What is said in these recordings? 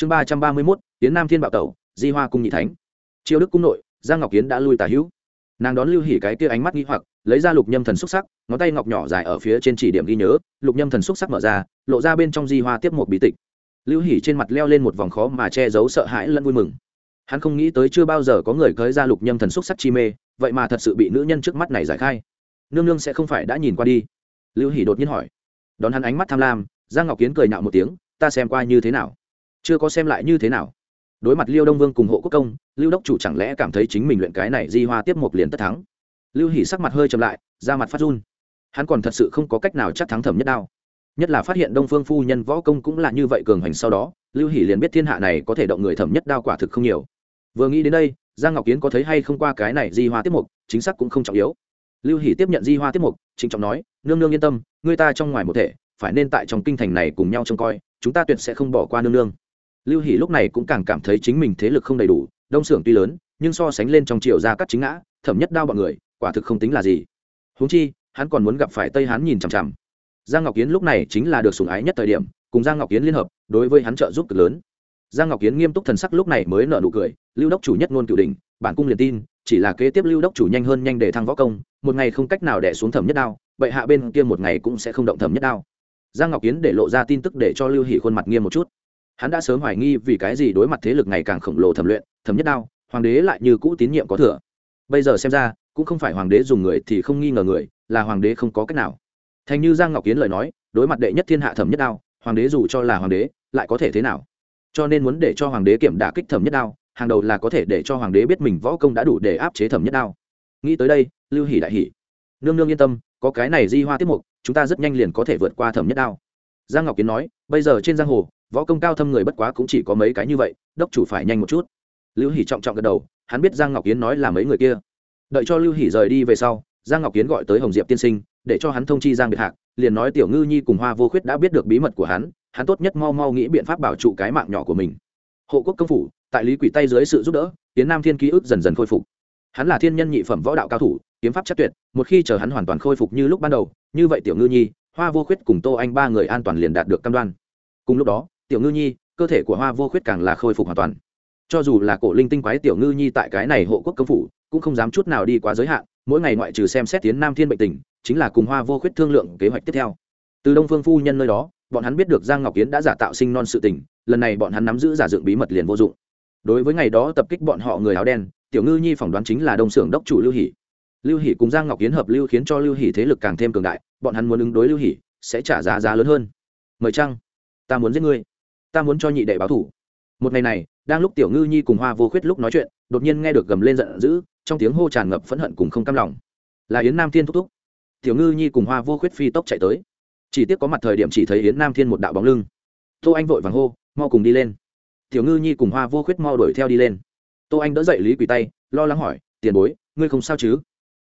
chương ba trăm ba mươi mốt tiến nam thiên bạo tẩu, di hoa cung nhị thánh. Triều đức cung nội, giang ngọc kiến đã lui tả hữu. Nàng đón lưu hỉ cái kia ánh mắt nghi hoặc, lấy ra lục nhâm thần xúc sắc, ngón tay ngọc nhỏ dài ở phía trên chỉ điểm ghi nhớ, lục nhâm thần xúc sắc mở ra, lộ ra bên trong di hoa tiếp một bí tịch. Lưu hỉ trên mặt leo lên một vòng khó mà che giấu sợ hãi lẫn vui mừng. Hắn không nghĩ tới chưa bao giờ có người cưới ra lục nhâm thần xúc sắc chi mê, vậy mà thật sự bị nữ nhân trước mắt này giải khai. Nương nương sẽ không phải đã nhìn qua đi. Lưu hỉ đột nhiên hỏi. Đón hắn ánh mắt tham lam, giang ngọc kiến cười nạo một tiếng, ta xem qua như thế nào? Chưa có xem lại như thế nào. Đối mặt liêu đông vương cùng hộ quốc công, lưu đốc chủ chẳng lẽ cảm thấy chính mình luyện cái này di hoa tiếp một liền tất thắng? Lưu hỉ sắc mặt hơi chậm lại ra mặt phát run. Hắn còn thật sự không có cách nào chắc thắng thẩm nhất đao. Nhất là phát hiện đông phương phu nhân võ công cũng là như vậy cường hành sau đó, lưu hỉ liền biết thiên hạ này có thể động người thẩm nhất đao quả thực không nhiều. Vừa nghĩ đến đây, giang ngọc kiến có thấy hay không qua cái này di hoa tiếp mục chính xác cũng không trọng yếu. Lưu hỷ tiếp nhận di hoa tiếp mục chính trọng nói, nương nương yên tâm, người ta trong ngoài một thể, phải nên tại trong kinh thành này cùng nhau trông coi, chúng ta tuyệt sẽ không bỏ qua nương nương lưu hỷ lúc này cũng càng cảm thấy chính mình thế lực không đầy đủ, đông xưởng tuy lớn, nhưng so sánh lên trong triều gia cắt chính ngã, thẩm nhất đao bọn người, quả thực không tính là gì. Huống chi, hắn còn muốn gặp phải tây hắn nhìn chằm chằm. Giang ngọc kiến lúc này chính là được sủng ái nhất thời điểm, cùng giang ngọc kiến liên hợp, đối với hắn trợ giúp cực lớn. Giang ngọc kiến nghiêm túc thần sắc lúc này mới nở nụ cười, lưu đốc chủ nhất ngôn cửu đình bản cung liền tin, chỉ là kế tiếp lưu đốc chủ nhanh hơn nhanh để thăng võ công, một ngày không cách nào đẻ xuống thẩm nhất đao, vậy hạ bên kia một ngày cũng sẽ không động thẩm nhất đao. Giang ngọc kiến để lộ ra tin tức để cho lưu hỷ khuôn mặt nghiêm một chút hắn đã sớm hoài nghi vì cái gì đối mặt thế lực ngày càng khổng lồ thẩm luyện, thẩm nhất đao, hoàng đế lại như cũ tín nhiệm có thừa. Bây giờ xem ra, cũng không phải hoàng đế dùng người thì không nghi ngờ người, là hoàng đế không có cách nào. Thành như giang ngọc kiến lời nói, đối mặt đệ nhất thiên hạ thẩm nhất đao, hoàng đế dù cho là hoàng đế, lại có thể thế nào? Cho nên muốn để cho hoàng đế kiểm đả kích thẩm nhất đao, hàng đầu là có thể để cho hoàng đế biết mình võ công đã đủ để áp chế thẩm nhất đao. Nghĩ tới đây, lưu hỷ đại hỷ nương nương yên tâm, có cái này di hoa tiết mục, chúng ta rất nhanh liền có thể vượt qua thẩm nhất đao. Giang ngọc kiến nói, bây giờ trên giang hồ võ công cao thâm người bất quá cũng chỉ có mấy cái như vậy, đốc chủ phải nhanh một chút. Lưu hỷ trọng trọng gật đầu, hắn biết giang ngọc Yến nói là mấy người kia. Đợi cho lưu hỷ rời đi về sau, giang ngọc Yến gọi tới hồng diệp tiên sinh, để cho hắn thông chi giang biệt hạc, liền nói tiểu ngư nhi cùng hoa vô khuyết đã biết được bí mật của hắn hắn tốt nhất mau mau nghĩ biện pháp bảo trụ cái mạng nhỏ của mình. Hộ quốc công phủ, tại lý quỷ tay dưới sự giúp đỡ tiến nam thiên ký ức dần dần khôi phục. Hắn là thiên nhân nhị phẩm võ đạo cao thủ, kiếm pháp chắc tuyệt, một khi chờ hắn hoàn toàn khôi phục như lúc ban đầu, như vậy tiểu ngư nhi, hoa vô khuyết cùng tô anh ba người an toàn liền đạt được cam đoan. Cùng lúc đó tiểu ngư nhi, cơ thể của hoa vô khuyết càng là khôi phục hoàn toàn. Cho dù là cổ linh tinh quái tiểu ngư nhi tại cái này hộ quốc công phủ, cũng không dám chút nào đi quá giới hạn, mỗi ngày ngoại trừ xem xét tiến nam thiên bệnh tình, chính là cùng hoa vô khuyết thương lượng kế hoạch tiếp theo. Từ đông phương phu nhân nơi đó, bọn hắn biết được giang ngọc kiến đã giả tạo sinh non sự tình, lần này bọn hắn nắm giữ giả dựng bí mật liền vô dụng. Đối với ngày đó tập kích bọn họ người áo đen, tiểu ngư nhi phỏng đoán chính là đông xưởng đốc chủ lưu hỷ. Lưu hỷ cùng giang ngọc kiến hợp lưu khiến cho lưu hỷ thế lực càng thêm cường đại, bọn hắn muốn ứng đối lưu hỷ, sẽ trả giá giá lớn hơn. Mời chăng? Ta muốn giết ngươi ta muốn cho nhị đệ báo thủ. Một ngày này, đang lúc tiểu ngư nhi cùng hoa vô khuyết lúc nói chuyện, đột nhiên nghe được gầm lên giận dữ, trong tiếng hô tràn ngập phẫn hận cùng không cam lòng. Là yến nam thiên thúc thúc. Tiểu ngư nhi cùng hoa vô khuyết phi tốc chạy tới. Chỉ tiếc có mặt thời điểm chỉ thấy yến nam thiên một đạo bóng lưng. Tô anh vội vàng hô, mau cùng đi lên. Tiểu ngư nhi cùng hoa vô khuyết mau đuổi theo đi lên. Tô anh đỡ dậy lý quỳ tay, lo lắng hỏi, tiền bối, ngươi không sao chứ?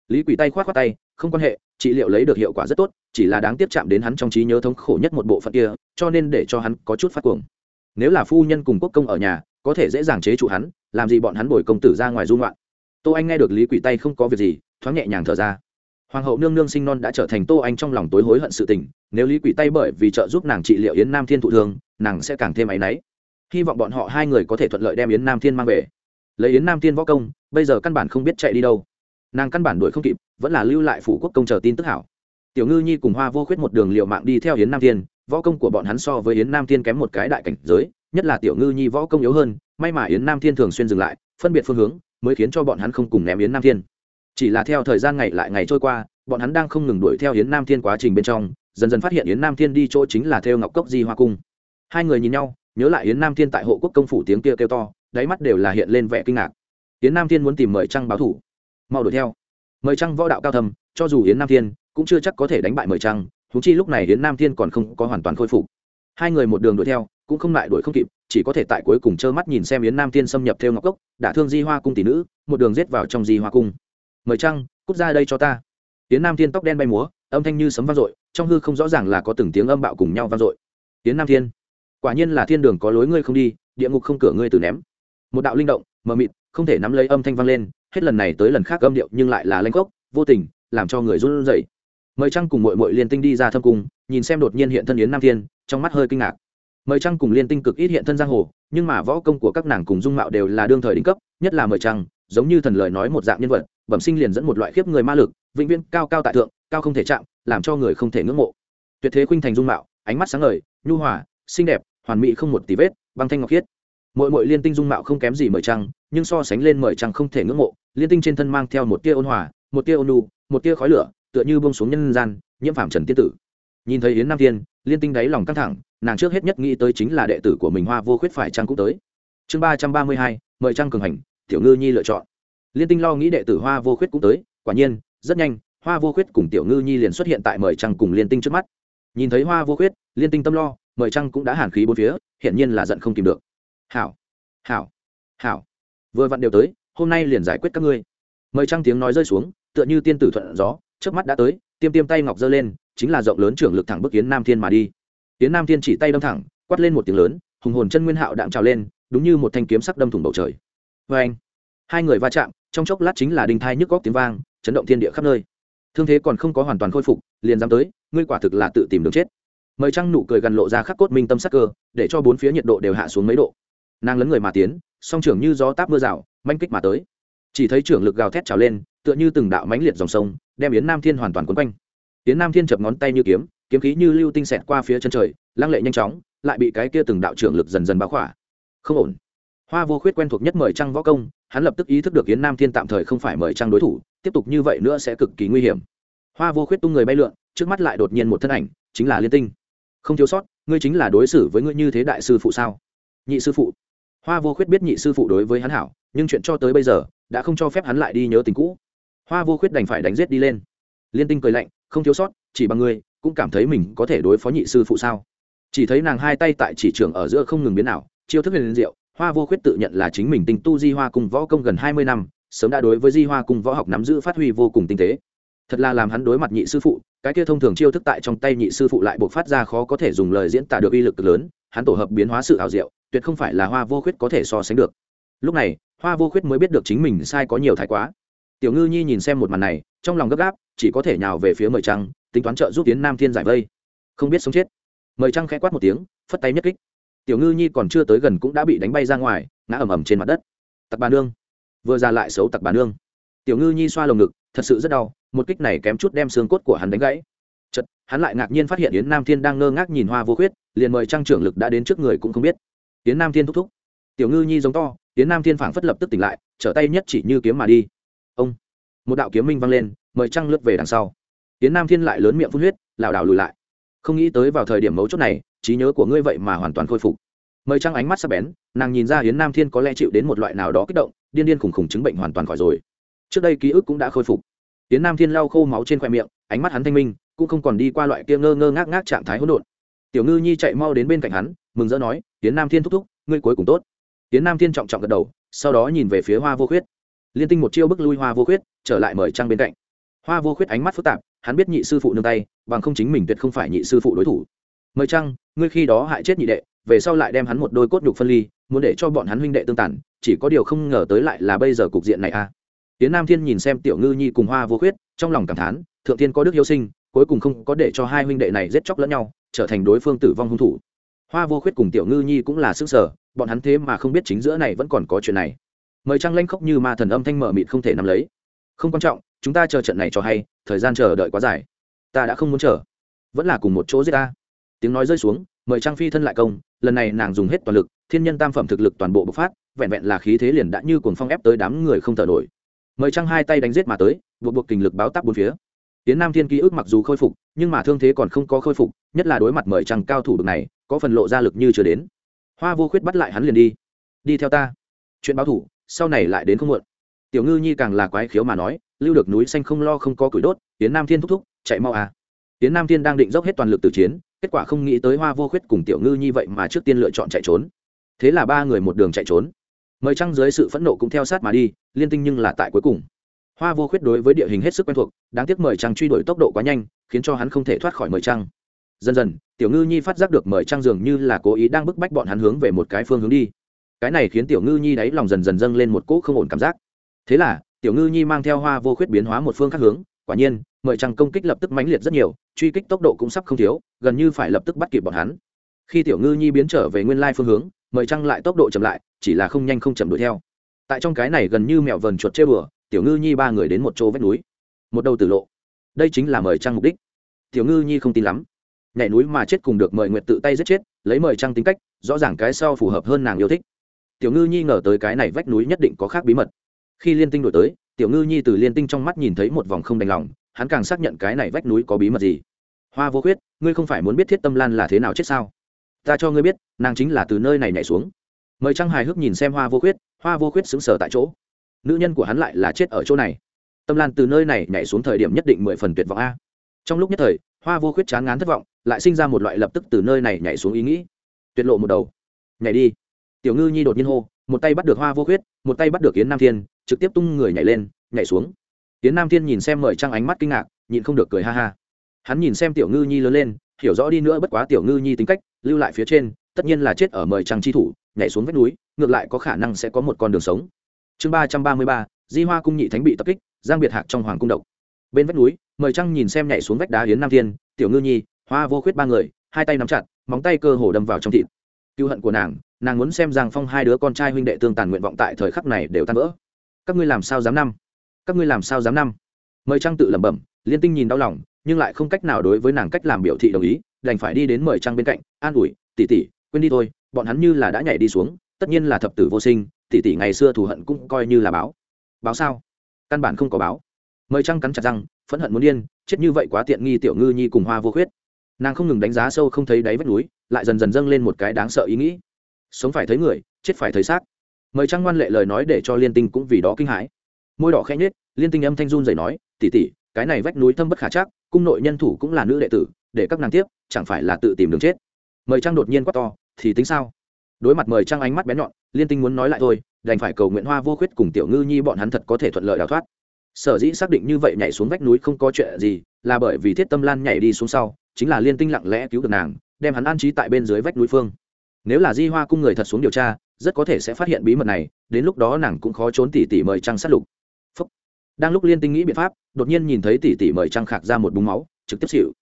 Lý quỷ tay k h o á t khoác tay, không quan hệ, trị liệu lấy được hiệu quả rất tốt, chỉ là đáng tiếp chạm đến hắn trong trí nhớ thống khổ nhất một bộ phận kia, cho nên để cho hắn có chút phát cuồng. Nếu là phu nhân cùng quốc công ở nhà, có thể dễ dàng chế trụ hắn, làm gì bọn hắn bồi công tử ra ngoài dung loạn tô anh nghe được lý quỷ tay không có việc gì, thoáng nhẹ nhàng thở ra. Hoàng hậu nương nương sinh non đã trở thành tô anh trong lòng tối hối hận sự tình, nếu lý quỷ tay bởi vì trợ giúp nàng trị liệu yến nam thiên thụ thương, nàng sẽ càng thêm áy náy. Hy vọng bọn họ hai người có thể thuận lợi đem yến nam thiên mang về. Lấy yến nam thiên võ công, bây giờ căn bản không biết chạy đi đâu nàng căn bản đuổi không kịp, vẫn là lưu lại phủ quốc công chờ tin tức hảo. Tiểu ngư nhi cùng hoa vô khuyết một đường liệu mạng đi theo yến nam thiên, võ công của bọn hắn so với yến nam thiên kém một cái đại cảnh giới, nhất là tiểu ngư nhi võ công yếu hơn, may mà yến nam thiên thường xuyên dừng lại, phân biệt phương hướng, mới khiến cho bọn hắn không cùng ném yến nam thiên. Chỉ là theo thời gian ngày lại ngày trôi qua, bọn hắn đang không ngừng đuổi theo yến nam thiên quá trình bên trong, dần dần phát hiện yến nam thiên đi chỗ chính là theo ngọc cốc di hoa cung. Hai người nhìn nhau, nhớ lại yến nam thiên tại hộ quốc công phủ tiếng kia kêu to, đáy mắt đều là hiện lên vẻ kinh ngạc. Yến nam thiên muốn tìm mời trăng báo thủ mau đuổi theo. Mời trăng võ đạo cao thầm cho dù yến nam thiên cũng chưa chắc có thể đánh bại mời trăng thú chi lúc này yến nam thiên còn không có hoàn toàn khôi phục. Hai người một đường đuổi theo, cũng không lại đuổi không kịp, chỉ có thể tại cuối cùng trơ mắt nhìn xem yến nam thiên xâm nhập theo ngọc cốc, đả thương di hoa cung tỷ nữ, một đường giết vào trong di hoa cung. Mời trăng, cút ra đây cho ta. Yến nam thiên tóc đen bay múa, âm thanh như sấm vang dội, trong hư không rõ ràng là có từng tiếng âm bạo cùng nhau vang dội. Yến nam thiên, quả nhiên là thiên đường có lối ngươi không đi, địa ngục không cửa ngươi từ ném. Một đạo linh động, mờ mịt, không thể nắm lấy âm thanh vang lên hết lần này tới lần khác âm điệu nhưng lại là lanh gốc vô tình, làm cho người run rẩy. Mời trăng cùng mội mội liên tinh đi ra thâm cung, nhìn xem đột nhiên hiện thân yến nam thiên, trong mắt hơi kinh ngạc. Mời trăng cùng liên tinh cực ít hiện thân giang hồ, nhưng mà võ công của các nàng cùng dung mạo đều là đương thời đỉnh cấp, nhất là mời trăng, giống như thần lời nói một dạng nhân vật, bẩm sinh liền dẫn một loại khiếp người ma lực, vĩnh viễn cao cao tại thượng, cao không thể chạm, làm cho người không thể ngưỡng mộ. Tuyệt thế khuynh thành dung mạo, ánh mắt sáng ngời, nhu hòa, xinh đẹp, hoàn mỹ không một tí vết, băng thanh ngọc khiết. Mỗi mỗi liên tinh dung mạo không kém gì mời trăng, nhưng so sánh lên mời trăng không thể ngưỡng mộ liên tinh trên thân mang theo một tia ôn hòa một tia ôn nhu, một tia khói lửa tựa như bông xuống nhân gian nhiễm phạm trần tiên tử. Nhìn thấy yến nam thiên liên tinh đáy lòng căng thẳng nàng trước hết nhất nghĩ tới chính là đệ tử của mình hoa vô khuyết phải trang cũng tới. Chương ba trăm ba mươi hai mời trang cường hành tiểu ngư nhi lựa chọn. Liên tinh lo nghĩ đệ tử hoa vô khuyết cũng tới quả nhiên rất nhanh hoa vô khuyết cùng tiểu ngư nhi liền xuất hiện tại mời trăng cùng liên tinh trước mắt. Nhìn thấy hoa vô khuyết liên tinh tâm lo mời trăng cũng đã hàn khí bốn phía hiển nhiên là giận không kìm được. Hảo hảo hảo. Vừa vặn đều tới hôm nay liền giải quyết các ngươi. Mời trăng tiếng nói rơi xuống, tựa như tiên tử thuận gió trước mắt đã tới, tiêm tiêm tay ngọc giơ lên, chính là rộng lớn trưởng lực thẳng bức yến nam thiên mà đi. Yến nam thiên chỉ tay đâm thẳng, quát lên một tiếng lớn, hùng hồn chân nguyên hạo đạm trào lên, đúng như một thanh kiếm sắc đâm thủng bầu trời. Vê anh, hai người va chạm, trong chốc lát chính là đinh thai nhức góc tiếng vang, chấn động thiên địa khắp nơi. Thương thế còn không có hoàn toàn khôi phục, liền dám tới, ngươi quả thực là tự tìm đường chết. Mời trăng nụ cười gần lộ ra khắc cốt minh tâm sắc cơ, để cho bốn phía nhiệt độ đều hạ xuống mấy độ. Nàng lấn người mà tiến, song trưởng như gió táp mưa rào manh kích mà tới. Chỉ thấy trưởng lực gào thét trào lên, tựa như từng đạo mãnh liệt dòng sông, đem yến nam thiên hoàn toàn quấn quanh. Yến nam thiên chập ngón tay như kiếm kiếm khí như lưu tinh xẹt qua phía chân trời, lăng lệ nhanh chóng, lại bị cái kia từng đạo trưởng lực dần dần báo khỏa. Không ổn. Hoa vô khuyết quen thuộc nhất mời trăng võ công, hắn lập tức ý thức được yến nam thiên tạm thời không phải mời trăng đối thủ, tiếp tục như vậy nữa sẽ cực kỳ nguy hiểm. Hoa vô khuyết tung người bay lượn, trước mắt lại đột nhiên một thân ảnh, chính là liên tinh. Không thiếu sót, ngươi chính là đối xử với ngươi như thế đại sư phụ sao? Nhị sư phụ. Hoa vô khuyết biết nhị sư phụ đối với hắn hảo nhưng chuyện cho tới bây giờ, đã không cho phép hắn lại đi nhớ tình cũ. Hoa vô khuyết đành phải đánh g i ế t đi lên. Liên tinh cười lạnh, không thiếu sót, chỉ bằng ngươi, cũng cảm thấy mình có thể đối phó nhị sư phụ sao? Chỉ thấy nàng hai tay tại chỉ trường ở giữa không ngừng biến nào chiêu thức huyền diệu, hoa vô khuyết tự nhận là chính mình tinh tu di hoa cùng võ công gần hai mươi năm, sớm đã đối với di hoa cùng võ học nắm giữ phát huy vô cùng tinh tế. Thật là làm hắn đối mặt nhị sư phụ, cái kia thông thường chiêu thức tại trong tay nhị sư phụ lại buộc phát ra khó có thể dùng lời diễn tả được uy lực lớn, hắn tổ hợp biến hóa sự ảo diệu, tuyệt không phải là hoa vô khuyết có thể so sánh được lúc này, hoa vô khuyết mới biết được chính mình sai có nhiều thái quá. Tiểu ngư nhi nhìn xem một màn này, trong lòng gấp gáp, chỉ có thể nhào về phía mời trăng, tính toán trợ giúp tiến nam thiên giải vây. Không biết sống chết. Mời trăng khẽ quát một tiếng, phất tay nhất kích. Tiểu ngư nhi còn chưa tới gần cũng đã bị đánh bay ra ngoài, ngã ầm ầm trên mặt đất. Tặc bà nương. Vừa ra lại xấu tặc bà nương. Tiểu ngư nhi xoa lồng ngực, thật sự rất đau, một kích này kém chút đem xương cốt của hắn đánh gãy. Chật hắn lại ngạc nhiên phát hiện yến nam thiên đang ngơ ngác nhìn hoa vô khuyết, liền mời trang trưởng lực đã đến trước người cũng không biết. Yến nam thiên thúc thúc. Tiểu ngư nhi giống to Tiến nam thiên phảng phất lập tức tỉnh lại, trở tay nhất chỉ như kiếm mà đi. Ông, một đạo kiếm minh vang lên, mời trăng lướt về đằng sau. Tiến nam thiên lại lớn miệng phun huyết, lảo đảo lùi lại. Không nghĩ tới vào thời điểm mấu chốt này, trí nhớ của ngươi vậy mà hoàn toàn khôi phục. Mời trăng ánh mắt sắp bén, nàng nhìn ra hiến nam thiên có lẽ chịu đến một loại nào đó kích động, điên điên khủng khủng chứng bệnh hoàn toàn khỏi rồi. Trước đây ký ức cũng đã khôi phục. Hiến nam thiên lau khô máu trên khoe miệng, ánh mắt hắn thanh minh, cũng không còn đi qua loại kia ngơ ngơ ngác ngác trạng thái hỗn độn. Tiểu ngư nhi chạy mau đến bên cạnh hắn, mừng rỡ nói hiến nam thiên thúc thúc, ngươi cuối cùng tốt. Tiến nam thiên trọng trọng gật đầu, sau đó nhìn về phía hoa vô khuyết. Liên tinh một chiêu bức lui hoa vô khuyết, trở lại mời trăng bên cạnh. Hoa vô khuyết ánh mắt phức tạp, hắn biết nhị sư phụ nương tay, bằng không chính mình tuyệt không phải nhị sư phụ đối thủ. Mời trăng, ngươi khi đó hại chết nhị đệ, về sau lại đem hắn một đôi cốt nhục phân ly, muốn để cho bọn hắn huynh đệ tương tản chỉ có điều không ngờ tới lại là bây giờ cục diện này a. À. tiến nam thiên nhìn xem tiểu ngư nhi cùng hoa vô khuyết, trong lòng cảm thán, thượng thiên có đức yêu sinh, cuối cùng không có để cho hai huynh đệ này giết chóc lẫn nhau, trở thành đối phương tử vong hung thủ. Hoa vô khuyết cùng tiểu ngư nhi cũng là sức sở bọn hắn thế mà không biết chính giữa này vẫn còn có chuyện này. Mời trăng lanh khóc như ma thần âm thanh mở mịt không thể nắm lấy. Không quan trọng, chúng ta chờ trận này cho hay, thời gian chờ đợi quá dài. Ta đã không muốn chờ. Vẫn là cùng một chỗ giết ta. Tiếng nói rơi xuống, mời trang phi thân lại công, lần này nàng dùng hết toàn lực, thiên nhân tam phẩm thực lực toàn bộ bộc phát, vẹn vẹn là khí thế liền đã như cuồng phong ép tới đám người không thở nổi. Mời trang hai tay đánh giết mà tới, buộc buộc kình lực báo táp bốn phía. Tiến nam thiên ký ức mặc dù khôi phục, nhưng mà thương thế còn không có khôi phục, nhất là đối mặt mời trang cao thủ được này, có phần lộ ra lực như chưa đến hoa vô khuyết bắt lại hắn liền đi. Đi theo ta. Chuyện báo thủ, sau này lại đến không muộn. Tiểu ngư nhi càng là quái khiếu mà nói, lưu được núi xanh không lo không có củi đốt tiến nam thiên thúc thúc, chạy mau à. Tiến nam thiên đang định dốc hết toàn lực từ chiến, kết quả không nghĩ tới hoa vô khuyết cùng tiểu ngư nhi vậy mà trước tiên lựa chọn chạy trốn. Thế là ba người một đường chạy trốn. Mời trăng dưới sự phẫn nộ cũng theo sát mà đi, liên tinh nhưng là tại cuối cùng. Hoa vô khuyết đối với địa hình hết sức quen thuộc, đáng tiếc mời trăng truy đuổi tốc độ quá nhanh, khiến cho hắn không thể thoát khỏi mời trăng dần dần, tiểu ngư nhi phát giác được mời trang dường như là cố ý đang bức bách bọn hắn hướng về một cái phương hướng đi. Cái này khiến tiểu ngư nhi đáy lòng dần dần dâng lên một cỗ không ổn cảm giác. Thế là, tiểu ngư nhi mang theo hoa vô khuyết biến hóa một phương khác hướng, quả nhiên, mời trăng công kích lập tức mãnh liệt rất nhiều, truy kích tốc độ cũng sắp không thiếu, gần như phải lập tức bắt kịp bọn hắn. Khi tiểu ngư nhi biến trở về nguyên lai phương hướng, mời trăng lại tốc độ chậm lại, chỉ là không nhanh không chậm đuổi theo. Tại trong cái này gần như mẹo vần chuột chơi bừa, tiểu ngư nhi ba người đến một chỗ vách núi. Một đầu tử lộ. Đây chính là mời trăng mục đích. Tiểu ngư nhi không tin lắm nhảy núi mà chết cùng được mời nguyệt tự tay giết chết, lấy mời trăng tính cách, rõ ràng cái sau phù hợp hơn nàng yêu thích. Tiểu ngư nhi ngờ tới cái này vách núi nhất định có khác bí mật. Khi liên tinh đổi tới, tiểu ngư nhi từ liên tinh trong mắt nhìn thấy một vòng không đành lòng, hắn càng xác nhận cái này vách núi có bí mật gì. Hoa vô khuyết, ngươi không phải muốn biết thiết tâm lan là thế nào chết sao? Ta cho ngươi biết, nàng chính là từ nơi này nhảy xuống. Mời trăng hài hước nhìn xem hoa vô khuyết, hoa vô khuyết xứng sở tại chỗ. Nữ nhân của hắn lại là chết ở chỗ này. Tâm lan từ nơi này nhảy xuống thời điểm nhất định mười phần tuyệt vọng a. Trong lúc nhất thời, hoa vô khuyết chán ngán thất vọng lại sinh ra một loại lập tức từ nơi này nhảy xuống ý nghĩ. Tuyệt lộ một đầu. Nhảy đi. Tiểu ngư nhi đột nhiên hô, một tay bắt được hoa vô khuyết, một tay bắt được yến nam thiên, trực tiếp tung người nhảy lên, nhảy xuống. Yến nam thiên nhìn xem mời trăng ánh mắt kinh ngạc, nhịn không được cười ha ha. Hắn nhìn xem tiểu ngư nhi lớn lên, hiểu rõ đi nữa bất quá tiểu ngư nhi tính cách, lưu lại phía trên, tất nhiên là chết ở mời trăng chi thủ, nhảy xuống vách núi, ngược lại có khả năng sẽ có một con đường sống. Chương ba trăm ba mươi ba, di hoa cung nhị thánh bị tập kích, giang biệt hạc trong hoàng cung độc. Bên vách núi, mời trăng nhìn xem nhảy xuống vách đá hiến nam thiên, tiểu ngư nhi hoa vô khuyết ba người, hai tay nắm chặt, móng tay cơ hồ đâm vào trong thịt. Cựu hận của nàng nàng muốn xem giang phong hai đứa con trai huynh đệ tương tàn nguyện vọng tại thời khắc này đều tan vỡ. Các ngươi làm sao dám năm? Các ngươi làm sao dám năm? Mời trang tự lẩm bẩm, liên tinh nhìn đau lòng, nhưng lại không cách nào đối với nàng cách làm biểu thị đồng ý, đành phải đi đến mời trang bên cạnh, an ủi tỉ tỉ quên đi thôi, bọn hắn như là đã nhảy đi xuống, tất nhiên là thập tử vô sinh tỉ tỉ ngày xưa thù hận cũng coi như là báo. Báo sao? Căn bản không có báo. Mời trang cắn chặt răng, phẫn hận muốn điên, chết như vậy quá tiện nghi tiểu ngư nhi cùng hoa vô khuyết nàng không ngừng đánh giá sâu không thấy đáy vách núi, lại dần dần dâng lên một cái đáng sợ ý nghĩ. Sống phải thấy người, chết phải thấy xác. Mời Trang ngoan lệ lời nói để cho liên tinh cũng vì đó kinh hãi. Môi đỏ khẽ nhết liên tinh âm thanh run dày nói tỉ tỉ cái này vách núi thâm bất khả chắc, cung nội nhân thủ cũng là nữ đệ tử, để các nàng tiếp, chẳng phải là tự tìm đường chết? Mời Trang đột nhiên quát to, thì tính sao? Đối mặt mời Trang ánh mắt bén nhọn, liên tinh muốn nói lại thôi, đành phải cầu nguyện hoa vô khuyết cùng tiểu ngư nhi bọn hắn thật có thể thuận lợi đào thoát. Sở dĩ xác định như vậy nhảy xuống vách núi không có chuyện gì, là bởi vì thiết tâm lan nhảy đi xuống sau chính là liên tinh lặng lẽ cứu được nàng, đem hắn an trí tại bên dưới vách núi phương. Nếu là di hoa cung người thật xuống điều tra, rất có thể sẽ phát hiện bí mật này, đến lúc đó nàng cũng khó trốn tỉ tỉ mời trăng sát lục. Phúc. đang lúc liên tinh nghĩ biện pháp, đột nhiên nhìn thấy tỉ tỉ mời trăng khạc ra một búng máu, trực tiếp xịu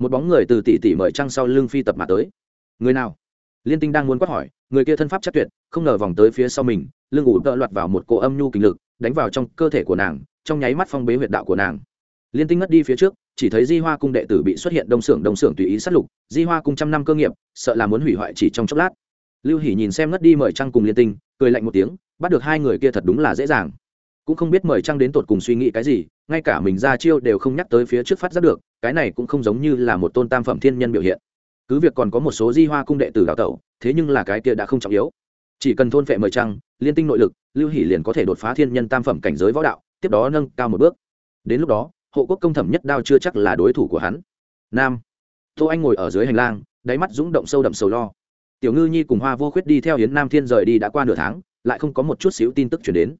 một bóng người từ tỉ tỉ mời trăng sau lưng phi tập mà tới. Người nào? Liên tinh đang muốn quát hỏi, người kia thân pháp chắc tuyệt, không ngờ vòng tới phía sau mình, lưng ủ tợ loạt vào một cỗ âm nhu kinh lực, đánh vào trong cơ thể của nàng, trong nháy mắt phong bế huyệt đạo của nàng liên tinh ngất đi phía trước, chỉ thấy di hoa cung đệ tử bị xuất hiện đông xưởng đông xưởng tùy ý sát lục, di hoa cung trăm năm cơ nghiệp, sợ là muốn hủy hoại chỉ trong chốc lát. Lưu hỉ nhìn xem ngất đi mời trăng cùng liên tinh, cười lạnh một tiếng, bắt được hai người kia thật đúng là dễ dàng. Cũng không biết mời trăng đến tột cùng suy nghĩ cái gì, ngay cả mình ra chiêu đều không nhắc tới phía trước phát giác được, cái này cũng không giống như là một tôn tam phẩm thiên nhân biểu hiện. Cứ việc còn có một số di hoa cung đệ tử đào tẩu, thế nhưng là cái kia đã không trọng yếu. Chỉ cần thôn phệ mời trăng, liên tinh nội lực, lưu hỉ liền có thể đột phá thiên nhân tam phẩm cảnh giới võ đạo, tiếp đó nâng cao một bước. Đến lúc đó hộ quốc công thẩm nhất đao chưa chắc là đối thủ của hắn. Nam. Tô anh ngồi ở dưới hành lang, đáy mắt rúng động sâu đậm sầu lo. Tiểu ngư nhi cùng hoa vô khuyết đi theo hiến nam thiên rời đi đã qua nửa tháng, lại không có một chút xíu tin tức chuyển đến.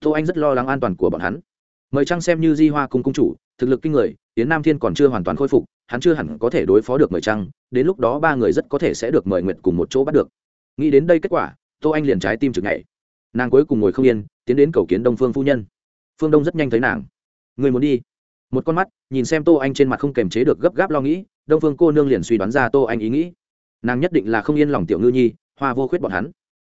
Tô anh rất lo lắng an toàn của bọn hắn. Mời trăng xem như di hoa cung cung chủ, thực lực kinh người hiến nam thiên còn chưa hoàn toàn khôi phục, hắn chưa hẳn có thể đối phó được mời trăng, đến lúc đó ba người rất có thể sẽ được mời nguyệt cùng một chỗ bắt được. Nghĩ đến đây kết quả, tô anh liền trái tim chực nhảy. Nàng cuối cùng ngồi không yên, tiến đến cầu kiến đông phương phu nhân. Phương đông rất nhanh thấy nàng. Người muốn đi? Một con mắt, nhìn xem tô anh trên mặt không kềm chế được gấp gáp lo nghĩ, đông phương cô nương liền suy đoán ra tô anh ý nghĩ. Nàng nhất định là không yên lòng tiểu ngư nhi, hoa vô khuyết bọn hắn.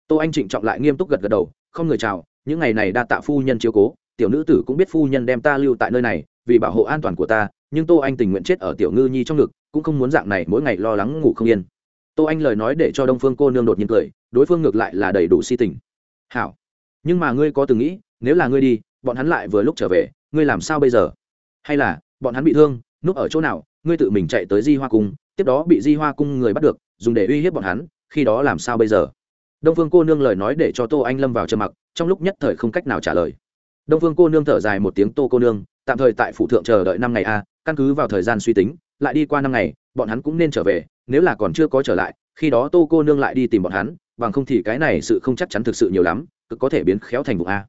Tô anh trịnh trọng lại nghiêm túc gật gật đầu, không người chào, những ngày này đa tạ phu nhân chiếu cố, tiểu nữ tử cũng biết phu nhân đem ta lưu tại nơi này, vì bảo hộ an toàn của ta, nhưng tô anh tình nguyện chết ở tiểu ngư nhi trong ngực, cũng không muốn dạng này mỗi ngày lo lắng ngủ không yên. Tô anh lời nói để cho đông phương cô nương đột nhiên cười, đối phương ngược lại là đầy đủ si tình. Hảo, nhưng mà ngươi có từng nghĩ, nếu là ngươi đi, bọn hắn lại vừa lúc trở về, ngươi làm sao bây giờ? Hay là, bọn hắn bị thương, núp ở chỗ nào, ngươi tự mình chạy tới di hoa cung, tiếp đó bị di hoa cung người bắt được, dùng để uy hiếp bọn hắn, khi đó làm sao bây giờ? Đông phương cô nương lời nói để cho tô anh lâm vào trầm mặc, trong lúc nhất thời không cách nào trả lời. Đông phương cô nương thở dài một tiếng, tô cô nương, tạm thời tại phủ thượng chờ đợi năm ngày a, căn cứ vào thời gian suy tính, lại đi qua năm ngày, bọn hắn cũng nên trở về, nếu là còn chưa có trở lại, khi đó tô cô nương lại đi tìm bọn hắn, bằng không thì cái này sự không chắc chắn thực sự nhiều lắm, cực có thể biến khéo thành vụ a.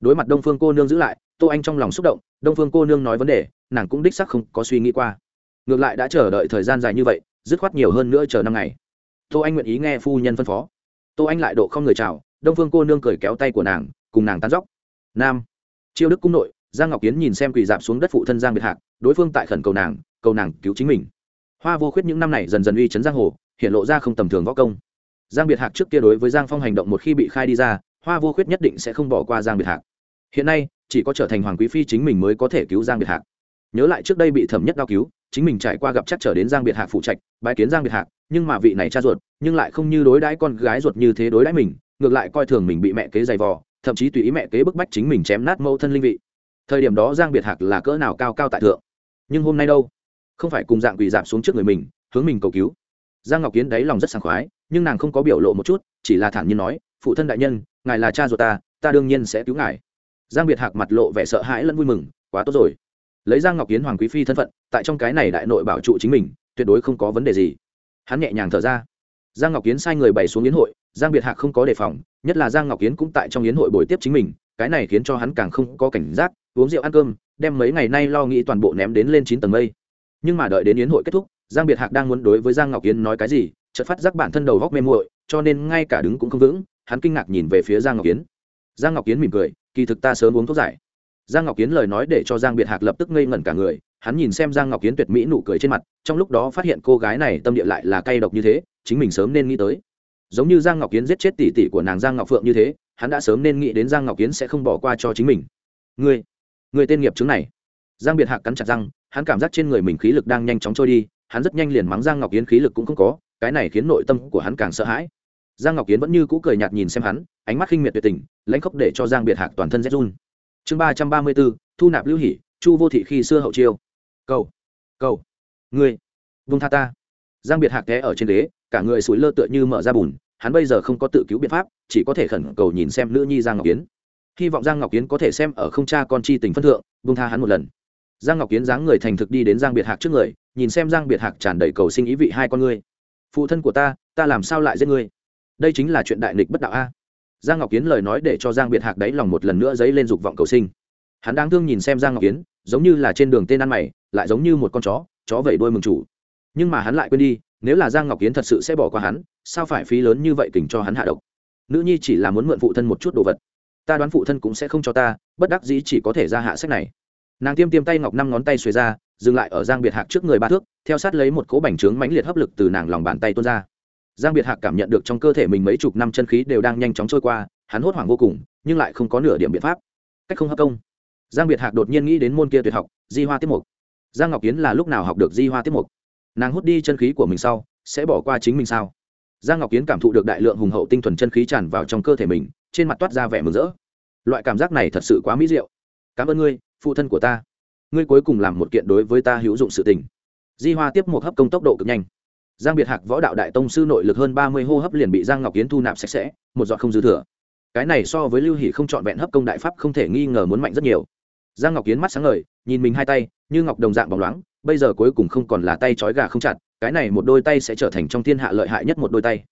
Đối mặt đông phương cô nương giữ lại tô anh trong lòng xúc động, đông phương cô nương nói vấn đề, nàng cũng đích sắc không có suy nghĩ qua. Ngược lại đã chờ đợi thời gian dài như vậy, dứt khoát nhiều hơn nữa chờ năm ngày. Tô anh nguyện ý nghe phu nhân phân phó. Tô anh lại độ không người chào, đông phương cô nương cười kéo tay của nàng, cùng nàng tán dóc. Nam. Chiêu đức cung nội, giang ngọc kiến nhìn xem quỳ dạp xuống đất phụ thân giang biệt hạc, đối phương tại khẩn cầu nàng cầu nàng cứu chính mình. Hoa vô khuyết những năm này dần dần uy chấn giang hồ, hiện lộ ra không tầm thường võ công. Giang biệt hạc trước kia đối với giang phong hành động một khi bị khai đi ra, hoa vô khuyết nhất định sẽ không bỏ qua giang biệt hạc. Hiện nay chỉ có trở thành hoàng quý phi chính mình mới có thể cứu giang biệt hạc. Nhớ lại trước đây bị thẩm nhất đau cứu, chính mình trải qua gặp chắc trở đến giang biệt hạc phụ trạch, bái kiến giang biệt hạc, nhưng mà vị này cha ruột, nhưng lại không như đối đãi con gái ruột như thế đối đãi mình, ngược lại coi thường mình bị mẹ kế dày vò, thậm chí tùy ý mẹ kế bức bách chính mình chém nát mẫu thân linh vị. Thời điểm đó giang biệt hạc là cỡ nào cao cao tại thượng. Nhưng hôm nay đâu? Không phải cùng dạng quỳ giảm xuống trước người mình, hướng mình cầu cứu. Giang ngọc kiến đáy lòng rất sảng khoái, nhưng nàng không có biểu lộ một chút, chỉ là thản nhiên nói, phụ thân đại nhân, ngài là cha ruột ta ta đương nhiên sẽ cứu ngài giang biệt hạc mặt lộ vẻ sợ hãi lẫn vui mừng, quá tốt rồi. Lấy giang ngọc kiến hoàng quý phi thân phận, tại trong cái này đại nội bảo trụ chính mình, tuyệt đối không có vấn đề gì. Hắn nhẹ nhàng thở ra. Giang ngọc kiến sai người bày xuống yến hội, giang biệt hạc không có đề phòng, nhất là giang ngọc kiến cũng tại trong yến hội bồi tiếp chính mình, cái này khiến cho hắn càng không có cảnh giác, uống rượu ăn cơm, đem mấy ngày nay lo nghĩ toàn bộ ném đến lên chín tầng mây. Nhưng mà đợi đến yến hội kết thúc, giang biệt hạc đang muốn đối với giang ngọc kiến nói cái gì, chợt phát giác bản thân đầu góc mê muội, cho nên ngay cả đứng cũng không vững, hắn kinh ngạc nhìn về phía giang ngọc kiến. Giang ngọc kiến mỉm cười kỳ thực ta sớm uống thuốc giải. Giang ngọc kiến lời nói để cho giang biệt hạc lập tức ngây ngẩn cả người, hắn nhìn xem giang ngọc kiến tuyệt mỹ nụ cười trên mặt, trong lúc đó phát hiện cô gái này tâm địa lại là cay độc như thế, chính mình sớm nên nghĩ tới. Giống như giang ngọc kiến giết chết tỷ tỷ của nàng giang ngọc phượng như thế, hắn đã sớm nên nghĩ đến giang ngọc kiến sẽ không bỏ qua cho chính mình. Ngươi người tên nghiệp chứng này. Giang biệt hạc cắn chặt răng, hắn cảm giác trên người mình khí lực đang nhanh chóng trôi đi, hắn rất nhanh liền mắng giang ngọc kiến khí lực cũng không có, cái này khiến nội tâm của hắn càng sợ hãi giang ngọc kiến vẫn như cũ cười nhạt nhìn xem hắn, ánh mắt khinh miệt tuyệt tình, lãnh khốc để cho giang biệt hạc toàn thân rét run. Chương ba trăm ba mươi bốn, thu nạp lưu hỉ chu vô thị khi xưa hậu chiêu. Cầu cầu, ngươi vung tha ta. Giang biệt hạc té ở trên ghế, cả người sủi lơ tựa như mở ra bùn, hắn bây giờ không có tự cứu biện pháp, chỉ có thể khẩn cầu nhìn xem nữ nhi giang ngọc kiến hy vọng giang ngọc kiến có thể xem ở không cha con chi tình phân thượng vung tha hắn một lần. Giang ngọc kiến dáng người thành thực đi đến giang biệt hạc trước người, nhìn xem giang biệt hạc tràn đầy cầu sinh ý vị hai con ngươi. Phụ thân của ta ta làm sao lại giết ngươi? Đây chính là chuyện đại nghịch bất đạo a. Giang ngọc kiến lời nói để cho giang biệt hạc đáy lòng một lần nữa dấy lên dục vọng cầu sinh. Hắn đang thương nhìn xem giang ngọc kiến giống như là trên đường tên ăn mày, lại giống như một con chó chó vẩy đôi mừng chủ. Nhưng mà hắn lại quên đi, nếu là giang ngọc kiến thật sự sẽ bỏ qua hắn, sao phải phí lớn như vậy kình cho hắn hạ độc? Nữ nhi chỉ là muốn mượn phụ thân một chút đồ vật. Ta đoán phụ thân cũng sẽ không cho ta, bất đắc dĩ chỉ có thể ra hạ sách này. Nàng tiêm tiêm tay ngọc năm ngón tay xuề ra, dừng lại ở giang biệt hạc trước người ba thước, theo sát lấy một cỗ bành trướng mãnh liệt hấp lực từ nàng lòng bàn tay tuôn ra giang biệt hạc cảm nhận được trong cơ thể mình mấy chục năm chân khí đều đang nhanh chóng trôi qua, hắn hốt hoảng vô cùng, nhưng lại không có nửa điểm biện pháp. Cách không hấp công. Giang biệt hạc đột nhiên nghĩ đến môn kia tuyệt học, di hoa tiết mục. Giang ngọc kiến là lúc nào học được di hoa tiết mục? Nàng hút đi chân khí của mình sau, sẽ bỏ qua chính mình sao? Giang ngọc kiến cảm thụ được đại lượng hùng hậu tinh thuần chân khí tràn vào trong cơ thể mình, trên mặt toát ra vẻ mừng rỡ. Loại cảm giác này thật sự quá mỹ diệu. Cảm ơn ngươi, phụ thân của ta. Ngươi cuối cùng làm một kiện đối với ta hữu dụng sự tình. Di hoa tiếp một hấp công tốc độ cực nhanh giang biệt hạc võ đạo đại tông sư nội lực hơn ba mươi hô hấp liền bị giang ngọc kiến thu nạp sạch sẽ, một giọt không dư thừa. Cái này so với lưu hỷ không trọn vẹn hấp công đại pháp không thể nghi ngờ muốn mạnh rất nhiều. Giang ngọc kiến mắt sáng ngời, nhìn mình hai tay, như ngọc đồng dạng bóng loáng, bây giờ cuối cùng không còn là tay trói gà không chặt, cái này một đôi tay sẽ trở thành trong thiên hạ lợi hại nhất một đôi tay.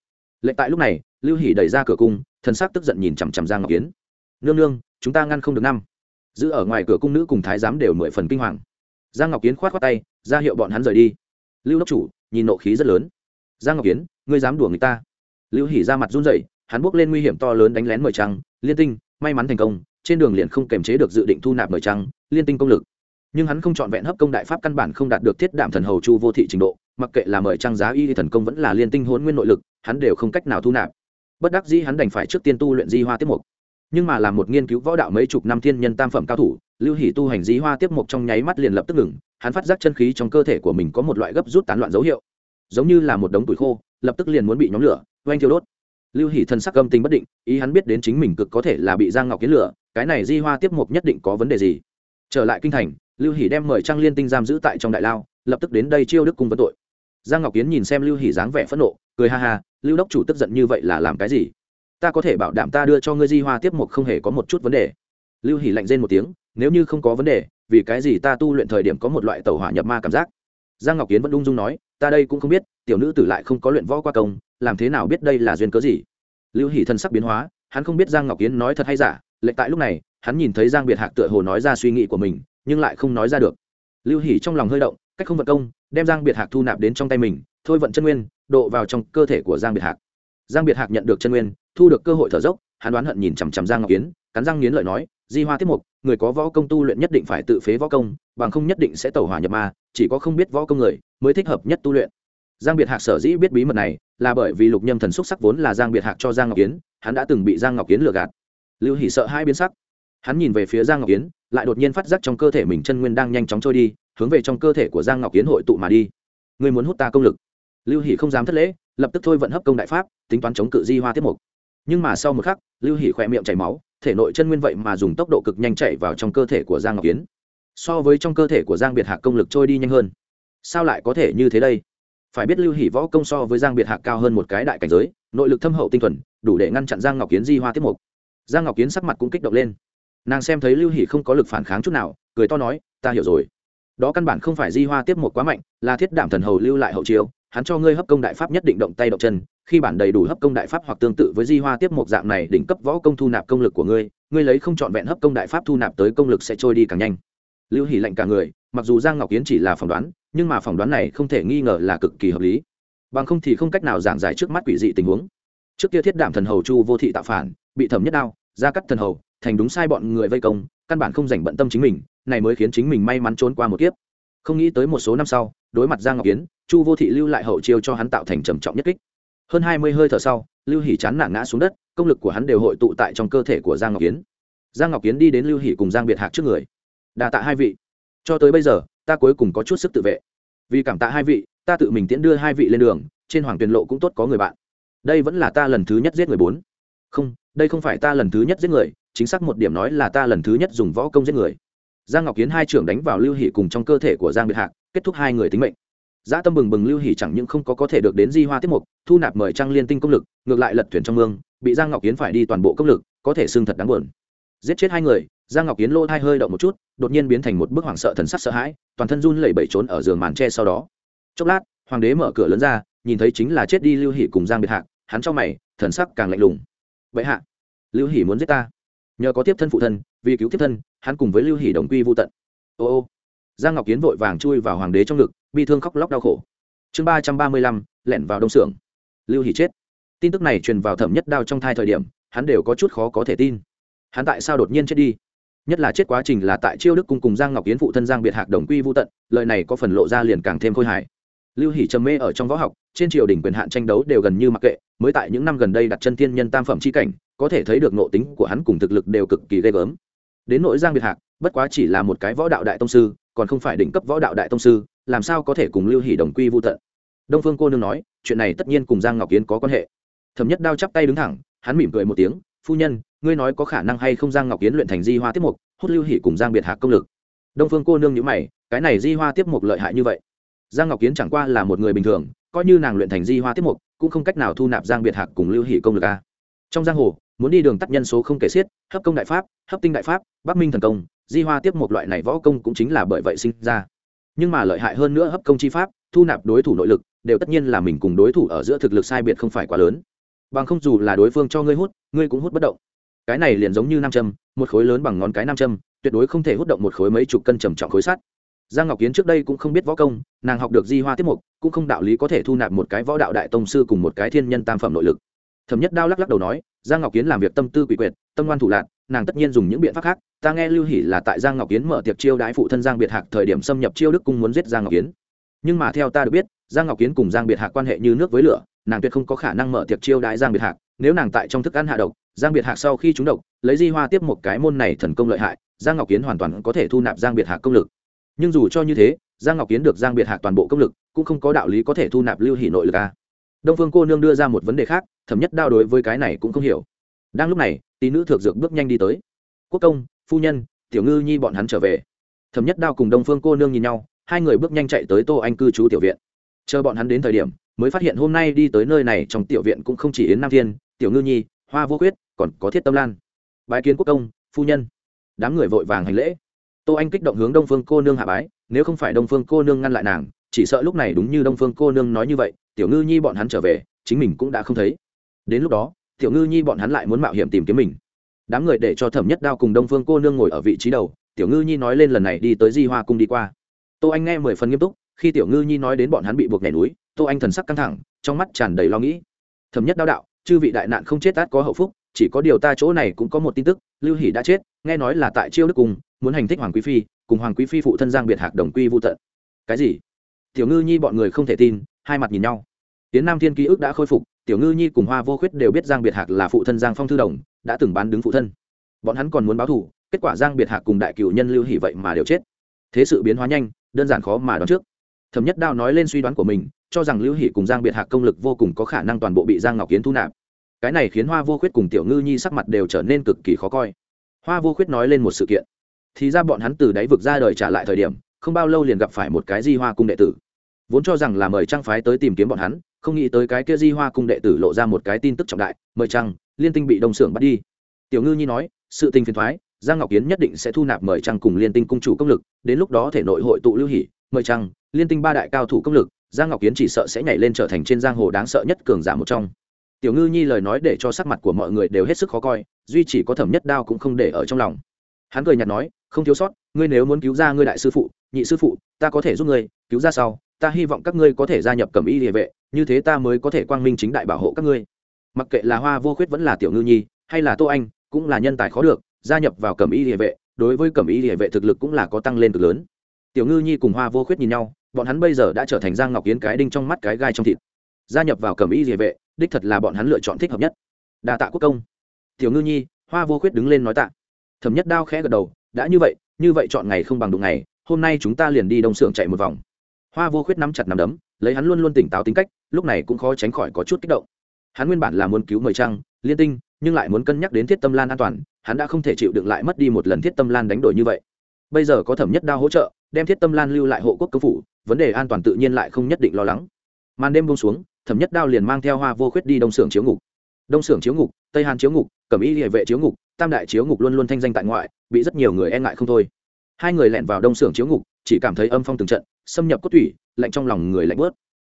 Lệnh tại lúc này, lưu hỷ đẩy ra cửa cung, thần sắc tức giận nhìn chằm chằm giang ngọc kiến nương nương, chúng ta ngăn không được năm. Giữ ở ngoài cửa cung nữ cùng thái giám đều mười phần kinh hoàng. Giang ngọc kiến khoát khoát tay, ra hiệu bọn hắn rời đi lưu đốc chủ, nhìn nộ khí rất lớn. Giang ngọc kiến ngươi dám đùa người ta? Lưu hỉ ra mặt run rẩy, hắn bước lên nguy hiểm to lớn đánh lén mời trăng, liên tinh, may mắn thành công, trên đường liền không kềm chế được dự định thu nạp mời trăng, liên tinh công lực. Nhưng hắn không chọn vẹn hấp công đại pháp căn bản không đạt được thiết đảm thần hầu chu vô thị trình độ, mặc kệ là mời trăng giá y thần công vẫn là liên tinh hôn nguyên nội lực, hắn đều không cách nào thu nạp. Bất đắc dĩ hắn đành phải trước tiên tu luyện di hoa tiết mục nhưng mà làm một nghiên cứu võ đạo mấy chục năm thiên nhân tam phẩm cao thủ, lưu hỷ tu hành di hoa tiếp mục trong nháy mắt liền lập tức ngừng, hắn phát giác chân khí trong cơ thể của mình có một loại gấp rút tán loạn dấu hiệu. Giống như là một đống tuổi khô, lập tức liền muốn bị nhóm lửa, oanh thiêu đốt. Lưu hỷ thân sắc âm tình bất định, ý hắn biết đến chính mình cực có thể là bị giang ngọc kiến lửa, cái này di hoa tiếp mục nhất định có vấn đề gì. Trở lại kinh thành, lưu hỷ đem mời trang liên tinh giam giữ tại trong đại lao, lập tức đến đây chiêu đức cung vấn tội. Giang ngọc kiến nhìn xem lưu hỷ dáng vẻ phẫn nộ, cười ha ha, lưu đốc chủ tức giận như vậy là làm cái gì? Ta có thể bảo đảm ta đưa cho ngươi di hoa tiếp mục không hề có một chút vấn đề. Lưu hỷ lạnh rên một tiếng, nếu như không có vấn đề, vì cái gì ta tu luyện thời điểm có một loại tàu hỏa nhập ma cảm giác? Giang ngọc kiến vẫn ung dung nói, ta đây cũng không biết, tiểu nữ tử lại không có luyện võ qua công, làm thế nào biết đây là duyên cớ gì? Lưu hỷ thân sắc biến hóa, hắn không biết giang ngọc kiến nói thật hay giả lệnh tại lúc này, hắn nhìn thấy giang biệt hạc tựa hồ nói ra suy nghĩ của mình, nhưng lại không nói ra được. Lưu hỷ trong lòng hơi động, cách không vận công, đem giang biệt hạc thu nạp đến trong tay mình, thôi vận chân nguyên, độ vào trong cơ thể của giang biệt hạc. Giang biệt hạc nhận được chân nguyên thu được cơ hội thở dốc, hắn đoán hận nhìn chằm chằm giang ngọc kiến, cắn răng nghiến lợi nói, di hoa tiết mục, người có võ công tu luyện nhất định phải tự phế võ công, bằng không nhất định sẽ tẩu hỏa nhập ma, chỉ có không biết võ công người mới thích hợp nhất tu luyện. Giang biệt hạc sở dĩ biết bí mật này là bởi vì lục nhâm thần xúc sắc vốn là giang biệt hạc cho giang ngọc kiến, hắn đã từng bị giang ngọc kiến lừa gạt. Lưu hỷ sợ hai biến sắc. Hắn nhìn về phía giang ngọc kiến, lại đột nhiên phát giác trong cơ thể mình chân nguyên đang nhanh chóng trôi đi, hướng về trong cơ thể của giang ngọc kiến hội tụ mà đi. Ngươi muốn hút ta công lực? Lưu hỷ không dám thất lễ, lập tức thôi vận hấp công đại pháp, tính toán chống cự di hoa tiếp mục nhưng mà sau một khắc, lưu hỷ khỏe miệng chảy máu, thể nội chân nguyên vậy mà dùng tốc độ cực nhanh chạy vào trong cơ thể của giang ngọc kiến so với trong cơ thể của giang biệt hạc công lực trôi đi nhanh hơn. Sao lại có thể như thế đây? Phải biết lưu hỷ võ công so với giang biệt hạc cao hơn một cái đại cảnh giới, nội lực thâm hậu tinh thuần, đủ để ngăn chặn giang ngọc kiến di hoa tiếp mục. Giang ngọc kiến sắc mặt cũng kích động lên. Nàng xem thấy lưu hỷ không có lực phản kháng chút nào, cười to nói, ta hiểu rồi. Đó căn bản không phải di hoa tiếp mục quá mạnh, là thiết đảm thần hầu lưu lại hậu chiêu, hắn cho ngươi hấp công đại pháp nhất định động tay động chân khi bản đầy đủ hấp công đại pháp hoặc tương tự với di hoa tiếp một dạng này đỉnh cấp võ công thu nạp công lực của ngươi ngươi lấy không trọn vẹn hấp công đại pháp thu nạp tới công lực sẽ trôi đi càng nhanh. Lưu hỉ lạnh cả người mặc dù giang ngọc Yến chỉ là phỏng đoán nhưng mà phỏng đoán này không thể nghi ngờ là cực kỳ hợp lý. Bằng không thì không cách nào giảng giải trước mắt quỷ dị tình huống. Trước kia thiết đảm thần hầu chu vô thị tạo phản bị thẩm nhất đao ra cắt thần hầu thành đúng sai bọn người vây công căn bản không dành bận tâm chính mình này mới khiến chính mình may mắn trốn qua một kiếp. Không nghĩ tới một số năm sau đối mặt giang ngọc Yến, chu vô thị lưu lại hậu chiêu cho hắn tạo thành trầm trọng nhất kích hơn hai mươi hơi thở sau, lưu hỉ chán nản ngã xuống đất, công lực của hắn đều hội tụ tại trong cơ thể của giang ngọc kiến giang ngọc kiến đi đến lưu hỉ cùng giang biệt hạc trước người. Đà tạ hai vị. Cho tới bây giờ, ta cuối cùng có chút sức tự vệ. Vì cảm tạ hai vị, ta tự mình tiễn đưa hai vị lên đường, trên hoàng tuyền lộ cũng tốt có người bạn. Đây vẫn là ta lần thứ nhất giết người bốn. Không, đây không phải ta lần thứ nhất giết người, chính xác một điểm nói là ta lần thứ nhất dùng võ công giết người. Giang ngọc kiến hai trưởng đánh vào lưu hỷ cùng trong cơ thể của giang biệt hạc, kết thúc hai người tính mệnh. Giá tâm bừng bừng lưu hỉ chẳng những không có có thể được đến di hoa tiết mục, thu nạp mời trang liên tinh công lực, ngược lại lật thuyền trong mương, bị Giang Ngọc Kiến phải đi toàn bộ công lực, có thể xưng thật đáng buồn. Giết chết hai người, Giang Ngọc Kiến lô thai hơi động một chút, đột nhiên biến thành một bức hoảng sợ thần sắc sợ hãi, toàn thân run lẩy bẩy trốn ở giường màn tre sau đó. Chốc lát, hoàng đế mở cửa lớn ra, nhìn thấy chính là chết đi Lưu Hỉ cùng Giang Biệt Hạc, hắn trong mày, thần sắc càng lạnh lùng. Vậy hạ, Lưu Hỉ muốn giết ta, nhờ có tiếp thân phụ thân, vì cứu tiếp thân, hắn cùng với Lưu Hỉ đồng quy vu tận. Ô ô. Giang Ngọc Kiến vội vàng chui vào hoàng đế trong ngực, bi thương khóc lóc đau khổ. Chương ba trăm ba mươi lăm, lẻn vào đông xưởng. Lưu hỷ chết. Tin tức này truyền vào thẩm nhất đao trong thai thời điểm, hắn đều có chút khó có thể tin. Hắn tại sao đột nhiên chết đi? Nhất là chết quá trình là tại chiêu đức cung cùng giang ngọc yến phụ thân giang biệt hạc đồng quy vô tận, lời này có phần lộ ra liền càng thêm khôi hài. Lưu hỷ trầm mê ở trong võ học, trên triều đình quyền hạn tranh đấu đều gần như mặc kệ, mới tại những năm gần đây đặt chân thiên nhân tam phẩm c h i cảnh, có thể thấy được nộ tính của hắn cùng thực lực đều cực kỳ ghê gớm. Đến nội giang biệt hạc, bất quá chỉ là một cái võ đạo đại tông sư, còn không phải đỉnh cấp võ đạo đại tông sư làm sao có thể cùng lưu hỷ đồng quy vô tận? Đông phương cô nương nói, chuyện này tất nhiên cùng giang ngọc kiến có quan hệ. Thẩm nhất đao chắp tay đứng thẳng, hắn mỉm cười một tiếng, phu nhân, ngươi nói có khả năng hay không giang ngọc kiến luyện thành di hoa tiếp mục, hút lưu hỷ cùng giang biệt hạc công lực? Đông phương cô nương nhữ mày, cái này di hoa tiếp mục lợi hại như vậy? Giang ngọc kiến chẳng qua là một người bình thường, coi như nàng luyện thành di hoa tiếp mục, cũng không cách nào thu nạp giang biệt hạc cùng lưu hỷ công lực a. Trong giang hồ, muốn đi đường tắt nhân số không kể xiết, hấp công đại pháp, hấp tinh đại pháp, bắc minh thần công, di hoa tiếp một loại này võ công cũng chính là bởi vậy sinh ra nhưng mà lợi hại hơn nữa hấp công chi pháp, thu nạp đối thủ nội lực, đều tất nhiên là mình cùng đối thủ ở giữa thực lực sai biệt không phải quá lớn. Bằng không dù là đối phương cho ngươi hút, ngươi cũng hút bất động. Cái này liền giống như nam châm, một khối lớn bằng ngón cái nam châm, tuyệt đối không thể hút động một khối mấy chục cân trầm trọng khối sắt. Giang ngọc kiến trước đây cũng không biết võ công, nàng học được di hoa tiết mục, cũng không đạo lý có thể thu nạp một cái võ đạo đại tông sư cùng một cái thiên nhân tam phẩm nội lực. Thẩm nhất đao lắc lắc đầu nói, giang ngọc kiến làm việc tâm tư quỷ quyệt, tâm ngoan thủ lạc nàng tất nhiên dùng những biện pháp khác ta nghe lưu hỉ là tại giang ngọc yến mở tiệc chiêu đãi phụ thân giang biệt hạc thời điểm xâm nhập chiêu đức cung muốn giết giang ngọc yến. nhưng mà theo ta được biết, giang ngọc yến cùng giang biệt hạc quan hệ như nước với lửa, nàng tuyệt không có khả năng mở tiệc chiêu đãi giang biệt hạc nếu nàng tại trong thức ăn hạ độc, giang biệt hạc sau khi trúng độc, lấy di hoa tiếp một cái môn này thần công lợi hại, giang ngọc yến hoàn toàn có thể thu nạp giang biệt hạc công lực nhưng dù cho như thế, giang ngọc yến được giang biệt hạc toàn bộ công lực, cũng không có đạo lý có thể thu nạp lưu hỷ nội lực a à. đông phương cô nương đưa ra một vấn đề khác, thẩm nhất đao đối với cái này cũng không hiểu đang lúc này tí nữ thượng dược bước nhanh đi tới. Quốc công, phu nhân, tiểu ngư nhi bọn hắn trở về. Thẩm nhất đao cùng đông phương cô nương nhìn nhau, hai người bước nhanh chạy tới tô anh cư trú tiểu viện. Chờ bọn hắn đến thời điểm, mới phát hiện hôm nay đi tới nơi này trong tiểu viện cũng không chỉ yến nam thiên, tiểu ngư nhi, hoa vô quyết còn có thiết tâm lan. Bái kiến quốc công, phu nhân. Đám người vội vàng hành lễ. Tô anh kích động hướng đông phương cô nương hạ bái, nếu không phải đông phương cô nương ngăn lại nàng, chỉ sợ lúc này đúng như đông phương cô nương nói như vậy, tiểu ngư nhi bọn hắn trở về, chính mình cũng đã không thấy. Đến lúc đó tiểu ngư nhi bọn hắn lại muốn mạo hiểm tìm kiếm mình. Đám người để cho thẩm nhất đao cùng đông phương cô nương ngồi ở vị trí đầu, tiểu ngư nhi nói lên lần này đi tới di hoa cung đi qua. Tô anh nghe mười phần nghiêm túc, khi tiểu ngư nhi nói đến bọn hắn bị buộc nhảy núi, tô anh thần sắc căng thẳng, trong mắt tràn đầy lo nghĩ. Thẩm nhất đao đạo, chư vị đại nạn không chết tát có hậu phúc, chỉ có điều ta chỗ này cũng có một tin tức, lưu hỷ đã chết, nghe nói là tại chiêu đức cung, muốn hành thích hoàng quý phi, cùng hoàng quý phi phụ thân giang biệt hạc đồng quy vô tận. Cái gì? Tiểu ngư nhi bọn người không thể tin, hai mặt nhìn nhau. Tiến nam thiên ký ức đã khôi phục tiểu ngư nhi cùng hoa vô khuyết đều biết giang biệt hạc là phụ thân giang phong thư đồng, đã từng bán đứng phụ thân. Bọn hắn còn muốn báo thù, kết quả giang biệt hạc cùng đại cựu nhân lưu hỷ vậy mà đều chết. Thế sự biến hóa nhanh, đơn giản khó mà đoán trước. Thẩm nhất đao nói lên suy đoán của mình, cho rằng lưu hỷ cùng giang biệt hạc công lực vô cùng có khả năng toàn bộ bị giang ngọc kiến thu nạp. Cái này khiến hoa vô khuyết cùng tiểu ngư nhi sắc mặt đều trở nên cực kỳ khó coi. Hoa vô khuyết nói lên một sự kiện. Thì ra bọn hắn từ đáy vực ra đời trả lại thời điểm, không bao lâu liền gặp phải một cái di hoa cung đệ tử. Vốn cho rằng là mời trang phái tới tìm kiếm bọn hắn không nghĩ tới cái kia di hoa cung đệ tử lộ ra một cái tin tức trọng đại, mời trăng liên tinh bị đông xưởng bắt đi. Tiểu ngư nhi nói, sự tình phiền thoái, giang ngọc kiến nhất định sẽ thu nạp mời trăng cùng liên tinh cung chủ công lực, đến lúc đó thể nội hội tụ lưu hỉ, mời trăng liên tinh ba đại cao thủ công lực, giang ngọc kiến chỉ sợ sẽ nhảy lên trở thành trên giang hồ đáng sợ nhất cường giả một trong. Tiểu ngư nhi lời nói để cho sắc mặt của mọi người đều hết sức khó coi, duy chỉ có thẩm nhất đao cũng không để ở trong lòng. Hắn cười nhạt nói, không thiếu sót, ngươi nếu muốn cứu ra ngươi đại sư phụ, nhị sư phụ, ta có thể giúp ngươi, cứu ra sau ta hy vọng các ngươi có thể gia nhập cẩm y địa vệ, như thế ta mới có thể quang minh chính đại bảo hộ các ngươi. Mặc kệ là hoa vô khuyết vẫn là tiểu ngư nhi, hay là tô anh, cũng là nhân tài khó được, gia nhập vào cẩm y địa vệ, đối với cẩm y địa vệ thực lực cũng là có tăng lên cực lớn. Tiểu ngư nhi cùng hoa vô khuyết nhìn nhau, bọn hắn bây giờ đã trở thành giang ngọc yến cái đinh trong mắt cái gai trong thịt. Gia nhập vào cẩm y địa vệ, đích thật là bọn hắn lựa chọn thích hợp nhất. Đa tạ quốc công. Tiểu ngư nhi, hoa vô khuyết đứng lên nói tạ. Thẩm nhất đao khẽ gật đầu, đã như vậy như vậy chọn ngày không bằng đụng ngày, hôm nay chúng ta liền đi đông xưởng chạy một vòng hoa vô khuyết nắm chặt nắm đấm, lấy hắn luôn luôn tỉnh táo tính cách, lúc này cũng khó tránh khỏi có chút kích động. Hắn nguyên bản là muốn cứu mời trăng, liên tinh, nhưng lại muốn cân nhắc đến thiết tâm lan an toàn, hắn đã không thể chịu đựng lại mất đi một lần thiết tâm lan đánh đổi như vậy. Bây giờ có thẩm nhất đao hỗ trợ, đem thiết tâm lan lưu lại hộ quốc công phủ, vấn đề an toàn tự nhiên lại không nhất định lo lắng. Màn đêm bông xuống, thẩm nhất đao liền mang theo hoa vô khuyết đi đông xưởng chiếu ngục. Đông xưởng chiếu ngục, tây hàn chiếu ngục, cẩm y địa vệ chiếu ngục, tam đại chiếu ngục luôn luôn thanh danh tại ngoại, bị rất nhiều người e ngại không thôi. Hai người lẹn vào đông xưởng chiếu ngục, chỉ cảm thấy âm phong từng trận xâm nhập cốt thủy, lạnh trong lòng người lạnh bớt.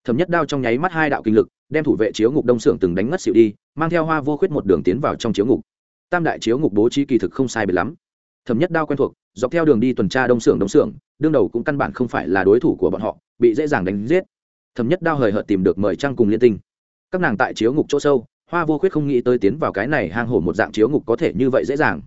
Thẩm nhất đao trong nháy mắt hai đạo kinh lực, đem thủ vệ chiếu ngục đông xưởng từng đánh ngất xịu đi, mang theo hoa vô khuyết một đường tiến vào trong chiếu ngục. Tam đại chiếu ngục bố trí kỳ thực không sai biệt lắm. Thẩm nhất đao quen thuộc, dọc theo đường đi tuần tra đông xưởng đông xưởng đương đầu cũng căn bản không phải là đối thủ của bọn họ, bị dễ dàng đánh giết. Thẩm nhất đao hời hợt tìm được mời trang cùng liên tinh. Các nàng tại chiếu ngục chỗ sâu, hoa vô khuyết không nghĩ tới tiến vào cái này hang hổ một dạng chiếu ngục có thể như vậy dễ dàng.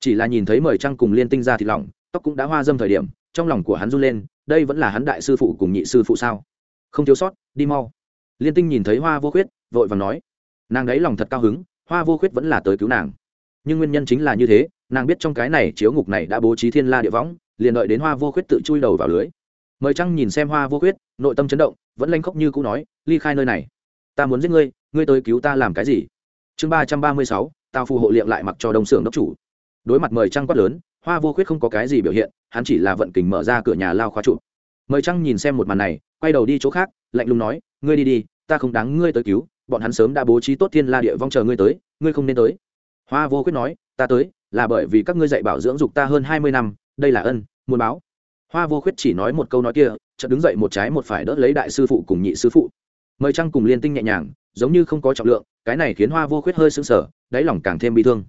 Chỉ là nhìn thấy mời trang cùng liên tinh ra thì lòng tóc cũng đã hoa dâm thời điểm, trong lòng của hắn run lên đây vẫn là hắn đại sư phụ cùng nhị sư phụ sao? Không thiếu sót, đi mau. Liên tinh nhìn thấy hoa vô khuyết, vội và nói. Nàng đấy lòng thật cao hứng, hoa vô khuyết vẫn là tới cứu nàng. Nhưng nguyên nhân chính là như thế, nàng biết trong cái này chiếu ngục này đã bố trí thiên la địa võng, liền đợi đến hoa vô khuyết tự chui đầu vào lưới. Mời trăng nhìn xem hoa vô khuyết, nội tâm chấn động, vẫn lanh khóc như cũ nói, ly khai nơi này. Ta muốn giết ngươi ngươi tới cứu ta làm cái gì? Chương ba trăm ba mươi sáu, tao phù hộ liệm lại mặc cho đông xưởng đốc chủ đối mặt mời trăng quát lớn, hoa vô khuyết không có cái gì biểu hiện, hắn chỉ là vận kình mở ra cửa nhà lao khóa trụ. Mời trăng nhìn xem một màn này, quay đầu đi chỗ khác, lạnh lùng nói, ngươi đi đi, ta không đáng ngươi tới cứu, bọn hắn sớm đã bố trí tốt thiên la địa vong chờ ngươi tới, ngươi không nên tới. Hoa vô khuyết nói, ta tới, là bởi vì các ngươi dạy bảo dưỡng dục ta hơn hai mươi năm, đây là ân, muốn báo. Hoa vô khuyết chỉ nói một câu nói kia, chợt đứng dậy một trái một phải đỡ lấy đại sư phụ cùng nhị sư phụ. Mời trăng cùng liên tinh nhẹ nhàng, giống như không có trọng lượng, cái này khiến hoa vô khuyết hơi sững sờ, đáy lòng càng thêm bị thương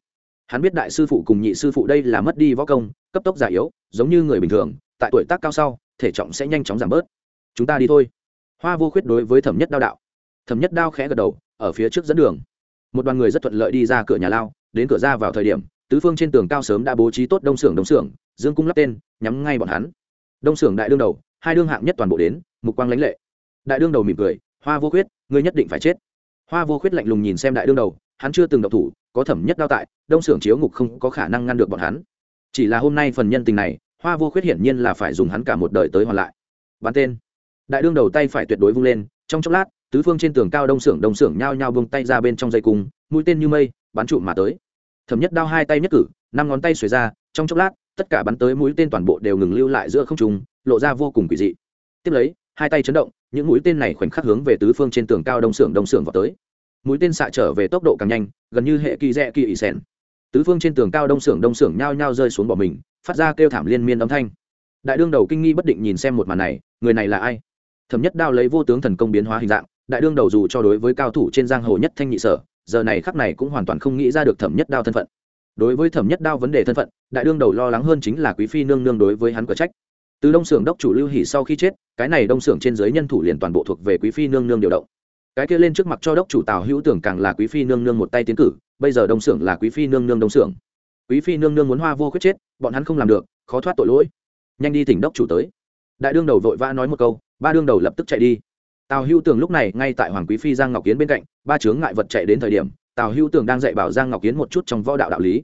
hắn biết đại sư phụ cùng nhị sư phụ đây là mất đi võ công, cấp tốc già yếu, giống như người bình thường, tại tuổi tác cao sau, thể trọng sẽ nhanh chóng giảm bớt. Chúng ta đi thôi. Hoa vô khuyết đối với thẩm nhất đao đạo. Thẩm nhất đao khẽ gật đầu, ở phía trước dẫn đường. Một đoàn người rất thuận lợi đi ra cửa nhà lao, đến cửa ra vào thời điểm, tứ phương trên tường cao sớm đã bố trí tốt đông xưởng đông xưởng, dương cung lắp tên, nhắm ngay bọn hắn. Đông xưởng đại đương đầu, hai đương hạng nhất toàn bộ đến, mục quang lãnh lệ. Đại đương đầu mỉm cười, hoa vô khuyết, ngươi nhất định phải chết. Hoa vô khuyết lạnh lùng nhìn xem đại đương đầu hắn chưa từng độc thủ, có thẩm nhất đao tại, đông xưởng chiếu ngục không có khả năng ngăn được bọn hắn. Chỉ là hôm nay phần nhân tình này, hoa vô khuyết hiển nhiên là phải dùng hắn cả một đời tới hoàn lại. Bắn tên. Đại đương đầu tay phải tuyệt đối vung lên, trong chốc lát, tứ phương trên tường cao đông xưởng đông xưởng nhao nhao vung tay ra bên trong dây cung, mũi tên như mây, bắn trụ mà tới. Thẩm nhất đao hai tay nhất cử, năm ngón tay xuề ra, trong chốc lát, tất cả bắn tới mũi tên toàn bộ đều ngừng lưu lại giữa không trung, lộ ra vô cùng quỷ dị. Tiếp lấy, hai tay chấn động, những mũi tên này khoảnh khắc hướng về tứ phương trên tường cao đông xưởng đông xưởng vào tới mũi tên xạ trở về tốc độ càng nhanh, gần như hệ kỳ rẽ kỳ ỵ xẻn tứ phương trên tường cao đông xưởng đông xưởng nhao nhao rơi xuống bỏ mình, phát ra kêu thảm liên miên âm thanh. Đại đương đầu kinh nghi bất định nhìn xem một màn này, người này là ai? Thẩm nhất đao lấy vô tướng thần công biến hóa hình dạng, đại đương đầu dù cho đối với cao thủ trên giang hồ nhất thanh nhị sở, giờ này khắc này cũng hoàn toàn không nghĩ ra được thẩm nhất đao thân phận. Đối với thẩm nhất đao vấn đề thân phận, đại đương đầu lo lắng hơn chính là quý phi nương nương đối với hắn có trách. Từ đông xưởng đốc chủ lưu hỉ sau khi chết, cái này đông xưởng trên giới nhân thủ liền toàn bộ thuộc về quý phi nương nương điều động cái kia lên trước mặt cho đốc chủ tào hữu tưởng càng là quý phi nương nương một tay tiến cử, bây giờ đông xưởng là quý phi nương nương đông xưởng. Quý phi nương nương muốn hoa vô khuyết chết, bọn hắn không làm được, khó thoát tội lỗi. Nhanh đi tỉnh đốc chủ tới. Đại đương đầu vội vã nói một câu, ba đương đầu lập tức chạy đi. Tào hữu tường lúc này ngay tại hoàng quý phi giang ngọc kiến bên cạnh, ba chướng ngại vật chạy đến thời điểm, tào hữu tường đang dạy bảo giang ngọc kiến một chút trong võ đạo đạo lý.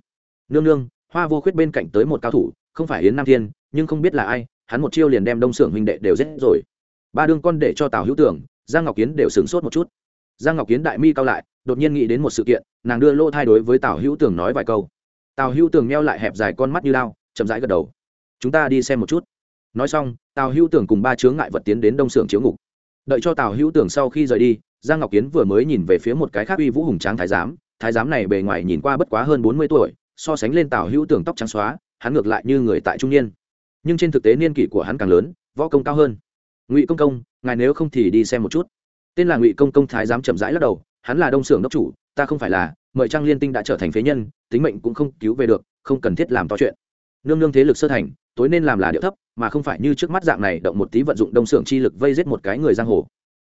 Nương nương, hoa vô khuyết bên cạnh tới một cao thủ, không phải yến nam thiên, nhưng không biết là ai, hắn một chiêu liền đem đông xưởng huynh đệ đều giết rồi. Ba đương con để cho tào hữu tưởng giang ngọc kiến đều sửng sốt một chút. Giang ngọc kiến đại mi cao lại, đột nhiên nghĩ đến một sự kiện, nàng đưa lô thai đối với tào hữu tưởng nói vài câu. Tào hữu tưởng meo lại hẹp dài con mắt như lao chậm rãi gật đầu. Chúng ta đi xem một chút. Nói xong, tào hữu tưởng cùng ba chướng ngại vật tiến đến đông xưởng chiếu ngục. Đợi cho tào hữu tưởng sau khi rời đi, giang ngọc kiến vừa mới nhìn về phía một cái khác uy vũ hùng tráng thái giám thái giám này bề ngoài nhìn qua bất quá hơn bốn mươi tuổi, so sánh lên tào hữu tưởng tóc trắng xóa, hắn ngược lại như người tại trung niên. Nhưng trên thực tế niên kỷ của hắn càng lớn, võ công cao hơn ngụy công công, ngài nếu không thì đi xem một chút. Tên là ngụy công công thái giám chậm rãi lắc đầu, hắn là đông xưởng đốc chủ, ta không phải là, mời trang liên tinh đã trở thành phế nhân, tính mệnh cũng không cứu về được, không cần thiết làm to chuyện. Nương nương thế lực sơ thành, tối nên làm là điệu thấp, mà không phải như trước mắt dạng này động một tí vận dụng đông xưởng chi lực vây giết một cái người giang hồ.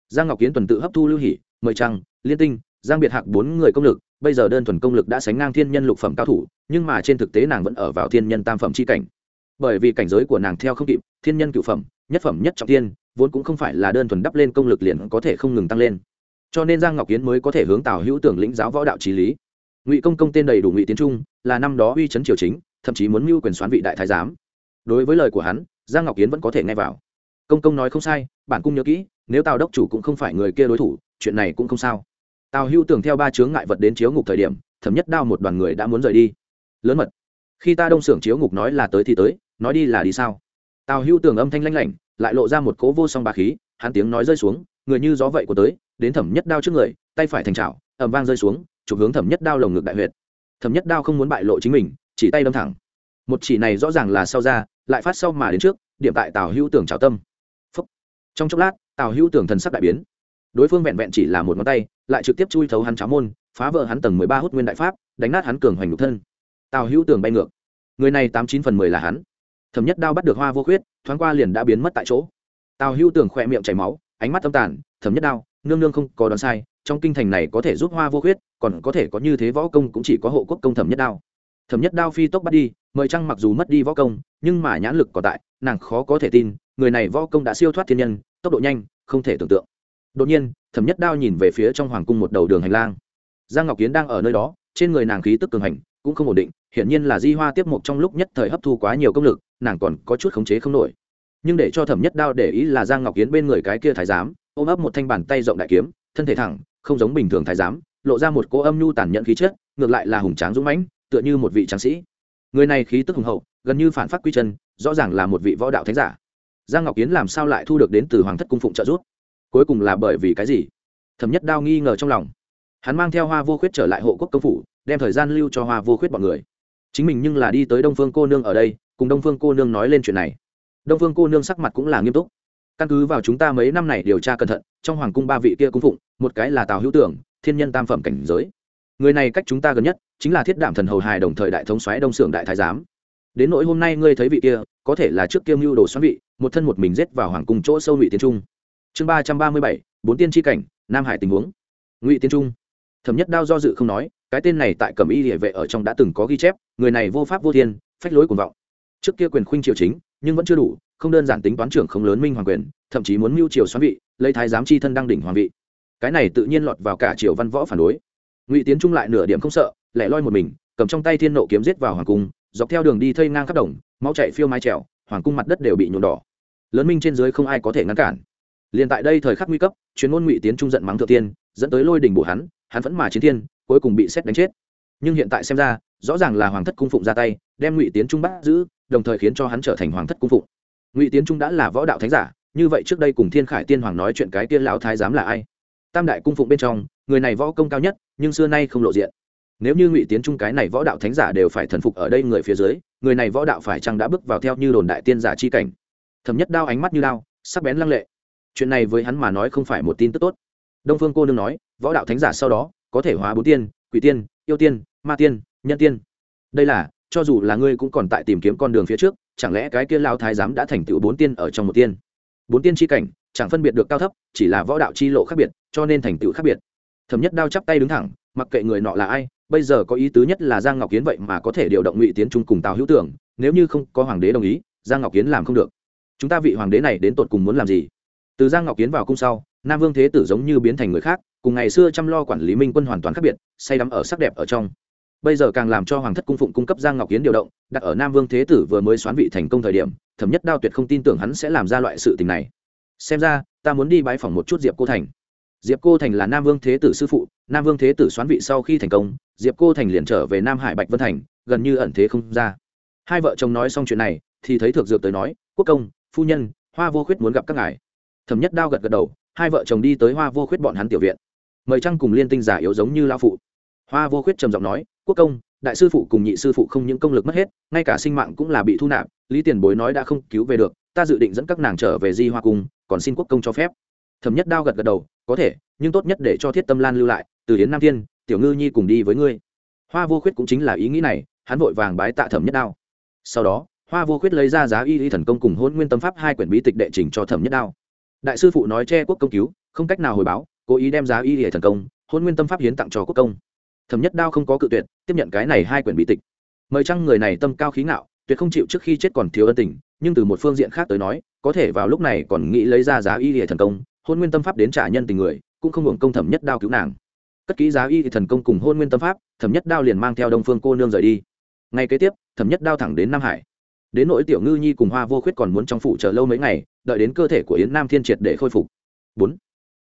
Giang ngọc kiến tuần tự hấp thu lưu hỷ mời trăng liên tinh, giang biệt hạc bốn người công lực, bây giờ đơn thuần công lực đã sánh ngang thiên nhân lục phẩm cao thủ, nhưng mà trên thực tế nàng vẫn ở vào thiên nhân tam phẩm c h i cảnh. Bởi vì cảnh giới của nàng theo không kịp, thiên nhân cựu phẩm, nhất phẩm nhất trọng tiên vốn cũng không phải là đơn thuần đắp lên công lực liền có thể không ngừng tăng lên. Cho nên giang ngọc kiến mới có thể hướng tào hữu tưởng lĩnh giáo võ đạo trí lý. Ngụy công công tên đầy đủ ngụy tiến trung, là năm đó uy chấn triều chính, thậm chí muốn mưu quyền xoán vị đại thái giám. Đối với lời của hắn, giang ngọc kiến vẫn có thể nghe vào. Công công nói không sai, bản cung nhớ kỹ, nếu tào đốc chủ cũng không phải người kia đối thủ, chuyện này cũng không sao. Tào hữu tưởng theo ba chướng ngại vật đến chiếu ngục thời điểm, thẩm nhất đao một đoàn người đã muốn rời đi. Lớn mật. Khi ta đông xưởng chiếu ngục nói là tới thì tới, nói đi là đi sao? Tào hữu tưởng âm thanh lanh lảnh lại lộ ra một cố vô song bà khí, hắn tiếng nói rơi xuống, người như gió vậy của tới, đến thẩm nhất đao trước người, tay phải thành trào ẩm vang rơi xuống, chụp hướng thẩm nhất đao lồng ngực đại huyệt. Thẩm nhất đao không muốn bại lộ chính mình, chỉ tay đâm thẳng. Một chỉ này rõ ràng là sau ra, lại phát sau mà đến trước, điểm tại tào hữu tưởng trào tâm. Phúc. trong chốc lát, tào hữu tưởng thần sắc đại biến. Đối phương vẹn vẹn chỉ là một ngón tay, lại trực tiếp chui thấu hắn cháo môn, phá vỡ hắn tầng mười ba hút nguyên đại pháp, đánh nát hắn cường hoành nội thân. Tào hữu tưởng bay ngược. Người này tám chín phần mười là hắn thẩm nhất đao bắt được hoa vô khuyết, thoáng qua liền đã biến mất tại chỗ. Tào Hưu tưởng khỏe miệng chảy máu, ánh mắt tâm tàn, thẩm nhất đao, nương nương không có đoán sai, trong kinh thành này có thể giúp hoa vô khuyết, còn có thể có như thế võ công cũng chỉ có hộ quốc công thẩm nhất đao. Thẩm nhất đao phi tốc bắt đi, mời trăng mặc dù mất đi võ công, nhưng mà nhãn lực còn tại, nàng khó có thể tin, người này võ công đã siêu thoát thiên nhân, tốc độ nhanh, không thể tưởng tượng. Đột nhiên, thẩm nhất đao nhìn về phía trong hoàng cung một đầu đường hành lang. Giang ngọc kiến đang ở nơi đó, trên người nàng khí tức cường hành, cũng không ổn định hiển nhiên là di hoa tiếp mục trong lúc nhất thời hấp thu quá nhiều công lực, nàng còn có chút khống chế không nổi. Nhưng để cho thẩm nhất đao để ý là giang ngọc kiến bên người cái kia thái giám, ôm ấp một thanh bàn tay rộng đại kiếm, thân thể thẳng, không giống bình thường thái giám, lộ ra một cỗ âm nhu tàn nhẫn khí chất, ngược lại là hùng tráng dũng mãnh, tựa như một vị tráng sĩ. Người này khí tức hùng hậu, gần như phản phát quy chân, rõ ràng là một vị võ đạo thánh giả. Giang ngọc kiến làm sao lại thu được đến từ hoàng thất cung phụng trợ giúp? Cuối cùng là bởi vì cái gì? Thẩm nhất đao nghi ngờ trong lòng. Hắn mang theo hoa vô khuyết trở lại hộ quốc công phủ, đem thời gian lưu cho hoa vô khuyết bọn người chính mình nhưng là đi tới đông phương cô nương ở đây, cùng đông phương cô nương nói lên chuyện này. Đông phương cô nương sắc mặt cũng là nghiêm túc. Căn cứ vào chúng ta mấy năm này điều tra cẩn thận, trong hoàng cung ba vị kia cung phụng, một cái là tào hữu tưởng, thiên nhân tam phẩm cảnh giới. Người này cách chúng ta gần nhất, chính là thiết đảm thần hầu hài đồng thời đại thống xoáy đông xưởng đại thái giám. Đến nỗi hôm nay ngươi thấy vị kia, có thể là trước kiêm mưu đồ xoắn vị, một thân một mình rết vào hoàng cung chỗ sâu ngụy tiến trung. Chương ba trăm ba mươi bảy, bốn tiên tri cảnh, nam hải tình huống. Ngụy tiến trung. Thẩm nhất đao do dự không nói cái tên này tại cẩm y địa vệ ở trong đã từng có ghi chép, người này vô pháp vô thiên, phách lối cuồng vọng. Trước kia quyền khuynh triều chính, nhưng vẫn chưa đủ, không đơn giản tính toán trưởng không lớn minh hoàng quyền, thậm chí muốn mưu triều xoắn vị, lấy thái giám chi thân đăng đỉnh hoàng vị. Cái này tự nhiên lọt vào cả triều văn võ phản đối. Ngụy tiến trung lại nửa điểm không sợ, lẻ loi một mình, cầm trong tay thiên nộ kiếm giết vào hoàng cung, dọc theo đường đi thây ngang khắp đồng, máu chạy phiêu mái trèo, hoàng cung mặt đất đều bị nhuộn đỏ. Lớn minh trên dưới không ai có thể ngăn cản. Liền tại đây thời khắc nguy cấp, chuyên môn ngụy tiến trung giận mắng thượng tiên, dẫn tới lôi đỉnh bổ hắn hắn vẫn mà chiến thiên cuối cùng bị xét đánh chết. Nhưng hiện tại xem ra, rõ ràng là hoàng thất cung phụng ra tay, đem ngụy tiến trung bắt giữ, đồng thời khiến cho hắn trở thành hoàng thất cung phụng. Ngụy tiến trung đã là võ đạo thánh giả, như vậy trước đây cùng thiên khải tiên hoàng nói chuyện cái tiên lão thái giám là ai? Tam đại cung phụng bên trong, người này võ công cao nhất, nhưng xưa nay không lộ diện. Nếu như ngụy tiến trung cái này võ đạo thánh giả đều phải thần phục ở đây người phía dưới, người này võ đạo phải chăng đã bước vào theo như đồn đại tiên giả chi cảnh? Thẩm nhất đao ánh mắt như đao, sắc bén lăng lệ. Chuyện này với hắn mà nói không phải một tin tức tốt. Đông phương cô nương nói, võ đạo thánh giả sau đó có thể hóa bốn tiên, quỷ tiên, yêu tiên, ma tiên, nhân tiên. Đây là, cho dù là ngươi cũng còn tại tìm kiếm con đường phía trước, chẳng lẽ cái kia lao thái giám đã thành tựu bốn tiên ở trong một tiên? Bốn tiên tri cảnh, chẳng phân biệt được cao thấp, chỉ là võ đạo chi lộ khác biệt, cho nên thành tựu khác biệt. Thẩm nhất đao chắp tay đứng thẳng, mặc kệ người nọ là ai, bây giờ có ý tứ nhất là giang ngọc kiến vậy mà có thể điều động ngụy tiến trung cùng tào hữu tưởng, nếu như không có hoàng đế đồng ý, giang ngọc kiến làm không được. Chúng ta vị hoàng đế này đến tột cùng muốn làm gì? Từ giang ngọc kiến vào cung sau, nam vương thế tử giống như biến thành người khác cùng ngày xưa chăm lo quản lý minh quân hoàn toàn khác biệt, say đắm ở sắc đẹp ở trong. Bây giờ càng làm cho hoàng thất cung phụng cung cấp giang ngọc kiến điều động, đặt ở nam vương thế tử vừa mới xoán vị thành công thời điểm, thẩm nhất đao tuyệt không tin tưởng hắn sẽ làm ra loại sự tình này. Xem ra, ta muốn đi bãi phòng một chút diệp cô thành. Diệp cô thành là nam vương thế tử sư phụ, nam vương thế tử xoán vị sau khi thành công, diệp cô thành liền trở về nam hải bạch vân thành, gần như ẩn thế không ra. Hai vợ chồng nói xong chuyện này, thì thấy thược dược tới nói, quốc công, phu nhân, hoa vô khuyết muốn gặp các ngài. Thẩm nhất đao gật gật đầu, hai vợ chồng đi tới hoa vô khuyết bọn hắn tiểu viện mời trăng cùng liên tinh giả yếu giống như lao phụ. Hoa vô khuyết trầm giọng nói, quốc công, đại sư phụ cùng nhị sư phụ không những công lực mất hết, ngay cả sinh mạng cũng là bị thu nạp, lý tiền bối nói đã không cứu về được, ta dự định dẫn các nàng trở về di hoa cung, còn xin quốc công cho phép. Thẩm nhất đao gật gật đầu, có thể, nhưng tốt nhất để cho thiết tâm lan lưu lại, từ hiến nam thiên, tiểu ngư nhi cùng đi với ngươi. Hoa vô khuyết cũng chính là ý nghĩ này, hắn vội vàng bái tạ thẩm nhất đao. Sau đó, hoa vô khuyết lấy ra giá y y thần công cùng hôn nguyên tâm pháp hai quyển bí tịch đệ trình cho thẩm nhất đao. Đại sư phụ nói che quốc công cứu, không cách nào hồi báo cố ý đem giá y hệ thần công, hôn nguyên tâm pháp hiến tặng cho quốc công. Thẩm nhất đao không có cự tuyệt, tiếp nhận cái này hai quyển bí tịch. Mời chăng người này tâm cao khí ngạo, tuyệt không chịu trước khi chết còn thiếu ân tình, nhưng từ một phương diện khác tới nói, có thể vào lúc này còn nghĩ lấy ra giá y hệ thần công, hôn nguyên tâm pháp đến trả nhân tình người, cũng không hưởng công thẩm nhất đao cứu nàng. Cất kỹ giá y thần công cùng hôn nguyên tâm pháp, thẩm nhất đao liền mang theo đông phương cô nương rời đi. Ngay kế tiếp, thẩm nhất đao thẳng đến nam hải. Đến nỗi tiểu ngư nhi cùng hoa vô khuyết còn muốn trong phủ chờ lâu mấy ngày, đợi đến cơ thể của yến nam thiên triệt để khôi phục. Bốn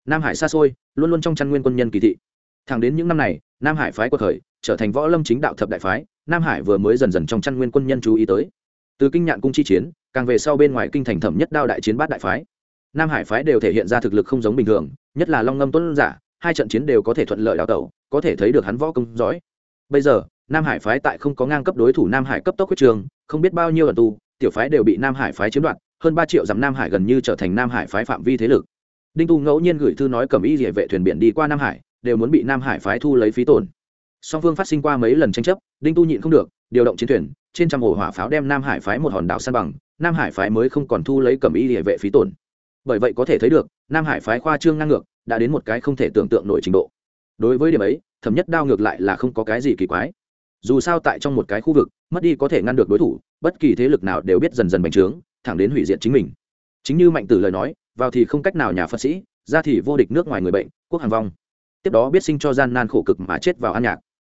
nam hải xa xôi luôn luôn trong chăn nguyên quân nhân kỳ thị thẳng đến những năm này nam hải phái quật khởi trở thành võ lâm chính đạo thập đại phái nam hải vừa mới dần dần trong chăn nguyên quân nhân chú ý tới từ kinh nhạn cung chi chiến càng về sau bên ngoài kinh thành thẩm nhất đao đại chiến bát đại phái nam hải phái đều thể hiện ra thực lực không giống bình thường nhất là long ngâm tuấn giả hai trận chiến đều có thể thuận lợi đào tẩu có thể thấy được hắn võ công giỏi bây giờ nam hải phái tại không có ngang cấp đối thủ nam hải cấp tốc huyết trường không biết bao nhiêu ẩn tu tiểu phái đều bị nam hải phái chiếm đoạt hơn ba triệu dặm nam hải gần như trở thành nam hải phái phạm vi thế lực đinh tu ngẫu nhiên gửi thư nói cầm y địa vệ thuyền biển đi qua nam hải, đều muốn bị nam hải phái thu lấy phí tổn. Song phương phát sinh qua mấy lần tranh chấp, đinh tu nhịn không được, điều động chiến thuyền, trên trăm ổ hỏa pháo đem nam hải phái một hòn đảo san bằng, nam hải phái mới không còn thu lấy cầm y địa vệ phí tổn. Bởi vậy có thể thấy được, nam hải phái khoa trương ngang ngược, đã đến một cái không thể tưởng tượng nổi trình độ. Đối với điểm ấy, thẩm nhất đao ngược lại là không có cái gì kỳ quái. Dù sao tại trong một cái khu vực, mất đi có thể ngăn được đối thủ, bất kỳ thế lực nào đều biết dần dần bành trướng, thẳng đến hủy diệt chính mình. Chính như mạnh tử lời nói vào thì không cách nào nhà phật sĩ, ra thì vô địch nước ngoài người bệnh, quốc hàng vong. Tiếp đó biết sinh cho gian nan khổ cực mà chết vào an nhạc.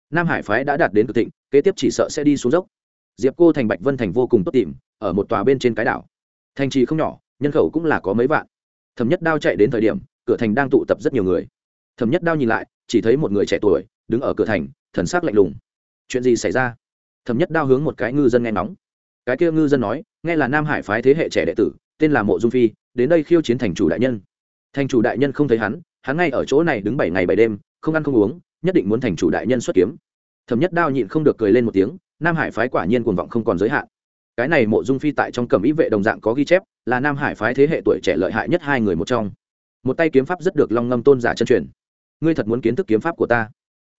Nam hải phái đã đạt đến cực thịnh, kế tiếp chỉ sợ sẽ đi xuống dốc. Diệp cô thành bạch vân thành vô cùng tốt tìm, ở một tòa bên trên cái đảo. Thành trì không nhỏ, nhân khẩu cũng là có mấy vạn. Thẩm nhất đao chạy đến thời điểm, cửa thành đang tụ tập rất nhiều người. Thẩm nhất đao nhìn lại, chỉ thấy một người trẻ tuổi, đứng ở cửa thành, thần sắc lạnh lùng. Chuyện gì xảy ra? Thẩm nhất đao hướng một cái ngư dân nghe ngóng. Cái kia ngư dân nói, nghe là nam hải phái thế hệ trẻ đệ tử, tên là mộ dung phi đến đây khiêu chiến thành chủ đại nhân. Thành chủ đại nhân không thấy hắn hắn ngay ở chỗ này đứng bảy ngày bảy đêm, không ăn không uống, nhất định muốn thành chủ đại nhân xuất kiếm. Thẩm nhất đao nhịn không được cười lên một tiếng, nam hải phái quả nhiên cuồng vọng không còn giới hạn. Cái này mộ dung phi tại trong cẩm ý vệ đồng dạng có ghi chép, là nam hải phái thế hệ tuổi trẻ lợi hại nhất hai người một trong. Một tay kiếm pháp rất được long ngâm tôn giả chân truyền. Ngươi thật muốn kiến thức kiếm pháp của ta.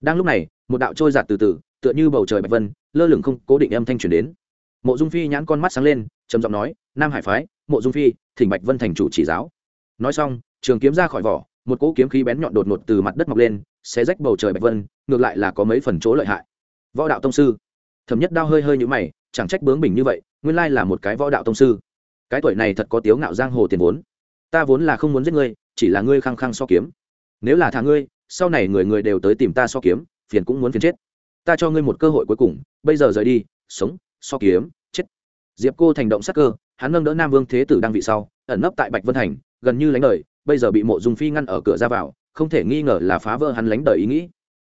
Đang lúc này, một đạo trôi giạt từ từ, tựa như bầu trời bạch vân, lơ lửng không cố định âm thanh truyền đến. Mộ dung phi nhãn con mắt sáng lên, trầm giọng nói, nam hải phái, mộ dung phi thỉnh bạch vân thành chủ chỉ giáo. Nói xong, trường kiếm ra khỏi vỏ, một cỗ kiếm khí bén nhọn đột ngột từ mặt đất mọc lên, xé rách bầu trời bạch vân, ngược lại là có mấy phần chỗ lợi hại. Võ đạo tông sư. Thẩm nhất đao hơi hơi như mày, chẳng trách bướng bình như vậy, nguyên lai là một cái võ đạo tông sư. Cái tuổi này thật có tiếu ngạo giang hồ tiền vốn. Ta vốn là không muốn giết ngươi, chỉ là ngươi khăng khăng so kiếm. Nếu là thả ngươi, sau này người người đều tới tìm ta so kiếm, phiền cũng muốn phiền chết. Ta cho ngươi một cơ hội cuối cùng, bây giờ rời đi, sống, so kiếm, chết. Diệp cô thành động sắc cơ hắn nâng đỡ nam vương thế tử đang vị sau, ẩn nấp tại bạch vân thành, gần như lánh đời, bây giờ bị mộ dung phi ngăn ở cửa ra vào, không thể nghi ngờ là phá vỡ hắn lánh đời ý nghĩ.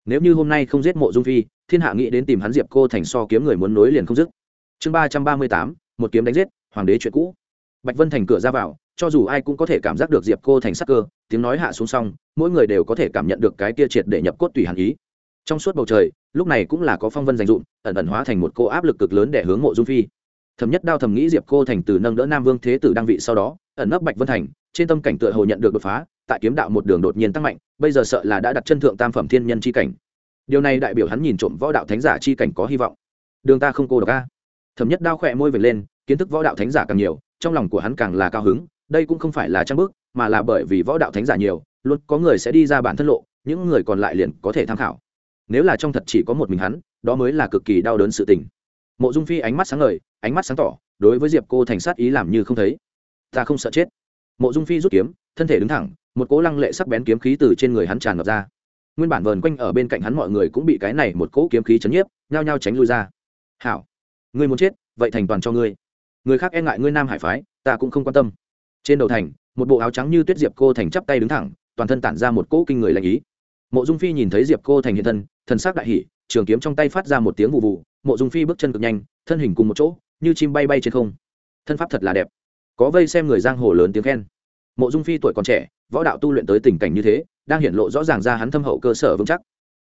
Nếu như hôm nay không giết mộ dung phi, thiên hạ nghĩ đến tìm hắn diệp cô thành so kiếm người muốn nối liền không dứt. Chương ba trăm ba mươi tám, một kiếm đánh giết, hoàng đế chuyện cũ. Bạch vân thành cửa ra vào, cho dù ai cũng có thể cảm giác được diệp cô thành sắc cơ, tiếng nói hạ xuống xong, mỗi người đều có thể cảm nhận được cái tia triệt để nhập cốt tùy hàn ý. Trong suốt bầu trời, lúc này cũng là có phong vân dành dụm ẩn ẩn hóa thành một cô áp lực cực lớn để hướng mộ dung phi thầm nhất đao thầm nghĩ diệp cô thành từ nâng đỡ nam vương thế tử đăng vị sau đó, ẩn nấp bạch vân thành, trên tâm cảnh tựa hồ nhận được đột phá, tại kiếm đạo một đường đột nhiên tăng mạnh, bây giờ sợ là đã đặt chân thượng tam phẩm thiên nhân c h i cảnh. Điều này đại biểu hắn nhìn trộm võ đạo thánh giả c h i cảnh có hy vọng. Đường ta không cô độc ca thầm nhất đao khỏe môi về lên, kiến thức võ đạo thánh giả càng nhiều, trong lòng của hắn càng là cao hứng, đây cũng không phải là trang bước, mà là bởi vì võ đạo thánh giả nhiều, luôn có người sẽ đi ra bản thân lộ, những người còn lại liền có thể tham khảo. Nếu là trong thật chỉ có một mình hắn, đó mới là cực kỳ đau đớn sự tình mộ dung phi ánh mắt sáng ngời, ánh mắt sáng tỏ, đối với diệp cô thành sát ý làm như không thấy. Ta không sợ chết. Mộ dung phi rút kiếm, thân thể đứng thẳng, một cỗ lăng lệ sắc bén kiếm khí từ trên người hắn tràn ngập ra. Nguyên bản vờn quanh ở bên cạnh hắn mọi người cũng bị cái này một cỗ kiếm khí chấn nhiếp, nhao nhao tránh lui ra. Hảo, ngươi muốn chết, vậy thành toàn cho ngươi. Người khác e ngại ngươi nam hải phái, ta cũng không quan tâm. Trên đầu thành, một bộ áo trắng như tuyết diệp cô thành chắp tay đứng thẳng, toàn thân tản ra một cỗ kinh người lạnh ý. Mộ dung phi nhìn thấy diệp cô thành hiện thân, thần sắc đại hỷ trường kiếm trong tay phát ra một tiếng vụ vụ mộ dung phi bước chân cực nhanh, thân hình cùng một chỗ, như chim bay bay trên không. Thân pháp thật là đẹp. Có vây xem người giang hồ lớn tiếng khen. Mộ dung phi tuổi còn trẻ, võ đạo tu luyện tới tình cảnh như thế, đang hiện lộ rõ ràng ra hắn thâm hậu cơ sở vững chắc.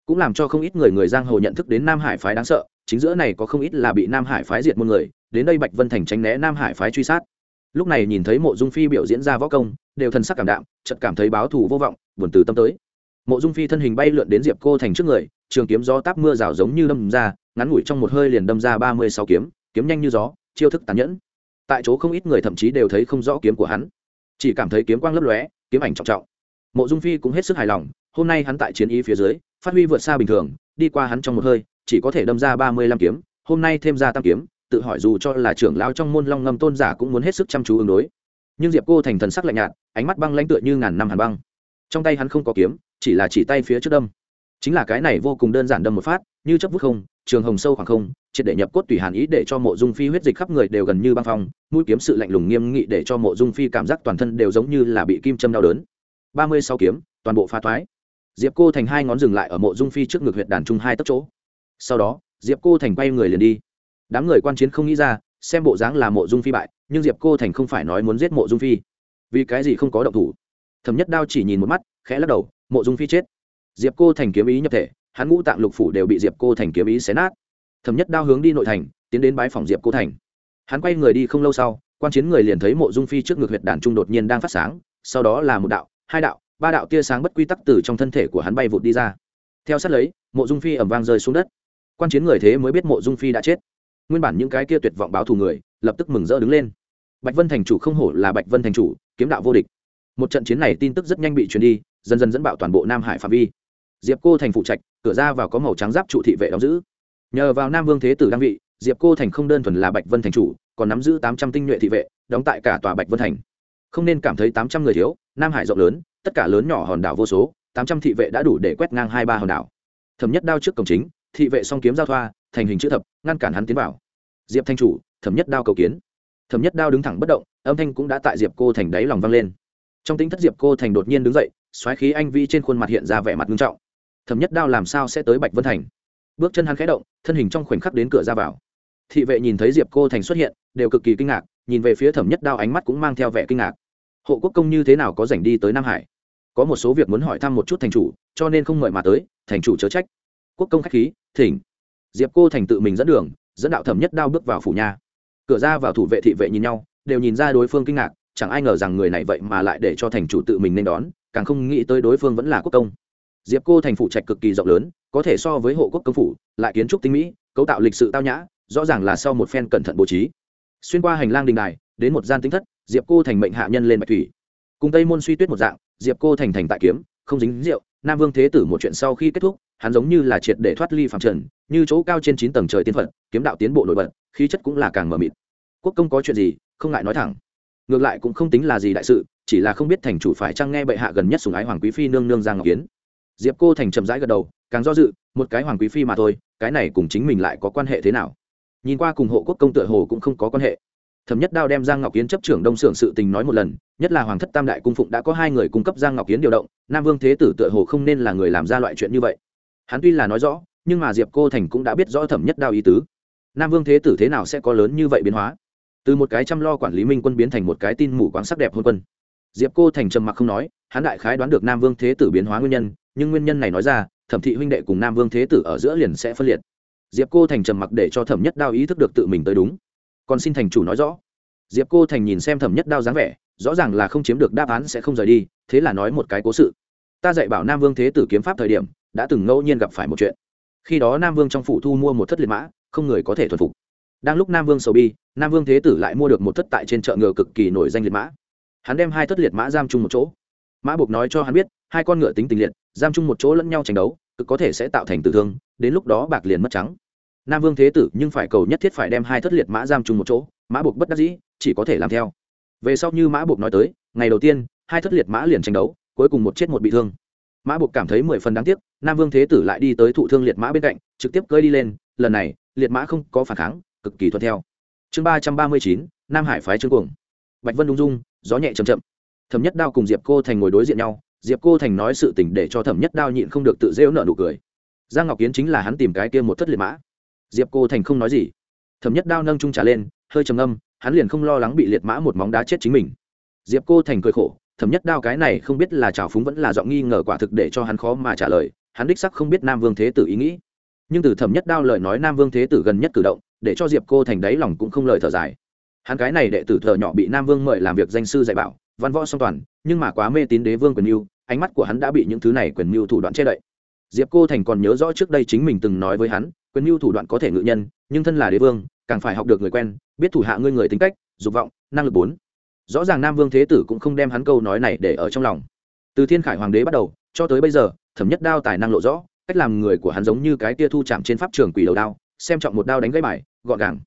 Cũng làm cho không ít người người giang hồ nhận thức đến nam hải phái đáng sợ, chính giữa này có không ít là bị nam hải phái diệt môn người, đến đây bạch vân thành tránh né nam hải phái truy sát. Lúc này nhìn thấy mộ dung phi biểu diễn ra võ công, đều thần sắc cảm đạm, chợt cảm thấy báo thù vô vọng, buồn từ tâm tới. Mộ dung phi thân hình bay lượn đến diệp cô thành trước người, trường kiếm gió táp mưa rào giống như lâm ra ngắn ngủi trong một hơi liền đâm ra ba mươi sáu kiếm kiếm nhanh như gió, chiêu thức tàn nhẫn. Tại chỗ không ít người thậm chí đều thấy không rõ kiếm của hắn. Chỉ cảm thấy kiếm quang lấp lóe, kiếm ảnh trọng trọng. Mộ dung phi cũng hết sức hài lòng, hôm nay hắn tại chiến ý phía dưới, phát huy vượt xa bình thường, đi qua hắn trong một hơi, chỉ có thể đâm ra ba mươi lăm kiếm, hôm nay thêm ra tam kiếm, tự hỏi dù cho là trưởng lao trong môn long ngâm tôn giả cũng muốn hết sức chăm chú ứng đối. Nhưng diệp cô thành thần sắc lạnh nhạt, ánh mắt băng lãnh tựa như ngàn năm hàn băng. Trong tay hắn không có kiếm, chỉ là chỉ tay phía trước đâm. Chính là cái này vô cùng đơn giản đâm một phát như chấp vút không, trường hồng sâu khoảng không, triệt để nhập cốt tùy hàn ý để cho mộ dung phi huyết dịch khắp người đều gần như băng phong, mũi kiếm sự lạnh lùng nghiêm nghị để cho mộ dung phi cảm giác toàn thân đều giống như là bị kim châm đau đớn. Ba mươi sáu kiếm, toàn bộ pha thoái. Diệp cô thành hai ngón dừng lại ở mộ dung phi trước ngực huyện đàn trung hai tấc chỗ. Sau đó, diệp cô thành quay người liền đi. Đám người quan chiến không nghĩ ra, xem bộ dáng là mộ dung phi bại, nhưng diệp cô thành không phải nói muốn giết mộ dung phi. Vì cái gì không có động thủ? Thẩm nhất đao chỉ nhìn một mắt, khẽ lắc đầu, mộ dung phi chết. Diệp cô thành kiếm ý nhập thể hắn ngũ tạng lục phủ đều bị diệp cô thành kiếm ý xé nát. Thẩm nhất đao hướng đi nội thành, tiến đến bái phòng diệp cô thành. Hắn quay người đi không lâu sau, quan chiến người liền thấy mộ dung phi trước ngực huyệt đàn trung đột nhiên đang phát sáng, sau đó là một đạo, hai đạo, ba đạo tia sáng bất quy tắc từ trong thân thể của hắn bay vụt đi ra. Theo sát lấy, mộ dung phi ẩm vang rơi xuống đất. Quan chiến người thế mới biết mộ dung phi đã chết. Nguyên bản những cái kia tuyệt vọng báo thù người, lập tức mừng rỡ đứng lên. Bạch vân thành chủ không hổ là bạch vân thành chủ, kiếm đạo vô địch. Một trận chiến này tin tức rất nhanh bị truyền đi, dần dần dẫn bạo toàn bộ nam hải phạm vi. Diệp cô thành phụ trạch cửa ra vào có màu trắng giáp trụ thị vệ đóng giữ. Nhờ vào nam vương thế tử đăng vị, diệp cô thành không đơn thuần là bạch vân thành chủ, còn nắm giữ tám trăm tinh nhuệ thị vệ, đóng tại cả tòa bạch vân thành. Không nên cảm thấy tám trăm người thiếu, nam hải rộng lớn, tất cả lớn nhỏ hòn đảo vô số, tám trăm thị vệ đã đủ để quét ngang hai ba hòn đảo. Thẩm nhất đao trước cổng chính, thị vệ song kiếm giao thoa, thành hình chữ thập, ngăn cản hắn tiến vào. Diệp thanh chủ, thẩm nhất đao cầu kiến. Thẩm nhất đao đứng thẳng bất động, âm thanh cũng đã tại diệp cô thành đáy lòng vang lên. Trong tính thất diệp cô thành đột nhiên đứng dậy, xoáy khí anh vi trên khuôn mặt hiện ra vẻ mặt nghiêm trọng thẩm nhất đao làm sao sẽ tới bạch vân thành? Bước chân hắn khẽ động, thân hình trong khoảnh khắc đến cửa ra vào. Thị vệ nhìn thấy diệp cô thành xuất hiện, đều cực kỳ kinh ngạc, nhìn về phía thẩm nhất đao ánh mắt cũng mang theo vẻ kinh ngạc. Hộ quốc công như thế nào có dành đi tới nam hải? Có một số việc muốn hỏi thăm một chút thành chủ, cho nên không mời mà tới, thành chủ chớ trách. Quốc công khách khí, thỉnh. Diệp cô thành tự mình dẫn đường, dẫn đạo thẩm nhất đao bước vào phủ nhà. Cửa ra vào thủ vệ thị vệ nhìn nhau, đều nhìn ra đối phương kinh ngạc, chẳng ai ngờ rằng người này vậy mà lại để cho thành chủ tự mình nên đón, càng không nghĩ tới đối phương vẫn là quốc công diệp cô thành phủ trạch cực kỳ rộng lớn, có thể so với hộ quốc công phủ, lại kiến trúc tinh mỹ, cấu tạo lịch sự tao nhã, rõ ràng là sau một phen cẩn thận bố trí. Xuyên qua hành lang đình đài, đến một gian tính thất, diệp cô thành mệnh hạ nhân lên bạch thủy. Cùng tây môn suy tuyết một dạng, diệp cô thành thành tại kiếm, không dính rượu, nam vương thế tử một chuyện sau khi kết thúc, hắn giống như là triệt để thoát ly phạm trần, như chỗ cao trên chín tầng trời tiên phật, kiếm đạo tiến bộ nổi bật, khí chất cũng là càng mờ mịt. Quốc công có chuyện gì, không ngại nói thẳng. Ngược lại cũng không tính là gì đại sự, chỉ là không biết thành chủ phải chăng nghe bệ hạ gần nhất sùng ái hoàng quý phi nương nương giang ngọc kiến diệp cô thành chậm rãi gật đầu, càng do dự, một cái hoàng quý phi mà thôi, cái này cùng chính mình lại có quan hệ thế nào? Nhìn qua cùng hộ quốc công tựa hồ cũng không có quan hệ. Thẩm nhất đao đem giang ngọc kiến chấp trưởng đông xưởng sự tình nói một lần, nhất là hoàng thất tam đại cung phụng đã có hai người cung cấp giang ngọc kiến điều động, nam vương thế tử tựa hồ không nên là người làm ra loại chuyện như vậy. Hắn tuy là nói rõ, nhưng mà diệp cô thành cũng đã biết rõ thẩm nhất đao ý tứ. Nam vương thế tử thế nào sẽ có lớn như vậy biến hóa? Từ một cái chăm lo quản lý minh quân biến thành một cái tin mù quáng sắc đẹp hôn quân. Diệp cô thành trầm mặc không nói, hắn đại khái đoán được nam vương thế tử biến hóa nguyên nhân nhưng nguyên nhân này nói ra, thẩm thị huynh đệ cùng nam vương thế tử ở giữa liền sẽ phân liệt. Diệp cô thành trầm mặc để cho thẩm nhất đao ý thức được tự mình tới đúng. Còn xin thành chủ nói rõ. Diệp cô thành nhìn xem thẩm nhất đao dáng vẻ, rõ ràng là không chiếm được đáp án sẽ không rời đi, thế là nói một cái cố sự. Ta dạy bảo nam vương thế tử kiếm pháp thời điểm, đã từng ngẫu nhiên gặp phải một chuyện. Khi đó nam vương trong phủ thu mua một thất liệt mã, không người có thể thuần phục. Đang lúc nam vương sầu bi, nam vương thế tử lại mua được một thất tại trên chợ ngựa cực kỳ nổi danh liệt mã. Hắn đem hai thất liệt mã giam chung một chỗ mã buộc nói cho hắn biết, hai con ngựa tính tình liệt, giam chung một chỗ lẫn nhau tranh đấu, cực có thể sẽ tạo thành tử thương, đến lúc đó bạc liền mất trắng. Nam vương thế tử nhưng phải cầu nhất thiết phải đem hai thất liệt mã giam chung một chỗ, mã buộc bất đắc dĩ, chỉ có thể làm theo. Về sau như mã buộc nói tới, ngày đầu tiên, hai thất liệt mã liền tranh đấu, cuối cùng một chết một bị thương. Mã buộc cảm thấy mười phần đáng tiếc, nam vương thế tử lại đi tới thụ thương liệt mã bên cạnh, trực tiếp cơi đi lên, lần này, liệt mã không có phản kháng, cực kỳ thuận theo. Chương ba trăm ba mươi chín, nam hải phái trương cuồng. Bạch vân đung dung, gió nhẹ chầm chậm thẩm nhất đao cùng diệp cô thành ngồi đối diện nhau, diệp cô thành nói sự tình để cho thẩm nhất đao nhịn không được tự rêu nợ nụ cười. Giang ngọc kiến chính là hắn tìm cái kia một thất liệt mã. Diệp cô thành không nói gì. Thẩm nhất đao nâng trung trả lên, hơi trầm âm hắn liền không lo lắng bị liệt mã một móng đá chết chính mình. Diệp cô thành cười khổ, thẩm nhất đao cái này không biết là trào phúng vẫn là giọng nghi ngờ quả thực để cho hắn khó mà trả lời, hắn đích sắc không biết nam vương thế tử ý nghĩ. Nhưng từ thẩm nhất đao lời nói nam vương thế tử gần nhất cử động, để cho diệp cô thành đáy lòng cũng không lời thở dài. Hắn cái này đệ tử thợ nhỏ bị nam vương mời làm việc danh sư dạy bảo văn võ song toàn, nhưng mà quá mê tín đế vương quyền mưu, ánh mắt của hắn đã bị những thứ này quyền mưu thủ đoạn che đậy. Diệp cô thành còn nhớ rõ trước đây chính mình từng nói với hắn, quyền mưu thủ đoạn có thể ngự nhân, nhưng thân là đế vương, càng phải học được người quen, biết thủ hạ ngươi người tính cách, dục vọng, năng lực bốn. Rõ ràng nam vương thế tử cũng không đem hắn câu nói này để ở trong lòng. Từ thiên khải hoàng đế bắt đầu, cho tới bây giờ, thẩm nhất đao tài năng lộ rõ, cách làm người của hắn giống như cái tia thu chạm trên pháp trường quỷ đầu đao, xem trọng một đao đánh gãy bài, gọn gàng.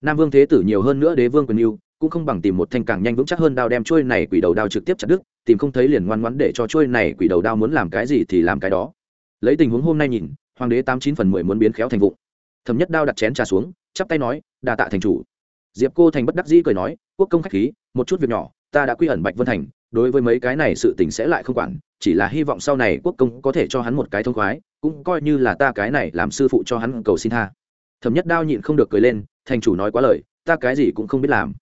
Nam vương thế tử nhiều hơn nữa đế vương quyền yêu cũng không bằng tìm một thanh càng nhanh vững chắc hơn đao đem chuôi này quỷ đầu đao trực tiếp chặt đứt, tìm không thấy liền ngoan ngoãn để cho chuôi này quỷ đầu đao muốn làm cái gì thì làm cái đó. Lấy tình huống hôm nay nhìn, hoàng đế tám chín phần mười muốn biến khéo thành vụng. Thẩm nhất đao đặt chén trà xuống, chắp tay nói đà tạ thành chủ. Diệp cô thành bất đắc dĩ cười nói, quốc công khách khí, một chút việc nhỏ, ta đã quy ẩn bạch vân thành, đối với mấy cái này sự tình sẽ lại không quản, chỉ là hy vọng sau này quốc công có thể cho hắn một cái thông khoái, cũng coi như là ta cái này làm sư phụ cho hắn cầu xin tha. Thẩm nhất đao nhịn không được cười lên, thành chủ nói quá lời, ta cái gì cũng không biết làm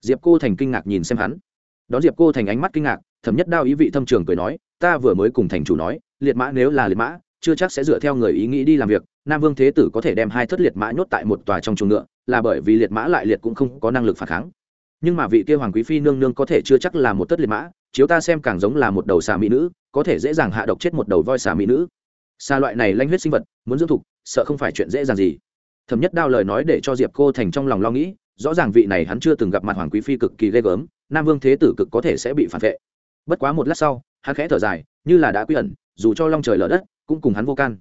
diệp cô thành kinh ngạc nhìn xem hắn. Đón diệp cô thành ánh mắt kinh ngạc, thẩm nhất đao ý vị thâm trường cười nói, ta vừa mới cùng thành chủ nói, liệt mã nếu là liệt mã, chưa chắc sẽ dựa theo người ý nghĩ đi làm việc, nam vương thế tử có thể đem hai thất liệt mã nhốt tại một tòa trong chuồng ngựa, là bởi vì liệt mã lại liệt cũng không có năng lực phản kháng. Nhưng mà vị kia hoàng quý phi nương nương có thể chưa chắc là một tất liệt mã, chiếu ta xem càng giống là một đầu xà mỹ nữ, có thể dễ dàng hạ độc chết một đầu voi xà mỹ nữ. Xa loại này lanh huyết sinh vật, muốn dưỡng thục, sợ không phải chuyện dễ dàng gì. Thẩm nhất đao lời nói để cho diệp cô thành trong lòng lo nghĩ rõ ràng vị này hắn chưa từng gặp mặt hoàng quý phi cực kỳ ghê gớm, nam vương thế tử cực có thể sẽ bị phản vệ. Bất quá một lát sau, hắn khẽ thở dài, như là đã quy ẩn, dù cho long trời lở đất, cũng cùng hắn vô can.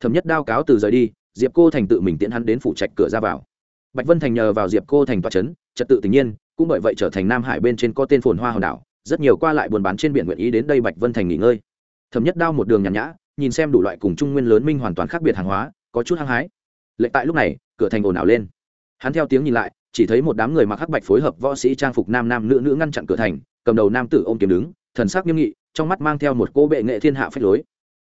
Thẩm nhất đao cáo từ rời đi, diệp cô thành tự mình tiễn hắn đến phủ trạch cửa ra vào. Bạch vân thành nhờ vào diệp cô thành toa c h ấ n trật tự tình nhiên, cũng bởi vậy trở thành nam hải bên trên có tên phồn hoa hòn đảo, rất nhiều qua lại buôn bán trên biển nguyện ý đến đây bạch vân thành nghỉ ngơi. Thẩm nhất đao một đường nhàn nhã, nhìn xem đủ loại cùng trung nguyên lớn minh hoàn toàn khác biệt hàng hóa, có chút hăng hái. Lệnh tại lúc này, cửa thành ồn ào lên. Hắn theo tiếng nhìn lại chỉ thấy một đám người mặc hắc bạch phối hợp võ sĩ trang phục nam nam nữ nữ ngăn chặn cửa thành, cầm đầu nam tử ôm kiếm đứng, thần sắc nghiêm nghị, trong mắt mang theo một cô bệ nghệ thiên hạ phách lối.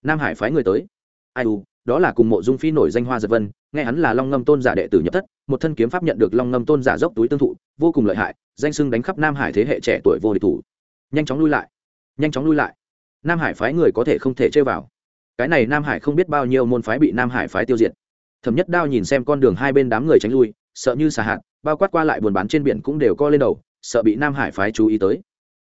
Nam hải phái người tới. Ai u, đó là cùng mộ dung phi nổi danh hoa giật vân, nghe hắn là long ngâm tôn giả đệ tử nhập thất, một thân kiếm pháp nhận được long ngâm tôn giả dốc túi tương thụ, vô cùng lợi hại, danh sưng đánh khắp nam hải thế hệ trẻ tuổi vô địch thủ. Nhanh chóng lui lại. Nhanh chóng lui lại. Nam hải phái người có thể không thể chơi vào. Cái này nam hải không biết bao nhiêu môn phái bị nam hải phái tiêu diệt. Thẩm nhất đao nhìn xem con đường hai bên đám người tránh lui, sợ như xà hạt bao quát qua lại buồn bán trên biển cũng đều co lên đầu, sợ bị nam hải phái chú ý tới.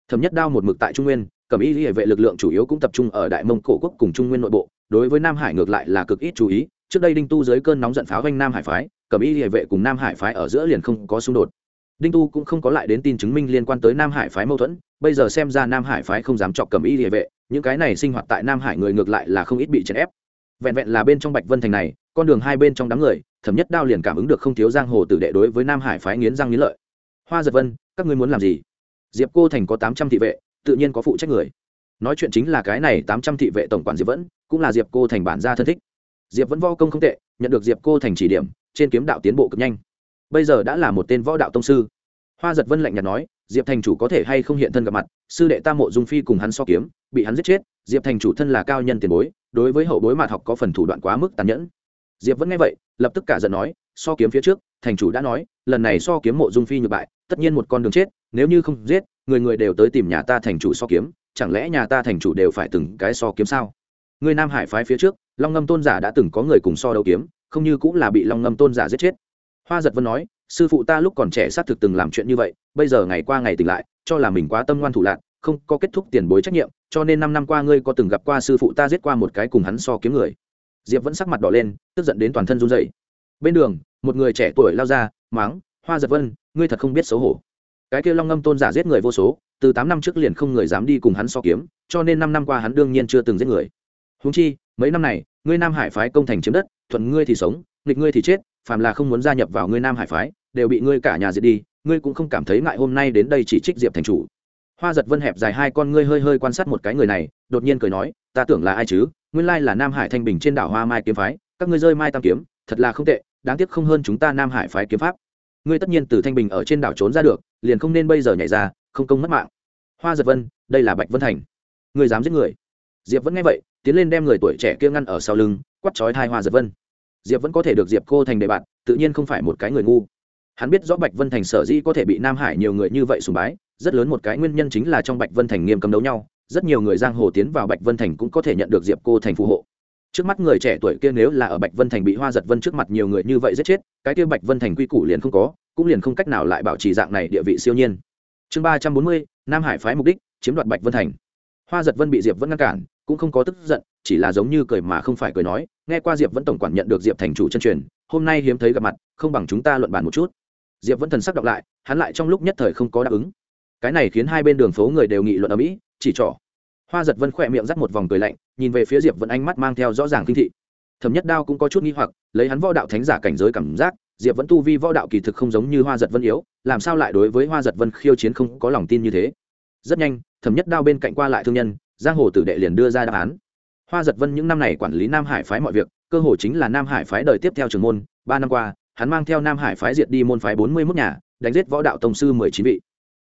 Thẩm nhất đao một mực tại trung nguyên cẩm y hệ vệ lực lượng chủ yếu cũng tập trung ở đại mông cổ quốc cùng trung nguyên nội bộ, đối với nam hải ngược lại là cực ít chú ý, trước đây đinh tu dưới cơn nóng giận pháo vanh nam hải phái cẩm y hệ vệ cùng nam hải phái ở giữa liền không có xung đột. Đinh tu cũng không có lại đến tin chứng minh liên quan tới nam hải phái mâu thuẫn, bây giờ xem ra nam hải phái không dám chọc cẩm y hệ vệ, những cái này sinh hoạt tại nam hải người ngược lại là không ít bị chèn ép. Vẹn vẹn là bên trong bạch vân thành này, con đường hai bên trong đám người thẩm nhất đao liền cảm ứng được không thiếu giang hồ tử đệ đối với nam hải phái nghiến răng nghiến lợi. Hoa giật vân, các ngươi muốn làm gì? Diệp cô thành có tám trăm thị vệ, tự nhiên có phụ trách người. Nói chuyện chính là cái này tám trăm thị vệ tổng quản diệp vẫn cũng là diệp cô thành bản gia thân thích. Diệp vẫn võ công không tệ, nhận được diệp cô thành chỉ điểm, trên kiếm đạo tiến bộ cực nhanh. Bây giờ đã là một tên võ đạo tông sư. Hoa giật vân lạnh nhạt nói, diệp thành chủ có thể hay không hiện thân gặp mặt, sư đệ ta mộ dung phi cùng hắn so kiếm, bị hắn giết chết, diệp thành chủ thân là cao nhân tiền bối, đối với hậu bối mạt học có phần thủ đoạn quá mức tàn nhẫn diệp vẫn nghe vậy, lập tức cả giận nói, so kiếm phía trước, thành chủ đã nói, lần này so kiếm mộ dung phi nhược bại, tất nhiên một con đường chết, nếu như không giết, người người đều tới tìm nhà ta thành chủ so kiếm, chẳng lẽ nhà ta thành chủ đều phải từng cái so kiếm sao? Người nam hải phái phía trước, long ngâm tôn giả đã từng có người cùng so đấu kiếm, không như cũng là bị long ngâm tôn giả giết chết. Hoa giật vân nói, sư phụ ta lúc còn trẻ xác thực từng làm chuyện như vậy, bây giờ ngày qua ngày tỉnh lại, cho là mình quá tâm ngoan thủ lạc không có kết thúc tiền bối trách nhiệm, cho nên năm năm qua ngươi có từng gặp qua sư phụ ta giết qua một cái cùng hắn so kiếm người diệp vẫn sắc mặt đỏ lên, tức giận đến toàn thân run dậy bên đường, một người trẻ tuổi lao ra máng hoa giật vân, ngươi thật không biết xấu hổ. Cái kia long ngâm tôn giả giết người vô số, từ tám năm trước liền không người dám đi cùng hắn so kiếm, cho nên năm năm qua hắn đương nhiên chưa từng giết người. Húng chi, mấy năm này, ngươi nam hải phái công thành chiếm đất, thuận ngươi thì sống, nghịch ngươi thì chết, phàm là không muốn gia nhập vào ngươi nam hải phái, đều bị ngươi cả nhà diệt đi, ngươi cũng không cảm thấy ngại hôm nay đến đây chỉ trích diệp thành chủ. Hoa giật vân hẹp dài hai con ngươi hơi hơi quan sát một cái người này, đột nhiên cười nói, ta tưởng là ai chứ? Nguyên lai là nam hải thanh bình trên đảo hoa mai kiếm phái, các ngươi rơi mai tam kiếm, thật là không tệ, đáng tiếc không hơn chúng ta nam hải phái kiếm pháp. Ngươi tất nhiên từ thanh bình ở trên đảo trốn ra được, liền không nên bây giờ nhảy ra, không công mất mạng. Hoa giật vân, đây là bạch vân thành. Ngươi dám giết người? Diệp vẫn nghe vậy, tiến lên đem người tuổi trẻ kia ngăn ở sau lưng quắt chói thai hoa giật vân. Diệp vẫn có thể được diệp cô thành đề bạn, tự nhiên không phải một cái người ngu. Hắn biết rõ bạch vân thành sở dĩ có thể bị nam hải nhiều người như vậy sùng bái, rất lớn một cái nguyên nhân chính là trong bạch vân thành nghiêm cấm đấu nhau rất nhiều người giang hồ tiến vào bạch vân thành cũng có thể nhận được diệp cô thành phù hộ. Trước mắt người trẻ tuổi kia nếu là ở bạch vân thành bị hoa giật vân trước mặt nhiều người như vậy giết chết, cái kia bạch vân thành quy củ liền không có, cũng liền không cách nào lại bảo trì dạng này địa vị siêu nhiên. Chương ba trăm bốn mươi, nam hải phái mục đích, chiếm đoạt bạch vân thành. Hoa giật vân bị diệp vẫn ngăn cản, cũng không có tức giận, chỉ là giống như cười mà không phải cười nói, nghe qua diệp vẫn tổng quản nhận được diệp thành chủ chân truyền, hôm nay hiếm thấy gặp mặt, không bằng chúng ta luận bàn một chút. Diệp vẫn thần sắc đọc lại, hắn lại trong lúc nhất thời không có đáp ứng. Cái này khiến hai bên đường phố người đều nghị luận ở mỹ chỉ trỏ. Hoa giật vân khỏe miệng dắt một vòng cười lạnh, nhìn về phía diệp vân ánh mắt mang theo rõ ràng kinh thị. Thẩm nhất đao cũng có chút nghi hoặc, lấy hắn võ đạo thánh giả cảnh giới cảm giác, diệp vẫn tu vi võ đạo kỳ thực không giống như hoa giật vân yếu, làm sao lại đối với hoa giật vân khiêu chiến không có lòng tin như thế? Rất nhanh, thẩm nhất đao bên cạnh qua lại thương nhân, giang hồ tử đệ liền đưa ra đáp án. Hoa giật vân những năm này quản lý nam hải phái mọi việc, cơ hồ chính là nam hải phái đời tiếp theo trường môn, ba năm qua, hắn mang theo nam hải phái diệt đi môn phái bốn mươi mốt nhà, đánh giết võ đạo tổng sư mười chín vị.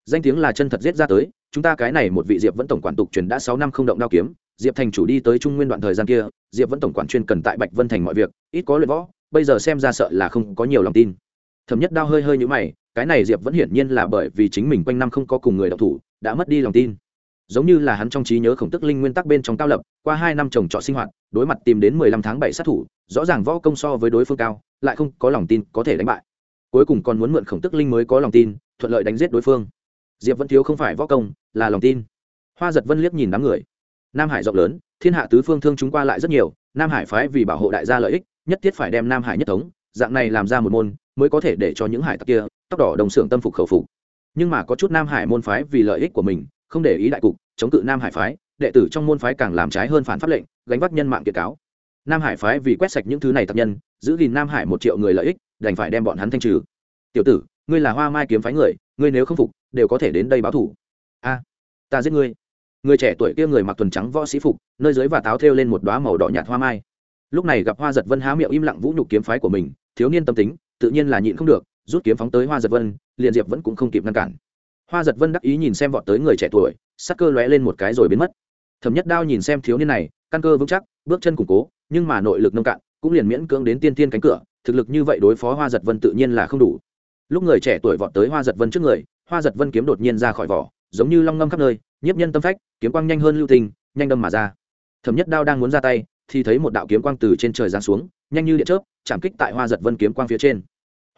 Danh tiếng là chân thật giết ra tới chúng ta cái này một vị diệp vẫn tổng quản tục truyền đã sáu năm không động đao kiếm, diệp thành chủ đi tới trung nguyên đoạn thời gian kia, diệp vẫn tổng quản chuyên cần tại bạch vân thành mọi việc, ít có luyện võ, bây giờ xem ra sợ là không có nhiều lòng tin. Thẩm nhất đao hơi hơi như mày, cái này diệp vẫn hiển nhiên là bởi vì chính mình quanh năm không có cùng người đọc thủ, đã mất đi lòng tin. Giống như là hắn trong trí nhớ khổng tức linh nguyên tắc bên trong cao lập, qua hai năm trồng trọt sinh hoạt, đối mặt tìm đến mười lăm tháng bảy sát thủ, rõ ràng võ công so với đối phương cao, lại không có lòng tin có thể đánh bại. Cuối cùng còn muốn mượn khổng tức linh mới có lòng tin, thuận lợi đánh giết đối phương diệp vẫn thiếu không phải võ công, là lòng tin. Hoa giật vân liếc nhìn đám người. Nam hải rộng lớn, thiên hạ tứ phương thương chúng qua lại rất nhiều, nam hải phái vì bảo hộ đại gia lợi ích, nhất thiết phải đem nam hải nhất thống, dạng này làm ra một môn, mới có thể để cho những hải tặc kia, tóc đỏ đồng xưởng tâm phục khẩu phục. Nhưng mà có chút nam hải môn phái vì lợi ích của mình, không để ý đại cục, chống cự nam hải phái, đệ tử trong môn phái càng làm trái hơn phản pháp lệnh, gánh vác nhân mạng kiệt cáo. Nam hải phái vì quét sạch những thứ này tập nhân, giữ gìn nam hải một triệu người lợi ích, đành phải đem bọn hắn thanh trừ. Tiểu tử, ngươi là hoa mai kiếm phái người ngươi nếu không phục, đều có thể đến đây báo thủ. A, ta giết ngươi. Người trẻ tuổi kia người mặc tuần trắng võ sĩ phục, nơi dưới và táo thêu lên một đoá màu đỏ nhạt hoa mai. Lúc này gặp hoa giật vân há miệng im lặng vũ nhục kiếm phái của mình, thiếu niên tâm tính, tự nhiên là nhịn không được, rút kiếm phóng tới hoa giật vân, liền diệp vẫn cũng không kịp ngăn cản. Hoa giật vân đắc ý nhìn xem vọt tới người trẻ tuổi, sắc cơ lóe lên một cái rồi biến mất. Thẩm nhất đao nhìn xem thiếu niên này, căn cơ vững chắc, bước chân củng cố, nhưng mà nội lực nông cạn, cũng liền miễn cưỡng đến tiên tiên cánh cửa, thực lực như vậy đối phó hoa giật vân tự nhiên là không đủ lúc người trẻ tuổi vọt tới hoa giật vân trước người, hoa giật vân kiếm đột nhiên ra khỏi vỏ, giống như long ngâm khắp nơi, nhiếp nhân tâm phách, kiếm quang nhanh hơn lưu tình nhanh đâm mà ra. Thẩm nhất đao đang muốn ra tay, thì thấy một đạo kiếm quang từ trên trời giáng xuống, nhanh như điện chớp, chạm kích tại hoa giật vân kiếm quang phía trên.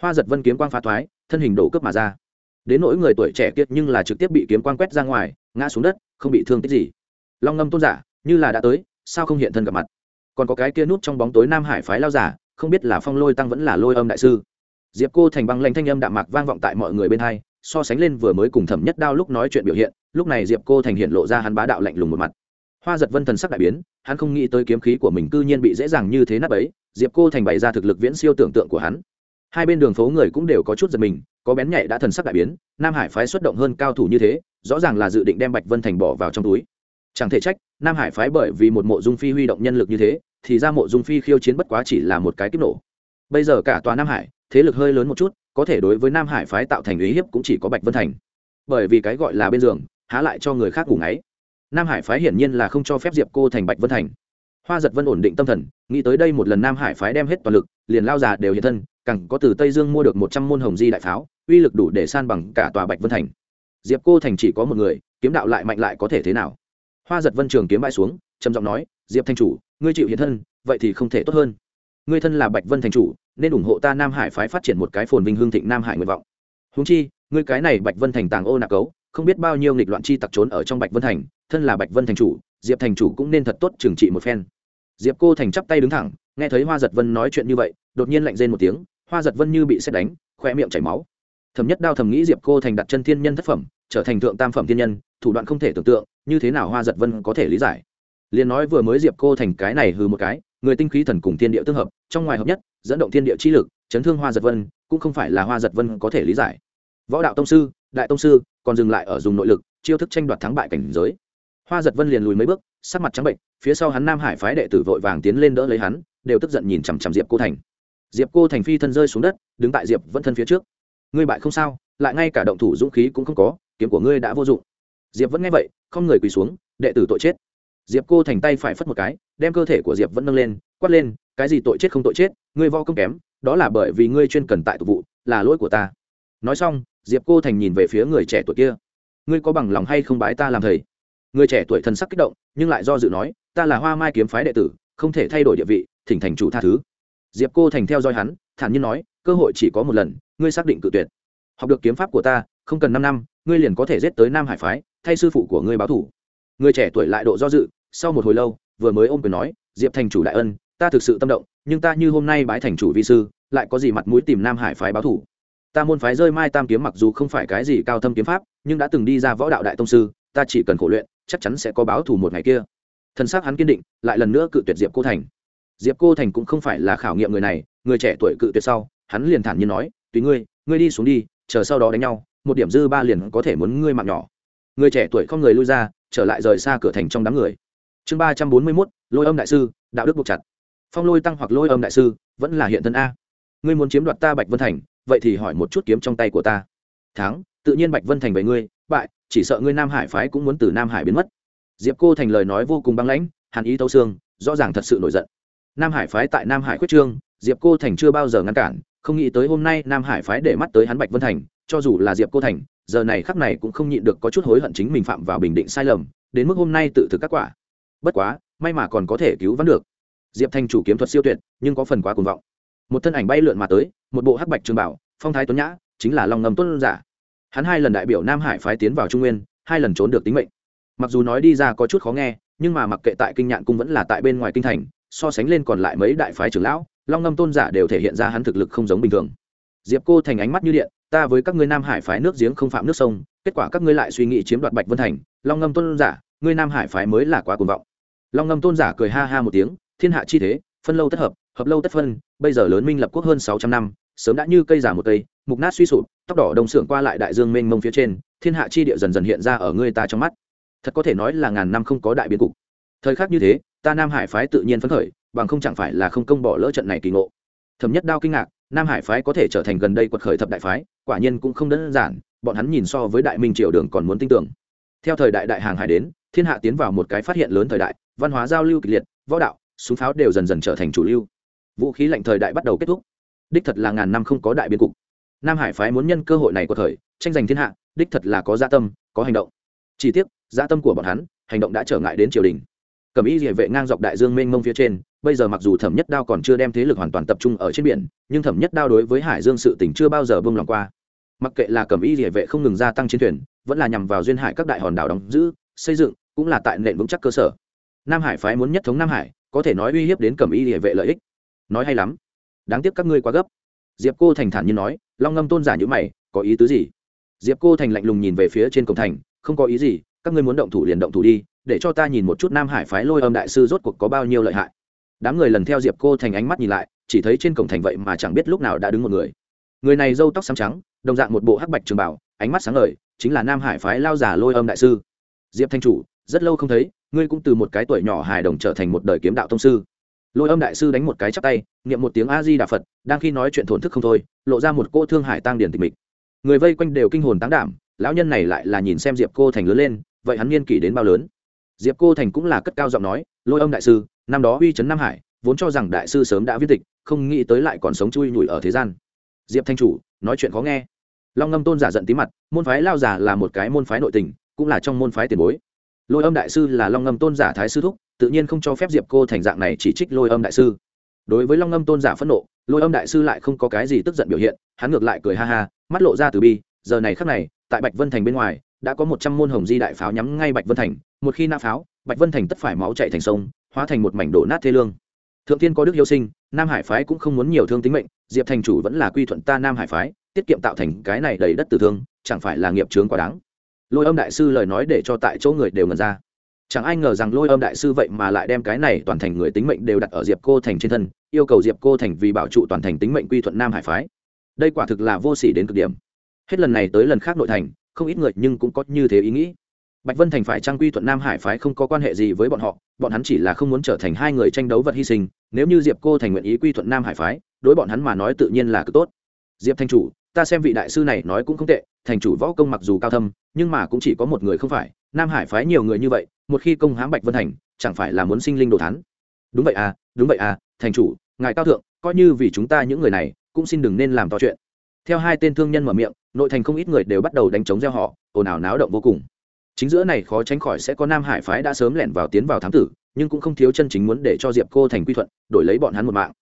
Hoa giật vân kiếm quang phá thoái, thân hình đổ cướp mà ra. Đến nỗi người tuổi trẻ kiệt nhưng là trực tiếp bị kiếm quang quét ra ngoài, ngã xuống đất, không bị thương tích gì. Long ngâm tôn giả, như là đã tới, sao không hiện thân gặp mặt? Còn có cái kia nút trong bóng tối nam hải phái lao giả, không biết là phong lôi tăng vẫn là lôi âm đại sư diệp cô thành băng lanh thanh âm đạm mạc vang vọng tại mọi người bên hai, so sánh lên vừa mới cùng thẩm nhất đao lúc nói chuyện biểu hiện, lúc này diệp cô thành hiện lộ ra hắn bá đạo lạnh lùng một mặt. Hoa giật vân thần sắc đại biến, hắn không nghĩ tới kiếm khí của mình cư nhiên bị dễ dàng như thế nắp ấy diệp cô thành bày ra thực lực viễn siêu tưởng tượng của hắn. Hai bên đường phố người cũng đều có chút giật mình, có bén nhạy đã thần sắc đại biến, nam hải phái xuất động hơn cao thủ như thế, rõ ràng là dự định đem bạch vân thành bỏ vào trong túi. Chẳng thể trách, nam hải phái bởi vì một mộ dung phi huy động nhân lực như thế, thì ra mộ dung phi khiêu chiến bất quá chỉ là một cái kích nổ. Bây giờ cả tòa nam hải thế lực hơi lớn một chút, có thể đối với nam hải phái tạo thành ý hiếp cũng chỉ có bạch vân thành. Bởi vì cái gọi là bên giường, há lại cho người khác ngủ ngáy. Nam hải phái hiển nhiên là không cho phép diệp cô thành bạch vân thành. Hoa giật vân ổn định tâm thần, nghĩ tới đây một lần nam hải phái đem hết toàn lực, liền lao già đều hiện thân, càng có từ tây dương mua được một trăm môn hồng di đại pháo, uy lực đủ để san bằng cả tòa bạch vân thành. Diệp cô thành chỉ có một người, kiếm đạo lại mạnh lại có thể thế nào? Hoa giật vân trường kiếm bãi xuống, trầm giọng nói, diệp thanh chủ, ngươi chịu hiện thân, vậy thì không thể tốt hơn ngươi thân là bạch vân thành chủ, nên ủng hộ ta nam hải phái phát triển một cái phồn vinh hương thịnh nam hải nguyện vọng. Húng chi, ngươi cái này bạch vân thành tàng ô nạc cấu, không biết bao nhiêu nghịch loạn chi tặc trốn ở trong bạch vân thành, thân là bạch vân thành chủ, diệp thành chủ cũng nên thật tốt trừng trị một phen. Diệp cô thành chắp tay đứng thẳng, nghe thấy hoa giật vân nói chuyện như vậy, đột nhiên lạnh rên một tiếng, hoa giật vân như bị xét đánh khoe miệng chảy máu. Thầm nhất đao thầm nghĩ diệp cô thành đặt chân thiên nhân thất phẩm, trở thành thượng tam phẩm thiên nhân, thủ đoạn không thể tưởng tượng, như thế nào hoa giật vân có thể lý giải? Liền nói vừa mới diệp cô thành cái này hừ một cái người tinh khí thần cùng thiên địa tương hợp, trong ngoài hợp nhất, dẫn động thiên địa chi lực, chấn thương hoa giật vân, cũng không phải là hoa giật vân có thể lý giải. Võ đạo tông sư, đại tông sư, còn dừng lại ở dùng nội lực, chiêu thức tranh đoạt thắng bại cảnh giới. Hoa giật vân liền lùi mấy bước, sắc mặt trắng bệnh, phía sau hắn nam hải phái đệ tử vội vàng tiến lên đỡ lấy hắn, đều tức giận nhìn chằm chằm diệp cô thành. Diệp cô thành phi thân rơi xuống đất, đứng tại diệp vẫn thân phía trước. Ngươi bại không sao, lại ngay cả động thủ dũng khí cũng không có, kiếm của ngươi đã vô dụng. Diệp vẫn nghe vậy, không người quỳ xuống, đệ tử tội chết diệp cô thành tay phải phất một cái, đem cơ thể của diệp vẫn nâng lên, quát lên, cái gì tội chết không tội chết, ngươi vo công kém, đó là bởi vì ngươi chuyên cần tại tục vụ, là lỗi của ta. Nói xong, diệp cô thành nhìn về phía người trẻ tuổi kia. Ngươi có bằng lòng hay không bái ta làm thầy? Người trẻ tuổi thần sắc kích động, nhưng lại do dự nói, ta là hoa mai kiếm phái đệ tử, không thể thay đổi địa vị, thỉnh thành chủ tha thứ. Diệp cô thành theo dõi hắn, thản nhiên nói, cơ hội chỉ có một lần, ngươi xác định cự tuyệt. Học được kiếm pháp của ta, không cần năm năm, ngươi liền có thể giết tới nam hải phái, thay sư phụ của ngươi báo thủ người trẻ tuổi lại độ do dự, sau một hồi lâu, vừa mới ôm quyền nói, diệp thành chủ đại ân, ta thực sự tâm động, nhưng ta như hôm nay bái thành chủ vi sư, lại có gì mặt mũi tìm nam hải phái báo thủ? Ta môn phái rơi mai tam kiếm mặc dù không phải cái gì cao thâm kiếm pháp, nhưng đã từng đi ra võ đạo đại tông sư, ta chỉ cần khổ luyện, chắc chắn sẽ có báo thù một ngày kia. Thân xác hắn kiên định, lại lần nữa cự tuyệt diệp cô thành. Diệp cô thành cũng không phải là khảo nghiệm người này, người trẻ tuổi cự tuyệt sau, hắn liền thản nhiên nói, tùy ngươi ngươi đi xuống đi, chờ sau đó đánh nhau, một điểm dư ba liền có thể muốn ngươi mạng nhỏ. Người trẻ tuổi không người lui ra trở lại rời xa cửa thành trong đám người. Chương ba trăm bốn mươi mốt, lôi âm đại sư, đạo đức buộc chặt. Phong lôi tăng hoặc lôi âm đại sư, vẫn là hiện thân a. Ngươi muốn chiếm đoạt ta bạch vân thành, vậy thì hỏi một chút kiếm trong tay của ta. Thắng, tự nhiên bạch vân thành về ngươi, bại, chỉ sợ ngươi nam hải phái cũng muốn từ nam hải biến mất. Diệp cô thành lời nói vô cùng băng lãnh, hàn ý tâu xương, rõ ràng thật sự nổi giận. Nam hải phái tại nam hải quyết trương, diệp cô thành chưa bao giờ ngăn cản, không nghĩ tới hôm nay nam hải phái để mắt tới hắn bạch vân thành, cho dù là diệp cô thành giờ này khắc này cũng không nhịn được có chút hối hận chính mình phạm vào bình định sai lầm, đến mức hôm nay tự thực các quả. Bất quá, may mà còn có thể cứu vãn được. Diệp thanh chủ kiếm thuật siêu tuyệt, nhưng có phần quá cuồng vọng. Một thân ảnh bay lượn mà tới, một bộ hắc bạch trường bảo, phong thái tuấn nhã, chính là long ngầm tuấn giả. Hắn hai lần đại biểu nam hải phái tiến vào trung nguyên, hai lần trốn được tính mệnh. Mặc dù nói đi ra có chút khó nghe, nhưng mà mặc kệ tại kinh nhạn cung vẫn là tại bên ngoài kinh thành, so sánh lên còn lại mấy đại phái trưởng lão, long ngâm tôn giả đều thể hiện ra hắn thực lực không giống bình thường. Diệp cô thành ánh mắt như điện ta với các ngươi nam hải phái nước giếng không phạm nước sông, kết quả các ngươi lại suy nghĩ chiếm đoạt bạch vân thành, long ngâm tôn giả, ngươi nam hải phái mới là quá cuồng vọng. Long ngâm tôn giả cười ha ha một tiếng, thiên hạ chi thế, phân lâu tất hợp hợp lâu tất phân, bây giờ lớn minh lập quốc hơn sáu trăm năm, sớm đã như cây giả một cây, mục nát suy sụp, tóc đỏ đồng xưởng qua lại đại dương mênh mông phía trên, thiên hạ chi địa dần dần hiện ra ở ngươi ta trong mắt. Thật có thể nói là ngàn năm không có đại biến cục. Thời khắc như thế, ta nam hải phái tự nhiên phấn khởi, bằng không chẳng phải là không công bỏ lỡ trận này kỳ ngộ. Thẩm nhất đao kinh ngạc nam hải phái có thể trở thành gần đây quật khởi thập đại phái, quả nhiên cũng không đơn giản, bọn hắn nhìn so với đại minh triều đường còn muốn tin tưởng theo thời đại đại hàng hải đến, thiên hạ tiến vào một cái phát hiện lớn thời đại, văn hóa giao lưu kịch liệt, võ đạo, súng pháo đều dần dần trở thành chủ lưu. Vũ khí lạnh thời đại bắt đầu kết thúc. Đích thật là ngàn năm không có đại biến cục. Nam hải phái muốn nhân cơ hội này của thời tranh giành thiên hạ, đích thật là có gia dạ tâm, có hành động. Chỉ tiếc gia dạ tâm của bọn hắn, hành động đã trở ngại đến triều đình cầm Y địa vệ ngang dọc đại dương mênh mông phía trên, bây giờ mặc dù thẩm nhất đao còn chưa đem thế lực hoàn toàn tập trung ở trên biển, nhưng thẩm nhất đao đối với hải dương sự tỉnh chưa bao giờ bông lòng qua. Mặc kệ là cầm Y địa vệ không ngừng gia tăng chiến thuyền, vẫn là nhằm vào duyên hải các đại hòn đảo đóng giữ, xây dựng, cũng là tại nền vững chắc cơ sở. Nam hải phái muốn nhất thống nam hải, có thể nói uy hiếp đến cầm Y địa vệ lợi ích. Nói hay lắm. Đáng tiếc các ngươi quá gấp. Diệp cô thành thản nhiên nói, long ngâm tôn giả như mày, có ý tứ gì? Diệp cô thành lạnh lùng nhìn về phía trên cổng thành, không có ý gì, các ngươi muốn động thủ liền động thủ đi để cho ta nhìn một chút nam hải phái lôi âm đại sư rốt cuộc có bao nhiêu lợi hại. Đám người lần theo diệp cô thành ánh mắt nhìn lại, chỉ thấy trên cổng thành vậy mà chẳng biết lúc nào đã đứng một người. Người này râu tóc xám trắng, đồng dạng một bộ hắc bạch trường bảo ánh mắt sáng ngời, chính là nam hải phái lao giả lôi âm đại sư. Diệp thanh chủ, rất lâu không thấy, ngươi cũng từ một cái tuổi nhỏ hài đồng trở thành một đời kiếm đạo thông sư. Lôi âm đại sư đánh một cái chắp tay, niệm một tiếng a di đà phật, đang khi nói chuyện thổn thức không thôi, lộ ra một cô thương hải tăng điển tịch mịch. Người vây quanh đều kinh hồn táng đảm, lão nhân này lại là nhìn xem diệp cô thành lớn lên, vậy hắn niên kỷ đến bao lớn? Diệp cô thành cũng là cất cao giọng nói, lôi âm đại sư, năm đó uy chấn nam hải, vốn cho rằng đại sư sớm đã viết tịch, không nghĩ tới lại còn sống chui nhủi ở thế gian. Diệp thanh chủ, nói chuyện khó nghe. Long ngâm tôn giả giận tí mặt, môn phái lao giả là một cái môn phái nội tình, cũng là trong môn phái tiền bối. Lôi âm đại sư là long ngâm tôn giả thái sư thúc, tự nhiên không cho phép diệp cô thành dạng này chỉ trích lôi âm đại sư. Đối với long ngâm tôn giả phẫn nộ, lôi âm đại sư lại không có cái gì tức giận biểu hiện, hắn ngược lại cười ha ha, mắt lộ ra từ bi, giờ này khắc này, tại bạch vân thành bên ngoài đã có một trăm môn hồng di đại pháo nhắm ngay bạch vân thành. Một khi nã pháo, bạch vân thành tất phải máu chạy thành sông, hóa thành một mảnh đổ nát thê lương. Thượng tiên có đức yêu sinh, nam hải phái cũng không muốn nhiều thương tính mệnh, diệp thành chủ vẫn là quy thuận ta nam hải phái, tiết kiệm tạo thành cái này đầy đất tử thương, chẳng phải là nghiệp chướng quá đáng. Lôi âm đại sư lời nói để cho tại chỗ người đều ngần ra. Chẳng ai ngờ rằng lôi âm đại sư vậy mà lại đem cái này toàn thành người tính mệnh đều đặt ở diệp cô thành trên thân, yêu cầu diệp cô thành vì bảo trụ toàn thành tính mệnh quy thuận nam hải phái. Đây quả thực là vô sỉ đến cực điểm. Hết lần này tới lần khác nội thành không ít người nhưng cũng có như thế ý nghĩ. Bạch vân thành phải trang quy thuận nam hải phái không có quan hệ gì với bọn họ, bọn hắn chỉ là không muốn trở thành hai người tranh đấu vật hy sinh, nếu như diệp cô thành nguyện ý quy thuận nam hải phái, đối bọn hắn mà nói tự nhiên là cực tốt. Diệp thành chủ, ta xem vị đại sư này nói cũng không tệ, thành chủ võ công mặc dù cao thâm, nhưng mà cũng chỉ có một người không phải, nam hải phái nhiều người như vậy, một khi công hãm bạch vân thành, chẳng phải là muốn sinh linh đồ thắn đúng vậy à đúng vậy à thành chủ, ngài cao thượng, coi như vì chúng ta những người này, cũng xin đừng nên làm to chuyện theo hai tên thương nhân mở miệng, nội thành không ít người đều bắt đầu đánh chống gieo họ, ồn ào náo động vô cùng. Chính giữa này khó tránh khỏi sẽ có nam hải phái đã sớm lẻn vào tiến vào thám tử, nhưng cũng không thiếu chân chính muốn để cho diệp cô thành quy thuận, đổi lấy bọn hắn một mạng.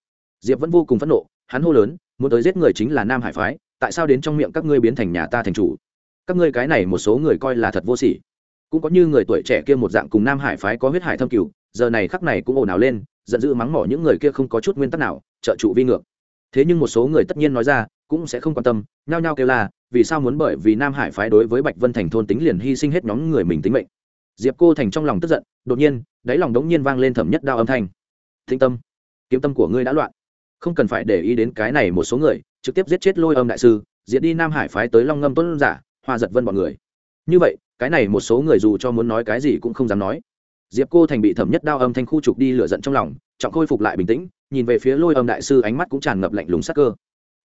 Diệp vẫn vô cùng phẫn nộ, hắn hô lớn, muốn tới giết người chính là nam hải phái, tại sao đến trong miệng các ngươi biến thành nhà ta thành chủ? Các ngươi cái này một số người coi là thật vô sỉ. Cũng có như người tuổi trẻ kia một dạng cùng nam hải phái có huyết hải thâm cửu giờ này khắc này cũng ồn ào lên, giận dữ mắng mỏ những người kia không có chút nguyên tắc nào, trợ trụ vi ngược. Thế nhưng một số người tất nhiên nói ra cũng sẽ không quan tâm, nhao nhao kêu là vì sao muốn bởi vì nam hải phái đối với bạch vân thành thôn tính liền hy sinh hết nhóm người mình tính mệnh. Diệp cô thành trong lòng tức giận, đột nhiên, đáy lòng đống nhiên vang lên thẩm nhất đao âm thanh. Thinh tâm, kiếm tâm của ngươi đã loạn. Không cần phải để ý đến cái này một số người, trực tiếp giết chết lôi âm đại sư, diệt đi nam hải phái tới long ngâm tuấn giả, hoa giật vân bọn người. Như vậy, cái này một số người dù cho muốn nói cái gì cũng không dám nói. Diệp cô thành bị thẩm nhất đao âm thanh khu trục đi lửa giận trong lòng, trọng khôi phục lại bình tĩnh, nhìn về phía lôi âm đại sư ánh mắt cũng tràn ngập lạnh lùng sắc cơ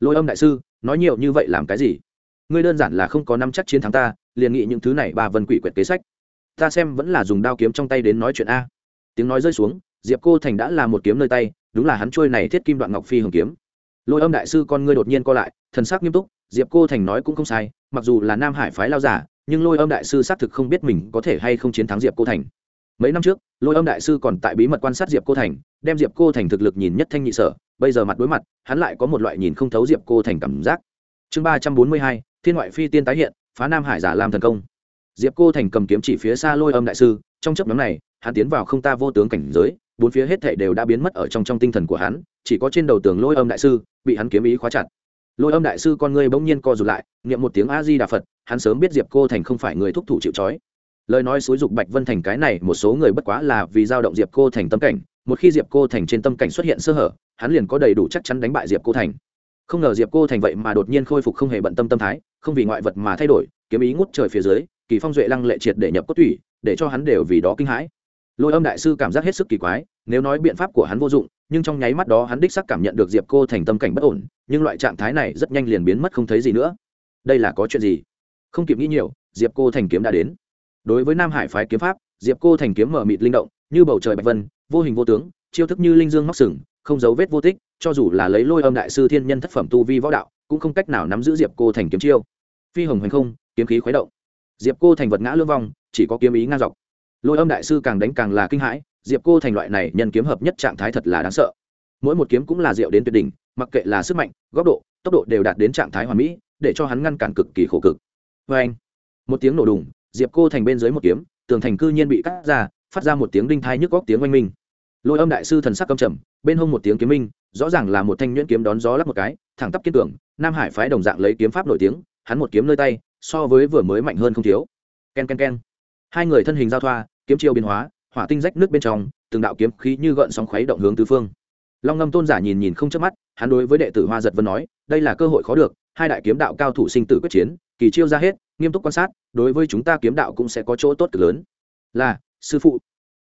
lôi âm đại sư, nói nhiều như vậy làm cái gì? Ngươi đơn giản là không có năm chắc chiến thắng ta, liền nghĩ những thứ này ba vân quỷ quyệt kế sách. Ta xem vẫn là dùng đao kiếm trong tay đến nói chuyện a. Tiếng nói rơi xuống, diệp cô thành đã là một kiếm nơi tay, đúng là hắn trôi này thiết kim đoạn ngọc phi hồng kiếm. Lôi âm đại sư con ngươi đột nhiên co lại, thần sắc nghiêm túc, diệp cô thành nói cũng không sai, mặc dù là nam hải phái lao giả, nhưng lôi âm đại sư xác thực không biết mình có thể hay không chiến thắng diệp cô thành mấy năm trước, lôi âm đại sư còn tại bí mật quan sát diệp cô thành, đem diệp cô thành thực lực nhìn nhất thanh nhị sở, bây giờ mặt đối mặt, hắn lại có một loại nhìn không thấu diệp cô thành cảm giác. Chương ba trăm bốn mươi hai, thiên ngoại phi tiên tái hiện, phá nam hải giả làm thần công. Diệp cô thành cầm kiếm chỉ phía xa lôi âm đại sư, trong chấp nhóm này, hắn tiến vào không ta vô tướng cảnh giới, bốn phía hết thảy đều đã biến mất ở trong trong tinh thần của hắn, chỉ có trên đầu tường lôi âm đại sư bị hắn kiếm ý khóa chặt. Lôi âm đại sư con ngươi bỗng nhiên co rụt lại, niệm một tiếng a di đà phật, hắn sớm biết diệp cô thành không phải người thúc thủ chịu trói lời nói xúi dục bạch vân thành cái này, một số người bất quá là vì giao động diệp cô thành tâm cảnh, một khi diệp cô thành trên tâm cảnh xuất hiện sơ hở, hắn liền có đầy đủ chắc chắn đánh bại diệp cô thành. Không ngờ diệp cô thành vậy mà đột nhiên khôi phục không hề bận tâm tâm thái, không vì ngoại vật mà thay đổi, kiếm ý ngút trời phía dưới, kỳ phong duệ lăng lệ triệt để nhập cốt thủy để cho hắn đều vì đó kinh hãi. Lôi âm đại sư cảm giác hết sức kỳ quái, nếu nói biện pháp của hắn vô dụng, nhưng trong nháy mắt đó hắn đích sắc cảm nhận được diệp cô thành tâm cảnh bất ổn, nhưng loại trạng thái này rất nhanh liền biến mất không thấy gì nữa. Đây là có chuyện gì? Không kịp nghĩ nhiều, diệp cô thành kiếm đã đến đối với nam hải phái kiếm pháp, diệp cô thành kiếm mở mịt linh động, như bầu trời bạch vân, vô hình vô tướng, chiêu thức như linh dương móc sừng, không dấu vết vô tích, cho dù là lấy lôi âm đại sư thiên nhân thất phẩm tu vi võ đạo, cũng không cách nào nắm giữ diệp cô thành kiếm chiêu. Phi hồng hành không, kiếm khí khuấy động. Diệp cô thành vật ngã lương vong, chỉ có kiếm ý ngang dọc. Lôi âm đại sư càng đánh càng là kinh hãi, diệp cô thành loại này nhân kiếm hợp nhất trạng thái thật là đáng sợ. Mỗi một kiếm cũng là diệu đến tuyệt đỉnh, mặc kệ là sức mạnh, góc độ, tốc độ đều đạt đến trạng thái hoàn mỹ, để cho hắn ngăn cản cực kỳ khổ cực. Vê anh một tiếng nổ đùng diệp cô thành bên dưới một kiếm, tường thành cư nhiên bị cắt ra, phát ra một tiếng đinh thai nhức góc tiếng oanh minh. Lôi âm đại sư thần sắc cầm trầm, bên hông một tiếng kiếm minh, rõ ràng là một thanh nhuyễn kiếm đón gió lắp một cái, thẳng tắp kiên tưởng nam hải phái đồng dạng lấy kiếm pháp nổi tiếng, hắn một kiếm nơi tay, so với vừa mới mạnh hơn không thiếu. Ken ken ken. hai người thân hình giao thoa, kiếm chiêu biến hóa, hỏa tinh rách nước bên trong, từng đạo kiếm khí như gợn sóng khuấy động hướng tứ phương. Long ngâm tôn giả nhìn nhìn không chớp mắt, hắn đối với đệ tử hoa giật vân nói, đây là cơ hội khó được hai đại kiếm đạo cao thủ sinh tử quyết chiến, kỳ chiêu ra hết, nghiêm túc quan sát, đối với chúng ta kiếm đạo cũng sẽ có chỗ tốt cực lớn. Là, sư phụ.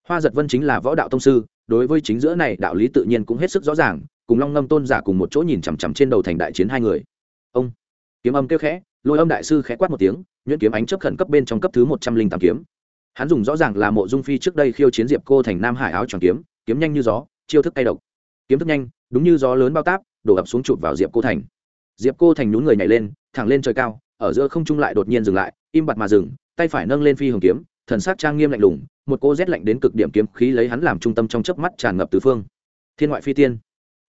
Hoa giật vân chính là võ đạo tông sư, đối với chính giữa này, đạo lý tự nhiên cũng hết sức rõ ràng, cùng long ngâm tôn giả cùng một chỗ nhìn chằm chằm trên đầu thành đại chiến hai người. Ông. Kiếm âm kêu khẽ, lôi âm đại sư khẽ quát một tiếng, nhuyễn kiếm ánh chấp khẩn cấp bên trong cấp thứ một trăm linh tám kiếm. Hắn dùng rõ ràng là mộ dung phi trước đây khiêu chiến diệp cô thành nam hải áo tròn kiếm kiếm nhanh như gió, chiêu thức tay độc. Kiếm thức nhanh, đúng như gió lớn bao táp, đổ ập xuống chụp vào diệp cô thành diệp cô thành nhún người nhảy lên, thẳng lên trời cao, ở giữa không trung lại đột nhiên dừng lại, im bặt mà dừng, tay phải nâng lên phi hồng kiếm, thần sắc trang nghiêm lạnh lùng, một cô rét lạnh đến cực điểm kiếm khí lấy hắn làm trung tâm trong chớp mắt tràn ngập tứ phương. Thiên ngoại phi tiên.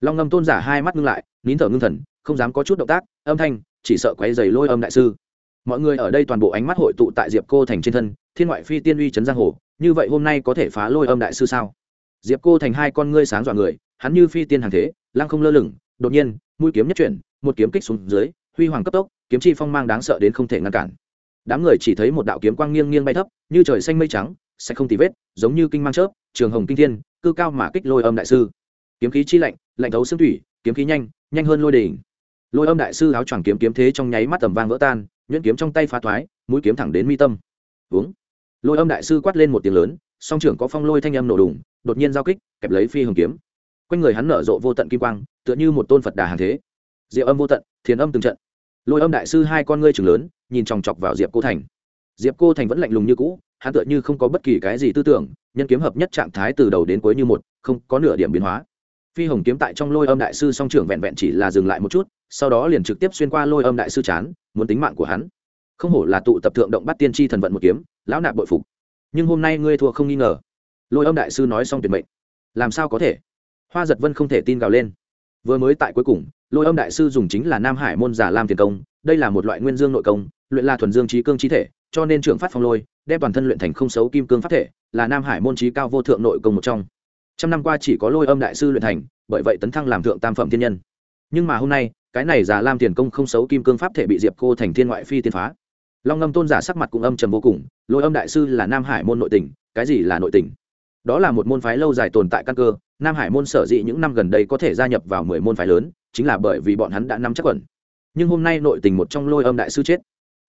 Long ngâm tôn giả hai mắt ngưng lại, nín thở ngưng thần, không dám có chút động tác, âm thanh, chỉ sợ quấy dày lôi âm đại sư. Mọi người ở đây toàn bộ ánh mắt hội tụ tại diệp cô thành trên thân, thiên ngoại phi tiên uy trấn giang hồ, như vậy hôm nay có thể phá lôi âm đại sư sao? Diệp cô thành hai con ngươi sáng dọa người, hắn như phi tiên hàng thế, lăng không lơ lửng, đột nhiên, mũi kiếm nhất chuyển một kiếm kích xuống dưới, huy hoàng cấp tốc, kiếm chi phong mang đáng sợ đến không thể ngăn cản. Đám người chỉ thấy một đạo kiếm quang nghiêng nghiêng bay thấp, như trời xanh mây trắng, sẽ không tì vết, giống như kinh mang chớp, trường hồng kinh thiên, cư cao mà kích lôi âm đại sư. Kiếm khí chi lạnh lạnh thấu xương thủy, kiếm khí nhanh nhanh hơn lôi đỉnh. Lôi âm đại sư áo choàng kiếm kiếm thế trong nháy mắt tầm vang vỡ tan, nhuyễn kiếm trong tay phá thoái, mũi kiếm thẳng đến mi tâm. Uống lôi âm đại sư quát lên một tiếng lớn, song trưởng có phong lôi thanh âm nổ đùng, đột nhiên giao kích, kẹp lấy phi hồng kiếm. Quanh người hắn nở rộ vô tận kim quang, tựa như một tôn phật đà hàng thế diệu âm vô tận, thiền âm từng trận. Lôi âm đại sư hai con ngươi trường lớn, nhìn chòng chọc vào diệp cô thành. Diệp cô thành vẫn lạnh lùng như cũ, hắn tựa như không có bất kỳ cái gì tư tưởng, nhân kiếm hợp nhất trạng thái từ đầu đến cuối như một, không có nửa điểm biến hóa. Phi hồng kiếm tại trong lôi âm đại sư song trưởng vẹn vẹn chỉ là dừng lại một chút, sau đó liền trực tiếp xuyên qua lôi âm đại sư chán, muốn tính mạng của hắn. Không hổ là tụ tập thượng động bắt tiên tri thần vận một kiếm, lão nạp bội phục. Nhưng hôm nay ngươi thua không nghi ngờ. Lôi âm đại sư nói xong tuyệt mệnh. Làm sao có thể? Hoa giật vân không thể tin gào lên vừa mới tại cuối cùng, lôi âm đại sư dùng chính là nam hải môn giả lam tiền công, đây là một loại nguyên dương nội công, luyện là thuần dương trí cương trí thể, cho nên trưởng phát phong lôi, đem toàn thân luyện thành không xấu kim cương pháp thể, là nam hải môn trí cao vô thượng nội công một trong. Trăm năm qua chỉ có lôi âm đại sư luyện thành, bởi vậy tấn thăng làm thượng tam phẩm thiên nhân. Nhưng mà hôm nay, cái này giả lam tiền công không xấu kim cương pháp thể bị diệp cô thành thiên ngoại phi tiên phá. Long ngâm tôn giả sắc mặt cũng âm trầm vô cùng, lôi âm đại sư là nam hải môn nội tình cái gì là nội tình đó là một môn phái lâu dài tồn tại căn cơ, nam hải môn sở dĩ những năm gần đây có thể gia nhập vào mười môn phái lớn, chính là bởi vì bọn hắn đã nắm chắc quẩn nhưng hôm nay nội tình một trong lôi âm đại sư chết.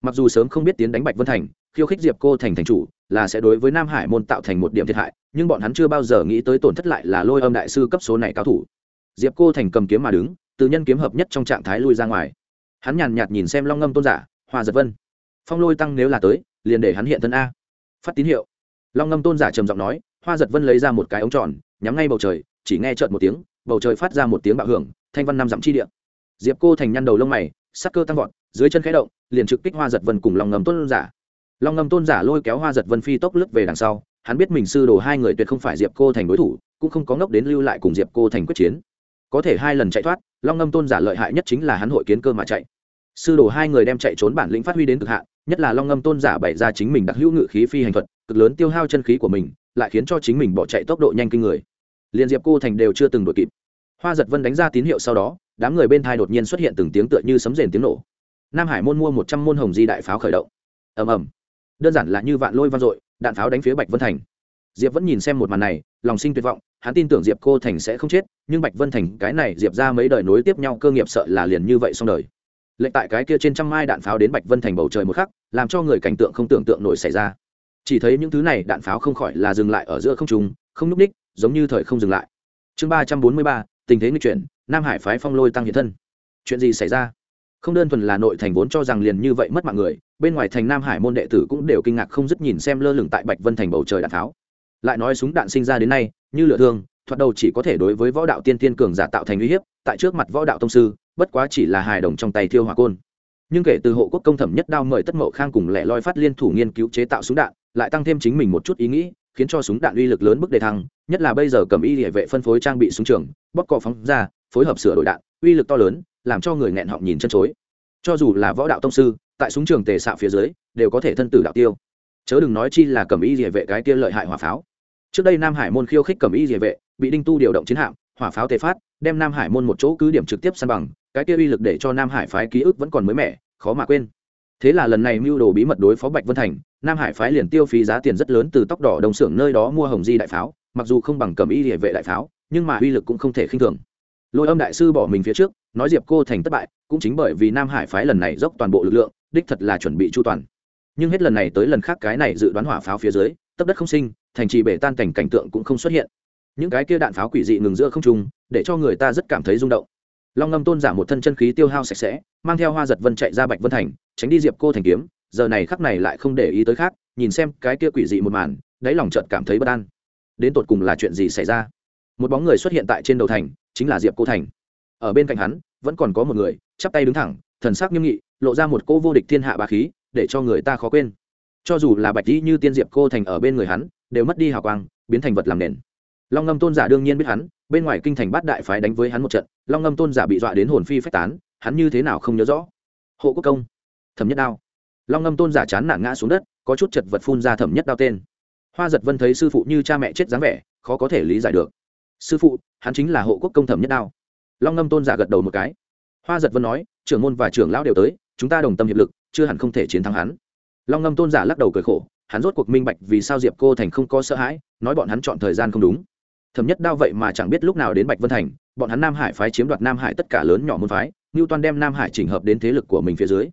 Mặc dù sớm không biết tiến đánh bạch vân thành, khiêu khích diệp cô thành thành chủ là sẽ đối với nam hải môn tạo thành một điểm thiệt hại, nhưng bọn hắn chưa bao giờ nghĩ tới tổn thất lại là lôi âm đại sư cấp số này cao thủ. Diệp cô thành cầm kiếm mà đứng, từ nhân kiếm hợp nhất trong trạng thái lui ra ngoài. Hắn nhàn nhạt nhìn xem long ngâm tôn giả hòa giật vân. Phong lôi tăng nếu là tới, liền để hắn hiện thân a. Phát tín hiệu. Long ngâm tôn giả trầm giọng nói hoa giật vân lấy ra một cái ống tròn, nhắm ngay bầu trời, chỉ nghe trợn một tiếng, bầu trời phát ra một tiếng bạo hưởng, thanh văn năm dặm chi điện diệp cô thành nhăn đầu lông mày, sắc cơ tăng vọt, dưới chân khẽ động, liền trực kích hoa giật vân cùng long ngâm tôn giả. Long ngâm tôn giả lôi kéo hoa giật vân phi tốc lướt về đằng sau, hắn biết mình sư đồ hai người tuyệt không phải diệp cô thành đối thủ, cũng không có ngốc đến lưu lại cùng diệp cô thành quyết chiến. Có thể hai lần chạy thoát, long ngâm tôn giả lợi hại nhất chính là hắn hội kiến cơ mà chạy. Sư đồ hai người đem chạy trốn bản lĩnh phát huy đến cực hạn, nhất là long ngâm tôn giả bày ra chính mình đặc hữu ngự khí phi hành thuật, cực lớn tiêu hao chân khí của mình lại khiến cho chính mình bỏ chạy tốc độ nhanh kinh người. Liền diệp cô thành đều chưa từng đội kịp. Hoa giật vân đánh ra tín hiệu sau đó, đám người bên thai đột nhiên xuất hiện từng tiếng tựa như sấm rền tiếng nổ. Nam hải môn mua một trăm môn hồng di đại pháo khởi động. Ầm ầm. Đơn giản là như vạn lôi vang dội, đạn pháo đánh phía bạch vân thành. Diệp vẫn nhìn xem một màn này, lòng sinh tuyệt vọng, hắn tin tưởng diệp cô thành sẽ không chết, nhưng bạch vân thành, cái này diệp ra mấy đời nối tiếp nhau cơ nghiệp sợ là liền như vậy xong đời. Lệnh tại cái kia trên trăm mai đạn pháo đến bạch vân thành bầu trời một khắc, làm cho người cảnh tượng không tưởng tượng nổi xảy ra chỉ thấy những thứ này đạn pháo không khỏi là dừng lại ở giữa không trung, không núp ních, giống như thời không dừng lại. Chương ba trăm bốn mươi ba, tình thế nghi chuyển, nam hải phái phong lôi tăng hiện thân. Chuyện gì xảy ra? Không đơn thuần là nội thành vốn cho rằng liền như vậy mất mạng người, bên ngoài thành nam hải môn đệ tử cũng đều kinh ngạc không dứt nhìn xem lơ lửng tại bạch vân thành bầu trời đạn pháo. Lại nói súng đạn sinh ra đến nay, như lựa thương thoạt đầu chỉ có thể đối với võ đạo tiên tiên cường giả tạo thành uy hiếp, tại trước mặt võ đạo tông sư, bất quá chỉ là hài đồng trong tay thiêu hỏa côn. Nhưng kể từ hộ quốc công thẩm nhất đao mời tất mậu khang cùng lẻ loi phát liên thủ nghiên cứu chế tạo súng đạn lại tăng thêm chính mình một chút ý nghĩ, khiến cho súng đạn uy lực lớn mức đề thăng, nhất là bây giờ cầm y địa vệ phân phối trang bị súng trường bóc cọ phóng ra, phối hợp sửa đổi đạn, uy lực to lớn, làm cho người nghẹn họng nhìn chân chối. Cho dù là võ đạo tông sư, tại súng trường tề xạ phía dưới, đều có thể thân tử đạo tiêu. Chớ đừng nói chi là cầm y địa vệ cái kia lợi hại hỏa pháo. Trước đây nam hải môn khiêu khích cầm y địa vệ, bị đinh tu điều động chiến hạm, hỏa pháo tề phát, đem nam hải môn một chỗ cứ điểm trực tiếp săn bằng, cái kia uy lực để cho nam hải phái ký ức vẫn còn mới mẻ, khó mà quên. Thế là lần này mưu đồ bí mật đối phó bạch vân thành nam hải phái liền tiêu phí giá tiền rất lớn từ tóc đỏ đồng xưởng nơi đó mua hồng di đại pháo, mặc dù không bằng cầm y địa vệ đại pháo, nhưng mà uy lực cũng không thể khinh thường. Lôi âm đại sư bỏ mình phía trước, nói diệp cô thành thất bại, cũng chính bởi vì nam hải phái lần này dốc toàn bộ lực lượng, đích thật là chuẩn bị chu toàn. Nhưng hết lần này tới lần khác cái này dự đoán hỏa pháo phía dưới, tấp đất không sinh, thành trì bể tan cảnh cảnh tượng cũng không xuất hiện. Những cái kia đạn pháo quỷ dị ngừng giữa không trung, để cho người ta rất cảm thấy rung động. Long ngâm tôn giả một thân chân khí tiêu hao sạch sẽ, mang theo hoa giật vân chạy ra bạch vân thành, tránh đi diệp cô thành kiếm giờ này khắc này lại không để ý tới khác, nhìn xem cái kia quỷ dị một màn, đáy lòng chợt cảm thấy bất an. Đến tột cùng là chuyện gì xảy ra? Một bóng người xuất hiện tại trên đầu thành, chính là diệp cô thành. Ở bên cạnh hắn, vẫn còn có một người, chắp tay đứng thẳng, thần sắc nghiêm nghị, lộ ra một cô vô địch thiên hạ bà khí, để cho người ta khó quên. Cho dù là bạch dĩ như tiên diệp cô thành ở bên người hắn, đều mất đi hào quang, biến thành vật làm nền. Long ngâm tôn giả đương nhiên biết hắn, bên ngoài kinh thành bát đại phái đánh với hắn một trận, long ngâm tôn giả bị dọa đến hồn phi phách tán, hắn như thế nào không nhớ rõ? Hộ quốc công, thẩm nhất đao long ngâm tôn giả chán nản ngã xuống đất, có chút chật vật phun ra thẩm nhất đao tên. Hoa giật vân thấy sư phụ như cha mẹ chết dáng vẻ, khó có thể lý giải được. Sư phụ, hắn chính là hộ quốc công thẩm nhất đao. Long ngâm tôn giả gật đầu một cái. Hoa giật vân nói, trưởng môn và trưởng lão đều tới, chúng ta đồng tâm hiệp lực, chưa hẳn không thể chiến thắng hắn. Long ngâm tôn giả lắc đầu cười khổ, hắn rốt cuộc minh bạch vì sao diệp cô thành không có sợ hãi, nói bọn hắn chọn thời gian không đúng. Thẩm nhất đao vậy mà chẳng biết lúc nào đến bạch vân thành, bọn hắn nam hải phái chiếm đoạt nam hải tất cả lớn nhỏ môn phái, ngưu toan đem nam hải chỉnh hợp đến thế lực của mình phía dưới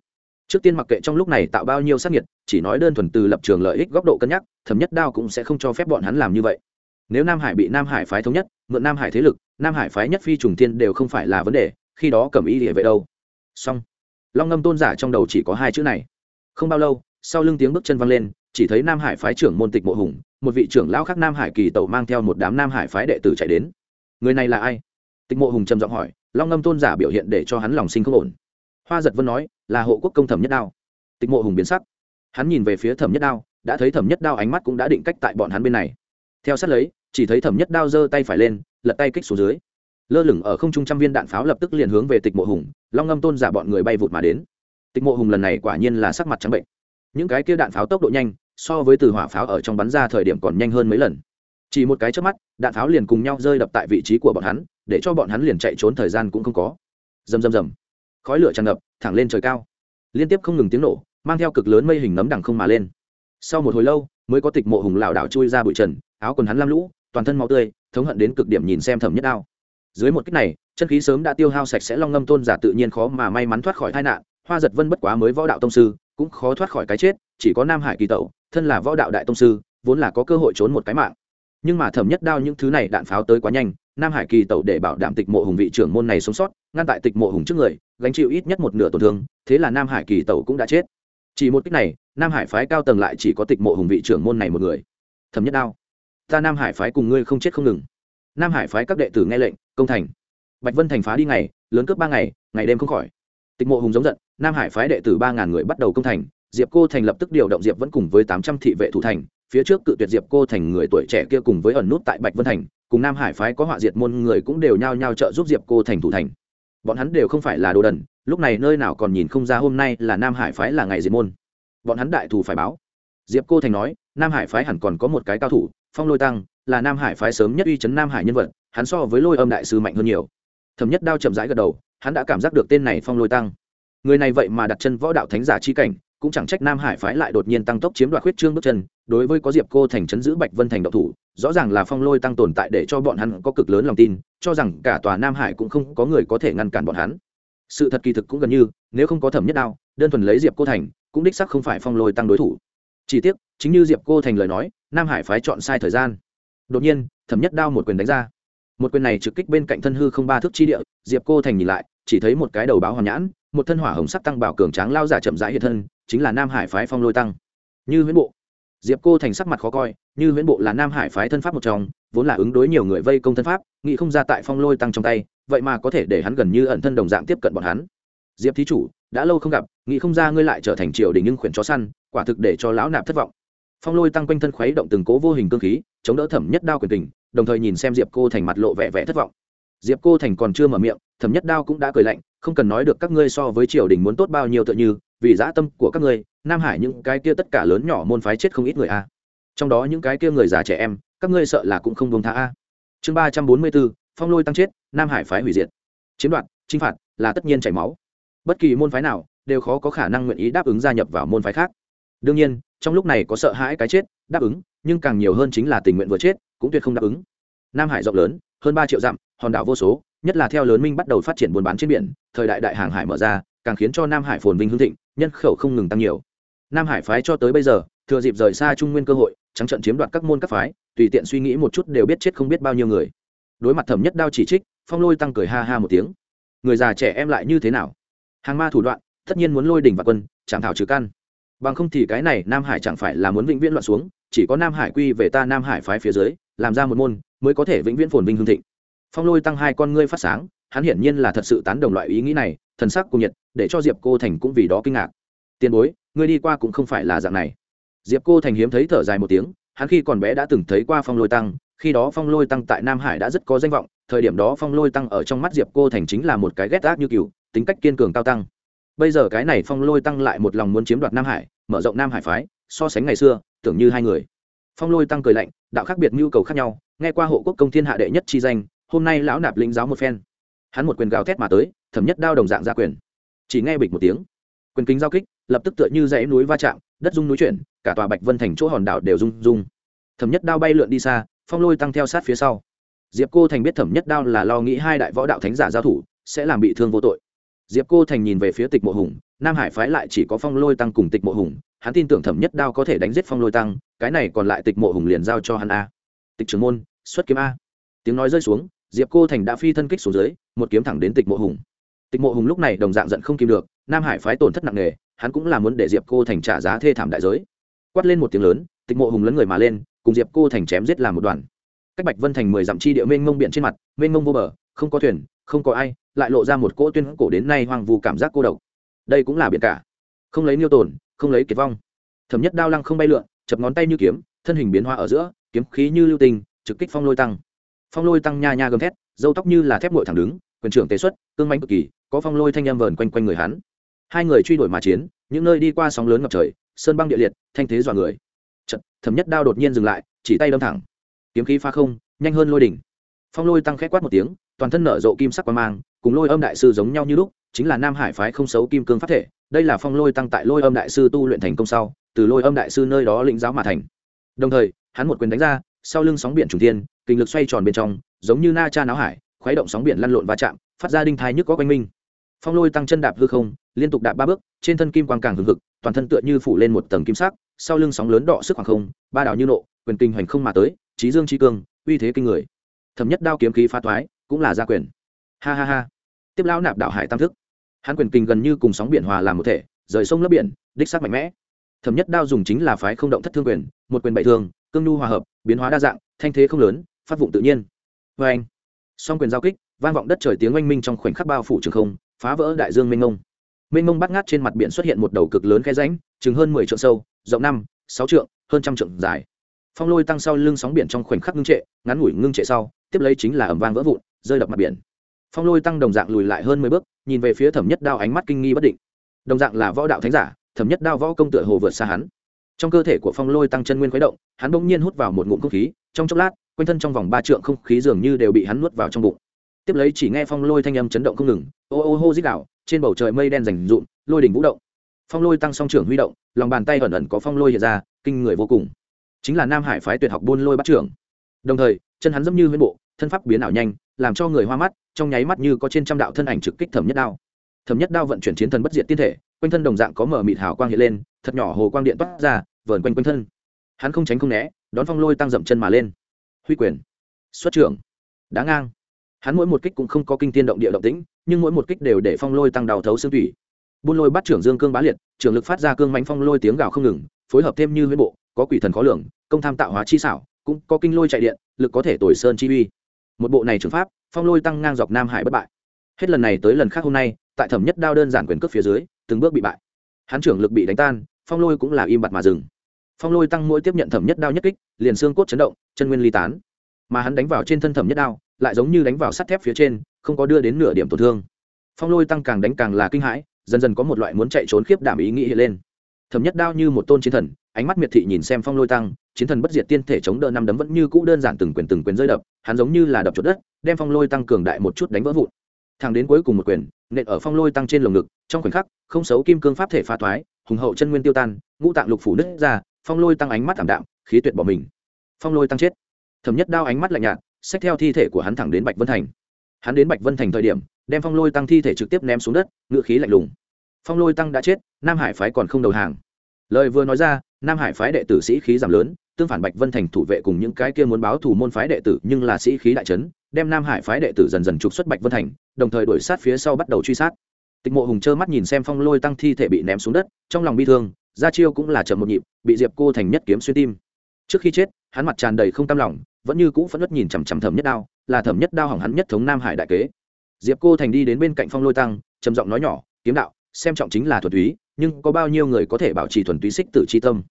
trước tiên mặc kệ trong lúc này tạo bao nhiêu sát nhiệt chỉ nói đơn thuần từ lập trường lợi ích góc độ cân nhắc thấm nhất đao cũng sẽ không cho phép bọn hắn làm như vậy. Nếu nam hải bị nam hải phái thống nhất, mượn nam hải thế lực, nam hải phái nhất phi trùng tiên đều không phải là vấn đề, khi đó cầm ý địa vệ đâu. Song long ngâm tôn giả trong đầu chỉ có hai chữ này. Không bao lâu, sau lưng tiếng bước chân văng lên, chỉ thấy nam hải phái trưởng môn tịch mộ hùng, một vị trưởng lão khác nam hải kỳ tẩu mang theo một đám nam hải phái đệ tử chạy đến. Người này là ai? Tịch mộ hùng trầm giọng hỏi, long ngâm tôn giả biểu hiện để cho hắn lòng sinh không ổn hoa giật vân nói, là hộ quốc công thẩm nhất đao. Tịch mộ hùng biến sắc. Hắn nhìn về phía thẩm nhất đao, đã thấy thẩm nhất đao ánh mắt cũng đã định cách tại bọn hắn bên này. Theo sát lấy, chỉ thấy thẩm nhất đao giơ tay phải lên, lật tay kích xuống dưới. Lơ lửng ở không trung trăm viên đạn pháo lập tức liền hướng về tịch mộ hùng, long ngâm tôn giả bọn người bay vụt mà đến. Tịch mộ hùng lần này quả nhiên là sắc mặt trắng bệnh. Những cái kia đạn pháo tốc độ nhanh, so với từ hỏa pháo ở trong bắn ra thời điểm còn nhanh hơn mấy lần. Chỉ một cái trước mắt, đạn pháo liền cùng nhau rơi đập tại vị trí của bọn hắn, để cho bọn hắn liền chạy trốn thời gian cũng không có. Rầm rầm rầm khói lửa tràn ngập, thẳng lên trời cao. Liên tiếp không ngừng tiếng nổ, mang theo cực lớn mây hình nấm đằng không mà lên. Sau một hồi lâu, mới có tịch mộ hùng lảo đảo chui ra bụi trần, áo quần hắn lam lũ, toàn thân máu tươi, thống hận đến cực điểm nhìn xem thẩm nhất đao. Dưới một cách này, chân khí sớm đã tiêu hao sạch sẽ long ngâm tôn giả tự nhiên khó mà may mắn thoát khỏi tai nạn, hoa giật vân bất quá mới võ đạo tông sư, cũng khó thoát khỏi cái chết, chỉ có nam hải kỳ tẩu, thân là võ đạo đại tông sư, vốn là có cơ hội trốn một cái mạng nhưng mà thẩm nhất đao những thứ này đạn pháo tới quá nhanh, nam hải kỳ tẩu để bảo đảm tịch mộ hùng vị trưởng môn này sống sót, ngăn tại tịch mộ hùng trước người, gánh chịu ít nhất một nửa tổn thương, thế là nam hải kỳ tẩu cũng đã chết. Chỉ một cách này, nam hải phái cao tầng lại chỉ có tịch mộ hùng vị trưởng môn này một người. Thẩm nhất đao, ta nam hải phái cùng ngươi không chết không ngừng. Nam hải phái các đệ tử nghe lệnh, công thành. Bạch vân thành phá đi ngày, lớn cướp ba ngày ngày đêm không khỏi. Tịch mộ hùng giống giận, nam hải phái đệ tử ba ngàn người bắt đầu công thành, diệp cô thành lập tức điều động diệp vẫn cùng với tám trăm thị vệ thủ thành phía trước cự tuyệt diệp cô thành người tuổi trẻ kia cùng với ẩn nút tại bạch vân thành, cùng nam hải phái có họa diệt môn người cũng đều nhao nhao trợ giúp diệp cô thành thủ thành. Bọn hắn đều không phải là đồ đần, lúc này nơi nào còn nhìn không ra hôm nay là nam hải phái là ngày diệt môn. Bọn hắn đại thù phải báo. Diệp cô thành nói, nam hải phái hẳn còn có một cái cao thủ, phong lôi tăng, là nam hải phái sớm nhất uy chấn nam hải nhân vật, hắn so với lôi âm đại sư mạnh hơn nhiều. Thẩm nhất đao chậm rãi gật đầu, hắn đã cảm giác được tên này phong lôi tăng. Người này vậy mà đặt chân võ đạo thánh giả chi cảnh cũng chẳng trách nam hải phái lại đột nhiên tăng tốc chiếm đoạt huyết trương bước chân, đối với có diệp cô thành chấn giữ bạch vân thành độc thủ, rõ ràng là phong lôi tăng tồn tại để cho bọn hắn có cực lớn lòng tin, cho rằng cả tòa nam hải cũng không có người có thể ngăn cản bọn hắn. Sự thật kỳ thực cũng gần như, nếu không có thẩm nhất đao, đơn thuần lấy diệp cô thành, cũng đích sắc không phải phong lôi tăng đối thủ. Chỉ tiếc, chính như diệp cô thành lời nói, nam hải phái chọn sai thời gian. Đột nhiên, thẩm nhất đao một quyền đánh ra. Một quyền này trực kích bên cạnh thân hư không ba thước chi địa, diệp cô thành nhìn lại, chỉ thấy một cái đầu báo hoàn nhãn một thân hỏa hồng sắc tăng bảo cường tráng lao giả chậm rãi hiện thân, chính là nam hải phái phong lôi tăng. Như huyễn bộ. Diệp cô thành sắc mặt khó coi, như huyễn bộ là nam hải phái thân pháp một trong, vốn là ứng đối nhiều người vây công thân pháp, nghĩ không ra tại phong lôi tăng trong tay, vậy mà có thể để hắn gần như ẩn thân đồng dạng tiếp cận bọn hắn. Diệp thí chủ, đã lâu không gặp, nghĩ không ra ngươi lại trở thành triều đình nhưng khuyển chó săn, quả thực để cho lão nạp thất vọng. Phong lôi tăng quanh thân khuấy động từng cố vô hình cơ khí, chống đỡ thẩm nhất đao quyền tình, đồng thời nhìn xem diệp cô thành mặt lộ vẻ vẻ thất vọng. Diệp cô thành còn chưa mở miệng, thẩm nhất đao cũng đã cười lạnh không cần nói được các ngươi so với triều đình muốn tốt bao nhiêu tựa như, vì dã tâm của các ngươi, nam hải những cái kia tất cả lớn nhỏ môn phái chết không ít người a. Trong đó những cái kia người già trẻ em, các ngươi sợ là cũng không buông tha a. Chương ba trăm bốn mươi bốn, phong lôi tăng chết, nam hải phái hủy diệt. Chiếm đoạt, chinh phạt, là tất nhiên chảy máu. Bất kỳ môn phái nào, đều khó có khả năng nguyện ý đáp ứng gia nhập vào môn phái khác. Đương nhiên, trong lúc này có sợ hãi cái chết, đáp ứng, nhưng càng nhiều hơn chính là tình nguyện vừa chết, cũng tuyệt không đáp ứng. Nam hải rộng lớn hơn ba triệu dặm, hòn đảo vô số, nhất là theo lớn minh bắt đầu phát triển buôn bán trên biển, thời đại đại hàng hải mở ra, càng khiến cho nam hải phồn vinh hương thịnh, nhân khẩu không ngừng tăng nhiều. Nam hải phái cho tới bây giờ, thừa dịp rời xa trung nguyên cơ hội, trắng trận chiếm đoạt các môn các phái, tùy tiện suy nghĩ một chút đều biết chết không biết bao nhiêu người. Đối mặt thẩm nhất đao chỉ trích, phong lôi tăng cười ha ha một tiếng. Người già trẻ em lại như thế nào? Hàng ma thủ đoạn, tất nhiên muốn lôi đỉnh và quân chẳng thảo trừ căn. Bằng không thì cái này nam hải chẳng phải là muốn vĩnh viễn loạn xuống, chỉ có nam hải quy về ta nam hải phái phía dưới, làm ra một môn mới có thể vĩnh viễn phồn vinh hương thịnh. Phong lôi tăng hai con ngươi phát sáng, hắn hiển nhiên là thật sự tán đồng loại ý nghĩ này, thần sắc cùng nhiệt, để cho diệp cô thành cũng vì đó kinh ngạc. Tiền bối, ngươi đi qua cũng không phải là dạng này. Diệp cô thành hiếm thấy thở dài một tiếng, hắn khi còn bé đã từng thấy qua phong lôi tăng, khi đó phong lôi tăng tại nam hải đã rất có danh vọng, thời điểm đó phong lôi tăng ở trong mắt diệp cô thành chính là một cái ghét ác như cựu tính cách kiên cường cao tăng. Bây giờ cái này phong lôi tăng lại một lòng muốn chiếm đoạt nam hải, mở rộng nam hải phái, so sánh ngày xưa, tưởng như hai người phong lôi tăng cười lạnh, đạo khác biệt nhu cầu khác nhau, nghe qua hộ quốc công thiên hạ đệ nhất chi danh, hôm nay lão nạp lĩnh giáo một phen. Hắn một quyền gào thét mà tới, thẩm nhất đao đồng dạng ra quyền. Chỉ nghe bịch một tiếng, quyền kính giao kích, lập tức tựa như dãy núi va chạm, đất rung núi chuyển, cả tòa bạch vân thành chỗ hòn đảo đều rung rung. Thẩm nhất đao bay lượn đi xa, phong lôi tăng theo sát phía sau. Diệp cô thành biết thẩm nhất đao là lo nghĩ hai đại võ đạo thánh giả giao thủ, sẽ làm bị thương vô tội. Diệp cô thành nhìn về phía tịch mộ hùng nam hải phái lại chỉ có phong lôi tăng cùng tịch mộ hùng, hắn tin tưởng thẩm nhất đao có thể đánh giết phong lôi tăng, cái này còn lại tịch mộ hùng liền giao cho hắn a. Tịch trưởng môn, xuất kiếm a. Tiếng nói rơi xuống, diệp cô thành đã phi thân kích xuống dưới, một kiếm thẳng đến tịch mộ hùng. Tịch mộ hùng lúc này đồng dạng giận không kìm được, nam hải phái tổn thất nặng nề, hắn cũng là muốn để diệp cô thành trả giá thê thảm đại giới. Quát lên một tiếng lớn, tịch mộ hùng lấn người mà lên, cùng diệp cô thành chém giết làm một đoàn. Cách bạch vân thành mười dặm chi địa mênh mông biển trên mặt, mênh mông vô bờ, không có thuyền, không có ai, lại lộ ra một cỗ tuyên cổ đến nay hoang vu cảm giác cô độc đây cũng là biển cả. Không lấy niêu tồn không lấy kiệt vong. Thẩm nhất đao lăng không bay lượn chập ngón tay như kiếm thân hình biến hoa ở giữa kiếm khí như lưu tình trực kích phong lôi tăng. Phong lôi tăng nha nha gầm thét dâu tóc như là thép ngội thẳng đứng quyền trưởng tế xuất cương mánh cực kỳ có phong lôi thanh em vờn quanh quanh người hắn. Hai người truy đuổi mà chiến những nơi đi qua sóng lớn ngập trời sơn băng địa liệt thanh thế dọa người. Chật, thẩm nhất đao đột nhiên dừng lại chỉ tay đâm thẳng. Kiếm khí phá không nhanh hơn lôi đỉnh. Phong lôi tăng khét quát một tiếng toàn thân nở rộ kim sắc quang mang, cùng lôi âm đại sư giống nhau như lúc, chính là nam hải phái không xấu kim cương pháp thể, đây là phong lôi tăng tại lôi âm đại sư tu luyện thành công sau, từ lôi âm đại sư nơi đó lĩnh giáo mà thành. Đồng thời, hắn một quyền đánh ra, sau lưng sóng biển trùng thiên, kinh lực xoay tròn bên trong, giống như na cha náo hải, khuấy động sóng biển lăn lộn va chạm, phát ra đinh thai nhức có quanh minh phong lôi tăng chân đạp hư không, liên tục đạp ba bước, trên thân kim quang càng hừng hực, toàn thân tựa như phủ lên một tầng kim sắc, sau lưng sóng lớn đọ sức khoảng không, ba đảo như nộ, quyền kinh hoành không mà tới trí dương trí cương, uy thế kinh người. Thẩm nhất đao kiếm khí phá thoái cũng là gia quyền. Ha ha ha. Tiếp lão nạp đạo hải tam thức. Hắn quyền kinh gần như cùng sóng biển hòa làm một thể, rời sông lấp biển, đích sắc mạnh mẽ. Thẩm nhất đao dùng chính là phái không động thất thương quyền, một quyền bảy thương, cương nhu hòa hợp, biến hóa đa dạng, thanh thế không lớn, phát vụng tự nhiên. Vê anh, song quyền giao kích, vang vọng đất trời tiếng oanh minh trong khoảnh khắc bao phủ trường không, phá vỡ đại dương mênh mông. Mênh mông bắt ngát trên mặt biển xuất hiện một đầu cực lớn khe ránh chừng hơn mười trượng sâu, rộng năm, sáu trượng, hơn trăm trượng dài. Phong lôi tăng sau lưng sóng biển trong khoảnh khắc ngưng trệ, ngắn ngủi ngưng trệ sau, tiếp lấy chính là ẩm vang vỡ vụn rơi đập mặt biển. Phong lôi tăng đồng dạng lùi lại hơn mười bước, nhìn về phía thẩm nhất đao ánh mắt kinh nghi bất định. Đồng dạng là võ đạo thánh giả, thẩm nhất đao võ công tựa hồ vượt xa hắn. Trong cơ thể của phong lôi tăng chân nguyên khuấy động, hắn bỗng nhiên hút vào một ngụm không khí, trong chốc lát, quanh thân trong vòng ba trượng không khí dường như đều bị hắn nuốt vào trong bụng. Tiếp lấy chỉ nghe phong lôi thanh âm chấn động không ngừng, ô ô hô dích đạo trên bầu trời mây đen rành rụm lôi đỉnh vũ động. Phong lôi tăng song trưởng huy động, lòng bàn tay ẩn ẩn có phong lôi hiện ra, kinh người vô cùng. Chính là nam hải phái tuyệt học buôn lôi bắt trưởng. Đồng thời, chân hắn dẫm như huyễn bộ, thân pháp biến ảo nhanh làm cho người hoa mắt, trong nháy mắt như có trên trăm đạo thân ảnh trực kích thẩm nhất đao. Thẩm nhất đao vận chuyển chiến thần bất diệt tiên thể, quanh thân đồng dạng có mở mịt hào quang hiện lên, thật nhỏ hồ quang điện toát ra, vờn quanh quanh thân. Hắn không tránh không né, đón phong lôi tăng dậm chân mà lên. Huy quyền. Xuất trưởng. Đá ngang. Hắn mỗi một kích cũng không có kinh tiên động địa động tĩnh, nhưng mỗi một kích đều để phong lôi tăng đào thấu xương thủy buôn lôi bắt trưởng dương cương bá liệt, trưởng lực phát ra cương mánh phong lôi tiếng gào không ngừng, phối hợp thêm như huyết bộ, có quỷ thần khó lường, công tham tạo hóa chi xảo, cũng có kinh lôi chạy điện, lực có thể tồi sơn chi uy một bộ này trường pháp, phong lôi tăng ngang dọc nam hải bất bại. Hết lần này tới lần khác hôm nay, tại thẩm nhất đao đơn giản quyền cước phía dưới, từng bước bị bại. Hắn trưởng lực bị đánh tan, phong lôi cũng là im bặt mà dừng. Phong lôi tăng mỗi tiếp nhận thẩm nhất đao nhất kích, liền xương cốt chấn động, chân nguyên ly tán. Mà hắn đánh vào trên thân thẩm nhất đao, lại giống như đánh vào sắt thép phía trên, không có đưa đến nửa điểm tổn thương. Phong lôi tăng càng đánh càng là kinh hãi, dần dần có một loại muốn chạy trốn khiếp đảm ý nghĩ hiện lên. Thẩm nhất đao như một tôn chiến thần ánh mắt miệt thị nhìn xem phong lôi tăng, chiến thần bất diệt tiên thể chống đỡ năm đấm vẫn như cũ đơn giản từng quyền từng quyền rơi đập, hắn giống như là đập chuột đất, đem phong lôi tăng cường đại một chút đánh vỡ vụn. Thẳng đến cuối cùng một quyền, nện ở phong lôi tăng trên lồng ngực, trong khoảnh khắc, không xấu kim cương pháp thể phá thoái, hùng hậu chân nguyên tiêu tan, ngũ tạng lục phủ nứt ra, phong lôi tăng ánh mắt thảm đạm, khí tuyệt bỏ mình. Phong lôi tăng chết. Thẩm nhất đao ánh mắt lạnh nhạt, xách theo thi thể của hắn thẳng đến bạch vân thành. Hắn đến bạch vân thành thời điểm, đem phong lôi tăng thi thể trực tiếp ném xuống đất ngự khí lạnh lùng. Phong lôi tăng đã chết, nam hải phái còn không đầu hàng. Lời vừa nói ra nam hải phái đệ tử sĩ khí giảm lớn, tương phản bạch vân thành thủ vệ cùng những cái kia muốn báo thù môn phái đệ tử nhưng là sĩ khí đại trấn đem nam hải phái đệ tử dần dần trục xuất bạch vân thành, đồng thời đuổi sát phía sau bắt đầu truy sát. Tịch mộ hùng trơ mắt nhìn xem phong lôi tăng thi thể bị ném xuống đất, trong lòng bi thương gia chiêu cũng là chậm một nhịp, bị diệp cô thành nhất kiếm xuyên tim. Trước khi chết, hắn mặt tràn đầy không tam lòng, vẫn như cũ phẫn nứt nhìn chằm chằm thẩm nhất đao, là thẩm nhất đao hỏng hắn nhất thống nam hải đại kế. Diệp cô thành đi đến bên cạnh phong lôi tăng, trầm giọng nói nhỏ, kiếm đạo, xem trọng chính là thuần túy, nhưng có bao nhiêu người có thể bảo trì thuần túy xích tử c h i tâm?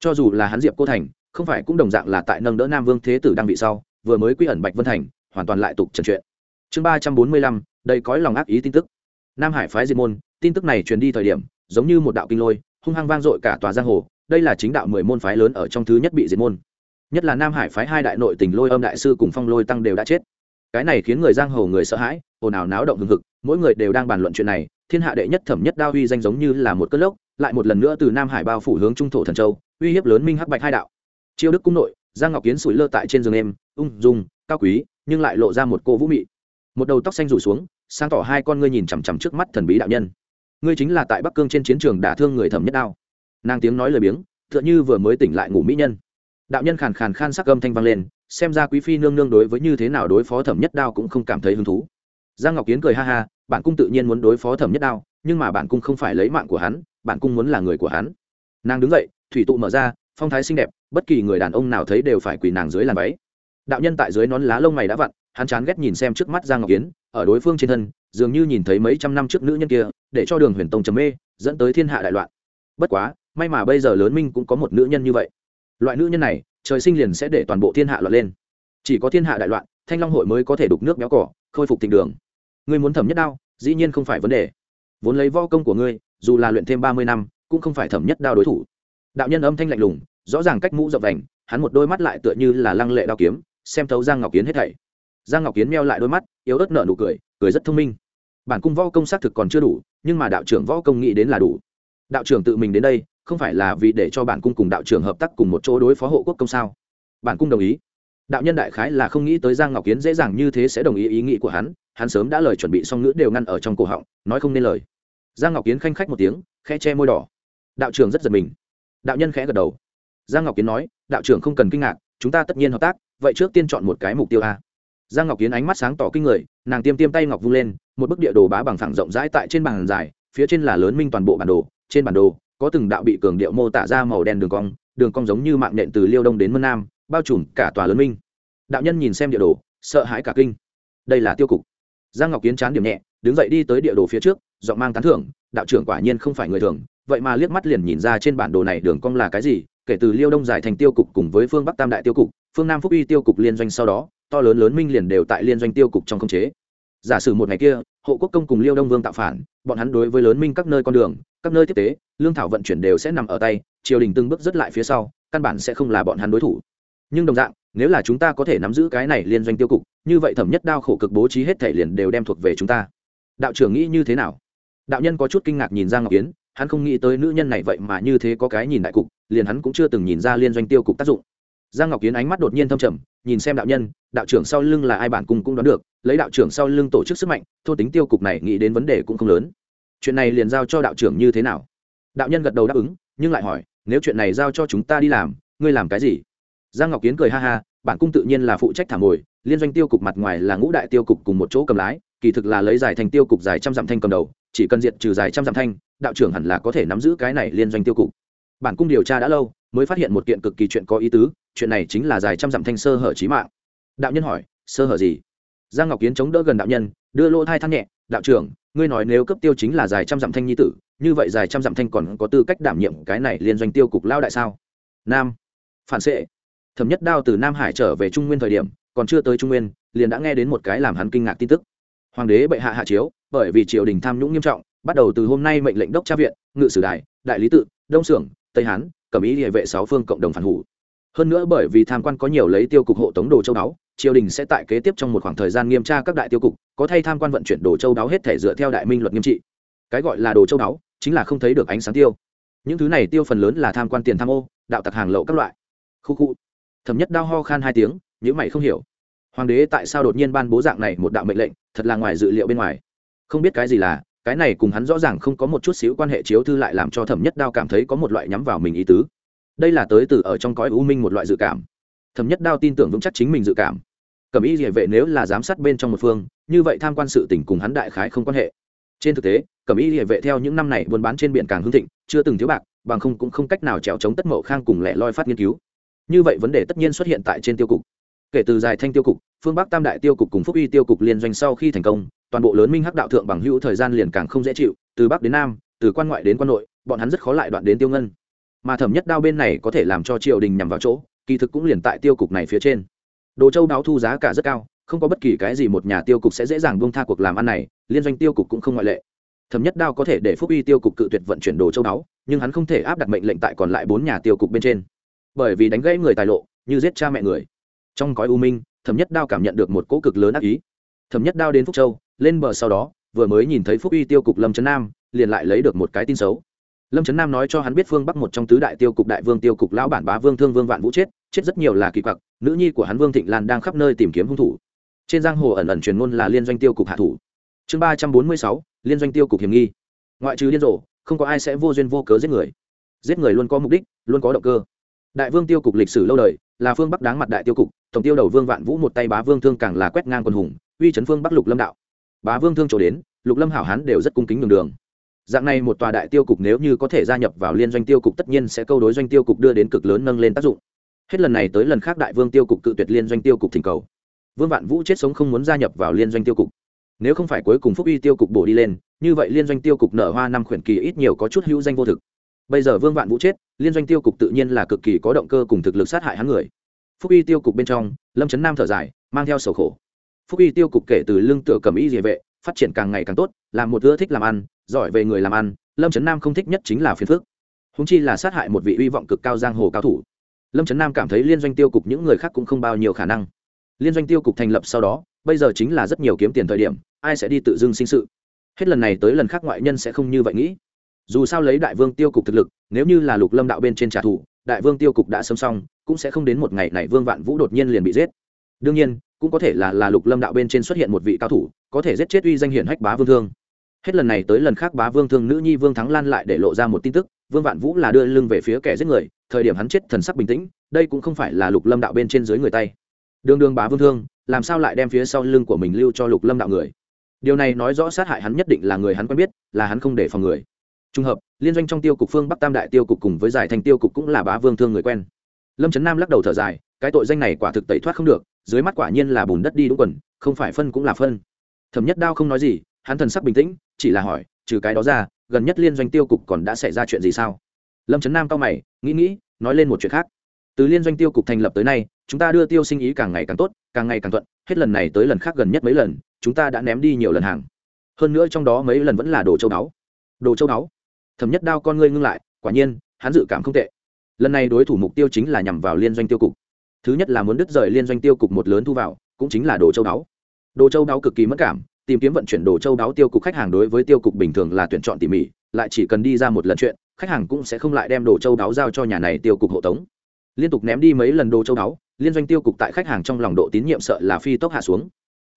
Cho dù là hắn diệp cô thành, không phải cũng đồng dạng là tại nâng đỡ nam vương thế tử đang bị sau, vừa mới quy ẩn bạch vân thành, hoàn toàn lại tục trần chuyện chương ba trăm bốn mươi lăm đây có lòng ác ý tin tức. Nam hải phái diệt môn, tin tức này truyền đi thời điểm, giống như một đạo kinh lôi, hung hăng vang dội cả tòa giang hồ, đây là chính đạo mười môn phái lớn ở trong thứ nhất bị diệt môn. Nhất là nam hải phái hai đại nội tình lôi âm đại sư cùng phong lôi tăng đều đã chết. Cái này khiến người giang hồ người sợ hãi, ồn ào náo động hừng hực, mỗi người đều đang bàn luận chuyện này, thiên hạ đệ nhất thẩm nhất đao Huy danh giống như là một cơn lốc lại một lần nữa từ nam hải bao phủ hướng trung thổ thần châu, uy hiếp lớn minh hắc bạch hai đạo. Chiêu đức cung nội, giang ngọc kiến sủi lơ tại trên giường em ung dung, cao quý, nhưng lại lộ ra một cô vũ mị. Một đầu tóc xanh rủ xuống, sáng tỏ hai con ngươi nhìn chằm chằm trước mắt thần bí đạo nhân. Ngươi chính là tại bắc cương trên chiến trường đả thương người thẩm nhất đao. Nàng tiếng nói lời biếng t h ư ợ n h ư vừa mới tỉnh lại ngủ mỹ nhân. Đạo nhân khàn khàn khan sắc âm thanh vang lên, xem ra quý phi nương nương đối với như thế nào đối phó thẩm nhất đao cũng không cảm thấy hứng thú. Giang ngọc kiến cười ha ha, bản cung tự nhiên muốn đối phó thẩm nhất đao, nhưng mà bản cung không phải lấy mạng của hắn bản cung muốn là người của hắn. Nàng đứng dậy, thủy tụ mở ra, phong thái xinh đẹp, bất kỳ người đàn ông nào thấy đều phải quỳ nàng dưới làn váy. Đạo nhân tại dưới nón lá lông mày đã vặn, hắn chán ghét nhìn xem trước mắt giang ngọc kiến ở đối phương trên thân, dường như nhìn thấy mấy trăm năm trước nữ nhân kia, để cho đường huyền tông trầm mê, dẫn tới thiên hạ đại loạn. Bất quá, may mà bây giờ lớn minh cũng có một nữ nhân như vậy. Loại nữ nhân này, trời sinh liền sẽ để toàn bộ thiên hạ loạn lên. Chỉ có thiên hạ đại loạn, thanh long hội mới có thể đục nước béo cỏ, khôi phục tình đường. Ngươi muốn thẩm nhất đao, dĩ nhiên không phải vấn đề. Vốn lấy vo công của ngươi dù là luyện thêm ba mươi năm, cũng không phải thẩm nhất đao đối thủ. Đạo nhân âm thanh lạnh lùng, rõ ràng cách mũ rộng vành, hắn một đôi mắt lại tựa như là lăng lệ đao kiếm, xem thấu giang ngọc kiến hết thảy. Giang ngọc kiến meo lại đôi mắt, yếu ớt nở nụ cười cười rất thông minh. Bản cung võ công xác thực còn chưa đủ, nhưng mà đạo trưởng võ công nghĩ đến là đủ. Đạo trưởng tự mình đến đây, không phải là vì để cho bản cung cùng đạo trưởng hợp tác cùng một chỗ đối phó hộ quốc công sao? Bản cung đồng ý. Đạo nhân đại khái là không nghĩ tới giang ngọc kiến dễ dàng như thế sẽ đồng ý ý nghĩ của hắn hắn sớm đã lời chuẩn bị xong ngữ đều ngăn ở trong cổ họng, nói không nên lời giang ngọc kiến khanh khách một tiếng, khẽ che môi đỏ. Đạo trưởng rất giật mình. Đạo nhân khẽ gật đầu. Giang ngọc kiến nói, đạo trưởng không cần kinh ngạc, chúng ta tất nhiên hợp tác, vậy trước tiên chọn một cái mục tiêu a. Giang ngọc kiến ánh mắt sáng tỏ kinh người, nàng tiêm tiêm tay ngọc vung lên, một bức địa đồ bá bằng phẳng rộng rãi tại trên bàn dài, phía trên là lớn minh toàn bộ bản đồ, trên bản đồ, có từng đạo bị cường điệu mô tả ra màu đen đường cong đường cong giống như mạng nện từ liêu đông đến mân nam, bao trùm cả tòa lớn minh. Đạo nhân nhìn xem địa đồ, sợ hãi cả kinh. Đây là tiêu cục. Giang ngọc kiến chán điểm nhẹ, đứng dậy đi tới địa đồ phía trước giọng mang tán thưởng, đạo trưởng quả nhiên không phải người thường. Vậy mà liếc mắt liền nhìn ra trên bản đồ này đường cong là cái gì, kể từ liêu đông giải thành tiêu cục cùng với phương bắc tam đại tiêu cục, phương nam phúc uy tiêu cục liên doanh sau đó, to lớn lớn minh liền đều tại liên doanh tiêu cục trong khống chế. Giả sử một ngày kia, hộ quốc công cùng liêu đông vương tạo phản, bọn hắn đối với lớn minh các nơi con đường, các nơi tiếp tế, lương thảo vận chuyển đều sẽ nằm ở tay, triều đình từng bước rất lại phía sau, căn bản sẽ không là bọn hắn đối thủ. Nhưng đồng dạng, nếu là chúng ta có thể nắm giữ cái này liên doanh tiêu cục, như vậy thẩm nhất đao khổ cực bố trí hết thể liền đều đem thuộc về chúng ta. Đạo trưởng nghĩ như thế nào? Đạo nhân có chút kinh ngạc nhìn giang ngọc yến, hắn không nghĩ tới nữ nhân này vậy mà như thế có cái nhìn đại cục, liền hắn cũng chưa từng nhìn ra liên doanh tiêu cục tác dụng. Giang ngọc kiến ánh mắt đột nhiên thâm trầm, nhìn xem đạo nhân, đạo trưởng sau lưng là ai bản cung cũng đoán được, lấy đạo trưởng sau lưng tổ chức sức mạnh, thô tính tiêu cục này nghĩ đến vấn đề cũng không lớn. Chuyện này liền giao cho đạo trưởng như thế nào? Đạo nhân gật đầu đáp ứng, nhưng lại hỏi, nếu chuyện này giao cho chúng ta đi làm, ngươi làm cái gì? Giang ngọc kiến cười ha ha bản cung tự nhiên là phụ trách thảm mồi, liên doanh tiêu cục mặt ngoài là ngũ đại tiêu cục cùng một chỗ cầm lái, kỳ thực là lấy giải thành tiêu cục dài trăm dặm thanh cầm đầu chỉ cần diệt trừ dài trăm dặm thanh, đạo trưởng hẳn là có thể nắm giữ cái này liên doanh tiêu cục. Bản cung điều tra đã lâu, mới phát hiện một kiện cực kỳ chuyện có ý tứ, chuyện này chính là dài trăm dặm thanh sơ hở trí mạng. Đạo nhân hỏi, sơ hở gì? Giang ngọc kiến chống đỡ gần đạo nhân, đưa lỗ thai thăng nhẹ, đạo trưởng, ngươi nói nếu cấp tiêu chính là dài trăm dặm thanh nhi tử, như vậy dài trăm dặm thanh còn có tư cách đảm nhiệm cái này liên doanh tiêu cục lao đại sao? Nam, phản xệ. Thẩm nhất đao từ nam hải trở về trung nguyên thời điểm, còn chưa tới trung nguyên, liền đã nghe đến một cái làm hắn kinh ngạc tin tức. Hoàng đế bệ hạ hạ chiếu bởi vì triều đình tham nhũng nghiêm trọng, bắt đầu từ hôm nay mệnh lệnh đốc tra viện, ngự sử đài, đại lý tự, đông xưởng, tây hán, cẩm ý địa vệ sáu phương cộng đồng phản hủ. Hơn nữa bởi vì tham quan có nhiều lấy tiêu cục hộ tống đồ châu đáo, triều đình sẽ tại kế tiếp trong một khoảng thời gian nghiêm tra các đại tiêu cục, có thay tham quan vận chuyển đồ châu đáo hết thể dựa theo đại minh luật nghiêm trị. Cái gọi là đồ châu đáo, chính là không thấy được ánh sáng tiêu. Những thứ này tiêu phần lớn là tham quan tiền tham ô, đạo tặc hàng lậu các loại. Khu khu. Thẩm nhất đau ho khan hai tiếng những mày không hiểu. Hoàng đế tại sao đột nhiên ban bố dạng này một đạo mệnh lệnh, thật là ngoài dự liệu bên ngoài không biết cái gì là, cái này cùng hắn rõ ràng không có một chút xíu quan hệ chiếu thư lại làm cho thẩm nhất đao cảm thấy có một loại nhắm vào mình ý tứ. Đây là tới từ ở trong cõi u minh một loại dự cảm. Thẩm nhất đao tin tưởng vững chắc chính mình dự cảm. Cầm ý địa vệ nếu là giám sát bên trong một phương, như vậy tham quan sự tình cùng hắn đại khái không quan hệ. Trên thực tế cầm ý địa vệ theo những năm này buôn bán trên biển càng hưng thịnh, chưa từng thiếu bạc, bằng không cũng không cách nào trèo chống tất mậu khang cùng lẻ loi phát nghiên cứu. Như vậy vấn đề tất nhiên xuất hiện tại trên tiêu cục. Kể từ dài thanh tiêu cục, phương bắc tam đại tiêu cục cùng phúc uy tiêu cục liên doanh sau khi thành công toàn bộ lớn minh hắc đạo thượng bằng hữu thời gian liền càng không dễ chịu, từ bắc đến nam, từ quan ngoại đến quan nội, bọn hắn rất khó lại đoạn đến tiêu ngân. Mà thẩm nhất đao bên này có thể làm cho triều đình nhằm vào chỗ, kỳ thực cũng liền tại tiêu cục này phía trên. Đồ châu đáo thu giá cả rất cao, không có bất kỳ cái gì một nhà tiêu cục sẽ dễ dàng buông tha cuộc làm ăn này, liên doanh tiêu cục cũng không ngoại lệ. Thẩm nhất đao có thể để phúc uy tiêu cục cự tuyệt vận chuyển đồ châu đáo, nhưng hắn không thể áp đặt mệnh lệnh tại còn lại bốn nhà tiêu cục bên trên. Bởi vì đánh gãy người tài lộ, như giết cha mẹ người. Trong cõi u minh, thẩm nhất đao cảm nhận được một cỗ cực lớn ác ý. Thẩm nhất đao đến phúc châu lên bờ sau đó, vừa mới nhìn thấy phúc uy tiêu cục lâm trấn nam, liền lại lấy được một cái tin xấu. Lâm trấn nam nói cho hắn biết phương bắc một trong tứ đại tiêu cục đại vương tiêu cục lão bản bá vương thương vương vạn vũ chết chết rất nhiều là kỳ quặc, nữ nhi của hắn vương thịnh lan đang khắp nơi tìm kiếm hung thủ. Trên giang hồ ẩn ẩn truyền ngôn là liên doanh tiêu cục hạ thủ. Chương ba trăm bốn mươi sáu, liên doanh tiêu cục hiểm nghi. Ngoại trừ điên rồ, không có ai sẽ vô duyên vô cớ giết người. Giết người luôn có mục đích, luôn có động cơ. Đại vương tiêu cục lịch sử lâu đời, là phương bắc đáng mặt đại tiêu cục, tổng tiêu đầu vương vạn vũ một tay bá vương thương càng là quét ngang quân hùng, uy chấn phương bắc lục lâm đạo bá vương thương chỗ đến, lục lâm hảo hán đều rất cung kính đường đường. Dạng này một tòa đại tiêu cục nếu như có thể gia nhập vào liên doanh tiêu cục tất nhiên sẽ câu đối doanh tiêu cục đưa đến cực lớn nâng lên tác dụng. Hết lần này tới lần khác đại vương tiêu cục cự tuyệt liên doanh tiêu cục thỉnh cầu. Vương vạn vũ chết sống không muốn gia nhập vào liên doanh tiêu cục. Nếu không phải cuối cùng phúc uy tiêu cục bổ đi lên, như vậy liên doanh tiêu cục nở hoa năm khuyển kỳ ít nhiều có chút hữu danh vô thực. Bây giờ vương vạn vũ chết, liên doanh tiêu cục tự nhiên là cực kỳ có động cơ cùng thực lực sát hại hắn người. Phúc uy tiêu cục bên trong, lâm trấn nam thở dài, mang theo sầu khổ phúc uy tiêu cục kể từ lương tựa cầm y địa vệ, phát triển càng ngày càng tốt, làm một ưa thích làm ăn, giỏi về người làm ăn, lâm trấn nam không thích nhất chính là phiền phước húng chi là sát hại một vị hy vọng cực cao giang hồ cao thủ. Lâm trấn nam cảm thấy liên doanh tiêu cục những người khác cũng không bao nhiêu khả năng. Liên doanh tiêu cục thành lập sau đó, bây giờ chính là rất nhiều kiếm tiền thời điểm, ai sẽ đi tự dưng sinh sự? Hết lần này tới lần khác ngoại nhân sẽ không như vậy nghĩ. Dù sao lấy đại vương tiêu cục thực lực, nếu như là lục lâm đạo bên trên trả thù, đại vương tiêu cục đã sớm xong, cũng sẽ không đến một ngày này vương vạn vũ đột nhiên liền bị giết. Đương nhiên cũng có thể là là lục lâm đạo bên trên xuất hiện một vị cao thủ, có thể giết chết uy danh hiển hách bá vương thương. Hết lần này tới lần khác bá vương thương nữ nhi vương thắng lan lại để lộ ra một tin tức, vương vạn vũ là đưa lưng về phía kẻ giết người, thời điểm hắn chết thần sắc bình tĩnh, đây cũng không phải là lục lâm đạo bên trên dưới người tay. Đường đường bá vương thương, làm sao lại đem phía sau lưng của mình lưu cho lục lâm đạo người? Điều này nói rõ sát hại hắn nhất định là người hắn quen biết, là hắn không để phòng người. Trùng hợp, liên doanh trong tiêu cục phương bắc tam đại tiêu cục cùng với giải thành tiêu cục cũng là bá vương thương người quen. Lâm trấn nam lắc đầu thở dài, cái tội danh này quả thực tẩy thoát không được dưới mắt quả nhiên là bùn đất đi đúng quần, không phải phân cũng là phân. Thẩm nhất đao không nói gì, hắn thần sắc bình tĩnh, chỉ là hỏi, trừ cái đó ra, gần nhất liên doanh tiêu cục còn đã xảy ra chuyện gì sao? Lâm trấn nam cao mày, nghĩ nghĩ, nói lên một chuyện khác. Từ liên doanh tiêu cục thành lập tới nay, chúng ta đưa tiêu sinh ý càng ngày càng tốt, càng ngày càng thuận, hết lần này tới lần khác gần nhất mấy lần, chúng ta đã ném đi nhiều lần hàng. Hơn nữa trong đó mấy lần vẫn là đồ châu báu. Đồ châu báu? Thẩm nhất đao con ngươi ngưng lại, quả nhiên, hắn dự cảm không tệ. Lần này đối thủ mục tiêu chính là nhằm vào liên doanh tiêu cục thứ nhất là muốn đứt rời liên doanh tiêu cục một lớn thu vào cũng chính là đồ châu đáo. đồ châu đáo cực kỳ mất cảm tìm kiếm vận chuyển đồ châu đáo tiêu cục khách hàng đối với tiêu cục bình thường là tuyển chọn tỉ mỉ lại chỉ cần đi ra một lần chuyện khách hàng cũng sẽ không lại đem đồ châu đáo giao cho nhà này tiêu cục hộ tống. Liên tục ném đi mấy lần đồ châu đáo, liên doanh tiêu cục tại khách hàng trong lòng độ tín nhiệm sợ là phi tốc hạ xuống.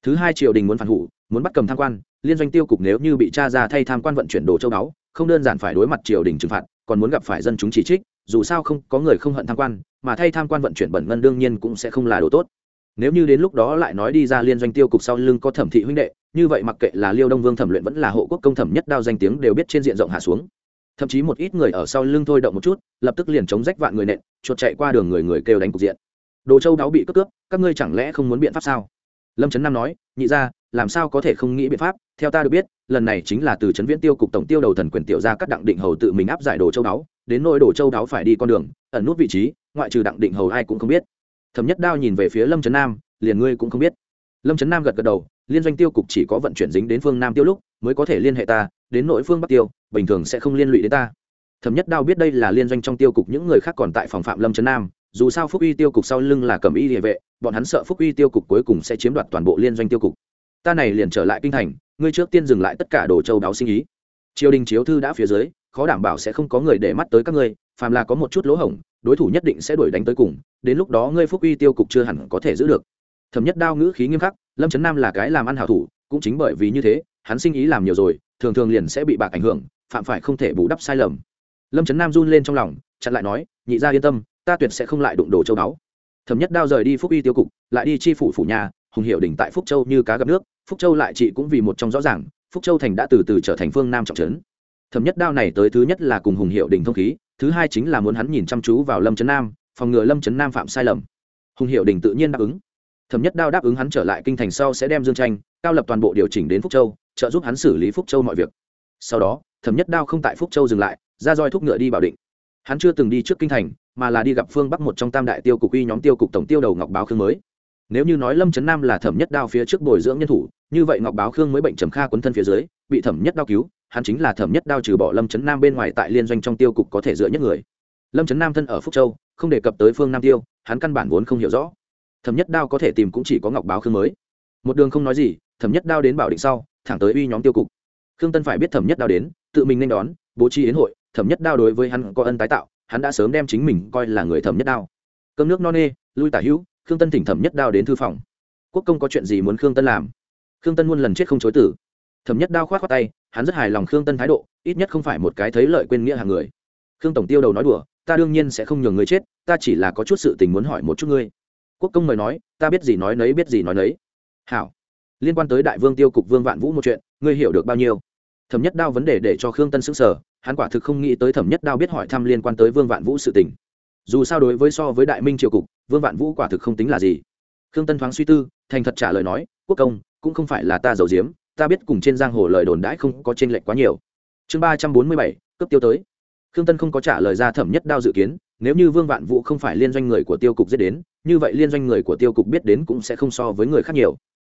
Thứ hai triều đình muốn phản hủ muốn bắt cầm tham quan liên doanh tiêu cục nếu như bị tra ra thay tham quan vận chuyển đồ châu đáo, không đơn giản phải đối mặt triều đình trừng phạt còn muốn gặp phải dân chúng chỉ trích dù sao không có người không hận tham quan, mà thay tham quan vận chuyển bẩn ngân đương nhiên cũng sẽ không là đồ tốt. Nếu như đến lúc đó lại nói đi ra liên doanh tiêu cục sau lưng có thẩm thị huynh đệ, như vậy mặc kệ là liêu đông vương thẩm luyện vẫn là hộ quốc công thẩm nhất đao danh tiếng đều biết trên diện rộng hạ xuống. Thậm chí một ít người ở sau lưng thôi động một chút, lập tức liền chống rách vạn người nện, chuột chạy qua đường người người kêu đánh cục diện. Đồ châu đáo bị cướp cướp, các ngươi chẳng lẽ không muốn biện pháp sao? Lâm trấn nam nói, nhị ra làm sao có thể không nghĩ biện pháp? Theo ta được biết, lần này chính là từ trấn viễn tiêu cục tổng tiêu đầu thần quyền tiểu ra các đặng định hầu tự mình áp giải đồ châu đáo, đến nỗi đồ châu đáo phải đi con đường, ẩn nút vị trí, ngoại trừ đặng định hầu ai cũng không biết. Thẩm nhất đao nhìn về phía lâm trấn nam, liền ngươi cũng không biết. Lâm trấn nam gật gật đầu, liên doanh tiêu cục chỉ có vận chuyển dính đến phương nam tiêu lúc, mới có thể liên hệ ta, đến nội phương bắc tiêu, bình thường sẽ không liên lụy đến ta. Thẩm nhất đao biết đây là liên doanh trong tiêu cục, những người khác còn tại phòng phạm lâm trấn nam, dù sao phúc uy tiêu cục sau lưng là cầm y địa vệ, bọn hắn sợ phúc uy tiêu cục cuối cùng sẽ chiếm đoạt toàn bộ liên doanh tiêu cục ta này liền trở lại kinh thành, ngươi trước tiên dừng lại tất cả đồ châu đáo sinh ý. Triều đình chiếu thư đã phía dưới, khó đảm bảo sẽ không có người để mắt tới các ngươi, phàm là có một chút lỗ hổng, đối thủ nhất định sẽ đuổi đánh tới cùng, đến lúc đó ngươi phúc uy tiêu cục chưa hẳn có thể giữ được. Thẩm nhất đao ngữ khí nghiêm khắc, lâm trấn nam là cái làm ăn hảo thủ, cũng chính bởi vì như thế, hắn sinh ý làm nhiều rồi, thường thường liền sẽ bị bạc ảnh hưởng, phạm phải không thể bù đắp sai lầm. Lâm trấn nam run lên trong lòng, chặn lại nói, nhị ra yên tâm, ta tuyệt sẽ không lại đụng đồ châu đáo. Thẩm nhất đao rời đi phúc uy tiêu cục, lại đi chi phủ phủ nhà hùng hiệu đỉnh tại phúc châu như cá gặp nước, phúc châu lại chị cũng vì một trong rõ ràng, phúc châu thành đã từ từ trở thành phương nam trọng trấn. Thẩm nhất đao này tới thứ nhất là cùng hùng hiệu đỉnh thông khí, thứ hai chính là muốn hắn nhìn chăm chú vào lâm trấn nam, phòng ngừa lâm trấn nam phạm sai lầm. Hùng hiệu đỉnh tự nhiên đáp ứng. Thẩm nhất đao đáp ứng hắn trở lại kinh thành sau sẽ đem dương tranh, cao lập toàn bộ điều chỉnh đến phúc châu, trợ giúp hắn xử lý phúc châu mọi việc. Sau đó, thẩm nhất đao không tại phúc châu dừng lại, ra roi thúc ngựa đi bảo định. Hắn chưa từng đi trước kinh thành, mà là đi gặp phương bắc một trong tam đại tiêu cục uy nhóm tiêu cục tổng tiêu đầu ngọc báo khương mới nếu như nói lâm trấn nam là thẩm nhất đao phía trước bồi dưỡng nhân thủ như vậy ngọc báo khương mới bệnh trầm kha quấn thân phía dưới bị thẩm nhất đao cứu hắn chính là thẩm nhất đao trừ bỏ lâm trấn nam bên ngoài tại liên doanh trong tiêu cục có thể dựa nhất người lâm trấn nam thân ở phúc châu không đề cập tới phương nam tiêu hắn căn bản vốn không hiểu rõ thẩm nhất đao có thể tìm cũng chỉ có ngọc báo khương mới một đường không nói gì thẩm nhất đao đến bảo định sau thẳng tới uy nhóm tiêu cục khương tân phải biết thẩm nhất đao đến tự mình nên đón bố trí yến hội thẩm nhất đao đối với hắn có ân tái tạo hắn đã sớm đem chính mình coi là người thẩm nhất đao cơm nước no nê, lui tả hữu khương tân thỉnh thẩm nhất đao đến thư phòng quốc công có chuyện gì muốn khương tân làm khương tân muôn lần chết không chối tử thẩm nhất đao khoát khoát tay, hắn rất hài lòng khương tân thái độ, ít nhất không phải một cái thấy lợi quên nghĩa hàng người. khương tổng tiêu đầu nói đùa, ta đương nhiên sẽ không nhường người chết, ta chỉ là có chút sự tình muốn hỏi một chút ngươi. quốc công mời nói, ta biết gì nói nấy, biết gì nói nấy. hảo, liên quan tới đại vương tiêu cục vương vạn vũ một chuyện, ngươi hiểu được bao nhiêu? thẩm nhất đao vấn đề để cho khương tân xứng sở hắn quả thực không nghĩ tới thẩm nhất đao biết hỏi thăm liên quan tới vương vạn vũ sự tình. dù sao đối với so với đại minh triều cục vương vạn vũ quả thực không tính là gì. Khương tân thoáng suy tư, thành thật trả lời nói, quốc công, cũng không phải là ta giàu diếm ta biết cùng trên giang hồ lời đồn đãi không có t r ê n lệch quá nhiều. Chương ba trăm bốn mươi bảy, cấp tiêu tới. Khương tân không có trả lời ra thẩm nhất đao dự kiến, nếu như vương vạn vũ không phải liên doanh người của tiêu cục giết đến, như vậy liên doanh người của tiêu cục biết đến cũng sẽ không so với người khác nhiều.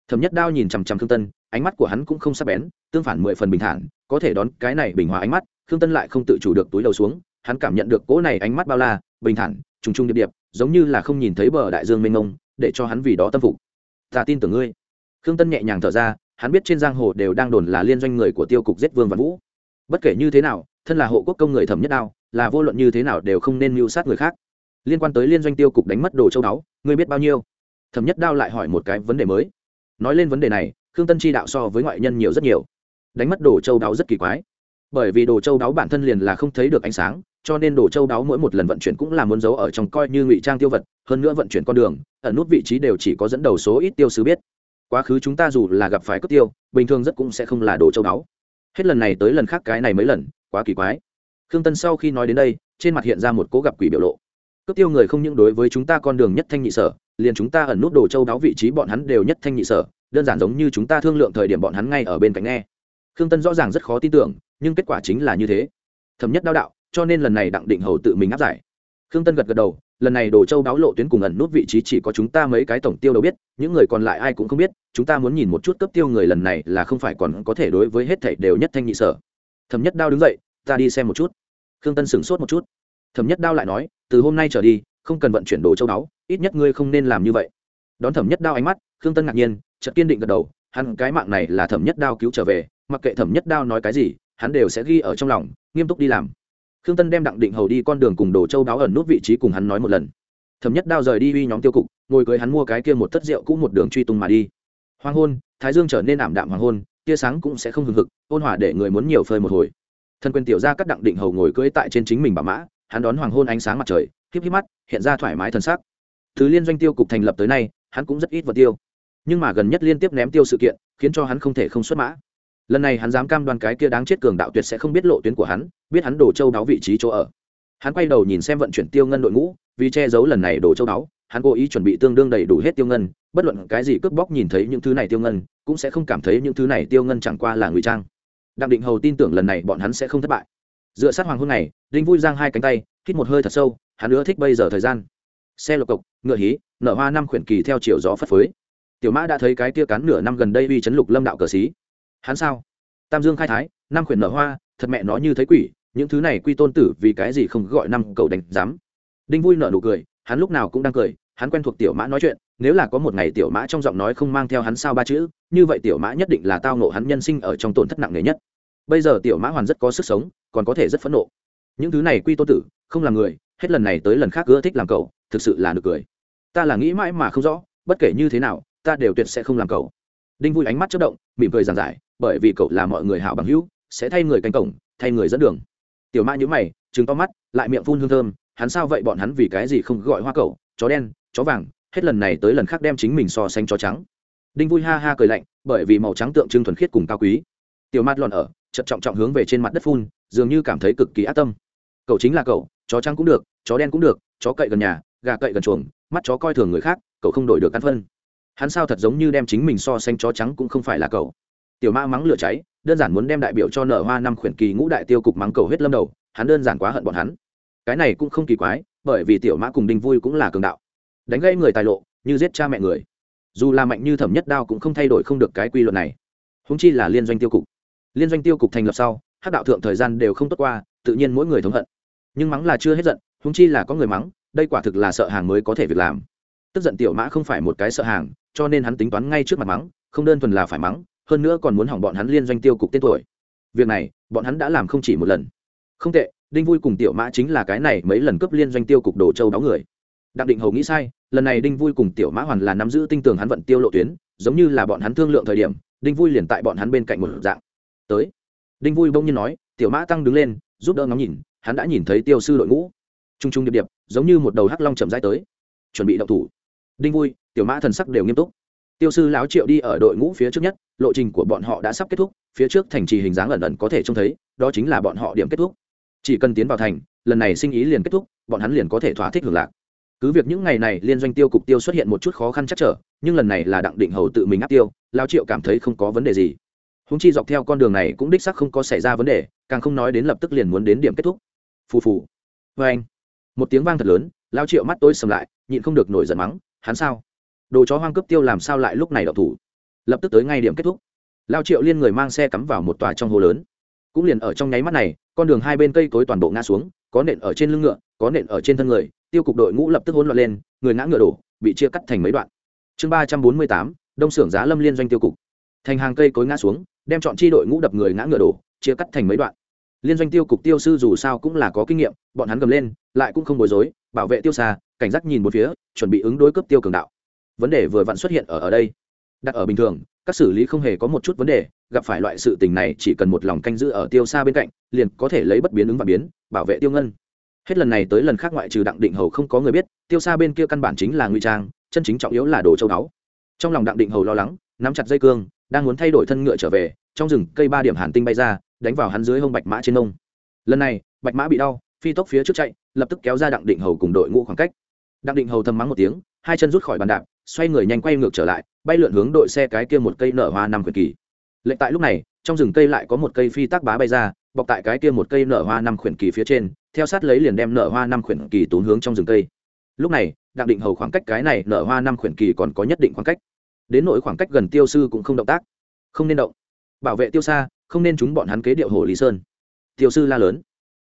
Thẩm nhất đao nhìn chằm chằm khương tân, ánh mắt của hắn cũng không sắp bén, tương phản mười phần bình thản, có thể đón cái này bình hòa ánh mắt, khương tân lại không tự chủ được túi đầu xuống, hắn cảm nhận được cỗ này ánh mắt bao la, bình thản, trùng trùng điệp điệp giống như là không nhìn thấy bờ đại dương mênh mông, để cho hắn vì đó tâm phục. Ta tin tưởng ngươi. Khương tân nhẹ nhàng thở ra, hắn biết trên giang hồ đều đang đồn là liên doanh người của tiêu cục giết vương văn vũ. Bất kể như thế nào, thân là hộ quốc công người thẩm nhất đao, là vô luận như thế nào đều không nên mưu sát người khác. Liên quan tới liên doanh tiêu cục đánh mất đồ châu đáo ngươi biết bao nhiêu? Thẩm nhất đao lại hỏi một cái vấn đề mới. Nói lên vấn đề này, khương tân chi đạo so với ngoại nhân nhiều rất nhiều. Đánh mất đồ châu đáo rất kỳ quái. Bởi vì đồ châu đáo bản thân liền là không thấy được ánh sáng cho nên đồ châu đáo mỗi một lần vận chuyển cũng là muốn giấu ở trong coi như ngụy trang tiêu vật, hơn nữa vận chuyển con đường, ẩn nút vị trí đều chỉ có dẫn đầu số ít tiêu sứ biết. Quá khứ chúng ta dù là gặp phải cướp tiêu, bình thường rất cũng sẽ không là đồ châu đáo. Hết lần này tới lần khác cái này mấy lần, quá kỳ quái. Khương tân sau khi nói đến đây, trên mặt hiện ra một cố gặp quỷ biểu lộ. Cướp tiêu người không những đối với chúng ta con đường nhất thanh nhị sở, liền chúng ta ẩn nút đồ châu đáo vị trí bọn hắn đều nhất thanh nhị sở, đơn giản giống như chúng ta thương lượng thời điểm bọn hắn ngay ở bên cạnh nghe. Khương tân rõ ràng rất khó tin tưởng, nhưng kết quả chính là như thế. Thẩm nhất đao đạo cho nên lần này đặng định hầu tự mình áp giải. Khương tân gật gật đầu, lần này đồ châu báo lộ tuyến cùng ẩn nút vị trí chỉ có chúng ta mấy cái tổng tiêu đâu biết, những người còn lại ai cũng không biết, chúng ta muốn nhìn một chút cấp tiêu người lần này là không phải còn có thể đối với hết thảy đều nhất thanh nhị sở. Thẩm nhất đao đứng dậy, ta đi xem một chút. Khương tân sửng sốt một chút. Thẩm nhất đao lại nói, từ hôm nay trở đi, không cần vận chuyển đồ châu đáo, ít nhất ngươi không nên làm như vậy. Đón thẩm nhất đao ánh mắt, khương tân ngạc nhiên, chợt kiên định gật đầu, hắn cái mạng này là thẩm nhất đao cứu trở về, mặc kệ thẩm nhất đao nói cái gì, hắn đều sẽ ghi ở trong lòng, nghiêm túc đi làm khương tân đem đặng định hầu đi con đường cùng đồ châu báo ẩn nút vị trí cùng hắn nói một lần. Thẩm nhất đao rời đi uy nhóm tiêu cục, ngồi cưới hắn mua cái kia một tất rượu cũng một đường truy tung mà đi. Hoàng hôn, thái dương trở nên ảm đạm hoàng hôn, tia sáng cũng sẽ không hừng hực, ôn hòa để người muốn nhiều phơi một hồi. Thân quyền tiểu ra các đặng định hầu ngồi cưới tại trên chính mình bà mã, hắn đón hoàng hôn ánh sáng mặt trời, híp híp mắt, hiện ra thoải mái thân sắc. Thứ liên doanh tiêu cục thành lập tới nay, hắn cũng rất ít vật tiêu. Nhưng mà gần nhất liên tiếp ném tiêu sự kiện, khiến cho hắn không thể không xuất mã lần này hắn dám cam đoan cái kia đáng chết cường đạo tuyệt sẽ không biết lộ tuyến của hắn, biết hắn đổ châu đáo vị trí chỗ ở. Hắn quay đầu nhìn xem vận chuyển tiêu ngân đội ngũ, vì che giấu lần này đổ châu đáo, hắn cố ý chuẩn bị tương đương đầy đủ hết tiêu ngân, bất luận cái gì cướp bóc nhìn thấy những thứ này tiêu ngân, cũng sẽ không cảm thấy những thứ này tiêu ngân chẳng qua là ngụy trang. Đặng định hầu tin tưởng lần này bọn hắn sẽ không thất bại. Dựa sát hoàng hôn này, đinh vui giang hai cánh tay, hít một hơi thật sâu, hắn ưa thích bây giờ thời gian. Xe lộc cộc, ngựa hí, nở hoa năm khuyển kỳ theo chiều gió phất phới. Tiểu mã đã thấy cái tia cán nửa năm gần đây uy chấn lục lâm đạo cờ xí hắn sao? Tam dương khai thái, năm khuyển nở hoa, thật mẹ nó như thấy quỷ, những thứ này quy tôn tử vì cái gì không gọi năm cậu đánh giám? Đinh vui nở nụ cười, hắn lúc nào cũng đang cười, hắn quen thuộc tiểu mã nói chuyện, nếu là có một ngày tiểu mã trong giọng nói không mang theo hắn sao ba chữ, như vậy tiểu mã nhất định là tao nộ hắn nhân sinh ở trong tổn thất nặng nề nhất. Bây giờ tiểu mã hoàn rất có sức sống, còn có thể rất phẫn nộ. Những thứ này quy tôn tử, không là người, hết lần này tới lần khác ưa thích làm cậu, thực sự là được cười. Ta là nghĩ mãi mà không rõ, bất kể như thế nào, ta đều tuyệt sẽ không làm cậu. Đinh vui ánh mắt chất động, mỉm cười giảng giải bởi vì cậu là mọi người hảo bằng hữu, sẽ thay người canh cổng, thay người dẫn đường. Tiểu mã nhữ mày, trừng to mắt, lại miệng phun hương thơm, hắn sao vậy bọn hắn vì cái gì không gọi hoa cậu, chó đen, chó vàng, hết lần này tới lần khác đem chính mình so sánh chó trắng. Đinh vui ha ha cười lạnh, bởi vì màu trắng tượng trưng thuần khiết cùng cao quý. Tiểu mát lòn ở chậm trọng trọng hướng về trên mặt đất phun, dường như cảm thấy cực kỳ ác tâm. Cậu chính là cậu, chó trắng cũng được, chó đen cũng được, chó cậy gần nhà, gà cậy gần chuồng, mắt chó coi thường người khác, cậu không đổi được căn phân. Hắn sao thật giống như đem chính mình so sánh chó trắng cũng không phải là cậu tiểu Ma mắng lửa cháy, đơn giản muốn đem đại biểu cho nở hoa năm khuyển kỳ ngũ đại tiêu cục mắng cầu hết lâm đầu, hắn đơn giản quá hận bọn hắn. Cái này cũng không kỳ quái, bởi vì tiểu mã cùng đinh vui cũng là cường đạo. Đánh gây người tài lộ, như giết cha mẹ người. Dù là mạnh như thẩm nhất đao cũng không thay đổi không được cái quy luật này. Húng chi là liên doanh tiêu cục. Liên doanh tiêu cục thành lập sau hát đạo thượng thời gian đều không tốt qua, tự nhiên mỗi người thống hận. Nhưng mắng là chưa hết giận húng chi là có người mắng, đây quả thực là sợ hàng mới có thể việc làm. Tức giận tiểu mã không phải một cái sợ hàng, cho nên hắn tính toán ngay trước mặt mắng, không đơn thuần là phải mắng hơn nữa còn muốn hỏng bọn hắn liên doanh tiêu cục tên tuổi. Việc này, bọn hắn đã làm không chỉ một lần. Không tệ, đinh vui cùng tiểu mã chính là cái này mấy lần cấp liên doanh tiêu cục đồ châu đáo người. Đặng định hầu nghĩ sai, lần này đinh vui cùng tiểu mã hoàn là nắm giữ tinh tường hắn vận tiêu lộ tuyến, giống như là bọn hắn thương lượng thời điểm, đinh vui liền tại bọn hắn bên cạnh một dạng. Tới, đinh vui bỗng nhiên nói, tiểu mã tăng đứng lên, giúp đỡ ngắm nhìn, hắn đã nhìn thấy tiêu sư đội ngũ. T r u n g t r u n g điệp điệp, giống như một đầu hắc long chậm rãi tới. Chuẩn bị động thủ. Đinh vui, tiểu mã thần sắc đều nghiêm túc tiêu sư Lão triệu đi ở đội ngũ phía trước nhất, lộ trình của bọn họ đã sắp kết thúc, phía trước thành trì hình dáng ẩn ẩn có thể trông thấy, đó chính là bọn họ điểm kết thúc. Chỉ cần tiến vào thành, lần này sinh ý liền kết thúc, bọn hắn liền có thể thỏa thích hưởng lạc. Cứ việc những ngày này liên doanh tiêu cục tiêu xuất hiện một chút khó khăn chắc trở, nhưng lần này là đặng định hầu tự mình áp tiêu lao triệu cảm thấy không có vấn đề gì. Húng chi dọc theo con đường này cũng đích sắc không có xảy ra vấn đề, càng không nói đến lập tức liền muốn đến điểm kết thúc. Phù phù. Vê anh một tiếng vang thật lớn lao triệu mắt tôi sầm lại, nhịn không được nổi giận mắng, hắn sao? Đồ chó hoang cướp tiêu làm sao lại lúc này đậu thủ? Lập tức tới ngay điểm kết thúc. Lao triệu liên người mang xe cắm vào một tòa trong hồ lớn. Cũng liền ở trong nháy mắt này, con đường hai bên cây cối toàn bộ ngã xuống, có nện ở trên lưng ngựa, có nện ở trên thân người, tiêu cục đội ngũ lập tức hỗn loạn lên, người ngã ngựa đổ, bị chia cắt thành mấy đoạn. Chương ba trăm bốn mươi tám, đông xưởng giá lâm liên doanh tiêu cục. Thành hàng cây cối ngã xuống, đem chọn chi đội ngũ đập người ngã ngựa đổ, chia cắt thành mấy đoạn. Liên doanh tiêu cục tiêu sư dù sao cũng là có kinh nghiệm, bọn hắn gầm lên, lại cũng không bối rối, bảo vệ tiêu xa, cảnh giác nhìn một phía, chuẩn bị ứng đối cấp tiêu cường đạo vấn đề vừa vặn xuất hiện ở ở đây. Đặt ở bình thường, các xử lý không hề có một chút vấn đề, gặp phải loại sự tình này chỉ cần một lòng canh giữ ở tiêu xa bên cạnh, liền có thể lấy bất biến ứng và biến, bảo vệ tiêu ngân. Hết lần này tới lần khác ngoại trừ đặng định hầu không có người biết, tiêu xa bên kia căn bản chính là nguy trang, chân chính trọng yếu là đồ châu đáo trong lòng đặng định hầu lo lắng, nắm chặt dây cương, đang muốn thay đổi thân ngựa trở về, trong rừng cây ba điểm hàn tinh bay ra, đánh vào hắn dưới hông bạch mã trên nông. Lần này, bạch mã bị đau, phi tốc phía trước chạy, lập tức kéo ra đặng định hầu cùng đội ngũ khoảng cách. Đặng định hầu thầm mắng một tiếng, hai chân rút khỏi bàn đạp xoay người nhanh quay ngược trở lại, bay lượn hướng đội xe cái kia một cây nở hoa năm quyền kỳ. Lệnh tại lúc này, trong rừng cây lại có một cây phi tác bá bay ra, bọc tại cái kia một cây nở hoa năm khuyển kỳ phía trên, theo sát lấy liền đem nở hoa năm khuyển kỳ tốn hướng trong rừng cây. Lúc này, đặng định hầu khoảng cách cái này nở hoa năm khuyển kỳ còn có nhất định khoảng cách. Đến nỗi khoảng cách gần tiêu sư cũng không động tác. Không nên động. Bảo vệ tiêu xa không nên chúng bọn hắn kế điệu hồ lý sơn. Tiêu sư la lớn.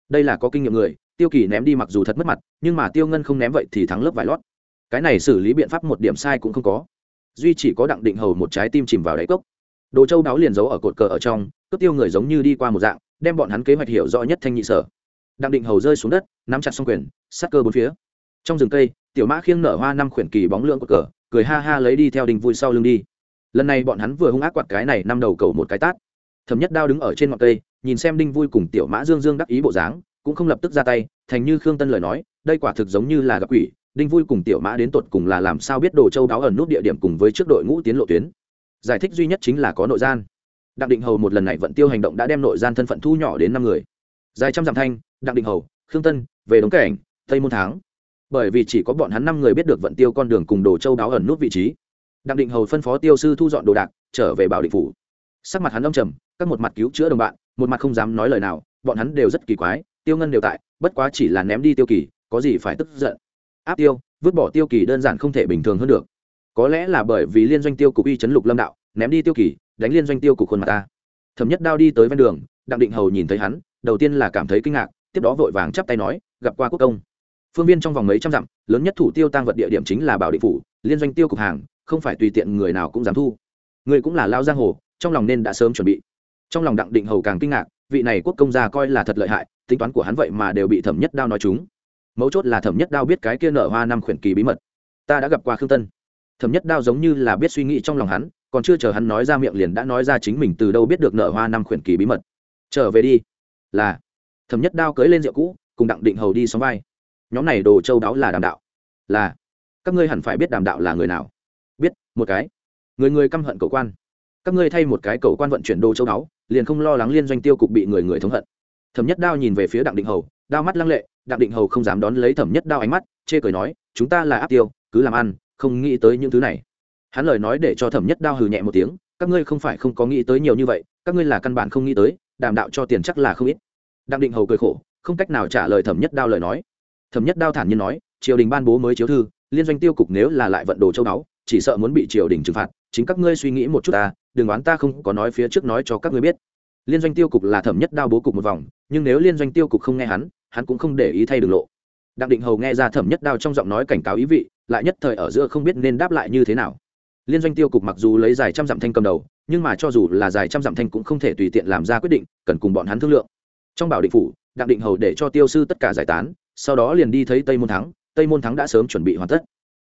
Đây là có kinh nghiệm người, tiêu kỳ ném đi mặc dù thật mất mặt, nhưng mà tiêu ngân không ném vậy thì thắng lớp vải lót cái này xử lý biện pháp một điểm sai cũng không có. Duy chỉ có đặng định hầu một trái tim chìm vào đáy cốc. Đồ châu đáo liền giấu ở cột cờ ở trong, cướp tiêu người giống như đi qua một dạng, đem bọn hắn kế hoạch hiểu rõ nhất thanh nhị sở. Đặng định hầu rơi xuống đất, nắm chặt xong quyền, sát cơ bốn phía. Trong rừng cây, tiểu mã khiêng nở hoa năm khuyển kỳ bóng lượng cột cờ, cười ha ha lấy đi theo đình vui sau lưng đi. Lần này bọn hắn vừa hung ác quạt cái này năm đầu cầu một cái tát. Thẩm nhất đao đứng ở trên ngọn cây, nhìn xem đinh vui cùng tiểu mã dương dương đắc ý bộ dáng, cũng không lập tức ra tay, thành như khương tân lời nói, đây quả thực giống như là gặp quỷ đinh vui cùng tiểu mã đến tột cùng là làm sao biết đồ châu đáo ẩn nút địa điểm cùng với trước đội ngũ tiến lộ tuyến. Giải thích duy nhất chính là có nội gian. Đặng định hầu một lần này vận tiêu hành động đã đem nội gian thân phận thu nhỏ đến năm người. Dài trăm dặm thanh, đặng định hầu, khương tân, về đống cảnh, tây môn tháng bởi vì chỉ có bọn hắn năm người biết được vận tiêu con đường cùng đồ châu đáo ẩn nút vị trí. Đặng định hầu phân phó tiêu sư thu dọn đồ đạc, trở về bảo định phủ. Sắc mặt hắn âm trầm, các một mặt cứu chữa đồng bạn, một mặt không dám nói lời nào, bọn hắn đều rất kỳ quái, tiêu ngân đều tại, bất quá chỉ là ném đi tiêu kỳ, có gì phải tức giận áp tiêu, vứt bỏ tiêu kỳ đơn giản không thể bình thường hơn được. Có lẽ là bởi vì liên doanh tiêu cục y chấn lục lâm đạo, ném đi tiêu kỳ, đánh liên doanh tiêu cục khuôn mặt ta. Thẩm nhất đao đi tới ven đường, đặng định hầu nhìn thấy hắn, đầu tiên là cảm thấy kinh ngạc, tiếp đó vội vàng chắp tay nói, gặp qua quốc công. Phương viên trong vòng mấy trăm dặm, lớn nhất thủ tiêu tăng vật địa điểm chính là bảo định phủ, liên doanh tiêu cục hàng, không phải tùy tiện người nào cũng dám thu. Người cũng là lao giang hồ, trong lòng nên đã sớm chuẩn bị. Trong lòng đặng định hầu càng kinh ngạc, vị này quốc công gia coi là thật lợi hại, tính toán của hắn vậy mà đều bị thẩm nhất đao nói chúng mấu chốt là thẩm nhất đao biết cái kia nở hoa năm khuyển kỳ bí mật. Ta đã gặp qua khương tân. Thẩm nhất đao giống như là biết suy nghĩ trong lòng hắn, còn chưa chờ hắn nói ra miệng liền đã nói ra chính mình từ đâu biết được nở hoa năm khuyển kỳ bí mật. Trở về đi. Là. Thẩm nhất đao cưới lên rượu cũ, cùng đặng định hầu đi xóm vai. Nhóm này đồ châu đáo là đàm đạo. Là. Các ngươi hẳn phải biết đàm đạo là người nào. Biết, một cái. Người người căm hận cầu quan. Các ngươi thay một cái cầu quan vận chuyển đồ châu đáo, liền không lo lắng liên doanh tiêu cục bị người người thống hận. Thẩm nhất đao nhìn về phía đặng định hầu đao mắt lăng lệ, đặng định hầu không dám đón lấy thẩm nhất đao ánh mắt, chê cười nói, chúng ta là áp tiêu, cứ làm ăn, không nghĩ tới những thứ này. Hắn lời nói để cho thẩm nhất đao hừ nhẹ một tiếng, các ngươi không phải không có nghĩ tới nhiều như vậy, các ngươi là căn bản không nghĩ tới đảm đạo cho tiền chắc là không ít. Đặng định hầu cười khổ, không cách nào trả lời thẩm nhất đao lời nói. Thẩm nhất đao thản nhiên nói, triều đình ban bố mới chiếu thư, liên doanh tiêu cục nếu là lại vận đồ châu đáo chỉ sợ muốn bị triều đình trừng phạt, chính các ngươi suy nghĩ một chút ta, đừng đoán ta không có nói phía trước nói cho các ngươi biết. Liên doanh tiêu cục là thẩm nhất đao bố cục một vòng, nhưng nếu liên doanh tiêu cục không nghe hắn hắn cũng không để ý thay đường lộ. Đặng định hầu nghe ra thẩm nhất đao trong giọng nói cảnh cáo ý vị, lại nhất thời ở giữa không biết nên đáp lại như thế nào. Liên doanh tiêu cục mặc dù lấy dài trăm dặm thanh cầm đầu, nhưng mà cho dù là dài trăm dặm thanh cũng không thể tùy tiện làm ra quyết định, cần cùng bọn hắn thương lượng. Trong bảo định phủ, đặng định hầu để cho tiêu sư tất cả giải tán, sau đó liền đi thấy tây môn thắng, tây môn thắng đã sớm chuẩn bị hoàn tất.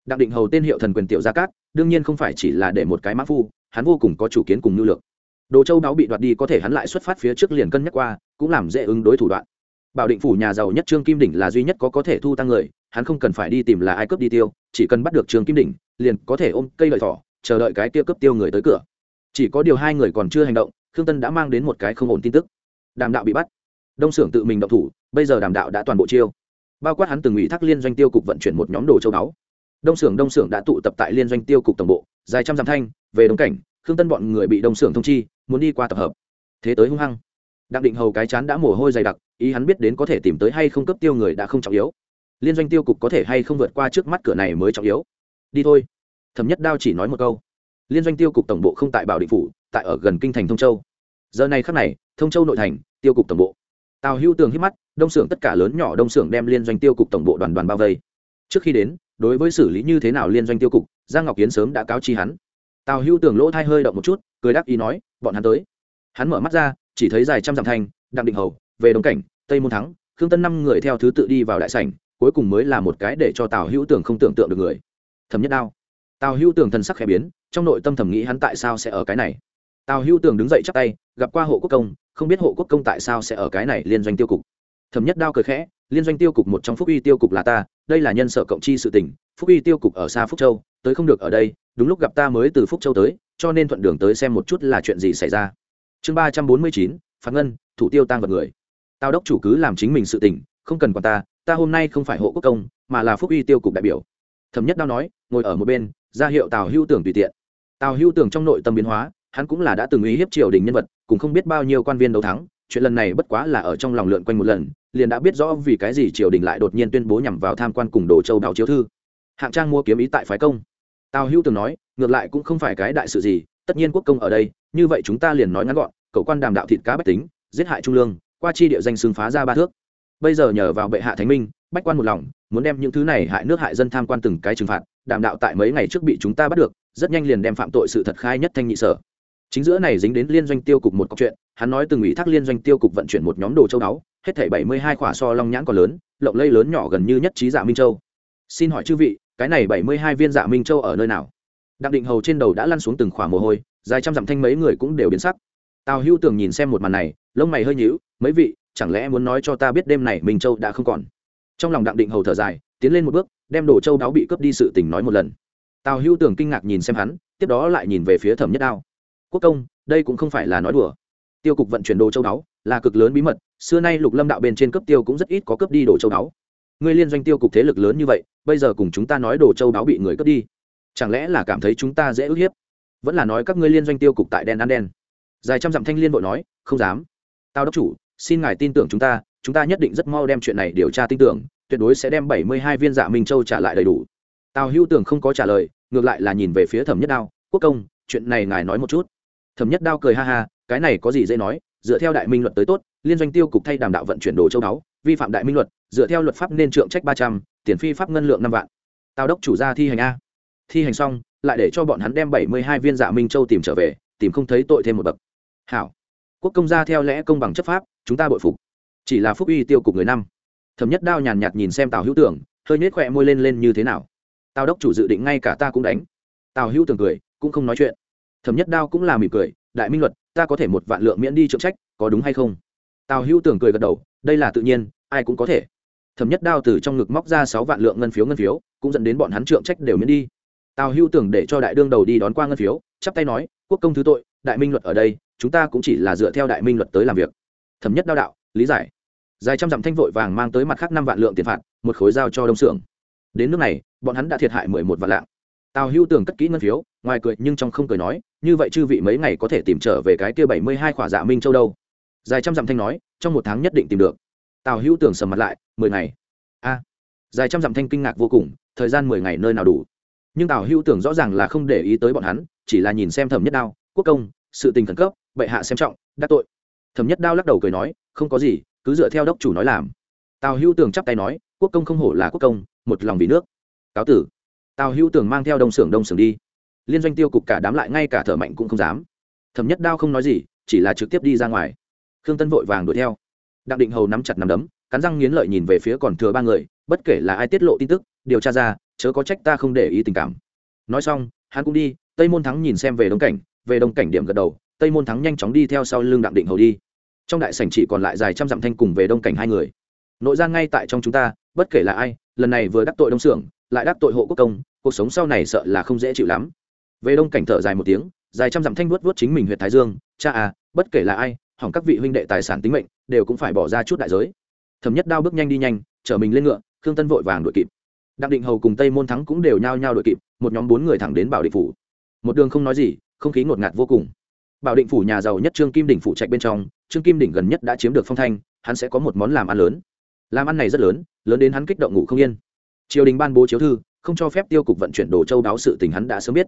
Đặng định hầu tên hiệu thần quyền tiểu gia cát, đương nhiên không phải chỉ là để một cái mã phu, hắn vô cùng có chủ kiến cùng nhu lược. Đồ châu đáo bị đoạt đi có thể hắn lại xuất phát phía trước liền cân nhắc qua, cũng làm dễ ứng đối thủ đoạn bảo định phủ nhà giàu nhất trương kim đỉnh là duy nhất có có thể thu tăng người, hắn không cần phải đi tìm là ai cướp đi tiêu, chỉ cần bắt được trương kim đỉnh, liền có thể ôm cây lợi thỏ, chờ đợi cái kia cướp tiêu người tới cửa. Chỉ có điều hai người còn chưa hành động, khương tân đã mang đến một cái không ổn tin tức. Đàm đạo bị bắt. Đông xưởng tự mình động thủ, bây giờ đàm đạo đã toàn bộ chiêu. Bao quát hắn từng ủy thác liên doanh tiêu cục vận chuyển một nhóm đồ châu báu. Đông xưởng đông xưởng đã tụ tập tại liên doanh tiêu cục tổng bộ, dài trăm dặm thanh, về đông cảnh, khương tân bọn người bị đông xưởng thông chi, muốn đi qua tập hợp. Thế tới hung hăng. Đặng định hầu cái chán đã mồ hôi dày đặc ý hắn biết đến có thể tìm tới hay không cấp tiêu người đã không trọng yếu. Liên doanh tiêu cục có thể hay không vượt qua trước mắt cửa này mới trọng yếu. Đi thôi. Thẩm nhất đao chỉ nói một câu. Liên doanh tiêu cục tổng bộ không tại bảo định phủ, tại ở gần kinh thành thông châu. Giờ này khắc này, thông châu nội thành, tiêu cục tổng bộ. Tào hưu tường hít mắt, đông xưởng tất cả lớn nhỏ đông xưởng đem liên doanh tiêu cục tổng bộ đoàn đoàn bao vây. Trước khi đến, đối với xử lý như thế nào liên doanh tiêu cục, giang ngọc kiến sớm đã cáo chi hắn. Tào hưu tường lỗ thai hơi động một chút, cười đáp ý nói, bọn hắn tới. Hắn mở mắt ra, chỉ thấy dài trăm dặm thanh đặng định hầu về đồng cảnh, tây môn thắng, khương tân năm người theo thứ tự đi vào đại sảnh, cuối cùng mới là một cái để cho tào hữu tưởng không tưởng tượng được người. Thẩm nhất đao. Tào hữu tưởng thần sắc khẽ biến, trong nội tâm thầm nghĩ hắn tại sao sẽ ở cái này. Tào hữu tưởng đứng dậy chắp tay, gặp qua hộ quốc công, không biết hộ quốc công tại sao sẽ ở cái này liên doanh tiêu cục. Thẩm nhất đao cười khẽ, liên doanh tiêu cục một trong phúc uy tiêu cục là ta, đây là nhân sở cộng chi sự tỉnh phúc uy tiêu cục ở xa phúc châu, tới không được ở đây, đúng lúc gặp ta mới từ phúc châu tới, cho nên thuận đường tới xem một chút là chuyện gì xảy ra. Chương ba trăm bốn mươi chín, phạt ngân, thủ tiêu tăng vật người tao đốc chủ cứ làm chính mình sự tỉnh không cần quản ta ta hôm nay không phải hộ quốc công, mà là phúc uy tiêu cục đại biểu. Thẩm nhất đao nói, ngồi ở một bên, ra hiệu tào hưu tưởng tùy tiện. Tào hưu tưởng trong nội tâm biến hóa, hắn cũng là đã từng ý hiếp triều đình nhân vật, cũng không biết bao nhiêu quan viên đấu thắng, chuyện lần này bất quá là ở trong lòng lượn quanh một lần, liền đã biết rõ vì cái gì triều đình lại đột nhiên tuyên bố nhằm vào tham quan cùng đồ châu đào chiếu thư. Hạng trang mua kiếm ý tại phái công. Tào hưu tưởng nói, ngược lại cũng không phải cái đại sự gì, tất nhiên quốc công ở đây, như vậy chúng ta liền nói ngắn gọn, cậu quan đàm đạo thịt cá bách tính, giết hại trung lương qua chi địa danh xưng phá ra ba thước. Bây giờ nhờ vào bệ hạ thánh minh, bách quan một lòng, muốn đem những thứ này hại nước hại dân tham quan từng cái trừng phạt, đảm đạo tại mấy ngày trước bị chúng ta bắt được, rất nhanh liền đem phạm tội sự thật khai nhất thanh nhị sở. Chính giữa này dính đến liên doanh tiêu cục một câu chuyện, hắn nói từng ủy thác liên doanh tiêu cục vận chuyển một nhóm đồ châu đáo, hết thảy bảy mươi hai khỏa so long nhãn còn lớn, lộng lây lớn nhỏ gần như nhất trí dạ minh châu. Xin hỏi chư vị, cái này bảy mươi hai viên dạ minh châu ở nơi nào? Đặng định hầu trên đầu đã lăn xuống từng khỏa mồ hôi, dài trăm dặm thanh mấy người cũng đều biến sắc. Tào hưu tường nhìn xem một màn này lông mày hơi nhíu, mấy vị, chẳng lẽ muốn nói cho ta biết đêm này minh châu đã không còn? Trong lòng đặng định hầu thở dài, tiến lên một bước, đem đồ châu đáo bị cướp đi sự tình nói một lần. Tào hưu tưởng kinh ngạc nhìn xem hắn, tiếp đó lại nhìn về phía thẩm nhất đao. Quốc công, đây cũng không phải là nói đùa. Tiêu cục vận chuyển đồ châu đáo là cực lớn bí mật, xưa nay lục lâm đạo bên trên cấp tiêu cũng rất ít có cướp đi đồ châu đáo. Người liên doanh tiêu cục thế lực lớn như vậy, bây giờ cùng chúng ta nói đồ châu đáo bị người cướp đi, chẳng lẽ là cảm thấy chúng ta dễ ức hiếp? Vẫn là nói các ngươi liên doanh tiêu cục tại đen ăn đen. Dài trăm dặm thanh liên bộ nói, không dám tao đốc chủ, xin ngài tin tưởng chúng ta chúng ta nhất định rất mau đem chuyện này điều tra tin tưởng, tuyệt đối sẽ đem bảy mươi hai viên dạ minh châu trả lại đầy đủ. Tào hữu tưởng không có trả lời, ngược lại là nhìn về phía thẩm nhất đao, quốc công, chuyện này ngài nói một chút. Thẩm nhất đao cười ha ha, cái này có gì dễ nói, dựa theo đại minh luật tới tốt, liên doanh tiêu cục thay đàm đạo vận chuyển đồ châu đáo vi phạm đại minh luật, dựa theo luật pháp nên trượng trách ba trăm, tiền phi pháp ngân lượng năm vạn. Tào đốc chủ ra thi hành a. Thi hành xong, lại để cho bọn hắn đem bảy mươi hai viên dạ minh châu tìm trở về, tìm không thấy tội thêm một bậc. Hảo quốc công gia theo lẽ công bằng chấp pháp, chúng ta bội phục. Chỉ là phúc uy tiêu cục người năm. Thẩm nhất đao nhàn nhạt nhìn xem tào hữu tưởng, hơi nhếch khỏe môi lên lên như thế nào. Tào đốc chủ dự định ngay cả ta cũng đánh. Tào hữu tưởng cười, cũng không nói chuyện. Thẩm nhất đao cũng là mỉm cười, đại minh luật, ta có thể một vạn lượng miễn đi trượng trách, có đúng hay không? Tào hữu tưởng cười gật đầu, đây là tự nhiên, ai cũng có thể. Thẩm nhất đao từ trong ngực móc ra sáu vạn lượng ngân phiếu ngân phiếu, cũng dẫn đến bọn hắn trượng trách đều miễn đi. Tào hữu tưởng để cho đại đương đầu đi đón qua ngân phiếu, chắp tay nói, quốc công thứ tội, đại minh luật ở đây chúng ta cũng chỉ là dựa theo đại minh luật tới làm việc. Thẩm nhất đao đạo, lý giải. Dài trăm dặm thanh vội vàng mang tới mặt khác năm vạn lượng tiền phạt, một khối giao cho đông xưởng đến nước này, bọn hắn đã thiệt hại mười một vạn lạng. Tào hưu tường cất kỹ ngân phiếu, ngoài cười nhưng trong không cười nói, như vậy chư vị mấy ngày có thể tìm trở về cái kia bảy mươi hai khỏa dạ minh châu đâu? Dài trăm dặm thanh nói, trong một tháng nhất định tìm được. Tào hưu tường sầm mặt lại, mười ngày. A. À, dài trăm dặm thanh kinh ngạc vô cùng, thời gian mười ngày nơi nào đủ? Nhưng tào hưu tưởng rõ ràng là không để ý tới bọn hắn, chỉ là nhìn xem thẩm nhất đao, quốc công sự tình khẩn cấp, bệ hạ xem trọng, đắc tội. Thẩm nhất đao lắc đầu cười nói, không có gì, cứ dựa theo đốc chủ nói làm. Tào hưu tường chắp tay nói, quốc công không hổ là quốc công, một lòng vì nước. Cáo tử. Tào hưu tường mang theo đông xưởng đông xưởng đi. Liên doanh tiêu cục cả đám lại ngay cả thở mạnh cũng không dám. Thẩm nhất đao không nói gì, chỉ là trực tiếp đi ra ngoài. Khương tân vội vàng đuổi theo. Đặng định hầu nắm chặt nắm đấm, cắn răng nghiến lợi nhìn về phía còn thừa ba người, bất kể là ai tiết lộ tin tức, điều tra ra, chớ có trách ta không để ý tình cảm. Nói xong, hắn cũng đi, tây môn thắng nhìn xem về đông cảnh về đông cảnh điểm gật đầu, tây môn thắng nhanh chóng đi theo sau lưng đặng định hầu đi. Trong đại sảnh chỉ còn lại dài trăm dặm thanh cùng về đông cảnh hai người. Nội gian ngay tại trong chúng ta, bất kể là ai, lần này vừa đắc tội đông xưởng lại đắc tội hộ quốc công, cuộc sống sau này sợ là không dễ chịu lắm. Về đông cảnh thở dài một tiếng, dài trăm dặm thanh vuốt vuốt chính mình huyện thái dương, cha à bất kể là ai, hỏng các vị huynh đệ tài sản tính mệnh, đều cũng phải bỏ ra chút đại giới. Thẩm nhất đao bước nhanh đi nhanh, chở mình lên ngựa, khương tân vội vàng đuổi kịp. Đặng định hầu cùng tây môn thắng cũng đều nhao nhao đuổi kịp, một nhóm bốn người thẳng đến bảo định phủ. Một đường không nói gì không khí ngột ngạt vô cùng. Bảo định phủ nhà giàu nhất trương kim đỉnh phủ trạch bên trong, trương kim đỉnh gần nhất đã chiếm được phong thanh, hắn sẽ có một món làm ăn lớn. Làm ăn này rất lớn lớn đến hắn kích động ngủ không yên. Triều đình ban bố chiếu thư, không cho phép tiêu cục vận chuyển đồ châu đáo sự tình hắn đã sớm biết.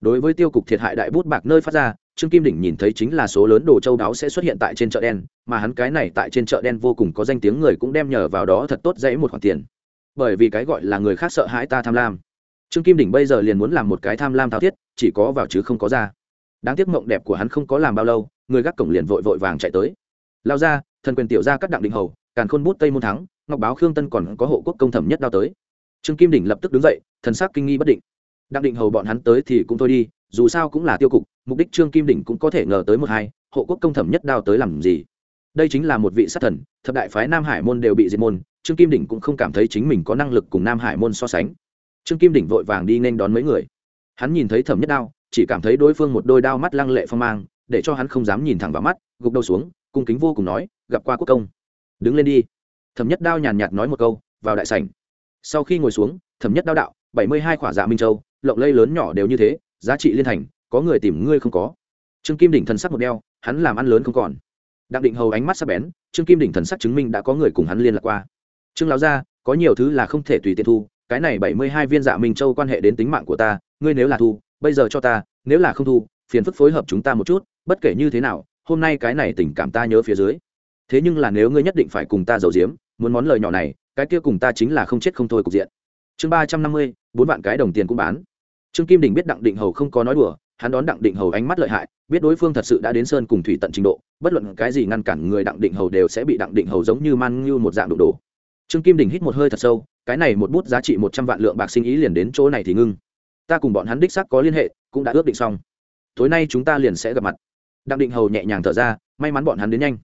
Đối với tiêu cục thiệt hại đại bút bạc nơi phát ra, trương kim đỉnh nhìn thấy chính là số lớn đồ châu đáo sẽ xuất hiện tại trên chợ đen, mà hắn cái này tại trên chợ đen vô cùng có danh tiếng người cũng đem nhờ vào đó thật tốt dãy một khoản tiền. Bởi vì cái gọi là người khác sợ hãi ta tham lam trương kim đỉnh bây giờ liền muốn làm một cái tham lam thao thiết, chỉ có vào chứ không có ra. Đáng tiếc mộng đẹp của hắn không có làm bao lâu, người gác cổng liền vội vội vàng chạy tới. Lao ra, thần quyền tiểu ra các đặng định hầu, càn khôn bút tây môn thắng, ngọc báo khương tân còn có hộ quốc công thẩm nhất đao tới. Trương kim đỉnh lập tức đứng dậy, thần sắc kinh nghi bất định. Đặng định hầu bọn hắn tới thì cũng thôi đi, dù sao cũng là tiêu cục, mục đích trương kim đỉnh cũng có thể ngờ tới một hai, hộ quốc công thẩm nhất đao tới làm gì? Đây chính là một vị sát thần, thập đại phái nam hải môn đều bị diệt môn, trương kim đỉnh cũng không cảm thấy chính mình có năng lực cùng nam hải môn so sánh trương kim đỉnh vội vàng đi nên đón mấy người. Hắn nhìn thấy thẩm nhất đao, chỉ cảm thấy đối phương một đôi đao mắt lăng lệ phong mang, để cho hắn không dám nhìn thẳng vào mắt, gục đầu xuống, cung kính vô cùng nói, gặp qua quốc công. Đứng lên đi. Thẩm nhất đao nhàn nhạt nói một câu, vào đại sảnh. Sau khi ngồi xuống, thẩm nhất đao đạo, bảy mươi hai khỏa dạ minh châu, lộng lây lớn nhỏ đều như thế, giá trị liên thành, có người tìm ngươi không có. Trương kim đỉnh thần sắc một đeo, hắn làm ăn lớn không còn. Đặng định hầu ánh mắt sắc bén, trương kim đỉnh thần sắc chứng minh đã có người cùng hắn liên lạc qua. Trương lão gia, có nhiều thứ là không thể tùy tiện thu cái này bảy mươi hai viên dạ minh châu quan hệ đến tính mạng của ta, ngươi nếu là thu, bây giờ cho ta, nếu là không thu, phiền phức phối hợp chúng ta một chút, bất kể như thế nào, hôm nay cái này tình cảm ta nhớ phía dưới. Thế nhưng là nếu ngươi nhất định phải cùng ta giấu giếm, muốn món lời nhỏ này, cái kia cùng ta chính là không chết không thôi cục diện. Chương ba trăm năm mươi, bốn vạn cái đồng tiền cũng bán. Trương kim đình biết đặng định hầu không có nói đùa, hắn đón đặng định hầu ánh mắt lợi hại, biết đối phương thật sự đã đến sơn cùng thủy tận trình độ, bất luận cái gì ngăn cản người đặng định hầu đều sẽ bị đặng định hầu giống như man như một dạng đụng đổ trương kim đình hít một hơi thật sâu, cái này một bút giá trị một trăm vạn lượng bạc sinh ý liền đến chỗ này thì ngưng. Ta cùng bọn hắn đích xác có liên hệ, cũng đã ước định xong. Tối nay chúng ta liền sẽ gặp mặt. Đặng định hầu nhẹ nhàng thở ra, may mắn bọn hắn đến nhanh.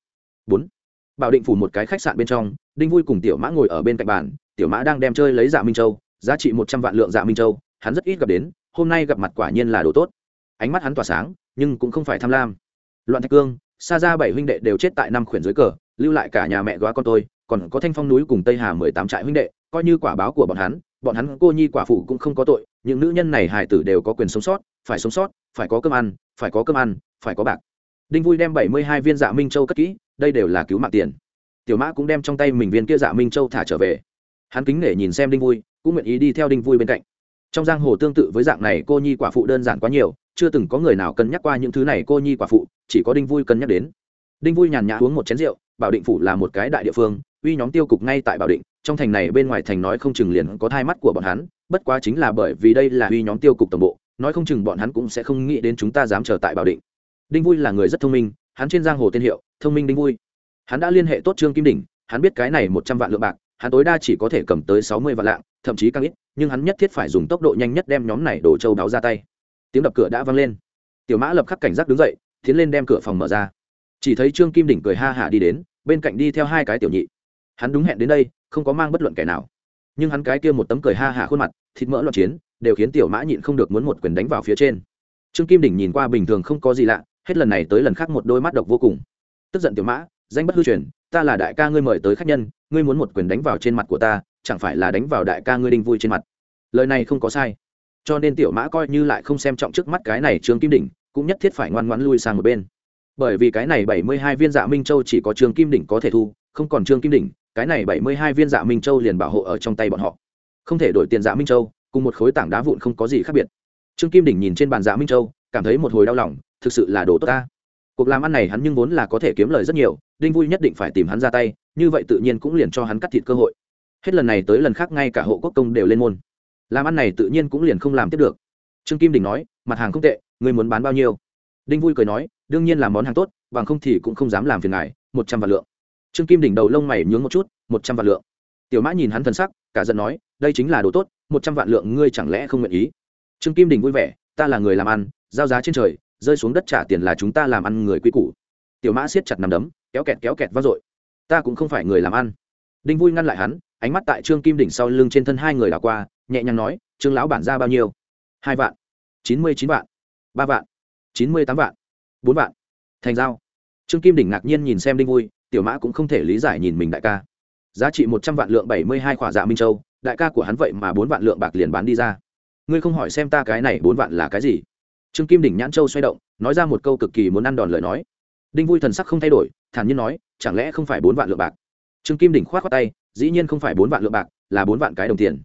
Bốn. Bảo định phủ một cái khách sạn bên trong, đinh vui cùng tiểu mã ngồi ở bên cạnh bàn, tiểu mã đang đem chơi lấy dạ minh châu, giá trị một trăm vạn lượng dạ minh châu, hắn rất ít gặp đến, hôm nay gặp mặt quả nhiên là đồ tốt. Ánh mắt hắn tỏa sáng, nhưng cũng không phải tham lam. Loạn thạch cương xa ra bảy huynh đệ đều chết tại năm khuyển dưới cờ, lưu lại cả nhà mẹ góa con tôi còn có thanh phong núi cùng tây hà mười tám trại huynh đệ, coi như quả báo của bọn hắn bọn hắn cô nhi quả phụ cũng không có tội, những nữ nhân này hài tử đều có quyền sống sót, phải sống sót, phải có cơm ăn, phải có cơm ăn, phải có bạc. Đinh vui đem bảy mươi hai viên dạ minh châu cất kỹ, đây đều là cứu mạng tiền. Tiểu mã cũng đem trong tay mình viên kia dạ minh châu thả trở về. Hắn kính nể nhìn xem đinh vui, cũng nguyện ý đi theo đinh vui bên cạnh. Trong giang hồ tương tự với dạng này, cô nhi quả phụ đơn giản quá nhiều, chưa từng có người nào cân nhắc qua những thứ này cô nhi quả phụ, chỉ có đinh vui cân nhắc đến. Đinh vui nhàn nhã uống một chén rượu bảo định phủ là một cái đại địa phương, uy nhóm tiêu cục ngay tại bảo định, trong thành này bên ngoài thành nói không chừng liền có thai mắt của bọn hắn, bất quá chính là bởi vì đây là uy nhóm tiêu cục tổng bộ, nói không chừng bọn hắn cũng sẽ không nghĩ đến chúng ta dám chờ tại bảo định. Đinh vui là người rất thông minh, hắn trên giang hồ tên hiệu, thông minh đinh vui. Hắn đã liên hệ tốt trương kim đỉnh, hắn biết cái này một trăm vạn lượng bạc, hắn tối đa chỉ có thể cầm tới sáu mươi vạn lạng, thậm chí càng ít, nhưng hắn nhất thiết phải dùng tốc độ nhanh nhất đem nhóm này đổ châu đáo ra tay. Tiếng đập cửa đã vang lên. Tiểu mã lập khắc cảnh giác đứng dậy, tiến lên đem cửa phòng mở ra. Chỉ thấy trương kim đỉnh cười ha hả đi đến bên cạnh đi theo hai cái tiểu nhị. Hắn đúng hẹn đến đây, không có mang bất luận kẻ nào. Nhưng hắn cái kia một tấm cười ha hả khuôn mặt, thịt mỡ loạn chiến, đều khiến tiểu mã nhịn không được muốn một quyền đánh vào phía trên. Trương kim đỉnh nhìn qua bình thường không có gì lạ, hết lần này tới lần khác một đôi mắt độc vô cùng. Tức giận tiểu mã, danh bất hư truyền, ta là đại ca ngươi mời tới khách nhân, ngươi muốn một quyền đánh vào trên mặt của ta, chẳng phải là đánh vào đại ca ngươi đinh vui trên mặt. Lời này không có sai. Cho nên tiểu mã coi như lại không xem trọng trước mắt cái này trương kim đỉnh, cũng nhất thiết phải ngoan ngoãn lui sang một bên bởi vì cái này bảy mươi hai viên dạ minh châu chỉ có trương kim đỉnh có thể thu, không còn trương kim đỉnh, cái này bảy mươi hai viên dạ minh châu liền bảo hộ ở trong tay bọn họ. Không thể đổi tiền dạ minh châu, cùng một khối tảng đá vụn không có gì khác biệt. Trương kim đỉnh nhìn trên bàn dạ minh châu, cảm thấy một hồi đau lòng, thực sự là đồ tốt ta. Cuộc làm ăn này hắn nhưng vốn là có thể kiếm lời rất nhiều, đinh vui nhất định phải tìm hắn ra tay, như vậy tự nhiên cũng liền cho hắn cắt thịt cơ hội. Hết lần này tới lần khác ngay cả hộ quốc công đều lên môn. Làm ăn này tự nhiên cũng liền không làm tiếp được. Trương kim đình nói, mặt hàng không tệ người muốn bán bao nhiêu? Đinh vui cười nói đương nhiên là món hàng tốt, bằng không thì cũng không dám làm phiền ngài, một trăm vạn lượng. Trương kim đỉnh đầu lông mày nhướng một chút, một trăm vạn lượng. Tiểu mã nhìn hắn thần sắc, cả giận nói, đây chính là đồ tốt, một trăm vạn lượng ngươi chẳng lẽ không nguyện ý? Trương kim Đỉnh vui vẻ, ta là người làm ăn, giao giá trên trời, rơi xuống đất trả tiền là chúng ta làm ăn người quy củ. Tiểu mã siết chặt nằm đấm, kéo kẹt kéo kẹt vang dội. Ta cũng không phải người làm ăn. Đinh vui ngăn lại hắn, ánh mắt tại trương kim đỉnh sau lưng trên thân hai người đảo qua, nhẹ nhàng nói, trương lão bản ra bao nhiêu? Hai vạn. Chín mươi chín vạn. Ba vạn. Chín mươi tám vạn bốn vạn. Thành giao. Trương kim đỉnh ngạc nhiên nhìn xem đinh vui, tiểu mã cũng không thể lý giải nhìn mình đại ca. Giá trị một trăm vạn lượng bảy mươi hai khỏa dạ minh châu, đại ca của hắn vậy mà bốn vạn lượng bạc liền bán đi ra. Ngươi không hỏi xem ta cái này bốn vạn là cái gì? Trương kim đỉnh nhãn châu xoay động, nói ra một câu cực kỳ muốn ăn đòn lời nói. Đinh vui thần sắc không thay đổi, thản nhiên nói, chẳng lẽ không phải bốn vạn lượng bạc? Trương kim đỉnh k h o á t khoác tay, dĩ nhiên không phải bốn vạn lượng bạc, là bốn vạn cái đồng tiền.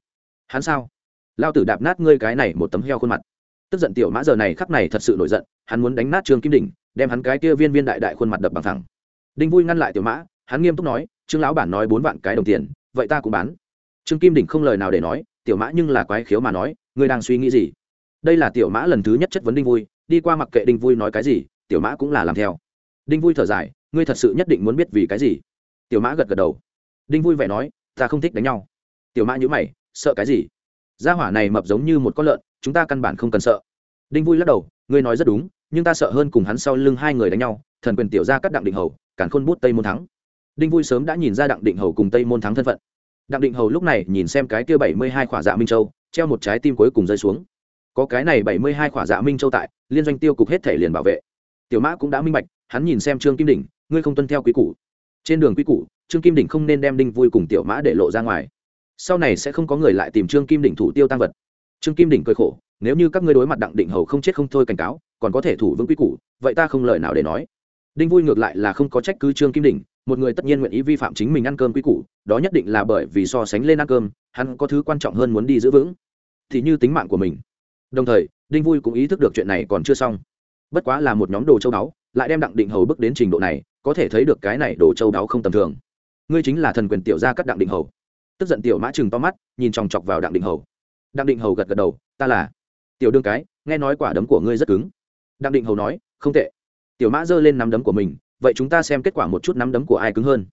Hắn sao? Lao tử đạp nát ngươi cái này một tấm heo khuôn mặt tức giận tiểu mã giờ này khắc này thật sự nổi giận, hắn muốn đánh nát trương kim đỉnh, đem hắn cái kia viên viên đại đại khuôn mặt đập bằng thẳng. Đinh vui ngăn lại tiểu mã, hắn nghiêm túc nói, trương lão bản nói bốn vạn cái đồng tiền, vậy ta cũng bán. Trương kim đỉnh không lời nào để nói, tiểu mã nhưng là quái khiếu mà nói, ngươi đang suy nghĩ gì? Đây là tiểu mã lần thứ nhất chất vấn đinh vui, đi qua mặc kệ đinh vui nói cái gì, tiểu mã cũng là làm theo. Đinh vui thở dài, ngươi thật sự nhất định muốn biết vì cái gì? Tiểu mã gật gật đầu. Đinh vui vẻ nói, ta không thích đánh nhau. Tiểu mã nhữ mày, sợ cái gì? Gia hỏa này mập giống như một con lợn chúng ta căn bản không cần sợ. Đinh vui lắc đầu, ngươi nói rất đúng, nhưng ta sợ hơn cùng hắn sau lưng hai người đánh nhau, thần quyền tiểu ra cắt đặng định hầu cản khôn bút tây môn thắng. Đinh vui sớm đã nhìn ra đặng định hầu cùng tây môn thắng thân phận. Đặng định hầu lúc này nhìn xem cái kia bảy mươi hai khỏa dạ minh châu, treo một trái tim cuối cùng rơi xuống. Có cái này bảy mươi hai khỏa dạ minh châu tại, liên doanh tiêu cục hết thể liền bảo vệ. Tiểu mã cũng đã minh bạch, hắn nhìn xem trương kim đỉnh, ngươi không tuân theo quý củ. Trên đường quý củ, trương kim đỉnh không nên đem đinh vui cùng tiểu mã để lộ ra ngoài. Sau này sẽ không có người lại tìm trương kim đỉnh thủ tiêu tăng vật trương kim đỉnh cười khổ, nếu như các ngươi đối mặt đặng định hầu không chết không thôi cảnh cáo, còn có thể thủ vững quy củ, vậy ta không lời nào để nói. Đinh vui ngược lại là không có trách cứ trương kim đỉnh, một người tất nhiên nguyện ý vi phạm chính mình ăn cơm quy củ, đó nhất định là bởi vì so sánh lên ăn cơm, hắn có thứ quan trọng hơn muốn đi giữ vững, thì như tính mạng của mình. Đồng thời, đinh vui cũng ý thức được chuyện này còn chưa xong. Bất quá là một nhóm đồ châu đáo lại đem đặng định hầu bước đến trình độ này, có thể thấy được cái này đồ châu đáo không tầm thường. Ngươi chính là thần quyền tiểu gia cắt đặng định hầu. Tức giận tiểu mã chừng to mắt, nhìn chòng chọc vào đặng định hầu đặng định hầu gật gật đầu, ta là. Tiểu đương cái, nghe nói quả đấm của ngươi rất cứng. Đặng định hầu nói, không tệ. Tiểu mã giơ lên nắm đấm của mình, vậy chúng ta xem kết quả một chút nắm đấm của ai cứng hơn.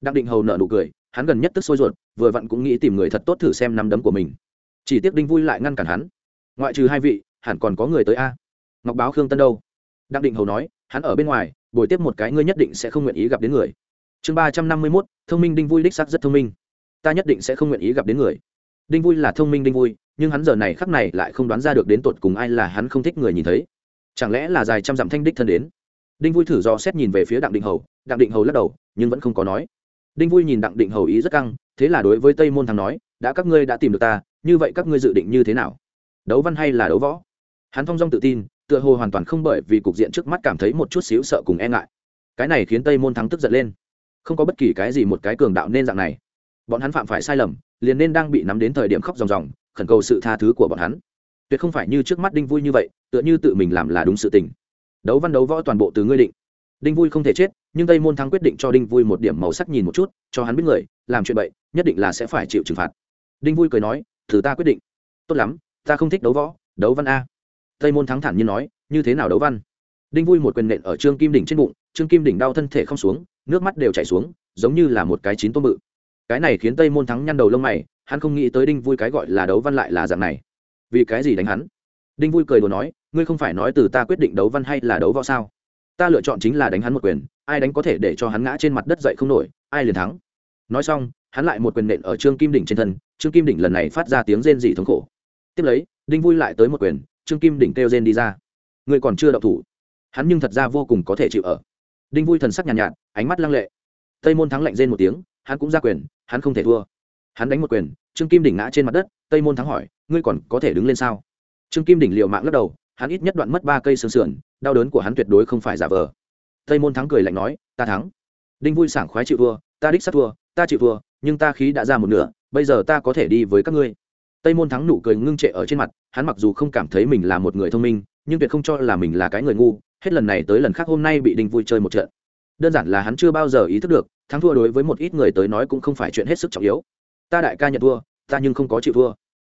Đặng định hầu nợ nụ cười, hắn gần nhất tức sôi ruột, vừa vặn cũng nghĩ tìm người thật tốt thử xem nắm đấm của mình. Chỉ tiếc đinh vui lại ngăn cản hắn. Ngoại trừ hai vị, hẳn còn có người tới a. Ngọc báo khương tân đâu? Đặng định hầu nói, hắn ở bên ngoài bồi tiếp một cái ngươi nhất định sẽ không nguyện ý gặp đến người. Chương ba trăm năm mươi mốt, thông minh đinh vui đích sắc rất thông minh. Ta nhất định sẽ không nguyện ý gặp đến người. Đinh vui là thông minh đinh vui nhưng hắn giờ này khắc này lại không đoán ra được đến tột cùng ai là hắn không thích người nhìn thấy. Chẳng lẽ là dài trăm dặm thanh đích thân đến? Đinh vui thử do xét nhìn về phía đặng định hầu, đặng định hầu lắc đầu, nhưng vẫn không có nói. Đinh vui nhìn đặng định hầu ý rất căng, thế là đối với tây môn thắng nói, đã các ngươi đã tìm được ta, như vậy các ngươi dự định như thế nào? Đấu văn hay là đấu võ? Hắn thong dong tự tin, tựa hồ hoàn toàn không bởi vì cục diện trước mắt cảm thấy một chút xíu sợ cùng e ngại. Cái này khiến tây môn thắng tức giận lên. Không có bất kỳ cái gì một cái cường đạo nên dạng này. Bọn hắn phạm phải sai lầm, liền nên đang bị nắm đến thời điểm khóc ròng ròng khẩn cầu sự tha thứ của bọn hắn. Tuyệt không phải như trước mắt đinh vui như vậy, tựa như tự mình làm là đúng sự tình. Đấu văn đấu võ toàn bộ từ ngươi định. Đinh vui không thể chết, nhưng tây môn thắng quyết định cho đinh vui một điểm màu sắc nhìn một chút, cho hắn biết người, làm chuyện bậy, nhất định là sẽ phải chịu trừng phạt. Đinh vui cười nói, thử ta quyết định. Tốt lắm, ta không thích đấu võ, đấu văn a. Tây môn thắng thản nhiên nói, như thế nào đấu văn? Đinh vui một quyền nện ở trương kim đỉnh trên bụng, trương kim đỉnh đau thân thể không xuống, nước mắt đều chảy xuống, giống như là một cái chín tôm bự. Cái này khiến tây môn thắng nhăn đầu lông mày hắn không nghĩ tới đinh vui cái gọi là đấu văn lại là dạng này. Vì cái gì đánh hắn? Đinh vui cười đùa nói ngươi không phải nói từ ta quyết định đấu văn hay là đấu võ sao? Ta lựa chọn chính là đánh hắn một quyền ai đánh có thể để cho hắn ngã trên mặt đất dậy không nổi ai liền thắng. Nói xong hắn lại một quyền nện ở trương kim đỉnh trên thân trương kim đỉnh lần này phát ra tiếng rên dị thống khổ. Tiếp lấy đinh vui lại tới một quyền trương kim đỉnh kêu rên đi ra. Ngươi còn chưa đậu thủ. Hắn nhưng thật ra vô cùng có thể chịu ở. Đinh vui thần sắc nhàn nhạt, nhạt ánh mắt lăng lệ. Tây môn thắng lạnh rên một tiếng hắn cũng ra quyền hắn không thể thua hắn đánh một quyền, trương kim đỉnh ngã trên mặt đất, tây môn thắng hỏi, ngươi còn có thể đứng lên sao? Trương kim đỉnh liệu mạng lắc đầu, hắn ít nhất đoạn mất ba cây xương sườn, đau đớn của hắn tuyệt đối không phải giả vờ. Tây môn thắng cười lạnh nói, ta thắng. Đinh vui sảng khoái chịu thua, ta đích sát thua, ta chịu thua, nhưng ta khí đã ra một nửa, bây giờ ta có thể đi với các ngươi. Tây môn thắng nụ cười ngưng trệ ở trên mặt, hắn mặc dù không cảm thấy mình là một người thông minh, nhưng tuyệt không cho là mình là cái người ngu, hết lần này tới lần khác hôm nay bị đinh vui chơi một trận. Đơn giản là hắn chưa bao giờ ý thức được, thắng thua đối với một ít người tới nói cũng không phải chuyện hết sức trọng yếu ta đại ca nhận thua, ta nhưng không có chịu thua.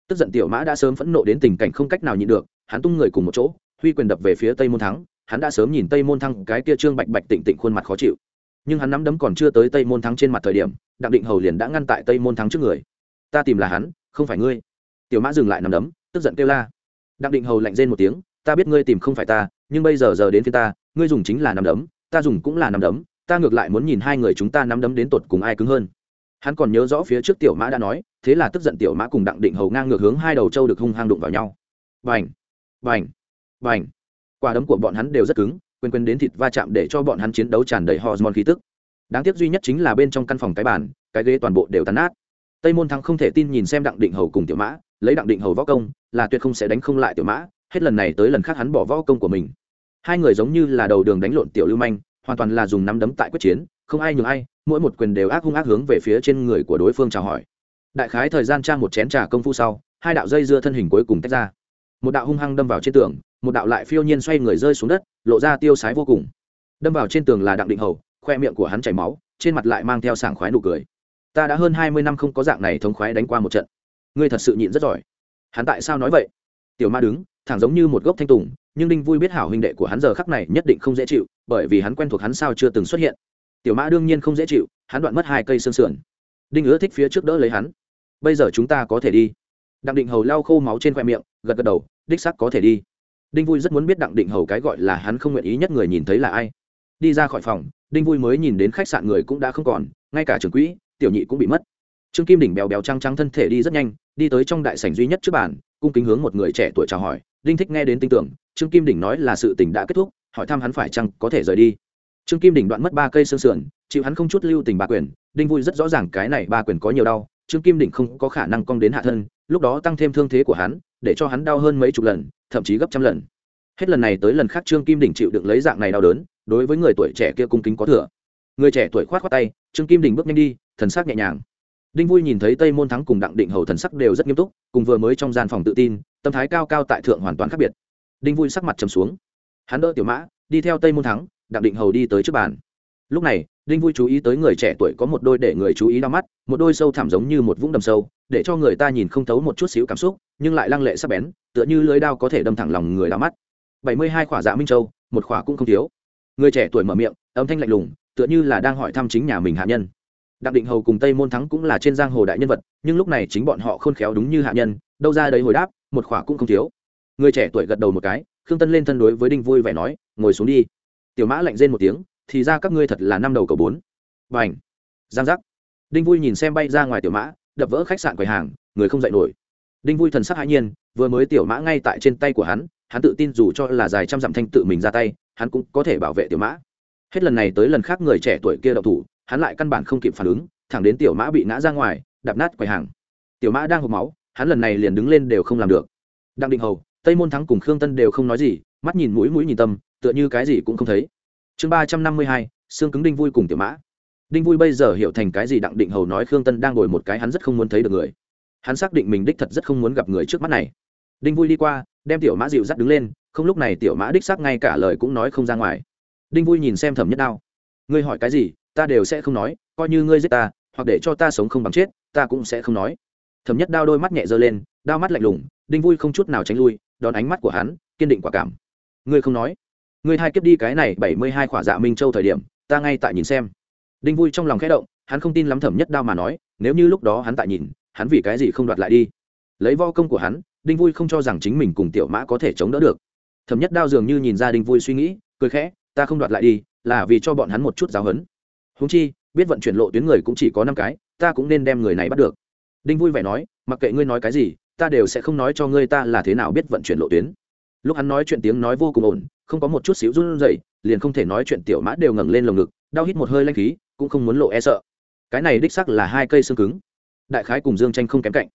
Tức giận tiểu mã đã sớm phẫn nộ đến tình cảnh không cách nào nhịn được, hắn tung người cùng một chỗ, huy quyền đập về phía tây môn thắng, hắn đã sớm nhìn tây môn thắng cái kia trương bạch bạch tịnh tịnh khuôn mặt khó chịu. Nhưng hắn nắm đấm còn chưa tới tây môn thắng trên mặt thời điểm, đặng định hầu liền đã ngăn tại tây môn thắng trước người. Ta tìm là hắn, không phải ngươi. Tiểu mã dừng lại nắm đấm, tức giận kêu la. Đặng định hầu lạnh rên một tiếng, ta biết ngươi tìm không phải ta, nhưng bây giờ giờ đến phía ta, ngươi dùng chính là nắm đấm, ta dùng cũng là nắm đấm, ta ngược lại muốn nhìn hai người chúng ta nắm đấm đến tột cùng ai cứng hơn hắn còn nhớ rõ phía trước tiểu mã đã nói, thế là tức giận tiểu mã cùng đặng định hầu ngang ngược hướng hai đầu trâu được hung hăng đụng vào nhau. Vành vành vành quả đấm của bọn hắn đều rất cứng, quên quên đến thịt va chạm để cho bọn hắn chiến đấu tràn đầy hormone khí tức. Đáng tiếc duy nhất chính là bên trong căn phòng cái bàn, cái ghế toàn bộ đều tàn nát. Tây môn thắng không thể tin nhìn xem đặng định hầu cùng tiểu mã, lấy đặng định hầu võ công, là tuyệt không sẽ đánh không lại tiểu mã, hết lần này tới lần khác hắn bỏ võ công của mình. Hai người giống như là đầu đường đánh lộn tiểu lưu manh, hoàn toàn là dùng nắm đấm tại quyết chiến không ai nhường ai, mỗi một quyền đều ác hung ác hướng về phía trên người của đối phương chào hỏi. Đại khái thời gian trang một chén trà công phu sau, hai đạo dây dưa thân hình cuối cùng tách ra. Một đạo hung hăng đâm vào trên tường, một đạo lại phiêu nhiên xoay người rơi xuống đất, lộ ra tiêu sái vô cùng. Đâm vào trên tường là đặng định hầu, khoe miệng của hắn chảy máu, trên mặt lại mang theo sảng khoái nụ cười. Ta đã hơn hai mươi năm không có dạng này thống khoái đánh qua một trận. Ngươi thật sự nhịn rất giỏi. Hắn tại sao nói vậy? Tiểu ma đứng, thẳng giống như một gốc thanh tùng, nhưng đinh vui biết hảo huynh đệ của hắn giờ khắc này nhất định không dễ chịu, bởi vì hắn quen thuộc hắn sao chưa từng xuất hiện tiểu mã đương nhiên không dễ chịu, hắn đoạn mất hai cây xương sườn. Đinh ứa thích phía trước đỡ lấy hắn. Bây giờ chúng ta có thể đi. Đặng định hầu lau khô máu trên khoe miệng, gật gật đầu, đích sắc có thể đi. Đinh vui rất muốn biết đặng định hầu cái gọi là hắn không nguyện ý nhất người nhìn thấy là ai. Đi ra khỏi phòng, đinh vui mới nhìn đến khách sạn người cũng đã không còn, ngay cả trường quỹ, tiểu nhị cũng bị mất. Trương kim đỉnh béo béo trăng trăng thân thể đi rất nhanh, đi tới trong đại sảnh duy nhất trước bàn, cung kính hướng một người trẻ tuổi chào hỏi. Đinh thích nghe đến tin tưởng, trương kim đỉnh nói là sự tình đã kết thúc, hỏi thăm hắn phải chăng có thể rời đi trương kim đỉnh đoạn mất ba cây xương sườn, chịu hắn không chút lưu tình ba quyền, đinh vui rất rõ ràng cái này ba quyền có nhiều đau, trương kim đỉnh không có khả năng cong đến hạ thân, lúc đó tăng thêm thương thế của hắn, để cho hắn đau hơn mấy chục lần, thậm chí gấp trăm lần. Hết lần này tới lần khác trương kim đỉnh chịu đựng lấy dạng này đau đớn, đối với người tuổi trẻ kia cung kính có thừa. Người trẻ tuổi khoát khoát tay, trương kim đỉnh bước nhanh đi, thần sắc nhẹ nhàng. Đinh vui nhìn thấy tây môn thắng cùng đặng định hầu thần sắc đều rất nghiêm túc, cùng vừa mới trong gian phòng tự tin, tâm thái cao cao tại thượng hoàn toàn khác biệt. Đinh vui sắc mặt trầm xuống. Hắn đỡ tiểu mã, đi theo tây môn thắng đặng định hầu đi tới trước bàn. Lúc này, đinh vui chú ý tới người trẻ tuổi có một đôi để người chú ý đau mắt, một đôi sâu thẳm giống như một vũng đầm sâu, để cho người ta nhìn không thấu một chút xíu cảm xúc, nhưng lại lăng lệ sắc bén, tựa như lưới đao có thể đâm thẳng lòng người đau mắt. Bảy mươi hai khỏa dạ minh châu, một khỏa cũng không thiếu. Người trẻ tuổi mở miệng, âm thanh lạnh lùng, tựa như là đang hỏi thăm chính nhà mình hạ nhân. Đặng định hầu cùng tây môn thắng cũng là trên giang hồ đại nhân vật, nhưng lúc này chính bọn họ khôn khéo đúng như hạ nhân, đâu ra đấy hồi đáp, một khỏa cũng không thiếu. Người trẻ tuổi gật đầu một cái, khương tân lên thân đối với đinh vui vẻ nói, ngồi xuống đi tiểu mã lạnh rên một tiếng, thì ra các ngươi thật là năm đầu cầu bốn. Và ảnh giang giác. Đinh vui nhìn xem bay ra ngoài tiểu mã, đập vỡ khách sạn quầy hàng, người không dậy nổi. Đinh vui thần sắc hãi nhiên, vừa mới tiểu mã ngay tại trên tay của hắn hắn tự tin dù cho là dài trăm dặm thanh tự mình ra tay, hắn cũng có thể bảo vệ tiểu mã. Hết lần này tới lần khác người trẻ tuổi kia đậu thủ, hắn lại căn bản không kịp phản ứng, thẳng đến tiểu mã bị ngã ra ngoài, đạp nát quầy hàng. Tiểu mã đang hộp máu, hắn lần này liền đứng lên đều không làm được. Đặng định hầu, tây môn thắng cùng khương tân đều không nói gì, mắt nhìn mũi mũi nhìn tâm tựa như cái gì cũng không thấy. Chương ba trăm năm mươi hai xương cứng đinh vui cùng tiểu mã. Đinh vui bây giờ hiểu thành cái gì đặng định hầu nói khương tân đang ngồi một cái hắn rất không muốn thấy được người. Hắn xác định mình đích thật rất không muốn gặp người trước mắt này. Đinh vui đi qua, đem tiểu mã dịu dắt đứng lên, không lúc này tiểu mã đích xác ngay cả lời cũng nói không ra ngoài. Đinh vui nhìn xem thẩm nhất đao. Ngươi hỏi cái gì, ta đều sẽ không nói, coi như ngươi giết ta, hoặc để cho ta sống không bằng chết, ta cũng sẽ không nói. Thẩm nhất đao đôi mắt nhẹ dơ lên, đao mắt lạnh lùng, đinh vui không chút nào tránh lui, đón ánh mắt của hắn, kiên định quả cảm. Ngươi không nói ngươi hai kiếp đi cái này bảy mươi hai khỏa dạ minh châu thời điểm, ta ngay tại nhìn xem. Đinh vui trong lòng khẽ động, hắn không tin lắm thẩm nhất đao mà nói, nếu như lúc đó hắn tại nhìn, hắn vì cái gì không đoạt lại đi? Lấy vo công của hắn, đinh vui không cho rằng chính mình cùng tiểu mã có thể chống đỡ được. Thẩm nhất đao dường như nhìn ra đinh vui suy nghĩ, cười khẽ, ta không đoạt lại đi, là vì cho bọn hắn một chút giáo hấn. Húng chi, biết vận chuyển lộ tuyến người cũng chỉ có năm cái, ta cũng nên đem người này bắt được. Đinh vui vẻ nói, mặc kệ ngươi nói cái gì, ta đều sẽ không nói cho ngươi ta là thế nào biết vận chuyển lộ tuyến. Lúc hắn nói chuyện tiếng nói vô cùng ổn không có một chút xíu run rẩy, liền không thể nói chuyện tiểu mã đều ngẩng lên lồng ngực, đau hít một hơi lanh khí, cũng không muốn lộ e sợ. Cái này đích sắc là hai cây xương cứng. Đại khái cùng dương tranh không kém cạnh.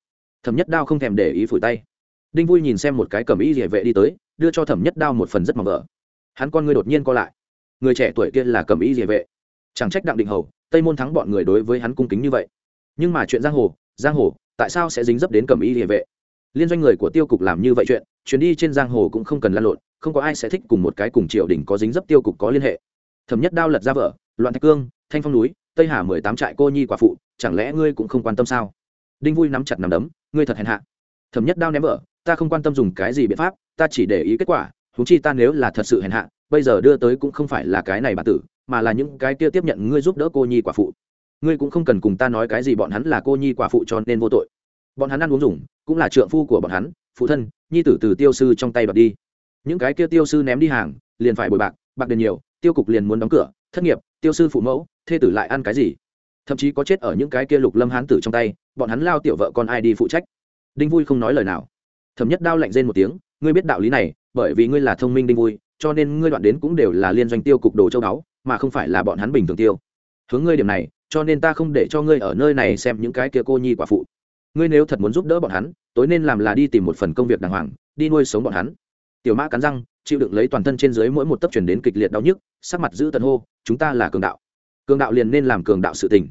Thẩm nhất đao không thèm để ý phủi tay. Đinh vui nhìn xem một cái cầm ý địa vệ đi tới, đưa cho thẩm nhất đao một phần rất mỏng vỡ. Hắn con ngươi đột nhiên co lại. Người trẻ tuổi kia là cầm ý địa vệ. Chẳng trách đặng định hầu, tây môn thắng bọn người đối với hắn cung kính như vậy. Nhưng mà chuyện giang hồ giang hồ, tại sao sẽ dính dấp đến cầm ý địa vệ? Liên doanh người của tiêu cục làm như vậy chuyện, chuyến đi trên giang hồ cũng không cần lan lộn, không có ai sẽ thích cùng một cái cùng triều đình có dính dấp tiêu cục có liên hệ. Thẩm nhất đao lật ra vợ, loạn thạch cương, thanh phong núi, tây hà mười tám trại cô nhi quả phụ, chẳng lẽ ngươi cũng không quan tâm sao? Đinh vui nắm chặt nắm đấm, ngươi thật hèn hạ. Thẩm nhất đao ném vợ, ta không quan tâm dùng cái gì biện pháp, ta chỉ để ý kết quả thú chi ta nếu là thật sự hèn hạ, bây giờ đưa tới cũng không phải là cái này bà tử, mà là những cái kia tiếp nhận ngươi giúp đỡ cô nhi quả phụ. Ngươi cũng không cần cùng ta nói cái gì, bọn hắn là cô nhi quả phụ cho nên vô tội. Bọn hắn ăn uống dùng cũng là trượng phu của bọn hắn, phụ thân, nhi tử từ tiêu sư trong tay đoạt đi. Những cái kia tiêu sư ném đi hàng, liền phải bồi bạc bạc đền nhiều, tiêu cục liền muốn đóng cửa, thất nghiệp, tiêu sư phụ mẫu, thê tử lại ăn cái gì? Thậm chí có chết ở những cái kia lục lâm hán tử trong tay, bọn hắn lao tiểu vợ con ai đi phụ trách? Đinh vui không nói lời nào. Thẩm nhất đao lạnh rên một tiếng, ngươi biết đạo lý này, bởi vì ngươi là thông minh đinh vui, cho nên ngươi đoạn đến cũng đều là liên doanh tiêu cục đồ châu đáo mà không phải là bọn hắn bình thường tiêu. Hướng ngươi điểm này, cho nên ta không để cho ngươi ở nơi này xem những cái kia cô nhi quả phụ ngươi nếu thật muốn giúp đỡ bọn hắn, tối nên làm là đi tìm một phần công việc đàng hoàng, đi nuôi sống bọn hắn. Tiểu mã cắn răng, chịu đựng lấy toàn thân trên dưới mỗi một tấc chuyển đến kịch liệt đau nhức, sắc mặt giữ tận hô, chúng ta là cường đạo. Cường đạo liền nên làm cường đạo sự tình.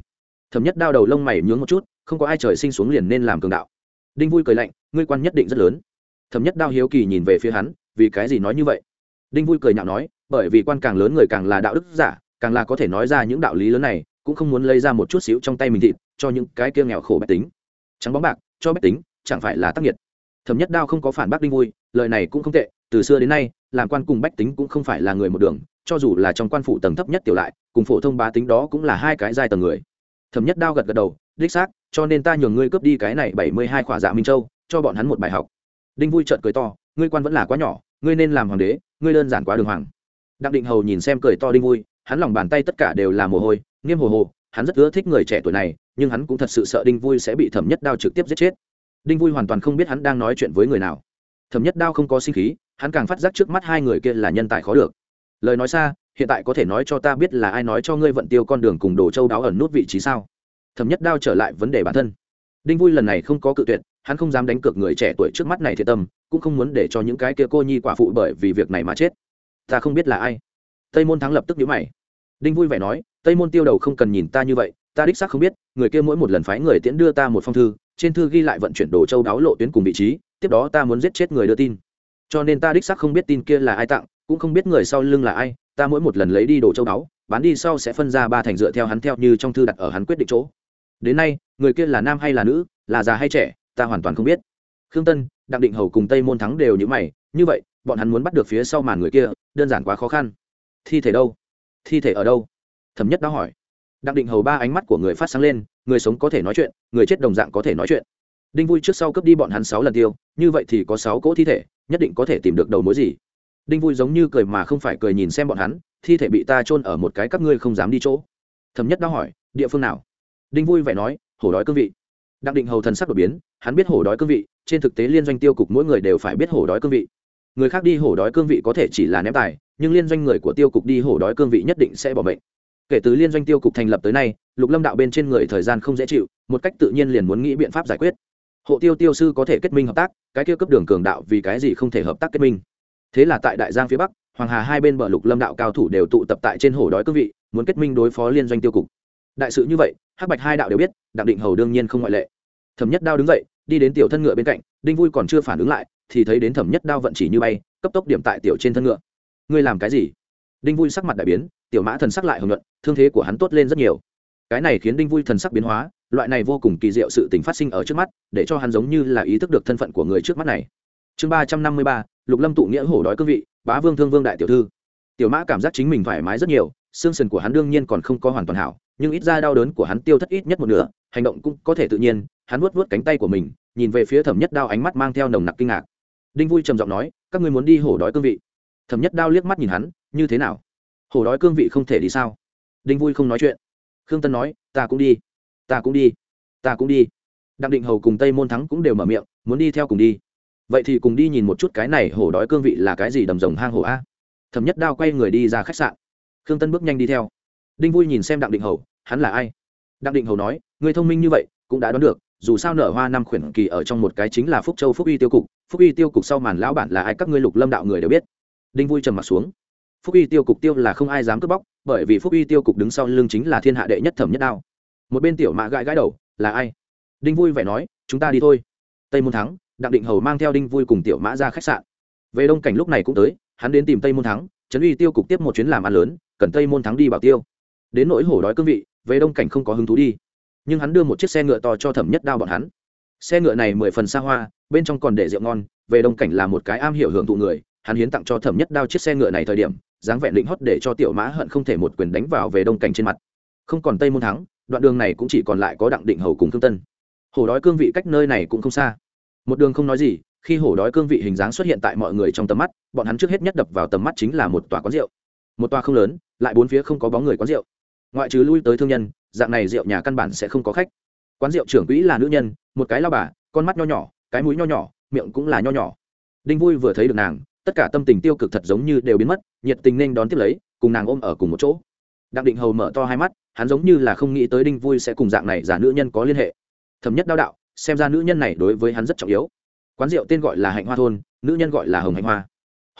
Thẩm nhất đau đầu lông mày nhướng một chút, không có ai trời sinh xuống liền nên làm cường đạo. Đinh vui cười lạnh, ngươi quan nhất định rất lớn. Thẩm nhất đau hiếu kỳ nhìn về phía hắn, vì cái gì nói như vậy? Đinh vui cười nhạo nói, bởi vì quan càng lớn người càng là đạo đức giả, càng là có thể nói ra những đạo lý lớn này, cũng không muốn lấy ra một chút xíu trong tay mình thịt, cho những cái kia nghèo khổ bách tính trắng bóng bạc, cho bách tính, chẳng phải là tác nghiệt. Thẩm nhất đao không có phản bác đinh vui, lời này cũng không tệ, từ xưa đến nay, làm quan cùng bách tính cũng không phải là người một đường, cho dù là trong quan phủ tầng thấp nhất tiểu lại, cùng phổ thông bá tính đó cũng là hai cái giai tầng người. Thẩm nhất đao gật gật đầu, đích xác, cho nên ta nhường ngươi cướp đi cái này bảy mươi hai khỏa dạ minh châu, cho bọn hắn một bài học. Đinh vui trợn cười to, ngươi quan vẫn là quá nhỏ, ngươi nên làm hoàng đế, ngươi đơn giản quá đường hoàng. Đặng định hầu nhìn xem cười to đinh vui, hắn lòng bàn tay tất cả đều là mồ hôi, nghiêm hồ hồ, hắn rất ưa thích người trẻ tuổi này nhưng hắn cũng thật sự sợ đinh vui sẽ bị thẩm nhất đao trực tiếp giết chết. Đinh vui hoàn toàn không biết hắn đang nói chuyện với người nào. Thẩm nhất đao không có sinh khí, hắn càng phát giác trước mắt hai người kia là nhân tài khó được. Lời nói xa, hiện tại có thể nói cho ta biết là ai nói cho ngươi vận tiêu con đường cùng đồ châu đáo ẩn nút vị trí sao? Thẩm nhất đao trở lại vấn đề bản thân. Đinh vui lần này không có cự tuyệt, hắn không dám đánh cược người trẻ tuổi trước mắt này thiệt tâm, cũng không muốn để cho những cái kia cô nhi quả phụ bởi vì việc này mà chết. Ta không biết là ai. Tây môn thắng lập tức nhíu mày. Đinh vui vẻ nói, tây môn tiêu đầu không cần nhìn ta như vậy ta đích xác không biết, người kia mỗi một lần phái người tiễn đưa ta một phong thư, trên thư ghi lại vận chuyển đồ châu đáo lộ tuyến cùng vị trí, tiếp đó ta muốn giết chết người đưa tin. Cho nên ta đích xác không biết tin kia là ai tặng, cũng không biết người sau lưng là ai, ta mỗi một lần lấy đi đồ châu đáo, bán đi sau sẽ phân ra ba thành dựa theo hắn theo như trong thư đặt ở hắn quyết định chỗ. Đến nay, người kia là nam hay là nữ, là già hay trẻ, ta hoàn toàn không biết. Khương tân, đặng định hầu cùng tây môn thắng đều như mày, như vậy, bọn hắn muốn bắt được phía sau màn người kia, đơn giản quá khó khăn. Thi thể đâu? Thi thể ở đâu? Thẩm nhất đã hỏi đặng định hầu ba ánh mắt của người phát sáng lên, người sống có thể nói chuyện, người chết đồng dạng có thể nói chuyện. Đinh vui trước sau cướp đi bọn hắn sáu lần tiêu, như vậy thì có sáu cỗ thi thể, nhất định có thể tìm được đầu mối gì. Đinh vui giống như cười mà không phải cười nhìn xem bọn hắn, thi thể bị ta chôn ở một cái các ngươi không dám đi chỗ. Thẩm nhất đã hỏi, địa phương nào? Đinh vui vẻ nói, hổ đói cương vị. Đặng định hầu thần sắc đột biến, hắn biết hổ đói cương vị, trên thực tế liên doanh tiêu cục mỗi người đều phải biết hổ đói cương vị. Người khác đi hổ đói cương vị có thể chỉ là ném tài, nhưng liên doanh người của tiêu cục đi hổ đói cương vị nhất định sẽ bỏ bệnh kể từ liên doanh tiêu cục thành lập tới nay, lục lâm đạo bên trên người thời gian không dễ chịu, một cách tự nhiên liền muốn nghĩ biện pháp giải quyết. Hộ tiêu tiêu sư có thể kết minh hợp tác, cái kia cấp đường cường đạo vì cái gì không thể hợp tác kết minh? Thế là tại đại giang phía bắc, hoàng hà hai bên bờ lục lâm đạo cao thủ đều tụ tập tại trên hồ đói cương vị, muốn kết minh đối phó liên doanh tiêu cục. Đại sự như vậy, hắc bạch hai đạo đều biết, đặng định hầu đương nhiên không ngoại lệ. Thẩm nhất đao đứng dậy, đi đến tiểu thân ngựa bên cạnh, đinh vui còn chưa phản ứng lại, thì thấy đến thẩm nhất đao vận chỉ như bay, cấp tốc điểm tại tiểu trên thân ngựa. Ngươi làm cái gì? Đinh vui sắc mặt đại biến tiểu mã thần sắc lại hồng nhuận, thương thế của hắn tốt lên rất nhiều. Cái này khiến đinh vui thần sắc biến hóa, loại này vô cùng kỳ diệu sự tình phát sinh ở trước mắt, để cho hắn giống như là ý thức được thân phận của người trước mắt này. Chương ba trăm năm mươi ba, lục lâm tụ nghĩa hổ đói cương vị, bá vương thương vương đại tiểu thư. Tiểu mã cảm giác chính mình thoải mái rất nhiều, xương sườn của hắn đương nhiên còn không có hoàn toàn hảo, nhưng ít ra đau đớn của hắn tiêu thất ít nhất một nửa, hành động cũng có thể tự nhiên, hắn vuốt vuốt cánh tay của mình, nhìn về phía thẩm nhất đao ánh mắt mang theo nồng nặc kinh ngạc. Đinh vui trầm giọng nói, các ngươi muốn đi hổ đói cương vị? Thẩm nhất đao liếc mắt nhìn hắn, như thế nào? Hổ đói cương vị không thể đi sao? Đinh vui không nói chuyện. Khương tân nói, ta cũng đi, ta cũng đi, ta cũng đi. Đặng định hầu cùng tây môn thắng cũng đều mở miệng, muốn đi theo cùng đi. Vậy thì cùng đi nhìn một chút cái này hổ đói cương vị là cái gì đầm rồng hang hổ a? Thẩm nhất đao quay người đi ra khách sạn. Khương tân bước nhanh đi theo. Đinh vui nhìn xem đặng định hầu, hắn là ai? Đặng định hầu nói, người thông minh như vậy cũng đã đoán được, dù sao nở hoa năm khuyển kỳ ở trong một cái chính là phúc châu phúc uy tiêu cục, phúc uy tiêu cục sau màn lão bản là ai các ngươi lục lâm đạo người đều biết. Đinh vui trầm m ặ t xuống phúc uy tiêu cục tiêu là không ai dám cướp bóc, bởi vì phúc uy tiêu cục đứng sau lưng chính là thiên hạ đệ nhất thẩm nhất đao. Một bên tiểu mã gãi gãi đầu, là ai? Đinh vui vẻ nói, chúng ta đi thôi. Tây môn thắng, đặng định hầu mang theo đinh vui cùng tiểu mã ra khách sạn. Về đông cảnh lúc này cũng tới, hắn đến tìm tây môn thắng, trấn uy tiêu cục tiếp một chuyến làm ăn lớn, cần tây môn thắng đi bảo tiêu. Đến nỗi hổ đói cương vị, về đông cảnh không có hứng thú đi. Nhưng hắn đưa một chiếc xe ngựa to cho thẩm nhất đao bọn hắn. Xe ngựa này mười phần xa hoa, bên trong còn để rượu ngon, về đông cảnh là một cái am hiểu hưởng thụ người, hắn hiến tặng cho thẩm nhất đao chiếc xe ngựa này thời điểm dáng vẹn định hót để cho tiểu mã hận không thể một quyền đánh vào về đông cảnh trên mặt. Không còn tây môn thắng, đoạn đường này cũng chỉ còn lại có đặng định hầu cùng thương tân. Hổ đói cương vị cách nơi này cũng không xa. Một đường không nói gì, khi hổ đói cương vị hình dáng xuất hiện tại mọi người trong tầm mắt, bọn hắn trước hết nhất đập vào tầm mắt chính là một tòa quán rượu. Một tòa không lớn, lại bốn phía không có bóng người quán rượu. Ngoại trừ lui tới thương nhân, dạng này rượu nhà căn bản sẽ không có khách. Quán rượu trưởng quỹ là nữ nhân, một cái lao bà, con mắt nho nhỏ, cái mũi nho nhỏ, miệng cũng là nho nhỏ. Đinh vui vừa thấy được nàng tất cả tâm tình tiêu cực thật giống như đều biến mất, nhiệt tình nên đón tiếp lấy, cùng nàng ôm ở cùng một chỗ. Đặng định hầu mở to hai mắt, hắn giống như là không nghĩ tới đinh vui sẽ cùng dạng này giả nữ nhân có liên hệ. Thẩm nhất đao đạo, xem ra nữ nhân này đối với hắn rất trọng yếu. Quán rượu tên gọi là hạnh hoa thôn, nữ nhân gọi là hồng hạnh hoa.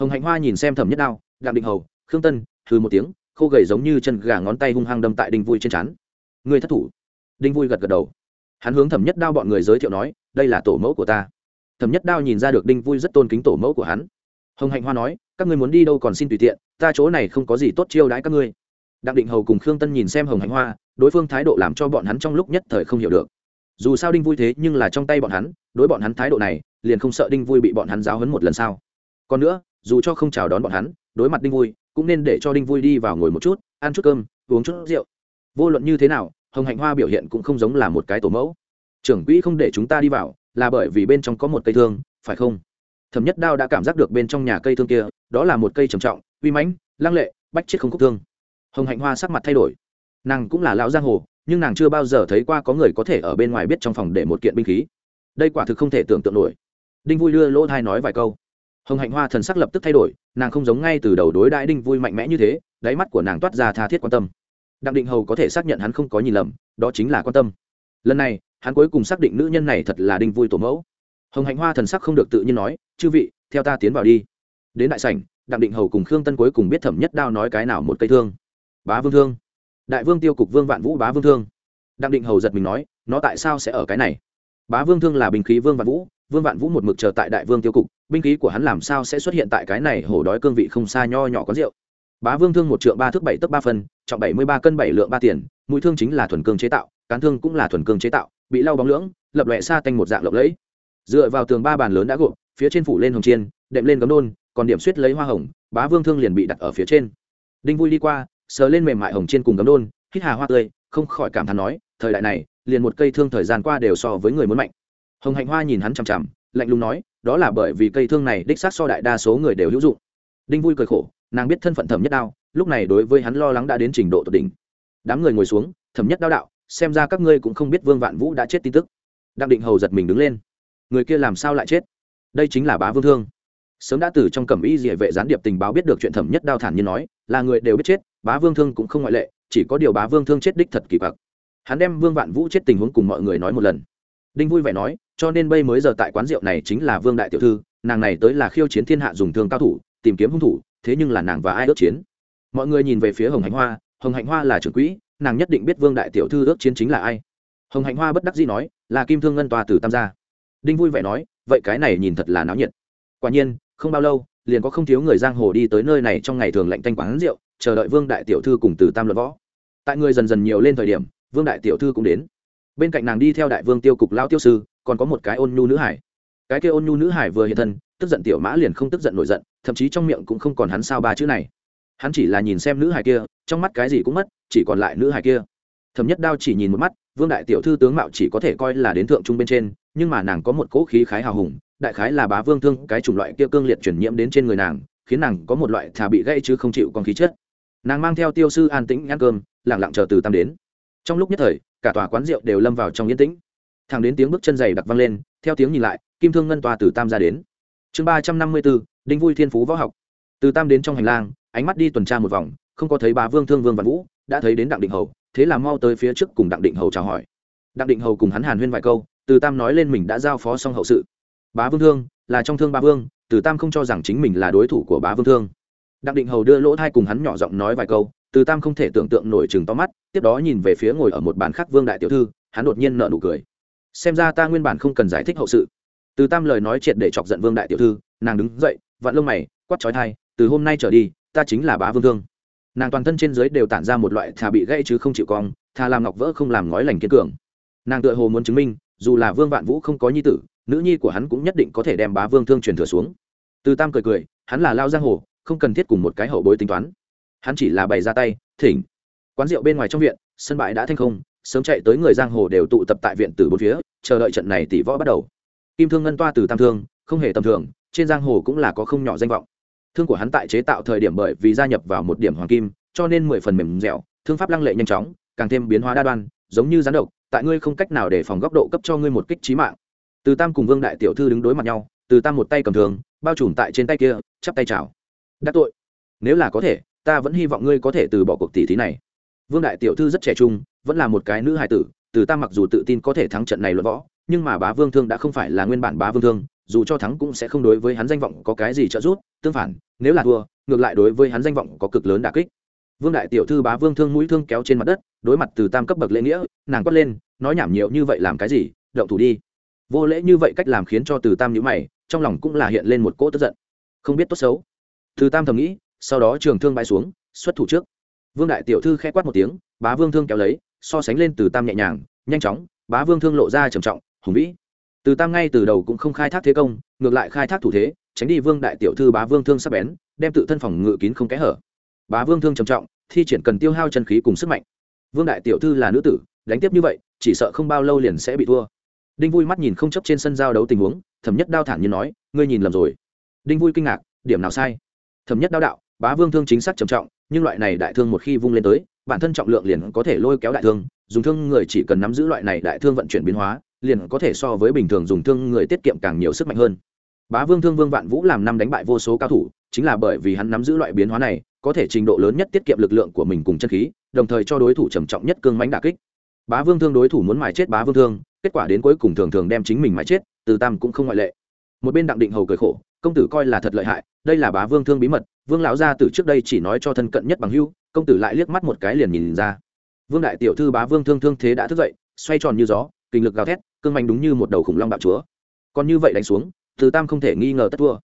Hồng hạnh hoa nhìn xem thẩm nhất đao, đặng định hầu, khương tân thư một tiếng, khô gầy giống như chân gà ngón tay hung hăng đâm tại đinh vui trên chắn người thất thủ. Đinh vui gật gật đầu. Hắn hướng thẩm nhất đao bọn người giới thiệu nói, đây là tổ mẫu của ta. Thẩm nhất đao nhìn ra được đinh vui rất tôn kính tổ mẫu của hắn hồng hạnh hoa nói, các ngươi muốn đi đâu còn xin tùy tiện, ta chỗ này không có gì tốt chiêu đãi các ngươi. Đặng định hầu cùng khương tân nhìn xem hồng hạnh hoa, đối phương thái độ làm cho bọn hắn trong lúc nhất thời không hiểu được. Dù sao đinh vui thế nhưng là trong tay bọn hắn, đối bọn hắn thái độ này, liền không sợ đinh vui bị bọn hắn giáo hấn một lần sau còn nữa, dù cho không chào đón bọn hắn, đối mặt đinh vui, cũng nên để cho đinh vui đi vào ngồi một chút, ăn chút cơm, uống chút rượu. Vô luận như thế nào, hồng hạnh hoa biểu hiện cũng không giống là một cái tổ mẫu. Trưởng quỹ không để chúng ta đi vào, là bởi vì bên trong có một cây thương, phải không? Thẩm nhất đao đã cảm giác được bên trong nhà cây thương kia, đó là một cây trầm trọng, uy mãnh, lăng lệ, bách chết không khúc thương. Hồng hạnh hoa sắc mặt thay đổi. Nàng cũng là lão giang hồ, nhưng nàng chưa bao giờ thấy qua có người có thể ở bên ngoài biết trong phòng để một kiện binh khí. Đây quả thực không thể tưởng tượng nổi. Đinh vui đưa lỗ thai nói vài câu. Hồng hạnh hoa thần sắc lập tức thay đổi, nàng không giống ngay từ đầu đối đãi đinh vui mạnh mẽ như thế, đáy mắt của nàng toát ra tha thiết quan tâm. Đặng định hầu có thể xác nhận hắn không có nhìn lầm, đó chính là quan tâm. Lần này, hắn cuối cùng xác định nữ nhân này thật là đinh vui tổ mẫu hồng hạnh hoa thần sắc không được tự nhiên nói, chư vị, theo ta tiến vào đi. Đến đại sảnh, đặng định hầu cùng khương tân cuối cùng biết thẩm nhất đao nói cái nào một cây thương. Bá vương thương. Đại vương tiêu cục vương vạn vũ bá vương thương. Đặng định hầu giật mình nói, nó tại sao sẽ ở cái này? Bá vương thương là binh khí vương vạn vũ, vương vạn vũ một mực chờ tại đại vương tiêu cục, binh khí của hắn làm sao sẽ xuất hiện tại cái này hổ đói cương vị không xa nho nhỏ có rượu? Bá vương thương một trượng ba thước bảy tấc ba phân trọng bảy mươi ba cân bảy lượng ba tiền, mũi thương chính là thuần cương chế tạo, cán thương cũng là thuần cương chế tạo, bị lau bóng lưỡng, lập lệ xa tanh một dạng lộng lẫy dựa vào tường ba bàn lớn đã gộp, phía trên phủ lên hồng chiên, đệm lên gấm đôn, còn điểm suýt lấy hoa hồng, bá vương thương liền bị đặt ở phía trên. Đinh vui đi qua, sờ lên mềm mại hồng chiên cùng gấm đôn, hít hà hoa tươi, không khỏi cảm thán nói, thời đại này, liền một cây thương thời gian qua đều so với người muốn mạnh. Hồng hạnh hoa nhìn hắn chằm chằm, lạnh lùng nói, đó là bởi vì cây thương này đích xác so đại đa số người đều hữu dụng. Đinh vui cười khổ, nàng biết thân phận thẩm nhất đao, lúc này đối với hắn lo lắng đã đến trình độ tột đỉnh. Đám người ngồi xuống, thẩm nhất đao đạo, xem ra các ngươi cũng không biết vương vạn vũ đã chết tin tức. Đặng định hầu giật mình đứng lên người kia làm sao lại chết? Đây chính là bá vương thương. Sớm đã từ trong cẩm y địa vệ gián điệp tình báo biết được chuyện thẩm nhất đao thản như nói, là người đều biết chết, bá vương thương cũng không ngoại lệ, chỉ có điều bá vương thương chết đích thật kỳ quặc. Hắn đem vương vạn vũ chết tình huống cùng mọi người nói một lần. Đinh vui vẻ nói, cho nên bây mới giờ tại quán rượu này chính là vương đại tiểu thư, nàng này tới là khiêu chiến thiên hạ dùng thương cao thủ, tìm kiếm hung thủ, thế nhưng là nàng và ai ước chiến? Mọi người nhìn về phía hồng hạnh hoa, hồng hạnh hoa là trưởng quỹ, nàng nhất định biết vương đại tiểu thư ước chiến chính là ai. Hồng hạnh hoa bất đắc dĩ nói, là kim thương ngân tòa từ tam gia đinh vui vẻ nói, vậy cái này nhìn thật là náo nhiệt. Quả nhiên, không bao lâu, liền có không thiếu người giang hồ đi tới nơi này trong ngày thường lạnh thanh quán rượu, chờ đợi vương đại tiểu thư cùng từ tam luận võ. Tại người dần dần nhiều lên thời điểm, vương đại tiểu thư cũng đến. Bên cạnh nàng đi theo đại vương tiêu cục lao tiêu sư, còn có một cái ôn nhu nữ hải. Cái kia ôn nhu nữ hải vừa hiện thân, tức giận tiểu mã liền không tức giận nổi giận, thậm chí trong miệng cũng không còn hắn sao ba chữ này. Hắn chỉ là nhìn xem nữ hải kia, trong mắt cái gì cũng mất, chỉ còn lại nữ hải kia. Thẩm nhất đao chỉ nhìn một mắt, vương đại tiểu thư tướng mạo chỉ có thể coi là đến thượng trung bên trên nhưng mà nàng có một cỗ khí khái hào hùng, đại khái là bá vương thương, cái chủng loại kia cương liệt chuyển nhiễm đến trên người nàng, khiến nàng có một loại thà bị gãy chứ không chịu con khí chất. Nàng mang theo tiêu sư an tĩnh ăn cơm lẳng lặng chờ từ tam đến. Trong lúc nhất thời, cả tòa quán rượu đều lâm vào trong yên tĩnh. Thẳng đến tiếng bước chân dày đặc vang lên, theo tiếng nhìn lại, kim thương ngân tòa từ tam ra đến. Chương ba trăm năm mươi bốn, đinh vui thiên phú võ học. Từ tam đến trong hành lang, ánh mắt đi tuần tra một vòng, không có thấy bá vương thương vương văn vũ, đã thấy đến đặng định hầu, thế là mau tới phía trước cùng đặng định hầu chào hỏi. Đặng định hầu cùng hắn hàn huyên vài câu từ tam nói lên mình đã giao phó xong hậu sự. Bá vương thương, là trong thương ba vương, từ tam không cho rằng chính mình là đối thủ của bá vương thương. Đặng định hầu đưa lỗ thai cùng hắn nhỏ giọng nói vài câu, từ tam không thể tưởng tượng nổi chừng to mắt, tiếp đó nhìn về phía ngồi ở một bàn khác vương đại tiểu thư, hắn đột nhiên nợ nụ cười. Xem ra ta nguyên bản không cần giải thích hậu sự. Từ tam lời nói triệt để chọc giận vương đại tiểu thư, nàng đứng dậy, vặn lông mày quắt trói thai, từ hôm nay trở đi, ta chính là bá vương thương. Nàng toàn thân trên dưới đều tản ra một loại thà bị gãy chứ không chịu cong, thà làm ngọc vỡ không làm ngói lành kiên cường. Nàng tựa hồ muốn chứng minh dù là vương vạn vũ không có nhi tử, nữ nhi của hắn cũng nhất định có thể đem bá vương thương truyền thừa xuống. Từ tam cười cười, hắn là lao giang hồ, không cần thiết cùng một cái hậu bối tính toán. Hắn chỉ là bày ra tay, thỉnh. Quán rượu bên ngoài trong viện, sân bãi đã thanh không, sớm chạy tới người giang hồ đều tụ tập tại viện từ bốn phía, chờ đợi trận này tỷ võ bắt đầu. Kim thương ngân toa từ tam thương, không hề tầm thường, trên giang hồ cũng là có không nhỏ danh vọng. Thương của hắn tại chế tạo thời điểm bởi vì gia nhập vào một điểm hoàng kim, cho nên mười phần mềm dẻo, thương pháp lăng lệ nhanh chóng, càng thêm biến hóa đa đoan, giống như rắn độc tại ngươi không cách nào để phòng góc độ cấp cho ngươi một kích trí mạng. Từ tam cùng vương đại tiểu thư đứng đối mặt nhau, từ tam một tay cầm thường bao trùm tại trên tay kia, chắp tay chào. Đắc tội. Nếu là có thể, ta vẫn hy vọng ngươi có thể từ bỏ cuộc tỷ thí này. Vương đại tiểu thư rất trẻ trung, vẫn là một cái nữ hài tử, từ tam mặc dù tự tin có thể thắng trận này luận võ, nhưng mà bá vương thương đã không phải là nguyên bản bá vương thương, dù cho thắng cũng sẽ không đối với hắn danh vọng có cái gì trợ giúp, tương phản, nếu là thua, ngược lại đối với hắn danh vọng có cực lớn đà kích vương đại tiểu thư bá vương thương mũi thương kéo trên mặt đất, đối mặt từ tam cấp bậc lễ nghĩa, nàng quát lên, nói nhảm nhiều như vậy làm cái gì, động thủ đi. Vô lễ như vậy cách làm khiến cho từ tam nhữ mày, trong lòng cũng là hiện lên một cỗ tức giận. Không biết tốt xấu. Từ tam thầm nghĩ, sau đó trường thương bay xuống, xuất thủ trước. Vương đại tiểu thư khẽ quát một tiếng, bá vương thương kéo lấy, so sánh lên từ tam nhẹ nhàng, nhanh chóng, bá vương thương lộ ra trầm trọng, hùng vĩ. Từ tam ngay từ đầu cũng không khai thác thế công, ngược lại khai thác thủ thế, tránh đi vương đại tiểu thư bá vương thương sắp bén, đem tự thân phòng ngự kín không kẽ hở bá vương thương trầm trọng, thi triển cần tiêu hao chân khí cùng sức mạnh. Vương đại tiểu thư là nữ tử, đánh tiếp như vậy, chỉ sợ không bao lâu liền sẽ bị thua. Đinh vui mắt nhìn không chấp trên sân giao đấu tình huống, thẩm nhất đao thản như nói, ngươi nhìn lầm rồi. Đinh vui kinh ngạc, điểm nào sai? Thẩm nhất đao đạo, bá vương thương chính xác trầm trọng, nhưng loại này đại thương một khi vung lên tới, bản thân trọng lượng liền có thể lôi kéo đại thương, dùng thương người chỉ cần nắm giữ loại này đại thương vận chuyển biến hóa, liền có thể so với bình thường dùng thương người tiết kiệm càng nhiều sức mạnh hơn. Bá vương thương vương vạn vũ làm năm đánh bại vô số cao thủ, chính là bởi vì hắn nắm giữ loại biến hóa này có thể trình độ lớn nhất tiết kiệm lực lượng của mình cùng chân khí đồng thời cho đối thủ trầm trọng nhất cương mánh đà kích. Bá vương thương đối thủ muốn mài chết bá vương thương kết quả đến cuối cùng thường thường đem chính mình mài chết từ tam cũng không ngoại lệ. Một bên đặng định hầu cười khổ công tử coi là thật lợi hại đây là bá vương thương bí mật vương lão gia từ trước đây chỉ nói cho thân cận nhất bằng hưu công tử lại liếc mắt một cái liền nhìn ra. Vương đại tiểu thư bá vương thương thương thế đã thức dậy xoay tròn như gió kinh lực gào thét cương manh đúng như một đầu khủng long bạo chúa. Còn như vậy đánh xuống từ tam không thể nghi ngờ tất thua.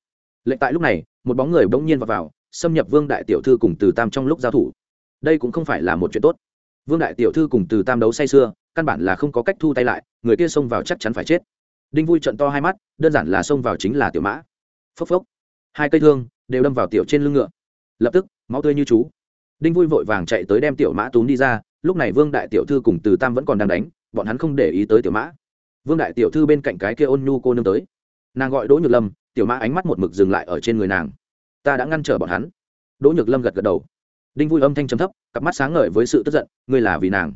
Lệnh tại lúc này một bóng người bỗng nhiên vào, vào xâm nhập vương đại tiểu thư cùng từ tam trong lúc giao thủ. Đây cũng không phải là một chuyện tốt. Vương đại tiểu thư cùng từ tam đấu say sưa, căn bản là không có cách thu tay lại, người kia xông vào chắc chắn phải chết. Đinh vui trận to hai mắt, đơn giản là xông vào chính là tiểu mã. Phốc phốc. Hai cây thương đều đâm vào tiểu trên lưng ngựa. Lập tức, máu tươi như chú. Đinh vui vội vàng chạy tới đem tiểu mã túm đi ra, lúc này vương đại tiểu thư cùng từ tam vẫn còn đang đánh, bọn hắn không để ý tới tiểu mã. Vương đại tiểu thư bên cạnh cái kia ôn nhu cô nương tới. Nàng gọi đỗ nhược lâm, tiểu mã ánh mắt một mực dừng lại ở trên người nàng ta đã ngăn trở bọn hắn. Đỗ nhược lâm gật gật đầu. Đinh vui âm thanh trầm thấp, cặp mắt sáng ngời với sự tức giận, ngươi là vì nàng.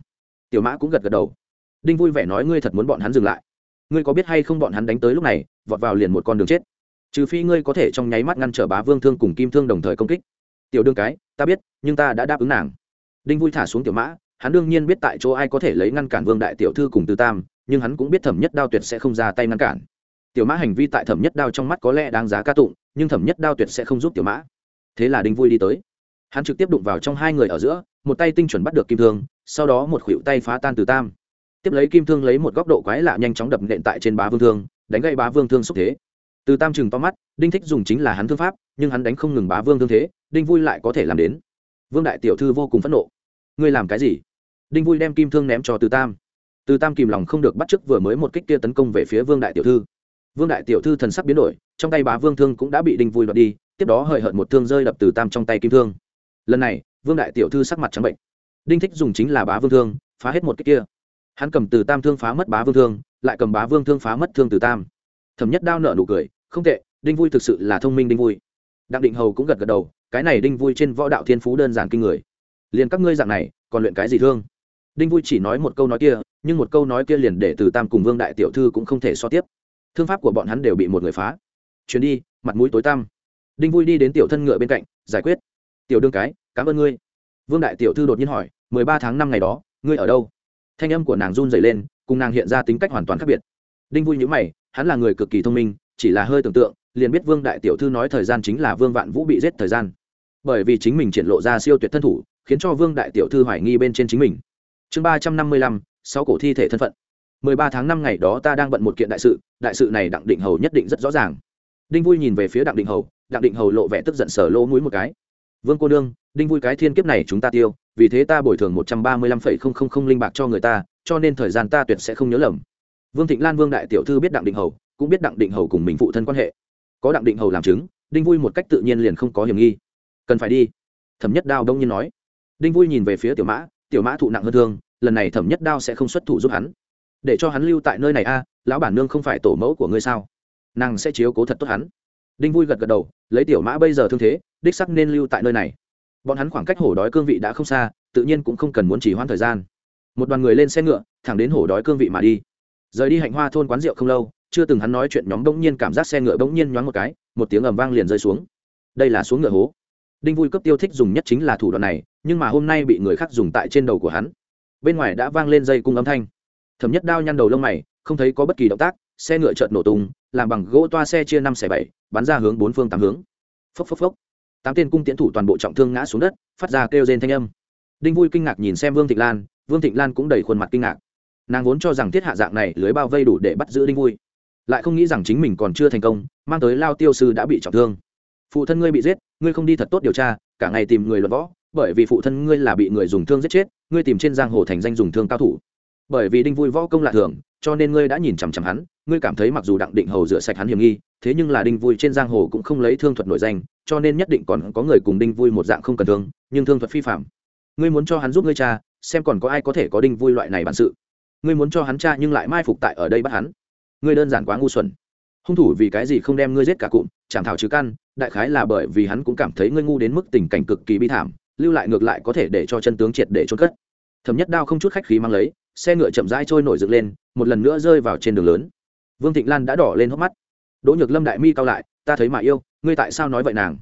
Tiểu mã cũng gật gật đầu. Đinh vui vẻ nói ngươi thật muốn bọn hắn dừng lại. Ngươi có biết hay không bọn hắn đánh tới lúc này, vọt vào liền một con đường chết? Trừ phi ngươi có thể trong nháy mắt ngăn trở bá vương thương cùng kim thương đồng thời công kích. Tiểu đương cái, ta biết, nhưng ta đã đáp ứng nàng. Đinh vui thả xuống tiểu mã, hắn đương nhiên biết tại chỗ ai có thể lấy ngăn cản vương đại tiểu thư cùng tư tam, nhưng hắn cũng biết thẩm nhất đao tuyệt sẽ không ra tay ngăn cản. Tiểu mã hành vi tại thẩm nhất đao trong mắt có lẽ đáng giá ca tụng nhưng thẩm nhất đao tuyệt sẽ không giúp tiểu mã. Thế là đinh vui đi tới. Hắn trực tiếp đụng vào trong hai người ở giữa, một tay tinh chuẩn bắt được kim thương, sau đó một khuỷu tay phá tan từ tam. Tiếp lấy kim thương lấy một góc độ quái lạ nhanh chóng đập nện tại trên bá vương thương, đánh gậy bá vương thương xúc thế. Từ tam chừng to mắt, đinh thích dùng chính là hắn thương pháp, nhưng hắn đánh không ngừng bá vương thương thế, đinh vui lại có thể làm đến. Vương đại tiểu thư vô cùng phẫn nộ. Ngươi làm cái gì? Đinh vui đem kim thương ném cho từ tam. Từ tam kìm lòng không được bắt chước vừa mới một kích kia tấn công về phía vương đại tiểu thư. Vương đại tiểu thư thần sắc biến đổi trong tay bá vương thương cũng đã bị đinh vui đoạt đi, tiếp đó hời hợt một thương rơi đập từ tam trong tay kim thương. Lần này, vương đại tiểu thư sắc mặt trắng bệnh. Đinh thích dùng chính là bá vương thương, phá hết một cái kia. Hắn cầm từ tam thương phá mất bá vương thương, lại cầm bá vương thương phá mất thương từ tam. Thẩm nhất đao nợ nụ cười, không tệ, đinh vui thực sự là thông minh đinh vui. Đặng định hầu cũng gật gật đầu, cái này đinh vui trên võ đạo thiên phú đơn giản kinh người. Liền các ngươi dạng này, còn luyện cái gì thương? Đinh vui chỉ nói một câu nói kia, nhưng một câu nói kia liền để từ tam cùng vương đại tiểu thư cũng không thể so tiếp. Thương pháp của bọn hắn đều bị một người phá chuyến đi, mặt mũi tối tăm. Đinh vui đi đến tiểu thân ngựa bên cạnh, giải quyết. Tiểu đương cái, cảm ơn ngươi. Vương đại tiểu thư đột nhiên hỏi, mười ba tháng năm ngày đó, ngươi ở đâu? Thanh âm của nàng run dày lên, cùng nàng hiện ra tính cách hoàn toàn khác biệt. Đinh vui nhữ mày, hắn là người cực kỳ thông minh, chỉ là hơi tưởng tượng, liền biết vương đại tiểu thư nói thời gian chính là vương vạn vũ bị giết thời gian. Bởi vì chính mình triển lộ ra siêu tuyệt thân thủ, khiến cho vương đại tiểu thư hoài nghi bên trên chính mình. Chương ba trăm năm mươi lăm, sáu cổ thi thể thân phận. Mười ba tháng năm ngày đó ta đang bận một kiện đại sự đại sự này đặng định hầu nhất định rất rõ ràng đinh vui nhìn về phía đặng định hầu, đặng định hầu lộ vẻ tức giận sở lỗ mũi một cái. Vương cô nương, đinh vui cái thiên kiếp này chúng ta tiêu, vì thế ta bồi thường một trăm ba mươi lăm phẩy không không không linh bạc cho người ta, cho nên thời gian ta tuyệt sẽ không nhớ lầm. Vương thịnh lan vương đại tiểu thư biết đặng định hầu, cũng biết đặng định hầu cùng mình phụ thân quan hệ. Có đặng định hầu làm chứng, đinh vui một cách tự nhiên liền không có hiểm nghi. Cần phải đi. Thẩm nhất đao đông nhiên nói. Đinh vui nhìn về phía tiểu mã tiểu mã thụ nặng hơn thương, lần này thẩm nhất đao sẽ không xuất thủ giúp hắn. Để cho hắn lưu tại nơi này a, lão bản nương không phải tổ mẫu của ngươi sao? Nàng sẽ chiếu cố thật tốt hắn. Đinh vui gật gật đầu, lấy tiểu mã bây giờ thương thế, đích sắc nên lưu tại nơi này. Bọn hắn khoảng cách hổ đói cương vị đã không xa, tự nhiên cũng không cần muốn chỉ hoãn thời gian. Một đoàn người lên xe ngựa, thẳng đến hổ đói cương vị mà đi. Rời đi hạnh hoa thôn quán rượu không lâu, chưa từng hắn nói chuyện nhóm bỗng nhiên cảm giác xe ngựa bỗng nhiên nhoáng một cái, một tiếng ầm vang liền rơi xuống. Đây là xuống ngựa hố. Đinh vui cấp tiêu thích dùng nhất chính là thủ đoạn này, nhưng mà hôm nay bị người khác dùng tại trên đầu của hắn. Bên ngoài đã vang lên dây cung âm thanh. Thẩm nhất đao nhăn đầu lông mày, không thấy có bất kỳ động tác xe ngựa chợt nổ tung, làm bằng gỗ toa xe chia năm xẻ bảy, bắn ra hướng bốn phương tám hướng. Phốc phốc phốc. Tám tên cung tiễn thủ toàn bộ trọng thương ngã xuống đất, phát ra kêu rên thanh âm. Đinh vui kinh ngạc nhìn xem vương thịnh lan, vương thịnh lan cũng đầy khuôn mặt kinh ngạc. Nàng vốn cho rằng thiết hạ dạng này lưới bao vây đủ để bắt giữ đinh vui. Lại không nghĩ rằng chính mình còn chưa thành công, mang tới lao tiêu sư đã bị trọng thương. Phụ thân ngươi bị giết, ngươi không đi thật tốt điều tra, cả ngày tìm người luận võ, bởi vì phụ thân ngươi là bị người dùng thương giết chết, ngươi tìm trên giang hồ thành danh dùng thương cao thủ. Bởi vì đinh vui võ công lạ thường cho nên ngươi đã nhìn chằm chằm hắn, ngươi cảm thấy mặc dù đặng định hầu rửa sạch hắn hiểm nghi, thế nhưng là đinh vui trên giang hồ cũng không lấy thương thuật nổi danh, cho nên nhất định còn có người cùng đinh vui một dạng không cần thương, nhưng thương thuật phi phạm. Ngươi muốn cho hắn giúp ngươi cha, xem còn có ai có thể có đinh vui loại này bản sự. Ngươi muốn cho hắn cha nhưng lại mai phục tại ở đây bắt hắn. Ngươi đơn giản quá ngu xuẩn. Hung thủ vì cái gì không đem ngươi giết cả cụm chẳng thảo trừ căn, đại khái là bởi vì hắn cũng cảm thấy ngươi ngu đến mức tình cảnh cực kỳ bi thảm, lưu lại ngược lại có thể để cho chân tướng triệt để trốn cất thẩm nhất đao không chút khách khí mang lấy, xe ngựa chậm rãi trôi nổi dựng lên, một lần nữa rơi vào trên đường lớn. Vương thịnh lan đã đỏ lên hốc mắt. Đỗ nhược lâm đại mi cao lại, ta thấy mà yêu, ngươi tại sao nói vậy nàng?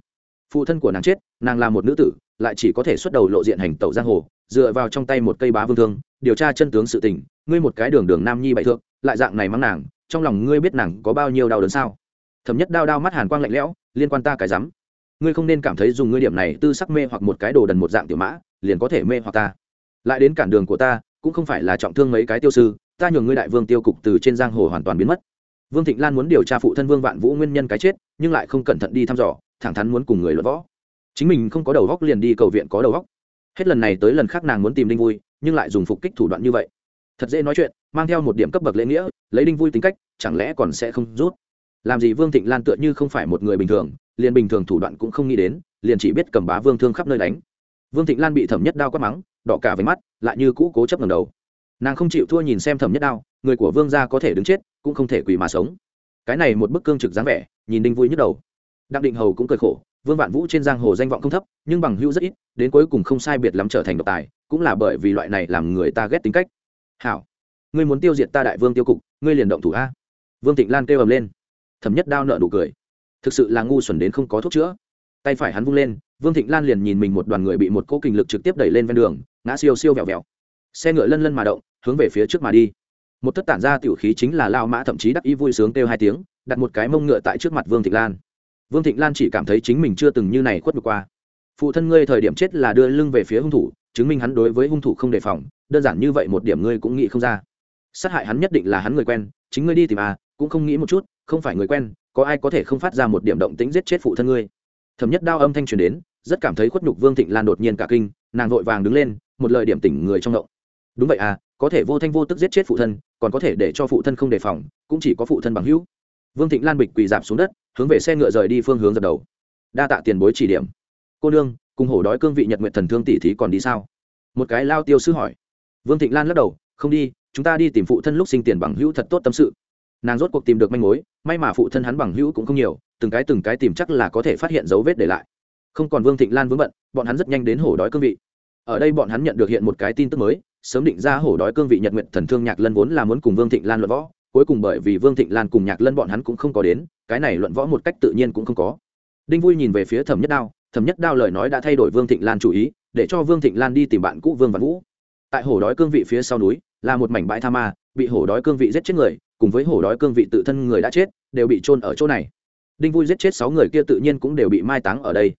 Phụ thân của nàng chết, nàng là một nữ tử, lại chỉ có thể xuất đầu lộ diện hành tẩu giang hồ, dựa vào trong tay một cây bá vương thương, điều tra chân tướng sự tình, ngươi một cái đường đường nam nhi bại thượng, lại dạng này mắng nàng, trong lòng ngươi biết nàng có bao nhiêu đau đớn sao? Thẩm nhất đao đao mắt hàn quang lạnh lẽo, liên quan ta cái rắm, ngươi không nên cảm thấy dùng ngươi điểm này tư sắc mê hoặc một cái đồ đần một dạng tiểu mã, liền có thể mê hoặc ta lại đến cản đường của ta, cũng không phải là trọng thương mấy cái tiêu sư, ta nhường ngươi đại vương tiêu cục từ trên giang hồ hoàn toàn biến mất. Vương thịnh lan muốn điều tra phụ thân vương vạn vũ nguyên nhân cái chết, nhưng lại không cẩn thận đi thăm dò, thẳng thắn muốn cùng người luận võ. Chính mình không có đầu góc liền đi cầu viện có đầu góc. Hết lần này tới lần khác nàng muốn tìm đinh vui, nhưng lại dùng phục kích thủ đoạn như vậy. Thật dễ nói chuyện, mang theo một điểm cấp bậc lễ nghĩa, lấy đinh vui tính cách, chẳng lẽ còn sẽ không rút? Làm gì vương thịnh lan tựa như không phải một người bình thường, liền bình thường thủ đoạn cũng không nghĩ đến, liền chỉ biết cầm bá vương thương khắp nơi đánh. Vương thịnh lan bị thẩm nhất đao quát mắng đỏ cả với mắt, lại như cũ cố chấp ngầm đầu. Nàng không chịu thua nhìn xem thẩm nhất đao, người của vương gia có thể đứng chết, cũng không thể quỳ mà sống. Cái này một bức cương trực dáng vẻ, nhìn đinh vui nhức đầu. Đặng định hầu cũng cười khổ, vương vạn vũ trên giang hồ danh vọng không thấp, nhưng bằng hữu rất ít, đến cuối cùng không sai biệt lắm trở thành độc tài, cũng là bởi vì loại này làm người ta ghét tính cách. Hảo, ngươi muốn tiêu diệt ta đại vương tiêu cục, ngươi liền động thủ a. Vương thịnh lan kêu ầm lên. Thẩm nhất đao nợ nụ cười. Thực sự là ngu xuẩn đến không có thuốc chữa. Tay phải hắn vung lên vương thịnh lan liền nhìn mình một đoàn người bị một cỗ kình lực trực tiếp đẩy lên ven đường, ngã siêu siêu vẹo vẹo. Xe ngựa lân lân mà động, hướng về phía trước mà đi. Một thất tản ra tiểu khí chính là lao mã thậm chí đắc ý vui sướng kêu hai tiếng, đặt một cái mông ngựa tại trước mặt vương thịnh lan. Vương thịnh lan chỉ cảm thấy chính mình chưa từng như này khuất vượt qua. Phụ thân ngươi thời điểm chết là đưa lưng về phía hung thủ, chứng minh hắn đối với hung thủ không đề phòng, đơn giản như vậy một điểm ngươi cũng nghĩ không ra. Sát hại hắn nhất định là hắn người quen, chính ngươi đi tìm à cũng không nghĩ một chút, không phải người quen, có ai có thể không phát ra một điểm động tĩnh giết chết phụ thân ngươi. Thẩm nhất đao âm thanh truyền đến rất cảm thấy khuất nhục vương thịnh lan đột nhiên cả kinh, nàng vội vàng đứng lên, một lời điểm tỉnh người trong động. Đúng vậy à có thể vô thanh vô tức giết chết phụ thân, còn có thể để cho phụ thân không đề phòng, cũng chỉ có phụ thân bằng hữu. Vương thịnh lan bịch quỳ dạp xuống đất, hướng về xe ngựa rời đi phương hướng dập đầu. Đa tạ tiền bối chỉ điểm. Cô nương, cùng hổ đói cương vị nhật nguyện thần thương tỷ thí còn đi sao? Một cái lao tiêu sư hỏi. Vương thịnh lan lắc đầu, không đi, chúng ta đi tìm phụ thân lúc sinh tiền bằng hữu thật tốt tâm sự. Nàng rốt cuộc tìm được manh mối, may mà phụ thân hắn bằng hữu cũng không nhiều, từng cái từng cái tìm chắc là có thể phát hiện dấu vết để lại không còn vương thịnh lan vướng bận, bọn hắn rất nhanh đến hổ đói cương vị. Ở đây bọn hắn nhận được hiện một cái tin tức mới, sớm định ra hổ đói cương vị nhật nguyện thần thương nhạc lân vốn là muốn cùng vương thịnh lan luận võ, cuối cùng bởi vì vương thịnh lan cùng nhạc lân bọn hắn cũng không có đến, cái này luận võ một cách tự nhiên cũng không có. Đinh vui nhìn về phía thẩm nhất đao, thẩm nhất đao lời nói đã thay đổi vương thịnh lan chủ ý, để cho vương thịnh lan đi tìm bạn cũ vương văn vũ. Tại hổ đói cương vị phía sau núi, là một mảnh bãi tha ma, bị hổ đói cương vị giết chết người, cùng với hổ đói cương vị tự thân người đã chết, đều bị trôn ở chỗ này. Đinh vui giết chết sáu người kia tự nhiên cũng đều bị mai táng ở đây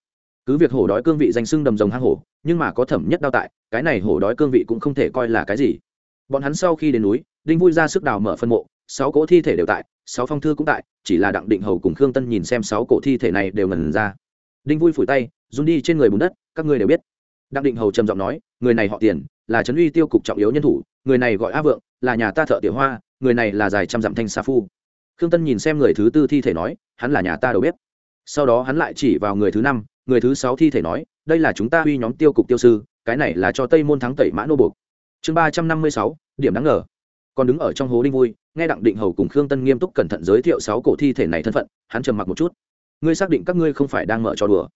cứ việc hổ đói cương vị danh sưng đầm rồng hang hổ, nhưng mà có thẩm nhất đao tại, cái này hổ đói cương vị cũng không thể coi là cái gì. Bọn hắn sau khi đến núi, đinh vui ra sức đào mở phân mộ, sáu cỗ thi thể đều tại, sáu phong thư cũng tại, chỉ là đặng định hầu cùng khương tân nhìn xem sáu cổ thi thể này đều ngần ra. Đinh vui phủi tay, run đi trên người bùn đất, các ngươi đều biết. Đặng định hầu trầm giọng nói, người này họ tiền, là trấn uy tiêu cục trọng yếu nhân thủ, người này gọi a vượng, là nhà ta thợ tiểu hoa, người này là dài trăm dặm thanh sa phu. Khương tân nhìn xem người thứ tư thi thể nói, hắn là nhà ta đầu bếp sau đó hắn lại chỉ vào người thứ năm, người thứ sáu thi thể nói, đây là chúng ta uy nhóm tiêu cục tiêu sư, cái này là cho tây môn thắng tẩy mã nô buộc. Chương ba trăm năm mươi sáu, điểm đáng ngờ. Còn đứng ở trong hố đinh vui, nghe đặng định hầu cùng khương tân nghiêm túc cẩn thận giới thiệu sáu cổ thi thể này thân phận, hắn trầm mặc một chút. Ngươi xác định các ngươi không phải đang mở trò đùa?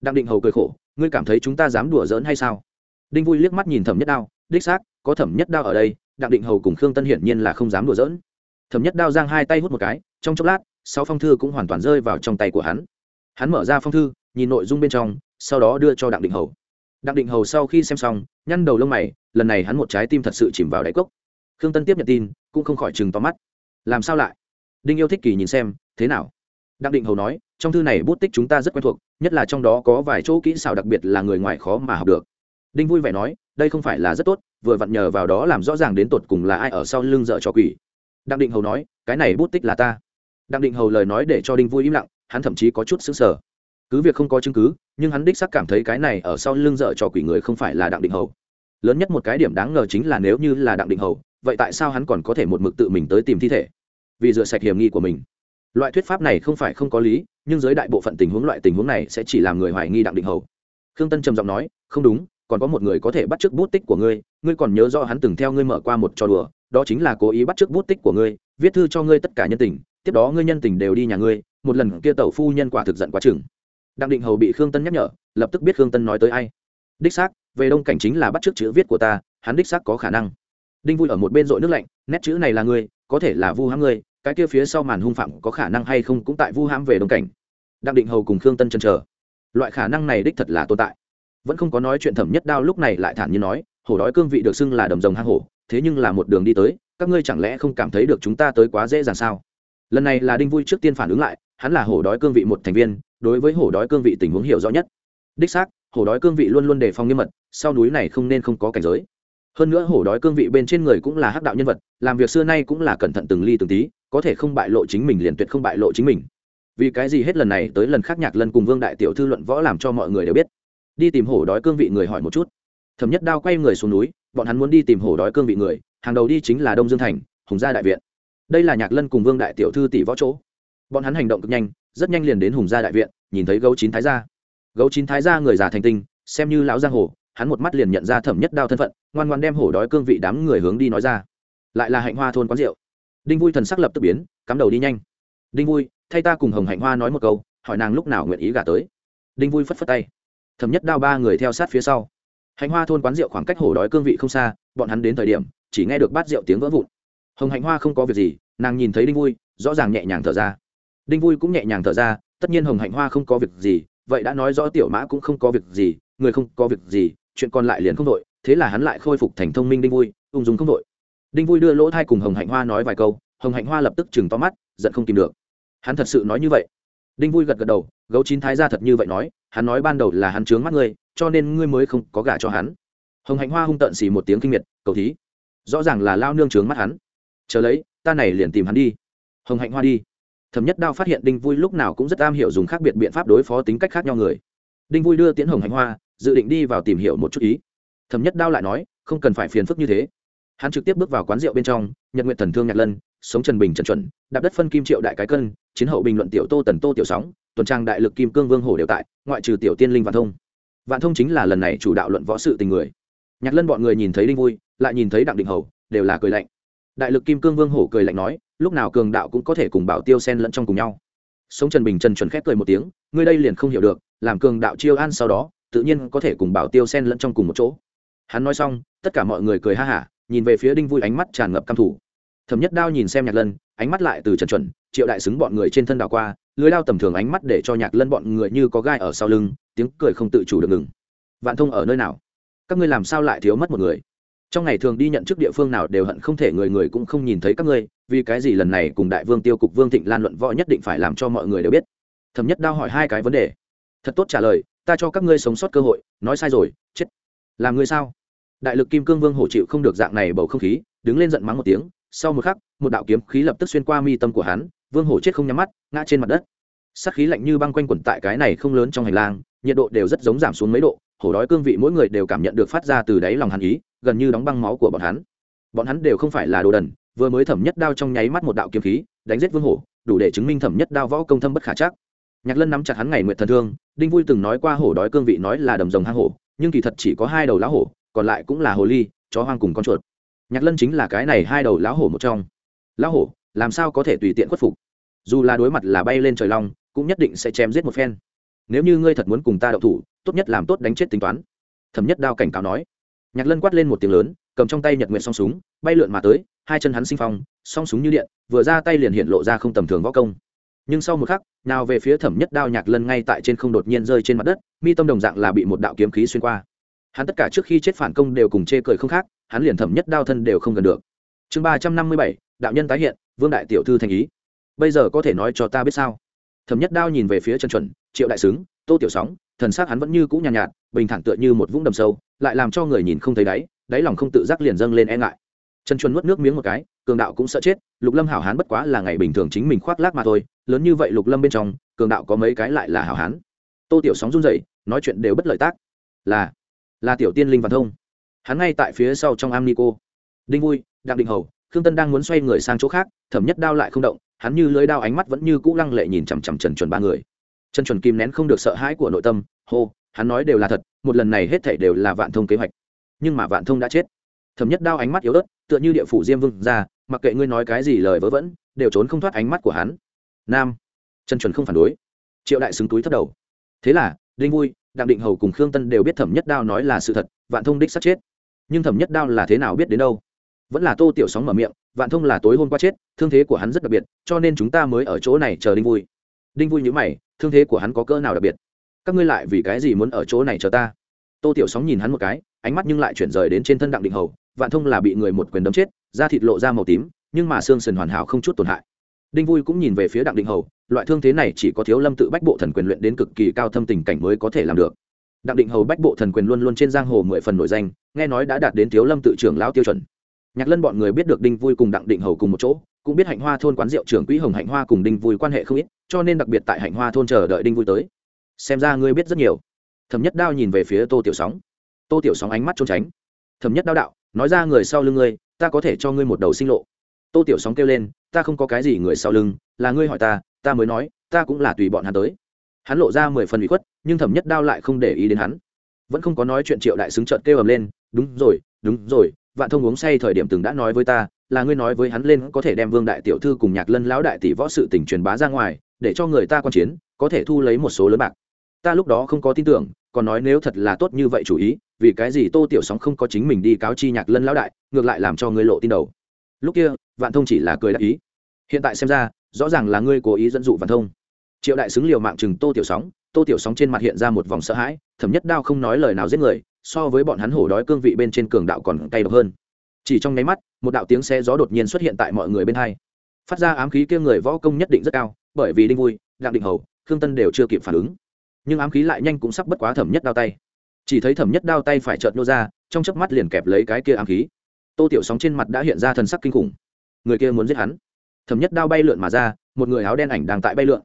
Đặng định hầu cười khổ, ngươi cảm thấy chúng ta dám đùa giỡn hay sao? Đinh vui liếc mắt nhìn thẩm nhất đao, đích xác, có thẩm nhất đao ở đây, đặng định hầu cùng khương tân hiển nhiên là không dám đùa giỡn. Thẩm nhất đao giang hai tay hút một cái, trong chốc lát, sáu phong thư cũng hoàn toàn rơi vào trong tay của hắn hắn mở ra phong thư, nhìn nội dung bên trong, sau đó đưa cho đặng định hầu. Đặng định hầu sau khi xem xong, nhăn đầu lông mày, lần này hắn một trái tim thật sự chìm vào đáy cốc. Khương tân tiếp nhận tin, cũng không khỏi chừng tóm mắt. Làm sao lại? Đinh yêu thích kỳ nhìn xem, thế nào? Đặng định hầu nói, trong thư này bút tích chúng ta rất quen thuộc, nhất là trong đó có vài chỗ kỹ xảo đặc biệt là người ngoài khó mà học được. Đinh vui vẻ nói, đây không phải là rất tốt, vừa vặn nhờ vào đó làm rõ ràng đến tột cùng là ai ở sau lưng dợ cho quỷ. Đặng định hầu nói, cái này bút tích là ta. Đặng định hầu lời nói để cho đinh vui im lặng hắn thậm chí có chút xứng sở. Cứ việc không có chứng cứ, nhưng hắn đích xác cảm thấy cái này ở sau lưng dợ cho quỷ người không phải là đặng định hầu. Lớn nhất một cái điểm đáng ngờ chính là nếu như là đặng định hầu, vậy tại sao hắn còn có thể một mực tự mình tới tìm thi thể? Vì rửa sạch hiểm nghi của mình. Loại thuyết pháp này không phải không có lý, nhưng dưới đại bộ phận tình huống loại tình huống này sẽ chỉ làm người hoài nghi đặng định hầu. Khương tân trầm giọng nói, không đúng, còn có một người có thể bắt chước bút tích của ngươi ngươi còn nhớ rõ hắn từng theo ngươi mở qua một trò đùa, đó chính là cố ý bắt chước bút tích của ngươi, viết thư cho ngươi tất cả nhân tình, tiếp đó ngươi nhân tình đều đi nhà ngươi một lần kia tẩu phu nhân quả thực giận quá chừng. Đặng định hầu bị khương tân nhắc nhở, lập tức biết khương tân nói tới ai. Đích xác, về đông cảnh chính là bắt chước chữ viết của ta, hắn đích xác có khả năng. Đinh vui ở một bên dội nước lạnh, nét chữ này là ngươi, có thể là vu hãm ngươi, cái kia phía sau màn hung phạm có khả năng hay không cũng tại vu hãm về đông cảnh. Đặng định hầu cùng khương tân chân chờ. Loại khả năng này đích thật là tồn tại. Vẫn không có nói chuyện thẩm nhất đao lúc này lại thản nhiên nói, hổ đói cương vị được xưng là đầm rồng hang hổ, thế nhưng là một đường đi tới, các ngươi chẳng lẽ không cảm thấy được chúng ta tới quá dễ dàng sao? Lần này là đinh vui trước tiên phản ứng lại hắn là hổ đói cương vị một thành viên, đối với hổ đói cương vị tình huống hiểu rõ nhất. Đích xác, hổ đói cương vị luôn luôn đề phòng nghiêm mật, sau núi này không nên không có cảnh giới. Hơn nữa hổ đói cương vị bên trên người cũng là hắc đạo nhân vật, làm việc xưa nay cũng là cẩn thận từng ly từng tí, có thể không bại lộ chính mình liền tuyệt không bại lộ chính mình. Vì cái gì hết lần này tới lần khác nhạc lần cùng vương đại tiểu thư luận võ làm cho mọi người đều biết. Đi tìm hổ đói cương vị người hỏi một chút. Thẩm nhất đao quay người xuống núi, bọn hắn muốn đi tìm hổ đói cương vị người, hàng đầu đi chính là đông dương thành, hùng gia đại viện. Đây là nhạc lân cùng vương đại tiểu thư tỷ võ chỗ bọn hắn hành động cực nhanh, rất nhanh liền đến hùng gia đại viện, nhìn thấy gấu chín thái gia. Gấu chín thái gia người già thành tinh, xem như lão giang hồ, hắn một mắt liền nhận ra thẩm nhất đao thân phận, ngoan ngoan đem hổ đói cương vị đám người hướng đi nói ra. Lại là hạnh hoa thôn quán rượu. Đinh vui thần sắc lập tức biến, cắm đầu đi nhanh. Đinh vui, thay ta cùng hồng hạnh hoa nói một câu, hỏi nàng lúc nào nguyện ý gả tới. Đinh vui phất phất tay. Thẩm nhất đao ba người theo sát phía sau. Hạnh hoa thôn quán rượu khoảng cách hổ đói cương vị không xa, bọn hắn đến thời điểm, chỉ nghe được bát rượu tiếng vỡ vụn. Hồng hạnh hoa không có việc gì, nàng nhìn thấy đinh vui, rõ ràng nhẹ nhàng thở ra đinh vui cũng nhẹ nhàng thở ra, tất nhiên hồng hạnh hoa không có việc gì, vậy đã nói rõ tiểu mã cũng không có việc gì, người không có việc gì, chuyện còn lại liền không đội thế là hắn lại khôi phục thành thông minh đinh vui, ung dung không đội đinh vui đưa lỗ thai cùng hồng hạnh hoa nói vài câu, hồng hạnh hoa lập tức chừng to mắt, giận không tìm được. Hắn thật sự nói như vậy. Đinh vui gật gật đầu, gấu chín thái ra thật như vậy nói, hắn nói ban đầu là hắn trướng mắt ngươi, cho nên ngươi mới không có gả cho hắn. Hồng hạnh hoa hung tợn xì một tiếng kinh miệt, cầu thí, rõ ràng là lao nương trướng mắt hắn. Chờ lấy, ta này liền tìm hắn đi. Hồng hạnh hoa đi thẩm nhất đao phát hiện đinh vui lúc nào cũng rất am hiểu dùng khác biệt biện pháp đối phó tính cách khác nhau người. Đinh vui đưa tiễn hồng hạnh hoa, dự định đi vào tìm hiểu một chút ý. Thẩm nhất đao lại nói, không cần phải phiền phức như thế. Hắn trực tiếp bước vào quán rượu bên trong, nhật nguyện thần thương nhạc lân, sống trần bình trần chuẩn, đạp đất phân kim triệu đại cái cân, chiến hậu bình luận tiểu tô tần tô tiểu sóng, tuần trang đại lực kim cương vương hổ đều tại, ngoại trừ tiểu tiên linh vạn thông. Vạn thông chính là lần này chủ đạo luận võ sự tình người. Nhạc lân bọn người nhìn thấy đinh vui, lại nhìn thấy đặng Đình hầu, đều là cười lạnh đại lực kim cương vương hổ cười lạnh nói, lúc nào cường đạo cũng có thể cùng bảo tiêu sen lẫn trong cùng nhau. Sống trần bình trần chuẩn khép cười một tiếng, ngươi đây liền không hiểu được, làm cường đạo chiêu an sau đó, tự nhiên có thể cùng bảo tiêu sen lẫn trong cùng một chỗ. Hắn nói xong, tất cả mọi người cười ha hả, nhìn về phía đinh vui ánh mắt tràn ngập căm thủ thẩm nhất đao nhìn xem nhạc lân, ánh mắt lại từ trần chuẩn, triệu đại xứng bọn người trên thân đảo qua, lưới lao tầm thường ánh mắt để cho nhạc lân bọn người như có gai ở sau lưng, tiếng cười không tự chủ được ngừng. Vạn thông ở nơi nào? Các ngươi làm sao lại thiếu mất một người? Trong ngày thường đi nhận chức địa phương nào đều hận không thể người người cũng không nhìn thấy các ngươi, vì cái gì lần này cùng đại vương tiêu cục vương thịnh lan luận võ nhất định phải làm cho mọi người đều biết. Thẩm nhất đao hỏi hai cái vấn đề. Thật tốt trả lời, ta cho các ngươi sống sót cơ hội, nói sai rồi, chết. Làm ngươi sao? Đại lực kim cương vương hổ chịu không được dạng này bầu không khí, đứng lên giận mắng một tiếng. Sau một khắc, một đạo kiếm khí lập tức xuyên qua mi tâm của hắn, vương hổ chết không nhắm mắt, ngã trên mặt đất. Sắc khí lạnh như băng quanh quẩn tại cái này không lớn trong hành lang, nhiệt độ đều rất giống giảm xuống mấy độ, hổ đói cương vị mỗi người đều cảm nhận được phát ra từ đáy lòng hàn ý gần như đóng băng máu của bọn hắn. Bọn hắn đều không phải là đồ đần, vừa mới thẩm nhất đao trong nháy mắt một đạo kiếm khí, đánh giết vương hổ, đủ để chứng minh thẩm nhất đao võ công thâm bất khả chắc. Nhạc lân nắm chặt hắn ngày nguyện thần thương, đinh vui từng nói qua hổ đói cương vị nói là đầm rồng hang hổ, nhưng kỳ thật chỉ có hai đầu lá hổ, còn lại cũng là hồ ly, chó hoang cùng con chuột. Nhạc lân chính là cái này hai đầu lão hổ một trong. Lão hổ, làm sao có thể tùy tiện khuất phục? Dù là đối mặt là bay lên trời long, cũng nhất định sẽ chém giết một phen. Nếu như ngươi thật muốn cùng ta đậu thủ, tốt nhất làm tốt đánh chết tính toán. Thẩm nhất đao cảnh cáo nói nhạc lân quát lên một tiếng lớn cầm trong tay nhật nguyện song súng bay lượn mà tới hai chân hắn sinh phong song súng như điện vừa ra tay liền hiện lộ ra không tầm thường võ công. Nhưng sau một khắc nào về phía thẩm nhất đao nhạc lân ngay tại trên không đột nhiên rơi trên mặt đất mi tâm đồng dạng là bị một đạo kiếm khí xuyên qua. Hắn tất cả trước khi chết phản công đều cùng chê cười không khác hắn liền thẩm nhất đao thân đều không gần được. Chương ba trăm năm mươi bảy đạo nhân tái hiện vương đại tiểu thư thành ý. Bây giờ có thể nói cho ta biết sao? Thẩm nhất đao nhìn về phía trần chuẩn triệu đại sướng tô tiểu sóng thần s á c hắn vẫn như cũ nhàn nhạt, nhạt bình thản tựa như một vũng đầm sâu lại làm cho người nhìn không thấy đáy đáy lòng không tự giác liền dâng lên e ngại. Trần chuẩn nuốt nước miếng một cái, cường đạo cũng sợ chết, lục lâm hảo hán bất quá là ngày bình thường chính mình khoác lác mà thôi, lớn như vậy lục lâm bên trong, cường đạo có mấy cái lại là hảo hán. Tô tiểu sóng run dậy nói chuyện đều bất lợi tác. Là là tiểu tiên linh văn thông. Hắn ngay tại phía sau trong am ni cô đinh vui, đặng định hầu, khương tân đang muốn xoay người sang chỗ khác, thẩm nhất đao lại không động, hắn như lưới đao ánh mắt vẫn như cũ lăng lệ nhìn chằm chằm trần chuẩn ba người. Trần chuẩn kìm nén không được sợ hãi của nội tâm, hô hắn nói đều là thật, một lần này hết thảy đều là vạn thông kế hoạch. Nhưng mà vạn thông đã chết. Thẩm nhất đao ánh mắt yếu ớt, tựa như địa phủ diêm vương ra, mặc kệ ngươi nói cái gì lời vớ vẩn, đều trốn không thoát ánh mắt của hắn. Nam trần chuẩn không phản đối. Triệu đại xứng túi thất đầu. Thế là, đinh vui, đặng định hầu cùng khương tân đều biết thẩm nhất đao nói là sự thật, vạn thông đích sắp chết. Nhưng thẩm nhất đao là thế nào biết đến đâu? Vẫn là tô tiểu sóng mở miệng, vạn thông là tối hôm qua chết, thương thế của hắn rất đặc biệt, cho nên chúng ta mới ở chỗ này chờ đinh vui. Đinh vui nhữ mày, thương thế của hắn có cỡ nào đặc biệt? Các ngươi lại vì cái gì muốn ở chỗ này chờ ta? Tô tiểu sóng nhìn hắn một cái, ánh mắt nhưng lại chuyển rời đến trên thân đặng định hầu, vạn thông là bị người một quyền đấm chết, da thịt lộ ra màu tím, nhưng mà xương sần hoàn hảo không chút tổn hại. Đinh vui cũng nhìn về phía đặng định hầu, loại thương thế này chỉ có thiếu lâm tự bách bộ thần quyền luyện đến cực kỳ cao thâm tình cảnh mới có thể làm được. Đặng định hầu bách bộ thần quyền luôn luôn trên giang hồ mười phần nổi danh, nghe nói đã đạt đến thiếu lâm tự trưởng lão tiêu chuẩn. Nhạc lân bọn người biết được đinh vui cùng đặng định hầu cùng một chỗ, cũng biết hạnh hoa thôn quán rượu trưởng quỹ hồng hạnh hoa cùng đinh vui quan hệ không ít, cho nên đặc biệt tại hạnh hoa thôn chờ đợi đinh vui tới xem ra ngươi biết rất nhiều. Thẩm nhất đao nhìn về phía tô tiểu sóng. Tô tiểu sóng ánh mắt trốn tránh. Thẩm nhất đao đạo, nói ra người sau lưng ngươi, ta có thể cho ngươi một đầu sinh lộ. Tô tiểu sóng kêu lên, ta không có cái gì người sau lưng, là ngươi hỏi ta ta mới nói, ta cũng là tùy bọn hắn tới. Hắn lộ ra mười phần bị khuất, nhưng thẩm nhất đao lại không để ý đến hắn. Vẫn không có nói chuyện triệu đại xứng trợn kêu ầm lên, đúng rồi đúng rồi, vạn thông uống say thời điểm từng đã nói với ta, là ngươi nói với hắn lên có thể đem vương đại tiểu thư cùng nhạc lân lão đại tỷ võ sự tình truyền bá ra ngoài, để cho người ta quan chiến, có thể thu lấy một số lớn bạc ta lúc đó không có tin tưởng, còn nói nếu thật là tốt như vậy chủ ý, vì cái gì tô tiểu sóng không có chính mình đi cáo chi nhạc lân lão đại, ngược lại làm cho ngươi lộ tin đầu. Lúc kia, vạn thông chỉ là cười đại ý. Hiện tại xem ra, rõ ràng là ngươi cố ý dẫn dụ vạn thông. Triệu đại xứng liều mạng chừng tô tiểu sóng, tô tiểu sóng trên mặt hiện ra một vòng sợ hãi, thẩm nhất đao không nói lời nào giết người, so với bọn hắn hổ đói cương vị bên trên cường đạo còn cay độc hơn. Chỉ trong nháy mắt, một đạo tiếng xe gió đột nhiên xuất hiện tại mọi người bên hai. Phát ra ám khí kia người võ công nhất định rất cao, bởi vì đinh vui, đặng định hầu, khương tân đều chưa kịp phản ứng nhưng ám khí lại nhanh cũng sắp bất quá thẩm nhất đao tay. Chỉ thấy thẩm nhất đao tay phải trợn nô ra, trong chớp mắt liền kẹp lấy cái kia ám khí. Tô tiểu sóng trên mặt đã hiện ra thần sắc kinh khủng. Người kia muốn giết hắn. Thẩm nhất đao bay lượn mà ra, một người áo đen ảnh đang tại bay lượn.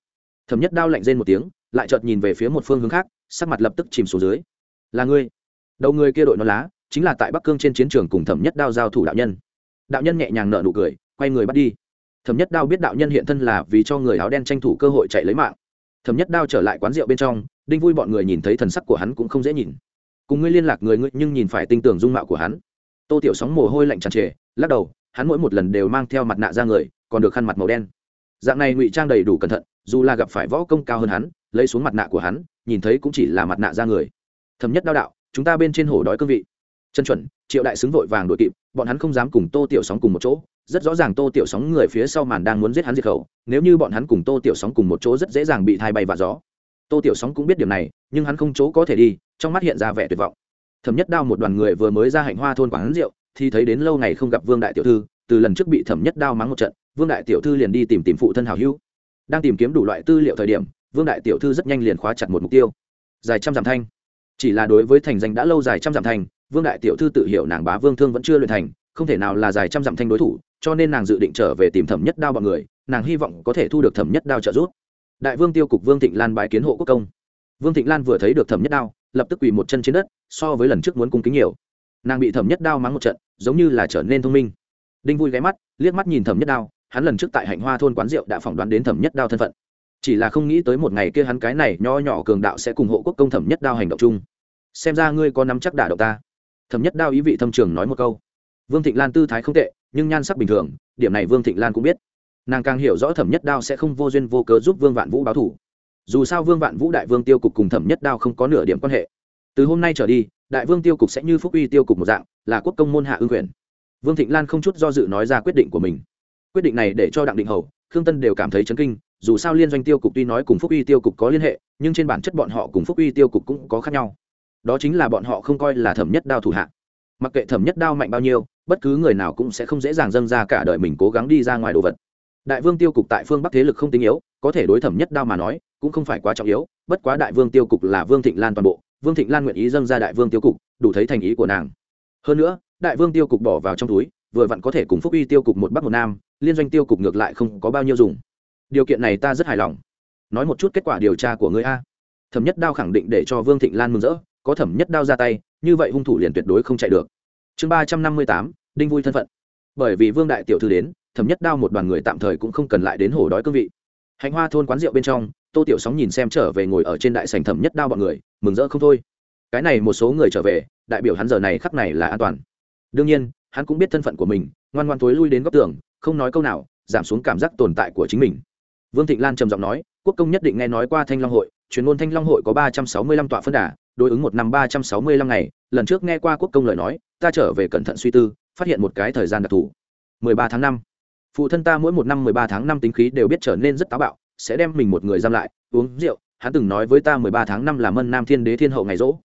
Thẩm nhất đao lạnh rên một tiếng, lại chợt nhìn về phía một phương hướng khác, sắc mặt lập tức chìm xuống dưới. Là ngươi. Đầu người kia đội nó lá, chính là tại bắc cương trên chiến trường cùng thẩm nhất đao giao thủ đạo nhân. Đạo nhân nhẹ nhàng nợ nụ cười, quay người bắt đi. Thẩm nhất đao biết đạo nhân hiện thân là vì cho người áo đen tranh thủ cơ hội chạy lấy mạng thẩm nhất đao trở lại quán rượu bên trong, đinh vui bọn người nhìn thấy thần sắc của hắn cũng không dễ nhìn. Cùng ngươi liên lạc người ngươi nhưng nhìn phải tin tưởng dung mạo của hắn. Tô tiểu sóng mồ hôi lạnh tràn trề, lắc đầu, hắn mỗi một lần đều mang theo mặt nạ ra người, còn được khăn mặt màu đen. Dạng này ngụy trang đầy đủ cẩn thận, dù là gặp phải võ công cao hơn hắn, lấy xuống mặt nạ của hắn, nhìn thấy cũng chỉ là mặt nạ ra người. Thẩm nhất đao đạo, chúng ta bên trên hổ đói cương vị chân chuẩn, triệu đại xứng vội vàng đội kịp, bọn hắn không dám cùng tô tiểu sóng cùng một chỗ. Rất rõ ràng tô tiểu sóng người phía sau màn đang muốn giết hắn diệt khẩu, nếu như bọn hắn cùng tô tiểu sóng cùng một chỗ rất dễ dàng bị thai bay và gió. Tô tiểu sóng cũng biết điểm này, nhưng hắn không chỗ có thể đi, trong mắt hiện ra vẻ tuyệt vọng. Thẩm nhất đao một đoàn người vừa mới ra hạnh hoa thôn quán rượu, thì thấy đến lâu ngày không gặp vương đại tiểu thư, từ lần trước bị thẩm nhất đao mắng một trận, vương đại tiểu thư liền đi tìm tìm phụ thân hào hữu. Đang tìm kiếm đủ loại tư liệu thời điểm, vương đại tiểu thư rất nhanh liền khóa chặt một mục tiêu. Dài trăm dặm thanh. Chỉ là đối với thành danh đã lâu dài trăm dặm thanh vương đại tiểu thư tự hiểu nàng bá vương thương vẫn chưa luyện thành, không thể nào là dài trăm dặm thanh đối thủ, cho nên nàng dự định trở về tìm thẩm nhất đao bọn người, nàng hy vọng có thể thu được thẩm nhất đao trợ giúp. Đại vương tiêu cục vương thịnh lan bài kiến hộ quốc công. Vương thịnh lan vừa thấy được thẩm nhất đao, lập tức quỳ một chân trên đất, so với lần trước muốn cung kính nhiều. Nàng bị thẩm nhất đao mắng một trận, giống như là trở nên thông minh. Đinh vui ghé mắt, liếc mắt nhìn thẩm nhất đao, hắn lần trước tại hạnh hoa thôn quán rượu đã phỏng đoán đến thẩm nhất đao thân phận. Chỉ là không nghĩ tới một ngày kia hắn cái này nho nhỏ cường đạo sẽ cùng hộ quốc công thẩm nhất đao hành động chung. Xem ra ngươi có nắm chắc đả động ta thẩm nhất đao ý vị thâm trường nói một câu. Vương thịnh lan tư thái không tệ, nhưng nhan sắc bình thường, điểm này vương thịnh lan cũng biết. Nàng càng hiểu rõ thẩm nhất đao sẽ không vô duyên vô cớ giúp vương vạn vũ báo thủ. Dù sao vương vạn vũ đại vương tiêu cục cùng thẩm nhất đao không có nửa điểm quan hệ. Từ hôm nay trở đi, đại vương tiêu cục sẽ như phúc uy tiêu cục một dạng, là quốc công môn hạ ương quyền. Vương thịnh lan không chút do dự nói ra quyết định của mình. Quyết định này để cho đặng định hầu, khương tân đều cảm thấy chấn kinh, dù sao liên doanh tiêu cục tuy nói cùng phúc uy tiêu cục có liên hệ, nhưng trên bản chất bọn họ cùng phúc uy tiêu cục cũng có khác nhau đó chính là bọn họ không coi là thẩm nhất đao thủ hạ. Mặc kệ thẩm nhất đao mạnh bao nhiêu, bất cứ người nào cũng sẽ không dễ dàng dâng ra cả đời mình cố gắng đi ra ngoài đồ vật. Đại vương tiêu cục tại phương bắc thế lực không tinh yếu, có thể đối thẩm nhất đao mà nói, cũng không phải quá trọng yếu, bất quá đại vương tiêu cục là vương thịnh lan toàn bộ, vương thịnh lan nguyện ý dâng ra đại vương tiêu cục, đủ thấy thành ý của nàng. Hơn nữa, đại vương tiêu cục bỏ vào trong túi, vừa vặn có thể cùng phúc uy tiêu cục một bắc một nam, liên doanh tiêu cục ngược lại không có bao nhiêu dùng. Điều kiện này ta rất hài lòng. Nói một chút kết quả điều tra của người a. Thẩm nhất đao khẳng định để cho vương thịnh lan mừng rỡ có thẩm nhất đao ra tay, như vậy hung thủ liền tuyệt đối không chạy được. Chương ba trăm năm mươi tám, đinh vui thân phận. Bởi vì vương đại tiểu thư đến, thẩm nhất đao một đoàn người tạm thời cũng không cần lại đến hổ đói cương vị. Hạnh hoa thôn quán rượu bên trong, tô tiểu sóng nhìn xem trở về ngồi ở trên đại sành thẩm nhất đao bọn người, mừng rỡ không thôi. Cái này một số người trở về, đại biểu hắn giờ này khắc này là an toàn. Đương nhiên, hắn cũng biết thân phận của mình, ngoan ngoan tối lui đến góc tường, không nói câu nào, giảm xuống cảm giác tồn tại của chính mình. Vương thịnh lan trầm giọng nói, quốc công nhất định nghe nói qua thanh long hội, chuyên môn thanh long hội có ba trăm sáu mươi lăm tọa phân đà đối ứng một năm ba trăm sáu mươi lăm ngày, lần trước nghe qua quốc công lời nói, ta trở về cẩn thận suy tư, phát hiện một cái thời gian đặc thù. mười ba tháng năm. Phụ thân ta mỗi một năm mười ba tháng năm tính khí đều biết trở nên rất táo bạo, sẽ đem mình một người giam lại, uống rượu, hắn từng nói với ta mười ba tháng năm là mân nam thiên đế thiên hậu ngày rỗ.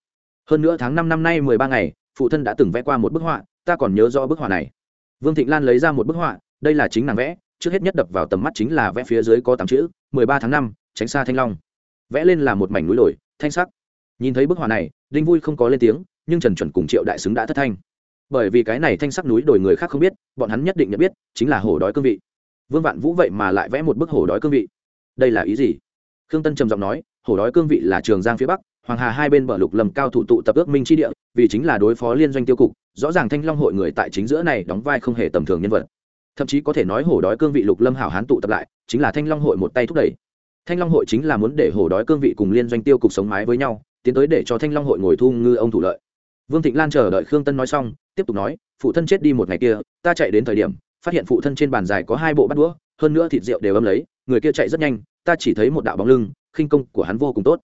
Hơn nữa tháng năm năm nay mười ba ngày, phụ thân đã từng vẽ qua một bức họa, ta còn nhớ rõ bức họa này. Vương thịnh lan lấy ra một bức họa, đây là chính nàng vẽ, trước hết nhất đập vào tầm mắt chính là vẽ phía dưới có tám chữ, mười ba tháng năm, tránh xa thanh long. Vẽ lên là một mảnh núi đồi thanh sắc nhìn thấy bức họa này, đinh vui không có lên tiếng, nhưng trần chuẩn cùng triệu đại xứng đã thất thanh. Bởi vì cái này thanh sắc núi đồi người khác không biết, bọn hắn nhất định nhận biết, chính là hổ đói cương vị. Vương vạn vũ vậy mà lại vẽ một bức hổ đói cương vị. Đây là ý gì? Khương tân trầm giọng nói, hổ đói cương vị là trường giang phía bắc, hoàng hà hai bên bờ lục lầm cao thủ tụ tập ước minh tri địa, vì chính là đối phó liên doanh tiêu cục, rõ ràng thanh long hội người tại chính giữa này đóng vai không hề tầm thường nhân vật. Thậm chí có thể nói hổ đói cương vị lục lâm hảo hán tụ tập lại, chính là thanh long hội một tay thúc đẩy. Thanh long hội chính là muốn để hổ đói cương vị cùng liên doanh tiêu cục sống mái với nhau tiến tới để cho thanh long hội ngồi thu ngư ông thủ lợi. Vương thịnh lan chờ đợi khương tân nói xong, tiếp tục nói, phụ thân chết đi một ngày kia, ta chạy đến thời điểm, phát hiện phụ thân trên bàn dài có hai bộ bắt đũa, hơn nữa thịt rượu đều ấm lấy, người kia chạy rất nhanh, ta chỉ thấy một đạo bóng lưng, khinh công của hắn vô cùng tốt.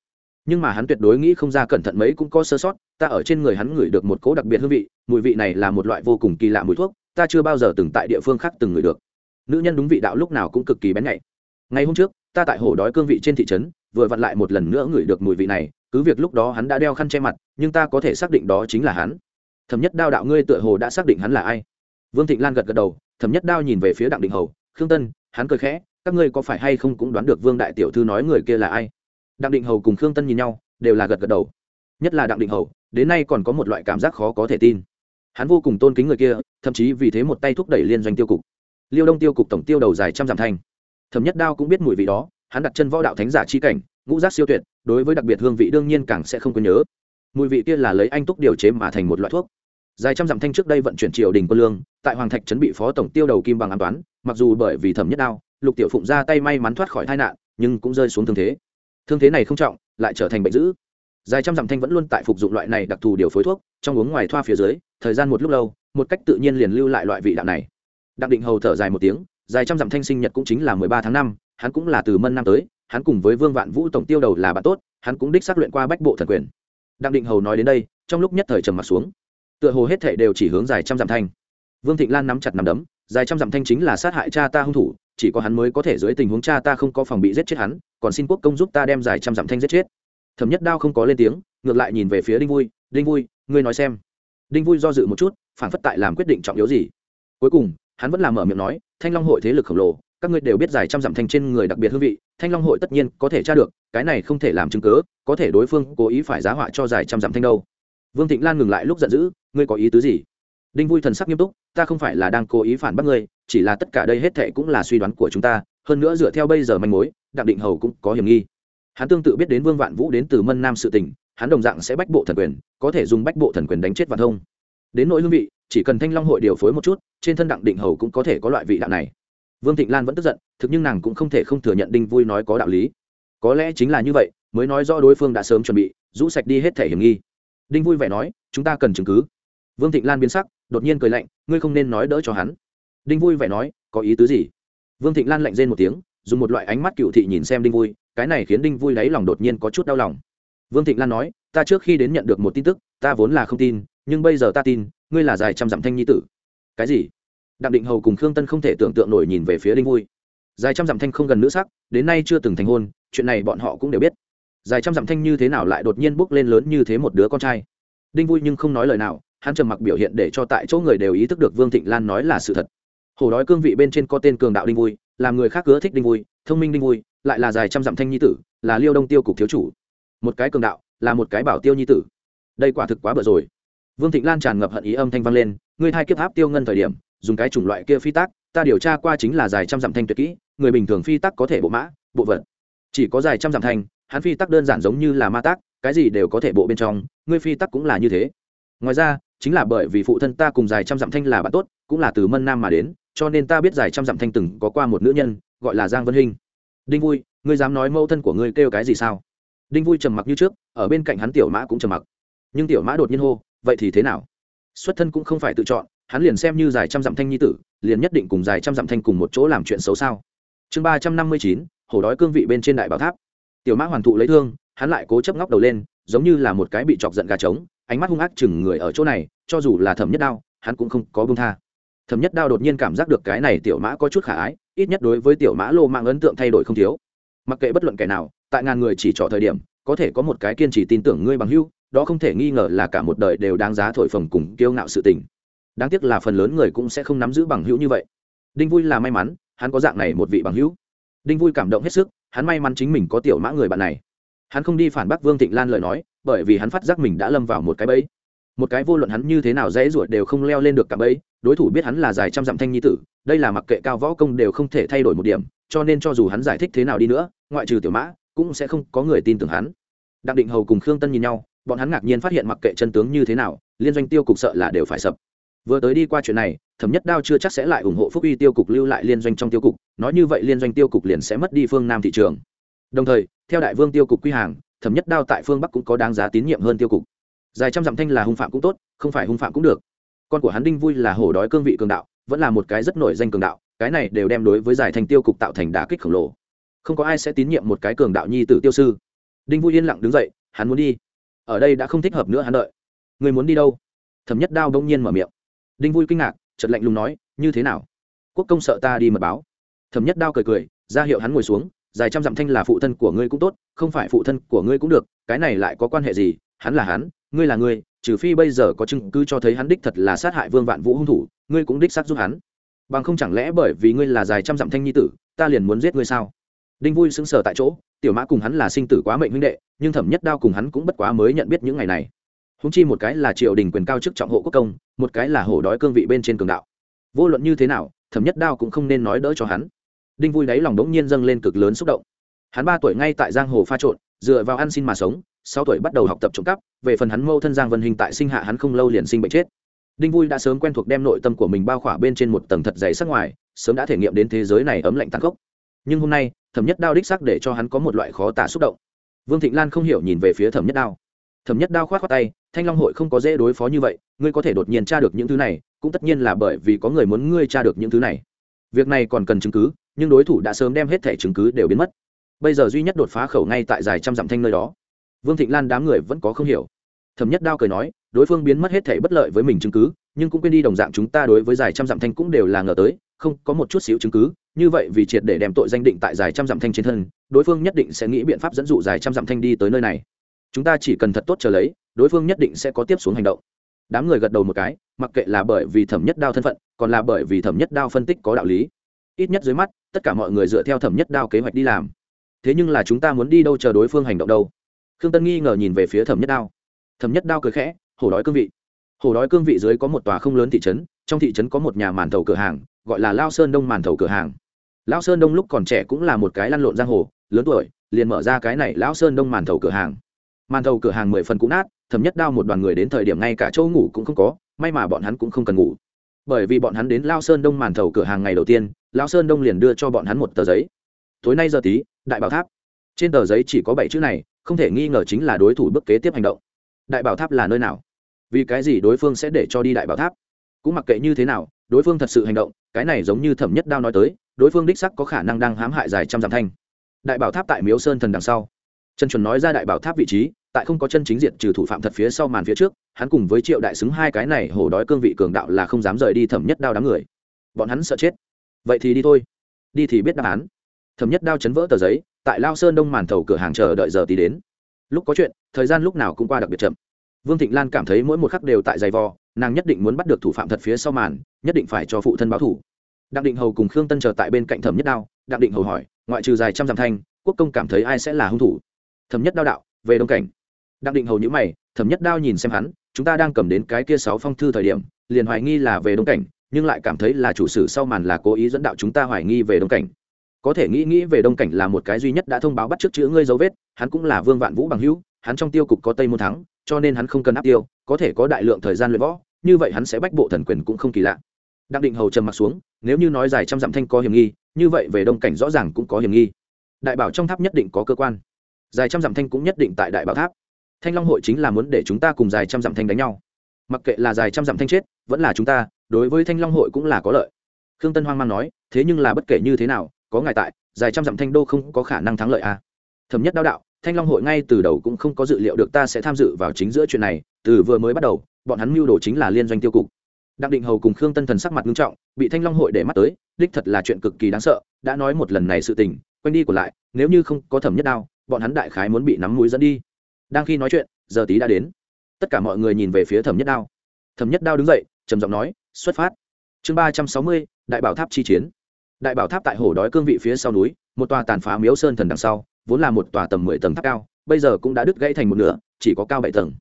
Nhưng mà hắn tuyệt đối nghĩ không ra cẩn thận mấy cũng có sơ sót, ta ở trên người hắn ngửi được một cỗ đặc biệt hương vị, mùi vị này là một loại vô cùng kỳ lạ mùi thuốc, ta chưa bao giờ từng tại địa phương khác từng ngửi được. Nữ nhân đúng vị đạo lúc nào cũng cực kỳ bén nhạy. Ngày hôm trước, ta tại hồ đói cương vị trên thị trấn, vừa vặn lại một lần nữa ngửi được mùi vị này cứ việc lúc đó hắn đã đeo khăn che mặt, nhưng ta có thể xác định đó chính là hắn. Thẩm nhất đao đạo ngươi tựa hồ đã xác định hắn là ai. Vương thịnh lan gật gật đầu, thẩm nhất đao nhìn về phía đặng định hầu, khương tân, hắn cười khẽ, các ngươi có phải hay không cũng đoán được vương đại tiểu thư nói người kia là ai? Đặng định hầu cùng khương tân nhìn nhau, đều là gật gật đầu. Nhất là đặng định hầu, đến nay còn có một loại cảm giác khó có thể tin. Hắn vô cùng tôn kính người kia, thậm chí vì thế một tay thúc đẩy liên doanh tiêu cục. Liêu đông tiêu cục tổng tiêu đầu dài trăm dặm thanh thẩm nhất đao cũng biết mùi vị đó, hắn đặt chân võ đạo thánh giả chi cảnh ngũ giác siêu tuyệt, đối với đặc biệt hương vị đương nhiên càng sẽ không có nhớ. Mùi vị kia là lấy anh túc điều chế mà thành một loại thuốc. Dài trăm dặm thanh trước đây vận chuyển triều đình quân lương, tại hoàng thạch chuẩn bị phó tổng tiêu đầu kim bằng an toán, mặc dù bởi vì thẩm nhất đao, lục tiểu phụng ra tay may mắn thoát khỏi tai nạn, nhưng cũng rơi xuống thương thế. Thương thế này không trọng, lại trở thành bệnh dữ. Dài trăm dặm thanh vẫn luôn tại phục dụng loại này đặc thù điều phối thuốc, trong uống ngoài thoa phía dưới, thời gian một lúc lâu, một cách tự nhiên liền lưu lại loại vị đạo này. Đặng định hầu thở dài một tiếng, dài trăm dặm thanh sinh nhật cũng chính là mười ba tháng năm, hắn cũng là từ mân năm tới hắn cùng với vương vạn vũ tổng tiêu đầu là bạn tốt, hắn cũng đích xác luyện qua bách bộ thần quyền. Đặng định hầu nói đến đây, trong lúc nhất thời trầm m ặ t xuống. Tựa hồ hết thệ đều chỉ hướng dài trăm dặm thanh. Vương thịnh lan nắm chặt nằm đấm, dài trăm dặm thanh chính là sát hại cha ta hung thủ, chỉ có hắn mới có thể dưới tình huống cha ta không có phòng bị giết chết hắn, còn xin quốc công giúp ta đem dài trăm dặm thanh giết chết. Thẩm nhất đao không có lên tiếng, ngược lại nhìn về phía đinh vui đinh vui, ngươi nói xem. Đinh vui do dự một chút, phản phất tại làm quyết định trọng yếu gì. Cuối cùng, hắn vẫn làm mở miệng nói, thanh long hội thế lực khổng lồ các ngươi đều biết giải trăm dặm thanh trên người đặc biệt hương vị, thanh long hội tất nhiên có thể tra được, cái này không thể làm chứng cớ có thể đối phương cố ý phải giá họa cho giải trăm dặm thanh đâu. Vương thịnh lan ngừng lại lúc giận dữ, ngươi có ý tứ gì? Đinh vui thần sắc nghiêm túc, ta không phải là đang cố ý phản bác ngươi, chỉ là tất cả đây hết thệ cũng là suy đoán của chúng ta, hơn nữa dựa theo bây giờ manh mối, đặng định hầu cũng có hiểm nghi. Hắn tương tự biết đến vương vạn vũ đến từ mân nam sự tình, hắn đồng dạng sẽ bách bộ thần quyền, có thể dùng bách bộ thần quyền đánh chết vạn thông. Đến nỗi hương vị, chỉ cần thanh long hội điều phối một chút, trên thân đặng định hầu cũng có thể có loại vị đạo này vương thịnh lan vẫn tức giận, thực nhưng nàng cũng không thể không thừa nhận đinh vui nói có đạo lý. Có lẽ chính là như vậy, mới nói rõ đối phương đã sớm chuẩn bị, rũ sạch đi hết thể hiểm nghi. Đinh vui vẻ nói, chúng ta cần chứng cứ. Vương thịnh lan biến sắc, đột nhiên cười lạnh, ngươi không nên nói đỡ cho hắn. Đinh vui vẻ nói, có ý tứ gì? Vương thịnh lan lạnh rên một tiếng, dùng một loại ánh mắt cựu thị nhìn xem đinh vui, cái này khiến đinh vui lấy lòng đột nhiên có chút đau lòng. Vương thịnh lan nói, ta trước khi đến nhận được một tin tức, ta vốn là không tin, nhưng bây giờ ta tin, ngươi là dài trăm dặm thanh nhi tử. Cái gì? Đặng định hầu cùng khương tân không thể tưởng tượng nổi nhìn về phía đinh vui. Dài trăm dặm thanh không gần nữ sắc, đến nay chưa từng thành hôn, chuyện này bọn họ cũng đều biết. Dài trăm dặm thanh như thế nào lại đột nhiên bước lên lớn như thế một đứa con trai. Đinh vui nhưng không nói lời nào, hắn trầm mặc biểu hiện để cho tại chỗ người đều ý thức được vương thịnh lan nói là sự thật. Hổ đói cương vị bên trên có tên cường đạo đinh vui, làm người khác ưa thích đinh vui, thông minh đinh vui, lại là dài trăm dặm thanh nhi tử, là liêu đông tiêu cục thiếu chủ. Một cái cường đạo, là một cái bảo tiêu nhi tử. Đây quả thực quá bở rồi. Vương thịnh lan tràn ngập hận ý âm thanh vang lên, ngươi thai kiếp áp tiêu ngân thời điểm dùng cái chủng loại kia phi tác, ta điều tra qua chính là dài trăm dặm thanh tuyệt kỹ, người bình thường phi tác có thể bộ mã, bộ vật. Chỉ có dài trăm dặm thanh, hắn phi tác đơn giản giống như là ma tác, cái gì đều có thể bộ bên trong ngươi phi tác cũng là như thế. Ngoài ra, chính là bởi vì phụ thân ta cùng dài trăm dặm thanh là bạn tốt, cũng là từ mân nam mà đến, cho nên ta biết dài trăm dặm thanh từng có qua một nữ nhân, gọi là giang vân hinh. Đinh vui, ngươi dám nói mẫu thân của ngươi kêu cái gì sao? Đinh vui trầm mặc như trước, ở bên cạnh hắn tiểu mã cũng trầm mặc. Nhưng tiểu mã đột nhiên hô, vậy thì thế nào? Xuất thân cũng không phải tự chọn hắn liền xem như dài trăm dặm thanh nhi tử, liền nhất định cùng dài trăm dặm thanh cùng một chỗ làm chuyện xấu sao? Chương ba trăm năm mươi chín, hổ đói cương vị bên trên đại bảo tháp. Tiểu mã hoàn thụ lấy thương, hắn lại cố chấp ngóc đầu lên, giống như là một cái bị chọc giận gà trống, ánh mắt hung ác chừng người ở chỗ này, cho dù là thẩm nhất đao, hắn cũng không có bông tha. Thẩm nhất đao đột nhiên cảm giác được cái này tiểu mã có chút khả ái, ít nhất đối với tiểu mã lô mạng ấn tượng thay đổi không thiếu. Mặc kệ bất luận kẻ nào, tại ngàn người chỉ trỏ thời điểm, có thể có một cái kiên trì tin tưởng ngươi bằng hưu đó không thể nghi ngờ là cả một đời đều đáng giá thổi phồng cùng kiêu ngạo sự tình đáng tiếc là phần lớn người cũng sẽ không nắm giữ bằng hữu như vậy. Đinh vui là may mắn, hắn có dạng này một vị bằng hữu. Đinh vui cảm động hết sức, hắn may mắn chính mình có tiểu mã người bạn này. Hắn không đi phản bác vương thịnh lan lời nói, bởi vì hắn phát giác mình đã lâm vào một cái bẫy. Một cái vô luận hắn như thế nào dễ ruột đều không leo lên được cả bẫy, đối thủ biết hắn là dài trăm dặm thanh nhi tử, đây là mặc kệ cao võ công đều không thể thay đổi một điểm, cho nên cho dù hắn giải thích thế nào đi nữa, ngoại trừ tiểu mã, cũng sẽ không có người tin tưởng hắn. Đặng định hầu cùng khương tân nhìn nhau, bọn hắn ngạc nhiên phát hiện mặc kệ chân tướng như thế nào, liên doanh tiêu cục sợ là đều phải sập vừa tới đi qua chuyện này, thẩm nhất đao chưa chắc sẽ lại ủng hộ phúc uy tiêu cục lưu lại liên doanh trong tiêu cục, nói như vậy liên doanh tiêu cục liền sẽ mất đi phương nam thị trường. Đồng thời, theo đại vương tiêu cục quy hàng, thẩm nhất đao tại phương bắc cũng có đáng giá tín nhiệm hơn tiêu cục. Dài trăm dặm thanh là hung phạm cũng tốt, không phải hung phạm cũng được. Con của hắn đinh vui là hổ đói cương vị cường đạo, vẫn là một cái rất nổi danh cường đạo, cái này đều đem đối với giải thành tiêu cục tạo thành đà kích khổng lồ. Không có ai sẽ tín nhiệm một cái cường đạo nhi tử tiêu sư. Đinh vui yên lặng đứng dậy, hắn muốn đi. Ở đây đã không thích hợp nữa hắn đợi. Người muốn đi đâu? Thẩm nhất đao đông nhiên mở miệng đinh vui kinh ngạc chật lạnh lùng nói, như thế nào? Quốc công sợ ta đi mật báo. Thẩm nhất đao cười cười, ra hiệu hắn ngồi xuống, dài trăm dặm thanh là phụ thân của ngươi cũng tốt, không phải phụ thân của ngươi cũng được, cái này lại có quan hệ gì? Hắn là hắn, ngươi là ngươi, trừ phi bây giờ có chứng cứ cho thấy hắn đích thật là sát hại vương vạn vũ hung thủ, ngươi cũng đích sát giúp hắn. Bằng không chẳng lẽ bởi vì ngươi là dài trăm dặm thanh nhi tử, ta liền muốn giết ngươi sao? Đinh vui sững sờ tại chỗ, tiểu mã cùng hắn là sinh tử quá mệnh huynh đệ, nhưng thẩm nhất đao cùng hắn cũng bất quá mới nhận biết những ngày này húng chi một cái là triều đình quyền cao chức trọng hộ quốc công, một cái là hổ đói cương vị bên trên cường đạo. Vô luận như thế nào, thẩm nhất đao cũng không nên nói đỡ cho hắn. Đinh vui đáy lòng đống nhiên dâng lên cực lớn xúc động. Hắn ba tuổi ngay tại giang hồ pha trộn, dựa vào ăn xin mà sống, sáu tuổi bắt đầu học tập trộm cắp, về phần hắn mâu thân giang vân hình tại sinh hạ hắn không lâu liền sinh bệnh chết. Đinh vui đã sớm quen thuộc đem nội tâm của mình bao khỏa bên trên một tầng thật dày sắc ngoài, sớm đã thể nghiệm đến thế giới này ấm lạnh tăng cốc nhưng hôm nay, thẩm nhất đao đích sắc để cho hắn có một loại khó tả xúc động. Vương thịnh lan không hiểu nhìn về phía thẩm nhất đao thẩm nhất đao k h o á t tay, thanh long hội không có dễ đối phó như vậy, ngươi có thể đột nhiên tra được những thứ này, cũng tất nhiên là bởi vì có người muốn ngươi tra được những thứ này. Việc này còn cần chứng cứ, nhưng đối thủ đã sớm đem hết thẻ chứng cứ đều biến mất. Bây giờ duy nhất đột phá khẩu ngay tại dài trăm dặm thanh nơi đó. Vương thịnh lan đám người vẫn có không hiểu. Thẩm nhất đao cười nói, đối phương biến mất hết thể bất lợi với mình chứng cứ, nhưng cũng quên đi đồng dạng chúng ta đối với dài trăm dặm thanh cũng đều là ngờ tới, không có một chút xíu chứng cứ, như vậy vì triệt để đem tội danh định tại dài trăm dặm thanh trên thân, đối phương nhất định sẽ nghĩ biện pháp dẫn dụ dài trăm dặm thanh đi tới nơi này chúng ta chỉ cần thật tốt chờ lấy, đối phương nhất định sẽ có tiếp xuống hành động. Đám người gật đầu một cái, mặc kệ là bởi vì thẩm nhất đao thân phận, còn là bởi vì thẩm nhất đao phân tích có đạo lý. Ít nhất dưới mắt, tất cả mọi người dựa theo thẩm nhất đao kế hoạch đi làm. Thế nhưng là chúng ta muốn đi đâu chờ đối phương hành động đâu? Khương tân nghi ngờ nhìn về phía thẩm nhất đao. Thẩm nhất đao cười khẽ, hổ đói cương vị. Hổ đói cương vị dưới có một tòa không lớn thị trấn, trong thị trấn có một nhà màn thầu cửa hàng, gọi là lao sơn đông màn thầu cửa hàng. Lão sơn đông lúc còn trẻ cũng là một cái lăn lộn giang hồ, lớn tuổi, liền mở ra cái này lão sơn đông màn thầu cửa hàng màn thầu cửa hàng mười phần cũ nát, thẩm nhất đao một đoàn người đến thời điểm ngay cả chỗ ngủ cũng không có, may mà bọn hắn cũng không cần ngủ. Bởi vì bọn hắn đến lao sơn đông màn thầu cửa hàng ngày đầu tiên, lao sơn đông liền đưa cho bọn hắn một tờ giấy. Tối nay giờ tí, đại bảo tháp. Trên tờ giấy chỉ có bảy chữ này, không thể nghi ngờ chính là đối thủ bước kế tiếp hành động. Đại bảo tháp là nơi nào? Vì cái gì đối phương sẽ để cho đi đại bảo tháp? Cũng mặc kệ như thế nào, đối phương thật sự hành động, cái này giống như thẩm nhất đao nói tới, đối phương đích sắc có khả năng đang hãm hại dài trăm dặm thanh. Đại bảo tháp tại miếu sơn thần đằng sau trần chuẩn nói ra đại bảo tháp vị trí, tại không có chân chính diện trừ thủ phạm thật phía sau màn phía trước, hắn cùng với triệu đại xứng hai cái này hổ đói cương vị cường đạo là không dám rời đi thẩm nhất đao đám người. Bọn hắn sợ chết. Vậy thì đi thôi. Đi thì biết đáp án. Thẩm nhất đao chấn vỡ tờ giấy, tại lao sơn đông màn thầu cửa hàng chờ đợi giờ tí đến. Lúc có chuyện, thời gian lúc nào cũng qua đặc biệt chậm. Vương thịnh lan cảm thấy mỗi một khắc đều tại giày vò, nàng nhất định muốn bắt được thủ phạm thật phía sau màn, nhất định phải cho phụ thân báo thủ đặng định hầu cùng khương tân chờ tại bên cạnh thẩm nhất đao, đặng định hầu hỏi, ngoại trừ dài trăm dặm thanh, quốc công cảm thấy ai sẽ là hung thủ? Thẩm nhất đao đạo, về đông cảnh. Đặng định hầu nhữ mày, thẩm nhất đao nhìn xem hắn, chúng ta đang cầm đến cái kia sáu phong thư thời điểm, liền hoài nghi là về đông cảnh, nhưng lại cảm thấy là chủ sử sau màn là cố ý dẫn đạo chúng ta hoài nghi về đông cảnh. Có thể nghĩ nghĩ về đông cảnh là một cái duy nhất đã thông báo bắt trước chữ ngươi dấu vết, hắn cũng là vương vạn vũ bằng hữu, hắn trong tiêu cục có tây môn thắng, cho nên hắn không cần áp tiêu, có thể có đại lượng thời gian luyện võ, như vậy hắn sẽ bách bộ thần quyền cũng không kỳ lạ. Đặng định hầu trầm mặt xuống, nếu như nói dài trăm dặm thanh có hiểm nghi, như vậy về đông cảnh rõ ràng cũng có hiểm nghi. Đại bảo trong tháp nhất định có cơ quan dài trăm dặm thanh cũng nhất định tại đại bảo tháp. Thanh long hội chính là muốn để chúng ta cùng dài trăm dặm thanh đánh nhau. Mặc kệ là dài trăm dặm thanh chết, vẫn là chúng ta, đối với thanh long hội cũng là có lợi. Khương tân hoang mang nói, thế nhưng là bất kể như thế nào, có ngài tại, dài trăm dặm thanh đô không có khả năng thắng lợi à. thẩm nhất đao đạo, thanh long hội ngay từ đầu cũng không có dự liệu được ta sẽ tham dự vào chính giữa chuyện này, từ vừa mới bắt đầu, bọn hắn mưu đồ chính là liên doanh tiêu cục. Đặng định hầu cùng khương tân thần sắc mặt nghiêm trọng, bị thanh long hội để mắt tới, đích thật là chuyện cực kỳ đáng sợ, đã nói một lần này sự tình quanh đi của lại, nếu như không có thẩm nhất đao, bọn hắn đại khái muốn bị nắm mũi dẫn đi. Đang khi nói chuyện, giờ tí đã đến. Tất cả mọi người nhìn về phía thẩm nhất đao. Thẩm nhất đao đứng dậy, trầm giọng nói, xuất phát. Chương ba trăm sáu mươi, đại bảo tháp chi chiến. Đại bảo tháp tại hồ đói cương vị phía sau núi, một tòa tàn phá miếu sơn thần đằng sau, vốn là một tòa tầm mười tầng tháp cao, bây giờ cũng đã đứt gãy thành một nửa, chỉ có cao bảy tầng.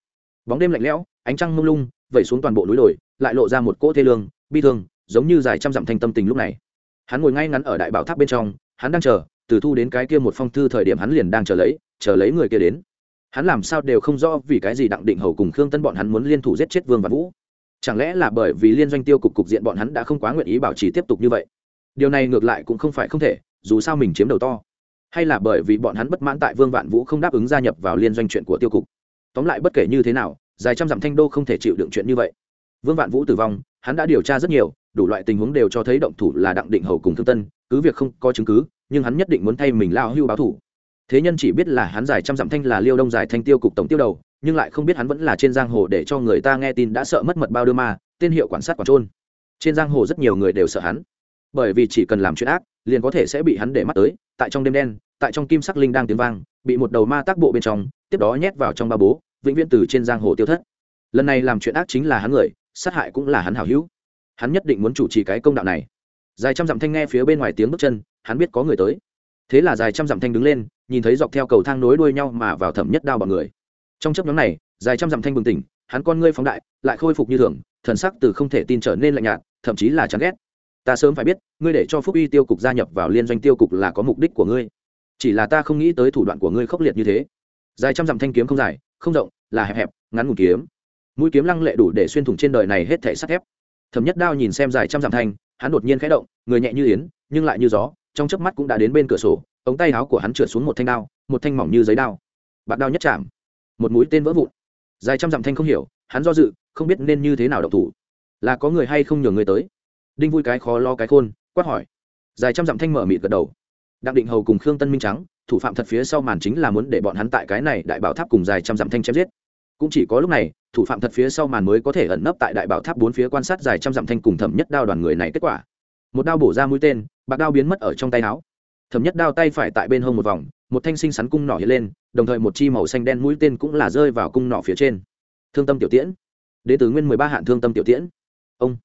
Bóng đêm lạnh lẽo, ánh trăng mông lung, vẩy xuống toàn bộ núi đồi, lại lộ ra một cỗ thê lương, bi thương, giống như dài trăm dặm thanh tâm tình lúc này. Hắn ngồi ngay ngắn ở đại bảo tháp bên trong, hắn đang chờ từ thu đến cái kia một phong thư thời điểm hắn liền đang chờ lấy chờ lấy người kia đến. Hắn làm sao đều không rõ vì cái gì đặng định hầu cùng khương tân bọn hắn muốn liên thủ giết chết vương và vũ. Chẳng lẽ là bởi vì liên doanh tiêu cục cục diện bọn hắn đã không quá nguyện ý bảo trì tiếp tục như vậy? Điều này ngược lại cũng không phải không thể, dù sao mình chiếm đầu to. Hay là bởi vì bọn hắn bất mãn tại vương vạn vũ không đáp ứng gia nhập vào liên doanh chuyện của tiêu cục? Tóm lại bất kể như thế nào, dài trăm dặm thanh đô không thể chịu đựng chuyện như vậy. Vương vạn vũ tử vong, hắn đã điều tra rất nhiều, đủ loại tình huống đều cho thấy động thủ là đặng định hầu cùng thương tân, cứ việc không có chứng cứ nhưng hắn nhất định muốn thay mình lao hưu báo thủ. Thế nhân chỉ biết là hắn giải trăm dặm thanh là liêu đông giải thanh tiêu cục tổng tiêu đầu, nhưng lại không biết hắn vẫn là trên giang hồ để cho người ta nghe tin đã sợ mất mật bao đưa ma, tên hiệu quản sát quản trôn trên giang hồ rất nhiều người đều sợ hắn. Bởi vì chỉ cần làm chuyện ác, liền có thể sẽ bị hắn để mắt tới, tại trong đêm đen, tại trong kim sắc linh đang tiếng vang, bị một đầu ma tác bộ bên trong, tiếp đó nhét vào trong ba bố, vĩnh viễn từ trên giang hồ tiêu thất. Lần này làm chuyện ác chính là hắn người, sát hại cũng là hắn hảo hữu. Hắn nhất định muốn chủ trì cái công đạo này. Dài trăm dặm thanh nghe phía bên ngoài tiếng bước chân hắn biết có người tới. Thế là dài trăm dặm thanh đứng lên, nhìn thấy dọc theo cầu thang nối đuôi nhau mà vào thẩm nhất đao bọn người. Trong chấp nhóm này, dài trăm dặm thanh bừng tỉnh, hắn con ngươi phóng đại, lại khôi phục như thường, thần sắc từ không thể tin trở nên lạnh nhạt, thậm chí là chán ghét. Ta sớm phải biết, ngươi để cho phúc uy tiêu cục gia nhập vào liên doanh tiêu cục là có mục đích của ngươi. Chỉ là ta không nghĩ tới thủ đoạn của ngươi khốc liệt như thế. Dài trăm dặm thanh kiếm không dài, không rộng, là hẹp hẹp, ngắn ngủn kiếm. Mũi kiếm lăng lệ đủ để xuyên thủng trên đời này hết thể sắt thép. Thẩm nhất đao nhìn xem dài trăm dặm thanh, hắn đột nhiên khẽ động, người nhẹ như yến, nhưng lại như gió trong chớp mắt cũng đã đến bên cửa sổ, ống tay áo của hắn trượt xuống một thanh đao, một thanh mỏng như giấy đao. Bạc đao nhất chạm, một mũi tên vỡ vụn. Dài trăm dặm thanh không hiểu, hắn do dự, không biết nên như thế nào độc thủ. Là có người hay không nhường người tới? Đinh vui cái khó lo cái khôn, quát hỏi. Dài trăm dặm thanh mở mịt gật đầu. Đặng định hầu cùng khương tân minh trắng, thủ phạm thật phía sau màn chính là muốn để bọn hắn tại cái này đại bảo tháp cùng dài trăm dặm thanh chém giết. Cũng chỉ có lúc này, thủ phạm thật phía sau màn mới có thể ẩn nấp tại đại bảo tháp bốn phía quan sát dài trăm dặm thanh cùng thẩm nhất đao đoàn người này kết quả một đao bổ ra mũi tên, bạc đao biến mất ở trong tay áo. Thẩm nhất đao tay phải tại bên hông một vòng, một thanh sinh sắn cung nỏ hiện lên, đồng thời một chi màu xanh đen mũi tên cũng là rơi vào cung nỏ phía trên. Thương tâm tiểu tiễn. Đế tử nguyên mười ba hạn thương tâm tiểu tiễn. Ông.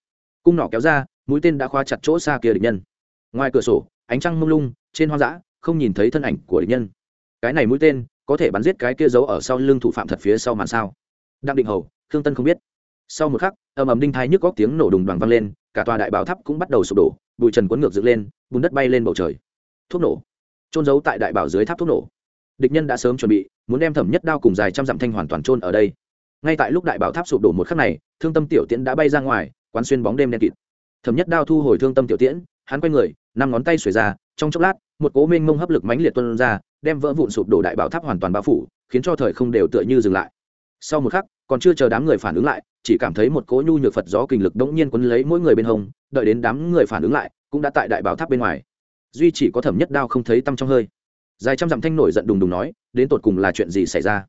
Cung nỏ kéo ra, mũi tên đã khóa chặt chỗ xa kia địch nhân. Ngoài cửa sổ, ánh trăng mông lung, trên hoang dã, không nhìn thấy thân ảnh của địch nhân. Cái này mũi tên có thể bắn giết cái kia giấu ở sau lưng thủ phạm thật phía sau màn sao? Đặng định hầu khương tân không biết sau một khắc ầm ầm đinh thai nhức góc tiếng nổ đùng đoàn vang lên, cả tòa đại bảo tháp cũng bắt đầu sụp đổ, bụi trần cuốn ngược dựng lên, bùn đất bay lên bầu trời. Thuốc nổ. Trôn giấu tại đại bảo dưới tháp thuốc nổ. Địch nhân đã sớm chuẩn bị, muốn đem thẩm nhất đao cùng dài trăm dặm thanh hoàn toàn trôn ở đây. Ngay tại lúc đại bảo tháp sụp đổ một khắc này, thương tâm tiểu tiễn đã bay ra ngoài, quán xuyên bóng đêm đen kịt. Thẩm nhất đao thu hồi thương tâm tiểu tiễn, hắn quay người, năm ngón tay xuề ra, trong chốc lát, một cố minh mông hấp lực mãnh liệt tuân ra, đem vỡ vụn sụp đổ đại bảo tháp hoàn toàn bao phủ, khiến cho thời không đều tựa như dừng lại. Sau một khắc còn chưa chờ đám người phản ứng lại, chỉ cảm thấy một cỗ nhu nhược phật gió kinh lực đống nhiên quấn lấy mỗi người bên hông, đợi đến đám người phản ứng lại, cũng đã tại đại bảo tháp bên ngoài. Duy chỉ có thẩm nhất đao không thấy tăm trong hơi. Dài trăm dặm thanh nổi giận đùng đùng nói, đến tột cùng là chuyện gì xảy ra?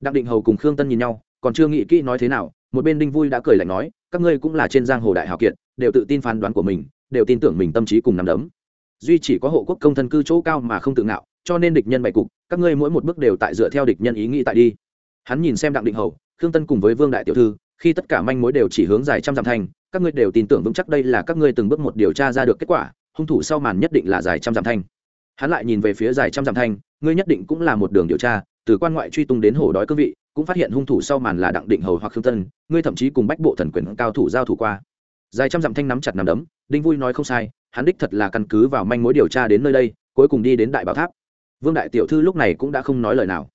Đặng định hầu cùng khương tân nhìn nhau, còn chưa nghĩ kỹ nói thế nào, một bên đinh vui đã cười lạnh nói, các ngươi cũng là trên giang hồ đại hào kiệt, đều tự tin phán đoán của mình, đều tin tưởng mình tâm trí cùng nắm đấm. Duy chỉ có hộ quốc công thân cư chỗ cao mà không tự ngạo, cho nên địch nhân bày cục, các ngươi mỗi một bước đều tại dựa theo địch nhân ý nghĩ tại đi. Hắn nhìn xem đặng định hầu khương tân cùng với vương đại tiểu thư, khi tất cả manh mối đều chỉ hướng dài trăm dặm thanh các ngươi đều tin tưởng vững chắc đây là các ngươi từng bước một điều tra ra được kết quả, hung thủ sau màn nhất định là dài trăm dặm thanh hắn lại nhìn về phía dài trăm dặm thanh ngươi nhất định cũng là một đường điều tra, từ quan ngoại truy tung đến hổ đói cương vị, cũng phát hiện hung thủ sau màn là đặng định hầu hoặc khương tân, ngươi thậm chí cùng bách bộ thần quyền cao thủ giao thủ qua. Dài trăm dặm thanh nắm chặt nằm đấm, đinh vui nói không sai, hắn đích thật là căn cứ vào manh mối điều tra đến nơi đây, cuối cùng đi đến đại bảo tháp. Vương đại tiểu thư lúc này cũng đã không nói lời nào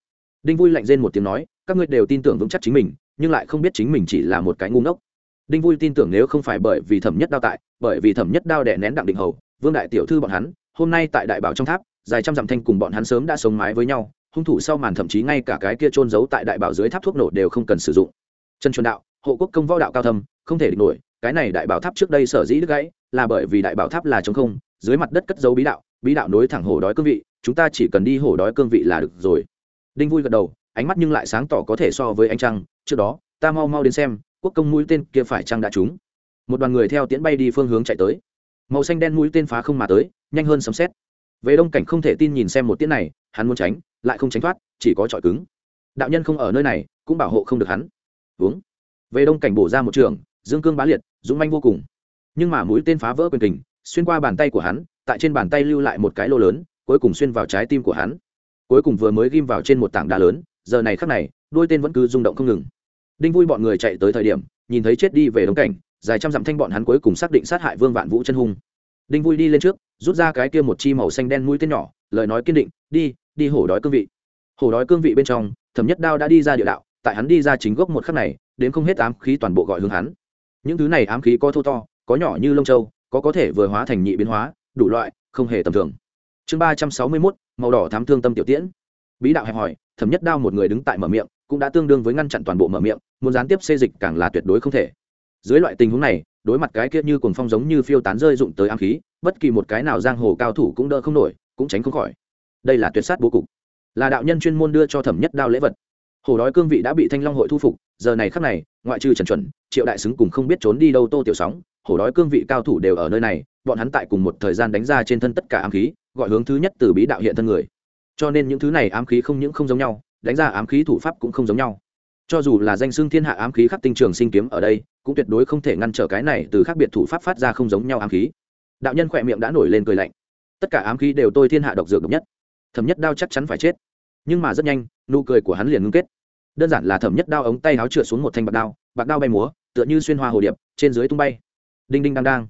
đinh vui lạnh rên một tiếng nói, các ngươi đều tin tưởng vững chắc chính mình, nhưng lại không biết chính mình chỉ là một cái ngu ngốc. Đinh vui tin tưởng nếu không phải bởi vì thẩm nhất đao tại, bởi vì thẩm nhất đao đẻ nén đặng đình hầu, vương đại tiểu thư bọn hắn, hôm nay tại đại bảo trong tháp, dài trăm dặm thanh cùng bọn hắn sớm đã sống mái với nhau, hung thủ sau màn thậm chí ngay cả cái kia trôn giấu tại đại bảo dưới tháp thuốc nổ đều không cần sử dụng. Trần chuẩn đạo, hộ quốc công võ đạo cao thâm, không thể địch nổi, cái này đại bảo tháp trước đây sở dĩ đứt gãy, là bởi vì đại bảo tháp là chống không, dưới mặt đất cất dấu bí đạo bí đạo nối thẳng hổ đói cương vị, chúng ta chỉ cần đi hổ đói cương vị là được rồi đinh vui gật đầu, ánh mắt nhưng lại sáng tỏ có thể so với anh trăng. Trước đó, ta mau mau đến xem, quốc công mũi tên kia phải trăng đã trúng. Một đoàn người theo tiễn bay đi phương hướng chạy tới. Màu xanh đen mũi tên phá không mà tới, nhanh hơn sấm xét về đông cảnh không thể tin nhìn xem một tiễn này, hắn muốn tránh, lại không tránh thoát, chỉ có trọi cứng. Đạo nhân không ở nơi này, cũng bảo hộ không được hắn. Uống. Về đông cảnh bổ ra một trường, dương cương bá liệt, dũng manh vô cùng. Nhưng mà mũi tên phá vỡ quyền kình, xuyên qua bàn tay của hắn, tại trên bàn tay lưu lại một cái lô lớn, cuối cùng xuyên vào trái tim của hắn cuối cùng vừa mới ghim vào trên một tảng đá lớn, giờ này khắc này, đôi tên vẫn cứ rung động không ngừng. Đinh vui bọn người chạy tới thời điểm, nhìn thấy chết đi về đống cảnh, dài trăm dặm thanh bọn hắn cuối cùng xác định sát hại vương vạn vũ chân hung. Đinh vui đi lên trước, rút ra cái kia một chi màu xanh đen mũi tên nhỏ, lời nói kiên định, đi đi hổ đói cương vị. Hổ đói cương vị bên trong, thẩm nhất đao đã đi ra địa đạo, tại hắn đi ra chính gốc một khắc này đến không hết ám khí toàn bộ gọi hướng hắn. Những thứ này ám khí có thô to, có nhỏ như lông châu, có có thể vừa hóa thành nhị biến hóa, đủ loại, không hề tầm thường. Chương ba trăm sáu mươi mốt màu đỏ thám thương tâm tiểu tiễn. Bí đạo hẹp hỏi, thẩm nhất đao một người đứng tại mở miệng, cũng đã tương đương với ngăn chặn toàn bộ mở miệng, muốn gián tiếp xê dịch càng là tuyệt đối không thể. Dưới loại tình huống này, đối mặt cái kia như cuồng phong giống như phiêu tán rơi dụng tới ám khí, bất kỳ một cái nào giang hồ cao thủ cũng đỡ không nổi, cũng tránh không khỏi. Đây là tuyệt sát bố cục. Là đạo nhân chuyên môn đưa cho thẩm nhất đao lễ vật. Hồ đói cương vị đã bị thanh long hội thu phục, giờ này khắc này, ngoại trừ trần chuẩn, triệu đại xứng cùng không biết trốn đi đâu tô tiểu sóng, hổ đói cương vị cao thủ đều ở nơi này, bọn hắn tại cùng một thời gian đánh ra trên thân tất cả ám khí gọi hướng thứ nhất từ bí đạo hiện thân người. Cho nên những thứ này ám khí không những không giống nhau, đánh ra ám khí thủ pháp cũng không giống nhau. Cho dù là danh xưng thiên hạ ám khí khắc tinh trường sinh kiếm ở đây, cũng tuyệt đối không thể ngăn trở cái này từ khác biệt thủ pháp phát ra không giống nhau ám khí. Đạo nhân khỏe miệng đã nổi lên cười lạnh. Tất cả ám khí đều tôi thiên hạ độc dược độc nhất. Thẩm nhất đao chắc chắn phải chết. Nhưng mà rất nhanh, nụ cười của hắn liền ngưng kết. Đơn giản là thẩm nhất đao ống tay áo trượt xuống một thanh bạc đao bạc đao bay múa, tựa như xuyên hoa hồ điệp, trên dưới tung bay. Đinh đinh đang đang.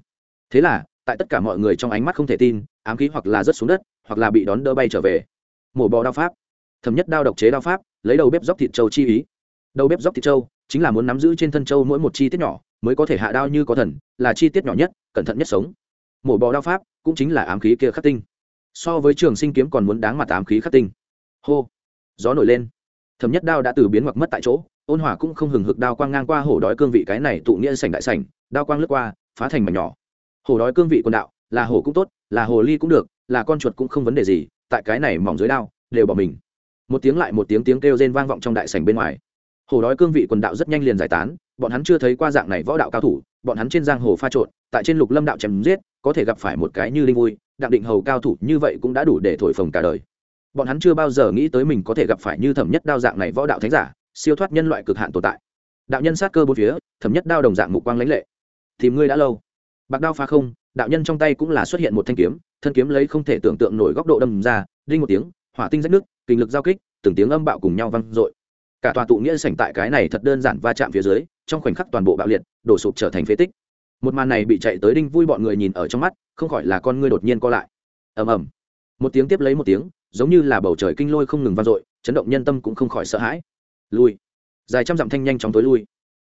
Thế là tại tất cả mọi người trong ánh mắt không thể tin, ám khí hoặc là rớt xuống đất, hoặc là bị đón đỡ bay trở về. Mổ bò đao pháp. Thấm nhất đao độc chế đao pháp, lấy đầu bếp dóc thịt trâu chi ý. Đầu bếp dóc thịt trâu chính là muốn nắm giữ trên thân trâu mỗi một chi tiết nhỏ, mới có thể hạ đao như có thần, là chi tiết nhỏ nhất, cẩn thận nhất sống. Mổ bò đao pháp cũng chính là ám khí kia khắc tinh. So với trường sinh kiếm còn muốn đáng mặt ám khí khắc tinh. Hô. Gió nổi lên. Thấm nhất đao đã từ biến hoặc mất tại chỗ, ôn hòa cũng không hừng hực đao quang ngang qua hổ đói cương vị cái này tụ nghĩa sảnh đại sảnh, đao quang lướt qua, phá thành mảnh nhỏ hổ đói cương vị quần đạo, là hổ cũng tốt, là hồ ly cũng được, là con chuột cũng không vấn đề gì, tại cái này mỏng dưới đao, đều bỏ mình. Một tiếng lại một tiếng tiếng kêu rên vang vọng trong đại sảnh bên ngoài. Hổ đói cương vị quần đạo rất nhanh liền giải tán, bọn hắn chưa thấy qua dạng này võ đạo cao thủ, bọn hắn trên giang hồ pha trộn, tại trên lục lâm đạo chém giết, có thể gặp phải một cái như linh vui, đặng định hầu cao thủ như vậy cũng đã đủ để thổi phồng cả đời. Bọn hắn chưa bao giờ nghĩ tới mình có thể gặp phải như thẩm nhất đao dạng này võ đạo thánh giả, siêu thoát nhân loại cực hạn tồn tại. Đạo nhân sát cơ bốn phía, thẩm nhất đao đồng dạng mục quang lãnh lệ. Tìm ngươi đã lâu bạc đao phá không, đạo nhân trong tay cũng là xuất hiện một thanh kiếm, thân kiếm lấy không thể tưởng tượng nổi góc độ đâm ra, đinh một tiếng, hỏa tinh rách nước, kinh lực giao kích, từng tiếng âm bạo cùng nhau vang dội. Cả tòa tụ nghĩa sảnh tại cái này thật đơn giản va chạm phía dưới, trong khoảnh khắc toàn bộ bạo liệt, đổ sụp trở thành phế tích. Một màn này bị chạy tới đinh vui bọn người nhìn ở trong mắt, không khỏi là con ngươi đột nhiên co lại. Ầm ầm. Một tiếng tiếp lấy một tiếng, giống như là bầu trời kinh lôi không ngừng vang dội, chấn động nhân tâm cũng không khỏi sợ hãi. Lui. Dài trăm dặm thanh nhanh chóng tối lui.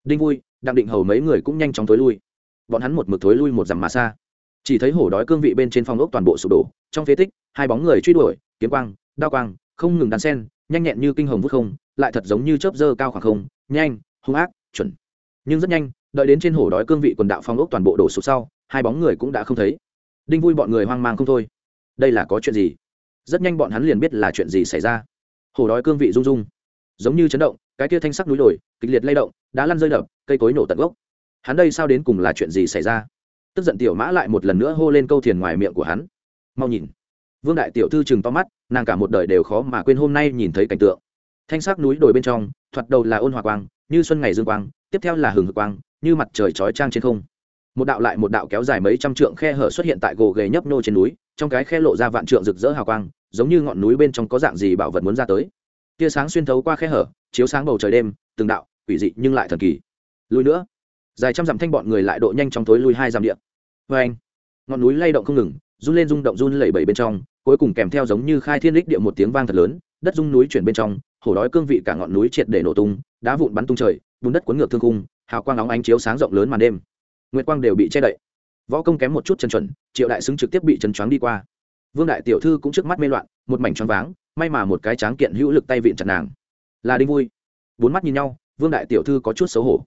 Đinh vui, đặng định hầu mấy người cũng nhanh chóng tối lui bọn hắn một mực thối lui một dặm mà xa. Chỉ thấy hổ đói cương vị bên trên phong ốc toàn bộ sụp đổ, trong phế tích, hai bóng người truy đuổi, kiếm quang, đao quang, không ngừng đan sen, nhanh nhẹn như kinh hồng vút không, lại thật giống như chớp dơ cao khoảng không, nhanh, hung ác, chuẩn. Nhưng rất nhanh, đợi đến trên hổ đói cương vị quần đạo phong ốc toàn bộ đổ sụp sau, hai bóng người cũng đã không thấy. Đinh vui bọn người hoang mang không thôi. Đây là có chuyện gì? Rất nhanh bọn hắn liền biết là chuyện gì xảy ra. Hổ đói cương vị rung rung, giống như chấn động, cái kia thanh sắc núi đồi, kịch liệt lay động đã lăn rơi đập, cây cối nổ tận gốc hắn đây sao đến cùng là chuyện gì xảy ra? Tức giận tiểu mã lại một lần nữa hô lên câu thiền ngoài miệng của hắn. Mau nhìn. Vương đại tiểu thư chừng to mắt, nàng cả một đời đều khó mà quên hôm nay nhìn thấy cảnh tượng. Thanh sắc núi đồi bên trong, thoạt đầu là ôn hòa quang, như xuân ngày dương quang, tiếp theo là hừng hực quang, như mặt trời chói trang trên không. Một đạo lại một đạo kéo dài mấy trăm trượng khe hở xuất hiện tại gồ ghề nhấp nô trên núi, trong cái khe lộ ra vạn trượng rực rỡ hào quang, giống như ngọn núi bên trong có dạng gì bảo vật muốn ra tới. Tia sáng xuyên thấu qua khe hở, chiếu sáng bầu trời đêm, từng đạo, quỷ dị nhưng lại thần kỳ. Lùi nữa dài trăm dặm thanh bọn người lại độ nhanh trong tối lui hai dặm điện vê anh, ngọn núi lay động không ngừng, run lên rung động run lẩy bẩy bên trong, cuối cùng kèm theo giống như khai thiên đích địa một tiếng vang thật lớn, đất rung núi chuyển bên trong, hổ đói cương vị cả ngọn núi triệt để nổ tung, đá vụn bắn tung trời, bùn đất cuốn ngược thương cung hào quang nóng ánh chiếu sáng rộng lớn màn đêm. Nguyệt quang đều bị che đậy. Võ công kém một chút chân chuẩn, triệu đại xứng trực tiếp bị chân choáng đi qua. Vương đại tiểu thư cũng trước mắt mê loạn, một mảnh choáng váng, may mà một cái tráng kiện hữu lực tay vịn chặt nàng. Là đinh vui. Bốn mắt nhìn nhau, vương đại tiểu thư có chút xấu hổ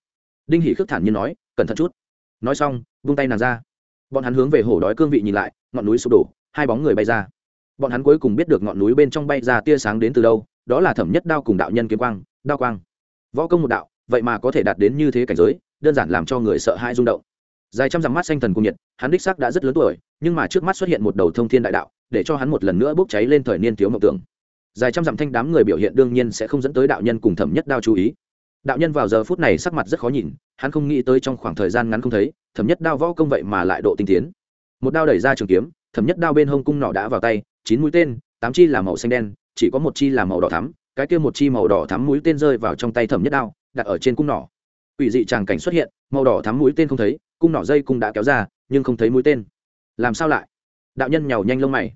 đinh hỷ khước thản nhiên nói, cẩn thận chút. Nói xong, vung tay nàng ra. Bọn hắn hướng về hổ đói cương vị nhìn lại, ngọn núi sụp đổ, hai bóng người bay ra. Bọn hắn cuối cùng biết được ngọn núi bên trong bay ra tia sáng đến từ đâu, đó là thẩm nhất đao cùng đạo nhân kiếm quang, đao quang. Võ công một đạo, vậy mà có thể đạt đến như thế cảnh giới, đơn giản làm cho người sợ hãi rung động. Dài trăm dặm mắt xanh thần cung nhiệt, hắn đích xác đã rất lớn tuổi, nhưng mà trước mắt xuất hiện một đầu thông thiên đại đạo, để cho hắn một lần nữa bốc cháy lên thời niên thiếu mộng tưởng. Dài trăm dặm thanh đám người biểu hiện đương nhiên sẽ không dẫn tới đạo nhân cùng thẩm nhất đao chú ý đạo nhân vào giờ phút này sắc mặt rất khó nhìn, hắn không nghĩ tới trong khoảng thời gian ngắn không thấy, thẩm nhất đao võ công vậy mà lại độ tinh tiến. Một đao đẩy ra trường kiếm, thẩm nhất đao bên hông cung nọ đã vào tay, chín mũi tên, tám chi là màu xanh đen, chỉ có một chi là màu đỏ thắm, cái kia một chi màu đỏ thắm mũi tên rơi vào trong tay thẩm nhất đao, đặt ở trên cung nỏ. Ủy dị tràng cảnh xuất hiện, màu đỏ thắm mũi tên không thấy, cung nỏ dây cung đã kéo ra, nhưng không thấy mũi tên. Làm sao lại? Đạo nhân nhào nhanh lông mày.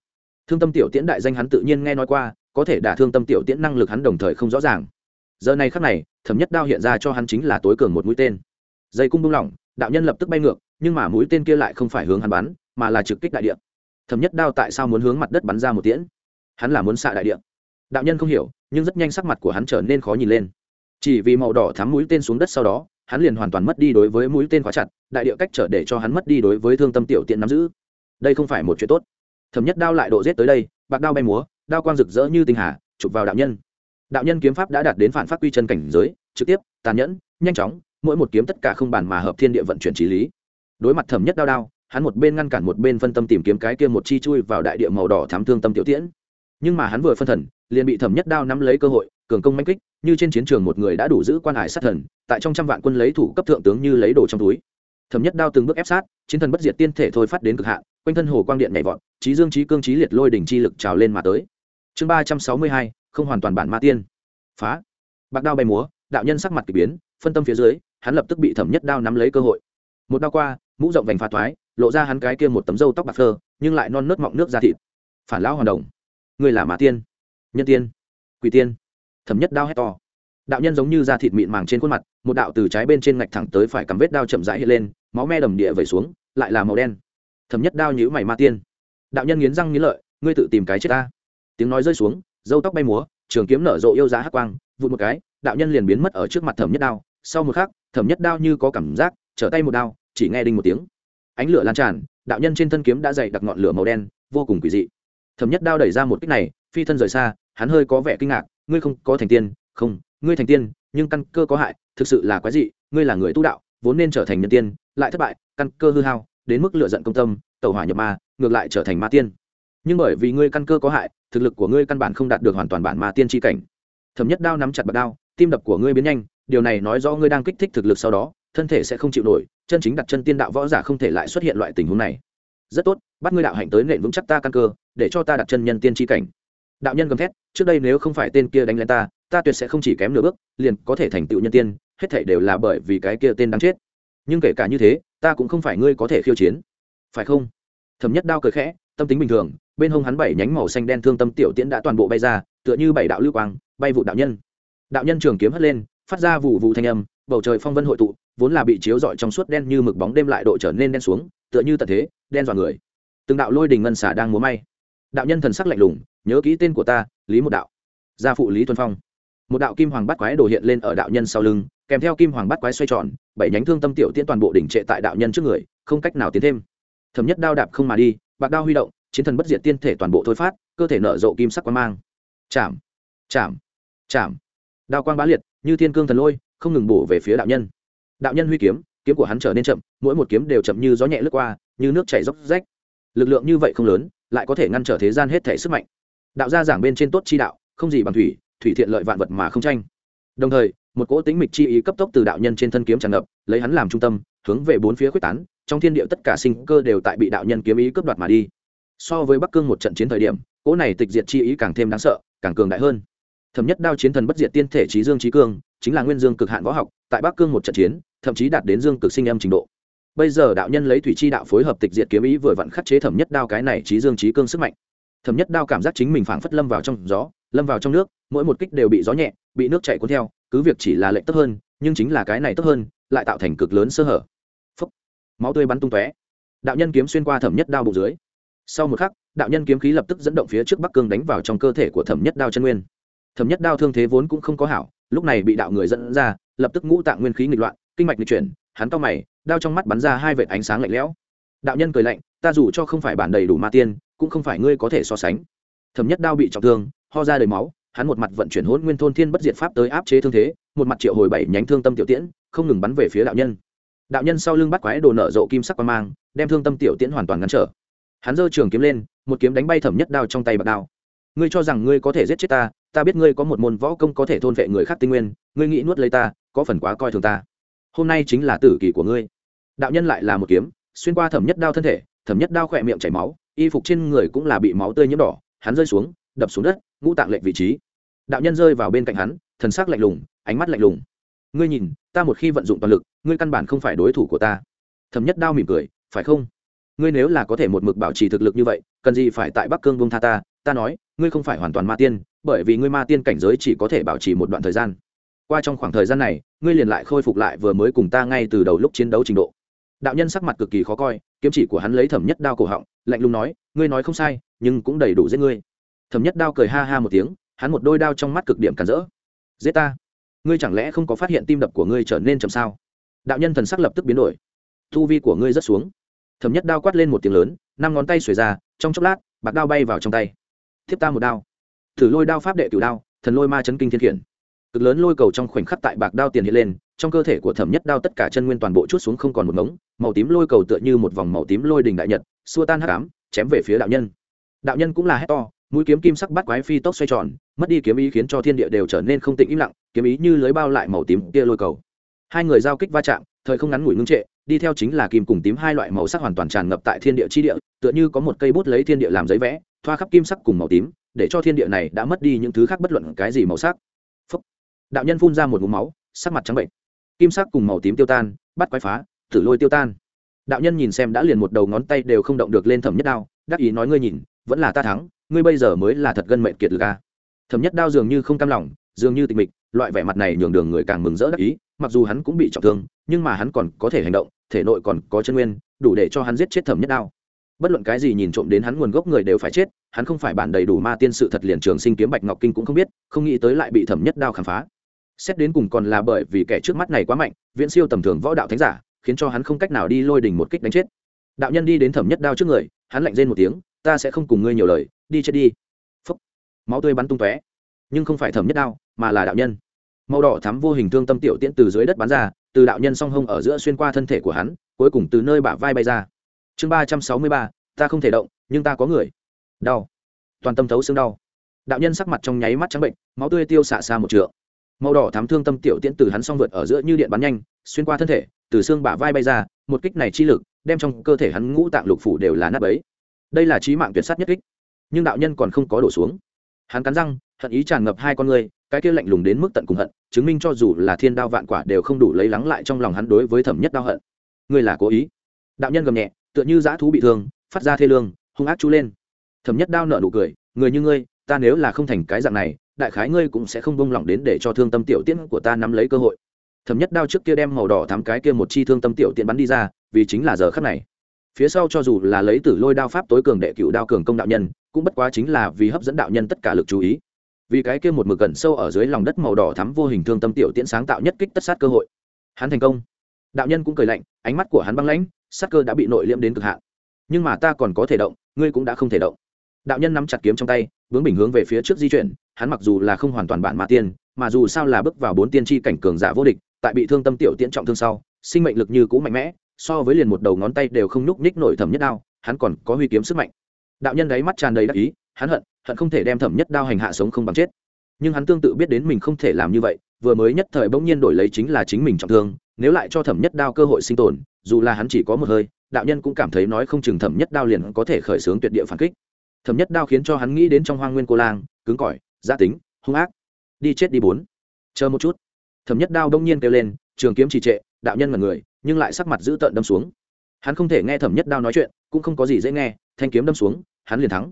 Thương tâm tiểu tiễn đại danh hắn tự nhiên nghe nói qua, có thể đả thương tâm tiểu tiễn năng lực hắn đồng thời không rõ ràng giờ này khắc này, thẩm nhất đao hiện ra cho hắn chính là tối cường một mũi tên. Dây cung bung lỏng, đạo nhân lập tức bay ngược, nhưng mà mũi tên kia lại không phải hướng hắn bắn, mà là trực kích đại địa. Thẩm nhất đao tại sao muốn hướng mặt đất bắn ra một tiễn? Hắn là muốn xạ đại địa. Đạo nhân không hiểu, nhưng rất nhanh sắc mặt của hắn trở nên khó nhìn lên. Chỉ vì màu đỏ thắm mũi tên xuống đất sau đó, hắn liền hoàn toàn mất đi đối với mũi tên khóa chặt, đại địa cách trở để cho hắn mất đi đối với thương tâm tiểu tiện nắm giữ. Đây không phải một chuyện tốt. Thẩm nhất đao lại độ rết tới đây, bạc đao bay múa, đao quang rực rỡ như tinh hà, chụp vào đạo nhân đạo nhân kiếm pháp đã đạt đến phản phát quy chân cảnh giới, trực tiếp, tàn nhẫn, nhanh chóng, mỗi một kiếm tất cả không bàn mà hợp thiên địa vận chuyển trí lý. Đối mặt thẩm nhất đao đao, hắn một bên ngăn cản một bên phân tâm tìm kiếm cái kia một chi chui vào đại địa màu đỏ thám thương tâm tiểu tiễn. Nhưng mà hắn vừa phân thần, liền bị thẩm nhất đao nắm lấy cơ hội, cường công manh kích, như trên chiến trường một người đã đủ giữ quan hải sát thần, tại trong trăm vạn quân lấy thủ cấp thượng tướng như lấy đồ trong túi. Thẩm nhất đao từng bước ép sát, chiến thần bất diệt tiên thể thôi phát đến cực hạn, quanh thân hồ quang điện nhảy vọt, trí dương trí cương trí liệt lôi đỉnh chi lực trào lên mà tới. Chương ba trăm sáu mươi hai không hoàn toàn bản ma tiên. Phá. Bạc đao bay múa, đạo nhân sắc mặt k ỳ biến, phân tâm phía dưới, hắn lập tức bị thẩm nhất đao nắm lấy cơ hội. Một đao qua, mũ rộng vành phá thoái, lộ ra hắn cái kia một tấm râu tóc bạc phơ, nhưng lại non nớt mọng nước ra thịt. Phản lão hoàn đồng. Người là mã tiên. Nhân tiên. Quỷ tiên. Thẩm nhất đao hét to. Đạo nhân giống như da thịt mịn màng trên khuôn mặt, một đạo từ trái bên trên ngạch thẳng tới phải cầm vết đao chậm rãi hiện lên, máu me đầm địa vẩy xuống, lại là màu đen. Thẩm nhất đao nhữ mày ma tiên. Đạo nhân nghiến răng nghiến lợi, ngươi tự tìm cái chết ta. Tiếng nói rơi xuống dâu tóc bay múa, trường kiếm nở rộ yêu giá hắc quang, vụt một cái, đạo nhân liền biến mất ở trước mặt thẩm nhất đao. Sau một khắc, thẩm nhất đao như có cảm giác, trở tay một đao, chỉ nghe đinh một tiếng. Ánh lửa lan tràn, đạo nhân trên thân kiếm đã dày đặc ngọn lửa màu đen, vô cùng quỷ dị. Thẩm nhất đao đẩy ra một kích này, phi thân rời xa, hắn hơi có vẻ kinh ngạc. Ngươi không có thành tiên, không, ngươi thành tiên, nhưng căn cơ có hại, thực sự là quái dị, ngươi là người tu đạo, vốn nên trở thành nhân tiên, lại thất bại, căn cơ hư hao, đến mức lựa giận công tâm tàu hỏa nhập ma, ngược lại trở thành ma tiên nhưng bởi vì ngươi căn cơ có hại, thực lực của ngươi căn bản không đạt được hoàn toàn bản mà tiên tri cảnh. Thẩm nhất đao nắm chặt bật đao, tim đập của ngươi biến nhanh, điều này nói rõ ngươi đang kích thích thực lực sau đó, thân thể sẽ không chịu nổi, chân chính đặt chân tiên đạo võ giả không thể lại xuất hiện loại tình huống này. Rất tốt, bắt ngươi đạo hạnh tới nện vững chắc ta căn cơ, để cho ta đặt chân nhân tiên tri cảnh. Đạo nhân gầm thét, trước đây nếu không phải tên kia đánh lên ta ta tuyệt sẽ không chỉ kém nửa bước, liền có thể thành tựu nhân tiên, hết thảy đều là bởi vì cái kia tên đáng chết. Nhưng kể cả như thế, ta cũng không phải ngươi có thể khiêu chiến. Phải không? Thẩm nhất đao cười khẽ, tâm tính bình thường bên hông hắn bảy nhánh màu xanh đen thương tâm tiểu tiễn đã toàn bộ bay ra, tựa như bảy đạo lưu quang, bay vụ đạo nhân. Đạo nhân trường kiếm hất lên, phát ra vụ vụ thanh âm, bầu trời phong vân hội tụ, vốn là bị chiếu rọi trong suốt đen như mực bóng đêm lại độ trở nên đen xuống, tựa như tận thế, đen dọa người. Từng đạo lôi đình ngân xả đang múa may. Đạo nhân thần sắc lạnh lùng, nhớ kỹ tên của ta, lý một đạo. Gia phụ lý tuân phong. Một đạo kim hoàng bắt quái đổ hiện lên ở đạo nhân sau lưng, kèm theo kim hoàng bắt quái xoay tròn, bảy nhánh thương tâm tiểu tiễn toàn bộ đỉnh trệ tại đạo nhân trước người, không cách nào tiến thêm. Thẩm nhất đao đạp không mà đi, bạc đao huy động chiến thần bất diệt tiên thể toàn bộ thôi phát, cơ thể nở rộ kim sắc quang mang. Chạm chạm chạm. Đao quang bá liệt, như thiên cương thần lôi, không ngừng bổ về phía đạo nhân. Đạo nhân huy kiếm kiếm của hắn trở nên chậm, mỗi một kiếm đều chậm như gió nhẹ lướt qua, như nước chảy dốc rách. Lực lượng như vậy không lớn, lại có thể ngăn trở thế gian hết thể sức mạnh. Đạo gia giảng bên trên tốt chi đạo, không gì bằng thủy thủy thiện lợi vạn vật mà không tranh. Đồng thời, một cỗ tính mịch chi ý cấp tốc từ đạo nhân trên thân kiếm tràn ngập, lấy hắn làm trung tâm, hướng về bốn phía quyết tán, trong thiên địa tất cả sinh cơ đều tại bị đạo nhân kiếm ý cướp đoạt mà đi so với bắc cương một trận chiến thời điểm, cỗ này tịch diệt chi ý càng thêm đáng sợ, càng cường đại hơn. Thẩm nhất đao chiến thần bất diệt tiên thể trí dương trí cương, chính là nguyên dương cực hạn võ học, tại bắc cương một trận chiến, thậm chí đạt đến dương cực sinh âm trình độ. Bây giờ đạo nhân lấy thủy chi đạo phối hợp tịch diệt kiếm ý vừa vặn khắc chế thẩm nhất đao cái này trí dương trí cương sức mạnh. Thẩm nhất đao cảm giác chính mình phảng phất lâm vào trong gió, lâm vào trong nước, mỗi một kích đều bị gió nhẹ, bị nước chạy cuốn theo, cứ việc chỉ là lệnh tốt hơn, nhưng chính là cái này tốt hơn, lại tạo thành cực lớn sơ hở. Phúc. máu tươi bắn tung tóe. Đạo nhân kiếm xuyên qua thẩm nhất đao bụng dưới sau một khắc, đạo nhân kiếm khí lập tức dẫn động phía trước bắc cương đánh vào trong cơ thể của thẩm nhất đao chân nguyên. Thẩm nhất đao thương thế vốn cũng không có hảo, lúc này bị đạo người dẫn ra, lập tức ngũ tạng nguyên khí nghịch loạn, kinh mạch nghịch chuyển, hắn to mày, đao trong mắt bắn ra hai vệt ánh sáng lạnh lẽo. Đạo nhân cười lạnh, ta dù cho không phải bản đầy đủ ma tiên, cũng không phải ngươi có thể so sánh. Thẩm nhất đao bị trọng thương, ho ra đầy máu, hắn một mặt vận chuyển hỗn nguyên thôn thiên bất diệt pháp tới áp chế thương thế, một mặt triệu hồi bảy nhánh thương tâm tiểu tiễn, không ngừng bắn về phía đạo nhân. Đạo nhân sau lưng bắt quái đồ nở rộ kim sắc quang mang, đem thương tâm tiểu tiễn hoàn toàn ngăn trở hắn giơ trường kiếm lên, một kiếm đánh bay thẩm nhất đao trong tay bạc đao. Ngươi cho rằng ngươi có thể giết chết ta ta biết ngươi có một môn võ công có thể thôn vệ người khác tinh nguyên, ngươi nghĩ nuốt lấy ta, có phần quá coi thường ta. Hôm nay chính là tử kỳ của ngươi. Đạo nhân lại là một kiếm, xuyên qua thẩm nhất đao thân thể, thẩm nhất đao khỏe miệng chảy máu, y phục trên người cũng là bị máu tươi nhiễm đỏ, hắn rơi xuống, đập xuống đất, ngũ tạng lệnh vị trí. Đạo nhân rơi vào bên cạnh hắn, thần sắc lạnh lùng, ánh mắt lạnh lùng. Ngươi nhìn, ta một khi vận dụng toàn lực, ngươi căn bản không phải đối thủ của ta. Thẩm nhất đao mỉm cười, phải không? Ngươi nếu là có thể một mực bảo trì thực lực như vậy, cần gì phải tại bắc cương bông tha ta? Ta nói, ngươi không phải hoàn toàn ma tiên, bởi vì ngươi ma tiên cảnh giới chỉ có thể bảo trì một đoạn thời gian. Qua trong khoảng thời gian này, ngươi liền lại khôi phục lại vừa mới cùng ta ngay từ đầu lúc chiến đấu trình độ. Đạo nhân sắc mặt cực kỳ khó coi, kiếm chỉ của hắn lấy thẩm nhất đao cổ họng, lạnh lùng nói, ngươi nói không sai, nhưng cũng đầy đủ giết ngươi. Thẩm nhất đao cười ha ha một tiếng, hắn một đôi đao trong mắt cực điểm cản rỡ. Giết ta? Ngươi chẳng lẽ không có phát hiện tim đập của ngươi trở nên chậm sao? Đạo nhân thần sắc lập tức biến đổi. Thu vi của ngươi rất xuống thẩm nhất đao quát lên một tiếng lớn, năm ngón tay xuề ra, trong chốc lát, bạc đao bay vào trong tay. Thiếp ta một đao. Thử lôi đao pháp đệ cửu đao, thần lôi ma chấn kinh thiên khiển. Cực lớn lôi cầu trong khoảnh khắc tại bạc đao tiền hiện lên, trong cơ thể của thẩm nhất đao tất cả chân nguyên toàn bộ chút xuống không còn một ngống, màu tím lôi cầu tựa như một vòng màu tím lôi đình đại nhật, xua tan hắc ám, chém về phía đạo nhân. Đạo nhân cũng là hét to, mũi kiếm kim sắc bắt quái phi tốc xoay tròn, mất đi kiếm ý khiến cho thiên địa đều trở nên không tĩnh im lặng, kiếm ý như lưới bao lại màu tím kia lôi cầu. Hai người giao kích va chạm, thời không ngắn ngủi ngưng trệ đi theo chính là kim cùng tím hai loại màu sắc hoàn toàn tràn ngập tại thiên địa chi địa, tựa như có một cây bút lấy thiên địa làm giấy vẽ, thoa khắp kim sắc cùng màu tím, để cho thiên địa này đã mất đi những thứ khác bất luận cái gì màu sắc. Phúc. đạo nhân phun ra một ngụm máu, sắc mặt trắng bệnh. Kim sắc cùng màu tím tiêu tan, bắt quái phá thử lôi tiêu tan. Đạo nhân nhìn xem đã liền một đầu ngón tay đều không động được lên thẩm nhất đao, đắc ý nói ngươi nhìn, vẫn là ta thắng, ngươi bây giờ mới là thật gân mệnh kiệt lực a. Thẩm nhất đao dường như không cam lòng, dường như tịch mịch, loại vẻ mặt này nhường đường người càng mừng rỡ đắc ý, mặc dù hắn cũng bị trọng thương, nhưng mà hắn còn có thể hành động thể nội còn có chân nguyên, đủ để cho hắn giết chết thẩm nhất đao. Bất luận cái gì nhìn trộm đến hắn nguồn gốc người đều phải chết, hắn không phải bản đầy đủ ma tiên sự thật liền trường sinh kiếm bạch ngọc kinh cũng không biết, không nghĩ tới lại bị thẩm nhất đao khám phá. Xét đến cùng còn là bởi vì kẻ trước mắt này quá mạnh, viễn siêu tầm thường võ đạo thánh giả, khiến cho hắn không cách nào đi lôi đình một kích đánh chết. Đạo nhân đi đến thẩm nhất đao trước người, hắn lạnh rên một tiếng, ta sẽ không cùng ngươi nhiều lời, đi chết đi. Phúc. Máu tươi bắn tung tóe. Nhưng không phải thẩm nhất đao, mà là đạo nhân. Màu đỏ thắm vô hình thương tâm tiểu tiễn từ dưới đất bắn ra từ đạo nhân song hông ở giữa xuyên qua thân thể của hắn, cuối cùng từ nơi bả vai bay ra. Chương ba trăm sáu mươi ba, ta không thể động, nhưng ta có người. Đau. Toàn tâm thấu xương đau. Đạo nhân sắc mặt trong nháy mắt trắng bệnh, máu tươi tiêu xạ xa một trượng. Màu đỏ thám thương tâm tiểu tiễn từ hắn song vượt ở giữa như điện bắn nhanh, xuyên qua thân thể, từ xương bả vai bay ra, một kích này chi lực, đem trong cơ thể hắn ngũ tạng lục phủ đều là nát ấy đây là trí mạng tuyệt sát nhất kích. Nhưng đạo nhân còn không có đổ xuống. Hắn cắn răng, hận ý tràn ngập hai con người cái kia lạnh lùng đến mức tận cùng hận, chứng minh cho dù là thiên đao vạn quả đều không đủ lấy lắng lại trong lòng hắn đối với thẩm nhất đao hận. Ngươi là cố ý. Đạo nhân gầm nhẹ, tựa như dã thú bị thương, phát ra thê lương, hung ác chú lên. Thẩm nhất đao nợ nụ cười, người như ngươi, ta nếu là không thành cái dạng này, đại khái ngươi cũng sẽ không bông lỏng đến để cho thương tâm tiểu tiễn của ta nắm lấy cơ hội. Thẩm nhất đao trước kia đem màu đỏ thắm cái kia một chi thương tâm tiểu tiễn bắn đi ra, vì chính là giờ khắc này. Phía sau cho dù là lấy tử lôi đao pháp tối cường đệ cựu đao cường công đạo nhân, cũng bất quá chính là vì hấp dẫn đạo nhân tất cả lực chú ý vì cái kia một mực gần sâu ở dưới lòng đất màu đỏ thắm vô hình thương tâm tiểu tiễn sáng tạo nhất kích tất sát cơ hội. Hắn thành công. Đạo nhân cũng cười lạnh, ánh mắt của hắn băng lãnh, sát cơ đã bị nội liễm đến cực hạn. Nhưng mà ta còn có thể động, ngươi cũng đã không thể động. Đạo nhân nắm chặt kiếm trong tay bướng bình hướng về phía trước di chuyển, hắn mặc dù là không hoàn toàn bản ma tiên, mà dù sao là bước vào bốn tiên tri cảnh cường giả vô địch, tại bị thương tâm tiểu tiễn trọng thương sau, sinh mệnh lực như cũ mạnh mẽ, so với liền một đầu ngón tay đều không nhúc nhích nổi thẩm nhất đao, hắn còn có huy kiếm sức mạnh. Đạo nhân đáy mắt tràn đầy đắc ý, hắn hận hận không thể đem thẩm nhất đao hành hạ sống không bằng chết. Nhưng hắn tương tự biết đến mình không thể làm như vậy, vừa mới nhất thời bỗng nhiên đổi lấy chính là chính mình trọng thương, nếu lại cho thẩm nhất đao cơ hội sinh tồn, dù là hắn chỉ có một hơi, đạo nhân cũng cảm thấy nói không chừng thẩm nhất đao liền có thể khởi xướng tuyệt địa phản kích. Thẩm nhất đao khiến cho hắn nghĩ đến trong hoang nguyên cô lang, cứng cỏi gia tính, hung ác. Đi chết đi bốn. Chờ một chút. Thẩm nhất đao đông nhiên kêu lên, trường kiếm trì trệ, đạo nhân là người, nhưng lại sắc mặt giữ tợn đâm xuống. Hắn không thể nghe thẩm nhất đao nói chuyện, cũng không có gì dễ nghe, thanh kiếm đâm xuống, hắn liền thắng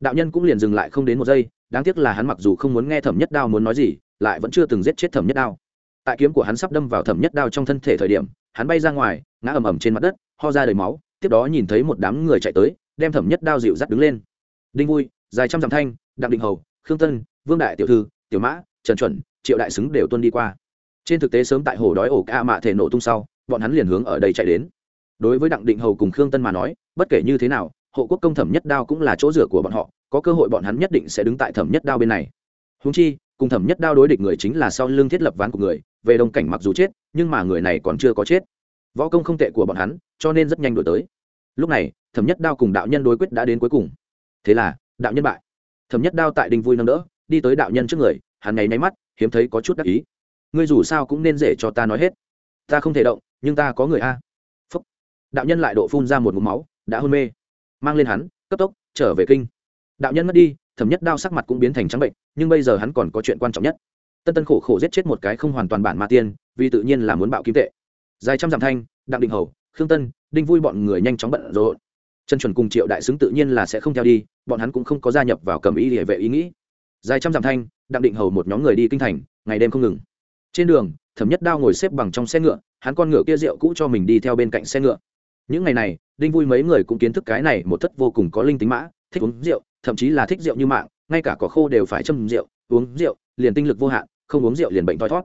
đạo nhân cũng liền dừng lại không đến một giây, đáng tiếc là hắn mặc dù không muốn nghe thẩm nhất đao muốn nói gì, lại vẫn chưa từng giết chết thẩm nhất đao. Tại kiếm của hắn sắp đâm vào thẩm nhất đao trong thân thể thời điểm, hắn bay ra ngoài, ngã ầm ầm trên mặt đất, ho ra đầy máu, tiếp đó nhìn thấy một đám người chạy tới, đem thẩm nhất đao dịu dắt đứng lên. Đinh vui, dài trăm dặm thanh, đặng định hầu, khương tân, vương đại tiểu thư, tiểu mã, trần chuẩn, triệu đại xứng đều tuân đi qua. Trên thực tế sớm tại hồ đói ổ ca mạ thể nổ tung sau, bọn hắn liền hướng ở đây chạy đến. Đối với đặng định hầu cùng khương tân mà nói, bất kể như thế nào hộ quốc công thẩm nhất đao cũng là chỗ dựa của bọn họ, có cơ hội bọn hắn nhất định sẽ đứng tại thẩm nhất đao bên này. Húng chi, cùng thẩm nhất đao đối địch người chính là sau lưng thiết lập ván của người, về đông cảnh mặc dù chết, nhưng mà người này còn chưa có chết. Võ công không tệ của bọn hắn, cho nên rất nhanh đổi tới. Lúc này, thẩm nhất đao cùng đạo nhân đối quyết đã đến cuối cùng. Thế là, đạo nhân bại. Thẩm nhất đao tại đình vui nâng đỡ, đi tới đạo nhân trước người, hắn nháy máy mắt, hiếm thấy có chút đắc ý. Ngươi dù sao cũng nên dễ cho ta nói hết. Ta không thể động, nhưng ta có người a. Phúc. Đạo nhân lại độ phun ra một mũ máu, đã hôn mê mang lên hắn, cấp tốc, trở về kinh. Đạo nhân mất đi, thẩm nhất đao sắc mặt cũng biến thành trắng bệnh, nhưng bây giờ hắn còn có chuyện quan trọng nhất. Tân tân khổ khổ giết chết một cái không hoàn toàn bản ma tiên, vì tự nhiên là muốn bạo kim tệ. Dài trăm dặm thanh, đặng định hầu, khương tân, đinh vui bọn người nhanh chóng bận rộn. Trần chuẩn cùng triệu đại xứng tự nhiên là sẽ không theo đi, bọn hắn cũng không có gia nhập vào cầm ý địa vệ ý nghĩ. Dài trăm dặm thanh, đặng định hầu một nhóm người đi kinh thành, ngày đêm không ngừng. Trên đường, thẩm nhất đao ngồi xếp bằng trong xe ngựa, hắn con ngựa kia rượu cũ cho mình đi theo bên cạnh xe ngựa những ngày này, đinh vui mấy người cũng kiến thức cái này một thất vô cùng có linh tính mã, thích uống rượu, thậm chí là thích rượu như mạng, ngay cả cỏ khô đều phải châm rượu, uống rượu, liền tinh lực vô hạn, không uống rượu liền bệnh thoi thót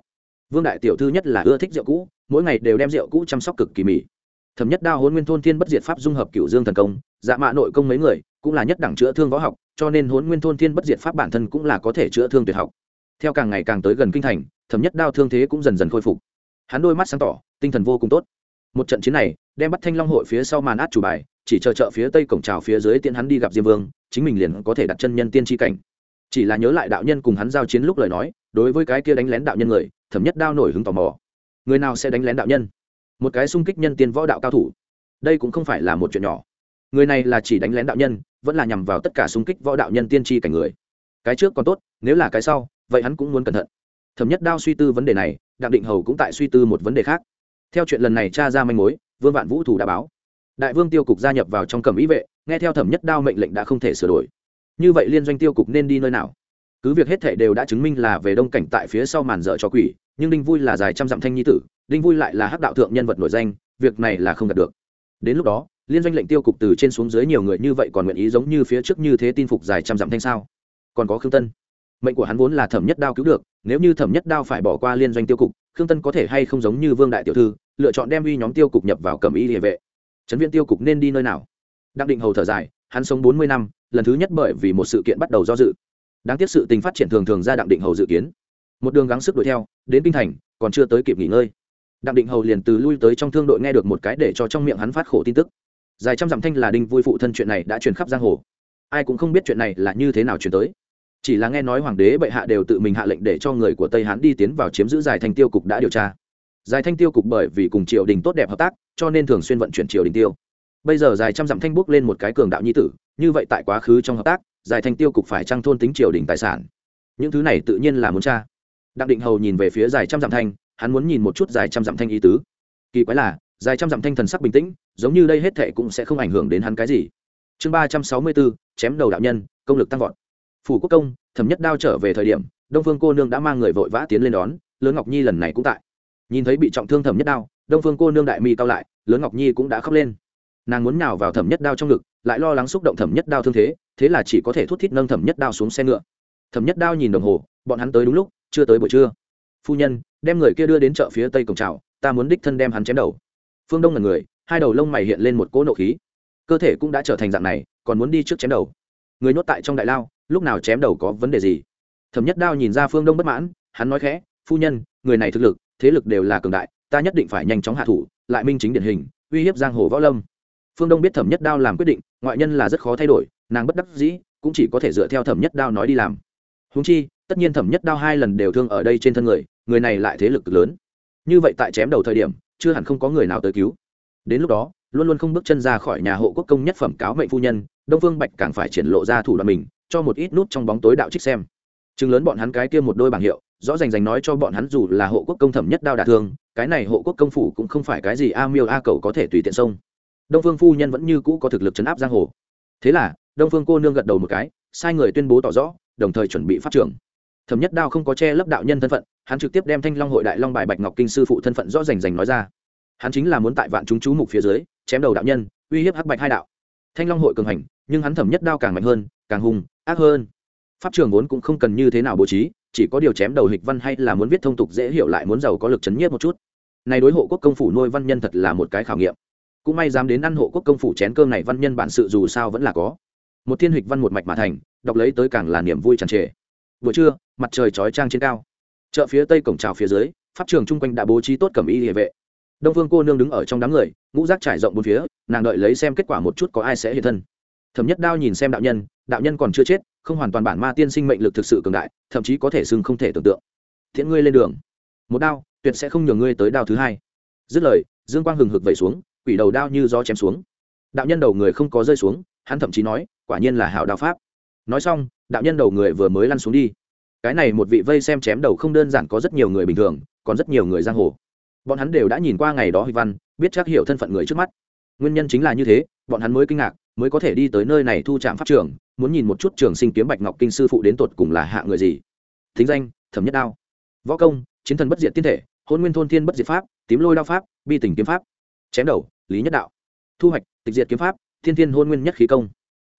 vương đại tiểu thư nhất là ưa thích rượu cũ, mỗi ngày đều đem rượu cũ chăm sóc cực kỳ mỹ thẩm nhất đao hôn nguyên thôn thiên bất diệt pháp dung hợp cựu dương thần công dạ mạ nội công mấy người, cũng là nhất đẳng chữa thương võ học, cho nên hôn nguyên thôn thiên bất diệt pháp bản thân cũng là có thể chữa thương tuyệt học. Theo càng ngày càng tới gần kinh thành, thẩm nhất đao thương thế cũng dần dần khôi phục. Hắn đôi mắt sáng tỏ, tinh thần vô cùng tốt. Một trận chiến này đem bắt thanh long hội phía sau màn át chủ bài, chỉ chờ chợ phía tây cổng trào phía dưới tiện hắn đi gặp diêm vương, chính mình liền có thể đặt chân nhân tiên tri cảnh. Chỉ là nhớ lại đạo nhân cùng hắn giao chiến lúc lời nói, đối với cái kia đánh lén đạo nhân người, thẩm nhất đao nổi hứng tò mò. Người nào sẽ đánh lén đạo nhân? Một cái xung kích nhân tiên võ đạo cao thủ. Đây cũng không phải là một chuyện nhỏ. Người này là chỉ đánh lén đạo nhân, vẫn là nhằm vào tất cả xung kích võ đạo nhân tiên tri cảnh người. Cái trước còn tốt, nếu là cái sau, vậy hắn cũng muốn cẩn thận. Thẩm nhất đao suy tư vấn đề này, đặng định hầu cũng tại suy tư một vấn đề khác. Theo chuyện lần này cha ra manh mối vương vạn vũ thủ đã báo. Đại vương tiêu cục gia nhập vào trong cầm ý vệ, nghe theo thẩm nhất đao mệnh lệnh đã không thể sửa đổi. Như vậy liên doanh tiêu cục nên đi nơi nào? Cứ việc hết thể đều đã chứng minh là về đông cảnh tại phía sau màn dở cho quỷ, nhưng đinh vui là dài trăm dặm thanh nhi tử, đinh vui lại là hắc đạo thượng nhân vật nổi danh, việc này là không đạt được. Đến lúc đó, liên doanh lệnh tiêu cục từ trên xuống dưới nhiều người như vậy còn nguyện ý giống như phía trước như thế tin phục dài trăm dặm thanh sao? Còn có khương tân. Mệnh của hắn vốn là thẩm nhất đao cứu được, nếu như thẩm nhất đao phải bỏ qua liên doanh tiêu cục, khương tân có thể hay không giống như vương đại tiểu thư lựa chọn đem uy nhóm tiêu cục nhập vào cầm y địa vệ. Trấn viên tiêu cục nên đi nơi nào? Đặng định hầu thở dài, hắn sống bốn mươi năm, lần thứ nhất bởi vì một sự kiện bắt đầu do dự. Đáng tiếc sự tình phát triển thường thường ra đặng định hầu dự kiến. Một đường gắng sức đuổi theo, đến kinh thành, còn chưa tới kịp nghỉ ngơi. Đặng định hầu liền từ lui tới trong thương đội nghe được một cái để cho trong miệng hắn phát khổ tin tức. Dài trăm dặm thanh là đinh vui phụ thân chuyện này đã truyền khắp giang hồ. Ai cũng không biết chuyện này là như thế nào truyền tới. Chỉ là nghe nói hoàng đế bệ hạ đều tự mình hạ lệnh để cho người của tây hán đi tiến vào chiếm giữ dài thành tiêu cục đã điều tra dài thanh tiêu cục bởi vì cùng triều đình tốt đẹp hợp tác, cho nên thường xuyên vận chuyển triều đình tiêu. Bây giờ dài trăm dặm thanh bước lên một cái cường đạo nhi tử, như vậy tại quá khứ trong hợp tác dài thanh tiêu cục phải trăng thôn tính triều đình tài sản. Những thứ này tự nhiên là muốn tra. Đặng định hầu nhìn về phía dài trăm dặm thanh, hắn muốn nhìn một chút dài trăm dặm thanh ý tứ. Kỳ quái là, dài trăm dặm thanh thần sắc bình tĩnh, giống như đây hết thệ cũng sẽ không ảnh hưởng đến hắn cái gì. Chương ba trăm sáu mươi bốn, chém đầu đạo nhân, công lực tăng vọt. Phủ quốc công, thẩm nhất đao trở về thời điểm, đông phương cô nương đã mang người vội vã tiến lên đón lớn ngọc nhi lần này cũng tại nhìn thấy bị trọng thương thẩm nhất đao, đông phương cô nương đại mi cao lại, lớn ngọc nhi cũng đã khóc lên. Nàng muốn nào vào thẩm nhất đao trong ngực, lại lo lắng xúc động thẩm nhất đao thương thế thế là chỉ có thể thút thít nâng thẩm nhất đao xuống xe ngựa. Thẩm nhất đao nhìn đồng hồ, bọn hắn tới đúng lúc, chưa tới buổi trưa. Phu nhân, đem người kia đưa đến chợ phía tây cổng trào ta muốn đích thân đem hắn chém đầu. Phương đông là người, hai đầu lông mày hiện lên một cỗ nộ khí. Cơ thể cũng đã trở thành dạng này, còn muốn đi trước chém đầu. Người nhốt tại trong đại lao, lúc nào chém đầu có vấn đề gì? Thẩm nhất đao nhìn ra phương đông bất mãn, hắn nói khẽ, phu nhân, người này thực lực thế lực đều là cường đại, ta nhất định phải nhanh chóng hạ thủ, lại minh chính điển hình, uy hiếp giang hồ võ lâm. Phương đông biết thẩm nhất đao làm quyết định, ngoại nhân là rất khó thay đổi, nàng bất đắc dĩ, cũng chỉ có thể dựa theo thẩm nhất đao nói đi làm. Húng chi, tất nhiên thẩm nhất đao hai lần đều thương ở đây trên thân người người này lại thế lực cực lớn. Như vậy tại chém đầu thời điểm, chưa hẳn không có người nào tới cứu. Đến lúc đó, luôn luôn không bước chân ra khỏi nhà hộ quốc công nhất phẩm cáo mệnh phu nhân, đông phương bạch càng phải triển lộ ra thủ đoạn mình, cho một ít nút trong bóng tối đạo trích xem. Chừng lớn bọn hắn cái kia một đôi bảng hiệu rõ rành rành nói cho bọn hắn dù là hộ quốc công thẩm nhất đao đả thương, cái này hộ quốc công phủ cũng không phải cái gì a miêu a cầu có thể tùy tiện sông đông phương phu nhân vẫn như cũ có thực lực chấn áp giang hồ. Thế là, đông phương cô nương gật đầu một cái, sai người tuyên bố tỏ rõ, đồng thời chuẩn bị phát trưởng. Thẩm nhất đao không có che lấp đạo nhân thân phận, hắn trực tiếp đem thanh long hội đại long bài bạch ngọc kinh sư phụ thân phận rõ rành rành nói ra. Hắn chính là muốn tại vạn chúng chú mục phía dưới, chém đầu đạo nhân, uy hiếp hắc bạch hai đạo. Thanh long hội cường hành, nhưng hắn thẩm nhất đao càng mạnh hơn, càng hùng ác hơn. Pháp trường vốn cũng không cần như thế nào bố trí chỉ có điều chém đầu hịch văn hay là muốn viết thông tục dễ hiểu lại muốn giàu có lực chấn nhiếp một chút. Này đối hộ quốc công phủ nuôi văn nhân thật là một cái khảo nghiệm. Cũng may dám đến ăn hộ quốc công phủ chén cơm này văn nhân bản sự dù sao vẫn là có. Một thiên hịch văn một mạch mà thành, đọc lấy tới càng là niềm vui tràn trề. Buổi trưa, mặt trời chói trang trên cao. Chợ phía tây cổng trào phía dưới, pháp trường chung quanh đã bố trí tốt cẩm y địa vệ. Đông phương cô nương đứng ở trong đám người, ngũ rác trải rộng bốn phía, nàng đợi lấy xem kết quả một chút có ai sẽ hiện thân. Thẩm nhất đao nhìn xem đạo nhân đạo nhân còn chưa chết không hoàn toàn bản ma tiên sinh mệnh lực thực sự cường đại, thậm chí có thể xưng không thể tưởng tượng. Thiện ngươi lên đường. Một đao, tuyệt sẽ không nhường ngươi tới đao thứ hai. Dứt lời, dương quang hừng hực vẩy xuống, quỷ đầu đao như gió chém xuống. Đạo nhân đầu người không có rơi xuống, hắn thậm chí nói, quả nhiên là hảo đạo pháp. Nói xong, đạo nhân đầu người vừa mới lăn xuống đi. Cái này một vị vây xem chém đầu không đơn giản có rất nhiều người bình thường, còn rất nhiều người giang hồ. Bọn hắn đều đã nhìn qua ngày đó huy văn, biết chắc hiểu thân phận người trước mắt. Nguyên nhân chính là như thế, bọn hắn mới kinh ngạc, mới có thể đi tới nơi này thu trạm pháp trường muốn nhìn một chút trường sinh kiếm bạch ngọc kinh sư phụ đến tột cùng là hạ người gì. Thính danh, thẩm nhất đao. Võ công, chiến thần bất diệt tiên thể, hôn nguyên thôn thiên bất diệt pháp, tím lôi đao pháp, bi tình kiếm pháp. Chém đầu, lý nhất đạo. Thu hoạch, tịch diệt kiếm pháp, thiên thiên hôn nguyên nhất khí công.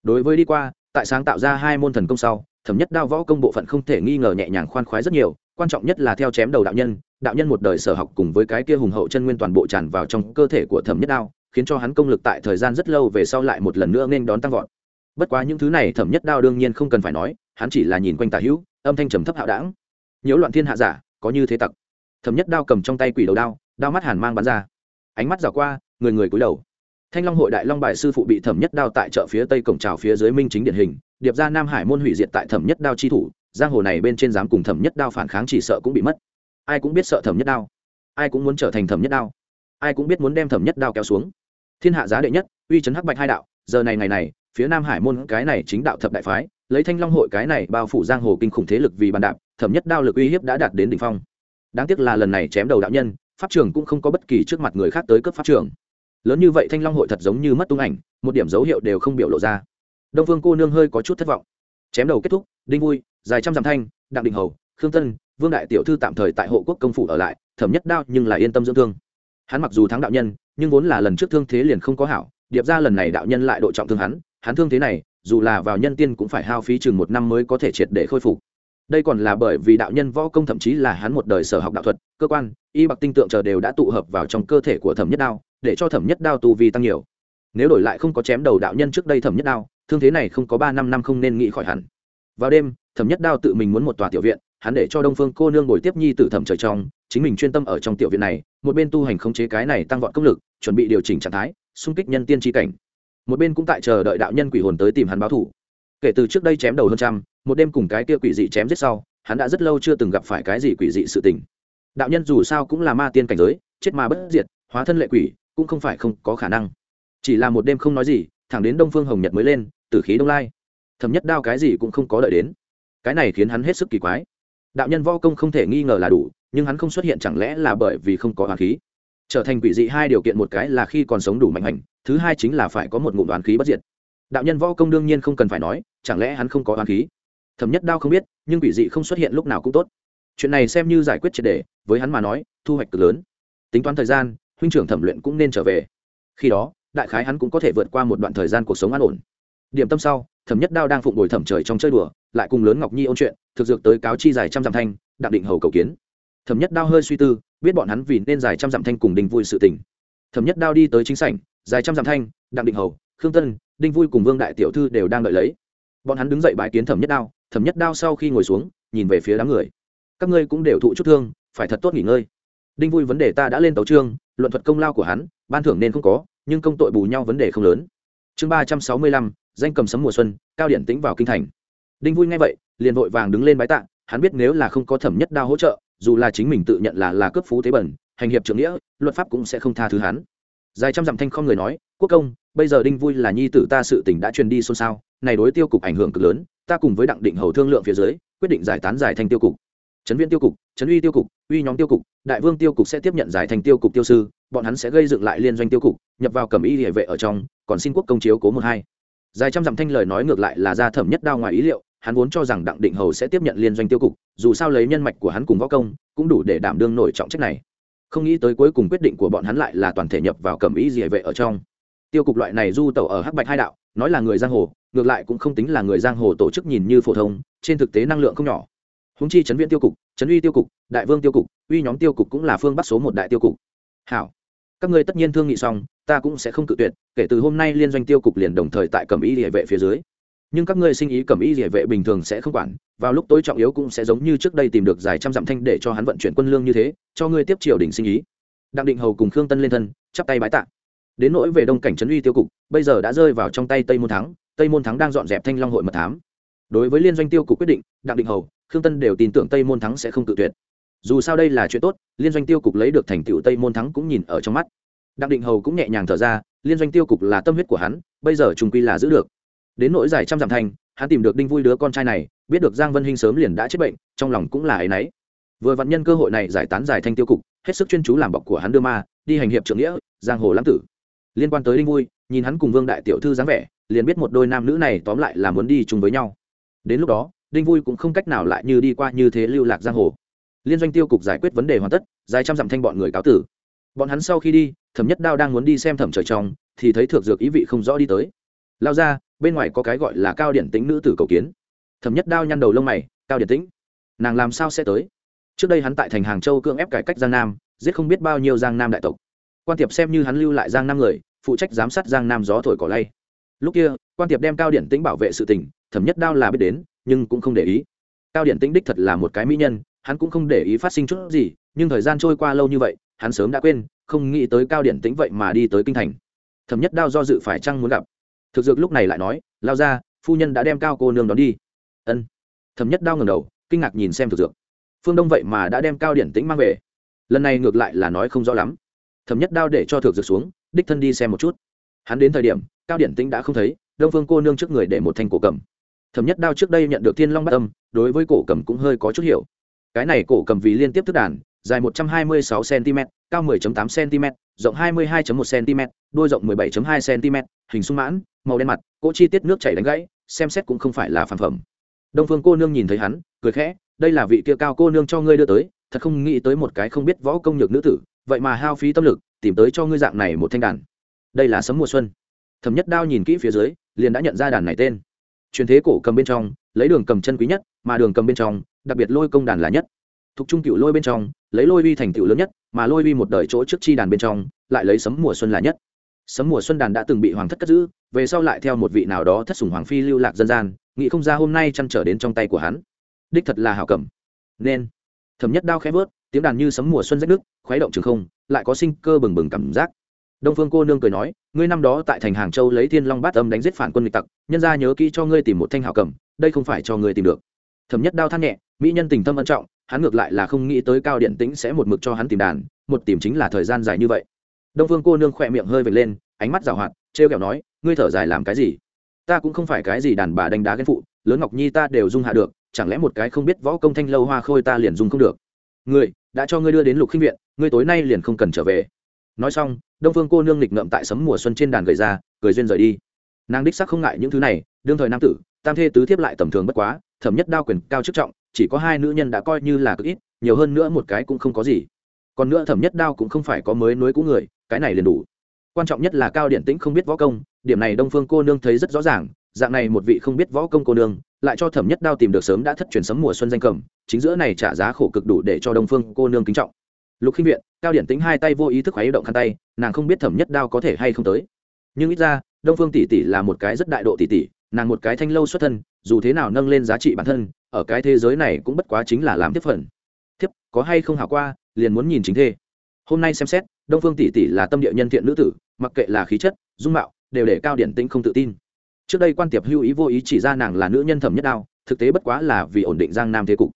Đối với đi qua, tại sáng tạo ra hai môn thần công sau, thẩm nhất đao võ công bộ phận không thể nghi ngờ nhẹ nhàng khoan khoái rất nhiều, quan trọng nhất là theo chém đầu đạo nhân đạo nhân một đời sở học cùng với cái kia hùng hậu chân nguyên toàn bộ tràn vào trong cơ thể của thẩm nhất đao, khiến cho hắn công lực tại thời gian rất lâu về sau lại một lần nữa nên đón tăng vọt bất quá những thứ này thẩm nhất đao đương nhiên không cần phải nói, hắn chỉ là nhìn quanh tả hữu, âm thanh trầm thấp hạo đảng. Nhiễu loạn thiên hạ giả, có như thế tặc. Thẩm nhất đao cầm trong tay quỷ đầu đao đao mắt hàn mang bắn ra. Ánh mắt dạo qua, người người cúi đầu. Thanh long hội đại long bài sư phụ bị thẩm nhất đao tại chợ phía tây cổng trào phía dưới minh chính điển hình, điệp ra nam hải môn hủy diệt tại thẩm nhất đao chi thủ, giang hồ này bên trên dám cùng thẩm nhất đao phản kháng chỉ sợ cũng bị mất. Ai cũng biết sợ thẩm nhất đao. Ai cũng muốn trở thành thẩm nhất đao. Ai cũng biết muốn đem thẩm nhất đao kéo xuống. Thiên hạ giá đệ nhất, uy chấn hắc bạch hai đạo, giờ này ngày này phía nam hải môn cái này chính đạo thập đại phái, lấy thanh long hội cái này bao phủ giang hồ kinh khủng thế lực vì bàn đạp, thẩm nhất đao lực uy hiếp đã đạt đến đỉnh phong. Đáng tiếc là lần này chém đầu đạo nhân, pháp trường cũng không có bất kỳ trước mặt người khác tới cấp pháp trường. Lớn như vậy thanh long hội thật giống như mất tung ảnh, một điểm dấu hiệu đều không biểu lộ ra. Đông phương cô nương hơi có chút thất vọng. Chém đầu kết thúc, đinh vui, dài trăm dặm thanh, đặng đình hầu, khương tân, vương đại tiểu thư tạm thời tại hộ quốc công phủ ở lại, thẩm nhất đao nhưng là yên tâm dưỡng thương. Hắn mặc dù thắng đạo nhân, nhưng vốn là lần trước thương thế liền không có hảo, điệp ra lần này đạo nhân lại độ trọng thương hắn hắn thương thế này, dù là vào nhân tiên cũng phải hao phí chừng một năm mới có thể triệt để khôi phục. Đây còn là bởi vì đạo nhân võ công thậm chí là hắn một đời sở học đạo thuật, cơ quan, y bạc tinh tượng chờ đều đã tụ hợp vào trong cơ thể của thẩm nhất đao, để cho thẩm nhất đao tu vi tăng nhiều. Nếu đổi lại không có chém đầu đạo nhân trước đây thẩm nhất đao, thương thế này không có ba năm năm không nên nghĩ khỏi hẳn. Vào đêm, thẩm nhất đao tự mình muốn một tòa tiểu viện, hắn để cho đông phương cô nương ngồi tiếp nhi tử thẩm trời trong, chính mình chuyên tâm ở trong tiểu viện này, một bên tu hành khống chế cái này tăng vọt công lực, chuẩn bị điều chỉnh trạng thái, xung kích nhân tiên tri cảnh một bên cũng tại chờ đợi đạo nhân quỷ hồn tới tìm hắn báo thủ kể từ trước đây chém đầu hơn trăm, một đêm cùng cái kia quỷ dị chém giết sau, hắn đã rất lâu chưa từng gặp phải cái gì quỷ dị sự tình. Đạo nhân dù sao cũng là ma tiên cảnh giới, chết ma bất diệt, hóa thân lệ quỷ, cũng không phải không có khả năng. Chỉ là một đêm không nói gì, thẳng đến đông phương hồng nhật mới lên, tử khí đông lai. Thầm nhất đao cái gì cũng không có đợi đến. Cái này khiến hắn hết sức kỳ quái. Đạo nhân võ công không thể nghi ngờ là đủ, nhưng hắn không xuất hiện chẳng lẽ là bởi vì không có hoàng khí? Trở thành quỷ dị hai điều kiện một cái là khi còn sống đủ mạnh hành thứ hai chính là phải có một ngụm đoán khí bất diệt. Đạo nhân võ công đương nhiên không cần phải nói, chẳng lẽ hắn không có đoán khí? Thẩm nhất đao không biết, nhưng quỷ dị không xuất hiện lúc nào cũng tốt. Chuyện này xem như giải quyết triệt đề với hắn mà nói, thu hoạch cực lớn. Tính toán thời gian, huynh trưởng thẩm luyện cũng nên trở về. Khi đó, đại khái hắn cũng có thể vượt qua một đoạn thời gian cuộc sống an ổn. Điểm tâm sau, thẩm nhất đao đang phụng bồi thẩm trời trong chơi đùa, lại cùng lớn ngọc nhi ôn chuyện, thực dược tới cáo chi dài trăm dặm thanh, đặng định hầu cầu kiến. Thẩm nhất đao hơi suy tư, biết bọn hắn vì nên dài trăm dặm thanh cùng đình vui sự tình. Thẩm nhất đao đi tới chính sảnh dài trăm dặm thanh, đặng định hầu, khương tân, đinh vui cùng vương đại tiểu thư đều đang đợi lấy. Bọn hắn đứng dậy bái kiến thẩm nhất đao, thẩm nhất đao sau khi ngồi xuống, nhìn về phía đám người. Các ngươi cũng đều thụ chút thương, phải thật tốt nghỉ ngơi. Đinh vui vấn đề ta đã lên tấu trương luận thuật công lao của hắn, ban thưởng nên không có, nhưng công tội bù nhau vấn đề không lớn. Chương ba trăm sáu mươi lăm, danh cầm sấm mùa xuân, cao điện tính vào kinh thành. Đinh vui nghe vậy, liền vội vàng đứng lên bái tạ, hắn biết nếu là không có thẩm nhất đao hỗ trợ, dù là chính mình tự nhận là là cướp phú thế bẩn, hành hiệp trưởng nghĩa, luật pháp cũng sẽ không tha thứ hắn dài trăm dặm thanh không người nói, quốc công, bây giờ đinh vui là nhi tử ta sự tình đã truyền đi xôn xao, này đối tiêu cục ảnh hưởng cực lớn, ta cùng với đặng định hầu thương lượng phía dưới, quyết định giải tán giải thanh tiêu cục. Trấn viên tiêu cục, trấn uy tiêu cục, uy nhóm tiêu cục, đại vương tiêu cục sẽ tiếp nhận giải thành tiêu cục tiêu sư, bọn hắn sẽ gây dựng lại liên doanh tiêu cục, nhập vào cầm y địa vệ ở trong, còn xin quốc công chiếu cố một hai. Dài trăm dặm thanh lời nói ngược lại là ra thẩm nhất đao ngoài ý liệu, hắn vốn cho rằng đặng định hầu sẽ tiếp nhận liên doanh tiêu cục, dù sao lấy nhân mạch của hắn cùng võ công, cũng đủ để đảm đương nổi trọng trách này không nghĩ tới cuối cùng quyết định của bọn hắn lại là toàn thể nhập vào cầm ý địa vệ ở trong. Tiêu cục loại này du tẩu ở hắc bạch hai đạo, nói là người giang hồ, ngược lại cũng không tính là người giang hồ tổ chức nhìn như phổ thông, trên thực tế năng lượng không nhỏ. Húng chi chấn viện tiêu cục, chấn uy tiêu cục, đại vương tiêu cục, uy nhóm tiêu cục cũng là phương bắc số một đại tiêu cục. Hảo, các ngươi tất nhiên thương nghị xong, ta cũng sẽ không cự tuyệt, kể từ hôm nay liên doanh tiêu cục liền đồng thời tại cẩm ý địa vệ phía dưới nhưng các ngươi sinh ý cẩm y địa vệ bình thường sẽ không quản, vào lúc tối trọng yếu cũng sẽ giống như trước đây tìm được dài trăm dặm thanh để cho hắn vận chuyển quân lương như thế, cho ngươi tiếp triều đình sinh ý. Đặng định hầu cùng khương tân lên thân, chắp tay bái tạ. Đến nỗi về đông cảnh trấn uy tiêu cục, bây giờ đã rơi vào trong tay tây môn thắng, tây môn thắng đang dọn dẹp thanh long hội mật thám. Đối với liên doanh tiêu cục quyết định, đặng định hầu, khương tân đều tin tưởng tây môn thắng sẽ không tự tuyệt. Dù sao đây là chuyện tốt, liên doanh tiêu cục lấy được thành tựu tây môn thắng cũng nhìn ở trong mắt. Đặng định hầu cũng nhẹ nhàng thở ra, liên doanh tiêu cục là tâm huyết của hắn, bây giờ trung quy là giữ được đến nỗi giải trăm dặm thành, hắn tìm được đinh vui đứa con trai này, biết được giang vân hinh sớm liền đã chết bệnh, trong lòng cũng là áy náy. Vừa vặn nhân cơ hội này giải tán giải thanh tiêu cục, hết sức chuyên chú làm bọc của hắn đưa ma, đi hành hiệp trưởng nghĩa, giang hồ lãng tử. Liên quan tới đinh vui, nhìn hắn cùng vương đại tiểu thư dáng vẻ, liền biết một đôi nam nữ này tóm lại là muốn đi chung với nhau. Đến lúc đó, đinh vui cũng không cách nào lại như đi qua như thế lưu lạc giang hồ. Liên doanh tiêu cục giải quyết vấn đề hoàn tất, dài trăm dặm thanh bọn người cáo tử. Bọn hắn sau khi đi, thẩm nhất đao đang muốn đi xem thẩm trời trong, thì thấy thượng dược ý vị không rõ đi tới. Lao ra bên ngoài có cái gọi là cao điển tính nữ tử cầu kiến. Thẩm nhất đao nhăn đầu lông mày, cao điển tĩnh, nàng làm sao sẽ tới? Trước đây hắn tại thành hàng châu cưỡng ép cải cách giang nam, giết không biết bao nhiêu giang nam đại tộc. Quan tiệp xem như hắn lưu lại giang nam người, phụ trách giám sát giang nam gió thổi cỏ lay. Lúc kia, quan tiệp đem cao điển tĩnh bảo vệ sự tình, thẩm nhất đao là biết đến, nhưng cũng không để ý. Cao điển tĩnh đích thật là một cái mỹ nhân, hắn cũng không để ý phát sinh chút gì, nhưng thời gian trôi qua lâu như vậy, hắn sớm đã quên, không nghĩ tới cao điển tĩnh vậy mà đi tới kinh thành. Thẩm nhất đao do dự phải chăng muốn gặp thực dược lúc này lại nói, lao ra, phu nhân đã đem cao cô nương đón đi. Ân. Thẩm nhất đao ngầm đầu, kinh ngạc nhìn xem thực dược. Phương đông vậy mà đã đem cao điển tĩnh mang về. Lần này ngược lại là nói không rõ lắm. Thẩm nhất đao để cho thực dược xuống, đích thân đi xem một chút. Hắn đến thời điểm, cao điển tĩnh đã không thấy, đông phương cô nương trước người để một thanh cổ cầm. Thẩm nhất đao trước đây nhận được thiên long bát âm, đối với cổ cầm cũng hơi có chút hiểu. Cái này cổ cầm vì liên tiếp thức đàn dài 126 cm, cao 10.8 cm, rộng 22.1 cm, đôi rộng 17.2 cm, hình sung mãn, màu đen mặt, cỗ chi tiết nước chảy đánh gãy, xem xét cũng không phải là phản phẩm. Đông phương cô nương nhìn thấy hắn, cười khẽ, đây là vị kia cao cô nương cho ngươi đưa tới, thật không nghĩ tới một cái không biết võ công nhược nữ tử, vậy mà hao phí tâm lực, tìm tới cho ngươi dạng này một thanh đàn. Đây là sấm mùa xuân. Thẩm nhất đao nhìn kỹ phía dưới, liền đã nhận ra đàn này tên. Truyền thế cổ cầm bên trong, lấy đường cầm chân quý nhất, mà đường cầm bên trong, đặc biệt lôi công đàn là nhất. Thuộc trung cựu lôi bên trong lấy lôi vi thành tựu lớn nhất, mà lôi vi một đời chỗ trước chi đàn bên trong, lại lấy sấm mùa xuân là nhất. Sấm mùa xuân đàn đã từng bị hoàng thất cất giữ, về sau lại theo một vị nào đó thất sủng hoàng phi lưu lạc dân gian, nghĩ không ra hôm nay chăn trở đến trong tay của hắn. Đích thật là hảo cầm nên, thẩm nhất đao khẽ vớt, tiếng đàn như sấm mùa xuân rách nước khuấy động trường không, lại có sinh cơ bừng bừng cảm giác. Đông phương cô nương cười nói, ngươi năm đó tại thành hàng châu lấy thiên long bát âm đánh giết phản quân nghịch tặc, nhân ra nhớ kỹ cho ngươi tìm một thanh hảo cầm đây không phải cho ngươi tìm được. Thẩm nhất đao than nhẹ, mỹ nhân tình tâm ân trọng hắn ngược lại là không nghĩ tới cao điện tĩnh sẽ một mực cho hắn tìm đàn, một tìm chính là thời gian dài như vậy. Đông phương cô nương khỏe miệng hơi vệt lên, ánh mắt rào hoạt, trêu kẹo nói, ngươi thở dài làm cái gì? Ta cũng không phải cái gì đàn bà đánh đá ghen phụ, lớn ngọc nhi ta đều dung hạ được, chẳng lẽ một cái không biết võ công thanh lâu hoa khôi ta liền dung không được? Ngươi, đã cho ngươi đưa đến lục khinh viện, ngươi tối nay liền không cần trở về. Nói xong, đông phương cô nương nghịch ngậm tại sấm mùa xuân trên đàn gầy ra, cười duyên rời đi. Nàng đích sắc không ngại những thứ này, đương thời nam tử, tam thê tứ thiếp lại tầm thường bất quá, thẩm nhất đao quyền cao chức trọng chỉ có hai nữ nhân đã coi như là cực ít, nhiều hơn nữa một cái cũng không có gì. Còn nữa thẩm nhất đao cũng không phải có mới nối cũ người, cái này liền đủ. Quan trọng nhất là cao điện tĩnh không biết võ công, điểm này đông phương cô nương thấy rất rõ ràng, dạng này một vị không biết võ công cô nương, lại cho thẩm nhất đao tìm được sớm đã thất truyền sấm mùa xuân danh cầm, chính giữa này trả giá khổ cực đủ để cho đông phương cô nương kính trọng. Lục khinh viện, cao điển tính hai tay vô ý thức khuấy động khăn tay, nàng không biết thẩm nhất đao có thể hay không tới. Nhưng ít ra, đông phương tỷ tỷ là một cái rất đại độ tỷ tỷ, nàng một cái thanh lâu xuất thân, dù thế nào nâng lên giá trị bản thân ở cái thế giới này cũng bất quá chính là làm tiếp phần. Tiếp có hay không hảo qua, liền muốn nhìn chính thê. Hôm nay xem xét, đông phương tỷ tỷ là tâm địa nhân thiện nữ tử, mặc kệ là khí chất, dung mạo, đều để cao điển tĩnh không tự tin. Trước đây quan tiệp hưu ý vô ý chỉ ra nàng là nữ nhân thẩm nhất đao, thực tế bất quá là vì ổn định giang nam thế cục.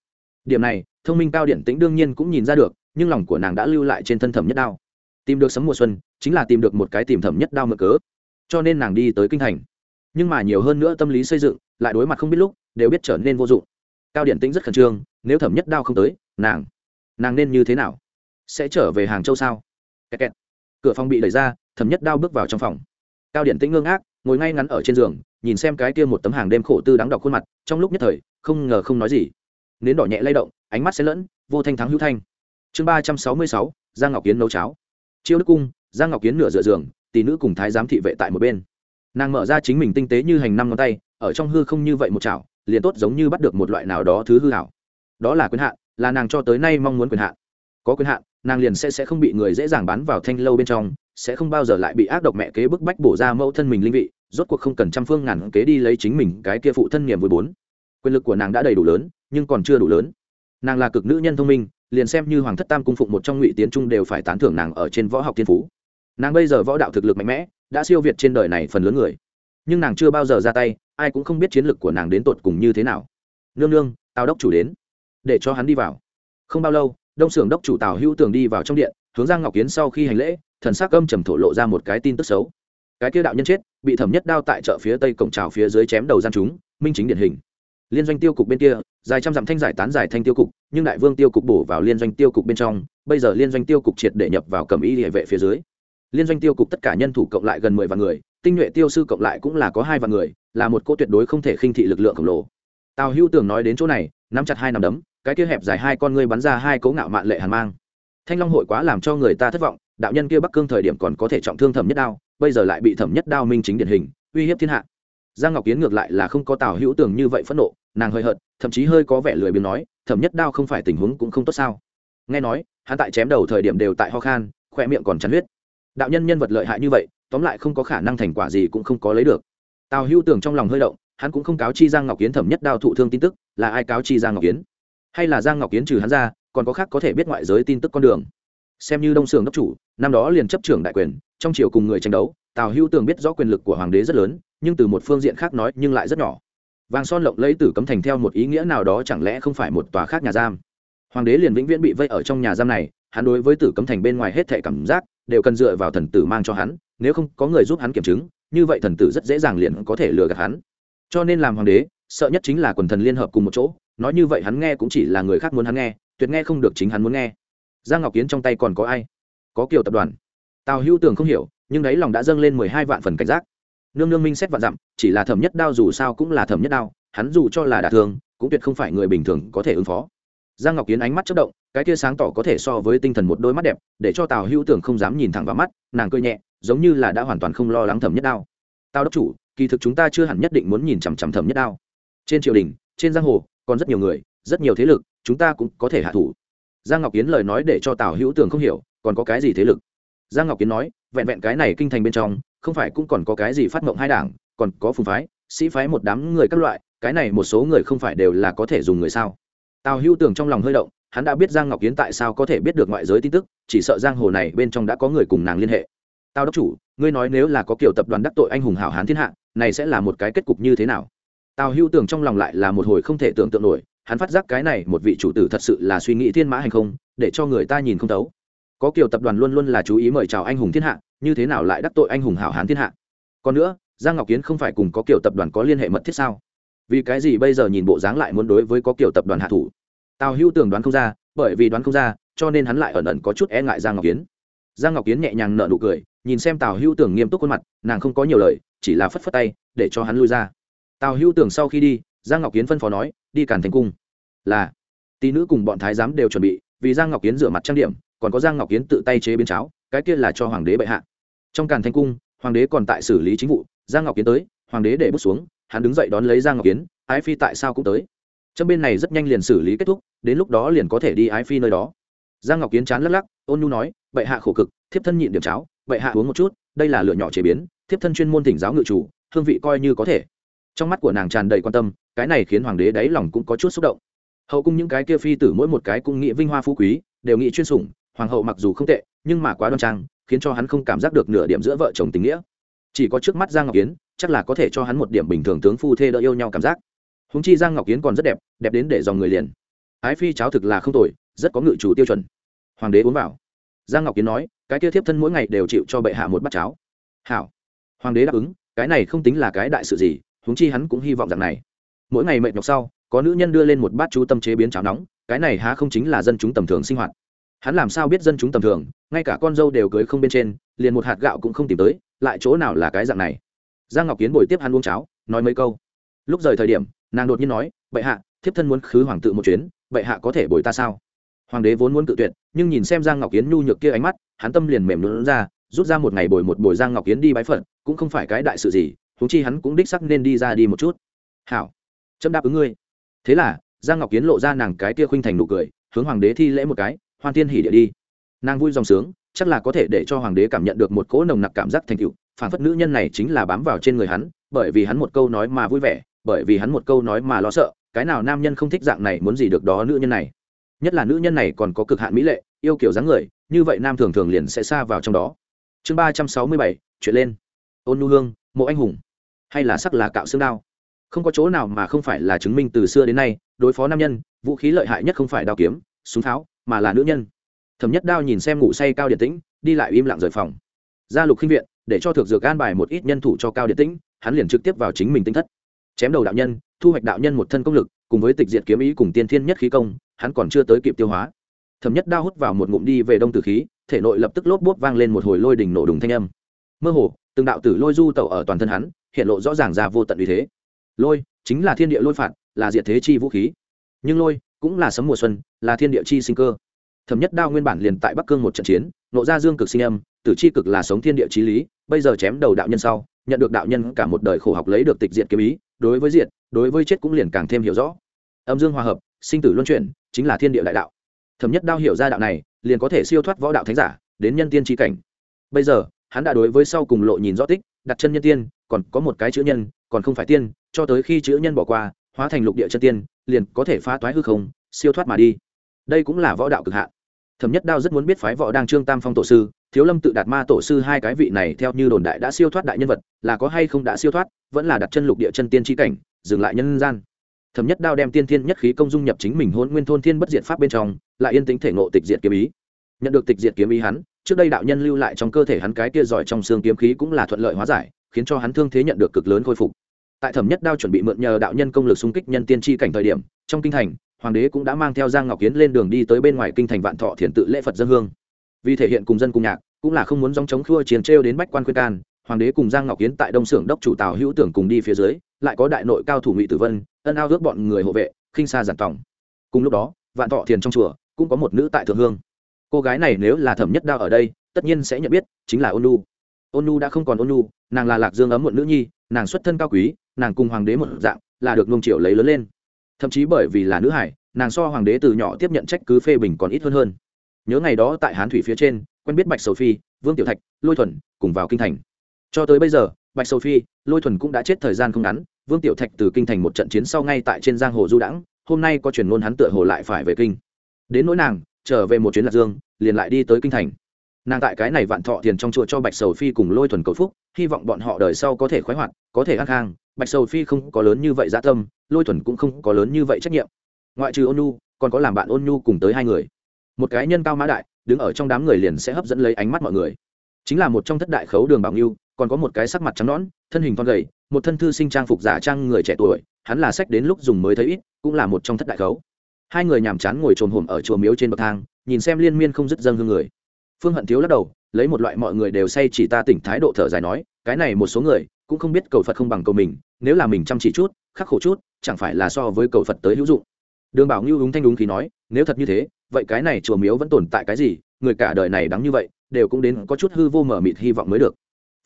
Điểm này, thông minh cao điển tĩnh đương nhiên cũng nhìn ra được, nhưng lòng của nàng đã lưu lại trên thân thẩm nhất đao. Tìm được sấm mùa xuân, chính là tìm được một cái tìm thẩm nhất đao mở cớ. Cho nên nàng đi tới kinh thành. Nhưng mà nhiều hơn nữa tâm lý xây dựng, lại đối mặt không biết lúc, đều biết trở nên vô dụng cao điển tĩnh rất khẩn trương, nếu thẩm nhất đao không tới, nàng nàng nên như thế nào? Sẽ trở về hàng châu sao? Kẹt kẹt. cửa phòng bị đẩy ra, thẩm nhất đao bước vào trong phòng. Cao điển tĩnh ngưng ác ngồi ngay ngắn ở trên giường, nhìn xem cái kia một tấm hàng đêm khổ tư đáng đọc khuôn mặt, trong lúc nhất thời, không ngờ không nói gì. Nến đỏ nhẹ lay động, ánh mắt xen lẫn, vô thanh thắng hữu thanh. Chương ba trăm sáu mươi sáu, giang ngọc kiến nấu cháo. Chiêu đức cung, giang ngọc kiến nửa dựa giường, tỷ nữ cùng thái giám thị vệ tại một bên. Nàng mở ra chính mình tinh tế như hành năm ngón tay, ở trong hư không như vậy một chảo liền tốt giống như bắt được một loại nào đó thứ hư hảo. Đó là quyền hạn, là nàng cho tới nay mong muốn quyền hạn. Có quyền hạn, nàng liền sẽ sẽ không bị người dễ dàng bán vào thanh lâu bên trong, sẽ không bao giờ lại bị ác độc mẹ kế bức bách bổ ra mẫu thân mình linh vị, rốt cuộc không cần trăm phương ngàn kế đi lấy chính mình cái kia phụ thân niềm vui bốn. Quyền lực của nàng đã đầy đủ lớn, nhưng còn chưa đủ lớn. Nàng là cực nữ nhân thông minh, liền xem như hoàng thất tam cung phụng một trong ngụy tiến trung đều phải tán thưởng nàng ở trên võ học thiên phú. Nàng bây giờ võ đạo thực lực mạnh mẽ, đã siêu việt trên đời này phần lớn người. Nhưng nàng chưa bao giờ ra tay ai cũng không biết chiến lược của nàng đến tột cùng như thế nào. Nương nương, tào đốc chủ đến. Để cho hắn đi vào. Không bao lâu, đông xưởng đốc chủ tào hữu tường đi vào trong điện, hướng giang ngọc kiến sau khi hành lễ, thần s c âm trầm thổ lộ ra một cái tin tức xấu. Cái kia đạo nhân chết, bị thẩm nhất đao tại chợ phía tây cổng trào phía dưới chém đầu gian chúng, minh chính điển hình. Liên doanh tiêu cục bên kia, dài trăm dặm thanh giải tán giải thanh tiêu cục, nhưng đại vương tiêu cục bổ vào liên doanh tiêu cục bên trong, bây giờ liên doanh tiêu cục triệt để nhập vào cầm y địa vệ phía dưới. Liên doanh tiêu cục tất cả nhân thủ cộng lại gần mười vạn người, tinh nhuệ tiêu sư cộng lại cũng là có hai vạn người là một cô tuyệt đối không thể khinh thị lực lượng khổng lồ. Tào hưu Tưởng nói đến chỗ này, nắm chặt hai nằm đấm, cái kia hẹp dài hai con ngươi bắn ra hai cấu ngạo mạn lệ hàn mang. Thanh long hội quá làm cho người ta thất vọng, đạo nhân kia bắc cương thời điểm còn có thể trọng thương thẩm nhất đao, bây giờ lại bị thẩm nhất đao minh chính điển hình, uy hiếp thiên hạ. Giang ngọc kiến ngược lại là không có tào hữu Tưởng như vậy phẫn nộ, nàng hơi hợt, thậm chí hơi có vẻ lười biếng nói, thẩm nhất đao không phải tình huống cũng không tốt sao? Nghe nói, hắn tại chém đầu thời điểm đều tại ho khan khoe miệng còn chắn huyết. Đạo nhân nhân vật lợi hại như vậy, tóm lại không có khả năng thành quả gì cũng không có lấy được tào hữu tưởng trong lòng hơi động, hắn cũng không cáo chi giang ngọc kiến thẩm nhất đao thụ thương tin tức, là ai cáo chi giang ngọc kiến? Hay là giang ngọc kiến trừ hắn ra, còn có khác có thể biết ngoại giới tin tức con đường? Xem như đông sường đốc chủ, năm đó liền chấp trưởng đại quyền, trong chiều cùng người tranh đấu, tào hữu tường biết rõ quyền lực của hoàng đế rất lớn, nhưng từ một phương diện khác nói nhưng lại rất nhỏ. Vàng son lộng lấy tử cấm thành theo một ý nghĩa nào đó chẳng lẽ không phải một tòa khác nhà giam? Hoàng đế liền vĩnh viễn bị vây ở trong nhà giam này, hắn đối với tử cấm thành bên ngoài hết thệ cảm giác, đều cần dựa vào thần tử mang cho hắn, nếu không có người giúp hắn kiểm chứng như vậy thần tử rất dễ dàng liền có thể lừa gạt hắn. Cho nên làm hoàng đế, sợ nhất chính là quần thần liên hợp cùng một chỗ, nói như vậy hắn nghe cũng chỉ là người khác muốn hắn nghe, tuyệt nghe không được chính hắn muốn nghe. Giang ngọc kiến trong tay còn có ai? Có kiều tập đoàn. Tào hữu tường không hiểu, nhưng đấy lòng đã dâng lên mười hai vạn phần cảnh giác. Nương nương minh xét vạn dặm, chỉ là thẩm nhất đao dù sao cũng là thẩm nhất đao, hắn dù cho là đả thương, cũng tuyệt không phải người bình thường có thể ứng phó. Giang ngọc kiến ánh mắt chất động, cái tia sáng tỏ có thể so với tinh thần một đôi mắt đẹp, để cho tào hữu tưởng không dám nhìn thẳng vào mắt, nàng cười nhẹ giống như là đã hoàn toàn không lo lắng thẩm nhất đao. Tao đốc chủ, kỳ thực chúng ta chưa hẳn nhất định muốn nhìn chằm chằm thẩm nhất đao. Trên triều đình, trên giang hồ, còn rất nhiều người, rất nhiều thế lực, chúng ta cũng có thể hạ thủ. Giang ngọc kiến lời nói để cho tào hữu tường không hiểu, còn có cái gì thế lực? Giang ngọc kiến nói, vẹn vẹn cái này kinh thành bên trong, không phải cũng còn có cái gì phát mộng hai đảng, còn có phùng phái, sĩ phái một đám người các loại, cái này một số người không phải đều là có thể dùng người sao? Tào hữu tường trong lòng hơi động, hắn đã biết giang ngọc kiến tại sao có thể biết được ngoại giới tin tức, chỉ sợ giang hồ này bên trong đã có người cùng nàng liên hệ. Tao đốc chủ, ngươi nói nếu là có kiểu tập đoàn đắc tội anh hùng hảo hán thiên hạ, này sẽ là một cái kết cục như thế nào? Tào hưu tưởng trong lòng lại là một hồi không thể tưởng tượng nổi, hắn phát giác cái này một vị chủ tử thật sự là suy nghĩ thiên mã hành không, để cho người ta nhìn không thấu. Có kiểu tập đoàn luôn luôn là chú ý mời chào anh hùng thiên hạ, như thế nào lại đắc tội anh hùng hảo hán thiên hạ? Còn nữa, giang ngọc kiến không phải cùng có kiểu tập đoàn có liên hệ mật thiết sao? Vì cái gì bây giờ nhìn bộ dáng lại muốn đối với có kiểu tập đoàn hạ thủ? Tào hưu tưởng đoán không ra, bởi vì đoán không ra, cho nên hắn lại ẩn ẩn có chút e ngại giang ngọc kiến. Giang ngọc kiến nhẹ nhàng nở nụ cười nhìn xem tào hữu Tưởng nghiêm túc khuôn mặt nàng không có nhiều lời chỉ là phất phất tay để cho hắn lui ra tào hữu Tưởng sau khi đi giang ngọc kiến phân phó nói đi càn thành cung là tí nữ cùng bọn thái giám đều chuẩn bị vì giang ngọc kiến rửa mặt trang điểm còn có giang ngọc kiến tự tay chế biến cháo cái kia là cho hoàng đế bệ hạ trong càn thanh cung hoàng đế còn tại xử lý chính vụ giang ngọc kiến tới hoàng đế để bước xuống hắn đứng dậy đón lấy giang ngọc kiến ái phi tại sao cũng tới trong bên này rất nhanh liền xử lý kết thúc đến lúc đó liền có thể đi ái phi nơi đó giang ngọc kiến chán lắc lắc ôn nhu nói bệ hạ khổ cực thiếp thân nhịn điểm cháo bệ hạ uống một chút, đây là lửa nhỏ chế biến, thiếp thân chuyên môn thỉnh giáo ngự chủ, hương vị coi như có thể. Trong mắt của nàng tràn đầy quan tâm, cái này khiến hoàng đế đáy lòng cũng có chút xúc động. Hậu cung những cái kia phi tử mỗi một cái cũng nghĩ vinh hoa phú quý, đều nghĩ chuyên sủng, hoàng hậu mặc dù không tệ, nhưng mà quá đoan trang, khiến cho hắn không cảm giác được nửa điểm giữa vợ chồng tình nghĩa. Chỉ có trước mắt giang ngọc kiến chắc là có thể cho hắn một điểm bình thường tướng phu thê đỡ yêu nhau cảm giác. Húng chi giang ngọc kiến còn rất đẹp đẹp đến để dòng người liền. Ái phi cháo thực là không tồi, rất có ngự chủ tiêu chuẩn. Hoàng đế uống vào giang ngọc kiến nói, cái kia thiếp thân mỗi ngày đều chịu cho bệ hạ một bát cháo. Hảo. Hoàng đế đáp ứng, cái này không tính là cái đại sự gì húng chi hắn cũng hy vọng rằng này. Mỗi ngày mệt nhọc sau, có nữ nhân đưa lên một bát chú tâm chế biến cháo nóng, cái này há không chính là dân chúng tầm thường sinh hoạt. Hắn làm sao biết dân chúng tầm thường, ngay cả con dâu đều cưới không bên trên, liền một hạt gạo cũng không tìm tới, lại chỗ nào là cái dạng này? Giang ngọc kiến bồi tiếp hắn uống cháo, nói mấy câu. Lúc rời thời điểm, nàng đột nhiên nói, bệ hạ, thiếp thân muốn khứ hoàng tự một chuyến, bệ hạ có thể bồi ta sao? Hoàng đế vốn muốn tự tuyệt, nhưng nhìn xem giang ngọc Yến nhu nhược kia ánh mắt, hắn tâm liền mềm lún ra, rút ra một ngày bồi một bồi giang ngọc Yến đi bái phận cũng không phải cái đại sự gì thú chi hắn cũng đích sắc nên đi ra đi một chút. Hảo, chấm đáp ứng ngươi. Thế là, giang ngọc Yến lộ ra nàng cái kia khuynh thành nụ cười, hướng hoàng đế thi lễ một cái, hoan tiên hỉ địa đi. Nàng vui dòng sướng, chắc là có thể để cho hoàng đế cảm nhận được một cỗ nồng nặc cảm giác thành cựu phản phất nữ nhân này chính là bám vào trên người hắn, bởi vì hắn một câu nói mà vui vẻ, bởi vì hắn một câu nói mà lo sợ, cái nào nam nhân không thích dạng này muốn gì được đó nữ nhân này nhất là nữ nhân này còn có cực hạn mỹ lệ, yêu kiểu dáng người, như vậy nam thường thường liền sẽ xa vào trong đó. Chương ba trăm sáu mươi bảy, chuyện lên. Ôn nu hương, mộ anh hùng. Hay là sắc là cạo xương đao. Không có chỗ nào mà không phải là chứng minh từ xưa đến nay, đối phó nam nhân, vũ khí lợi hại nhất không phải đao kiếm, súng tháo, mà là nữ nhân. Thẩm nhất đao nhìn xem ngủ say cao điện tĩnh, đi lại im lặng rời phòng. Ra lục khinh viện, để cho thực dược an bài một ít nhân thủ cho cao điện tĩnh, hắn liền trực tiếp vào chính mình tinh thất. Chém đầu đạo nhân, thu hoạch đạo nhân một thân công lực, cùng với tịch diệt kiếm ý cùng tiên thiên nhất khí công hắn còn chưa tới kịp tiêu hóa. Thẩm nhất đao hút vào một ngụm đi về đông tử khí, thể nội lập tức lốp bốp vang lên một hồi lôi đỉnh nổ đùng thanh âm. Mơ hồ, từng đạo tử lôi du tẩu ở toàn thân hắn, hiện lộ rõ ràng ra vô tận uy thế. Lôi, chính là thiên địa lôi phạt, là diệt thế chi vũ khí. Nhưng lôi, cũng là sấm mùa xuân, là thiên địa chi sinh cơ. Thẩm nhất đao nguyên bản liền tại bắc cương một trận chiến, nộ ra dương cực sinh âm, tử chi cực là sống thiên địa chí lý, bây giờ chém đầu đạo nhân sau, nhận được đạo nhân cả một đời khổ học lấy được tịch diệt kiếm ý, đối với diệt, đối với chết cũng liền càng thêm hiểu rõ. Âm dương hòa hợp, sinh tử luân chuyển chính là thiên địa đại đạo. Thẩm nhất đao hiểu ra đạo này, liền có thể siêu thoát võ đạo thánh giả, đến nhân tiên tri cảnh. Bây giờ, hắn đã đối với sau cùng lộ nhìn rõ tích, đặt chân nhân tiên, còn có một cái chữ nhân, còn không phải tiên, cho tới khi chữ nhân bỏ qua, hóa thành lục địa chân tiên, liền có thể phá toái hư không, siêu thoát mà đi. Đây cũng là võ đạo cực hạn. Thẩm nhất đao rất muốn biết phái võ đang trương tam phong tổ sư, thiếu lâm tự đạt ma tổ sư hai cái vị này theo như đồn đại đã siêu thoát đại nhân vật, là có hay không đã siêu thoát, vẫn là đặt chân lục địa chân tiên tri cảnh, dừng lại nhân gian thẩm nhất đao đem tiên thiên nhất khí công dung nhập chính mình hôn nguyên thôn thiên bất diệt pháp bên trong, lại yên tính thể ngộ tịch diệt kiếm ý. Nhận được tịch diệt kiếm ý hắn, trước đây đạo nhân lưu lại trong cơ thể hắn cái kia giỏi trong xương kiếm khí cũng là thuận lợi hóa giải, khiến cho hắn thương thế nhận được cực lớn khôi phục. Tại thẩm nhất đao chuẩn bị mượn nhờ đạo nhân công lực xung kích nhân tiên tri cảnh thời điểm, trong kinh thành, hoàng đế cũng đã mang theo giang ngọc kiến lên đường đi tới bên ngoài kinh thành vạn thọ thiền tự lễ phật dân hương. Vì thể hiện cùng dân cùng nhạc, cũng là không muốn dòng chống khua chiến trêu đến bách quan khuyên can hoàng đế cùng giang ngọc kiến tại đông xưởng đốc chủ tào hữu tưởng cùng đi phía dưới, lại có đại nội cao thủ ngụy tử vân, ân ao ước bọn người hộ vệ, khinh xa giản tòng. cùng lúc đó, vạn thọ thiền trong chùa, cũng có một nữ tại thượng hương. cô gái này nếu là thẩm nhất đao ở đây, tất nhiên sẽ nhận biết, chính là ôn nu ôn nu đã không còn ôn nu nàng là lạc dương ấm một nữ nhi, nàng xuất thân cao quý, nàng cùng hoàng đế một dạng, là được nông triệu lấy lớn lên. thậm chí bởi vì là nữ hải, nàng so hoàng đế từ nhỏ tiếp nhận trách cứ phê bình còn ít hơn hơn. nhớ ngày đó tại hán thủy phía trên, quen biết bạch sầu phi, vương tiểu thạch, lôi thuần, cùng vào kinh thành cho tới bây giờ, bạch sầu phi, lôi thuần cũng đã chết thời gian không ngắn, vương tiểu thạch từ kinh thành một trận chiến sau ngay tại trên giang hồ du đãng, hôm nay có truyền ngôn hắn tựa hồ lại phải về kinh. Đến nỗi nàng, trở về một chuyến lạc dương, liền lại đi tới kinh thành. Nàng tại cái này vạn thọ tiền trong chùa cho bạch sầu phi cùng lôi thuần cầu phúc, hy vọng bọn họ đời sau có thể khoái hoạt, có thể ăn khang. Bạch sầu phi không có lớn như vậy gia tâm, lôi thuần cũng không có lớn như vậy trách nhiệm. Ngoại trừ ôn nhu, còn có làm bạn ôn nhu cùng tới hai người. Một cái nhân cao mã đại, đứng ở trong đám người liền sẽ hấp dẫn lấy ánh mắt mọi người chính là một trong thất đại khấu đường bảo ngưu, còn có một cái sắc mặt trắng nõn, thân hình con gầy, một thân thư sinh trang phục giả trang người trẻ tuổi, hắn là sách đến lúc dùng mới thấy ít, cũng là một trong thất đại khấu. Hai người nhàm chán ngồi trồm hồm ở chùa miếu trên bậc thang, nhìn xem liên miên không dứt dâng hương người. Phương hận thiếu lắc đầu, lấy một loại mọi người đều say chỉ ta tỉnh thái độ thở dài nói, cái này một số người, cũng không biết cầu phật không bằng cầu mình, nếu là mình chăm chỉ chút, khắc khổ chút, chẳng phải là so với cầu phật tới hữu dụng. Đường bảo ngưu đúng thanh đúng khí nói, nếu thật như thế, vậy cái này chùa miếu vẫn tồn tại cái gì, người cả đời này đắng như vậy đều cũng đến có chút hư vô mở mịt hy vọng mới được.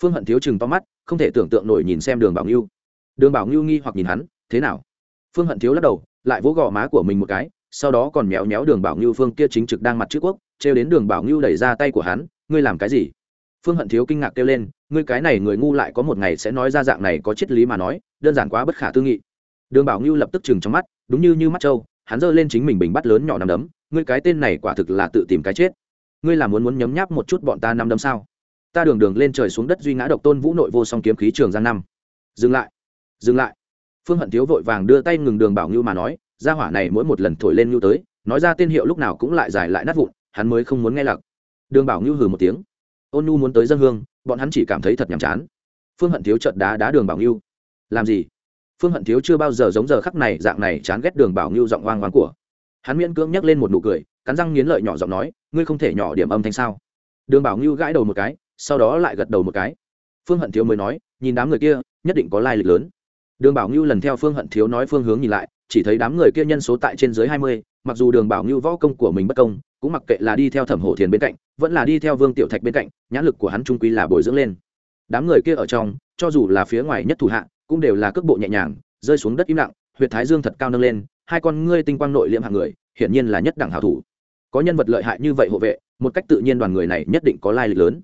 Phương hận thiếu chừng to mắt, không thể tưởng tượng nổi nhìn xem đường bảo ngưu. Đường bảo ngưu nghi hoặc nhìn hắn, thế nào? Phương hận thiếu lắc đầu, lại vỗ gò má của mình một cái, sau đó còn méo méo đường bảo ngưu phương kia chính trực đang mặt trước quốc, trêu đến đường bảo ngưu đẩy ra tay của hắn, ngươi làm cái gì? Phương hận thiếu kinh ngạc kêu lên, ngươi cái này người ngu lại có một ngày sẽ nói ra dạng này có triết lý mà nói, đơn giản quá bất khả tư nghị. Đường bảo ngưu lập tức chừng trong mắt, đúng như như mắt trâu, hắn giơ lên chính mình bình bắt lớn nhỏ nằm đấm, ngươi cái tên này quả thực là tự tìm cái chết ngươi là muốn muốn nhấm nháp một chút bọn ta năm đâm sao? Ta đường đường lên trời xuống đất duy ngã độc tôn vũ nội vô song kiếm khí trường giang năm. Dừng lại dừng lại. Phương hận thiếu vội vàng đưa tay ngừng đường bảo ngưu mà nói ra hỏa này mỗi một lần thổi lên ngưu tới, nói ra tên hiệu lúc nào cũng lại giải lại nát vụn, hắn mới không muốn nghe lặc. Đường bảo ngưu hừ một tiếng. Ôn nhu muốn tới dân hương, bọn hắn chỉ cảm thấy thật nhàm chán. Phương hận thiếu chợt đá đá đường bảo ngưu. Làm gì? Phương hận thiếu chưa bao giờ giống giờ khắc này, dạng này chán ghét đường bảo ngưu giọng oang oang của hắn miễn cưỡng nhắc lên một nụ cười, cắn răng nghiến lợi nhỏ giọng nói, ngươi không thể nhỏ điểm âm thanh sao? Đường bảo ngưu gãi đầu một cái, sau đó lại gật đầu một cái. Phương hận thiếu mới nói, nhìn đám người kia, nhất định có lai lịch lớn. Đường bảo ngưu lần theo phương hận thiếu nói phương hướng nhìn lại, chỉ thấy đám người kia nhân số tại trên dưới hai mươi, mặc dù đường bảo ngưu võ công của mình bất công, cũng mặc kệ là đi theo thẩm hổ thiền bên cạnh, vẫn là đi theo vương tiểu thạch bên cạnh, nhãn lực của hắn trung quy là bồi dưỡng lên. Đám người kia ở trong, cho dù là phía ngoài nhất thủ hạ, cũng đều là cước bộ nhẹ nhàng, rơi xuống đất im lặng, huyệt thái dương thật cao nâng lên hai con ngươi tinh quang nội liệm hạng người, hiển nhiên là nhất đẳng hảo thủ. Có nhân vật lợi hại như vậy hộ vệ, một cách tự nhiên đoàn người này nhất định có lai lịch lớn.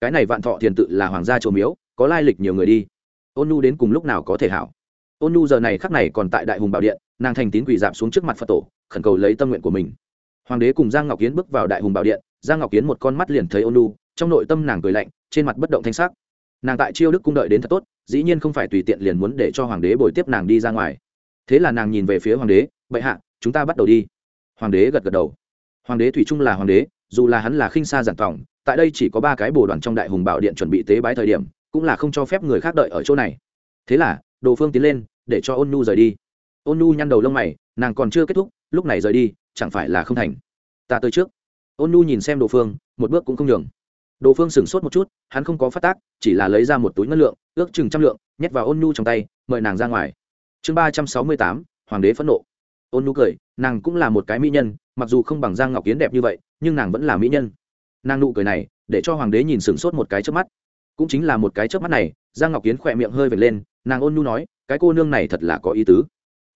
Cái này vạn thọ thiền tự là hoàng gia trồ miếu, có lai lịch nhiều người đi. Ôn nhu đến cùng lúc nào có thể hảo? Ôn nhu giờ này khắc này còn tại đại hùng bảo điện, nàng thành tín quỳ dạp xuống trước mặt phật tổ, khẩn cầu lấy tâm nguyện của mình. Hoàng đế cùng giang ngọc kiến bước vào đại hùng bảo điện, giang ngọc kiến một con mắt liền thấy ôn nhu trong nội tâm nàng cười lạnh, trên mặt bất động thanh sắc. Nàng tại chiêu đức cung đợi đến thật tốt, dĩ nhiên không phải tùy tiện liền muốn để cho hoàng đế bồi tiếp nàng đi ra ngoài thế là nàng nhìn về phía hoàng đế, bệ hạ, chúng ta bắt đầu đi. Hoàng đế gật gật đầu. Hoàng đế thủy trung là hoàng đế, dù là hắn là khinh xa giản tỏng tại đây chỉ có ba cái bồ đoàn trong đại hùng bảo điện chuẩn bị tế bái thời điểm, cũng là không cho phép người khác đợi ở chỗ này. Thế là, đồ phương tiến lên, để cho ôn nu rời đi. Ôn nu nhăn đầu lông mày, nàng còn chưa kết thúc, lúc này rời đi, chẳng phải là không thành. Ta tới trước. Ôn nu nhìn xem đồ phương, một bước cũng không nhường. Đồ phương sửng sốt một chút, hắn không có phát tác, chỉ là lấy ra một túi ngân lượng, ước chừng trăm lượng, nhét vào ôn nu trong tay, mời nàng ra ngoài chương ba trăm sáu mươi tám, hoàng đế phẫn nộ. Ôn nhu cười, nàng cũng là một cái mỹ nhân, mặc dù không bằng giang ngọc kiến đẹp như vậy, nhưng nàng vẫn là mỹ nhân. Nàng nụ cười này, để cho hoàng đế nhìn sửng sốt một cái trước mắt. Cũng chính là một cái trước mắt này, giang ngọc kiến khỏe miệng hơi vệt lên, nàng ôn nhu nói, cái cô nương này thật là có ý tứ.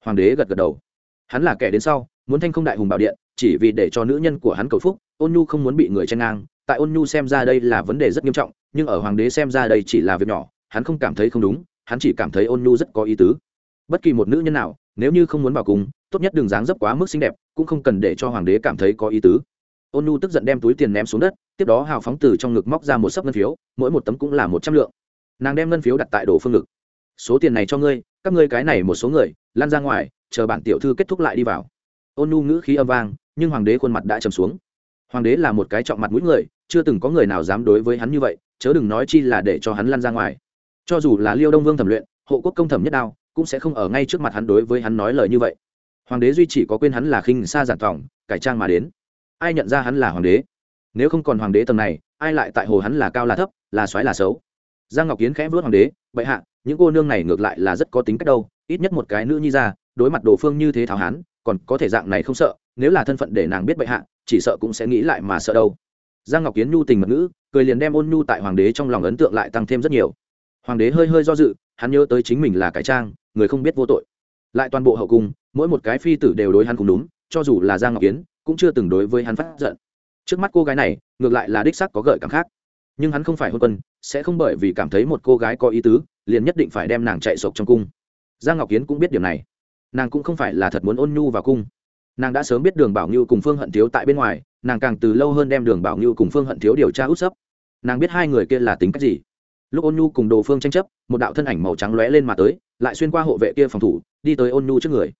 Hoàng đế gật gật đầu. Hắn là kẻ đến sau, muốn thanh không đại hùng bảo điện, chỉ vì để cho nữ nhân của hắn cầu phúc, ôn nhu không muốn bị người chen ngang. Tại ôn nhu xem ra đây là vấn đề rất nghiêm trọng, nhưng ở hoàng đế xem ra đây chỉ là việc nhỏ, hắn không cảm thấy không đúng, hắn chỉ cảm thấy ôn nhu rất có ý tứ bất kỳ một nữ nhân nào, nếu như không muốn vào cùng, tốt nhất đừng dáng dấp quá mức xinh đẹp, cũng không cần để cho hoàng đế cảm thấy có ý tứ. Ôn nu tức giận đem túi tiền ném xuống đất, tiếp đó hào phóng từ trong ngực móc ra một sấp ngân phiếu, mỗi một tấm cũng là một trăm lượng. Nàng đem ngân phiếu đặt tại đồ phương ngực. Số tiền này cho ngươi, các ngươi cái này một số người, lan ra ngoài, chờ bản tiểu thư kết thúc lại đi vào. Ôn nu ngữ khí âm vang, nhưng hoàng đế khuôn mặt đã trầm xuống. Hoàng đế là một cái trọng mặt mũi người, chưa từng có người nào dám đối với hắn như vậy, chớ đừng nói chi là để cho hắn lan ra ngoài. Cho dù là liêu đông vương thẩm luyện, hộ quốc công thẩm nhất đao cũng sẽ không ở ngay trước mặt hắn đối với hắn nói lời như vậy. Hoàng đế duy chỉ có quên hắn là khinh xa giản thỏng cải trang mà đến. Ai nhận ra hắn là hoàng đế? Nếu không còn hoàng đế tầng này, ai lại tại hồ hắn là cao là thấp, là xoáy là xấu? Giang ngọc kiến khẽ vớt hoàng đế, bệ hạ, những cô nương này ngược lại là rất có tính cách đâu, ít nhất một cái nữ nhi ra, đối mặt đồ phương như thế thảo hán, còn có thể dạng này không sợ, nếu là thân phận để nàng biết bệ hạ, chỉ sợ cũng sẽ nghĩ lại mà sợ đâu. Giang ngọc kiến nhu tình mật ngữ, cười liền đem ôn nhu tại hoàng đế trong lòng ấn tượng lại tăng thêm rất nhiều. Hoàng đế hơi hơi do dự, hắn nhớ tới chính mình là cải trang người không biết vô tội. Lại toàn bộ hậu cung, mỗi một cái phi tử đều đối hắn cùng đúng, cho dù là giang ngọc kiến cũng chưa từng đối với hắn phát giận. Trước mắt cô gái này, ngược lại là đích sắc có gợi cảm khác. Nhưng hắn không phải hôn quân, sẽ không bởi vì cảm thấy một cô gái có ý tứ, liền nhất định phải đem nàng chạy sộc trong cung. Giang ngọc kiến cũng biết điều này. Nàng cũng không phải là thật muốn ôn nhu vào cung. Nàng đã sớm biết đường bảo như cùng phương hận thiếu tại bên ngoài, nàng càng từ lâu hơn đem đường bảo như cùng phương hận thiếu điều tra út sấp. Nàng biết hai người kia là tính cách gì. Lúc ôn nhu cùng đồ phương tranh chấp, một đạo thân ảnh màu trắng lóe lên mà tới lại xuyên qua hộ vệ kia phòng thủ, đi tới ôn nhu trước người.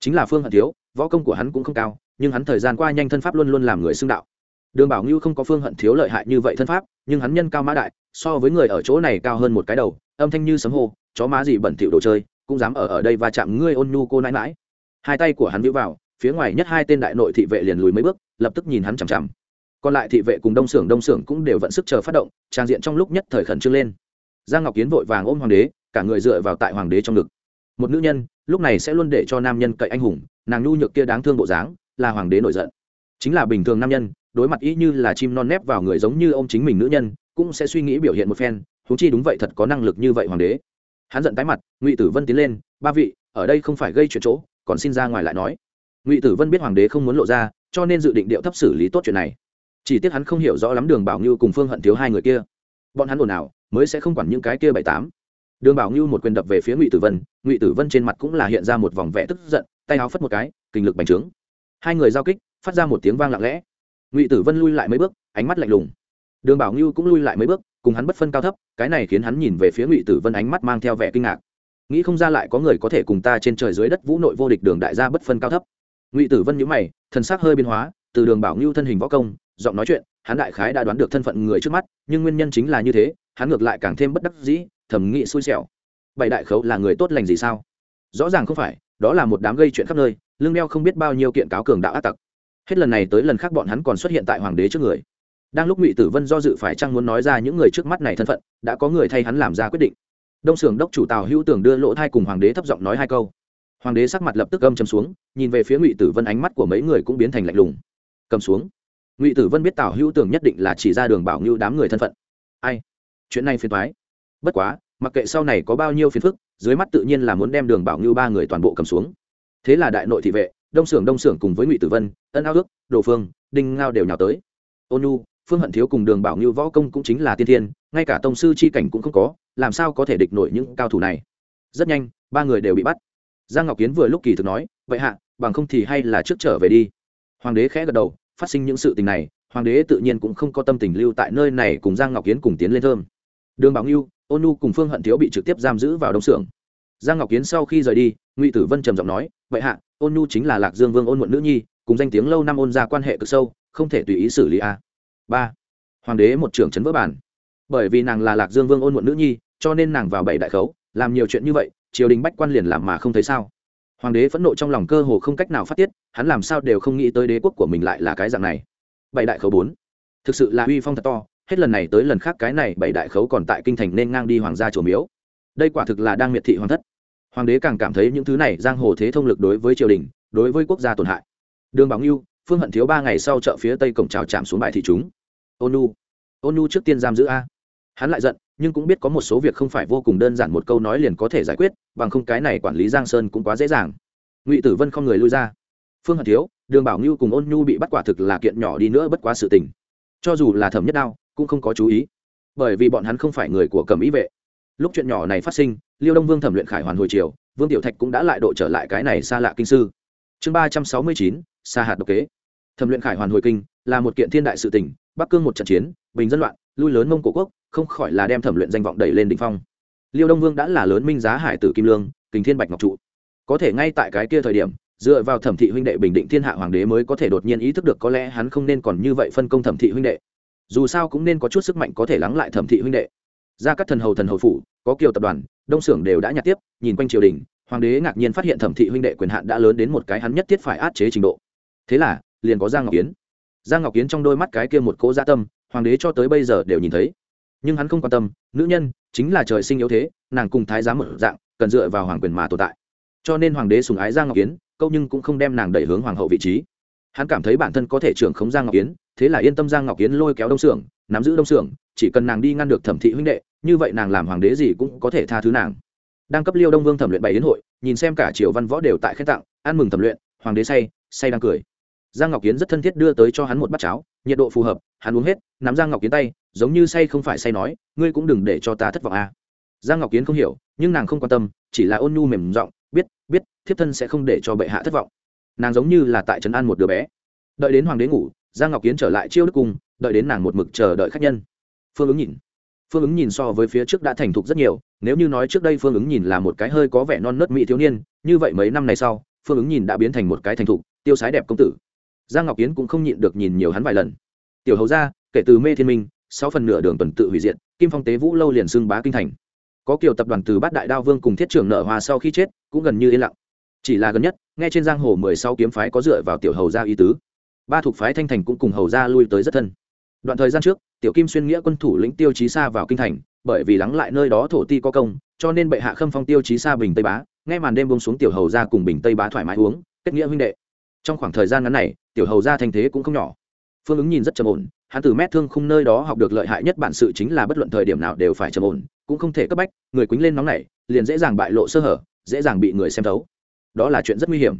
Chính là phương hận thiếu, võ công của hắn cũng không cao, nhưng hắn thời gian qua nhanh thân pháp luôn luôn làm người xưng đạo. Đường bảo ngưu không có phương hận thiếu lợi hại như vậy thân pháp, nhưng hắn nhân cao mã đại, so với người ở chỗ này cao hơn một cái đầu, âm thanh như sấm hồ chó má gì bẩn thỉu đồ chơi, cũng dám ở ở đây và chạm ngươi ôn nhu cô nãi mãi hai tay của hắn vĩu vào, phía ngoài nhất hai tên đại nội thị vệ liền lùi mấy bước, lập tức nhìn hắn chằm chằm. Còn lại thị vệ cùng đông xưởng đông xưởng cũng đều vận sức chờ phát động, trang diện trong lúc nhất thời khẩn trương lên. Giang ngọc kiến vội vàng ôm hoàng đế cả người dựa vào tại hoàng đế trong ngực. Một nữ nhân, lúc này sẽ luôn để cho nam nhân cậy anh hùng, nàng nhu nhược kia đáng thương bộ dáng, là hoàng đế nổi giận. Chính là bình thường nam nhân, đối mặt ý như là chim non nép vào người giống như ông chính mình nữ nhân, cũng sẽ suy nghĩ biểu hiện một phen thú chi đúng vậy thật có năng lực như vậy hoàng đế. Hắn giận tái mặt, ngụy tử vân tiến lên, ba vị, ở đây không phải gây chuyện chỗ, còn xin ra ngoài lại nói. Ngụy tử vân biết hoàng đế không muốn lộ ra, cho nên dự định điệu thấp xử lý tốt chuyện này. Chỉ tiếc hắn không hiểu rõ lắm đường bảo như cùng phương hận thiếu hai người kia. Bọn hắn ồn ào, mới sẽ không quản những cái kia bảy tám đường bảo ngưu một quyền đập về phía ngụy tử vân, ngụy tử vân trên mặt cũng là hiện ra một vòng vẽ tức giận, tay áo phất một cái, kinh lực bành trướng. Hai người giao kích, phát ra một tiếng vang lặng lẽ. Ngụy tử vân lui lại mấy bước, ánh mắt lạnh lùng. Đường bảo ngưu cũng lui lại mấy bước, cùng hắn bất phân cao thấp, cái này khiến hắn nhìn về phía ngụy tử vân ánh mắt mang theo vẻ kinh ngạc. Nghĩ không ra lại có người có thể cùng ta trên trời dưới đất vũ nội vô địch đường đại gia bất phân cao thấp. Ngụy tử vân nhíu mày, thần sắc hơi biến hóa, từ đường bảo ngưu thân hình võ công, giọng nói chuyện, hắn đại khái đã đoán được thân phận người trước mắt, nhưng nguyên nhân chính là như thế, hắn ngược lại càng thêm bất đắc dĩ thẩm nghị xui xẻo. Bảy đại khấu là người tốt lành gì sao? Rõ ràng không phải, đó là một đám gây chuyện khắp nơi, lương đeo không biết bao nhiêu kiện cáo cường đạo ác tặc. Hết lần này tới lần khác bọn hắn còn xuất hiện tại hoàng đế trước người. Đang lúc ngụy tử vân do dự phải chăng muốn nói ra những người trước mắt này thân phận, đã có người thay hắn làm ra quyết định. Đông xưởng đốc chủ tào hữu tưởng đưa lỗ thai cùng hoàng đế thấp giọng nói hai câu. Hoàng đế sắc mặt lập tức gâm chấm xuống, nhìn về phía ngụy tử vân ánh mắt của mấy người cũng biến thành lạnh lùng. Cầm xuống. Ngụy tử vân biết tào hữu tưởng nhất định là chỉ ra đường bảo ngưu đám người thân phận. Ai? Chuyện này phiền thoái bất quá, mặc kệ sau này có bao nhiêu phiền phức, dưới mắt tự nhiên là muốn đem đường bảo ngưu ba người toàn bộ cầm xuống. Thế là đại nội thị vệ, đông xưởng đông xưởng cùng với ngụy tử vân, ân ao ước đồ phương, đinh ngao đều nhào tới. Ônu phương hận thiếu cùng đường bảo ngưu võ công cũng chính là tiên thiên, ngay cả tông sư c h i cảnh cũng không có, làm sao có thể địch nổi những cao thủ này? Rất nhanh, ba người đều bị bắt. Giang ngọc kiến vừa lúc kỳ thực nói, vậy hạ, bằng không thì hay là trước trở về đi. Hoàng đế khẽ gật đầu, phát sinh những sự tình này, hoàng đế tự nhiên cũng không có tâm tình lưu tại nơi này cùng giang ngọc kiến cùng tiến lên thơm. Đường bảo ngưu ôn nu cùng phương hận thiếu bị trực tiếp giam giữ vào đông xưởng. Giang ngọc kiến sau khi rời đi, ngụy tử vân trầm giọng nói, vậy hạ, ôn nu chính là lạc dương vương ôn muộn nữ nhi, cùng danh tiếng lâu năm ôn ra quan hệ cực sâu, không thể tùy ý xử lý a. Ba. Hoàng đế một trưởng chấn vỡ bản. Bởi vì nàng là lạc dương vương ôn muộn nữ nhi, cho nên nàng vào bảy đại khấu, làm nhiều chuyện như vậy, triều đình bách quan liền làm mà không thấy sao. Hoàng đế phẫn nộ trong lòng cơ hồ không cách nào phát tiết, hắn làm sao đều không nghĩ tới đế quốc của mình lại là cái dạng này. Bảy đại khấu bốn. Thực sự là uy phong thật to hết lần này tới lần khác cái này bảy đại khấu còn tại kinh thành nên ngang đi hoàng gia chủ miếu. Đây quả thực là đang miệt thị hoàng thất. Hoàng đế càng cảm thấy những thứ này giang hồ thế thông lực đối với triều đình, đối với quốc gia tổn hại. Đường bảo ngưu, phương hận thiếu ba ngày sau chợ phía tây cổng trào chạm xuống bài thị chúng. Ônu ônu trước tiên giam giữ a. Hắn lại giận, nhưng cũng biết có một số việc không phải vô cùng đơn giản một câu nói liền có thể giải quyết, bằng không cái này quản lý giang sơn cũng quá dễ dàng. Ngụy tử vân không người lui ra. Phương hận thiếu, đường bảo ngưu cùng ôn nhu bị bắt quả thực là kiện nhỏ đi nữa bất quá sự tình. Cho dù là thẩm nhất đao cũng không có chú ý. Bởi vì bọn hắn không phải người của cầm ý vệ. Lúc chuyện nhỏ này phát sinh, liêu đông vương thẩm luyện khải hoàn hồi chiều, vương tiểu thạch cũng đã lại độ trở lại cái này xa lạ kinh sư. Chương ba trăm sáu mươi chín xa hạt độc kế. Thẩm luyện khải hoàn hồi kinh là một kiện thiên đại sự tỉnh bắc cương một trận chiến, bình dân loạn, lui lớn mông cổ quốc, không khỏi là đem thẩm luyện danh vọng đẩy lên đ ỉ n h phong. Liêu đông vương đã là lớn minh giá hải tử kim lương, kình thiên bạch ngọc trụ. Có thể ngay tại cái kia thời điểm, dựa vào thẩm thị huynh đệ bình định thiên hạ hoàng đế mới có thể đột nhiên ý thức được có lẽ hắn không nên còn như vậy phân công thẩm thị huynh đệ dù sao cũng nên có chút sức mạnh có thể lắng lại thẩm thị huynh đệ. Ra các thần hầu thần hầu phủ, có kiều tập đoàn, đông xưởng đều đã nhặt tiếp, nhìn quanh triều đình, hoàng đế ngạc nhiên phát hiện thẩm thị huynh đệ quyền hạn đã lớn đến một cái hắn nhất thiết phải át chế trình độ. Thế là, liền có giang ngọc kiến giang ngọc kiến trong đôi mắt cái kia một cỗ gia tâm, hoàng đế cho tới bây giờ đều nhìn thấy. Nhưng hắn không quan tâm, nữ nhân chính là trời sinh yếu thế, nàng cùng thái giám một dạng, cần dựa vào hoàng quyền mà tồn tại. Cho nên hoàng đế sùng ái giang ngọc kiến câu nhưng cũng không đem nàng đẩy hướng hoàng hậu vị trí. Hắn cảm thấy bản thân có thể trưởng khống giang ngọc kiến thế là yên tâm giang ngọc yến lôi kéo đông xưởng nắm giữ đông xưởng chỉ cần nàng đi ngăn được thẩm thị huynh đệ, như vậy nàng làm hoàng đế gì cũng có thể tha thứ nàng. Đang cấp liêu đông vương thẩm luyện bày đến hội, nhìn xem cả triều văn võ đều tại khen tặng, ăn mừng thẩm luyện, hoàng đế say say đang cười. Giang ngọc kiến rất thân thiết đưa tới cho hắn một bát cháo, nhiệt độ phù hợp, hắn uống hết, nắm giang ngọc kiến tay, giống như say không phải say nói, ngươi cũng đừng để cho ta thất vọng à. giang ngọc kiến không hiểu, nhưng nàng không quan tâm, chỉ là ôn nhu mềm giọng, biết biết, thiếp thân sẽ không để cho bệ hạ thất vọng. Nàng giống như là tại trấn an một đứa bé. Đợi đến hoàng đế ngủ giang ngọc kiến trở lại chiêu đức cung, đợi đến nàng một mực chờ đợi khách nhân. Phương ứng nhìn. Phương ứng nhìn so với phía trước đã thành thục rất nhiều, nếu như nói trước đây phương ứng nhìn là một cái hơi có vẻ non nớt mỹ thiếu niên, như vậy mấy năm này sau, phương ứng nhìn đã biến thành một cái thành thục, tiêu sái đẹp công tử. Giang ngọc kiến cũng không nhịn được nhìn nhiều hắn vài lần. Tiểu hầu ra kể từ mê thiên minh, sáu phần nửa đường tuần tự hủy diệt, kim phong tế vũ lâu liền xưng bá kinh thành. Có kiểu tập đoàn từ bát đại đao vương cùng thiết trưởng nợ hòa sau khi chết, cũng gần như yên lặng. Chỉ là gần nhất, nghe trên giang hồ mười sáu kiếm phái có dựa vào tiểu hầu gia ý tứ ba thuộc phái thanh thành cũng cùng hầu gia lui tới rất thân. Đoạn thời gian trước, tiểu kim xuyên nghĩa quân thủ lĩnh tiêu chí xa vào kinh thành, bởi vì lắng lại nơi đó thổ ti có công, cho nên bệ hạ khâm phong tiêu chí xa bình tây bá Ngay màn đêm bông xuống tiểu hầu gia cùng bình tây bá thoải mái uống, kết nghĩa huynh đệ. Trong khoảng thời gian ngắn này, tiểu hầu gia thanh thế cũng không nhỏ. Phương ứng nhìn rất trầm ổn, hắn từ mét thương khung nơi đó học được lợi hại nhất bản sự chính là bất luận thời điểm nào đều phải trầm ổn, cũng không thể cấp bách, người quýnh lên nóng này, liền dễ dàng bại lộ sơ hở, dễ dàng bị người xem thấu. Đó là chuyện rất nguy hiểm.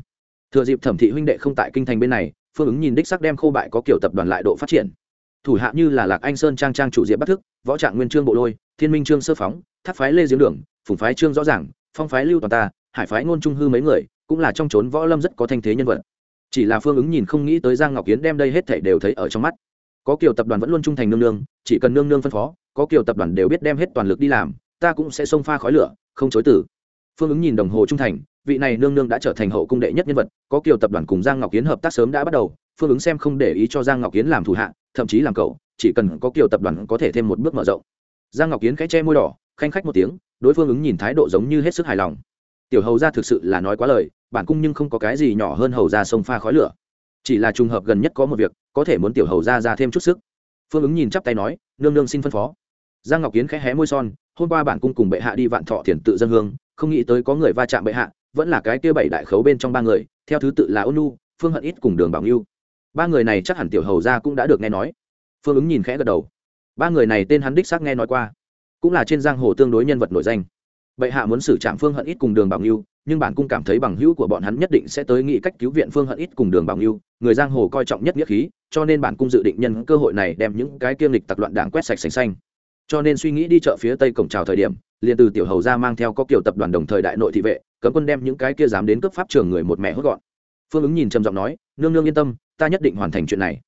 Thừa dịp thẩm thị huynh đệ không tại kinh thành bên này phương ứng nhìn đích sắc đem khô bại có kiểu tập đoàn lại độ phát triển. Thủ hạ như là lạc anh sơn trang trang chủ diệp bắc thức, võ trạng nguyên trương bộ lôi, thiên minh trương sơ phóng tháp phái lê diễm đường, phùng phái trương rõ ràng, phong phái lưu toàn ta, hải phái ngôn trung hư mấy người, cũng là trong trốn võ lâm rất có thanh thế nhân vật. Chỉ là phương ứng nhìn không nghĩ tới giang ngọc kiến đem đây hết thảy đều thấy ở trong mắt. Có kiểu tập đoàn vẫn luôn trung thành nương nương, chỉ cần nương nương phân phó, có kiểu tập đoàn đều biết đem hết toàn lực đi làm, ta cũng sẽ xông pha khói lửa, không chối tử phương ứng nhìn đồng hồ trung thành, vị này nương nương đã trở thành hậu cung đệ nhất nhân vật, có kiểu tập đoàn cùng giang ngọc kiến hợp tác sớm đã bắt đầu, phương ứng xem không để ý cho giang ngọc kiến làm thủ hạ, thậm chí làm cậu, chỉ cần có kiểu tập đoàn có thể thêm một bước mở rộng. Giang ngọc kiến khẽ che môi đỏ, khanh khách một tiếng, đối phương ứng nhìn thái độ giống như hết sức hài lòng. Tiểu hầu ra thực sự là nói quá lời, bản cung nhưng không có cái gì nhỏ hơn hầu ra sông pha khói lửa. Chỉ là trùng hợp gần nhất có một việc, có thể muốn tiểu hầu ra ra thêm chút sức. Phương ứng nhìn chắp tay nói, nương nương xin phân phó. Giang ngọc kiến khẽ hé môi son, hôm qua bản cung cùng bệ hạ đi vạn thọ thiền tự dân hương không nghĩ tới có người va chạm bệ hạ, vẫn là cái kia bảy đại khấu bên trong ba người, theo thứ tự là ôn nu phương hận ít cùng đường bảo ngưu. Ba người này chắc hẳn tiểu hầu ra cũng đã được nghe nói. Phương ứng nhìn khẽ gật đầu. Ba người này tên hắn đích xác nghe nói qua. Cũng là trên giang hồ tương đối nhân vật nổi danh. Bệ hạ muốn xử trạm phương hận ít cùng đường bảo ngưu, nhưng bản cung cảm thấy bằng hữu của bọn hắn nhất định sẽ tới nghị cách cứu viện phương hận ít cùng đường bảo ngưu, người giang hồ coi trọng nhất nghĩa khí, cho nên bản cung dự định nhân cơ hội này đem những cái kiêm lịch tặc loạn đảng quét sạch sành xanh. Cho nên suy nghĩ đi chợ phía tây cổng trào thời điểm liền từ tiểu hầu ra mang theo có kiểu tập đoàn đồng thời đại nội thị vệ, cấm quân đem những cái kia dám đến cướp pháp trường người một mẹ hốt gọn. Phương ứng nhìn trầm giọng nói, nương nương yên tâm, ta nhất định hoàn thành chuyện này.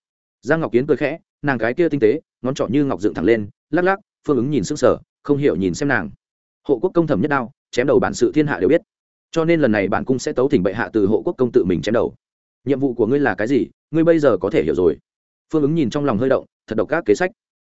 Giang ngọc kiến cười khẽ, nàng cái kia tinh tế, ngón trỏ như ngọc dựng thẳng lên, lắc lắc, phương ứng nhìn sức sở không hiểu nhìn xem nàng. Hộ quốc công thẩm nhất đao, chém đầu bản sự thiên hạ đều biết. Cho nên lần này bản cung sẽ tấu thỉnh bệ hạ từ hộ quốc công tự mình chém đầu. Nhiệm vụ của ngươi là cái gì, ngươi bây giờ có thể hiểu rồi. Phương ứng nhìn trong lòng hơi động, thật độc các kế sách.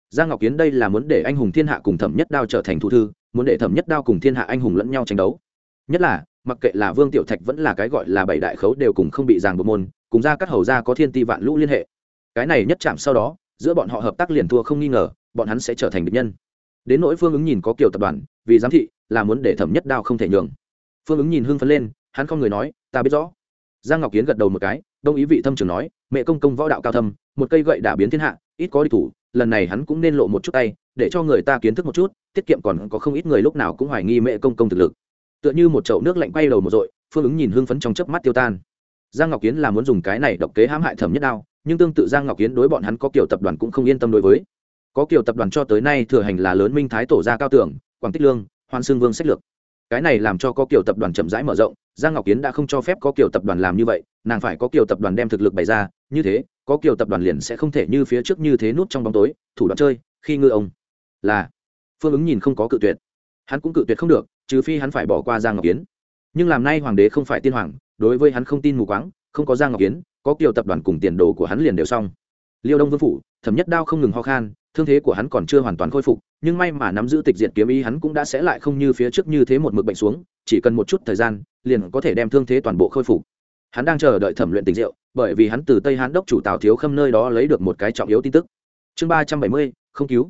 Giang ngọc kiến đây là muốn để anh hùng thiên hạ cùng thẩm nhất đao trở thành thủ thư muốn để thẩm nhất đao cùng thiên hạ anh hùng lẫn nhau tranh đấu. Nhất là, mặc kệ là vương tiểu thạch vẫn là cái gọi là bảy đại khấu đều cùng không bị giảng bộ môn, cùng ra các hầu ra có thiên ti vạn lũ liên hệ. Cái này nhất chạm sau đó, giữa bọn họ hợp tác liền thua không nghi ngờ, bọn hắn sẽ trở thành địch nhân. Đến nỗi phương ứng nhìn có kiểu tập đoàn, vì giám thị, là muốn để thẩm nhất đao không thể nhường. Phương ứng nhìn hưng phấn lên, hắn không người nói, ta biết rõ. Giang ngọc kiến gật đầu một cái, đông ý vị thâm trường nói, mẹ công công võ đạo cao thâm, một cây gậy đả biến thiên hạ ít có đi thủ, lần này hắn cũng nên lộ một chút tay, để cho người ta kiến thức một chút, tiết kiệm còn có không ít người lúc nào cũng hoài nghi mẹ công công thực lực. Tựa như một chậu nước lạnh quay đầu một dội, phương ứng nhìn hưng phấn trong chớp mắt tiêu tan. Giang ngọc kiến là muốn dùng cái này độc kế hãm hại thẩm nhất đao, nhưng tương tự giang ngọc kiến đối bọn hắn có kiểu tập đoàn cũng không yên tâm đối với. Có kiểu tập đoàn cho tới nay thừa hành là lớn minh thái tổ gia cao tưởng, quảng tích lương, hoan xương vương sách lược cái này làm cho có kiểu tập đoàn chậm rãi mở rộng, giang ngọc kiến đã không cho phép có kiểu tập đoàn làm như vậy, nàng phải có kiểu tập đoàn đem thực lực bày ra, như thế, có kiểu tập đoàn liền sẽ không thể như phía trước như thế nút trong bóng tối, thủ đoạn chơi, khi ngư ông là phương ứng nhìn không có cự tuyệt. Hắn cũng cự tuyệt không được, trừ phi hắn phải bỏ qua giang ngọc kiến nhưng làm nay hoàng đế không phải tiên hoàng, đối với hắn không tin mù quáng, không có giang ngọc kiến có kiểu tập đoàn cùng tiền đồ của hắn liền đều xong. Liêu đông vương phủ, thẩm nhất đao không ngừng ho khan, thương thế của hắn còn chưa hoàn toàn khôi phục nhưng may mà nắm giữ tịch diệt kiếm ý hắn cũng đã sẽ lại không như phía trước như thế một mực bệnh xuống, chỉ cần một chút thời gian, liền có thể đem thương thế toàn bộ khôi phục. Hắn đang chờ đợi thẩm luyện tình diệu, bởi vì hắn từ tây hán đốc chủ tào thiếu khâm nơi đó lấy được một cái trọng yếu tin tức. Chương ba trăm bảy mươi, không cứu.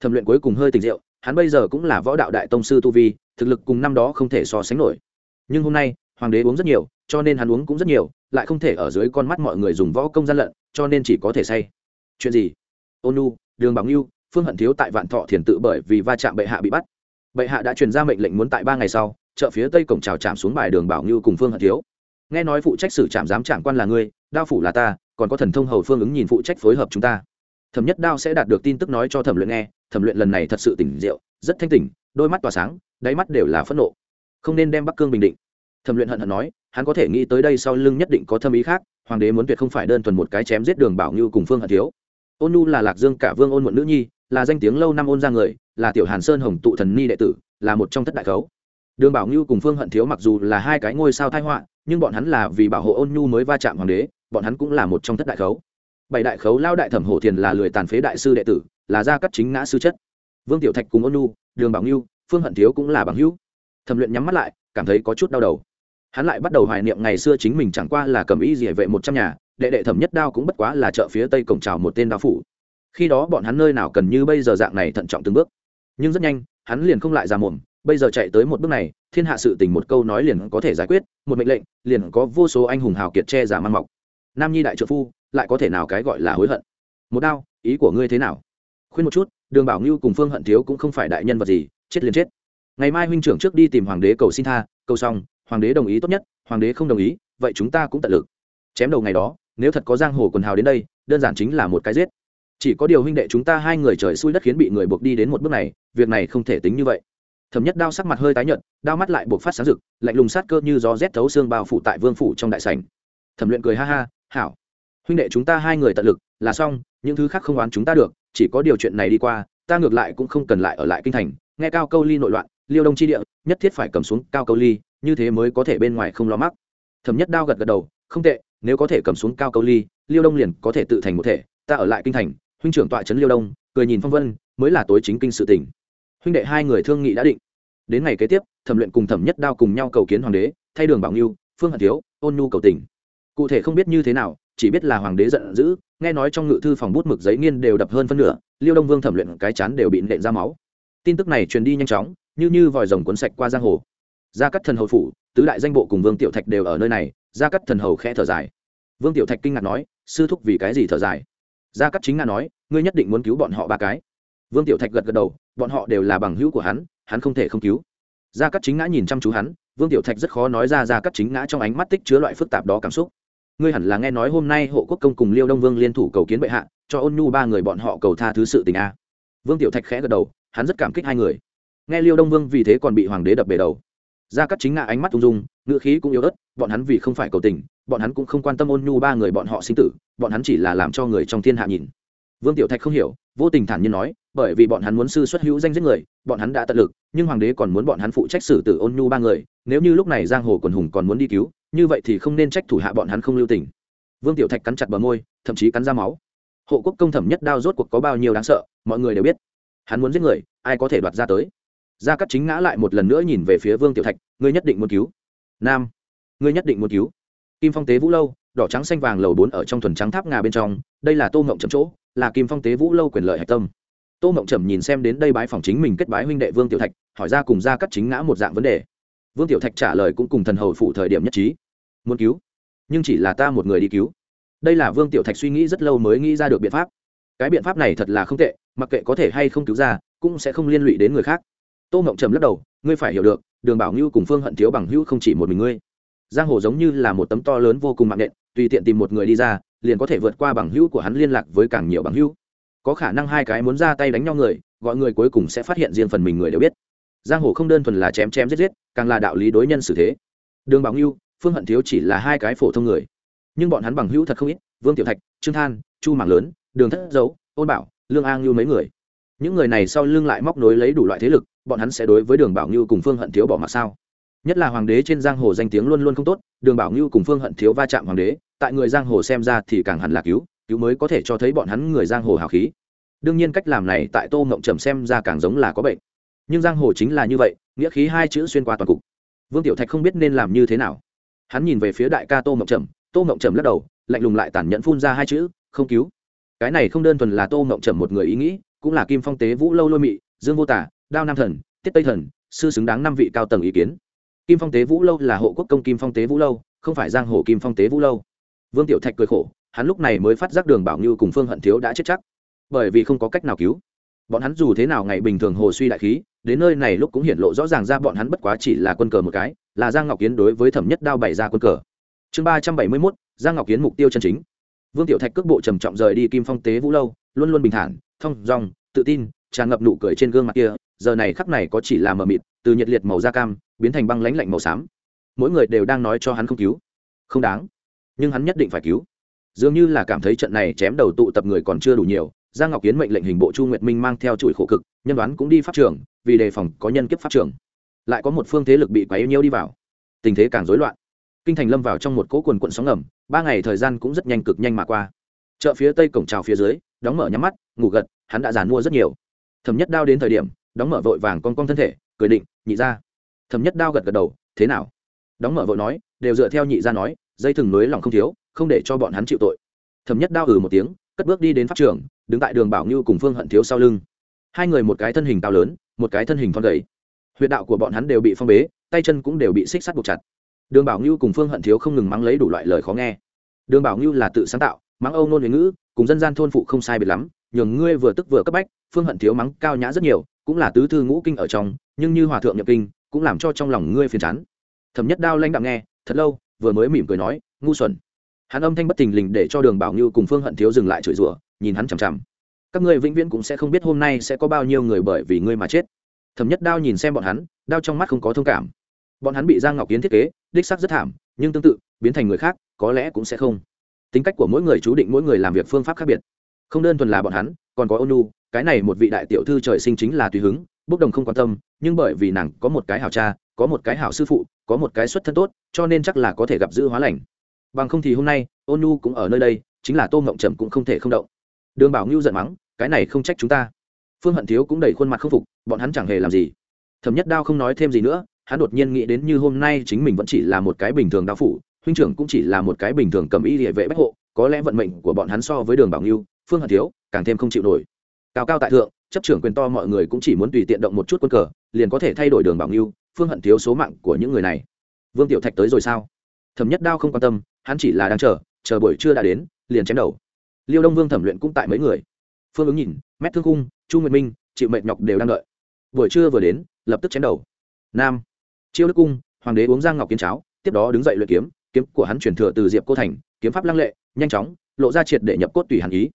Thẩm luyện cuối cùng hơi tình diệu, hắn bây giờ cũng là võ đạo đại tông sư tu vi, thực lực cùng năm đó không thể so sánh nổi. Nhưng hôm nay, hoàng đế uống rất nhiều, cho nên hắn uống cũng rất nhiều, lại không thể ở dưới con mắt mọi người dùng võ công gian lận, cho nên chỉ có thể say. Chuyện gì? Ônu đường bằng ngưu phương hận thiếu tại vạn thọ thiền tự bởi vì va chạm bệ hạ bị bắt. Bệ hạ đã truyền ra mệnh lệnh muốn tại ba ngày sau, chợ phía tây cổng trào chạm xuống bài đường bảo ngưu cùng phương hận thiếu. Nghe nói phụ trách xử trạm giám trạm quan là ngươi, đao phủ là ta, còn có thần thông hầu phương ứng nhìn phụ trách phối hợp chúng ta. Thẩm nhất đao sẽ đạt được tin tức nói cho thẩm luyện nghe, thẩm luyện lần này thật sự tỉnh rượu, rất thanh tỉnh, đôi mắt tỏa sáng, đáy mắt đều là phẫn nộ. Không nên đem bắc cương bình định. Thẩm luyện hận hận nói, hắn có thể nghĩ tới đây sau lưng nhất định có thâm ý khác, hoàng đế muốn tuyệt không phải đơn thuần một cái chém giết đường bảo ngưu cùng phương hận thiếu. Ôn nu là lạc dương cả vương ôn muộn nữ nhi là danh tiếng lâu năm ôn ra người, là tiểu hàn sơn hồng tụ thần ni đệ tử, là một trong thất đại khấu. Đường bảo ngưu cùng phương hận thiếu mặc dù là hai cái ngôi sao thai họa, nhưng bọn hắn là vì bảo hộ ôn nhu mới va chạm hoàng đế, bọn hắn cũng là một trong thất đại khấu. Bảy đại khấu lao đại thẩm hổ thiền là lười tàn phế đại sư đệ tử, là gia cắt chính ngã sư chất. Vương tiểu thạch cùng ôn nhu, đường bảo ngưu, phương hận thiếu cũng là bằng hữu. Thẩm luyện nhắm mắt lại, cảm thấy có chút đau đầu. Hắn lại bắt đầu hoài niệm ngày xưa chính mình chẳng qua là cầm ý gì vệ một trăm nhà, đệ đệ thẩm nhất đao cũng bất quá là chợ phía tây cổng trào một tên đao phủ khi đó bọn hắn nơi nào cần như bây giờ dạng này thận trọng từng bước. Nhưng rất nhanh, hắn liền không lại ra mồm bây giờ chạy tới một bước này, thiên hạ sự tình một câu nói liền có thể giải quyết, một mệnh lệnh, liền có vô số anh hùng hào kiệt che giả mang mọc. Nam nhi đại trợ phu, lại có thể nào cái gọi là hối hận? Một đao, ý của ngươi thế nào? Khuyên một chút, đường bảo ngưu cùng phương hận thiếu cũng không phải đại nhân vật gì, chết liền chết. Ngày mai huynh trưởng trước đi tìm hoàng đế cầu xin tha, cầu xong, hoàng đế đồng ý tốt nhất, hoàng đế không đồng ý, vậy chúng ta cũng tận lực. Chém đầu ngày đó, nếu thật có giang hồ quần hào đến đây, đơn giản chính là một cái giết chỉ có điều huynh đệ chúng ta hai người trời xui đất khiến bị người buộc đi đến một bước này, việc này không thể tính như vậy. Thẩm nhất đao sắc mặt hơi tái nhợt, đao mắt lại buộc phát sáng rực, lạnh lùng sát cơ như gió rét thấu xương bao phủ tại vương phủ trong đại sảnh. Thẩm luyện cười ha ha, hảo, huynh đệ chúng ta hai người tận lực, là xong, những thứ khác không oán chúng ta được, chỉ có điều chuyện này đi qua, ta ngược lại cũng không cần lại ở lại kinh thành, nghe cao câu ly nội loạn, liêu đông chi địa, nhất thiết phải cầm xuống cao câu ly, như thế mới có thể bên ngoài không lo mắc. Thẩm nhất đao gật gật đầu, không tệ, nếu có thể cầm xuống cao câu ly, liêu đông liền có thể tự thành một thể, ta ở lại kinh thành huynh trưởng tọa trấn liêu đông, cười nhìn phong vân, mới là tối chính kinh sự tỉnh huynh đệ hai người thương nghị đã định. Đến ngày kế tiếp, thẩm luyện cùng thẩm nhất đao cùng nhau cầu kiến hoàng đế, thay đường bảo nghiêu phương hận thiếu, ôn nhu cầu tỉnh. cụ thể không biết như thế nào, chỉ biết là hoàng đế giận dữ, nghe nói trong ngự thư phòng bút mực giấy nghiên đều đập hơn phân nửa, liêu đông vương thẩm luyện cái chán đều bị nện ra máu. Tin tức này truyền đi nhanh chóng, như như vòi rồng cuốn sạch qua giang hồ. Gia cắt thần hầu phủ, tứ đại danh bộ cùng vương tiểu thạch đều ở nơi này, gia cắt thần hầu khẽ thở dài. Vương tiểu thạch kinh ngạc nói, sư thúc vì cái gì thở dài? Gia cắt chính nga nói, ngươi nhất định muốn cứu bọn họ ba cái. Vương tiểu thạch gật gật đầu, bọn họ đều là bằng hữu của hắn hắn không thể không cứu. Gia cắt chính ngã nhìn chăm chú hắn, vương tiểu thạch rất khó nói ra gia cắt chính ngã trong ánh mắt tích chứa loại phức tạp đó cảm xúc. Ngươi hẳn là nghe nói hôm nay hộ quốc công cùng liêu đông vương liên thủ cầu kiến bệ hạ, cho ôn nhu ba người bọn họ cầu tha thứ sự tình a. Vương tiểu thạch khẽ gật đầu, hắn rất cảm kích hai người. Nghe liêu đông vương vì thế còn bị hoàng đế đập bể đầu. Gia cắt chính ngã ánh mắt ung dung, ngữ khí cũng yếu ớt, bọn hắn vì không phải cầu tình bọn hắn cũng không quan tâm ôn nhu ba người bọn họ sinh tử, bọn hắn chỉ là làm cho người trong thiên hạ nhìn. Vương tiểu thạch không hiểu, vô tình thản nhiên nói, bởi vì bọn hắn muốn sư xuất hữu danh giết người, bọn hắn đã tận lực, nhưng hoàng đế còn muốn bọn hắn phụ trách xử tử ôn nhu ba người, nếu như lúc này giang hồ quần hùng còn muốn đi cứu, như vậy thì không nên trách thủ hạ bọn hắn không lưu tình. Vương tiểu thạch cắn chặt bờ môi, thậm chí cắn ra máu. Hộ quốc công thẩm nhất đao rốt cuộc có bao nhiêu đáng sợ, mọi người đều biết. Hắn muốn giết người, ai có thể đoạt ra tới? Gia cắt chính ngã lại một lần nữa nhìn về phía vương tiểu thạch, ngươi nhất định muốn cứu. Nam, ngươi nhất định muốn cứu kim phong tế vũ lâu, đỏ trắng xanh vàng lầu bốn ở trong thuần trắng tháp ngà bên trong, đây là tô ngộng trầm chỗ, là kim phong tế vũ lâu quyền lợi hạch tâm. Tô ngộng trầm nhìn xem đến đây bái phòng chính mình kết bái huynh đệ vương tiểu thạch, hỏi ra cùng gia cắt chính ngã một dạng vấn đề. Vương tiểu thạch trả lời cũng cùng thần hầu phụ thời điểm nhất trí. Muốn cứu? Nhưng chỉ là ta một người đi cứu. Đây là vương tiểu thạch suy nghĩ rất lâu mới nghĩ ra được biện pháp. Cái biện pháp này thật là không tệ, mặc kệ có thể hay không cứu ra, cũng sẽ không liên lụy đến người khác. Tô mộng trầm lắc đầu, ngươi phải hiểu được, đường bảo ngưu cùng phương hận thiếu bằng hữu không chỉ một mình ngươi giang hồ giống như là một tấm to lớn vô cùng mạng nện, tùy tiện tìm một người đi ra, liền có thể vượt qua bằng hữu của hắn liên lạc với càng nhiều bằng hữu. Có khả năng hai cái muốn ra tay đánh nhau người, gọi người cuối cùng sẽ phát hiện riêng phần mình người đều biết. Giang hồ không đơn thuần là chém chém giết giết, càng là đạo lý đối nhân xử thế. Đường bảo ngưu, phương hận thiếu chỉ là hai cái phổ thông người. Nhưng bọn hắn bằng hữu thật không ít, vương tiểu thạch, trương than, chu mạng lớn, đường thất dấu, ôn bảo, lương an ngưu mấy người. Những người này sau lưng lại móc nối lấy đủ loại thế lực, bọn hắn sẽ đối với đường bảo ngưu cùng phương hận thiếu bỏ mặc sao? Nhất là hoàng đế trên giang hồ danh tiếng luôn luôn không tốt, đường bảo ngưu cùng phương hận thiếu va chạm hoàng đế, tại người giang hồ xem ra thì càng hẳn là cứu cứu mới có thể cho thấy bọn hắn người giang hồ hào khí. Đương nhiên cách làm này tại tô ngộng trầm xem ra càng giống là có bệnh. Nhưng giang hồ chính là như vậy, nghĩa khí hai chữ xuyên qua toàn cục. Vương tiểu thạch không biết nên làm như thế nào. Hắn nhìn về phía đại ca tô ngộng trầm, tô ngộng trầm lắc đầu, lạnh lùng lại tản nhẫn phun ra hai chữ, không cứu. Cái này không đơn thuần là tô ngộng trầm một người ý nghĩ, cũng là kim phong tế vũ lâu lôi mị, dương vô tả, đao nam thần, tiết tây thần, sư xứng đáng năm vị cao tầng ý kiến kim phong tế vũ lâu là hộ quốc công kim phong tế vũ lâu, không phải giang hồ kim phong tế vũ lâu. Vương tiểu thạch cười khổ, hắn lúc này mới phát giác đường bảo như cùng phương hận thiếu đã chết chắc. Bởi vì không có cách nào cứu. Bọn hắn dù thế nào ngày bình thường hồ suy đại khí, đến nơi này lúc cũng hiện lộ rõ ràng ra bọn hắn bất quá chỉ là quân cờ một cái, là giang ngọc kiến đối với thẩm nhất đao bày ra quân cờ. Chương ba trăm bảy mươi mốt, giang ngọc kiến mục tiêu chân chính. Vương tiểu thạch cước bộ trầm trọng rời đi kim phong tế vũ lâu, luôn luôn bình thản thong dong, tự tin, tràn ngập nụ cười trên gương mặt kia, giờ này khắc này có chỉ là mờ mịt, từ nhiệt liệt màu da cam biến thành băng lãnh lạnh màu xám. Mỗi người đều đang nói cho hắn không cứu. Không đáng. Nhưng hắn nhất định phải cứu. Dường như là cảm thấy trận này chém đầu tụ tập người còn chưa đủ nhiều, giang ngọc kiến mệnh lệnh hình bộ chu nguyệt minh mang theo chuỗi khổ cực, nhân đoán cũng đi pháp trường, vì đề phòng có nhân kiếp pháp trường. Lại có một phương thế lực bị quấy nhiễu đi vào. Tình thế càng rối loạn. Kinh thành lâm vào trong một cỗ quần quận sóng ngầm, ba ngày thời gian cũng rất nhanh cực nhanh mà qua. Chợ phía tây cổng trào phía dưới, đóng mở nhắm mắt, ngủ gật, hắn đã giàn mua rất nhiều. Thẩm nhất đao đến thời điểm, đóng mở vội vàng con con thân thể, cười định, nhị ra thẩm nhất đao gật gật đầu, thế nào? Đóng mở vội nói, đều dựa theo nhị ra nói, dây thừng nới lòng không thiếu, không để cho bọn hắn chịu tội. Thẩm nhất đao ừ một tiếng, cất bước đi đến pháp trường, đứng tại đường bảo như cùng phương hận thiếu sau lưng. Hai người một cái thân hình cao lớn, một cái thân hình thon gầy. Huyệt đạo của bọn hắn đều bị phong bế, tay chân cũng đều bị xích sắt buộc chặt. Đường bảo như cùng phương hận thiếu không ngừng mắng lấy đủ loại lời khó nghe. Đường bảo như là tự sáng tạo, mắng âu nôn huế ngữ, cùng dân gian thôn phụ không sai biệt lắm, nhường ngươi vừa tức vừa cấp bách, phương hận thiếu mắng cao nhã rất nhiều, cũng là tứ thư ngũ kinh ở trong, nhưng như hòa thượng nhập kinh cũng làm cho trong lòng ngươi phiền chán. Thẩm nhất đao lanh đạm nghe, thật lâu, vừa mới mỉm cười nói, ngu xuẩn. Hắn âm thanh bất tình lình để cho đường bảo như cùng phương hận thiếu dừng lại chửi rủa, nhìn hắn chằm chằm. Các ngươi vĩnh viễn cũng sẽ không biết hôm nay sẽ có bao nhiêu người bởi vì ngươi mà chết. Thẩm nhất đao nhìn xem bọn hắn, đao trong mắt không có thông cảm. Bọn hắn bị giang ngọc kiến thiết kế, đích sắc rất thảm, nhưng tương tự, biến thành người khác, có lẽ cũng sẽ không. Tính cách của mỗi người chú định mỗi người làm việc phương pháp khác biệt. Không đơn thuần là bọn hắn, còn có ônu cái này một vị đại tiểu thư trời sinh chính là tùy hứng bốc đồng không quan tâm, nhưng bởi vì nàng có một cái hảo cha, có một cái hảo sư phụ, có một cái xuất thân tốt, cho nên chắc là có thể gặp giữ hóa lành. Bằng không thì hôm nay ônu cũng ở nơi đây, chính là tô mộng trầm cũng không thể không động. Đường bảo ngưu giận mắng, cái này không trách chúng ta. Phương hận thiếu cũng đầy khuôn mặt k phục, bọn hắn chẳng hề làm gì. Thẩm nhất đao không nói thêm gì nữa, hắn đột nhiên nghĩ đến như hôm nay chính mình vẫn chỉ là một cái bình thường đao phủ, huynh trưởng cũng chỉ là một cái bình thường cầm y địa vệ bách hộ, có lẽ vận mệnh của bọn hắn so với đường bảo ngưu, phương hận thiếu càng thêm không chịu nổi. Cao cao tại thượng chấp trưởng quyền to mọi người cũng chỉ muốn tùy tiện động một chút quân cờ, liền có thể thay đổi đường bảo ngưu, phương hận thiếu số mạng của những người này. Vương tiểu thạch tới rồi sao? Thẩm nhất đao không quan tâm, hắn chỉ là đang chờ chờ buổi trưa đã đến, liền chém đầu. Liêu đông vương thẩm luyện cũng tại mấy người. Phương ứng nhìn, mét thương cung, chu nguyệt minh chịu mệt nhọc đều đang đợi. Buổi trưa vừa đến, lập tức chém đầu. Nam, chiêu đức cung, hoàng đế uống giang ngọc kiến cháo, tiếp đó đứng dậy luyện kiếm kiếm của hắn chuyển thừa từ diệp cô thành, kiếm pháp lăng lệ, nhanh chóng, lộ ra triệt để nhập cốt tùy hàn ý.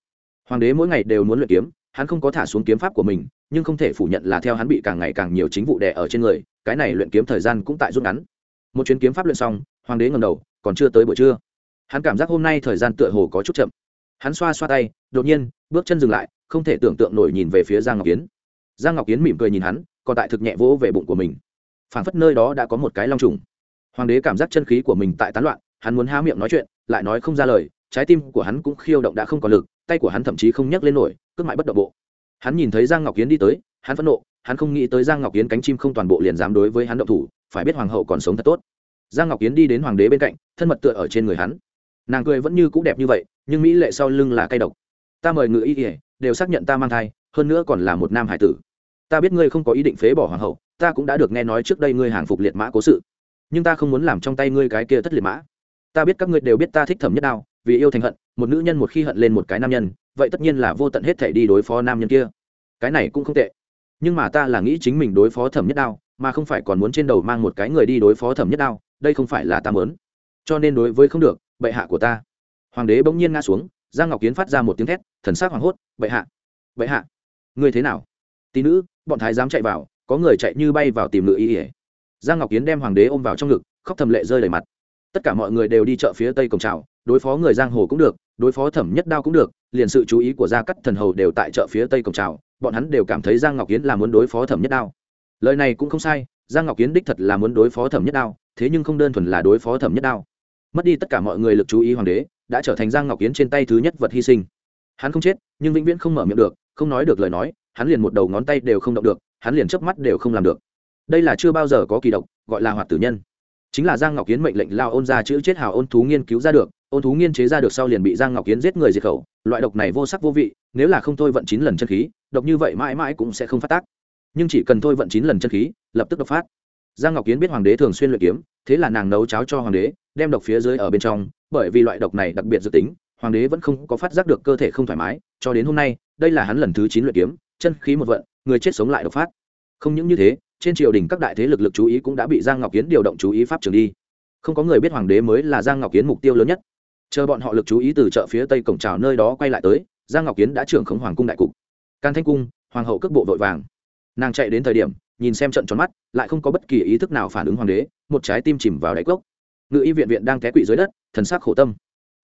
Hoàng đế mỗi ngày đều muốn luyện kiếm hắn không có thả xuống kiếm pháp của mình, nhưng không thể phủ nhận là theo hắn bị càng ngày càng nhiều chính vụ đè ở trên người, cái này luyện kiếm thời gian cũng tại rút ngắn. Một chuyến kiếm pháp luyện xong, hoàng đế ngầm đầu, còn chưa tới buổi trưa. Hắn cảm giác hôm nay thời gian tựa hồ có chút chậm. Hắn xoa xoa tay, đột nhiên, bước chân dừng lại, không thể tưởng tượng nổi nhìn về phía giang ngọc kiến giang ngọc kiến mỉm cười nhìn hắn, còn tại thực nhẹ vỗ về bụng của mình. Phảng phất nơi đó đã có một cái long trùng. Hoàng đế cảm giác chân khí của mình tại tán loạn, hắn muốn há miệng nói chuyện, lại nói không ra lời, trái tim của hắn cũng khiêu động đã không còn lực, tay của hắn thậm chí không nhấc lên nổi cướp mãi bất động bộ. Hắn nhìn thấy giang ngọc kiến đi tới, hắn phẫn nộ, hắn không nghĩ tới giang ngọc kiến cánh chim không toàn bộ liền dám đối với hắn động thủ, phải biết hoàng hậu còn sống thật tốt. Giang ngọc kiến đi đến hoàng đế bên cạnh, thân mật tựa ở trên người hắn. Nàng cười vẫn như c ũ đẹp như vậy, nhưng mỹ lệ sau lưng là cay độc. Ta mời ngự y ỉa đều xác nhận ta mang thai, hơn nữa còn là một nam hải tử. Ta biết ngươi không có ý định phế bỏ hoàng hậu, ta cũng đã được nghe nói trước đây ngươi hàng phục liệt mã cố sự. Nhưng ta không muốn làm trong tay ngươi cái kia thất liệt mã. Ta biết các ngươi đều biết ta thích thẩm nhất đao vì yêu thành hận, một nữ nhân một khi hận lên một cái nam nhân, vậy tất nhiên là vô tận hết thể đi đối phó nam nhân kia. Cái này cũng không tệ. Nhưng mà ta là nghĩ chính mình đối phó thẩm nhất đao, mà không phải còn muốn trên đầu mang một cái người đi đối phó thẩm nhất đao, đây không phải là ta mớn cho nên đối với không được, bệ hạ của ta. Hoàng đế bỗng nhiên ngã xuống, giang ngọc kiến phát ra một tiếng thét, thần sắc hoảng hốt, bệ hạ bệ hạ, ngươi thế nào? Tí nữ, bọn thái dám chạy vào, có người chạy như bay vào tìm ngự y ỉa giang ngọc kiến đem hoàng đế ôm vào trong ngực, khóc thầm lệ rơi đầy mặt. Tất cả mọi người đều đi chợ phía tây cổng trào đối phó người giang hồ cũng được, đối phó thẩm nhất đao cũng được, liền sự chú ý của gia cắt thần hầu đều tại chợ phía tây cổng trào bọn hắn đều cảm thấy giang ngọc kiến là muốn đối phó thẩm nhất đao. Lời này cũng không sai, giang ngọc kiến đích thật là muốn đối phó thẩm nhất đao, thế nhưng không đơn thuần là đối phó thẩm nhất đao. Mất đi tất cả mọi người lực chú ý hoàng đế, đã trở thành giang ngọc kiến trên tay thứ nhất vật hy sinh. Hắn không chết, nhưng vĩnh viễn không mở miệng được, không nói được lời nói, hắn liền một đầu ngón tay đều không động được, hắn liền chớp mắt đều không làm được. Đây là chưa bao giờ có kỳ độc, gọi là hoạt tử nhân. Chính là giang ngọc kiến mệnh lệnh lao ôn ra chữ chết hào ôn thú nghiên cứu ra được ôn thú nghiên chế ra được sau liền bị giang ngọc kiến giết người diệt khẩu, loại độc này vô sắc vô vị, nếu là không thôi vận chín lần chân khí, độc như vậy mãi mãi cũng sẽ không phát tác. Nhưng chỉ cần thôi vận chín lần chân khí, lập tức độc phát. Giang ngọc kiến biết hoàng đế thường xuyên luyện kiếm, thế là nàng nấu cháo cho hoàng đế, đem độc phía dưới ở bên trong, bởi vì loại độc này đặc biệt dự tính, hoàng đế vẫn không có phát giác được cơ thể không thoải mái, cho đến hôm nay, đây là hắn lần thứ chín luyện kiếm, chân khí một vận, người chết sống lại độc phát. Không những như thế, trên triều đình các đại thế lực lực chú ý cũng đã bị giang ngọc kiến điều động chú ý pháp trường đi. Không có người biết hoàng đế mới là giang ngọc kiến mục tiêu lớn nhất chờ bọn họ lực chú ý từ chợ phía tây cổng trào nơi đó quay lại tới, giang ngọc kiến đã trưởng khống hoàng cung đại cục. Can thanh cung, hoàng hậu cước bộ vội vàng. Nàng chạy đến thời điểm, nhìn xem trận tròn mắt, lại không có bất kỳ ý thức nào phản ứng hoàng đế, một trái tim chìm vào đáy cốc. Ngự y viện viện đang té quỵ dưới đất, thần sắc khổ tâm.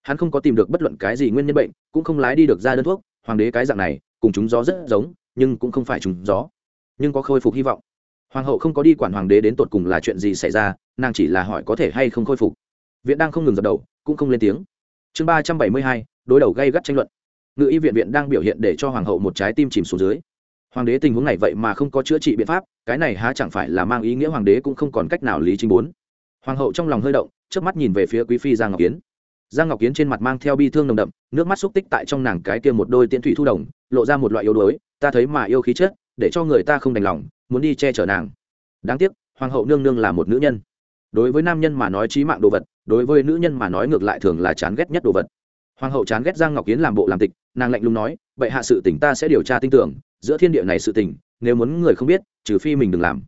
Hắn không có tìm được bất luận cái gì nguyên nhân bệnh, cũng không lái đi được ra đơn thuốc, hoàng đế cái dạng này, cùng chúng gió rất giống, nhưng cũng không phải chúng gió. Nhưng có khôi phục hy vọng. Hoàng hậu không có đi quản hoàng đế đến tột cùng là chuyện gì xảy ra, nàng chỉ là hỏi có thể hay không khôi phục. Viện đang không ngừng dập đầu, cũng không lên tiếng chương ba trăm bảy mươi hai, đối đầu gây gắt tranh luận. Ngự y viện viện đang biểu hiện để cho hoàng hậu một trái tim chìm xuống dưới. Hoàng đế tình huống này vậy mà không có chữa trị biện pháp, cái này há chẳng phải là mang ý nghĩa hoàng đế cũng không còn cách nào lý chính bốn. Hoàng hậu trong lòng hơi động trước mắt nhìn về phía quý phi giang ngọc kiến. Giang ngọc kiến trên mặt mang theo bi thương nồng đậm, nước mắt xúc tích tại trong nàng cái kia một đôi tiễn thủy thu đồng, lộ ra một loại yếu đuối, ta thấy mà yêu khí chết, để cho người ta không đành lòng, muốn đi che chở nàng. Đáng tiếc, hoàng hậu nương nương là một nữ nhân đối với nam nhân mà nói trí mạng đồ vật, đối với nữ nhân mà nói ngược lại thường là chán ghét nhất đồ vật. Hoàng hậu chán ghét giang ngọc kiến làm bộ làm tịch, nàng lạnh lùng nói vậy hạ sự tỉnh ta sẽ điều tra tin tưởng, giữa thiên địa này sự tỉnh nếu muốn người không biết, trừ phi mình đừng làm.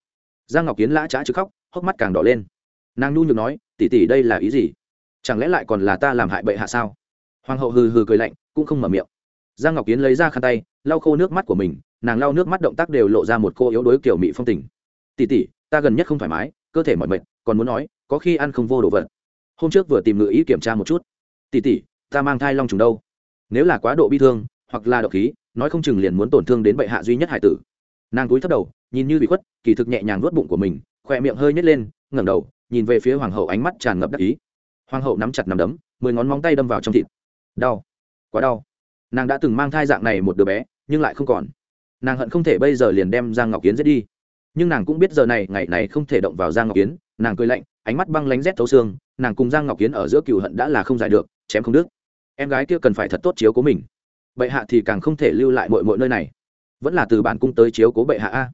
Giang ngọc kiến lã trá chứ khóc, hốc mắt càng đỏ lên. Nàng nhu nhược nói tỉ tỉ đây là ý gì? Chẳng lẽ lại còn là ta làm hại bệ hạ sao? Hoàng hậu hừ hừ cười lạnh, cũng không mở miệng. Giang ngọc kiến lấy ra khăn tay, lau khô nước mắt của mình, nàng lau nước mắt động tác đều lộ ra một cô yếu đuối kiểu mị phong tình. Tỉ tỉ ta gần nhất không thoải mái, cơ thể mỏi mệt còn muốn nói, có khi ăn không vô đồ vật. Hôm trước vừa tìm ngự ý kiểm tra một chút. Tỉ tỉ ta mang thai long trùng đâu? Nếu là quá độ bi thương, hoặc là độc khí, nói không chừng liền muốn tổn thương đến bệ hạ duy nhất hải tử. Nàng túi thấp đầu, nhìn như bị khuất, kỳ thực nhẹ nhàng nuốt bụng của mình, khỏe miệng hơi nhét lên, ngẩng đầu, nhìn về phía hoàng hậu ánh mắt tràn ngập đắc ý. Hoàng hậu nắm chặt nắm đấm, mười ngón móng tay đâm vào trong thịt. Đau, quá đau. Nàng đã từng mang thai dạng này một đứa bé, nhưng lại không còn. Nàng hận không thể bây giờ liền đem giang ngọc kiến giết đi. Nhưng nàng cũng biết giờ này, ngày này không thể động vào giang ngọc kiến nàng cười lạnh, ánh mắt băng lánh rét thấu xương, nàng cùng giang ngọc kiến ở giữa cựu hận đã là không giải được, chém không đứt. Em gái kia cần phải thật tốt chiếu cố mình. Bệ hạ thì càng không thể lưu lại mọi mọi nơi này. Vẫn là từ bản cung tới chiếu cố bệ hạ a.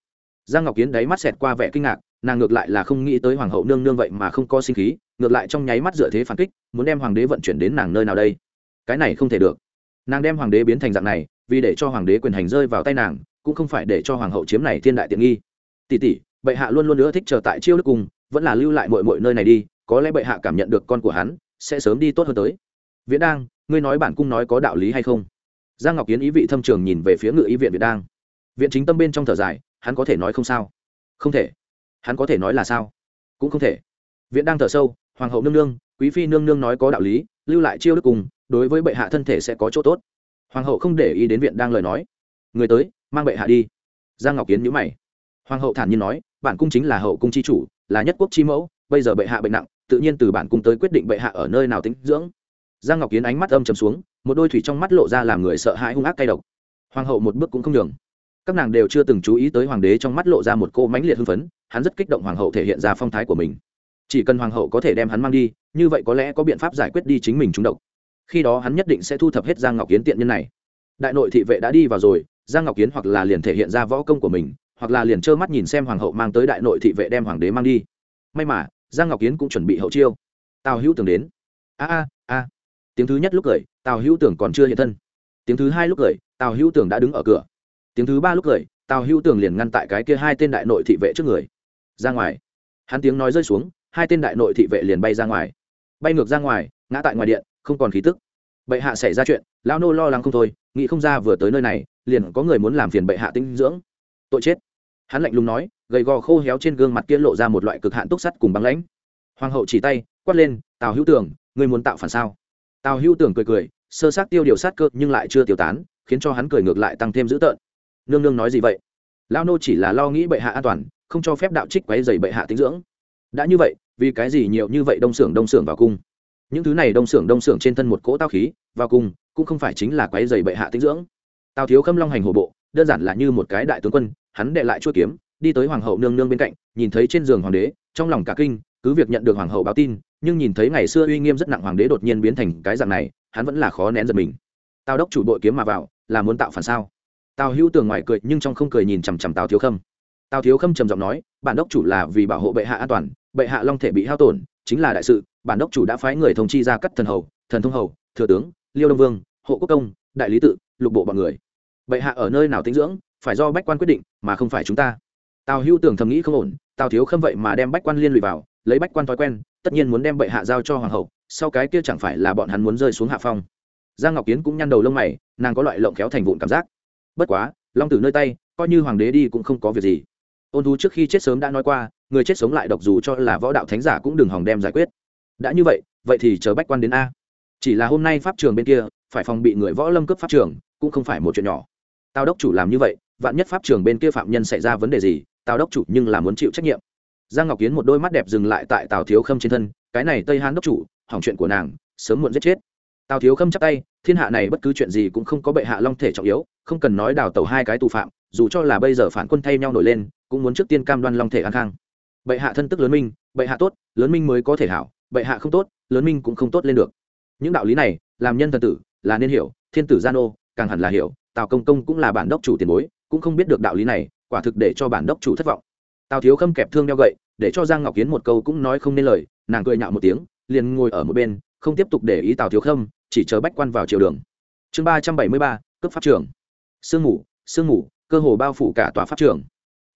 Giang ngọc kiến đáy mắt xẹt qua vẻ kinh ngạc, nàng ngược lại là không nghĩ tới hoàng hậu nương nương vậy mà không có sinh khí, ngược lại trong nháy mắt dựa thế phản kích, muốn đem hoàng đế vận chuyển đến nàng nơi nào đây? Cái này không thể được. Nàng đem hoàng đế biến thành dạng này, vì để cho hoàng đế quyền hành rơi vào tay nàng, cũng không phải để cho hoàng hậu chiếm này thiên đại tiện nghi. Tỷ tỷ, bệ hạ luôn luôn nữa thích chờ tại chiêu đức cung vẫn là lưu lại mọi mọi nơi này đi, có lẽ bệ hạ cảm nhận được con của hắn, sẽ sớm đi tốt hơn tới. Viễn đang, ngươi nói bản cung nói có đạo lý hay không? Giang ngọc kiến ý vị thâm trường nhìn về phía ngự ý viện việt đang. Viện chính tâm bên trong thở dài, hắn có thể nói không sao. Không thể. Hắn có thể nói là sao? Cũng không thể. Viện đang thở sâu, hoàng hậu nương nương, quý phi nương nương nói có đạo lý, lưu lại chiêu đức cùng, đối với bệ hạ thân thể sẽ có chỗ tốt. Hoàng hậu không để ý đến viện đang lời nói. Người tới, mang bệ hạ đi. Giang ngọc kiến nhữ mày. Hoàng hậu thản nhiên nói, bản cung chính là hậu cung chi chủ là nhất quốc chi mẫu, bây giờ bệ hạ bệnh nặng, tự nhiên từ bản cung tới quyết định bệ hạ ở nơi nào tính dưỡng. Giang ngọc kiến ánh mắt âm trầm xuống, một đôi thủy trong mắt lộ ra làm người sợ hãi hung ác cay độc. Hoàng hậu một bước cũng không nhường. Các nàng đều chưa từng chú ý tới hoàng đế trong mắt lộ ra một cô mãnh liệt hưng phấn, hắn rất kích động hoàng hậu thể hiện ra phong thái của mình. Chỉ cần hoàng hậu có thể đem hắn mang đi, như vậy có lẽ có biện pháp giải quyết đi chính mình trúng độc. Khi đó hắn nhất định sẽ thu thập hết giang ngọc kiến tiện nhân này. Đại nội thị vệ đã đi vào rồi, giang ngọc kiến hoặc là liền thể hiện ra võ công của mình hoặc là liền trơ mắt nhìn xem hoàng hậu mang tới đại nội thị vệ đem hoàng đế mang đi. May mà, giang ngọc kiến cũng chuẩn bị hậu chiêu. Tào hữu tưởng đến. A a a. Tiếng thứ nhất lúc cười, tào hữu tưởng còn chưa hiện thân. Tiếng thứ hai lúc cười, tào hữu tưởng đã đứng ở cửa. Tiếng thứ ba lúc cười, tào hữu tưởng liền ngăn tại cái kia hai tên đại nội thị vệ trước người. Ra ngoài. Hắn tiếng nói rơi xuống, hai tên đại nội thị vệ liền bay ra ngoài. Bay ngược ra ngoài, ngã tại ngoài điện, không còn khí tức. Bệ hạ xảy ra chuyện, lão nô lo lắng không thôi, nghĩ không ra vừa tới nơi này, liền có người muốn làm phiền bệ hạ tinh dưỡng. Tội chết hắn lạnh lùng nói, gầy gò khô héo trên gương mặt kia lộ ra một loại cực hạn túc sắt cùng băng lãnh. Hoàng hậu chỉ tay, quát lên, tào hữu tưởng, ngươi muốn tạo phản sao? Tào hữu tưởng cười cười, sơ sát tiêu điều sát cơ nhưng lại chưa tiêu tán, khiến cho hắn cười ngược lại tăng thêm dữ tợn. Nương nương nói gì vậy? Lao nô chỉ là lo nghĩ bệ hạ an toàn, không cho phép đạo trích quấy dày bệ hạ tinh dưỡng. Đã như vậy, vì cái gì nhiều như vậy đông xưởng đông xưởng vào cung? Những thứ này đông xưởng đông xưởng trên thân một cỗ tao khí, vào cung cũng không phải chính là quấy dày bệ hạ tinh dưỡng. Tào thiếu khâm long hành hổ bộ, đơn giản là như một cái đại tướng quân hắn đệ lại chuôi kiếm, đi tới hoàng hậu nương nương bên cạnh, nhìn thấy trên giường hoàng đế, trong lòng cả kinh, cứ việc nhận được hoàng hậu báo tin, nhưng nhìn thấy ngày xưa uy nghiêm rất nặng hoàng đế đột nhiên biến thành cái dạng này, hắn vẫn là khó nén giật mình. Tào đốc chủ đội kiếm mà vào, là muốn tạo phản sao? Tào hữu tường ngoài cười, nhưng trong không cười nhìn chằm chằm tào thiếu khâm. Tào thiếu khâm trầm giọng nói, bản đốc chủ là vì bảo hộ bệ hạ an toàn, bệ hạ long thể bị hao tổn, chính là đại sự, bản đốc chủ đã phái người thông chi ra cắt thần hầu, thần thông hầu, thừa tướng, liêu đông vương, hộ quốc công, đại lý tự, lục bộ bọn người. Bệ hạ ở nơi nào tinh dưỡng phải do bách quan quyết định, mà không phải chúng ta. Tào hữu tưởng thầm nghĩ không ổn, tào thiếu khâm vậy mà đem bách quan liên lụy vào, lấy bách quan thói quen, tất nhiên muốn đem bệ hạ giao cho hoàng hậu, sau cái kia chẳng phải là bọn hắn muốn rơi xuống hạ phong. Giang ngọc kiến cũng nhăn đầu lông mày, nàng có loại lộng khéo thành vụn cảm giác. Bất quá, long tử nơi tay, coi như hoàng đế đi cũng không có việc gì. Ôn thú trước khi chết sớm đã nói qua, người chết sống lại độc dù cho là võ đạo thánh giả cũng đừng hòng đem giải quyết. Đã như vậy vậy thì chờ bách quan đến a. Chỉ là hôm nay pháp trường bên kia, phải phòng bị người võ lâm cướp pháp trường, cũng không phải một chuyện nhỏ. Tào đốc chủ làm như vậy vạn nhất pháp trường bên kia phạm nhân xảy ra vấn đề gì, tào đốc chủ nhưng là muốn chịu trách nhiệm. Giang ngọc kiến một đôi mắt đẹp dừng lại tại tào thiếu khâm trên thân, cái này tây hán đốc chủ, hỏng chuyện của nàng, sớm muộn giết chết. Tào thiếu khâm chắc tay, thiên hạ này bất cứ chuyện gì cũng không có bệ hạ long thể trọng yếu, không cần nói đào tẩu hai cái tù phạm, dù cho là bây giờ phản quân thay nhau nổi lên, cũng muốn trước tiên cam đoan long thể an khang. Bệ hạ thân tức lớn minh, bệ hạ tốt, lớn minh mới có thể hảo, bệ hạ không tốt, lớn minh cũng không tốt lên được. Những đạo lý này, làm nhân thần tử là nên hiểu, thiên tử gian ô càng hẳn là hiểu, tào công công cũng là bản đốc chủ tiền bối cũng không biết được đạo lý này, quả thực để cho bản đốc chủ thất vọng. Tào thiếu khâm kẹp thương đeo gậy, để cho giang ngọc kiến một câu cũng nói không nên lời, nàng cười nhạo một tiếng, liền ngồi ở một bên, không tiếp tục để ý tào thiếu khâm, chỉ chờ bách quan vào triều đường. Chương ba trăm bảy mươi ba cấp pháp trưởng sương mù sương mù, cơ hồ bao phủ cả tòa pháp trường.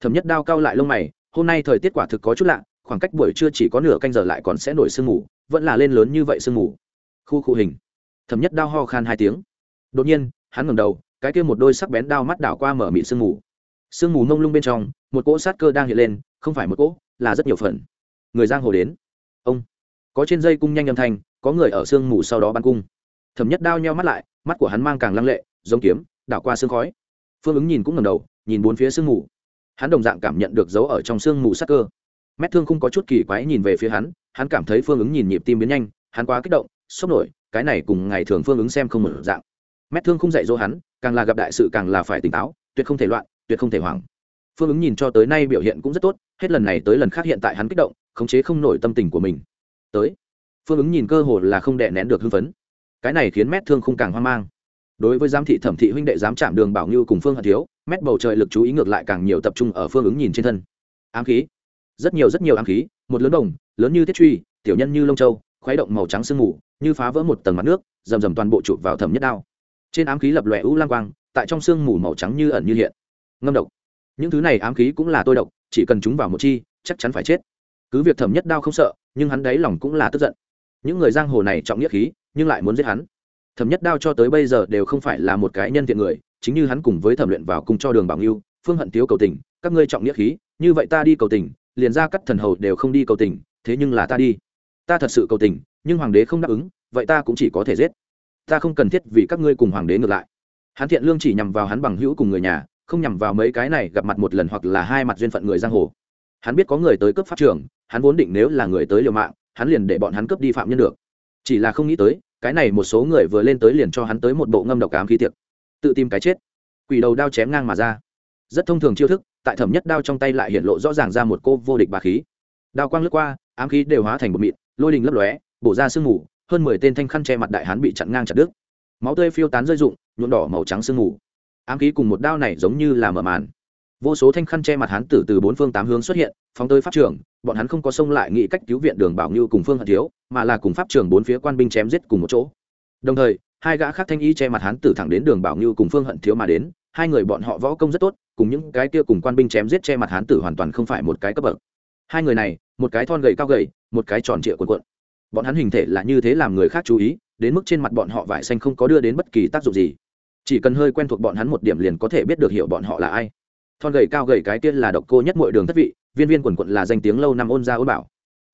Thẩm nhất đao cao lại lông mày, hôm nay thời tiết quả thực có chút lạ, khoảng cách buổi trưa chỉ có nửa canh giờ lại còn sẽ nổi sương mù, vẫn là lên lớn như vậy sương mù. Khu khu hình. Thẩm nhất đao ho khan hai tiếng. Đột nhiên, hắn ngẩng đầu cái kia một đôi sắc bén đao mắt đảo qua mở mịt sương mù. Sương mù mông lung bên trong, một cỗ sát cơ đang hiện lên, không phải một cỗ, là rất nhiều phần. Người giang hồ đến. Ông. Có trên dây cung nhanh âm thanh, có người ở sương mù sau đó bắn cung. Thẩm nhất đao nheo mắt lại, mắt của hắn mang càng lăng lệ, giống kiếm, đảo qua sương khói. Phương ứng nhìn cũng ngầm đầu, nhìn bốn phía sương mù. Hắn đồng dạng cảm nhận được dấu ở trong sương mù sắc cơ. Mét thương không có chút kỳ quái nhìn về phía hắn hắn cảm thấy phương ứng nhìn nhịp tim biến nhanh, hắn quá kích động, sốc nổi, cái này cùng ngày thường phương ứng xem không một dạng mét thương không dạy dỗ hắn, càng là gặp đại sự càng là phải tỉnh táo, tuyệt không thể loạn, tuyệt không thể hoảng. Phương ứng nhìn cho tới nay biểu hiện cũng rất tốt, hết lần này tới lần khác hiện tại hắn kích động, khống chế không nổi tâm tình của mình. Tới, phương ứng nhìn cơ hồ là không đè nén được hưng phấn. Cái này khiến mét thương không càng hoang mang. Đối với giám thị thẩm thị huynh đệ giám chạm đường bảo như cùng phương hận thiếu, mét bầu trời lực chú ý ngược lại càng nhiều tập trung ở phương ứng nhìn trên thân. Ám khí. Rất nhiều rất nhiều ám khí, một lớn đồng, lớn như thiết truy, tiểu nhân như lông châu, khuấy động màu trắng sương mù, như phá vỡ một tầng mặt nước, rầm rầm toàn bộ chụp vào thẩm nhất đao trên ám khí lập lòe u lang quang, tại trong sương mù màu trắng như ẩn như hiện. Ngâm độc. Những thứ này ám khí cũng là tôi độc, chỉ cần chúng vào một chi, chắc chắn phải chết. Cứ việc thẩm nhất đao không sợ, nhưng hắn đáy lòng cũng là tức giận. Những người giang hồ này trọng nghĩa khí, nhưng lại muốn giết hắn. Thẩm nhất đao cho tới bây giờ đều không phải là một cái nhân thiện người, chính như hắn cùng với thẩm luyện vào cùng cho đường bảo ngưu, phương hận tiếu cầu tình, các ngươi trọng nghĩa khí, như vậy ta đi cầu tình, liền ra các thần hầu đều không đi cầu tình, thế nhưng là ta đi. Ta thật sự cầu tình, nhưng hoàng đế không đáp ứng, vậy ta cũng chỉ có thể giết ta không cần thiết vì các ngươi cùng hoàng đế ngược lại. Hắn thiện lương chỉ nhằm vào hắn bằng hữu cùng người nhà, không nhằm vào mấy cái này gặp mặt một lần hoặc là hai mặt duyên phận người giang hồ. Hắn biết có người tới cướp pháp trường, hắn vốn định nếu là người tới liều mạng, hắn liền để bọn hắn cướp đi phạm nhân được. Chỉ là không nghĩ tới, cái này một số người vừa lên tới liền cho hắn tới một bộ ngâm độc cám khí tiệc. Tự tìm cái chết. Quỷ đầu đao chém ngang mà ra. Rất thông thường chiêu thức, tại thẩm nhất đao trong tay lại hiện lộ rõ ràng ra một cô vô địch bà khí. Đao quang lướt qua, ám khí đều hóa thành một mịn, lôi đình lấp lóe, bổ ra sương mù hơn mười tên thanh khăn che mặt đại hán bị chặn ngang chặt đứt. Máu tươi phiêu tán rơi rụng, nhuộm đỏ màu trắng sương mù. Ám khí cùng một đao này giống như là mở màn. Vô số thanh khăn che mặt hán tử từ bốn phương tám hướng xuất hiện, phóng tới pháp trường, bọn hắn không có xông lại nghĩ cách cứu viện đường bảo như cùng phương hận thiếu, mà là cùng pháp trường bốn phía quan binh chém giết cùng một chỗ. Đồng thời, hai gã khác thanh y che mặt hán tử thẳng đến đường bảo như cùng phương hận thiếu mà đến, hai người bọn họ võ công rất tốt, cùng những cái kia cùng quan binh chém giết che mặt hán tử hoàn toàn không phải một cái cấp bậc. Hai người này, một cái thon gầy cao gầy, một cái tròn trịa cuộn cuộn bọn hắn hình thể là như thế làm người khác chú ý, đến mức trên mặt bọn họ vải xanh không có đưa đến bất kỳ tác dụng gì. Chỉ cần hơi quen thuộc bọn hắn một điểm liền có thể biết được hiểu bọn họ là ai. Thon gầy cao gầy cái tiên là độc cô nhất mọi đường thất vị, viên viên quần quận là danh tiếng lâu năm ôn ra ôn bảo.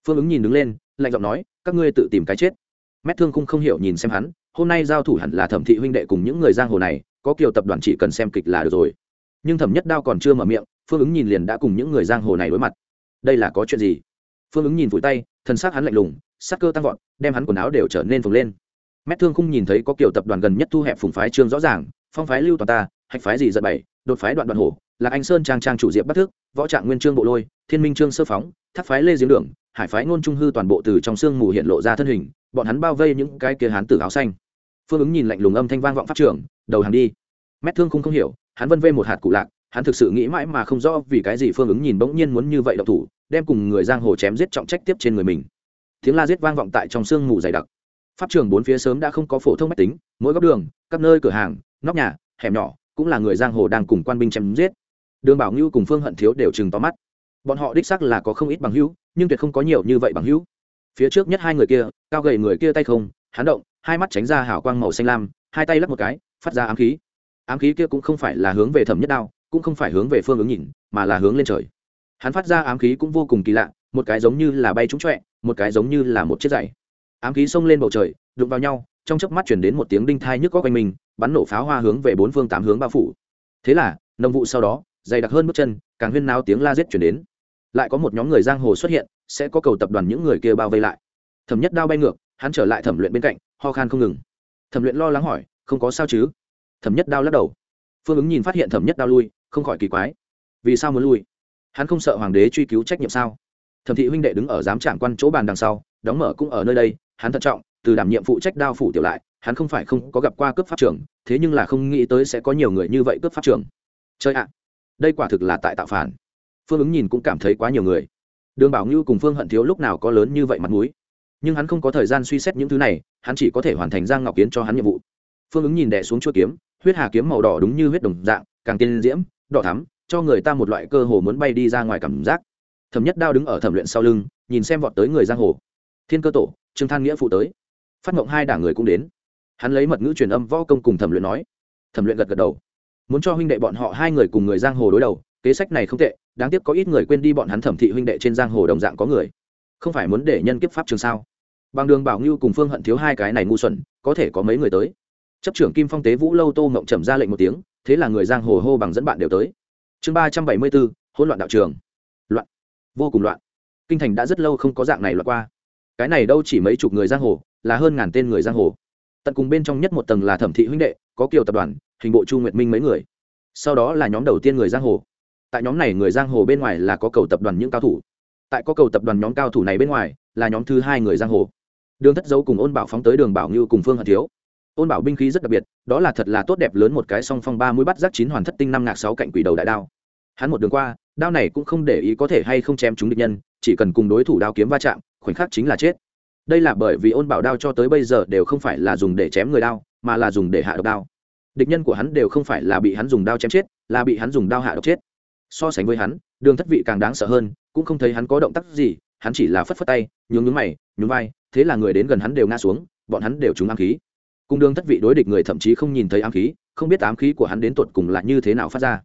Phương ứng nhìn đứng lên, lạnh giọng nói, các ngươi tự tìm cái chết. Mét thương khung không hiểu nhìn xem hắn, hôm nay giao thủ hẳn là thẩm thị huynh đệ cùng những người giang hồ này, có kiều tập đoàn chỉ cần xem kịch là được rồi. Nhưng thẩm nhất đao còn chưa mở miệng, phương ứng nhìn liền đã cùng những người giang hồ này đối mặt. Đây là có chuyện gì? Phương ứng nhìn vùi tay thân xác hắn lạnh lùng sắc cơ tăng vọt, đem hắn quần áo đều trở nên phồng lên. Mét thương không nhìn thấy có kiểu tập đoàn gần nhất thu hẹp phùng phái trương rõ ràng, phong phái lưu toàn ta, hạch phái gì giật bảy đột phái đoạn đoạn hổ là anh sơn trang trang chủ diệp bắc thức, võ trạng nguyên trương bộ lôi, thiên minh trương sơ phóng thất phái lê diễm đường, hải phái ngôn trung hư toàn bộ từ trong sương mù hiện lộ ra thân hình, bọn hắn bao vây những cái kia hán tử áo xanh. Phương ứng nhìn lạnh lùng âm thanh vang vọng pháp trưởng đầu hàng đi. Mét thương không không hiểu, hắn vân vê một hạt cụ lạc, hắn thực sự nghĩ mãi mà không rõ vì cái gì phương ứng nhìn bỗng nhiên muốn như vậy độc thủ, đem cùng người giang hồ chém giết trọng trách tiếp trên người mình tiếng la giết vang vọng tại trong sương mù dày đặc. Pháp trường bốn phía sớm đã không có phổ thông mách tính, mỗi góc đường, các nơi cửa hàng, nóc nhà, hẻm nhỏ cũng là người giang hồ đang cùng quan binh chém giết. Đường bảo ngưu cùng phương hận thiếu đều chừng to mắt. Bọn họ đích sắc là có không ít bằng hữu, nhưng tuyệt không có nhiều như vậy bằng hữu. Phía trước nhất hai người kia, cao gầy người kia tay không hán động, hai mắt tránh ra hào quang màu xanh lam, hai tay lắp một cái, phát ra ám khí. Ám khí kia cũng không phải là hướng về thẩm nhất đao, cũng không phải hướng về phương ứng nhìn, mà là hướng lên trời. Hắn phát ra ám khí cũng vô cùng kỳ lạ một cái giống như là bay trúng trọe một cái giống như là một chiếc giày. Ám khí xông lên bầu trời, đụng vào nhau, trong chớp mắt chuyển đến một tiếng đinh thai nhức có quanh mình, bắn nổ pháo hoa hướng về bốn phương tám hướng bao phủ. Thế là, nông vụ sau đó, dày đặc hơn bước chân, càng huyên náo tiếng la rết chuyển đến. Lại có một nhóm người giang hồ xuất hiện, sẽ có cầu tập đoàn những người kia bao vây lại. Thẩm nhất đao bay ngược, hắn trở lại thẩm luyện bên cạnh, ho khan không ngừng. Thẩm luyện lo lắng hỏi, không có sao chứ? Thẩm nhất đao lắc đầu. Phương ứng nhìn phát hiện thẩm nhất đao lui, không khỏi kỳ quái. Vì sao muốn lui? Hắn không sợ hoàng đế truy cứu trách nhiệm sao? Thẩm thị huynh đệ đứng ở giám trạm quan chỗ bàn đằng sau, đóng mở cũng ở nơi đây, hắn thận trọng, từ đảm nhiệm phụ trách đao phủ tiểu lại, hắn không phải không có gặp qua cướp pháp trường, thế nhưng là không nghĩ tới sẽ có nhiều người như vậy cướp pháp trường. Chơi ạ, đây quả thực là tại tạo phản. Phương ứng nhìn cũng cảm thấy quá nhiều người. Đường bảo ngưu cùng phương hận thiếu lúc nào có lớn như vậy mặt mũi. Nhưng hắn không có thời gian suy xét những thứ này, hắn chỉ có thể hoàn thành giang ngọc kiến cho hắn nhiệm vụ. Phương ứng nhìn đẻ xuống chuỗi kiếm, huyết hà kiếm màu đỏ đúng như huyết đồng dạng, càng tiên diễm, đỏ thắm, cho người ta một loại cơ hồ muốn bay đi ra ngoài cảm giác thẩm nhất đao đứng ở thẩm luyện sau lưng, nhìn xem vọt tới người giang hồ. Thiên cơ tổ, trương than nghĩa phụ tới. Phát mộng hai đảng người cũng đến. Hắn lấy mật ngữ truyền âm võ công cùng thẩm luyện nói. Thẩm luyện gật gật đầu. Muốn cho huynh đệ bọn họ hai người cùng người giang hồ đối đầu, kế sách này không tệ, đáng tiếc có ít người quên đi bọn hắn thẩm thị huynh đệ trên giang hồ đồng dạng có người. Không phải muốn để nhân kiếp pháp trường sao? Bằng đường bảo ngưu cùng phương hận thiếu hai cái này ngu xuẩn, có thể có mấy người tới? Chấp trưởng kim phong tế vũ lâu tô mộng trầm ra lệnh một tiếng, thế là người giang hồ hô bằng dẫn bạn đều tới. Chương ba trăm bảy mươi bốn hỗn loạn đạo trường vô cùng loạn. Kinh thành đã rất lâu không có dạng này loạn qua. Cái này đâu chỉ mấy chục người giang hồ, là hơn ngàn tên người giang hồ. Tận cùng bên trong nhất một tầng là thẩm thị huynh đệ, có kiều tập đoàn, hình bộ chu nguyệt minh mấy người. Sau đó là nhóm đầu tiên người giang hồ. Tại nhóm này người giang hồ bên ngoài là có cầu tập đoàn những cao thủ. Tại có cầu tập đoàn nhóm cao thủ này bên ngoài là nhóm thứ hai người giang hồ. Đường thất dấu cùng ôn bảo phóng tới đường bảo như cùng phương hận thiếu. Ôn bảo binh khí rất đặc biệt, đó là thật là tốt đẹp lớn một cái song phong ba mũi bắt giác chín hoàn thất tinh năm ngạc sáu cạnh quỷ đầu đại đao. Hắn một đường qua đao này cũng không để ý có thể hay không chém chúng địch nhân, chỉ cần cùng đối thủ đao kiếm va chạm, khoảnh khắc chính là chết. Đây là bởi vì ôn bảo đao cho tới bây giờ đều không phải là dùng để chém người đao, mà là dùng để hạ độc đao. Địch nhân của hắn đều không phải là bị hắn dùng đao chém chết, là bị hắn dùng đao hạ độc chết. So sánh với hắn, đường thất vị càng đáng sợ hơn, cũng không thấy hắn có động tác gì, hắn chỉ là phất phất tay, nhún nhún mày, nhún vai, thế là người đến gần hắn đều ngã xuống, bọn hắn đều trúng ám khí. Cùng đường thất vị đối địch người thậm chí không nhìn thấy ám khí, không biết ám khí của hắn đến tột cùng là như thế nào phát ra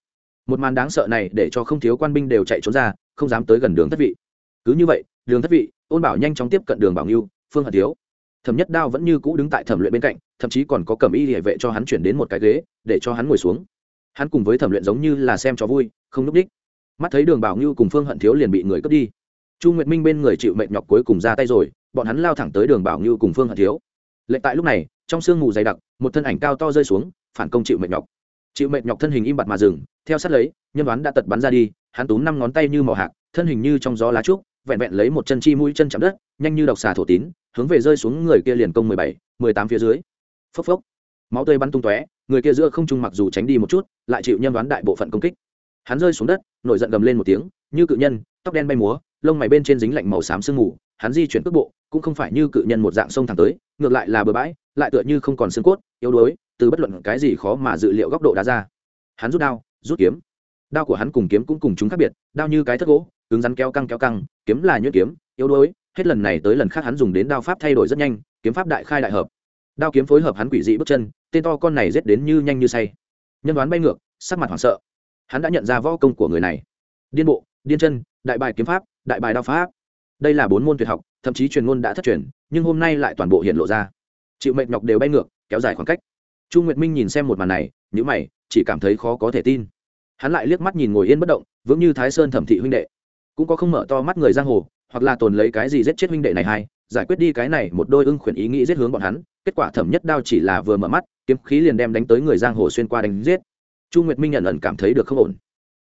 một màn đáng sợ này để cho không thiếu quan binh đều chạy trốn ra, không dám tới gần đường thất vị. Cứ như vậy, đường thất vị, ôn bảo nhanh chóng tiếp cận đường bảo ngưu, phương hận thiếu. Thẩm nhất đao vẫn như cũ đứng tại thẩm luyện bên cạnh, thậm chí còn có cầm y địa vệ cho hắn chuyển đến một cái ghế, để cho hắn ngồi xuống. Hắn cùng với thẩm luyện giống như là xem cho vui, không núp đích. Mắt thấy đường bảo ngưu cùng phương hận thiếu liền bị người cướp đi. Chu nguyệt minh bên người chịu mệnh nhọc cuối cùng ra tay rồi, bọn hắn lao thẳng tới đường bảo ngưu cùng phương hận thiếu. Lệnh tại lúc này, trong sương mù dày đặc, một thân ảnh cao to rơi xuống, phản công chịu mệnh nhọc chịu mệnh nhọc thân hình im bặt mà dừng, theo sát lấy, nhân đoán đã tật bắn ra đi, hắn túm năm ngón tay như mỏ hạc, thân hình như trong gió lá trúc, vẹn vẹn lấy một chân chi mũi chân chạm đất, nhanh như độc xà thổ tín, hướng về rơi xuống người kia liền công mười bảy, mười tám phía dưới. Phốc phốc. Máu tươi bắn tung tóe, người kia giữa không trung mặc dù tránh đi một chút, lại chịu nhân đoán đại bộ phận công kích. Hắn rơi xuống đất, nổi giận gầm lên một tiếng, như cự nhân, tóc đen bay múa, lông mày bên trên dính lạnh màu xám sương mù, hắn di chuyển cước bộ, cũng không phải như cự nhân một dạng sông thẳng tới, ngược lại là bờ bãi, lại tựa như không còn xương cốt, yếu đuối từ bất luận cái gì khó mà dự liệu góc độ đá ra. Hắn rút đao, rút kiếm. Đao của hắn cùng kiếm cũng cùng chúng khác biệt, đao như cái thất gỗ, cứng rắn kéo căng kéo căng, kiếm là nhuyễn kiếm, yếu đuối. Hết lần này tới lần khác hắn dùng đến đao pháp thay đổi rất nhanh, kiếm pháp đại khai đại hợp. Đao kiếm phối hợp hắn quỷ dị bước chân, tên to con này rết đến như nhanh như say. Nhân đoán bay ngược, sắc mặt hoảng sợ. Hắn đã nhận ra võ công của người này. Điên bộ, điên chân, đại bài kiếm pháp, đại bài đao pháp. Đây là bốn môn tuyệt học, thậm chí truyền ngôn đã thất truyền, nhưng hôm nay lại toàn bộ hiện lộ ra. Chịu mệnh nhọc đều bay ngược, kéo dài khoảng cách chu nguyệt minh nhìn xem một màn này nhữ mày, chỉ cảm thấy khó có thể tin. Hắn lại liếc mắt nhìn ngồi yên bất động, vững như thái sơn thẩm thị huynh đệ. Cũng có không mở to mắt người giang hồ, hoặc là tồn lấy cái gì giết chết huynh đệ này hay, giải quyết đi cái này một đôi ưng khuyển ý nghĩ giết hướng bọn hắn, kết quả thẩm nhất đao chỉ là vừa mở mắt, kiếm khí liền đem đánh tới người giang hồ xuyên qua đánh giết. Chu nguyệt minh nhận ẩn cảm thấy được không ổn.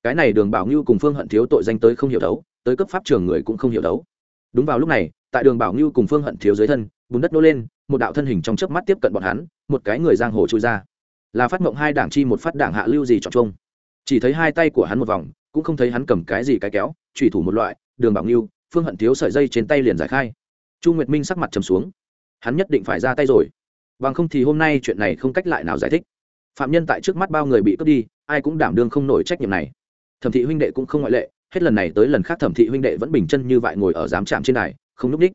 Cái này đường bảo ngưu cùng phương hận thiếu tội danh tới không hiểu đấu, tới cấp pháp trường người cũng không hiểu đấu. Đúng vào lúc này, tại đường bảo ngưu cùng phương hận thiếu dưới thân, bùn đất nô lên một đạo thân hình trong chớp mắt tiếp cận bọn hắn một cái người giang hồ chui ra. Là phát mộng hai đảng chi một phát đảng hạ lưu gì chọn chung. Chỉ thấy hai tay của hắn một vòng cũng không thấy hắn cầm cái gì cái kéo trùy thủ một loại đường bảo ngưu phương hận thiếu sợi dây trên tay liền giải khai. Chu nguyệt minh sắc mặt trầm xuống. Hắn nhất định phải ra tay rồi. Bằng không thì hôm nay chuyện này không cách lại nào giải thích. Phạm nhân tại trước mắt bao người bị cướp đi ai cũng đảm đương không nổi trách nhiệm này. Thẩm thị huynh đệ cũng không ngoại lệ hết lần này tới lần khác thẩm thị huynh đệ vẫn bình chân như vậy ngồi ở giám trạm trên này, không núp đích.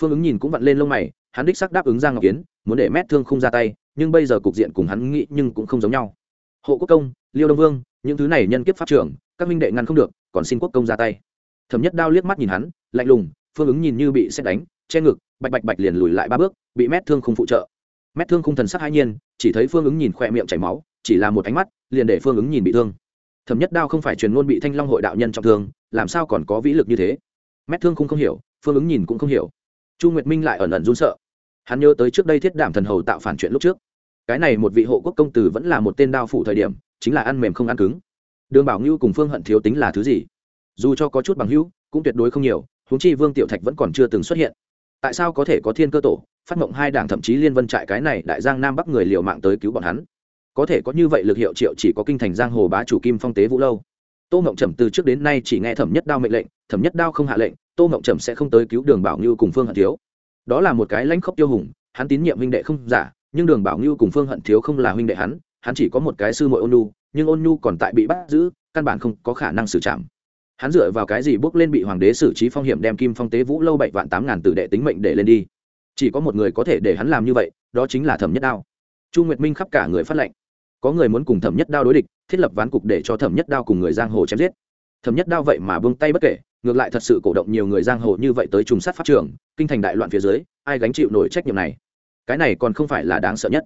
Phương ứng nhìn cũng vặn lên lông mày hắn đích xác đáp ứng giang ngọc kiến, muốn để mét thương không ra tay, nhưng bây giờ cục diện cùng hắn nghĩ nhưng cũng không giống nhau. Hộ quốc công, liêu đông vương, những thứ này nhân kiếp pháp trưởng các minh đệ ngăn không được, còn xin quốc công ra tay. Thẩm nhất đao liếc mắt nhìn hắn, lạnh lùng, phương ứng nhìn như bị xét đánh, che ngực, bạch bạch bạch liền lùi lại ba bước, bị mét thương không phụ trợ. Mét thương không thần sắc hai nhiên, chỉ thấy phương ứng nhìn khỏe miệng chảy máu, chỉ là một ánh mắt, liền để phương ứng nhìn bị thương. Thẩm nhất đao không phải truyền ngôn bị thanh long hội đạo nhân trọng thương, làm sao còn có vĩ lực như thế? Mét thương không không hiểu, phương ứng nhìn cũng không hiểu. Chu nguyệt minh lại ẩn ẩn run sợ hắn nhớ tới trước đây thiết đảm thần hầu tạo phản chuyện lúc trước. Cái này một vị hộ quốc công tử vẫn là một tên đao phụ thời điểm, chính là ăn mềm không ăn cứng. Đường bảo ngưu cùng phương hận thiếu tính là thứ gì? Dù cho có chút bằng hữu, cũng tuyệt đối không nhiều, huống chi vương tiểu thạch vẫn còn chưa từng xuất hiện. Tại sao có thể có thiên cơ tổ, phát mộng hai đảng thậm chí liên vân trại cái này đại giang nam bắc người liều mạng tới cứu bọn hắn? Có thể có như vậy lực hiệu triệu chỉ có kinh thành giang hồ bá chủ kim phong tế vũ lâu. Tô mộng trầm từ trước đến nay chỉ nghe thẩm nhất đao mệnh lệnh, thẩm nhất đao không hạ lệnh, tô mộng trầm sẽ không tới cứu đường bảo như cùng phương hận thiếu đó là một cái lãnh khốc tiêu hùng, hắn tín nhiệm huynh đệ không giả, nhưng đường bảo ngưu cùng phương hận thiếu không là huynh đệ hắn hắn chỉ có một cái sư muội ôn nhu, nhưng ôn nhu còn tại bị bắt giữ, căn bản không có khả năng xử trảm. Hắn dựa vào cái gì bước lên bị hoàng đế xử trí phong hiểm đem kim phong tế vũ lâu bảy vạn tám ngàn tử đệ tính mệnh để lên đi? Chỉ có một người có thể để hắn làm như vậy, đó chính là thẩm nhất đao. Chu nguyệt minh khắp cả người phát lệnh. Có người muốn cùng thẩm nhất đao đối địch, thiết lập ván cục để cho thẩm nhất đao cùng người giang hồ chém giết. Thẩm nhất đao vậy mà buông tay bất kể ngược lại thật sự cổ động nhiều người giang hồ như vậy tới trùng sát pháp trường, kinh thành đại loạn phía dưới, ai gánh chịu nổi trách nhiệm này? Cái này còn không phải là đáng sợ nhất.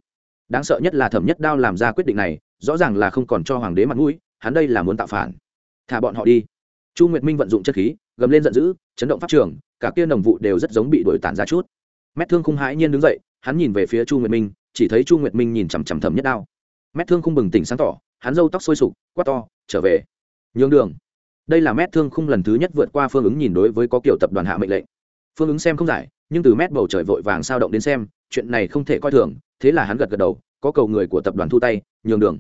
Đáng sợ nhất là thẩm nhất đao làm ra quyết định này, rõ ràng là không còn cho hoàng đế mặt mũi, hắn đây là muốn tạo phản. Thả bọn họ đi. Chu nguyệt minh vận dụng chất khí, gầm lên giận dữ, chấn động pháp trường, cả kia đồng vụ đều rất giống bị đổi tản ra chút. Mét thương khung hãi nhiên đứng dậy, hắn nhìn về phía chu nguyệt minh, chỉ thấy chu nguyệt minh nhìn chằm chằm thẩm nhất đao. Mét thương khung bừng tỉnh sáng tỏ, hắn râu tóc sôi sục, quát to, trở về. Nhường đường đây là mét thương khung lần thứ nhất vượt qua phương ứng nhìn đối với có kiểu tập đoàn hạ mệnh lệnh. Phương ứng xem không giải, nhưng từ mét bầu trời vội vàng sao động đến xem, chuyện này không thể coi thường, thế là hắn gật gật đầu, có cầu người của tập đoàn thu tay, nhường đường.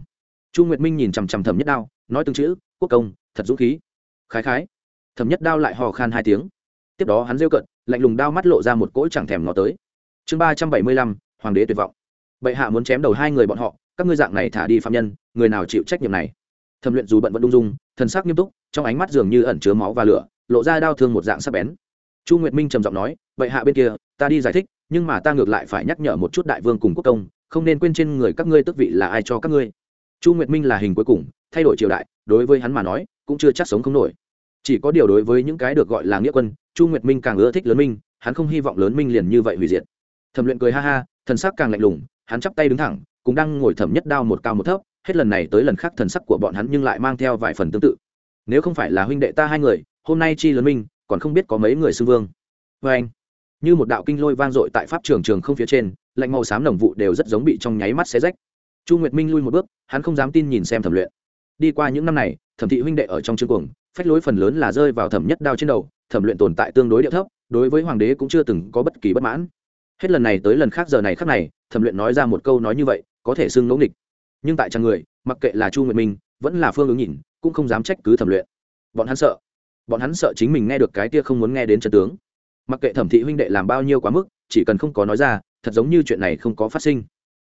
Chu nguyệt minh nhìn chằm chằm thẩm nhất đao, nói từng chữ, quốc công, thật dũng khí. Khái khái. Thẩm nhất đao lại hò khan hai tiếng. Tiếp đó hắn rêu cận lạnh lùng đao mắt lộ ra một cỗ chẳng thèm ngó tới. Chương ba trăm bảy mươi lăm, hoàng đế tuyệt vọng. Bệ hạ muốn chém đầu hai người bọn họ, các ngươi dạng này thả đi phạm nhân, người nào chịu trách nhiệm này? Thẩm luyện dù bận vẫn ung dung thần sắc nghiêm túc, trong ánh mắt dường như ẩn chứa máu và lửa, lộ ra đau thương một dạng sắc bén. Chu nguyệt minh trầm giọng nói, bệ hạ bên kia, ta đi giải thích, nhưng mà ta ngược lại phải nhắc nhở một chút đại vương cùng quốc công, không nên quên trên người các ngươi tước vị là ai cho các ngươi. Chu nguyệt minh là hình cuối cùng, thay đổi triều đại, đối với hắn mà nói, cũng chưa chắc sống không nổi. Chỉ có điều đối với những cái được gọi là nghĩa quân, chu nguyệt minh càng ưa thích lớn minh, hắn không hy vọng lớn minh liền như vậy hủy diệt. Thẩm luyện cười ha ha, thần sắc càng lạnh lùng, hắn chắp tay đứng thẳng, cũng đang ngồi thẩm nhất đao một cao một thấp hết lần này tới lần khác thần sắc của bọn hắn nhưng lại mang theo vài phần tương tự. Nếu không phải là huynh đệ ta hai người, hôm nay chi lớn minh, còn không biết có mấy người sư vương. Vê anh, như một đạo kinh lôi vang dội tại pháp trường trường không phía trên, lạnh màu xám đồng vụ đều rất giống bị trong nháy mắt xé rách. Chu nguyệt minh lui một bước, hắn không dám tin nhìn xem thẩm luyện. Đi qua những năm này, thẩm thị huynh đệ ở trong chương cuồng, phách lối phần lớn là rơi vào thẩm nhất đao trên đầu, thẩm luyện tồn tại tương đối địa thấp, đối với hoàng đế cũng chưa từng có bất kỳ bất mãn. Hết lần này tới lần khác giờ này khác này, thẩm luyện nói ra một câu nói như vậy, có thể xưng ngẫu nghịch nhưng tại trang người, mặc kệ là chu nguyệt minh, vẫn là phương ứng nhìn cũng không dám trách cứ thẩm luyện. Bọn hắn sợ. Bọn hắn sợ chính mình nghe được cái kia không muốn nghe đến trận tướng. Mặc kệ thẩm thị huynh đệ làm bao nhiêu quá mức, chỉ cần không có nói ra, thật giống như chuyện này không có phát sinh.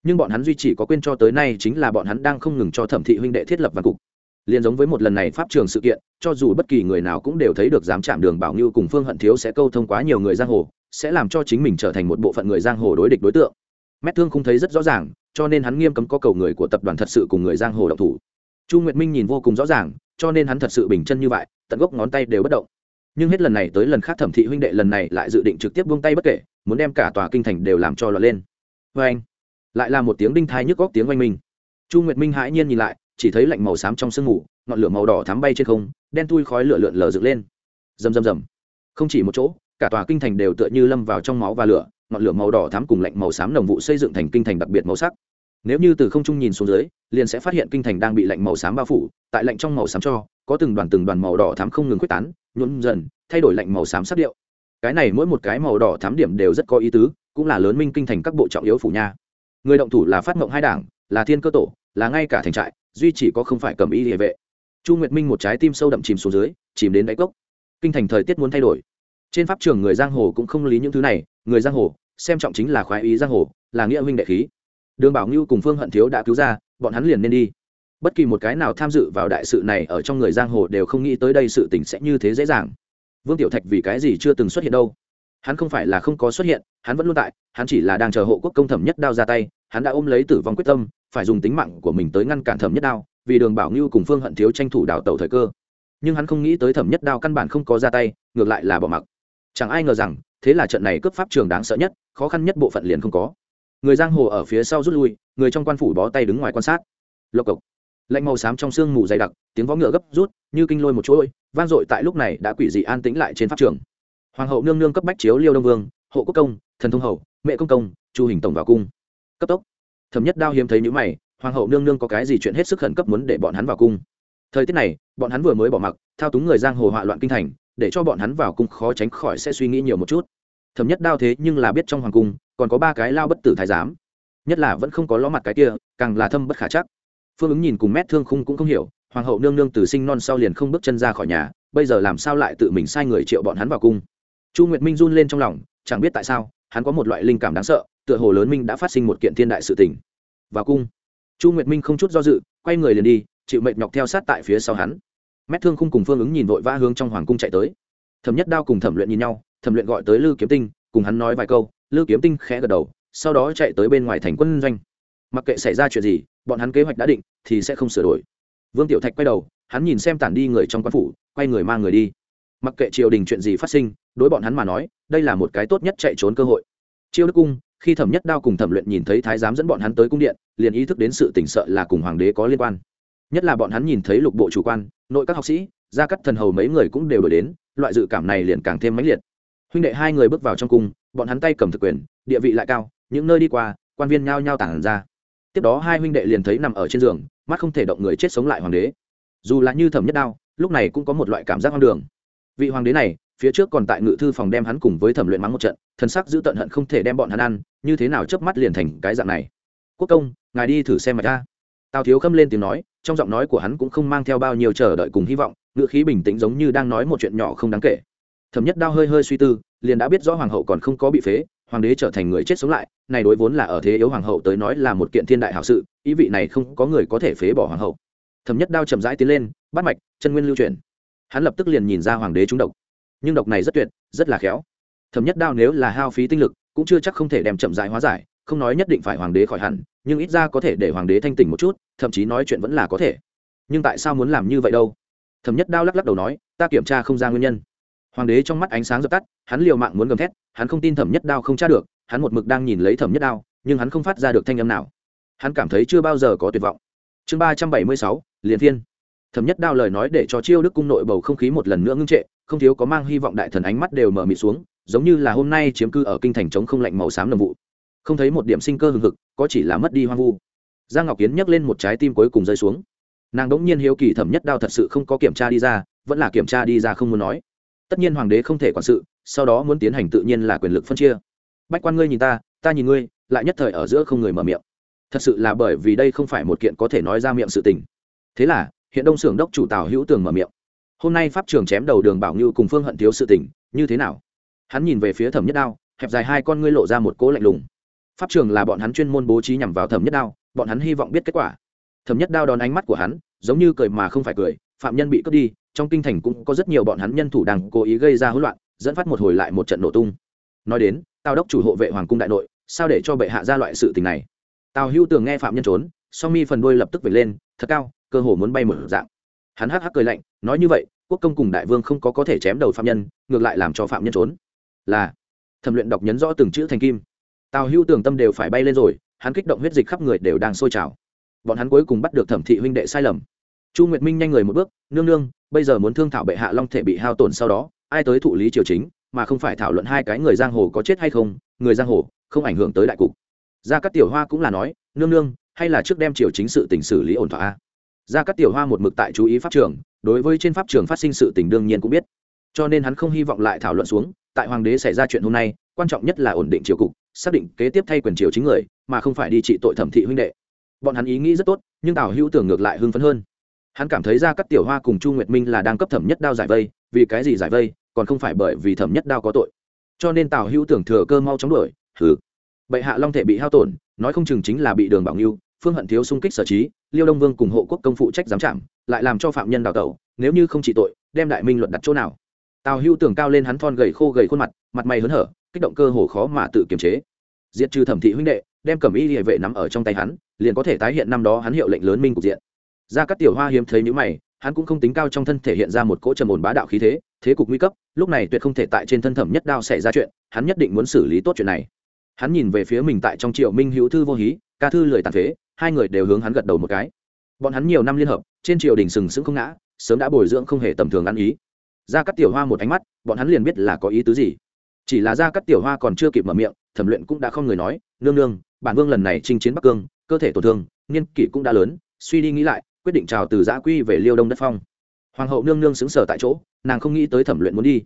Nhưng bọn hắn duy chỉ có quên cho tới nay chính là bọn hắn đang không ngừng cho thẩm thị huynh đệ thiết lập văn cục. Liền giống với một lần này pháp trường sự kiện, cho dù bất kỳ người nào cũng đều thấy được dám chạm đường bảo ngưu cùng phương hận thiếu sẽ câu thông quá nhiều người giang hồ, sẽ làm cho chính mình trở thành một bộ phận người giang hồ đối địch đối tượng. Mét thương không thấy rất rõ ràng cho nên hắn nghiêm cấm có cầu người của tập đoàn thật sự cùng người giang hồ độc thủ. Chu nguyệt minh nhìn vô cùng rõ ràng, cho nên hắn thật sự bình chân như vậy, tận gốc ngón tay đều bất động. Nhưng hết lần này tới lần khác thẩm thị huynh đệ lần này lại dự định trực tiếp buông tay bất kể, muốn đem cả tòa kinh thành đều làm cho lọt lên. Vê anh, lại là một tiếng đinh thai nhức góc tiếng oanh minh. Chu nguyệt minh hãi nhiên nhìn lại, chỉ thấy lạnh màu xám trong sương mù, ngọn lửa màu đỏ thắm bay trên không, đen thui khói lửa lượn lờ dựng lên. Rầm rầm rầm. Không chỉ một chỗ, cả tòa kinh thành đều tựa như lâm vào trong máu và lửa ngọn lửa màu đỏ thắm cùng lạnh màu xám đồng vụ xây dựng thành kinh thành đặc biệt màu sắc. Nếu như từ không trung nhìn xuống dưới, liền sẽ phát hiện kinh thành đang bị lạnh màu xám bao phủ, tại lạnh trong màu xám cho, có từng đoàn từng đoàn màu đỏ thắm không ngừng quyết tán, nhuộm dần, thay đổi lạnh màu xám sắc điệu. Cái này mỗi một cái màu đỏ thắm điểm đều rất có ý tứ, cũng là lớn minh kinh thành các bộ trọng yếu phủ nha. Người động thủ là phát mộng hai đảng, là thiên cơ tổ, là ngay cả thành trại, duy chỉ có không phải cầm y địa vệ. Chu nguyệt minh một trái tim sâu đậm chìm xuống dưới, chìm đến đáy cốc. Kinh thành thời tiết muốn thay đổi. Trên pháp trường người giang hồ cũng không lý những thứ này, người giang hồ xem trọng chính là khoái ý giang hồ, là nghĩa huynh đệ khí. Đường bảo ngưu cùng phương hận thiếu đã cứu ra, bọn hắn liền nên đi. Bất kỳ một cái nào tham dự vào đại sự này ở trong người giang hồ đều không nghĩ tới đây sự tình sẽ như thế dễ dàng. Vương tiểu thạch vì cái gì chưa từng xuất hiện đâu? Hắn không phải là không có xuất hiện, hắn vẫn luôn tại, hắn chỉ là đang chờ hộ quốc công thẩm nhất đao ra tay, hắn đã ôm lấy tử vong quyết tâm, phải dùng tính mạng của mình tới ngăn cản thẩm nhất đao, vì đường bảo ngưu cùng phương hận thiếu tranh thủ đào tẩu thời cơ. Nhưng hắn không nghĩ tới thẩm nhất đao căn bản không có ra tay, ngược lại là bỏ mặc. Chẳng ai ngờ rằng thế là trận này cướp pháp trường đáng sợ nhất, khó khăn nhất bộ phận liền không có. Người giang hồ ở phía sau rút lui, người trong quan phủ bó tay đứng ngoài quan sát. Lộc cộc. Lạnh màu xám trong sương mù dày đặc, tiếng vó ngựa gấp rút, như kinh lôi một chuỗi, vang dội tại lúc này đã quỷ dị an tĩnh lại trên pháp trường. Hoàng hậu nương nương cấp bách chiếu liêu đông vương, hộ quốc công, thần thông hậu mẹ công công, chu hình tổng vào cung. Cấp tốc. Thấm nhất đao hiếm thấy những mày, hoàng hậu nương nương có cái gì chuyện hết sức khẩn cấp muốn để bọn hắn vào cung. Thời tiết này, bọn hắn vừa mới bỏ mặc, thao túng người giang hồ họa loạn kinh thành để cho bọn hắn vào cung khó tránh khỏi sẽ suy nghĩ nhiều một chút. Thẩm nhất đao thế nhưng là biết trong hoàng cung, còn có ba cái lao bất tử thái giám. Nhất là vẫn không có ló mặt cái kia, càng là thâm bất khả chắc. Phương ứng nhìn cùng mét thương khung cũng không hiểu, hoàng hậu nương nương từ sinh non sau liền không bước chân ra khỏi nhà, bây giờ làm sao lại tự mình sai người triệu bọn hắn vào cung? Chu nguyệt minh run lên trong lòng, chẳng biết tại sao, hắn có một loại linh cảm đáng sợ, tựa hồ lớn minh đã phát sinh một kiện thiên đại sự tình. Vào cung, chu nguyệt minh không chút do dự, quay người liền đi, chịu mệt nhọc theo sát tại phía sau hắn mét thương khung cùng phương ứng nhìn vội vã hướng trong hoàng cung chạy tới. Thẩm nhất đao cùng thẩm luyện nhìn nhau, thẩm luyện gọi tới lư kiếm tinh, cùng hắn nói vài câu, lư kiếm tinh khẽ gật đầu, sau đó chạy tới bên ngoài thành quân doanh. Mặc kệ xảy ra chuyện gì, bọn hắn kế hoạch đã định, thì sẽ không sửa đổi. Vương tiểu thạch quay đầu, hắn nhìn xem tản đi người trong quan phủ, quay người mang người đi. Mặc kệ triều đình chuyện gì phát sinh, đối bọn hắn mà nói, đây là một cái tốt nhất chạy trốn cơ hội. Chiêu đức cung, khi thẩm nhất đao cùng thẩm luyện nhìn thấy thái giám dẫn bọn hắn tới cung điện, liền ý thức đến sự tỉnh sợ là cùng hoàng đế có liên quan. Nhất là bọn hắn nhìn thấy lục bộ chủ quan nội các học sĩ, gia cắt thần hầu mấy người cũng đều đổi đến, loại dự cảm này liền càng thêm mãnh liệt. Huynh đệ hai người bước vào trong cung, bọn hắn tay cầm thực quyền, địa vị lại cao, những nơi đi qua, quan viên nhao nhao tản ra. Tiếp đó hai huynh đệ liền thấy nằm ở trên giường, mắt không thể động người chết sống lại hoàng đế. Dù là như thẩm nhất đao, lúc này cũng có một loại cảm giác hoang đường. Vị hoàng đế này, phía trước còn tại ngự thư phòng đem hắn cùng với thẩm luyện mắng một trận, thần sắc giữ tận hận không thể đem bọn hắn ăn, như thế nào chớp mắt liền thành cái dạng này. Quốc công, ngài đi thử xem mạch ta tào thiếu khâm lên tiếng nói, trong giọng nói của hắn cũng không mang theo bao nhiêu chờ đợi cùng hy vọng ngựa khí bình tĩnh giống như đang nói một chuyện nhỏ không đáng kể. Thẩm nhất đao hơi hơi suy tư, liền đã biết rõ hoàng hậu còn không có bị phế, hoàng đế trở thành người chết sống lại, này đối vốn là ở thế yếu hoàng hậu tới nói là một kiện thiên đại hảo sự, ý vị này không có người có thể phế bỏ hoàng hậu. Thẩm nhất đao chậm rãi tiến lên, bắt mạch, chân nguyên lưu truyền hắn lập tức liền nhìn ra hoàng đế trúng độc. Nhưng độc này rất tuyệt, rất là khéo. Thẩm nhất đao nếu là hao phí tinh lực, cũng chưa chắc không thể đem chậm rãi hóa giải không nói nhất định phải hoàng đế khỏi hẳn, nhưng ít ra có thể để hoàng đế thanh tỉnh một chút, thậm chí nói chuyện vẫn là có thể. Nhưng tại sao muốn làm như vậy đâu? Thẩm nhất đao lắc lắc đầu nói, ta kiểm tra không ra nguyên nhân. Hoàng đế trong mắt ánh sáng dập tắt, hắn liều mạng muốn gầm thét, hắn không tin thẩm nhất đao không tra được, hắn một mực đang nhìn lấy thẩm nhất đao, nhưng hắn không phát ra được thanh âm nào. Hắn cảm thấy chưa bao giờ có tuyệt vọng. Chương ba trăm bảy mươi sáu liền thiên. Thẩm nhất đao lời nói để cho chiêu đức cung nội bầu không khí một lần nữa ngưng trệ, không thiếu có mang hy vọng đại thần ánh mắt đều mở mịt xuống, giống như là hôm nay chiếm cư ở kinh thành chống không lạnh màu xám nồng vụ không thấy một điểm sinh cơ hừng hực, có chỉ là mất đi hoang vu. Giang ngọc kiến nhấc lên một trái tim cuối cùng rơi xuống. Nàng đ ỗ n g nhiên hiếu kỳ thẩm nhất đao thật sự không có kiểm tra đi ra, vẫn là kiểm tra đi ra không muốn nói. Tất nhiên hoàng đế không thể quản sự, sau đó muốn tiến hành tự nhiên là quyền lực phân chia. Bách quan ngươi nhìn ta ta nhìn ngươi, lại nhất thời ở giữa không người mở miệng. Thật sự là bởi vì đây không phải một kiện có thể nói ra miệng sự tình. Thế là, hiện đông xưởng đốc chủ tào hữu tường mở miệng. Hôm nay pháp trường chém đầu đường bảo ngưu cùng phương hận thiếu sự tình, như thế nào? Hắn nhìn về phía thẩm nhất đao, hẹp dài hai con ngươi lộ ra một cỗ lạnh lùng pháp trường là bọn hắn chuyên môn bố trí nhằm vào thẩm nhất đao, bọn hắn hy vọng biết kết quả. Thẩm nhất đao đón ánh mắt của hắn, giống như cười mà không phải cười, phạm nhân bị cướp đi, trong kinh thành cũng có rất nhiều bọn hắn nhân thủ đang cố ý gây ra hỗn loạn, dẫn phát một hồi lại một trận nổ tung. Nói đến, tào đốc chủ hộ vệ hoàng cung đại nội, sao để cho bệ hạ ra loại sự tình này? Tào hưu tường nghe phạm nhân trốn, song mi phần đuôi lập tức về lên, thật cao, cơ hồ muốn bay một dạng. Hắn hắc hắc cười lạnh, nói như vậy, quốc công cùng đại vương không có có thể chém đầu phạm nhân, ngược lại làm cho phạm nhân trốn. Là, thẩm luyện đọc nhấn rõ từng chữ thành kim tào hưu Tưởng tâm đều phải bay lên rồi, hắn kích động huyết dịch khắp người đều đang sôi trào. Bọn hắn cuối cùng bắt được thẩm thị huynh đệ sai lầm. Chu nguyệt minh nhanh người một bước, nương nương, bây giờ muốn thương thảo bệ hạ long thể bị hao tổn sau đó, ai tới thụ lý triều chính, mà không phải thảo luận hai cái người giang hồ có chết hay không, người giang hồ không ảnh hưởng tới đại cục. Gia cát tiểu hoa cũng là nói, nương nương, hay là trước đem triều chính sự tình xử lý ổn thỏa gia cát tiểu hoa một mực tại chú ý pháp trường, đối với trên pháp trường phát sinh sự tình đương nhiên cũng biết. Cho nên hắn không hy vọng lại thảo luận xuống, tại hoàng đế xảy ra chuyện hôm nay, quan trọng nhất là ổn định triều cục xác định kế tiếp thay quyền triều chính người, mà không phải đi trị tội thẩm thị huynh đệ. Bọn hắn ý nghĩ rất tốt, nhưng tào hữu tưởng ngược lại hưng phấn hơn. Hắn cảm thấy ra các tiểu hoa cùng chu nguyệt minh là đang cấp thẩm nhất đao giải vây, vì cái gì giải vây, còn không phải bởi vì thẩm nhất đao có tội. Cho nên tào hữu tưởng thừa cơ mau chóng đuổi, hừ. Bệ hạ long thể bị hao tổn, nói không chừng chính là bị đường bảo ngưu, phương hận thiếu xung kích sở trí, liêu đông vương cùng hộ quốc công phụ trách giám trạm, lại làm cho phạm nhân đào tẩu, nếu như không trị tội, đem đại minh luận đặt chỗ nào? Tào Hưu tưởng cao lên hắn thon gầy khô gầy khuôn mặt mặt mày hớn hở, kích động cơ hồ khó mà tự kiềm chế. Diệt trừ thẩm thị huynh đệ, đem cẩm y địa vệ nắm ở trong tay hắn, liền có thể tái hiện năm đó hắn hiệu lệnh lớn minh cục diện. Ra các tiểu hoa hiếm thấy những mày, hắn cũng không tính cao trong thân thể hiện ra một cỗ trầm ổn bá đạo khí thế thế cục nguy cấp, lúc này tuyệt không thể tại trên thân thẩm nhất đao xảy ra chuyện, hắn nhất định muốn xử lý tốt chuyện này. Hắn nhìn về phía mình tại trong triệu minh hữu thư vô hí, ca thư lười tàn phế, hai người đều hướng hắn gật đầu một cái. Bọn hắn nhiều năm liên hợp, trên triều đình sừng sững không ngã, sớm đã bồi dưỡng không hề tầm thường ăn ý ra cắt tiểu hoa một ánh mắt, bọn hắn liền biết là có ý tứ gì. Chỉ là ra cắt tiểu hoa còn chưa kịp mở miệng, thẩm luyện cũng đã không người nói, nương nương, bản vương lần này chinh chiến bắc cương, cơ thể tổn thương, niên kỷ cũng đã lớn, suy đi nghĩ lại, quyết định trào từ giã quy về liêu đông đất phong. Hoàng hậu nương nương xứng sở tại chỗ, nàng không nghĩ tới thẩm luyện muốn đi.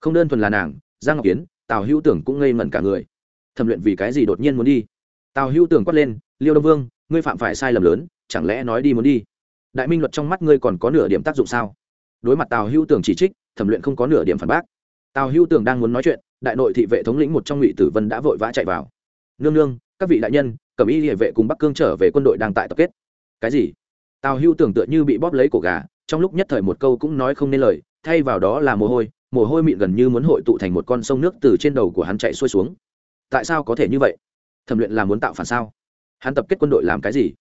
Không đơn thuần là nàng, giang ngọc kiến tào hữu tưởng cũng ngây ngẩn cả người. Thẩm luyện vì cái gì đột nhiên muốn đi? Tào hữu tưởng quát lên, liêu đông vương, ngươi phạm phải sai lầm lớn, chẳng lẽ nói đi muốn đi? Đại minh luật trong mắt ngươi còn có nửa điểm tác dụng sao? Đối mặt tào hữu tưởng chỉ trích thẩm luyện không có nửa điểm phản bác. Tào hữu tưởng đang muốn nói chuyện, đại nội thị vệ thống lĩnh một trong ngụy tử vân đã vội vã chạy vào. Nương nương, các vị đại nhân, cẩm y địa vệ cùng bắc cương trở về quân đội đang tại tập kết. Cái gì? Tào hưu tưởng tựa như bị bóp lấy cổ gà, trong lúc nhất thời một câu cũng nói không nên lời, thay vào đó là mồ hôi mồ hôi mịn gần như muốn hội tụ thành một con sông nước từ trên đầu của hắn chạy xuôi xuống. Tại sao có thể như vậy? Thẩm luyện là muốn tạo phản sao? Hắn tập kết quân đội làm cái gì?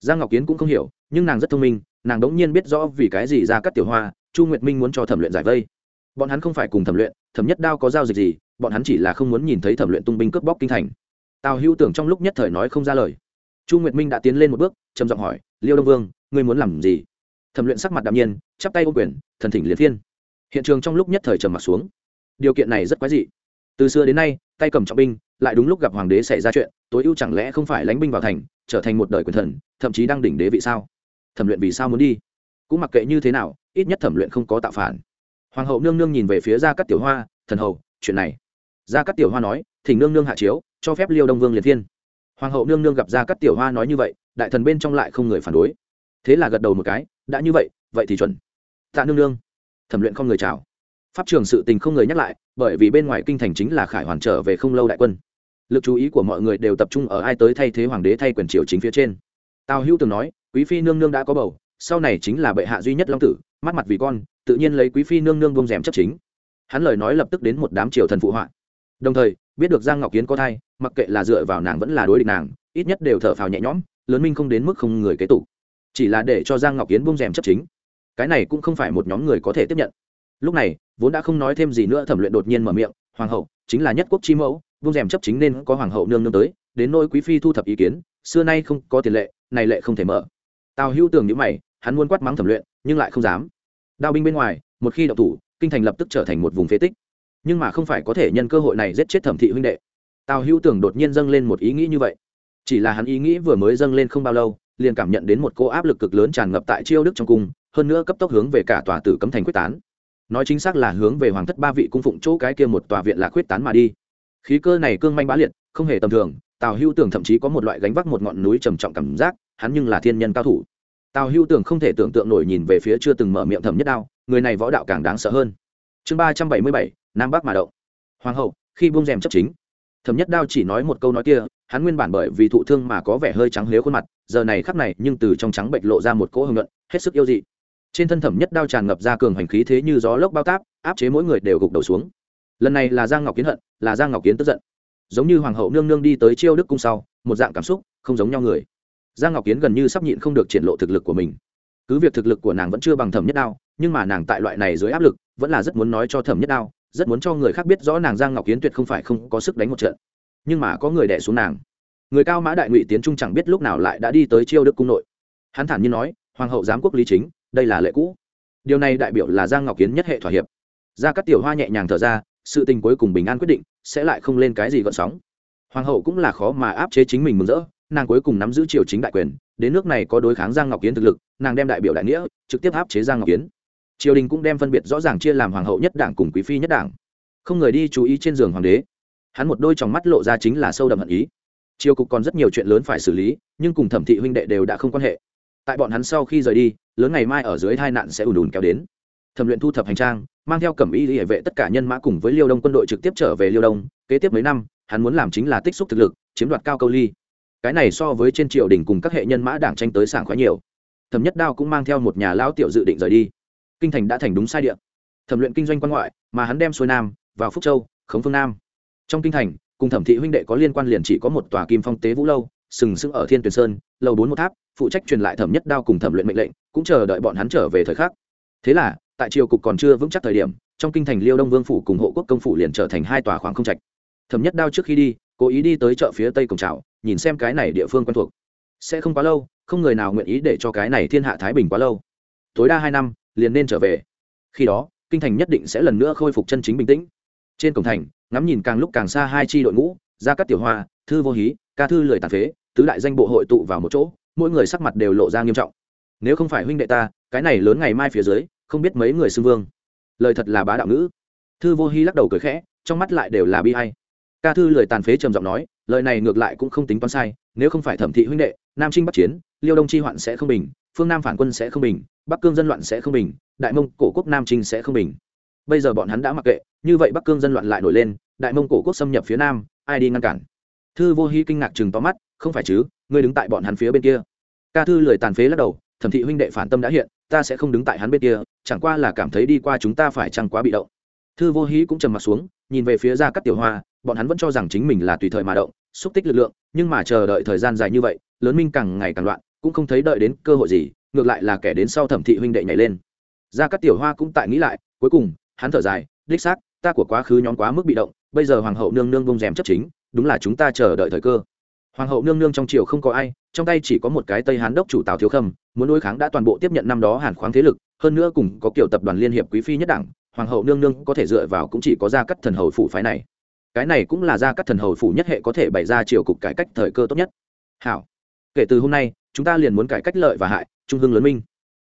Giang ngọc kiến cũng không hiểu, nhưng nàng rất thông minh, nàng đống nhiên biết rõ vì cái gì ra cắt tiểu hoa chu nguyệt minh muốn cho thẩm luyện giải vây. Bọn hắn không phải cùng thẩm luyện, thẩm nhất đao có giao dịch gì, bọn hắn chỉ là không muốn nhìn thấy thẩm luyện tung binh cướp bóc kinh thành. Tào hữu tưởng trong lúc nhất thời nói không ra lời. Chu nguyệt minh đã tiến lên một bước, trầm giọng hỏi, liêu đông vương, ngươi muốn làm gì? Thẩm luyện sắc mặt đạm nhiên, chắp tay ô quyền, thần thỉnh liệt phiên. Hiện trường trong lúc nhất thời trầm mặt xuống. Điều kiện này rất quái dị. Từ xưa đến nay, tay cầm trọng binh, lại đúng lúc gặp hoàng đế xảy ra chuyện, tối ưu chẳng lẽ không phải lánh binh vào thành, trở thành một đời quyền thần, thậm chí đang đỉnh đế vị sao? Thẩm luyện vì sao muốn đi? Cũng mặc kệ như thế nào ít nhất thẩm luyện không có tạo phản. Hoàng hậu nương nương nhìn về phía gia cát tiểu hoa, thần hầu, chuyện này. Gia cát tiểu hoa nói, thỉnh nương nương hạ chiếu, cho phép liêu đông vương liệt thiên. Hoàng hậu nương nương gặp gia cát tiểu hoa nói như vậy, đại thần bên trong lại không người phản đối. Thế là gật đầu một cái, đã như vậy vậy thì chuẩn. Tạ nương nương. Thẩm luyện không người chào. Pháp trường sự tình không người nhắc lại, bởi vì bên ngoài kinh thành chính là khải hoàn trở về không lâu đại quân. Lực chú ý của mọi người đều tập trung ở ai tới thay thế hoàng đế thay quyền triều chính phía trên. Tào hữu từng nói, quý phi nương nương đã có bầu, sau này chính là bệ hạ duy nhất long tử mắt mặt vì con, tự nhiên lấy quý phi nương nương bông rèm chấp chính. Hắn lời nói lập tức đến một đám triều thần phụ họa. Đồng thời, biết được giang ngọc kiến có thai, mặc kệ là dựa vào nàng vẫn là đối địch nàng, ít nhất đều thở phào nhẹ nhõm, lớn minh không đến mức không người kế tục. Chỉ là để cho giang ngọc kiến bông rèm chấp chính, cái này cũng không phải một nhóm người có thể tiếp nhận. Lúc này, vốn đã không nói thêm gì nữa thẩm luyện đột nhiên mở miệng, hoàng hậu, chính là nhất quốc chi mẫu vung rèm chấp chính nên có hoàng hậu nương nương tới, đến nôi quý phi thu thập ý kiến, xưa nay không có tiền lệ, này lệ không thể mở. Tào hữu tưởng như mày hắn muốn quát mắng thẩm luyện, nhưng lại không dám. Đao binh bên ngoài, một khi đậu thủ, kinh thành lập tức trở thành một vùng phế tích. Nhưng mà không phải có thể nhân cơ hội này giết chết thẩm thị huynh đệ. Tào hữu tưởng đột nhiên dâng lên một ý nghĩ như vậy. Chỉ là hắn ý nghĩ vừa mới dâng lên không bao lâu, liền cảm nhận đến một cô áp lực cực lớn tràn ngập tại chiêu đức trong cung, hơn nữa cấp tốc hướng về cả tòa tử cấm thành quyết tán. Nói chính xác là hướng về hoàng thất ba vị cung phụng chỗ cái kia một tòa viện là quyết tán mà đi. Khí cơ này cương manh bá liệt, không hề tầm thường, tào hưu tưởng thậm chí có một loại gánh vác một ngọn núi trầm trọng cảm giác, hắn nhưng là thiên nhân cao thủ tào hưu tưởng không thể tưởng tượng nổi nhìn về phía chưa từng mở miệng thẩm nhất đao, người này võ đạo càng đáng sợ hơn. Chương ba trăm bảy mươi bảy, nam bắc mà động. Hoàng hậu, khi buông rèm chấp chính, thẩm nhất đao chỉ nói một câu nói kia, hắn nguyên bản bởi vì thụ thương mà có vẻ hơi trắng lếu khuôn mặt, giờ này khắc này nhưng từ trong trắng bệnh lộ ra một cỗ hưng luận hết sức yêu dị. Trên thân thẩm nhất đao tràn ngập ra cường hành khí thế như gió lốc bao táp, áp chế mỗi người đều gục đầu xuống. Lần này là giang ngọc kiến hận, là giang ngọc kiến tức giận. Giống như hoàng hậu nương nương đi tới chiêu đức cung sau, một dạng cảm xúc, không giống nhau người giang ngọc kiến gần như sắp nhịn không được triển lộ thực lực của mình. Cứ việc thực lực của nàng vẫn chưa bằng thẩm nhất đao, nhưng mà nàng tại loại này dưới áp lực, vẫn là rất muốn nói cho thẩm nhất đao, rất muốn cho người khác biết rõ nàng giang ngọc kiến tuyệt không phải không có sức đánh một trận. Nhưng mà có người đẻ xuống nàng. Người cao mã đại ngụy tiến trung chẳng biết lúc nào lại đã đi tới chiêu đức cung nội. Hắn thản nhiên nói, hoàng hậu giám quốc lý chính, đây là lệ cũ. Điều này đại biểu là giang ngọc kiến nhất hệ thỏa hiệp. Ra các tiểu hoa nhẹ nhàng thở ra, sự tình cuối cùng bình an quyết định, sẽ lại không lên cái gì gợn sóng. Hoàng hậu cũng là khó mà áp chế chính mình mừng rỡ nàng cuối cùng nắm giữ triều chính đại quyền, đến nước này có đối kháng giang ngọc kiến thực lực, nàng đem đại biểu đại nghĩa, trực tiếp áp chế giang ngọc kiến. Triều đình cũng đem phân biệt rõ ràng chia làm hoàng hậu nhất đảng cùng quý phi nhất đảng. Không người đi chú ý trên giường hoàng đế. Hắn một đôi tròng mắt lộ ra chính là sâu đậm hận ý. Triều cục còn rất nhiều chuyện lớn phải xử lý, nhưng cùng thẩm thị huynh đệ đều đã không quan hệ. Tại bọn hắn sau khi rời đi, lớn ngày mai ở dưới hai nạn sẽ ùn ùn kéo đến. Thẩm luyện thu thập hành trang, mang theo cẩm y hệ vệ tất cả nhân mã cùng với liêu đông quân đội trực tiếp trở về liêu đông. Kế tiếp mấy năm, hắn muốn làm chính là tích xúc thực lực, chiếm đoạt cao câu ly cái này so với trên triều đình cùng các hệ nhân mã đảng tranh tới sảng khoái nhiều. Thẩm nhất đao cũng mang theo một nhà lão tiểu dự định rời đi. Kinh thành đã thành đúng sai địa. Thẩm luyện kinh doanh quan ngoại, mà hắn đem xuôi nam, vào phúc châu, khống phương nam. Trong kinh thành, cùng thẩm thị huynh đệ có liên quan liền chỉ có một tòa kim phong tế vũ lâu, sừng sững ở thiên tuyển sơn lầu bốn một tháp, phụ trách truyền lại thẩm nhất đao cùng thẩm luyện mệnh lệnh, cũng chờ đợi bọn hắn trở về thời khắc. Thế là, tại triều cục còn chưa vững chắc thời điểm, trong kinh thành liêu đông vương phủ cùng hộ quốc công phủ liền trở thành hai tòa khoảng không trạch. Thẩm nhất đao trước khi đi cố ý đi tới chợ phía tây cổng trào nhìn xem cái này địa phương quen thuộc. Sẽ không quá lâu, không người nào nguyện ý để cho cái này thiên hạ thái bình quá lâu. Tối đa hai năm, liền nên trở về. Khi đó, kinh thành nhất định sẽ lần nữa khôi phục chân chính bình tĩnh. Trên cổng thành, ngắm nhìn càng lúc càng xa hai tri đội ngũ ra các tiểu hoa, thư vô hí, ca thư lời tàn phế, tứ đại danh bộ hội tụ vào một chỗ, mỗi người sắc mặt đều lộ ra nghiêm trọng. Nếu không phải huynh đệ ta, cái này lớn ngày mai phía dưới, không biết mấy người xưng vương. Lời thật là bá đạo ngữ. Thư vô hy lắc đầu cười khẽ, trong mắt lại đều là bi hay ca thư lời tàn phế trầm giọng nói, lời này ngược lại cũng không tính toán sai, nếu không phải thẩm thị huynh đệ, nam trinh bắc chiến, liêu đông chi hoạn sẽ không bình, phương nam phản quân sẽ không bình, bắc cương dân loạn sẽ không bình, đại mông cổ quốc nam trinh sẽ không bình. Bây giờ bọn hắn đã mặc kệ, như vậy bắc cương dân loạn lại nổi lên, đại mông cổ quốc xâm nhập phía nam, ai đi ngăn cản? Thư vô hy kinh ngạc chừng to mắt, không phải chứ, ngươi đứng tại bọn hắn phía bên kia. Ca thư lười tàn phế lắc đầu, thẩm thị huynh đệ phản tâm đã hiện, ta sẽ không đứng tại hắn bên kia, chẳng qua là cảm thấy đi qua chúng ta phải chăng quá bị động. Thư vô hí cũng trầm mặt xuống, nhìn về phía ra các tiểu hoa bọn hắn vẫn cho rằng chính mình là tùy thời mà động, xúc tích lực lượng, nhưng mà chờ đợi thời gian dài như vậy, lớn minh càng ngày càng loạn, cũng không thấy đợi đến cơ hội gì, ngược lại là kẻ đến sau thẩm thị huynh đệ nhảy lên. Ra các tiểu hoa cũng tại nghĩ lại, cuối cùng, hắn thở dài, đích xác, ta của quá khứ nhóm quá mức bị động, bây giờ hoàng hậu nương nương bông rèm chấp chính, đúng là chúng ta chờ đợi thời cơ. Hoàng hậu nương nương trong triều không có ai, trong tay chỉ có một cái tây hán đốc chủ tào thiếu khâm, muốn đối kháng đã toàn bộ tiếp nhận năm đó hàn khoáng thế lực, hơn nữa cùng có kiểu tập đoàn liên hiệp quý phi nhất đảng, hoàng hậu nương nương có thể dựa vào cũng chỉ có gia cắt thần hầu phủ phái này cái này cũng là gia các thần hầu phủ nhất hệ có thể bày ra triều cục cải cách thời cơ tốt nhất. Hảo. Kể từ hôm nay, chúng ta liền muốn cải cách lợi và hại, trung hưng lớn minh.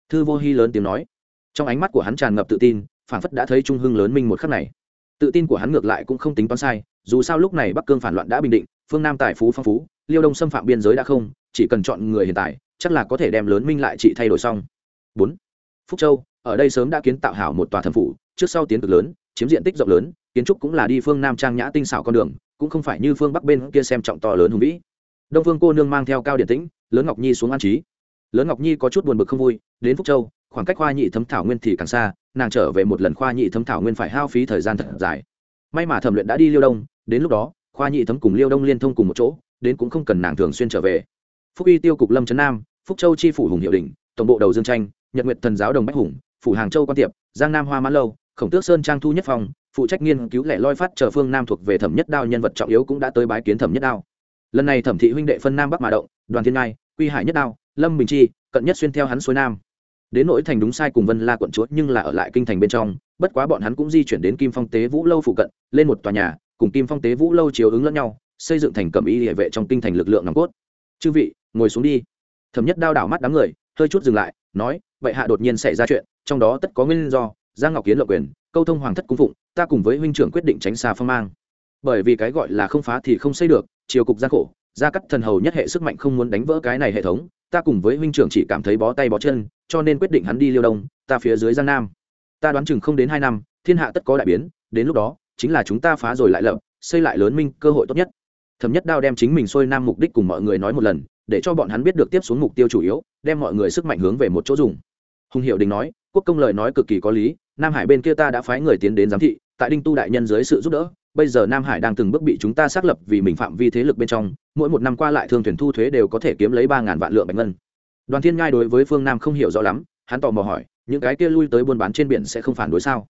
Thư vô hy lớn tiếng nói. Trong ánh mắt của hắn tràn ngập tự tin phản phất đã thấy trung hưng lớn minh một khắc này. Tự tin của hắn ngược lại cũng không tính toán sai, dù sao lúc này bắc cương phản loạn đã bình định, phương nam tài phú phong phú, liêu đông xâm phạm biên giới đã không, chỉ cần chọn người hiện tại, chắc là có thể đem lớn minh lại trị thay đổi xong. Bốn. Phúc châu ở đây sớm đã kiến tạo hảo một tòa thần phủ, trước sau tiến cực lớn, chiếm diện tích rộng lớn, kiến trúc cũng là đi phương nam trang nhã tinh xảo con đường, cũng không phải như phương bắc bên kia xem trọng to lớn hùng vĩ. Đông phương cô nương mang theo cao điện tĩnh, lớn ngọc nhi xuống an trí. Lớn ngọc nhi có chút buồn bực không vui, đến phúc châu, khoảng cách khoa nhị thấm thảo nguyên thì càng xa, nàng trở về một lần khoa nhị thấm thảo nguyên phải hao phí thời gian thật dài. May mà thẩm luyện đã đi liêu đông, đến lúc đó, khoa nhị thấm cùng liêu đông liên thông cùng một chỗ, đến cũng không cần nàng thường xuyên trở về. Phúc y tiêu cục lâm trấn nam, phúc châu chi phủ hùng hiệu đình tổng bộ đầu dương tranh, nhật nguyện thần giáo đồng bách hùng phủ hàng châu quan tiệp, giang nam hoa mãn lâu, khổng tước sơn trang thu nhất phong, phụ trách nghiên cứu lẻ loi phát chờ phương nam thuộc về thẩm nhất đao nhân vật trọng yếu cũng đã tới bái kiến thẩm nhất đao. Lần này thẩm thị huynh đệ phân nam bắc mà động, đoàn thiên ngai, quy hải nhất đao, lâm bình chi, cận nhất xuyên theo hắn xuôi nam. Đến nỗi thành đúng sai cùng vân la quận chúa nhưng là ở lại kinh thành bên trong, bất quá bọn hắn cũng di chuyển đến kim phong tế vũ lâu phụ cận, lên một tòa nhà, cùng kim phong tế vũ lâu chiếu ứng lẫn nhau, xây dựng thành cẩm y địa vệ trong kinh thành lực lượng nòng cốt. Chư vị, ngồi xuống đi. Thẩm nhất đao đảo mắt đám người, hơi chút dừng lại, nói, vậy hạ đột nhiên xảy ra chuyện trong đó tất có nguyên do, giang ngọc kiến lộ quyền, câu thông hoàng thất cung phụng, ta cùng với huynh trưởng quyết định tránh xa phong mang. Bởi vì cái gọi là không phá thì không xây được, triều cục gian khổ, gia cắt thần hầu nhất hệ sức mạnh không muốn đánh vỡ cái này hệ thống, ta cùng với huynh trưởng chỉ cảm thấy bó tay bó chân, cho nên quyết định hắn đi liêu đông, ta phía dưới giang nam. Ta đoán chừng không đến hai năm, thiên hạ tất có đại biến, đến lúc đó, chính là chúng ta phá rồi lại lập, xây lại lớn minh, cơ hội tốt nhất. Thẩm nhất đao đem chính mình xuôi nam mục đích cùng mọi người nói một lần, để cho bọn hắn biết được tiếp xuống mục tiêu chủ yếu, đem mọi người sức mạnh hướng về một chỗ dùng. Hùng hiệu đình nói quốc công lời nói cực kỳ có lý, nam hải bên kia ta đã phái người tiến đến giám thị, tại đinh tu đại nhân dưới sự giúp đỡ, bây giờ nam hải đang từng bước bị chúng ta xác lập vì mình phạm vi thế lực bên trong, mỗi một năm qua lại thương thuyền thu thuế đều có thể kiếm lấy ba ngàn vạn lượng bạch ngân. Đoàn thiên ngai đối với phương nam không hiểu rõ lắm, hắn tò mò hỏi, những cái kia lui tới buôn bán trên biển sẽ không phản đối sao?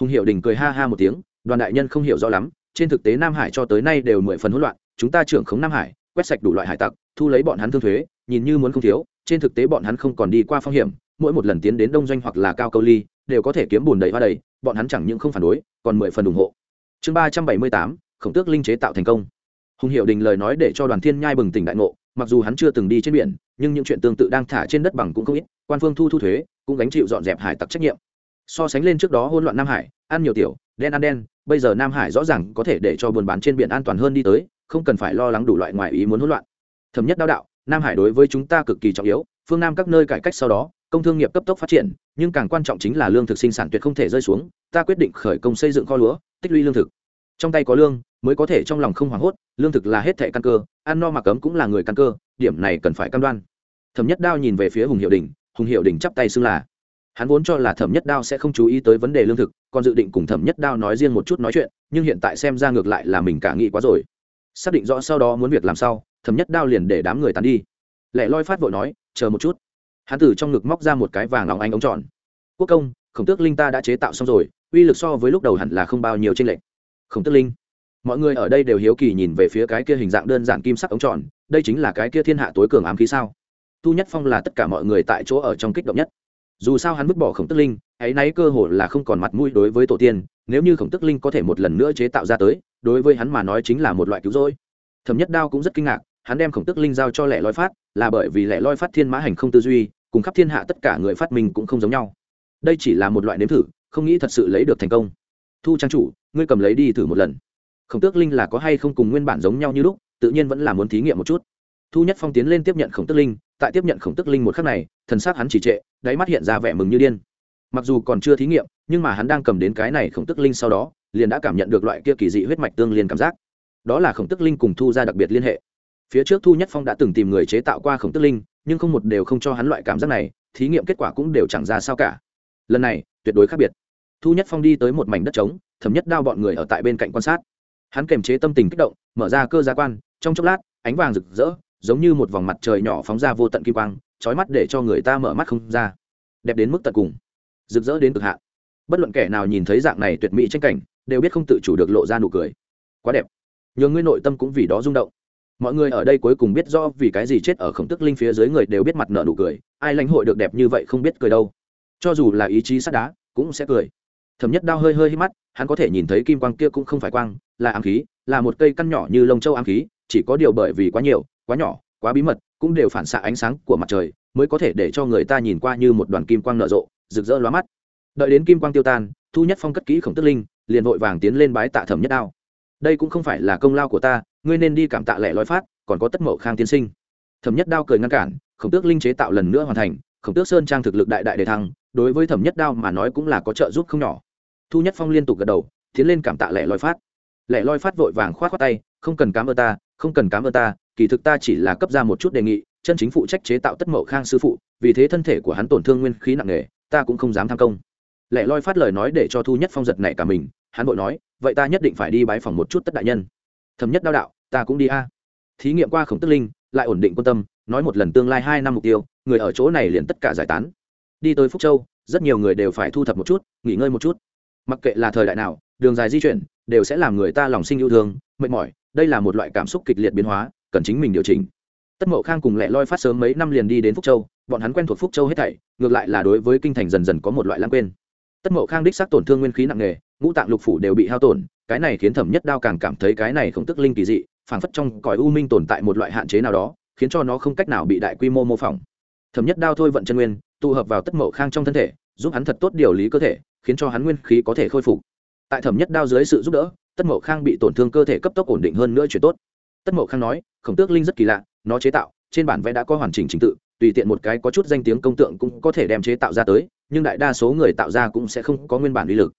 Hùng hiệu đình cười ha ha một tiếng, đoàn đại nhân không hiểu rõ lắm, trên thực tế nam hải cho tới nay đều mười phần hỗn loạn, chúng ta trưởng khống nam hải, quét sạch đủ loại hải tặc, thu lấy bọn hắn thương thuế, nhìn như muốn không thiếu, trên thực tế bọn hắn không còn đi qua phong hiểm mỗi một lần tiến đến đông doanh hoặc là cao câu ly, đều có thể kiếm bùn đầy hoa đầy, bọn hắn chẳng những không phản đối, còn mười phần ủng hộ. Chương ba trăm bảy mươi tám, khổng tước linh chế tạo thành công. Hùng hiệu đình lời nói để cho đoàn thiên nhai bừng tỉnh đại ngộ, mặc dù hắn chưa từng đi trên biển, nhưng những chuyện tương tự đang thả trên đất bằng cũng không ít, quan phương thu thu thuế, cũng gánh chịu dọn dẹp hải tặc trách nhiệm. So sánh lên trước đó hôn loạn nam hải, ăn nhiều tiểu, đen ăn đen, bây giờ nam hải rõ ràng có thể để cho buôn bán trên biển an toàn hơn đi tới, không cần phải lo lắng đủ loại ngoài ý muốn hỗn loạn. Thấm nhất đao đạo, nam hải đối với chúng ta cực kỳ trọng yếu, phương nam các nơi cải cách sau đó công thương nghiệp cấp tốc phát triển, nhưng càng quan trọng chính là lương thực sinh sản tuyệt không thể rơi xuống, ta quyết định khởi công xây dựng kho lúa, tích lũy lương thực. Trong tay có lương, mới có thể trong lòng không hoảng hốt, lương thực là hết thẻ căn cơ, ăn no mặc cấm cũng là người căn cơ, điểm này cần phải cam đoan. Thẩm nhất đao nhìn về phía hùng hiệu đình, hùng hiệu đình chắp tay xưng là. Hắn vốn cho là thẩm nhất đao sẽ không chú ý tới vấn đề lương thực, còn dự định cùng thẩm nhất đao nói riêng một chút nói chuyện, nhưng hiện tại xem ra ngược lại là mình cả nghĩ quá rồi. Xác định rõ sau đó muốn việc làm sao thẩm nhất đao liền để đám người tàn đi. Lẽ loi phát vội nói, chờ một chút hắn từ trong ngực móc ra một cái vàng óng anh ống tròn. Quốc công, khổng tước linh ta đã chế tạo xong rồi, uy lực so với lúc đầu hẳn là không bao nhiêu trên lệch. Khổng tước linh? Mọi người ở đây đều hiếu kỳ nhìn về phía cái kia hình dạng đơn giản kim sắc ống tròn, đây chính là cái kia thiên hạ tối cường ám khí sao? Tu nhất phong là tất cả mọi người tại chỗ ở trong kích động nhất. Dù sao hắn vứt bỏ khổng tức linh, ấy náy cơ hội là không còn mặt mũi đối với tổ tiên, nếu như khổng tức linh có thể một lần nữa chế tạo ra tới, đối với hắn mà nói chính là một loại cứu rỗi. Thẩm nhất đao cũng rất kinh ngạc hắn đem khổng tức linh giao cho lẻ loi phát, là bởi vì lẻ loi phát thiên mã hành không tư duy, cùng khắp thiên hạ tất cả người phát minh cũng không giống nhau. Đây chỉ là một loại nếm thử, không nghĩ thật sự lấy được thành công. Thu trang chủ, ngươi cầm lấy đi thử một lần. Khổng tước linh là có hay không cùng nguyên bản giống nhau như lúc, tự nhiên vẫn là muốn thí nghiệm một chút. Thu nhất phong tiến lên tiếp nhận khổng tước linh, tại tiếp nhận khổng tước linh một khắc này, thần s á c hắn chỉ trệ, đáy mắt hiện ra vẻ mừng như điên. Mặc dù còn chưa thí nghiệm, nhưng mà hắn đang cầm đến cái này khổng tước linh sau đó, liền đã cảm nhận được loại kia kỳ dị huyết mạch tương liên cảm giác. Đó là khổng tước linh cùng thu ra đặc biệt liên hệ phía trước thu nhất phong đã từng tìm người chế tạo qua khổng tước linh, nhưng không một đều không cho hắn loại cảm giác này, thí nghiệm kết quả cũng đều chẳng ra sao cả. Lần này, tuyệt đối khác biệt. Thu nhất phong đi tới một mảnh đất trống thấm nhất đao bọn người ở tại bên cạnh quan sát. Hắn kềm chế tâm tình kích động, mở ra cơ gia quan, trong chốc lát, ánh vàng rực rỡ, giống như một vòng mặt trời nhỏ phóng ra vô tận kim quang trói mắt để cho người ta mở mắt không ra. Đẹp đến mức tận cùng. Rực rỡ đến cực hạn. Bất luận kẻ nào nhìn thấy dạng này tuyệt mỹ tranh cảnh, đều biết không tự chủ được lộ ra nụ cười. Quá đẹp. Nhờ ngươi nội tâm cũng vì đó rung động mọi người ở đây cuối cùng biết do vì cái gì chết ở khổng tức linh phía dưới người đều biết mặt nợ nụ cười. Ai lãnh hội được đẹp như vậy không biết cười đâu. Cho dù là ý chí sắt đá, cũng sẽ cười. Thẩm nhất đau hơi hơi hít mắt, hắn có thể nhìn thấy kim quang kia cũng không phải quang, là ám khí, là một cây căn nhỏ như lông châu ám khí, chỉ có điều bởi vì quá nhiều, quá nhỏ, quá bí mật, cũng đều phản xạ ánh sáng của mặt trời, mới có thể để cho người ta nhìn qua như một đoàn kim quang nở rộ, rực rỡ lóa mắt. Đợi đến kim quang tiêu tan, thu nhất phong cất kỹ khổng tức linh, liền vội vàng tiến lên bái tạ thẩm nhất đao đây cũng không phải là công lao của ta, ngươi nên đi cảm tạ lẻ loi phát, còn có tất mậu khang tiên sinh. Thẩm nhất đao cười ngăn cản, khổng tước linh chế tạo lần nữa hoàn thành, khổng tước sơn trang thực lực đại đại đề thăng, đối với thẩm nhất đao mà nói cũng là có trợ giúp không nhỏ. Thu nhất phong liên tục gật đầu, tiến lên cảm tạ lẻ loi phát. Lẻ loi phát vội vàng k h o á t khoác tay, không cần cám ơn ta, không cần cám ơn ta, kỳ thực ta chỉ là cấp ra một chút đề nghị, chân chính phụ trách chế tạo tất mậu khang sư phụ, vì thế thân thể của hắn tổn thương nguyên khí nặng nề, ta cũng không dám tham công. Lẻ loi phát lời nói để cho thu nhất phong giật này cả mình hắn vội nói, vậy ta nhất định phải đi bái phòng một chút tất đại nhân. Thẩm nhất đao đạo, ta cũng đi a. Thí nghiệm qua khổng tức linh, lại ổn định quan tâm, nói một lần tương lai hai năm mục tiêu, người ở chỗ này liền tất cả giải tán. Đi tới phúc châu, rất nhiều người đều phải thu thập một chút, nghỉ ngơi một chút. Mặc kệ là thời đại nào, đường dài di chuyển, đều sẽ làm người ta lòng sinh yêu thương, mệt mỏi. Đây là một loại cảm xúc kịch liệt biến hóa, cần chính mình điều chỉnh. Tất mậu khang cùng lẹ loi phát sớm mấy năm liền đi đến phúc châu, bọn hắn quen thuộc phúc châu hết thảy, ngược lại là đối với kinh thành dần dần có một loại lãng quên. Tất mậu khang đích xác tổn thương nguyên khí nặng nề ngũ tạng lục phủ đều bị hao tổn, cái này khiến thẩm nhất đao càng cảm thấy cái này không tức linh kỳ dị, phảng phất trong cõi u minh tồn tại một loại hạn chế nào đó, khiến cho nó không cách nào bị đại quy mô mô phỏng. Thẩm nhất đao thôi vận chân nguyên, tụ hợp vào tất mậu khang trong thân thể, giúp hắn thật tốt điều lý cơ thể, khiến cho hắn nguyên khí có thể khôi phục. Tại thẩm nhất đao dưới sự giúp đỡ, tất mậu khang bị tổn thương cơ thể cấp tốc ổn định hơn nữa chuyển tốt. Tất mậu khang nói, khổng tước linh rất kỳ lạ, nó chế tạo, trên bản vẽ đã có hoàn chỉnh trình tự, tùy tiện một cái có chút danh tiếng công tượng cũng có thể đem chế tạo ra tới, nhưng đại đa số người tạo ra cũng sẽ không có nguyên bản uy lực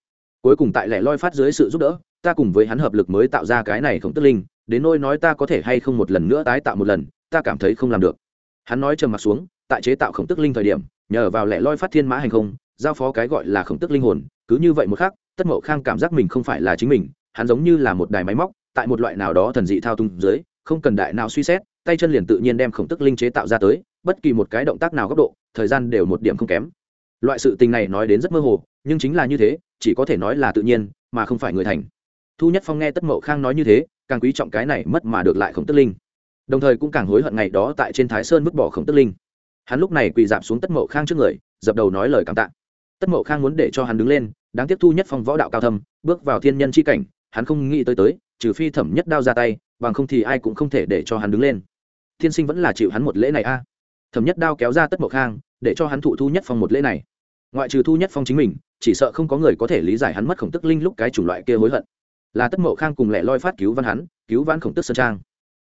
cuối cùng tại lẻ loi phát dưới sự giúp đỡ, ta cùng với hắn hợp lực mới tạo ra cái này khổng tước linh, đến nôi nói ta có thể hay không một lần nữa tái tạo một lần, ta cảm thấy không làm được. Hắn nói trầm mặt xuống, tại chế tạo khổng tức linh thời điểm, nhờ vào lẻ loi phát thiên mã hành không, giao phó cái gọi là khổng tức linh hồn, cứ như vậy một khác tất mậu khang cảm giác mình không phải là chính mình, hắn giống như là một đài máy móc, tại một loại nào đó thần dị thao tung dưới, không cần đại nào suy xét, tay chân liền tự nhiên đem khổng tức linh chế tạo ra tới, bất kỳ một cái động tác nào góc độ, thời gian đều một điểm không kém loại sự tình này nói đến rất mơ hồ, nhưng chính là như thế, chỉ có thể nói là tự nhiên, mà không phải người thành. Thu nhất phong nghe tất mậu khang nói như thế, càng quý trọng cái này mất mà được lại khổng tức linh. Đồng thời cũng càng hối hận ngày đó tại trên thái sơn vứt bỏ khổng tức linh. Hắn lúc này quỳ dạp xuống tất mậu khang trước người, dập đầu nói lời cảm tạ. Tất mậu khang muốn để cho hắn đứng lên, đáng tiếp thu nhất phong võ đạo cao thâm, bước vào thiên nhân c h i cảnh, hắn không nghĩ tới tới, trừ phi thẩm nhất đao ra tay, bằng không thì ai cũng không thể để cho hắn đứng lên. Thiên sinh vẫn là chịu hắn một lễ này a. Thẩm nhất đao kéo ra tất mậu khang, để cho hắn thụ thu nhất phong một lễ này ngoại trừ thu nhất phong chính mình, chỉ sợ không có người có thể lý giải hắn mất khổng tức linh lúc cái chủng loại kia hối hận. Là tất mậu khang cùng lẻ loi phát cứu văn hắn, cứu vãn khổng tức sơn trang.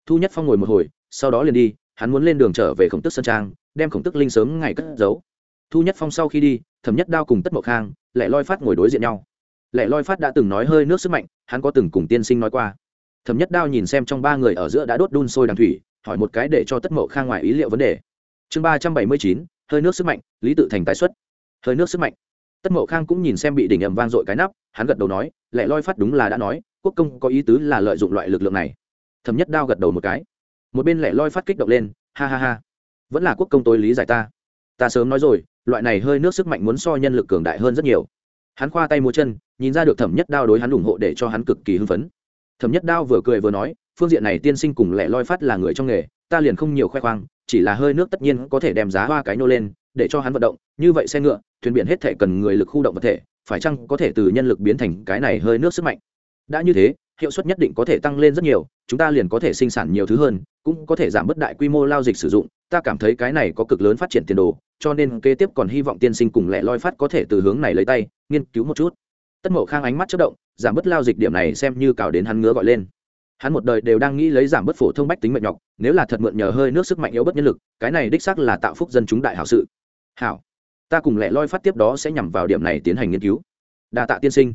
Thu nhất phong ngồi một hồi, sau đó liền đi, hắn muốn lên đường trở về khổng tức sơn trang, đem khổng tức linh sớm ngày cất giấu. Thu nhất phong sau khi đi, thẩm nhất đao cùng tất mậu khang lẻ loi phát ngồi đối diện nhau. Lẻ loi phát đã từng nói hơi nước sức mạnh, hắn có từng cùng tiên sinh nói qua. Thẩm nhất đao nhìn xem trong ba người ở giữa đã đốt đun sôi đằng thủy, hỏi một cái để cho tất mậu khang ngoài ý liệu vấn đề. Chương ba trăm bảy mươi chín, hơi nước sức mạnh, lý tự thành tái xuất hơi nước sức mạnh. Tất mậu khang cũng nhìn xem bị đỉnh ầm vang dội cái nắp, hắn gật đầu nói lẽ loi phát đúng là đã nói, quốc công có ý tứ là lợi dụng loại lực lượng này. Thẩm nhất đao gật đầu một cái. Một bên lẻ loi phát kích động lên, ha ha ha, vẫn là quốc công tối lý giải ta. Ta sớm nói rồi, loại này hơi nước sức mạnh muốn so nhân lực cường đại hơn rất nhiều. Hắn khoa tay mua chân, nhìn ra được thẩm nhất đao đối hắn ủng hộ để cho hắn cực kỳ hưng phấn. Thẩm nhất đao vừa cười vừa nói, phương diện này tiên sinh cùng lẻ loi phát là người trong nghề, ta liền không nhiều khoe khoang, chỉ là hơi nước tất nhiên có thể đem giá hoa cái nô lên để cho hắn vận động, như vậy xe ngựa, thuyền biển hết thể cần người lực khu động vật thể, phải chăng có thể từ nhân lực biến thành cái này hơi nước sức mạnh? Đã như thế, hiệu suất nhất định có thể tăng lên rất nhiều, chúng ta liền có thể sinh sản nhiều thứ hơn, cũng có thể giảm bớt đại quy mô lao dịch sử dụng. Ta cảm thấy cái này có cực lớn phát triển tiền đồ, cho nên kế tiếp còn hy vọng tiên sinh cùng lẻ loi phát có thể từ hướng này lấy tay, nghiên cứu một chút. Tất mậu khang ánh mắt chất động, giảm bớt lao dịch điểm này xem như cào đến hắn ngứa gọi lên. Hắn một đời đều đang nghĩ lấy giảm bớt phổ thông bách tính mệt nhọc, nếu là thật mượn nhờ hơi nước sức mạnh yếu bất nhân lực, cái này đích xác là tạo phúc dân chúng đại hảo sự hảo, ta cùng lẻ loi phát tiếp đó sẽ nhằm vào điểm này tiến hành nghiên cứu. Đa tạ tiên sinh.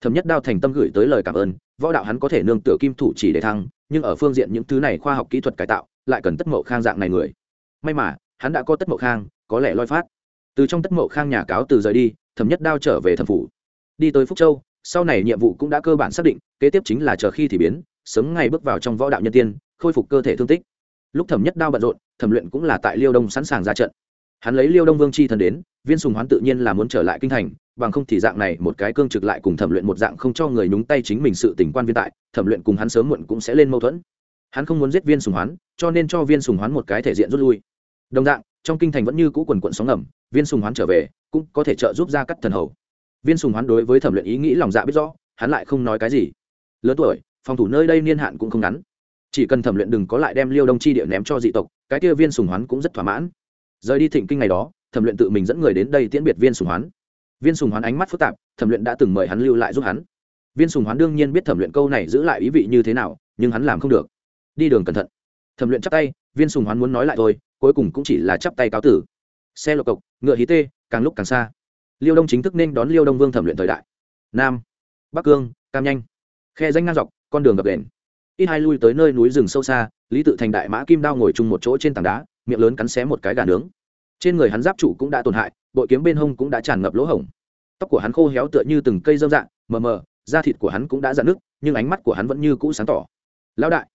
Thẩm nhất đao thành tâm gửi tới lời cảm ơn, võ đạo hắn có thể nương tựa kim thủ chỉ để thăng, nhưng ở phương diện những thứ này khoa học kỹ thuật cải tạo, lại cần tất mậu khang dạng này người. May mà, hắn đã có tất mậu khang, có lẽ loi phát. Từ trong tất mộ khang nhà cáo từ rời đi, thẩm nhất đao trở về thẩm phủ. Đi tới phúc châu, sau này nhiệm vụ cũng đã cơ bản xác định, kế tiếp chính là chờ khi thì biến, sớm ngày bước vào trong võ đạo nhân tiên, khôi phục cơ thể thương tích. Lúc thẩm nhất đao bận rộn, thẩm luyện cũng là tại liêu đông sẵn sàng ra trận hắn lấy liêu đông vương chi thần đến, viên sùng hoán tự nhiên là muốn trở lại kinh thành, bằng không thì dạng này một cái cương trực lại cùng thẩm luyện một dạng không cho người nhúng tay chính mình sự tình quan viên tại, thẩm luyện cùng hắn sớm muộn cũng sẽ lên mâu thuẫn. Hắn không muốn giết viên sùng hoán, cho nên cho viên sùng hoán một cái thể diện rút lui. Đồng dạng, trong kinh thành vẫn như cũ quần quận sóng ngầm, viên sùng hoán trở về, cũng có thể trợ giúp ra cắt thần hầu. Viên sùng hoán đối với thẩm luyện ý nghĩ lòng dạ biết rõ, hắn lại không nói cái gì. Lớn tuổi, phòng thủ nơi đây niên hạn cũng không ngắn. Chỉ cần thẩm luyện đừng có lại đem liêu đông chi địa ném cho dị tộc, cái kia viên sùng hoán cũng rất thỏa mãn rời đi thịnh kinh ngày đó, thẩm luyện tự mình dẫn người đến đây tiễn biệt viên sùng hoán. Viên sùng hoán ánh mắt phức tạp, thẩm luyện đã từng mời hắn lưu lại giúp hắn. Viên sùng hoán đương nhiên biết thẩm luyện câu này giữ lại ý vị như thế nào, nhưng hắn làm không được. Đi đường cẩn thận. Thẩm luyện chắp tay, viên sùng hoán muốn nói lại thôi, cuối cùng cũng chỉ là chắp tay cáo tử. Xe lộc cộc, ngựa hí tê, càng lúc càng xa. Liêu đông chính thức nên đón liêu đông vương thẩm luyện thời đại. Nam, bắc cương, cam nhanh. Khe danh ngang dọc, con đường gập đền. Ít hai lui tới nơi núi rừng sâu xa, lý tự thành đại mã kim đao ngồi chung một chỗ trên tảng đá miệng lớn cắn xé một cái gà nướng. Trên người hắn giáp trụ cũng đã tổn hại, bội kiếm bên hông cũng đã tràn ngập lỗ hổng. Tóc của hắn khô héo tựa như từng cây dơm dạng mờ mờ, da thịt của hắn cũng đã dạn nứt, nhưng ánh mắt của hắn vẫn như cũ sáng tỏ. Lão đại,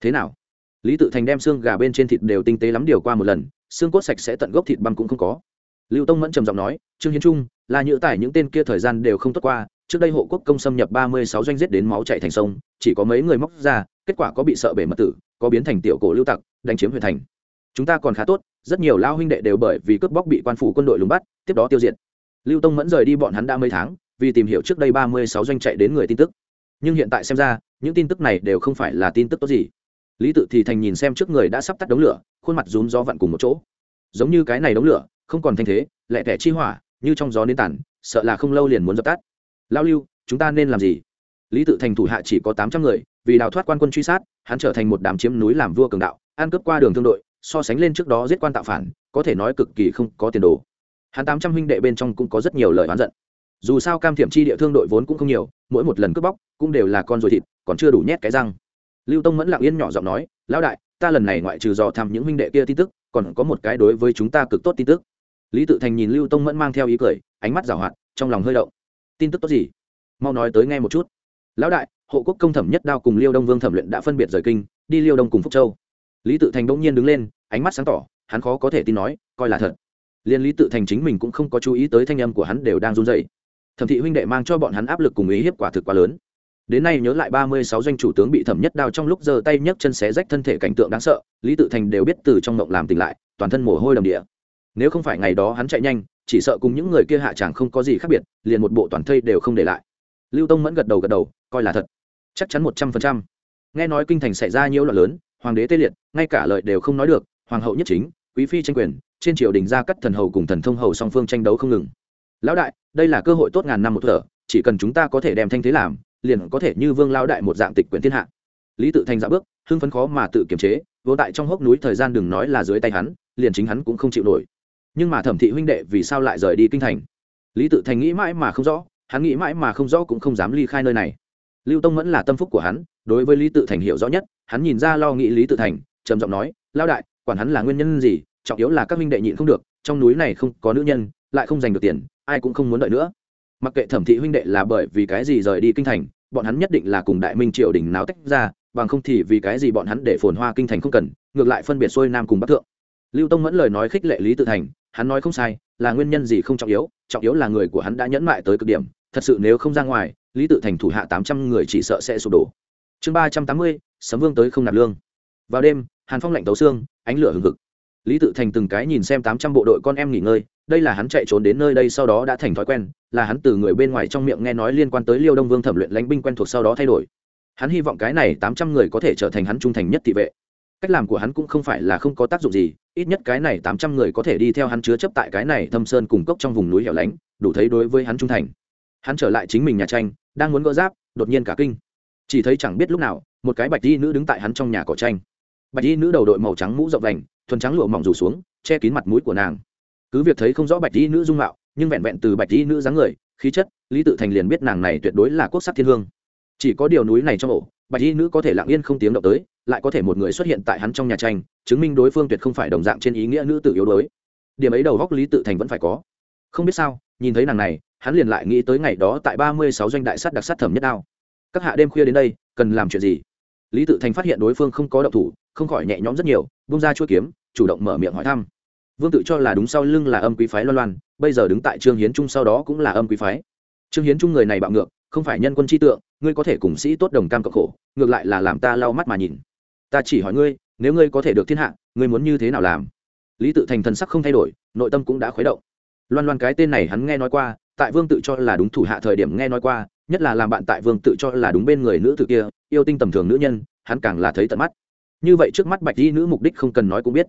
thế nào? Lý tự thành đem xương gà bên trên thịt đều tinh tế lắm điều qua một lần, xương cốt sạch sẽ tận gốc thịt băm cũng không có. Lưu tông mẫn trầm giọng nói, trương hiến trung, là nhữ tải những tên kia thời gian đều không tốt qua, trước đây hộ quốc công xâm nhập ba mươi sáu doanh giết đến máu chạy thành sông, chỉ có mấy người móc ra, kết quả có bị sợ bể mật tử, có biến thành tiểu cổ lưu tặc, đánh chiếm huyện thành chúng ta còn khá tốt, rất nhiều lao huynh đệ đều bởi vì cướp bóc bị quan phủ quân đội lùng bắt, tiếp đó tiêu diệt. Lưu tông mẫn rời đi bọn hắn đã mấy tháng, vì tìm hiểu trước đây ba mươi sáu doanh chạy đến người tin tức. Nhưng hiện tại xem ra, những tin tức này đều không phải là tin tức tốt gì. Lý tự thì thành nhìn xem trước người đã sắp tắt đống lửa, khuôn mặt rún gió vặn cùng một chỗ. Giống như cái này đống lửa, không còn thanh thế lẹ tẻ chi hỏa, như trong gió nến tản, sợ là không lâu liền muốn dập tắt. Lao lưu, chúng ta nên làm gì? Lý tự thành thủ hạ chỉ có tám trăm người, vì đào thoát quan quân truy sát, hắn trở thành một đám chiếm núi làm vua cường đạo, ăn cướp qua đường thương đội so sánh lên trước đó giết quan tạo phản, có thể nói cực kỳ không có tiền đồ. Hắn tám trăm huynh đệ bên trong cũng có rất nhiều lời oán giận. Dù sao cam thiểm chi địa thương đội vốn cũng không nhiều, mỗi một lần cướp bóc cũng đều là con ruồi thịt, còn chưa đủ nhét cái răng. Lưu tông mẫn lặng yên nhỏ giọng nói, lão đại, ta lần này ngoại trừ dò thăm những huynh đệ kia tin tức, còn có một cái đối với chúng ta cực tốt tin tức. Lý tự thành nhìn lưu tông mẫn mang theo ý cười, ánh mắt giảo hoạt, trong lòng hơi động. Tin tức tốt gì? Mau nói tới nghe một chút. Lão đại, hộ quốc công thẩm nhất đao cùng liêu đông vương thẩm luyện đã phân biệt rời kinh, đi liêu đông cùng phúc châu. Lý tự thành bỗng nhiên đứng lên ánh mắt sáng tỏ, hắn khó có thể tin nói, coi là thật. Liên lý tự thành chính mình cũng không có chú ý tới thanh âm của hắn đều đang run dậy thẩm thị huynh đệ mang cho bọn hắn áp lực cùng ý hiếp quả thực quá lớn. Đến nay nhớ lại ba mươi sáu doanh chủ tướng bị thẩm nhất đao trong lúc giơ tay nhấc chân xé rách thân thể cảnh tượng đáng sợ, lý tự thành đều biết từ trong mộng làm tỉnh lại, toàn thân mồ hôi đầm địa. Nếu không phải ngày đó hắn chạy nhanh, chỉ sợ cùng những người kia hạ chẳng không có gì khác biệt, liền một bộ toàn thây đều không để lại. Lưu tông mẫn gật đầu gật đầu, coi là thật. Chắc chắn một trăm phần trăm. Nghe nói kinh thành xảy ra nhiều loạn lớn, hoàng đế tê liệt, ngay cả lời đều không nói được hoàng hậu nhất chính, quý phi tranh quyền, trên triều đình ra cắt thần hầu cùng thần thông hầu song phương tranh đấu không ngừng. Lão đại, đây là cơ hội tốt ngàn năm một thở, chỉ cần chúng ta có thể đem thanh thế làm, liền có thể như vương lão đại một dạng tịch quyền thiên hạ. Lý tự thành dạ bước, hưng phấn khó mà tự kiềm chế, vô tại trong hốc núi thời gian đừng nói là dưới tay hắn, liền chính hắn cũng không chịu nổi. Nhưng mà thẩm thị huynh đệ vì sao lại rời đi kinh thành? Lý tự thành nghĩ mãi mà không rõ, hắn nghĩ mãi mà không rõ cũng không dám ly khai nơi này. Lưu tông vẫn là tâm phúc của hắn, đối với lý tự thành hiểu rõ nhất, hắn nhìn ra lo nghĩ lý tự thành, trầm giọng nói lao đại quản hắn là nguyên nhân gì, trọng yếu là các huynh đệ nhịn không được, trong núi này không có nữ nhân, lại không giành được tiền, ai cũng không muốn đợi nữa. Mặc kệ thẩm thị huynh đệ là bởi vì cái gì rời đi kinh thành, bọn hắn nhất định là cùng đại minh triều đình náo tách ra, bằng không thì vì cái gì bọn hắn để phồn hoa kinh thành không cần, ngược lại phân biệt xuôi nam cùng bắc thượng. Lưu tông mẫn lời nói khích lệ lý tự thành, hắn nói không sai, là nguyên nhân gì không trọng yếu trọng yếu là người của hắn đã nhẫn mại tới cực điểm, thật sự nếu không ra ngoài, lý tự thành thủ hạ tám trăm người chỉ sợ sẽ sụp đổ. Chương ba trăm tám mươi, sấm vương tới không nạp lương. Vào đêm hàn phong lạnh tấu xương, ánh lửa hừng hực. Lý tự thành từng cái nhìn xem tám trăm bộ đội con em nghỉ ngơi, đây là hắn chạy trốn đến nơi đây sau đó đã thành thói quen, là hắn từ người bên ngoài trong miệng nghe nói liên quan tới liêu đông vương thẩm luyện lánh binh quen thuộc sau đó thay đổi. Hắn hy vọng cái này tám trăm người có thể trở thành hắn trung thành nhất thị vệ. Cách làm của hắn cũng không phải là không có tác dụng gì, ít nhất cái này tám trăm người có thể đi theo hắn chứa chấp tại cái này thâm sơn cùng cốc trong vùng núi hẻo lánh, đủ thấy đối với hắn trung thành. Hắn trở lại chính mình nhà tranh, đang muốn gỡ giáp, đột nhiên cả kinh. Chỉ thấy chẳng biết lúc nào, một cái bạch y nữ đứng tại hắn trong nhà cỏ tranh bạch y nữ đầu đội màu trắng mũ rộng vành, thuần trắng lụa mỏng rủ xuống, che kín mặt mũi của nàng. Cứ việc thấy không rõ bạch y nữ dung mạo, nhưng vẹn vẹn từ bạch y nữ dáng người, khí chất, lý tự thành liền biết nàng này tuyệt đối là quốc sắc thiên hương. Chỉ có điều núi này trong ổ, bạch y nữ có thể lặng yên không tiếng động tới, lại có thể một người xuất hiện tại hắn trong nhà tranh, chứng minh đối phương tuyệt không phải đồng dạng trên ý nghĩa nữ tử yếu đuối. Điểm ấy đầu góc lý tự thành vẫn phải có. Không biết sao, nhìn thấy nàng này, hắn liền lại nghĩ tới ngày đó tại ba mươi sáu doanh đại sắt đặc sắt thẩm nhất đao. Các hạ đêm khuya đến đây, cần làm chuyện gì? Lý tự thành phát hiện đối phương không có động thủ không khỏi nhẹ nhõm rất nhiều bung ra chuỗi kiếm, chủ động mở miệng hỏi thăm. Vương tự cho là đúng sau lưng là âm quý phái loan loan, bây giờ đứng tại trương hiến trung sau đó cũng là âm quý phái. Trương hiến trung người này bạo ngược, không phải nhân quân chi tượng, ngươi có thể cùng sĩ tốt đồng cam cộng khổ, ngược lại là làm ta lau mắt mà nhìn. Ta chỉ hỏi ngươi, nếu ngươi có thể được thiên hạ, ngươi muốn như thế nào làm? Lý tự thành thần sắc không thay đổi, nội tâm cũng đã khuấy động. Loan loan cái tên này hắn nghe nói qua, tại vương tự cho là đúng thủ hạ thời điểm nghe nói qua, nhất là làm bạn tại vương tự cho là đúng bên người nữ tự kia, yêu tinh tầm thường nữ nhân, hắn càng là thấy tận mắt như vậy trước mắt bạch di nữ mục đích không cần nói cũng biết.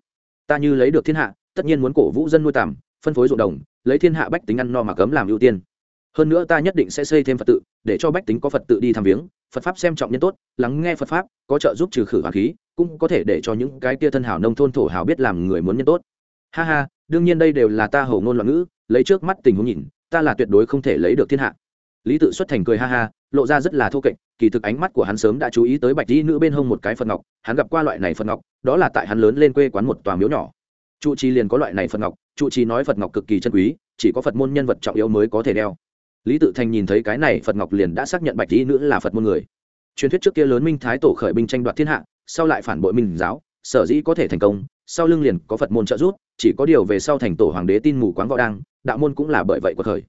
Ta như lấy được thiên hạ, tất nhiên muốn cổ vũ dân nuôi tàm phân phối ruộng đồng, lấy thiên hạ bách tính ăn no mà cấm làm ưu tiên. Hơn nữa ta nhất định sẽ xây thêm phật tự, để cho bách tính có phật tự đi thăm viếng. Phật pháp xem trọng nhân tốt, lắng nghe phật pháp, có trợ giúp trừ khử hoàng khí, cũng có thể để cho những cái tia thân hảo nông thôn thổ hảo biết làm người muốn nhân tốt. Ha ha, đương nhiên đây đều là ta hầu ngôn loạn ngữ, lấy trước mắt tình huống nhìn, ta là tuyệt đối không thể lấy được thiên hạ lý tự xuất thành cười ha ha, lộ ra rất là thô kệch, kỳ thực ánh mắt của hắn sớm đã chú ý tới bạch di nữ bên hông một cái phật ngọc, hắn gặp qua loại này phật ngọc, đó là tại hắn lớn lên quê quán một tòa miếu nhỏ. Trụ trì liền có loại này phật ngọc trụ trì nói phật ngọc cực kỳ chân quý, chỉ có phật môn nhân vật trọng yếu mới có thể đeo. Lý tự thành nhìn thấy cái này phật ngọc liền đã xác nhận bạch di nữ là phật môn người. Truyền thuyết trước kia lớn minh thái tổ khởi binh tranh đoạt thiên hạ, sau lại phản bội minh giáo, sở dĩ có thể thành công, sau lưng liền có phật môn trợ giúp, chỉ có điều về sau thành tổ hoàng đế tin mù quáng võ đang, đạo môn cũng là bởi vậy của thời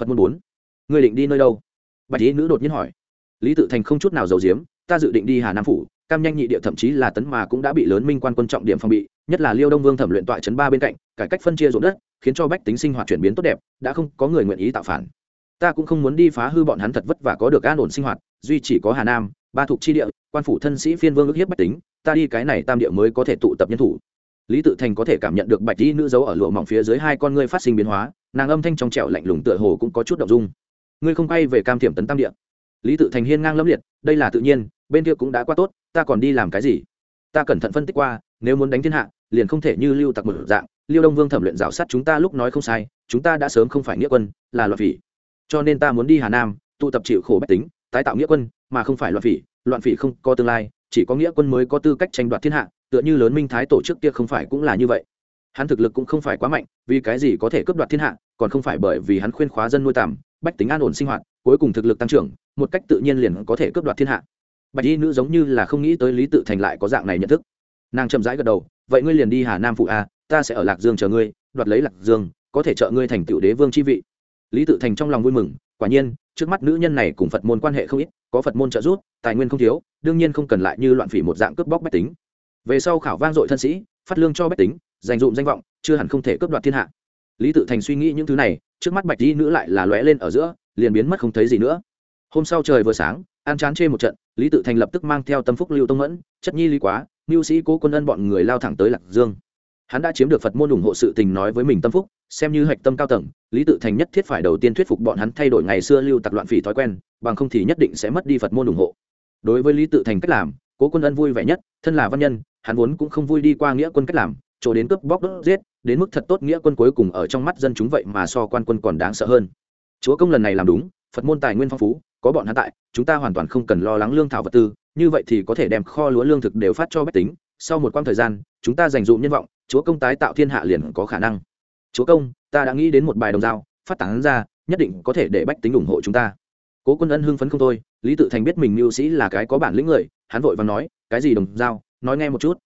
phật môn bốn. Ngươi định đi nơi đâu? Bạch y nữ đột nhiên hỏi. Lý tự thành không chút nào giàu diếm ta dự định đi hà nam phủ, cam nhanh nhị địa thậm chí là tấn mà cũng đã bị lớn minh quan quân trọng điểm phòng bị, nhất là liêu đông vương thẩm luyện tọa chấn ba bên cạnh, cải cách phân chia ruộng đất, khiến cho bách tính sinh hoạt chuyển biến tốt đẹp, đã không có người nguyện ý tạo phản. Ta cũng không muốn đi phá hư bọn hắn thật vất vả có được an ổn sinh hoạt, duy chỉ có hà nam, ba thuộc chi địa, quan phủ thân sĩ phiên vương ước hiếp bách tính, ta đi cái này tam địa mới có thể tụ tập nhân thủ. Lý tự thành có thể cảm nhận được bạch y nữ giấu ở lụa mỏng phía dưới hai con ngươi phát sinh biến hóa, nàng âm thanh trong trẻo lạnh lùng tựa hồ cũng có chút động dung ngươi không quay về cam thiểm tấn tam địa. Lý tự thành hiên ngang lâm liệt, đây là tự nhiên, bên kia cũng đã quá tốt, ta còn đi làm cái gì? Ta cẩn thận phân tích qua, nếu muốn đánh thiên hạ, liền không thể như lưu tặc một dạng liêu đông vương thẩm luyện rào sát chúng ta lúc nói không sai, chúng ta đã sớm không phải nghĩa quân, là loạn phỉ. Cho nên ta muốn đi hà nam, tụ tập chịu khổ bách tính, tái tạo nghĩa quân, mà không phải loạn phỉ. Loạn phỉ không có tương lai, chỉ có nghĩa quân mới có tư cách tranh đoạt thiên hạ, tựa như lớn minh thái tổ chức kia không phải cũng là như vậy. Hắn thực lực cũng không phải quá mạnh, vì cái gì có thể cướp đoạt thiên hạ, còn không phải bởi vì hắn khuyên khóa dân nuôi tàm bách tính an ổn sinh hoạt, cuối cùng thực lực tăng trưởng, một cách tự nhiên liền có thể cướp đoạt thiên hạ. Bạch y nữ giống như là không nghĩ tới lý tự thành lại có dạng này nhận thức. Nàng chậm rãi gật đầu, vậy ngươi liền đi hà nam phụ a, ta sẽ ở lạc dương chờ ngươi, đoạt lấy lạc dương, có thể trợ ngươi thành tựu đế vương chi vị. Lý tự thành trong lòng vui mừng, quả nhiên, trước mắt nữ nhân này cùng phật môn quan hệ không ít, có phật môn trợ giúp, tài nguyên không thiếu, đương nhiên không cần lại như loạn phỉ một dạng cướp bóc bách tính. Về sau khảo vang dội thân sĩ, phát lương cho bách tính, dành dụm danh vọng, chưa hẳn không thể cướp đoạt thiên hạ lý tự thành suy nghĩ những thứ này, trước mắt bạch di nữ lại là lóe lên ở giữa, liền biến mất không thấy gì nữa. Hôm sau trời vừa sáng an chán chê một trận, lý tự thành lập tức mang theo tâm phúc lưu tông mẫn, chất nhi lý quá mưu sĩ cố quân ân bọn người lao thẳng tới lạc dương. Hắn đã chiếm được phật môn ủng hộ sự tình nói với mình tâm phúc, xem như hạch tâm cao tầng, lý tự thành nhất thiết phải đầu tiên thuyết phục bọn hắn thay đổi ngày xưa lưu tặc loạn phỉ thói quen, bằng không thì nhất định sẽ mất đi phật môn ủng hộ. Đối với lý tự thành cách làm, cố quân ân vui vẻ nhất, thân là văn nhân, hắn vốn cũng không vui đi qua nghĩa quân cách làm chỗ đến cướp bóc đốt giết, đến mức thật tốt nghĩa quân cuối cùng ở trong mắt dân chúng vậy mà so quan quân còn đáng sợ hơn. Chúa công lần này làm đúng, phật môn tài nguyên phong phú, có bọn hắn tại, chúng ta hoàn toàn không cần lo lắng lương thảo vật tư, như vậy thì có thể đem kho lúa lương thực đều phát cho bách tính, sau một quãng thời gian, chúng ta dành dụm nhân vọng, chúa công tái tạo thiên hạ liền có khả năng. Chúa công, ta đã nghĩ đến một bài đồng dao, phát tán ra, nhất định có thể để bách tính ủng hộ chúng ta. Cố quân ân hưng phấn không thôi, lý tự thành biết mình mưu sĩ là cái có bản lĩnh người, hắn vội và nói, cái gì đồng dao? Nói nghe một chút.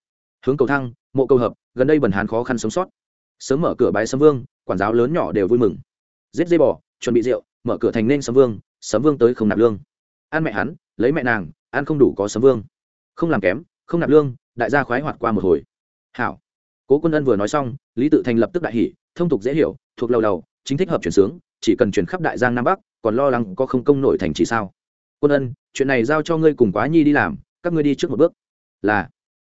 Hướng cầu thăng mộ cầu hợp, gần đây bần hán khó khăn sống sót. Sớm mở cửa bái sấm vương, quản giáo lớn nhỏ đều vui mừng. Giết dây bò, chuẩn bị rượu, mở cửa thành nên sấm vương sấm vương tới không nạp lương. Ăn mẹ hắn, lấy mẹ nàng, ăn không đủ có sấm vương. Không làm kém, không nạp lương, đại gia khoái hoạt qua một hồi. Hảo. Cố quân ân vừa nói xong, lý tự thành lập tức đại hỷ thông tục dễ hiểu, thuộc lâu đầu chính thích hợp chuyển sướng, chỉ cần chuyển khắp đại giang nam bắc, còn lo lắng có không công nổi thành chỉ sao. Quân ân, chuyện này giao cho ngươi cùng quá nhi đi làm, các ngươi đi trước một bước. Là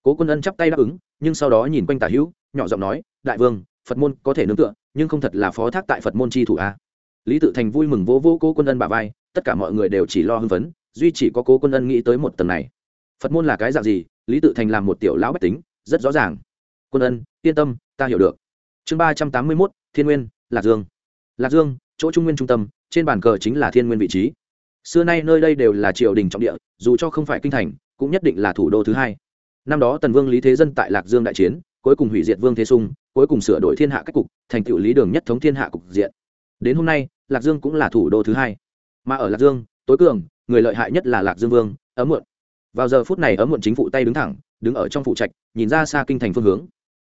cố quân ân chắp tay đáp ứng, nhưng sau đó nhìn quanh tả hữu, nhỏ giọng nói, đại vương, phật môn có thể nương tựa, nhưng không thật là phó thác tại phật môn chi thủ a. Lý tự thành vui mừng vô vô cố quân ân bà vai, tất cả mọi người đều chỉ lo hưng phấn, duy chỉ có cố quân ân nghĩ tới một tầng này. Phật môn là cái dạng gì? Lý tự thành làm một tiểu lão bách tính, rất rõ ràng. Quân ân, yên tâm, ta hiểu được. Chương ba trăm tám mươi mốt, thiên nguyên, lạc dương. Lạc dương, chỗ trung nguyên trung tâm, trên bàn cờ chính là thiên nguyên vị trí. Xưa nay nơi đây đều là triều đình trọng địa, dù cho không phải kinh thành, cũng nhất định là thủ đô thứ hai năm đó tần vương lý thế dân tại lạc dương đại chiến, cuối cùng hủy diệt vương thế sung, cuối cùng sửa đổi thiên hạ cách cục, thành tựu lý đường nhất thống thiên hạ cục diện. Đến hôm nay, lạc dương cũng là thủ đô thứ hai. Mà ở lạc dương, tối cường, người lợi hại nhất là lạc dương vương, ấm muộn. Vào giờ phút này ấm muộn chính phủ tay đứng thẳng, đứng ở trong phụ trạch, nhìn ra xa kinh thành phương hướng.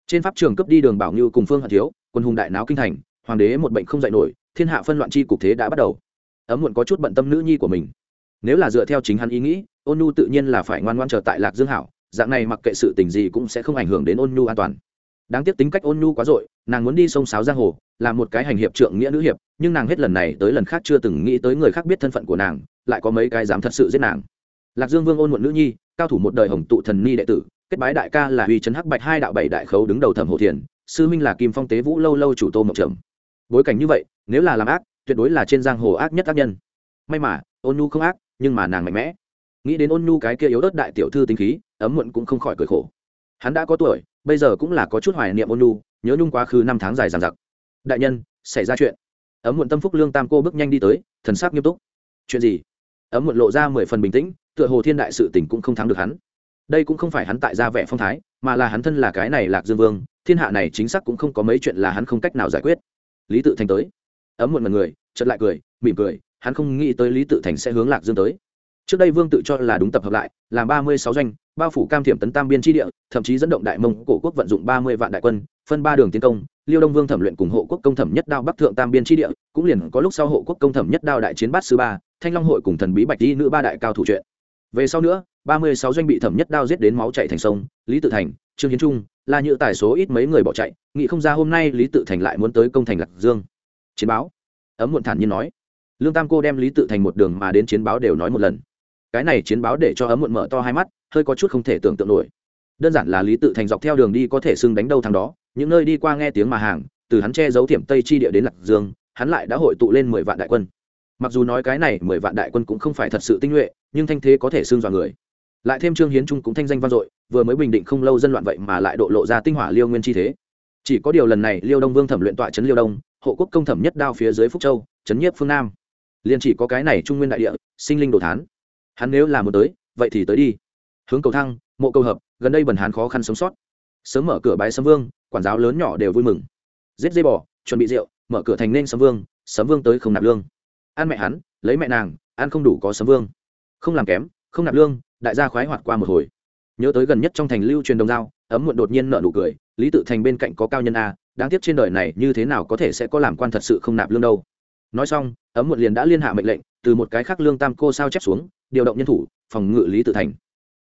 Trên pháp trường cấp đi đường bảo như cùng phương hận thiếu, quân hùng đại náo kinh thành, hoàng đế một bệnh không dạy nổi, thiên hạ phân loạn chi cục thế đã bắt đầu. Ấm muộn có chút bận tâm nữ nhi của mình. Nếu là dựa theo chính hắn ý nghĩ, ôn nhu tự nhiên là phải ngoan ngoan chờ tại lạc dương hảo dạng này mặc kệ sự tình gì cũng sẽ không ảnh hưởng đến ôn nhu an toàn. Đáng tiếc tính cách ôn nhu quá dội, nàng muốn đi sông sáo giang hồ, là một cái hành hiệp trượng nghĩa nữ hiệp, nhưng nàng hết lần này tới lần khác chưa từng nghĩ tới người khác biết thân phận của nàng, lại có mấy cái dám thật sự giết nàng. Lạc dương vương ôn muộn nữ nhi, cao thủ một đời hồng tụ thần ni đệ tử, kết bái đại ca là huy trấn hắc bạch hai đạo bảy đại khấu đứng đầu thẩm hồ thiền, sư minh là kim phong tế vũ lâu lâu chủ tô mộc trầm. Bối cảnh như vậy, nếu là làm ác, tuyệt đối là trên giang hồ ác nhất ác nhân. May mà, ôn nhu không ác, nhưng mà nàng mạnh mẽ nghĩ đến ôn nhu cái kia yếu ớt đại tiểu thư tính khí, ấm muộn cũng không khỏi cười khổ. Hắn đã có tuổi, bây giờ cũng là có chút hoài niệm ôn nhu, nhớ nhung quá khứ năm tháng dài dằng dặc. Đại nhân, xảy ra chuyện. Ấm muộn tâm phúc lương tam cô bước nhanh đi tới, thần sắc nghiêm túc. Chuyện gì? Ấm muộn lộ ra mười phần bình tĩnh, tựa hồ thiên đại sự tình cũng không thắng được hắn. Đây cũng không phải hắn tại ra vẻ phong thái, mà là hắn thân là cái này lạc dương vương, thiên hạ này chính xác cũng không có mấy chuyện là hắn không cách nào giải quyết. Lý tự thành tới. Ấm muộn mật người, chợt lại cười, mỉm cười, hắn không nghĩ tới lý tự thành sẽ hướng lạc dương tới trước đây vương tự cho là đúng tập hợp lại làm ba mươi sáu doanh, bao phủ cam thiểm tấn tam biên tri địa, thậm chí dẫn động đại mông cổ quốc vận dụng ba mươi vạn đại quân, phân ba đường tiến công. Liêu đông vương thẩm luyện cùng hộ quốc công thẩm nhất đao bắc thượng tam biên tri địa, cũng liền có lúc sau hộ quốc công thẩm nhất đao đại chiến bát sư ba, thanh long hội cùng thần bí bạch đi nữ ba đại cao thủ chuyện. Về sau nữa, ba mươi sáu doanh bị thẩm nhất đao giết đến máu chạy thành sông, lý tự thành, trương hiến trung là nhựa tài số ít mấy người bỏ chạy, nghĩ không ra hôm nay lý tự thành lại muốn tới công thành lạc dương. Chiến báo. Ấm muộn thản nhiên nói. Lương tam cô đem lý tự thành một đường mà đến chiến báo đều nói một lần cái này chiến báo để cho ấm muộn mở to hai mắt, hơi có chút không thể tưởng tượng nổi. Đơn giản là lý tự thành dọc theo đường đi có thể xưng đánh đâu thằng đó, những nơi đi qua nghe tiếng mà hàng, từ hắn che giấu thiểm tây chi địa đến lạc dương, hắn lại đã hội tụ lên mười vạn đại quân. Mặc dù nói cái này mười vạn đại quân cũng không phải thật sự tinh nhuệ, nhưng thanh thế có thể xưng dọa người. Lại thêm trương hiến trung cũng thanh danh vang dội, vừa mới bình định không lâu dân loạn vậy mà lại độ lộ ra tinh hỏa liêu nguyên chi thế. Chỉ có điều lần này liêu đông vương thẩm luyện tọa trấn liêu đông, hộ quốc công thẩm nhất đao phía dưới phúc châu trấn nhiếp phương nam. Liền chỉ có cái này trung nguyên đại địa, sinh linh đồ thán hắn nếu là muốn tới, vậy thì tới đi. Hướng cầu thăng mộ cầu hợp, gần đây bần hán khó khăn sống sót. Sớm mở cửa bái sấm vương, quản giáo lớn nhỏ đều vui mừng. Giết dây bò, chuẩn bị rượu, mở cửa thành nên sấm vương sấm vương tới không nạp lương. Ăn mẹ hắn, lấy mẹ nàng, ăn không đủ có sấm vương. Không làm kém, không nạp lương, đại gia khoái hoạt qua một hồi. Nhớ tới gần nhất trong thành lưu truyền đồng dao ấm muộn đột nhiên nợ nụ cười, lý tự thành bên cạnh có cao nhân a, đáng tiếc trên đời này như thế nào có thể sẽ có làm quan thật sự không nạp lương đâu. Nói xong, ấm muộn liền đã liên hạ mệnh lệnh, từ một cái khác lương tam cô sao chép xuống điều động nhân thủ, phòng ngự lý tự thành.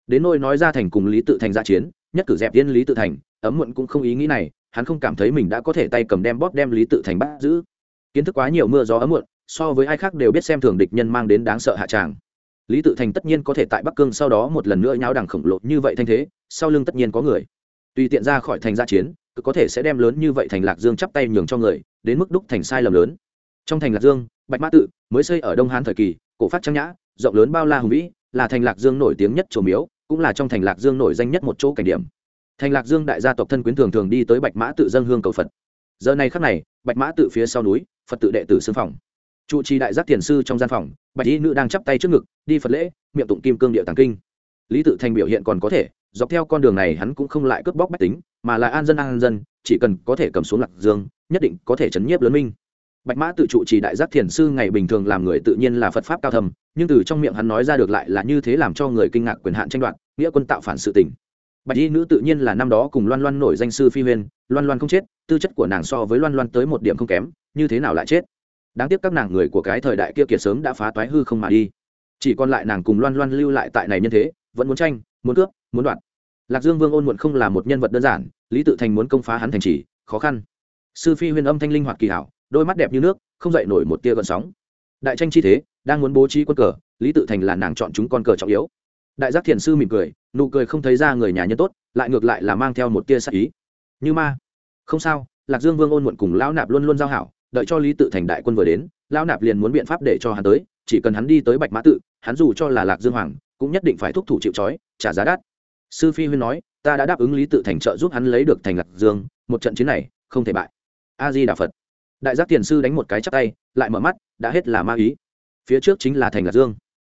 Đến nôi nói ra thành cùng lý tự thành ra chiến, nhất cử dẹp yên lý tự thành, ấm muộn cũng không ý nghĩ này, hắn không cảm thấy mình đã có thể tay cầm đem bóp đem lý tự thành bắt giữ. Kiến thức quá nhiều mưa gió ấm muộn, so với ai khác đều biết xem thường địch nhân mang đến đáng sợ hạ tràng. Lý tự thành tất nhiên có thể tại bắc cương sau đó một lần nữa nháo đằng khổng lồ như vậy thanh thế, sau lưng tất nhiên có người. Tùy tiện ra khỏi thành gia chiến có thể sẽ đem lớn như vậy thành lạc dương chắp tay nhường cho người, đến mức đúc thành sai lầm lớn. Trong thành lạc dương, bạch mã tự mới xây ở đông hán thời kỳ, cổ phát trang nhã rộng lớn bao la hùng vĩ, là thành lạc dương nổi tiếng nhất chùa miếu, cũng là trong thành lạc dương nổi danh nhất một chỗ cảnh điểm. Thành lạc dương đại gia tộc thân quyến thường thường đi tới bạch mã tự dân hương cầu phật. Giờ này khắc này, bạch mã tự phía sau núi, phật tự đệ tử xương phòng. Trụ trì đại giác thiền sư trong gian phòng, bạch y nữ đang chắp tay trước ngực, đi phật lễ, miệng tụng kim cương địa tàng kinh. Lý tự thành biểu hiện còn có thể, dọc theo con đường này hắn cũng không lại cướp bóc bách tính, mà là an dân an dân, chỉ cần có thể cầm xuống lạc dương, nhất định có thể chấn nhiếp lớn minh bạch mã tự trụ trì đại giác thiền sư ngày bình thường làm người tự nhiên là phật pháp cao thầm nhưng từ trong miệng hắn nói ra được lại là như thế làm cho người kinh ngạc quyền hạn tranh đoạt, nghĩa quân tạo phản sự tình. Bạch y nữ tự nhiên là năm đó cùng loan loan nổi danh sư phi huyên, loan loan không chết, tư chất của nàng so với loan loan tới một điểm không kém, như thế nào lại chết? Đáng tiếc các nàng người của cái thời đại kia kiệt sớm đã phá toái hư không mà đi. Chỉ còn lại nàng cùng loan loan lưu lại tại này nhân thế, vẫn muốn tranh, muốn cướp, muốn đoạt. Lạc dương vương ôn muộn không là một nhân vật đơn giản, lý tự thành muốn công phá hắn thành trì, khó khăn. Sư phi huyên âm thanh linh hoạt kỳ hảo đôi mắt đẹp như nước, không dậy nổi một tia gợn sóng. Đại tranh chi thế, đang muốn bố trí quân cờ, lý tự thành là nàng chọn chúng con cờ trọng yếu. Đại giác thiền sư mỉm cười, nụ cười không thấy ra người nhà nhân tốt, lại ngược lại là mang theo một tia sắc ý. Như ma. Không sao, lạc dương vương ôn muộn cùng lão nạp luôn luôn giao hảo, đợi cho lý tự thành đại quân vừa đến, lão nạp liền muốn biện pháp để cho hắn tới, chỉ cần hắn đi tới bạch mã tự, hắn dù cho là lạc dương hoàng, cũng nhất định phải thúc thủ chịu trói, trả giá đắt. Sư phi huyên nói, ta đã đáp ứng lý tự thành trợ giúp hắn lấy được thành lạc dương, một trận chiến này không thể bại. A di đà phật đại giác tiền sư đánh một cái chắp tay, lại mở mắt, đã hết là ma ý. Phía trước chính là thành lạc dương.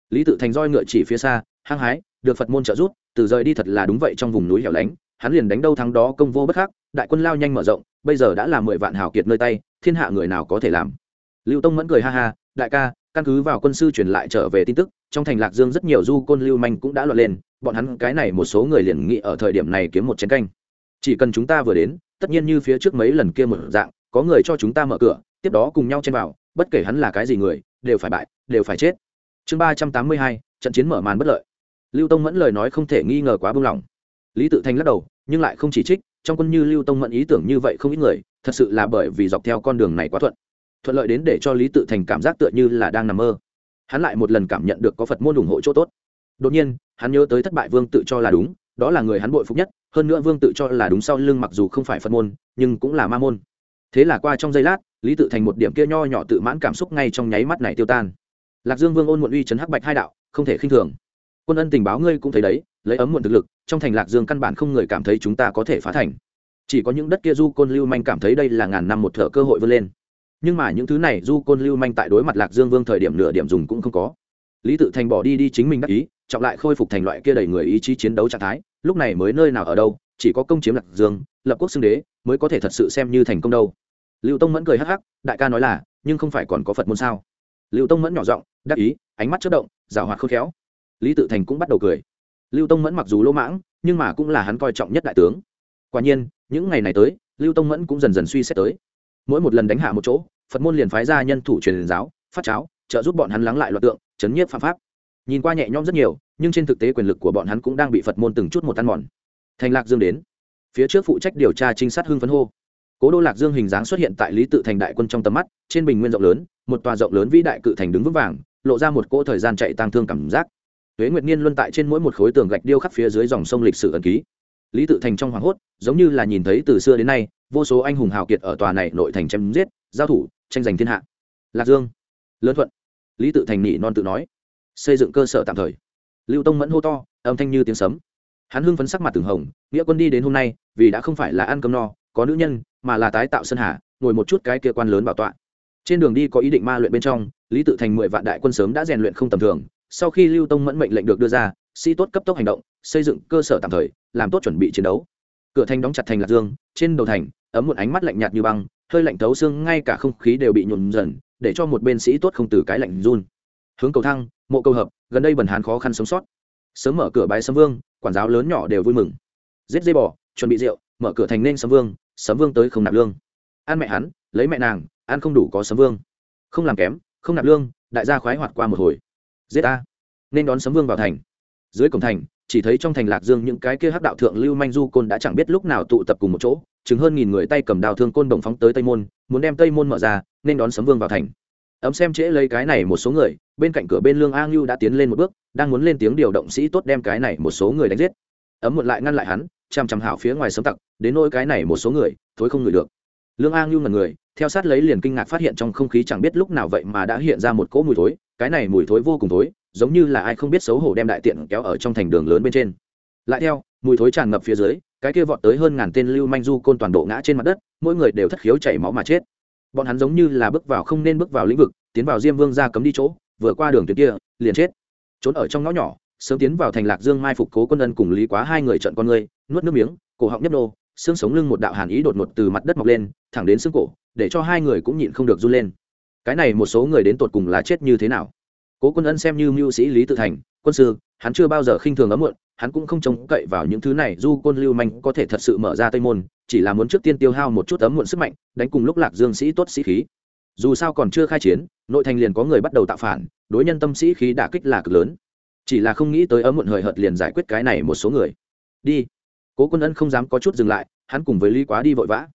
Lý tự thành roi ngựa chỉ phía xa, hăng hái, được phật môn trợ giúp, từ rời đi thật là đúng vậy trong vùng núi hẻo lánh, hắn liền đánh đâu thắng đó công vô bất khắc, đại quân lao nhanh mở rộng, bây giờ đã là mười vạn hào kiệt nơi tay, thiên hạ người nào có thể làm. Lưu tông mẫn cười ha ha, đại ca, căn cứ vào quân sư truyền lại trở về tin tức, trong thành lạc dương rất nhiều du côn lưu manh cũng đã loạn lên, bọn hắn cái này một số người liền nghĩ ở thời điểm này kiếm một chén canh. Chỉ cần chúng ta vừa đến, tất nhiên như phía trước mấy lần kia một dạng có người cho chúng ta mở cửa, tiếp đó cùng nhau chen vào, bất kể hắn là cái gì người, đều phải bại, đều phải chết. Chương ba trăm tám mươi hai, trận chiến mở màn bất lợi. Lưu tông mẫn lời nói không thể nghi ngờ quá buông lỏng. Lý tự thành lắc đầu, nhưng lại không chỉ trích, trong quân như lưu tông mẫn ý tưởng như vậy không ít người, thật sự là bởi vì dọc theo con đường này quá thuận. Thuận lợi đến để cho lý tự thành cảm giác tựa như là đang nằm mơ. Hắn lại một lần cảm nhận được có phật môn ủng hộ chỗ tốt. Đột nhiên, hắn nhớ tới thất bại vương tự cho là đúng, đó là người hắn bội phục nhất, hơn nữa vương tự cho là đúng sau lưng mặc dù không phải phật môn, nhưng cũng là ma môn thế là qua trong giây lát, lý tự thành một điểm kia nho nhỏ tự mãn cảm xúc ngay trong nháy mắt này tiêu tan. Lạc dương vương ôn muộn uy chấn hắc bạch hai đạo, không thể khinh thường. Quân ân tình báo ngươi cũng thấy đấy, lấy ấm muộn thực lực, trong thành lạc dương căn bản không người cảm thấy chúng ta có thể phá thành. Chỉ có những đất kia du côn lưu manh cảm thấy đây là ngàn năm một thợ cơ hội vươn lên. Nhưng mà những thứ này du côn lưu manh tại đối mặt lạc dương vương thời điểm nửa điểm dùng cũng không có. Lý tự thành bỏ đi đi chính mình đắc ý, trọng lại khôi phục thành loại kia đầy người ý chí chiến đấu trạng thái, lúc này mới nơi nào ở đâu, chỉ có công chiếm lạc dương, lập quốc xưng đế mới có thể thật sự xem như thành công đâu. Lưu tông mẫn cười hắc hắc, đại ca nói là, nhưng không phải còn có phật môn sao? Lưu tông mẫn nhỏ giọng, đắc ý, ánh mắt chất động, giảo hoạt khôn khéo. Lý tự thành cũng bắt đầu cười. Lưu tông mẫn mặc dù lỗ mãng, nhưng mà cũng là hắn coi trọng nhất đại tướng. Quả nhiên, những ngày này tới, lưu tông mẫn cũng dần dần suy xét tới. Mỗi một lần đánh hạ một chỗ, phật môn liền phái ra nhân thủ truyền giáo, phát cháo, trợ giúp bọn hắn lắng lại loạt tượng, chấn nhiếp phạm pháp. Nhìn qua nhẹ nhõm rất nhiều, nhưng trên thực tế quyền lực của bọn hắn cũng đang bị phật môn từng chút một ăn mòn. Thành lạc dương đến phía trước phụ trách điều tra trinh sát hưng phấn hô. Cố đô lạc dương hình dáng xuất hiện tại lý tự thành đại quân trong tầm mắt, trên bình nguyên rộng lớn, một tòa rộng lớn vĩ đại cự thành đứng vững vàng, lộ ra một cỗ thời gian chạy tăng thương cảm giác. Tuế nguyệt niên luân tại trên mỗi một khối tường gạch điêu khắc phía dưới dòng sông lịch sử ẩn ký. Lý tự thành trong hoảng hốt, giống như là nhìn thấy từ xưa đến nay, vô số anh hùng hào kiệt ở tòa này nội thành chém giết, giao thủ, tranh giành thiên hạ. Lạc dương, lớn thuận. Lý tự thành nỉ non tự nói, xây dựng cơ sở tạm thời. Lưu tông mẫn hô to, âm thanh như tiếng sấm hắn hưng phấn sắc mặt từng hồng, nghĩa quân đi đến hôm nay, vì đã không phải là ăn cơm no, có nữ nhân, mà là tái tạo sân hà, ngồi một chút cái kia quan lớn bảo tọa. Trên đường đi có ý định ma luyện bên trong, lý tự thành mười vạn đại quân sớm đã rèn luyện không tầm thường, sau khi lưu tông mẫn mệnh lệnh được đưa ra, sĩ tốt cấp tốc hành động, xây dựng cơ sở tạm thời, làm tốt chuẩn bị chiến đấu. Cửa thành đóng chặt thành lạc dương, trên đầu thành, ấm một ánh mắt lạnh nhạt như băng, hơi lạnh thấu xương, ngay cả không khí đều bị nhuộm dần, để cho một bên sĩ tốt không từ cái lạnh run. Hướng cầu thăng, mộ cầu hợp, gần đây bần hán khó khăn sống sót sớm mở cửa bái sấm vương quản giáo lớn nhỏ đều vui mừng. Giết dây bò chuẩn bị rượu mở cửa thành nên sấm vương sấm vương tới không nạp lương. Ăn mẹ hắn lấy mẹ nàng ăn không đủ có sấm vương. Không làm kém không nạp lương đại gia khoái hoạt qua một hồi. Giết ta, nên đón sấm vương vào thành. Dưới cổng thành chỉ thấy trong thành lạc dương những cái kia hắc đạo thượng lưu manh du côn đã chẳng biết lúc nào tụ tập cùng một chỗ chứng hơn nghìn người tay cầm đào thương côn đồng phóng tới tây môn muốn đem tây môn mở ra nên đón sấm vương vào thành. Ấm xem trễ lấy cái này một số người bên cạnh cửa bên lương a ngưu đã tiến lên một bước, đang muốn lên tiếng điều động sĩ tốt đem cái này một số người đánh giết. Ấm một lại ngăn lại hắn chằm chằm hảo phía ngoài sấm tặc, đến nỗi cái này một số người, thối không ngửi được. Lương a ngưu ngần người, theo sát lấy liền kinh ngạc phát hiện trong không khí chẳng biết lúc nào vậy mà đã hiện ra một cỗ mùi thối, cái này mùi thối vô cùng thối, giống như là ai không biết xấu hổ đem đại tiện kéo ở trong thành đường lớn bên trên. Lại theo, mùi thối tràn ngập phía dưới, cái kia vọt tới hơn ngàn tên lưu manh du côn toàn bộ ngã trên mặt đất, mỗi người đều thất khiếu chảy máu mà chết. Bọn hắn giống như là bước vào không nên bước vào lĩnh vực, tiến vào diêm vương ra cấm đi chỗ vừa qua đường tuyến kia, liền chết. Trốn ở trong ngõ nhỏ, sớm tiến vào thành lạc dương mai phục cố quân ân cùng lý quá hai người trận con người nuốt nước miếng, cổ họng nhấp nô, xương sống lưng một đạo hàn ý đột ngột từ mặt đất mọc lên, thẳng đến xương cổ, để cho hai người cũng nhịn không được run lên. Cái này một số người đến tột cùng là chết như thế nào? Cố quân ân xem như mưu sĩ lý tự thành, quân sư, hắn chưa bao giờ khinh thường ấm muộn, hắn cũng không trông cậy vào những thứ này, du côn lưu manh có thể thật sự mở ra tây môn, chỉ là muốn trước tiên tiêu hao một chút ấm muộn sức mạnh, đánh cùng lúc lạc dương sĩ tốt sĩ khí dù sao còn chưa khai chiến, nội thành liền có người bắt đầu tạo phản, đối nhân tâm sĩ khí đả kích là cực lớn. Chỉ là không nghĩ tới ấm muộn hời hợt liền giải quyết cái này một số người. Đi. Cố quân ân không dám có chút dừng lại, hắn cùng với lý quá đi vội vã.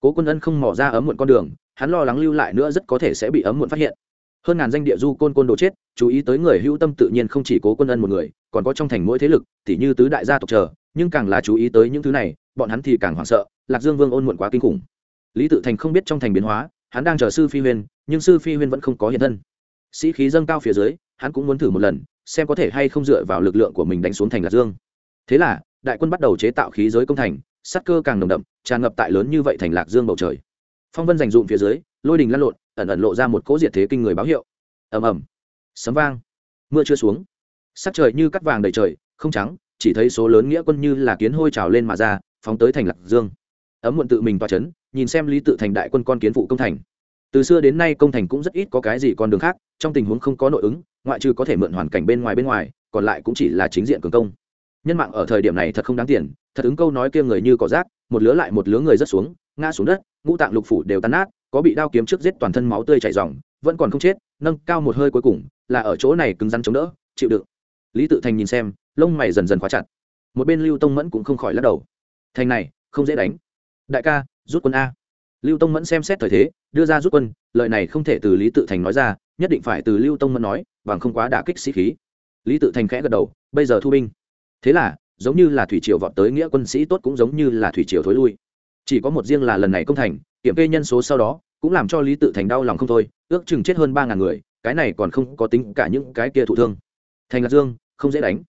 Cố quân ân không mỏ ra ấm muộn con đường, hắn lo lắng lưu lại nữa rất có thể sẽ bị ấm muộn phát hiện. Hơn ngàn danh địa du côn côn đồ chết, chú ý tới người hữu tâm tự nhiên không chỉ cố quân ân một người, còn có trong thành mỗi thế lực t h như tứ đại gia tộc chờ, nhưng càng là chú ý tới những thứ này, bọn hắn thì càng hoảng sợ, lạc dương vương ôn muộn quá kinh khủng. Lý tự thành không biết trong thành biến hóa hắn đang chờ sư phi huyên, nhưng sư phi huyên vẫn không có hiện thân. Sĩ khí dâng cao phía dưới, hắn cũng muốn thử một lần, xem có thể hay không dựa vào lực lượng của mình đánh xuống thành lạc dương. Thế là, đại quân bắt đầu chế tạo khí giới công thành sắc cơ càng nồng đậm, tràn ngập tại lớn như vậy thành lạc dương bầu trời. Phong vân dành dụm phía dưới, lôi đình lăn lộn, ẩn ẩn lộ ra một cỗ diệt thế kinh người báo hiệu. Ầm ầm. Sấm vang. Mưa chưa xuống. Sắc trời như cắt vàng đầy trời, không trắng, chỉ thấy số lớn nghĩa quân như là kiến hôi trào lên mà ra, phóng tới thành lạc dương. Ấm muộn tự mình toa c h ấ n nhìn xem lý tự thành đại quân con kiến phụ công thành từ xưa đến nay công thành cũng rất ít có cái gì con đường khác trong tình huống không có nội ứng ngoại trừ có thể mượn hoàn cảnh bên ngoài bên ngoài còn lại cũng chỉ là chính diện cường công nhân mạng ở thời điểm này thật không đáng tiền thật ứng câu nói kia người như cỏ rác một lứa lại một lứa người rất xuống ngã xuống đất ngũ tạng lục phủ đều tan nát có bị đao kiếm trước giết toàn thân máu tươi chảy ròng vẫn còn không chết nâng cao một hơi cuối cùng là ở chỗ này cứng rắn chống đỡ chịu đựng lý tự thành nhìn xem lông mày dần dần khóa chặt một bên lưu tông mẫn cũng không khỏi lắc đầu thành này không dễ đánh đại ca rút quân a. Lưu tông mẫn xem xét thời thế, đưa ra rút quân lợi này không thể từ lý tự thành nói ra, nhất định phải từ lưu tông mẫn nói, bằng không quá đả kích sĩ khí. Lý tự thành khẽ gật đầu, bây giờ thu binh. Thế là, giống như là thủy triều vọt tới nghĩa quân sĩ tốt cũng giống như là thủy triều thối lui. Chỉ có một riêng là lần này công thành, kiểm kê nhân số sau đó, cũng làm cho lý tự thành đau lòng không thôi, ước chừng chết hơn ba ngàn người, cái này còn không có tính cả những cái kia thụ thương. Thành lạc dương, không dễ đánh.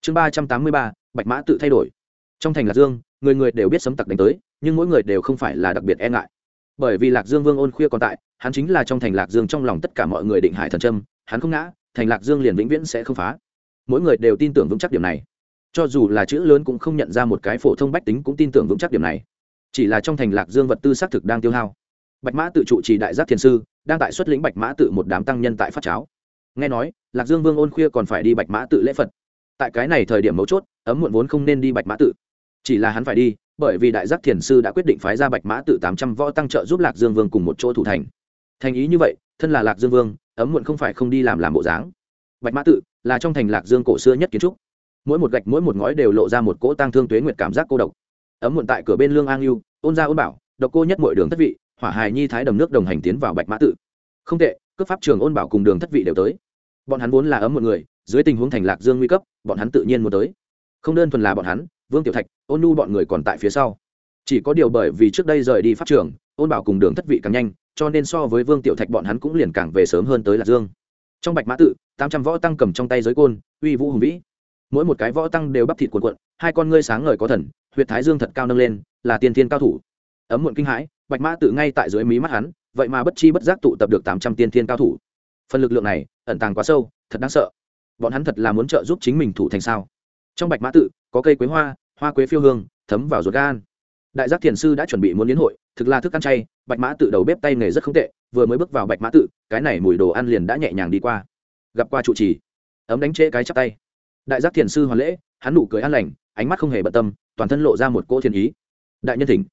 Chương ba trăm tám mươi ba, bạch mã tự thay đổi. Trong thành lạc dương, người người đều biết sấm tặc đánh tới nhưng mỗi người đều không phải là đặc biệt e ngại. Bởi vì lạc dương vương ôn khuya còn tại, hắn chính là trong thành lạc dương trong lòng tất cả mọi người định hải thần trâm hắn không ngã, thành lạc dương liền vĩnh viễn sẽ không phá. Mỗi người đều tin tưởng vững chắc điểm này. Cho dù là chữ lớn cũng không nhận ra một cái phổ thông bách tính cũng tin tưởng vững chắc điểm này. Chỉ là trong thành lạc dương vật tư xác thực đang tiêu hao. Bạch mã tự trụ trì đại giác thiền sư, đang tại xuất lĩnh bạch mã tự một đám tăng nhân tại phát cháo. Nghe nói, lạc dương vương ôn khuya còn phải đi bạch mã tự lễ phật. Tại cái này thời điểm mấu chốt, ấm muộn vốn không nên đi bạch mã tự chỉ là hắn phải đi, bởi vì đại giác thiền sư đã quyết định phái ra bạch mã tự tám trăm võ tăng trợ giúp lạc dương vương cùng một chỗ thủ thành. Thành ý như vậy, thân là lạc dương vương, ấm muộn không phải không đi làm làm bộ dáng. Bạch mã tự là trong thành lạc dương cổ xưa nhất kiến trúc. Mỗi một gạch, mỗi một ngói đều lộ ra một cỗ tăng thương tuế nguyệt cảm giác cô độc. Ấm muộn tại cửa bên lương an yêu ôn gia ôn bảo, độc cô nhất mọi đường thất vị, hỏa hài nhi thái đầm nước đồng hành tiến vào bạch mã tự. Không tệ cấp pháp trường ôn bảo cùng đường thất vị đều tới. Bọn hắn vốn là ấm một người, dưới tình huống thành lạc dương nguy cấp, bọn hắn tự nhiên muốn tới không đơn thuần là bọn hắn, vương tiểu thạch, ôn nu bọn người còn tại phía sau. Chỉ có điều bởi vì trước đây rời đi pháp trường, ôn bảo cùng đường thất vị càng nhanh, cho nên so với vương tiểu thạch bọn hắn cũng liền càng về sớm hơn tới lạc dương. Trong bạch mã tự, tám trăm võ tăng cầm trong tay giới côn, uy vũ hùng vĩ. Mỗi một cái võ tăng đều bắp thịt cuộn cuộn, hai con ngươi sáng ngời có thần, huyệt thái dương thật cao nâng lên, là tiên thiên cao thủ. Ấm muộn kinh hãi, bạch mã tự ngay tại dưới mí mắt hắn, vậy mà bất chi bất giác tụ tập được tám trăm tiên thiên cao thủ. Phần lực lượng này, ẩn tàng quá sâu, thật đáng sợ. Bọn hắn thật là muốn trợ giúp chính mình thủ thành sao? Trong bạch mã tự, có cây quế hoa hoa quế phiêu hương, thấm vào ruột gan. Đại giác thiền sư đã chuẩn bị muốn liên hội, thực là thức ăn chay, bạch mã tự đầu bếp tay nghề rất không tệ, vừa mới bước vào bạch mã tự, cái này mùi đồ ăn liền đã nhẹ nhàng đi qua. Gặp qua trụ trì, ấm đánh trễ cái chắp tay. Đại giác thiền sư hoàn lễ, hắn nụ cười an lành, ánh mắt không hề bận tâm, toàn thân lộ ra một cỗ thiên ý. Đại nhân thỉnh,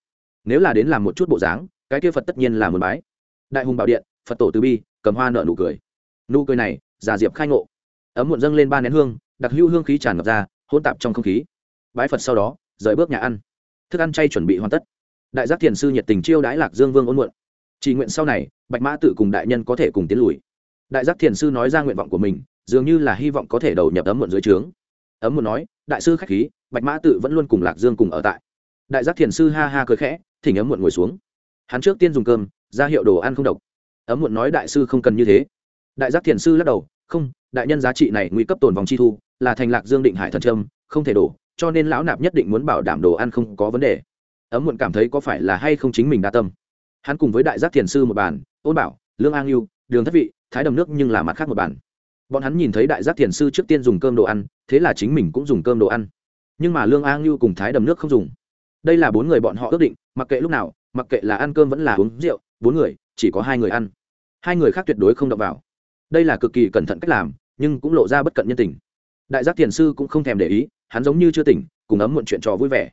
nếu là đến làm một chút bộ dáng, cái kia phật tất nhiên là một bái. Đại hùng bảo điện, phật tổ từ bi, cầm hoa nợ nụ cười. Nụ cười này, già diệp khai ngộ. Ấm muộn dâng lên ba nén hương, đặc hữu hương khí tràn ngập ra hôn tạp trong không khí. Bái phật sau đó, rời bước nhà ăn. Thức ăn chay chuẩn bị hoàn tất. Đại giác thiền sư nhiệt tình chiêu đãi lạc dương vương ôn muộn. Chỉ nguyện sau này, bạch mã tự cùng đại nhân có thể cùng tiến lùi. Đại giác thiền sư nói ra nguyện vọng của mình, dường như là hy vọng có thể đầu nhập ấm muộn dưới trướng. Ấm muộn nói, đại sư khách khí, bạch mã tự vẫn luôn cùng lạc dương cùng ở tại. Đại giác thiền sư ha ha cười khẽ, thỉnh ấm muộn ngồi xuống. Hắn trước tiên dùng cơm, ra hiệu đồ ăn không độc. Ấm muộn nói, đại sư không cần như thế. Đại giác thiền sư lắc đầu, không, đại nhân giá trị này nguy cấp tồn vòng chi thu là thành lạc dương định hải thần trâm, không thể đổ, cho nên lão nạp nhất định muốn bảo đảm đồ ăn không có vấn đề. Ấm muộn cảm thấy có phải là hay không chính mình đa tâm. Hắn cùng với đại giác thiền sư một bàn, ôn bảo, lương an yêu đường thất vị, thái đầm nước nhưng là mặt khác một bàn. Bọn hắn nhìn thấy đại giác thiền sư trước tiên dùng cơm đồ ăn, thế là chính mình cũng dùng cơm đồ ăn. Nhưng mà lương an yêu cùng thái đầm nước không dùng. Đây là bốn người bọn họ ước định, mặc kệ lúc nào, mặc kệ là ăn cơm vẫn là uống rượu, bốn người, chỉ có hai người ăn. Hai người khác tuyệt đối không đập vào. Đây là cực kỳ cẩn thận cách làm, nhưng cũng lộ ra bất cận nhân tình đại giác thiền sư cũng không thèm để ý, hắn giống như chưa tỉnh, cùng ấm muộn chuyện trò vui vẻ.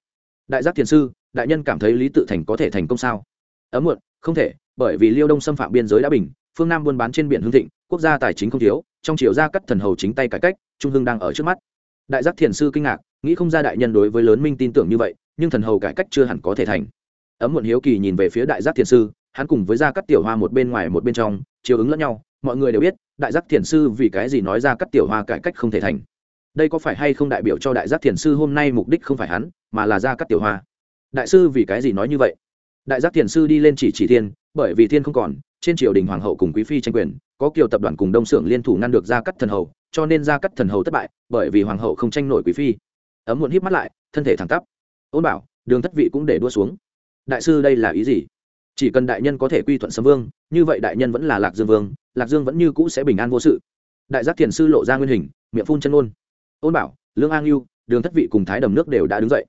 Đại giác thiền sư, đại nhân cảm thấy lý tự thành có thể thành công sao? Ấm muộn, không thể, bởi vì liêu đông xâm phạm biên giới đã bình, phương nam buôn bán trên biển hương thịnh, quốc gia tài chính không thiếu, trong chiều gia cắt thần hầu chính tay cải cách, trung hưng đang ở trước mắt. Đại giác thiền sư kinh ngạc, nghĩ không ra đại nhân đối với lớn minh tin tưởng như vậy, nhưng thần hầu cải cách chưa hẳn có thể thành. Ấm muộn hiếu kỳ nhìn về phía đại giác thiền sư, hắn cùng với gia cắt tiểu hoa một bên ngoài một bên trong, chiều ứng lẫn nhau, mọi người đều biết, đại giác thiền sư vì cái gì nói ra cắt tiểu hoa cải cách không thể thành đây có phải hay không đại biểu cho đại giác thiền sư hôm nay mục đích không phải hắn, mà là ra cắt tiểu hoa? Đại sư vì cái gì nói như vậy? Đại giác thiền sư đi lên chỉ chỉ thiên, bởi vì thiên không còn, trên triều đình hoàng hậu cùng quý phi tranh quyền, có kiều tập đoàn cùng đông xưởng liên thủ ngăn được ra cắt thần hầu, cho nên ra cắt thần hầu thất bại, bởi vì hoàng hậu không tranh nổi quý phi. Ấm muộn híp mắt lại, thân thể thẳng tắp. Ôn bảo, đường thất vị cũng để đua xuống. Đại sư đây là ý gì? Chỉ cần đại nhân có thể quy thuận sấm vương, như vậy đại nhân vẫn là lạc dương vương, lạc dương vẫn như cũ sẽ bình an vô sự. Đại giác thiền sư lộ ra nguyên hình, miệng phun chân ôn ôn bảo, lương an yêu đường thất vị cùng thái đầm nước đều đã đứng dậy.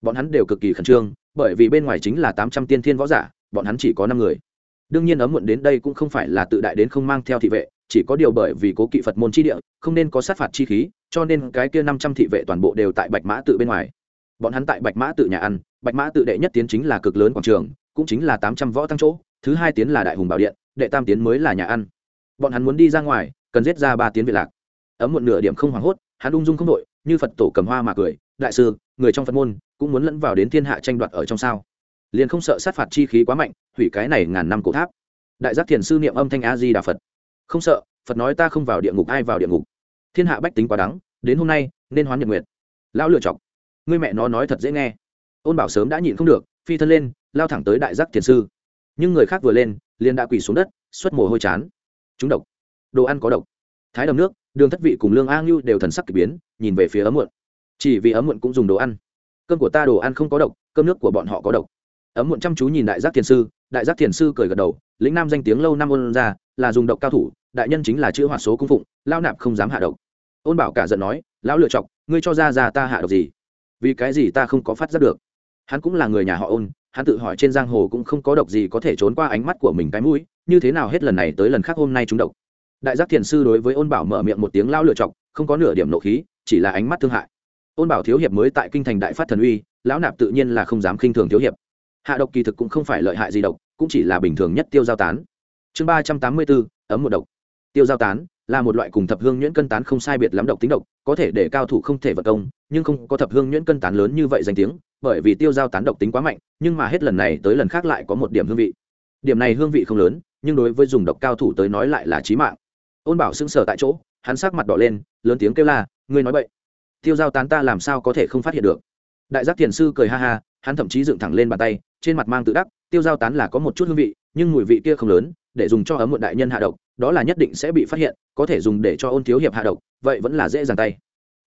Bọn hắn đều cực kỳ khẩn trương, bởi vì bên ngoài chính là tám trăm tiên thiên võ giả, bọn hắn chỉ có năm người. Đương nhiên ấm muộn đến đây cũng không phải là tự đại đến không mang theo thị vệ, chỉ có điều bởi vì cố kỵ phật môn chi địa, không nên có sát phạt chi khí, cho nên cái kia năm trăm thị vệ toàn bộ đều tại bạch mã tự bên ngoài. Bọn hắn tại bạch mã tự nhà ăn, bạch mã tự đệ nhất tiến chính là cực lớn quảng trường, cũng chính là tám trăm võ tăng chỗ, thứ hai tiến là đại hùng bảo điện, đệ tam tiến mới là nhà ăn. Bọn hắn muốn đi ra ngoài, cần giết ra ba tiến viện lạc. Ấm một nửa điểm không hoảng hốt hắn ung dung không đội, như phật tổ cầm hoa mà cười, đại sư, người trong phật môn cũng muốn lẫn vào đến thiên hạ tranh đoạt ở trong sao? Liền không sợ sát phạt chi khí quá mạnh, hủy cái này ngàn năm cổ tháp. Đại giác thiền sư niệm âm thanh a di đà phật. Không sợ, phật nói ta không vào địa ngục, ai vào địa ngục? Thiên hạ bách tính quá đắng, đến hôm nay nên hoán nhật nguyệt. Lão lựa chọc. Người mẹ nó nói thật dễ nghe. Ôn bảo sớm đã nhịn không được, phi thân lên, lao thẳng tới đại giác thiền sư. Nhưng người khác vừa lên, liền đã quỳ xuống đất, xuất mồ hôi chán. Chúng độc. Đồ ăn có độc. Thái đầm nước đường thất vị cùng lương a ngưu đều thần sắc k ỳ biến, nhìn về phía ấm muộn. Chỉ vì ấm muộn cũng dùng đồ ăn. Cơm của ta đồ ăn không có độc, cơm nước của bọn họ có độc. Ấm muộn chăm chú nhìn đại giác thiền sư, đại giác thiền sư cười gật đầu, lĩnh nam danh tiếng lâu năm ôn ra, là dùng độc cao thủ, đại nhân chính là chữ hoạt số cung phụng lao nạp không dám hạ độc. Ôn bảo cả giận nói, lão lựa chọc, ngươi cho ra ra ta hạ độc gì? Vì cái gì ta không có phát giác được? Hắn cũng là người nhà họ ôn, hắn tự hỏi trên giang hồ cũng không có độc gì có thể trốn qua ánh mắt của mình cái mũi, như thế nào hết lần này tới lần khác hôm nay chúng độc? Đại giác thiền sư đối với ôn bảo mở miệng một tiếng lao lựa chọc, không có nửa điểm nộ khí, chỉ là ánh mắt thương hại. Ôn bảo thiếu hiệp mới tại kinh thành đại phát thần uy, lão nạp tự nhiên là không dám khinh thường thiếu hiệp. Hạ độc kỳ thực cũng không phải lợi hại gì độc, cũng chỉ là bình thường nhất tiêu giao tán. Chương ba trăm tám mươi bốn, ấm một độc. Tiêu giao tán là một loại cùng thập hương nhuyễn cân tán không sai biệt lắm độc tính độc, có thể để cao thủ không thể vật công, nhưng không có thập hương nhuyễn cân tán lớn như vậy danh tiếng, bởi vì tiêu giao tán độc tính quá mạnh, nhưng mà hết lần này tới lần khác lại có một điểm hương vị. Điểm này hương vị không lớn, nhưng đối với dùng độc cao thủ tới nói lại là trí mạng ôn bảo sững sờ tại chỗ, hắn sắc mặt đỏ lên, lớn tiếng kêu la, ngươi nói vậy tiêu giao tán ta làm sao có thể không phát hiện được? Đại giác thiền sư cười ha ha, hắn thậm chí dựng thẳng lên bàn tay, trên mặt mang tự đắc, tiêu giao tán là có một chút hương vị, nhưng mùi vị kia không lớn, để dùng cho ấm một đại nhân hạ độc, đó là nhất định sẽ bị phát hiện, có thể dùng để cho ôn thiếu hiệp hạ độc, vậy vẫn là dễ dàng tay.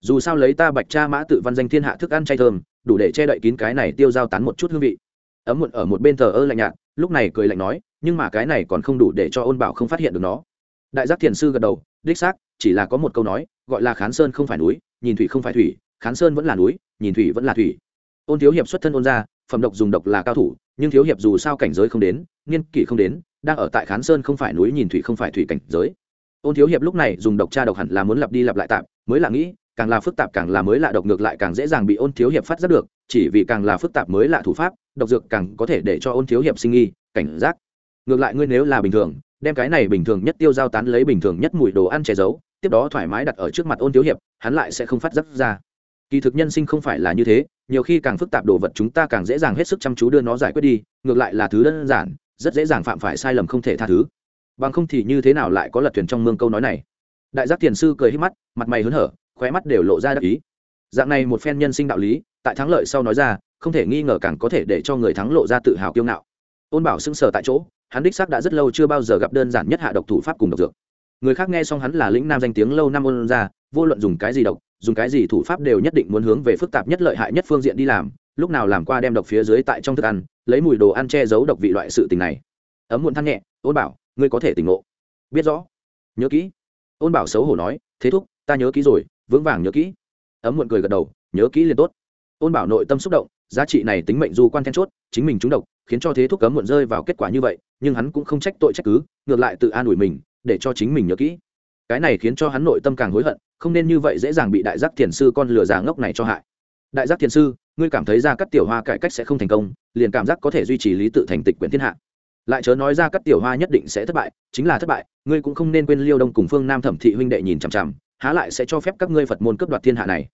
Dù sao lấy ta bạch cha mã tự văn danh thiên hạ thức ăn chay thơm, đủ để che đậy kín cái này tiêu giao tán một chút hương vị. Ấm muộn ở một bên thờ ơ lạnh nhạt, lúc này cười lạnh nói, nhưng mà cái này còn không đủ để cho ôn bảo không phát hiện được nó đại giác thiền sư gật đầu, đích xác, chỉ là có một câu nói, gọi là khán sơn không phải núi, nhìn thủy không phải thủy, khán sơn vẫn là núi, nhìn thủy vẫn là thủy. Ôn thiếu hiệp xuất thân ôn ra phẩm độc dùng độc là cao thủ, nhưng thiếu hiệp dù sao cảnh giới không đến, niên kỷ không đến, đang ở tại khán sơn không phải núi nhìn thủy không phải thủy cảnh giới. Ôn thiếu hiệp lúc này dùng độc tra độc hẳn là muốn lặp đi lặp lại tạm, mới là nghĩ, càng là phức tạp càng là mới lạ độc ngược lại càng dễ dàng bị ôn thiếu hiệp phát giác được, chỉ vì càng là phức tạp mới lạ thủ pháp, độc dược càng có thể để cho ôn thiếu hiệp sinh nghi, cảnh giác. Ngược lại ngươi nếu là bình thường đem cái này bình thường nhất tiêu giao tán lấy bình thường nhất mùi đồ ăn che giấu, tiếp đó thoải mái đặt ở trước mặt ôn thiếu hiệp, hắn lại sẽ không phát giác ra. Kỳ thực nhân sinh không phải là như thế, nhiều khi càng phức tạp đồ vật chúng ta càng dễ dàng hết sức chăm chú đưa nó giải quyết đi, ngược lại là thứ đơn giản, rất dễ dàng phạm phải sai lầm không thể tha thứ. Bằng không thì như thế nào lại có lật thuyền trong mương câu nói này? Đại giác thiền sư cười hít mắt, mặt mày hớn hở, khóe mắt đều lộ ra đắc ý. Dạng này một phen nhân sinh đạo lý, tại thắng lợi sau nói ra, không thể nghi ngờ càng có thể để cho người thắng lộ ra tự hào kiêu ngạo. Ôn bảo sững sờ tại chỗ hắn đích xác đã rất lâu chưa bao giờ gặp đơn giản nhất hạ độc thủ pháp cùng độc dược. Người khác nghe xong hắn là lĩnh nam danh tiếng lâu năm ôn ra, vô luận dùng cái gì độc, dùng cái gì thủ pháp đều nhất định muốn hướng về phức tạp nhất lợi hại nhất phương diện đi làm, lúc nào làm qua đem độc phía dưới tại trong thức ăn, lấy mùi đồ ăn che giấu độc vị loại sự tình này. Ấm muộn than nhẹ, ôn bảo, ngươi có thể tỉnh ngộ. Biết rõ. Nhớ kỹ. Ôn bảo xấu hổ nói, thế thúc, ta nhớ kỹ rồi, vững vàng nhớ kỹ. Ấm muộn cười gật đầu, nhớ kỹ liền tốt. Ôn bảo nội tâm xúc động giá trị này tính mệnh du quan then chốt, chính mình trúng độc, khiến cho thế thúc cấm muộn rơi vào kết quả như vậy, nhưng hắn cũng không trách tội trách cứ, ngược lại tự an ủi mình, để cho chính mình nhớ kỹ. Cái này khiến cho hắn nội tâm càng hối hận, không nên như vậy dễ dàng bị đại giác thiền sư con lừa già ngốc này cho hại. Đại giác thiền sư, ngươi cảm thấy ra các tiểu hoa cải cách sẽ không thành công, liền cảm giác có thể duy trì lý tự thành tịch quyển thiên hạ. Lại chớ nói ra các tiểu hoa nhất định sẽ thất bại, chính là thất bại, ngươi cũng không nên quên liêu đông cùng phương nam thẩm thị huynh đệ nhìn chằm chằm, há lại sẽ cho phép các ngươi phật môn cướp đoạt thiên hạ này.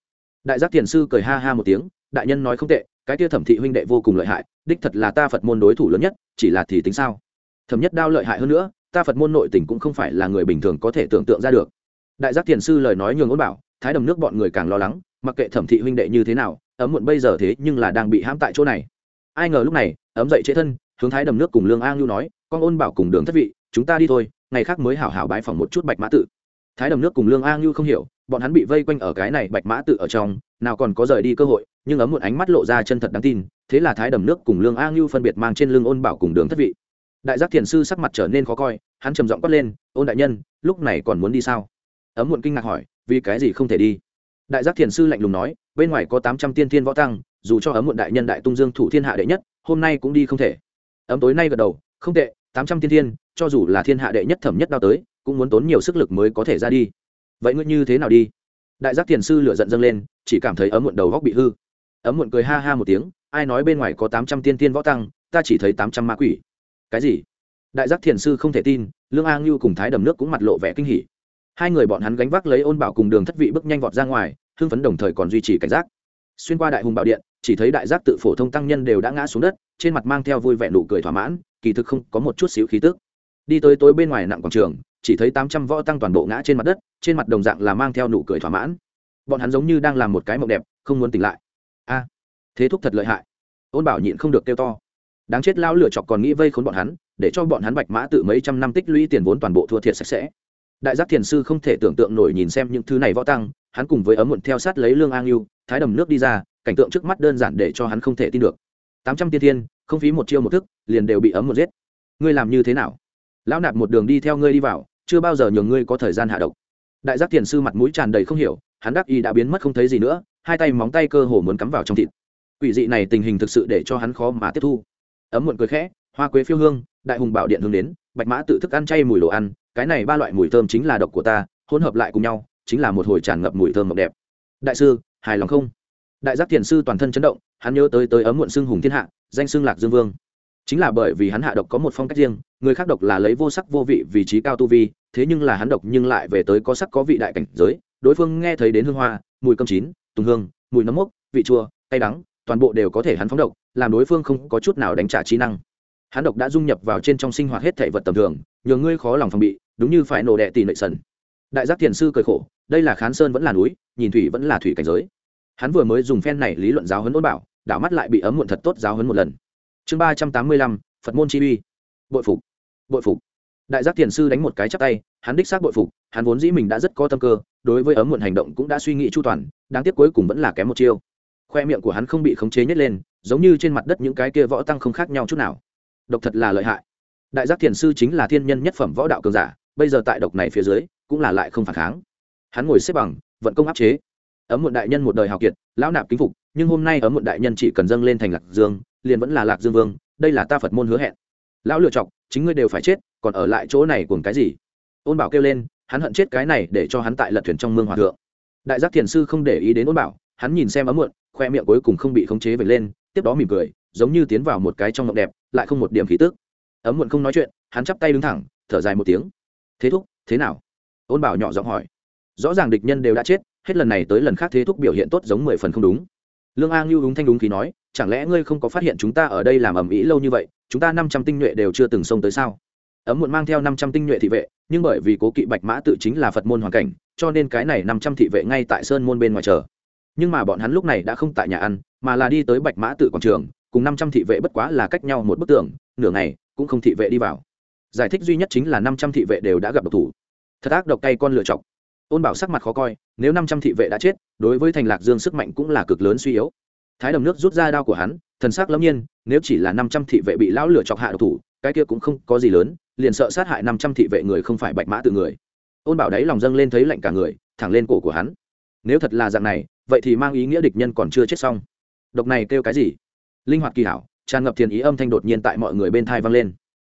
Đại giác thiền sư cười ha ha một tiếng, đại nhân nói không tệ cái tia thẩm thị huynh đệ vô cùng lợi hại, đích thật là ta phật môn đối thủ lớn nhất, chỉ là thì tính sao? Thẩm nhất đao lợi hại hơn nữa, ta phật môn nội tình cũng không phải là người bình thường có thể tưởng tượng ra được. Đại giác thiền sư lời nói nhường ôn bảo, thái đầm nước bọn người càng lo lắng, mặc kệ thẩm thị huynh đệ như thế nào, ấm muộn bây giờ thế nhưng là đang bị hãm tại chỗ này. Ai ngờ lúc này, ấm dậy chế thân, hướng thái đầm nước cùng lương a ngưu nói, con ôn bảo cùng đường thất vị, chúng ta đi thôi, ngày khác mới hảo hảo bái phỏng một chút bạch mã tự. Thái đầm nước cùng lương a ngưu không hiểu, bọn hắn bị vây quanh ở cái này bạch mã tự ở trong, nào còn có rời đi cơ hội nhưng ấm một ánh mắt lộ ra chân thật đáng tin, thế là thái đầm nước cùng lương a ngưu phân biệt mang trên lưng ôn bảo cùng đường thất vị. Đại giác thiền sư sắc mặt trở nên khó coi, hắn trầm giọng quát lên, ôn đại nhân, lúc này còn muốn đi sao? Ấm muộn kinh ngạc hỏi, vì cái gì không thể đi? Đại giác thiền sư lạnh lùng nói, bên ngoài có tám trăm tiên thiên võ tăng, dù cho ấm muộn đại nhân đại tung dương thủ thiên hạ đệ nhất, hôm nay cũng đi không thể. Ấm tối nay gật đầu, không tệ, tám trăm tiên thiên, cho dù là thiên hạ đệ nhất thẩm nhất đao tới, cũng muốn tốn nhiều sức lực mới có thể ra đi. Vậy ngươi như thế nào đi? Đại giác thiền sư lựa giận dâng lên, chỉ cảm thấy ấm muộn đầu góc bị hư ấm muộn cười ha ha một tiếng, ai nói bên ngoài có tám trăm tiên tiên võ tăng, ta chỉ thấy tám trăm ma quỷ. Cái gì? Đại giác thiền sư không thể tin, lương a ngưu cùng thái đầm nước cũng mặt lộ vẻ kinh hỉ. Hai người bọn hắn gánh vác lấy ôn bảo cùng đường thất vị bước nhanh vọt ra ngoài, hưng phấn đồng thời còn duy trì cảnh giác. Xuyên qua đại hùng bảo điện, chỉ thấy đại giác tự phổ thông tăng nhân đều đã ngã xuống đất, trên mặt mang theo vui vẻ nụ cười thỏa mãn, kỳ thực không có một chút xíu khí tức. Đi tới tối bên ngoài nặng quảng trường, chỉ thấy tám trăm võ tăng toàn bộ ngã trên mặt đất, trên mặt đồng dạng là mang theo nụ cười thỏa mãn. Bọn hắn giống như đang làm một cái mộng đẹp, không muốn tỉnh lại a, thế thúc thật lợi hại. Ôn bảo nhịn không được kêu to. Đáng chết lao lửa chọc còn nghĩ vây khốn bọn hắn, để cho bọn hắn bạch mã tự mấy trăm năm tích lũy tiền vốn toàn bộ thua thiệt sạch sẽ. Đại giác thiền sư không thể tưởng tượng nổi nhìn xem những thứ này võ tăng, hắn cùng với ấm muộn theo sát lấy lương an yêu thái đầm nước đi ra, cảnh tượng trước mắt đơn giản để cho hắn không thể tin được. Tám trăm tiên thiên, không phí một chiêu một thức, liền đều bị ấm một giết. Ngươi làm như thế nào? Lão nạp một đường đi theo ngươi đi vào, chưa bao giờ nhường ngươi có thời gian hạ độc. Đại giác thiền sư mặt mũi tràn đầy không hiểu, hắn đắc y đã biến mất không thấy gì nữa hai tay móng tay cơ hồ muốn cắm vào trong thịt. Quỷ dị này tình hình thực sự để cho hắn khó mà tiếp thu. Ấm muộn cười khẽ, hoa quế phiêu hương, đại hùng bảo điện hướng đến, bạch mã tự thức ăn chay mùi đồ ăn, cái này ba loại mùi thơm chính là độc của ta, hỗn hợp lại cùng nhau, chính là một hồi tràn ngập mùi thơm mộng đẹp. Đại sư, hài lòng không? Đại giác thiền sư toàn thân chấn động, hắn nhớ tới tới ấm muộn xưng hùng thiên hạ, danh xưng lạc dương vương. Chính là bởi vì hắn hạ độc có một phong cách riêng, người khác độc là lấy vô sắc vô vị vị trí cao tu vi, thế nhưng là hắn độc nhưng lại về tới có sắc có vị đại cảnh giới, đối phương nghe thấy đến hương hoa, mùi cơm chín tùng hương, mùi nấm mốc, vị chua, cay đắng, toàn bộ đều có thể hắn phóng độc, làm đối phương không có chút nào đánh trả trí năng. Hắn độc đã dung nhập vào trên trong sinh hoạt hết thể vật tầm thường, nhờ ngươi khó lòng phòng bị, đúng như phải nổ đệ tỷ nệ sần. Đại giác thiền sư cười khổ, đây là khán sơn vẫn là núi, nhìn thủy vẫn là thủy cảnh giới. Hắn vừa mới dùng phen này lý luận giáo huấn ôn bảo, đảo mắt lại bị ấm muộn thật tốt giáo huấn một lần. Chương ba trăm tám mươi lăm, phật môn chi uy. Bội phục. Bội phục đại giác thiền sư đánh một cái chắp tay, hắn đích xác bội phục, hắn vốn dĩ mình đã rất có tâm cơ, đối với ấm muộn hành động cũng đã suy nghĩ chu toàn, đáng tiếc cuối cùng vẫn là kém một chiêu. Khoe miệng của hắn không bị khống chế nhét lên, giống như trên mặt đất những cái kia võ tăng không khác nhau chút nào. Độc thật là lợi hại. Đại giác thiền sư chính là thiên nhân nhất phẩm võ đạo cường giả, bây giờ tại độc này phía dưới, cũng là lại không phản kháng. Hắn ngồi xếp bằng, vận công áp chế. Ấm muộn đại nhân một đời hào kiệt, lão nạp kính phục, nhưng hôm nay ấm muộn đại nhân chỉ cần dâng lên thành lạc dương, liền vẫn là lạc dương vương, đây là ta phật môn hứa hẹn lão lựa chọc, chính ngươi đều phải chết, còn ở lại chỗ này cùng cái gì? Ôn bảo kêu lên, hắn hận chết cái này để cho hắn tại lật thuyền trong mương hòa thượng. Đại giác thiền sư không để ý đến ôn bảo, hắn nhìn xem ấm muộn, khoe miệng cuối cùng không bị khống chế vẩy lên, tiếp đó mỉm cười, giống như tiến vào một cái trong mộng đẹp, lại không một điểm khí tức. Ấm muộn không nói chuyện, hắn chắp tay đứng thẳng, thở dài một tiếng. Thế thúc, thế nào? Ôn bảo nhỏ giọng hỏi. Rõ ràng địch nhân đều đã chết, hết lần này tới lần khác thế thúc biểu hiện tốt giống mười phần không đúng lương a ngưu đúng thanh đúng khí nói, chẳng lẽ ngươi không có phát hiện chúng ta ở đây làm ầm ĩ lâu như vậy, chúng ta năm trăm tinh nhuệ đều chưa từng xông tới sao? Ấm muộn mang theo năm trăm tinh nhuệ thị vệ, nhưng bởi vì cố kỵ bạch mã tự chính là phật môn hoàn cảnh, cho nên cái này năm trăm thị vệ ngay tại sơn môn bên ngoài chờ. Nhưng mà bọn hắn lúc này đã không tại nhà ăn, mà là đi tới bạch mã tự quảng trường, cùng năm trăm thị vệ bất quá là cách nhau một bức tường, nửa ngày, cũng không thị vệ đi vào. Giải thích duy nhất chính là năm trăm thị vệ đều đã gặp độc thủ. Thật ác độc tay con lựa chọc. Ôn bảo sắc mặt khó coi, nếu năm trăm thị vệ đã chết đối với thành lạc dương sức mạnh cũng là cực lớn suy yếu. Thái đầm nước rút ra đao của hắn, thần sắc lâm nhiên, nếu chỉ là năm trăm thị vệ bị lão lửa chọc hạ độc thủ, cái kia cũng không có gì lớn, liền sợ sát hại năm trăm thị vệ người không phải bạch mã tự người. Ôn bảo đáy lòng dâng lên thấy lạnh cả người, thẳng lên cổ của hắn. Nếu thật là dạng này, vậy thì mang ý nghĩa địch nhân còn chưa chết xong. Độc này kêu cái gì? Linh hoạt kỳ hảo, tràn ngập thiền ý âm thanh đột nhiên tại mọi người bên thai vang lên.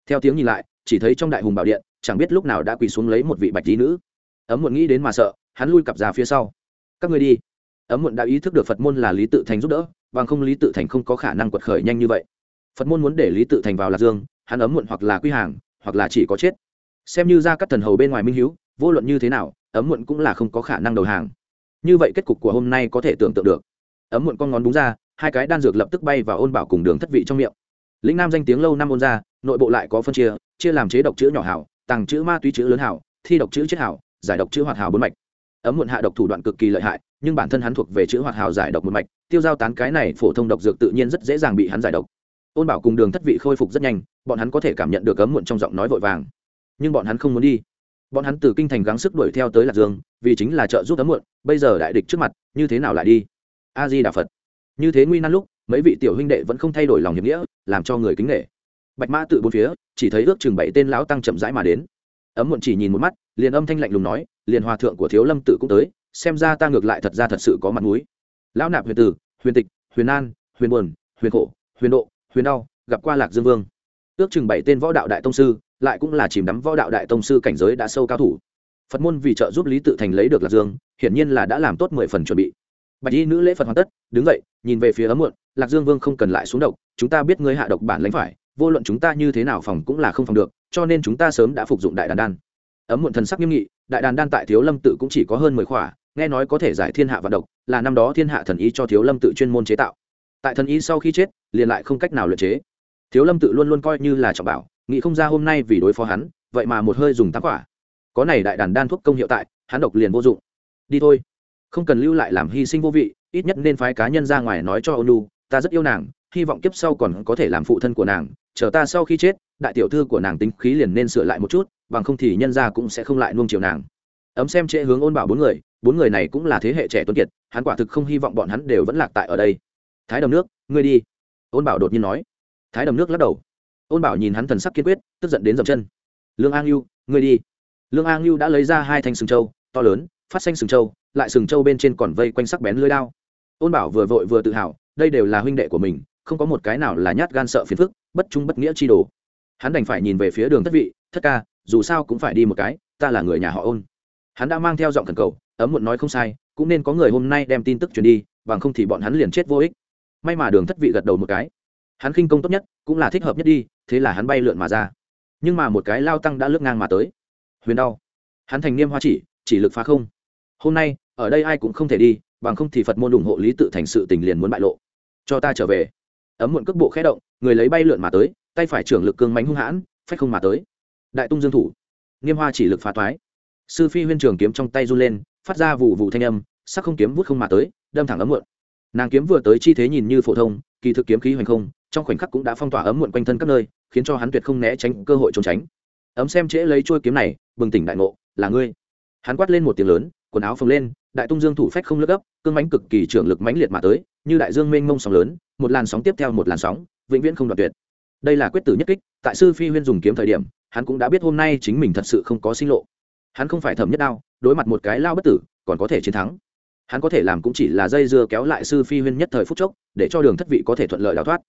Theo tiếng nhìn lại, chỉ thấy trong đại hùng bảo điện, chẳng biết lúc nào đã quỳ xuống lấy một vị bạch tí nữ. Ấm muộn nghĩ đến mà sợ, hắn lui cặp ra phía sau các người đi. Ấm muộn đã ý thức được phật môn là lý tự thành giúp đỡ, bằng không lý tự thành không có khả năng quật khởi nhanh như vậy. Phật môn muốn để lý tự thành vào lạc dương, hắn ấm muộn hoặc là quy hàng, hoặc là chỉ có chết. Xem như ra các thần hầu bên ngoài minh hữu vô luận như thế nào, ấm muộn cũng là không có khả năng đầu hàng. Như vậy kết cục của hôm nay có thể tưởng tượng được. Ấm muộn con ngón đúng ra, hai cái đan dược lập tức bay vào ôn bảo cùng đường thất vị trong miệng. Lĩnh nam danh tiếng lâu năm ôn ra, nội bộ lại có phân chia chia làm chế độc chữ nhỏ hảo, tàng chữ ma túy chữ lớn hảo, thi độc chữ chết hảo, giải độc chữ hoạt hảo bốn mạch ấm muộn hạ độc thủ đoạn cực kỳ lợi hại, nhưng bản thân hắn thuộc về chữ hoạt hào giải độc một mạch, tiêu giao tán cái này phổ thông độc dược tự nhiên rất dễ dàng bị hắn giải độc. Ôn bảo cùng đường thất vị khôi phục rất nhanh, bọn hắn có thể cảm nhận được ấm muộn trong giọng nói vội vàng. Nhưng bọn hắn không muốn đi. Bọn hắn từ kinh thành gắng sức đuổi theo tới lạc dương, vì chính là trợ giúp ấm muộn, bây giờ đại địch trước mặt, như thế nào lại đi? A di đà phật. Như thế nguy nan lúc, mấy vị tiểu huynh đệ vẫn không thay đổi lòng hiệp nghĩa, làm cho người kính nghệ bạch mã tự bốn phía, chỉ thấy ước chừng bảy tên lão tăng chậm rãi mà đến. Ấm muộn chỉ nhìn một mắt, liền âm thanh lạnh lùng nói liền hòa thượng của thiếu lâm tự cũng tới, xem ra ta ngược lại thật ra thật sự có mặt mũi. Lão nạp huyền tử, huyền tịch, huyền an, huyền buồn, huyền khổ, huyền độ, huyền đau, gặp qua lạc dương vương. Ước chừng bảy tên võ đạo đại tông sư, lại cũng là chìm đắm võ đạo đại tông sư cảnh giới đã sâu cao thủ. Phật môn vì trợ giúp lý tự thành lấy được lạc dương, hiển nhiên là đã làm tốt mười phần chuẩn bị. Bạch y nữ lễ phật hoàn tất, đứng dậy, nhìn về phía ấm muộn, lạc dương vương không cần lại xuống độc, chúng ta biết ngươi hạ độc bản lãnh phải, vô luận chúng ta như thế nào phòng cũng là không phòng được, cho nên chúng ta sớm đã phục dụng đại đàn đan ấm muộn thần sắc nghiêm nghị, đại đàn đan tại thiếu lâm tự cũng chỉ có hơn mười khỏa, nghe nói có thể giải thiên hạ và độc, là năm đó thiên hạ thần ý cho thiếu lâm tự chuyên môn chế tạo. Tại thần ý sau khi chết, liền lại không cách nào luyện chế. Thiếu lâm tự luôn luôn coi như là trọng bảo, nghĩ không ra hôm nay vì đối phó hắn, vậy mà một hơi dùng tám quả có này đại đàn đan thuốc công hiệu tại, hắn độc liền vô dụng. Đi thôi. Không cần lưu lại làm hy sinh vô vị, ít nhất nên phái cá nhân ra ngoài nói cho ônu ta rất yêu nàng, hy vọng kiếp sau còn có thể làm phụ thân của nàng chờ ta sau khi chết, đại tiểu thư của nàng tính khí liền nên sửa lại một chút, bằng không thì nhân ra cũng sẽ không lại nuông chiều nàng. Ấm xem trễ hướng ôn bảo bốn người bốn người này cũng là thế hệ trẻ tuấn kiệt, hắn quả thực không hy vọng bọn hắn đều vẫn lạc tại ở đây. Thái đầm nước, ngươi đi. Ôn bảo đột nhiên nói. Thái đầm nước lắc đầu. Ôn bảo nhìn hắn thần sắc kiên quyết, tức giận đến dậm chân. Lương an lưu ngươi đi. Lương an lưu đã lấy ra hai thanh sừng trâu, to lớn, phát xanh sừng trâu, lại sừng trâu bên trên còn vây quanh sắc bén lưới đao. Ôn bảo vừa vội vừa tự hào, đây đều là huynh đệ của mình không có một cái nào là nhát gan sợ phiền phức, bất trung bất nghĩa chi đồ. Hắn đành phải nhìn về phía đường thất vị, thất ca, dù sao cũng phải đi một cái, ta là người nhà họ ôn. Hắn đã mang theo giọng thần cầu, ấm muộn nói không sai, cũng nên có người hôm nay đem tin tức truyền đi, bằng không thì bọn hắn liền chết vô ích. May mà đường thất vị gật đầu một cái. Hắn khinh công tốt nhất, cũng là thích hợp nhất đi, thế là hắn bay lượn mà ra. Nhưng mà một cái lao tăng đã lướt ngang mà tới. Huyền đau. Hắn thành niêm hoa chỉ chỉ lực phá không. Hôm nay, ở đây ai cũng không thể đi, bằng không thì phật môn ủng hộ lý tự thành sự tình liền muốn bại lộ. Cho ta trở về ấm muộn cước bộ khẽ động, người lấy bay lượn mà tới, tay phải trưởng lực cương mánh hung hãn, phách không mà tới. Đại tung dương thủ. Niêm hoa chỉ lực phá toái. Sư phi huyên trường kiếm trong tay run lên, phát ra vụ vụ thanh âm, sắc không kiếm vút không mà tới, đâm thẳng ấm muộn. Nàng kiếm vừa tới chi thế nhìn như phổ thông, kỳ thực kiếm khí hoành không, trong khoảnh khắc cũng đã phong tỏa ấm muộn quanh thân các nơi, khiến cho hắn tuyệt không né tránh cơ hội trốn tránh. Ấm xem trễ lấy trôi kiếm này, bừng tỉnh đại ngộ, là ngươi? Hắn quát lên một tiếng lớn, quần áo phồng lên, đại tung dương thủ phách không lướt gấp, cương mánh cực kỳ trưởng lực mãnh liệt mà tới, như đại dương mênh mông sóng lớn một làn sóng tiếp theo một làn sóng, vĩnh viễn không đoạt tuyệt. Đây là quyết tử nhất kích, tại sư phi huyên dùng kiếm thời điểm, hắn cũng đã biết hôm nay chính mình thật sự không có sinh lộ. Hắn không phải thẩm nhất đao, đối mặt một cái lao bất tử, còn có thể chiến thắng. Hắn có thể làm cũng chỉ là dây dưa kéo lại sư phi huyên nhất thời phút chốc, để cho đường thất vị có thể thuận lợi đào thoát.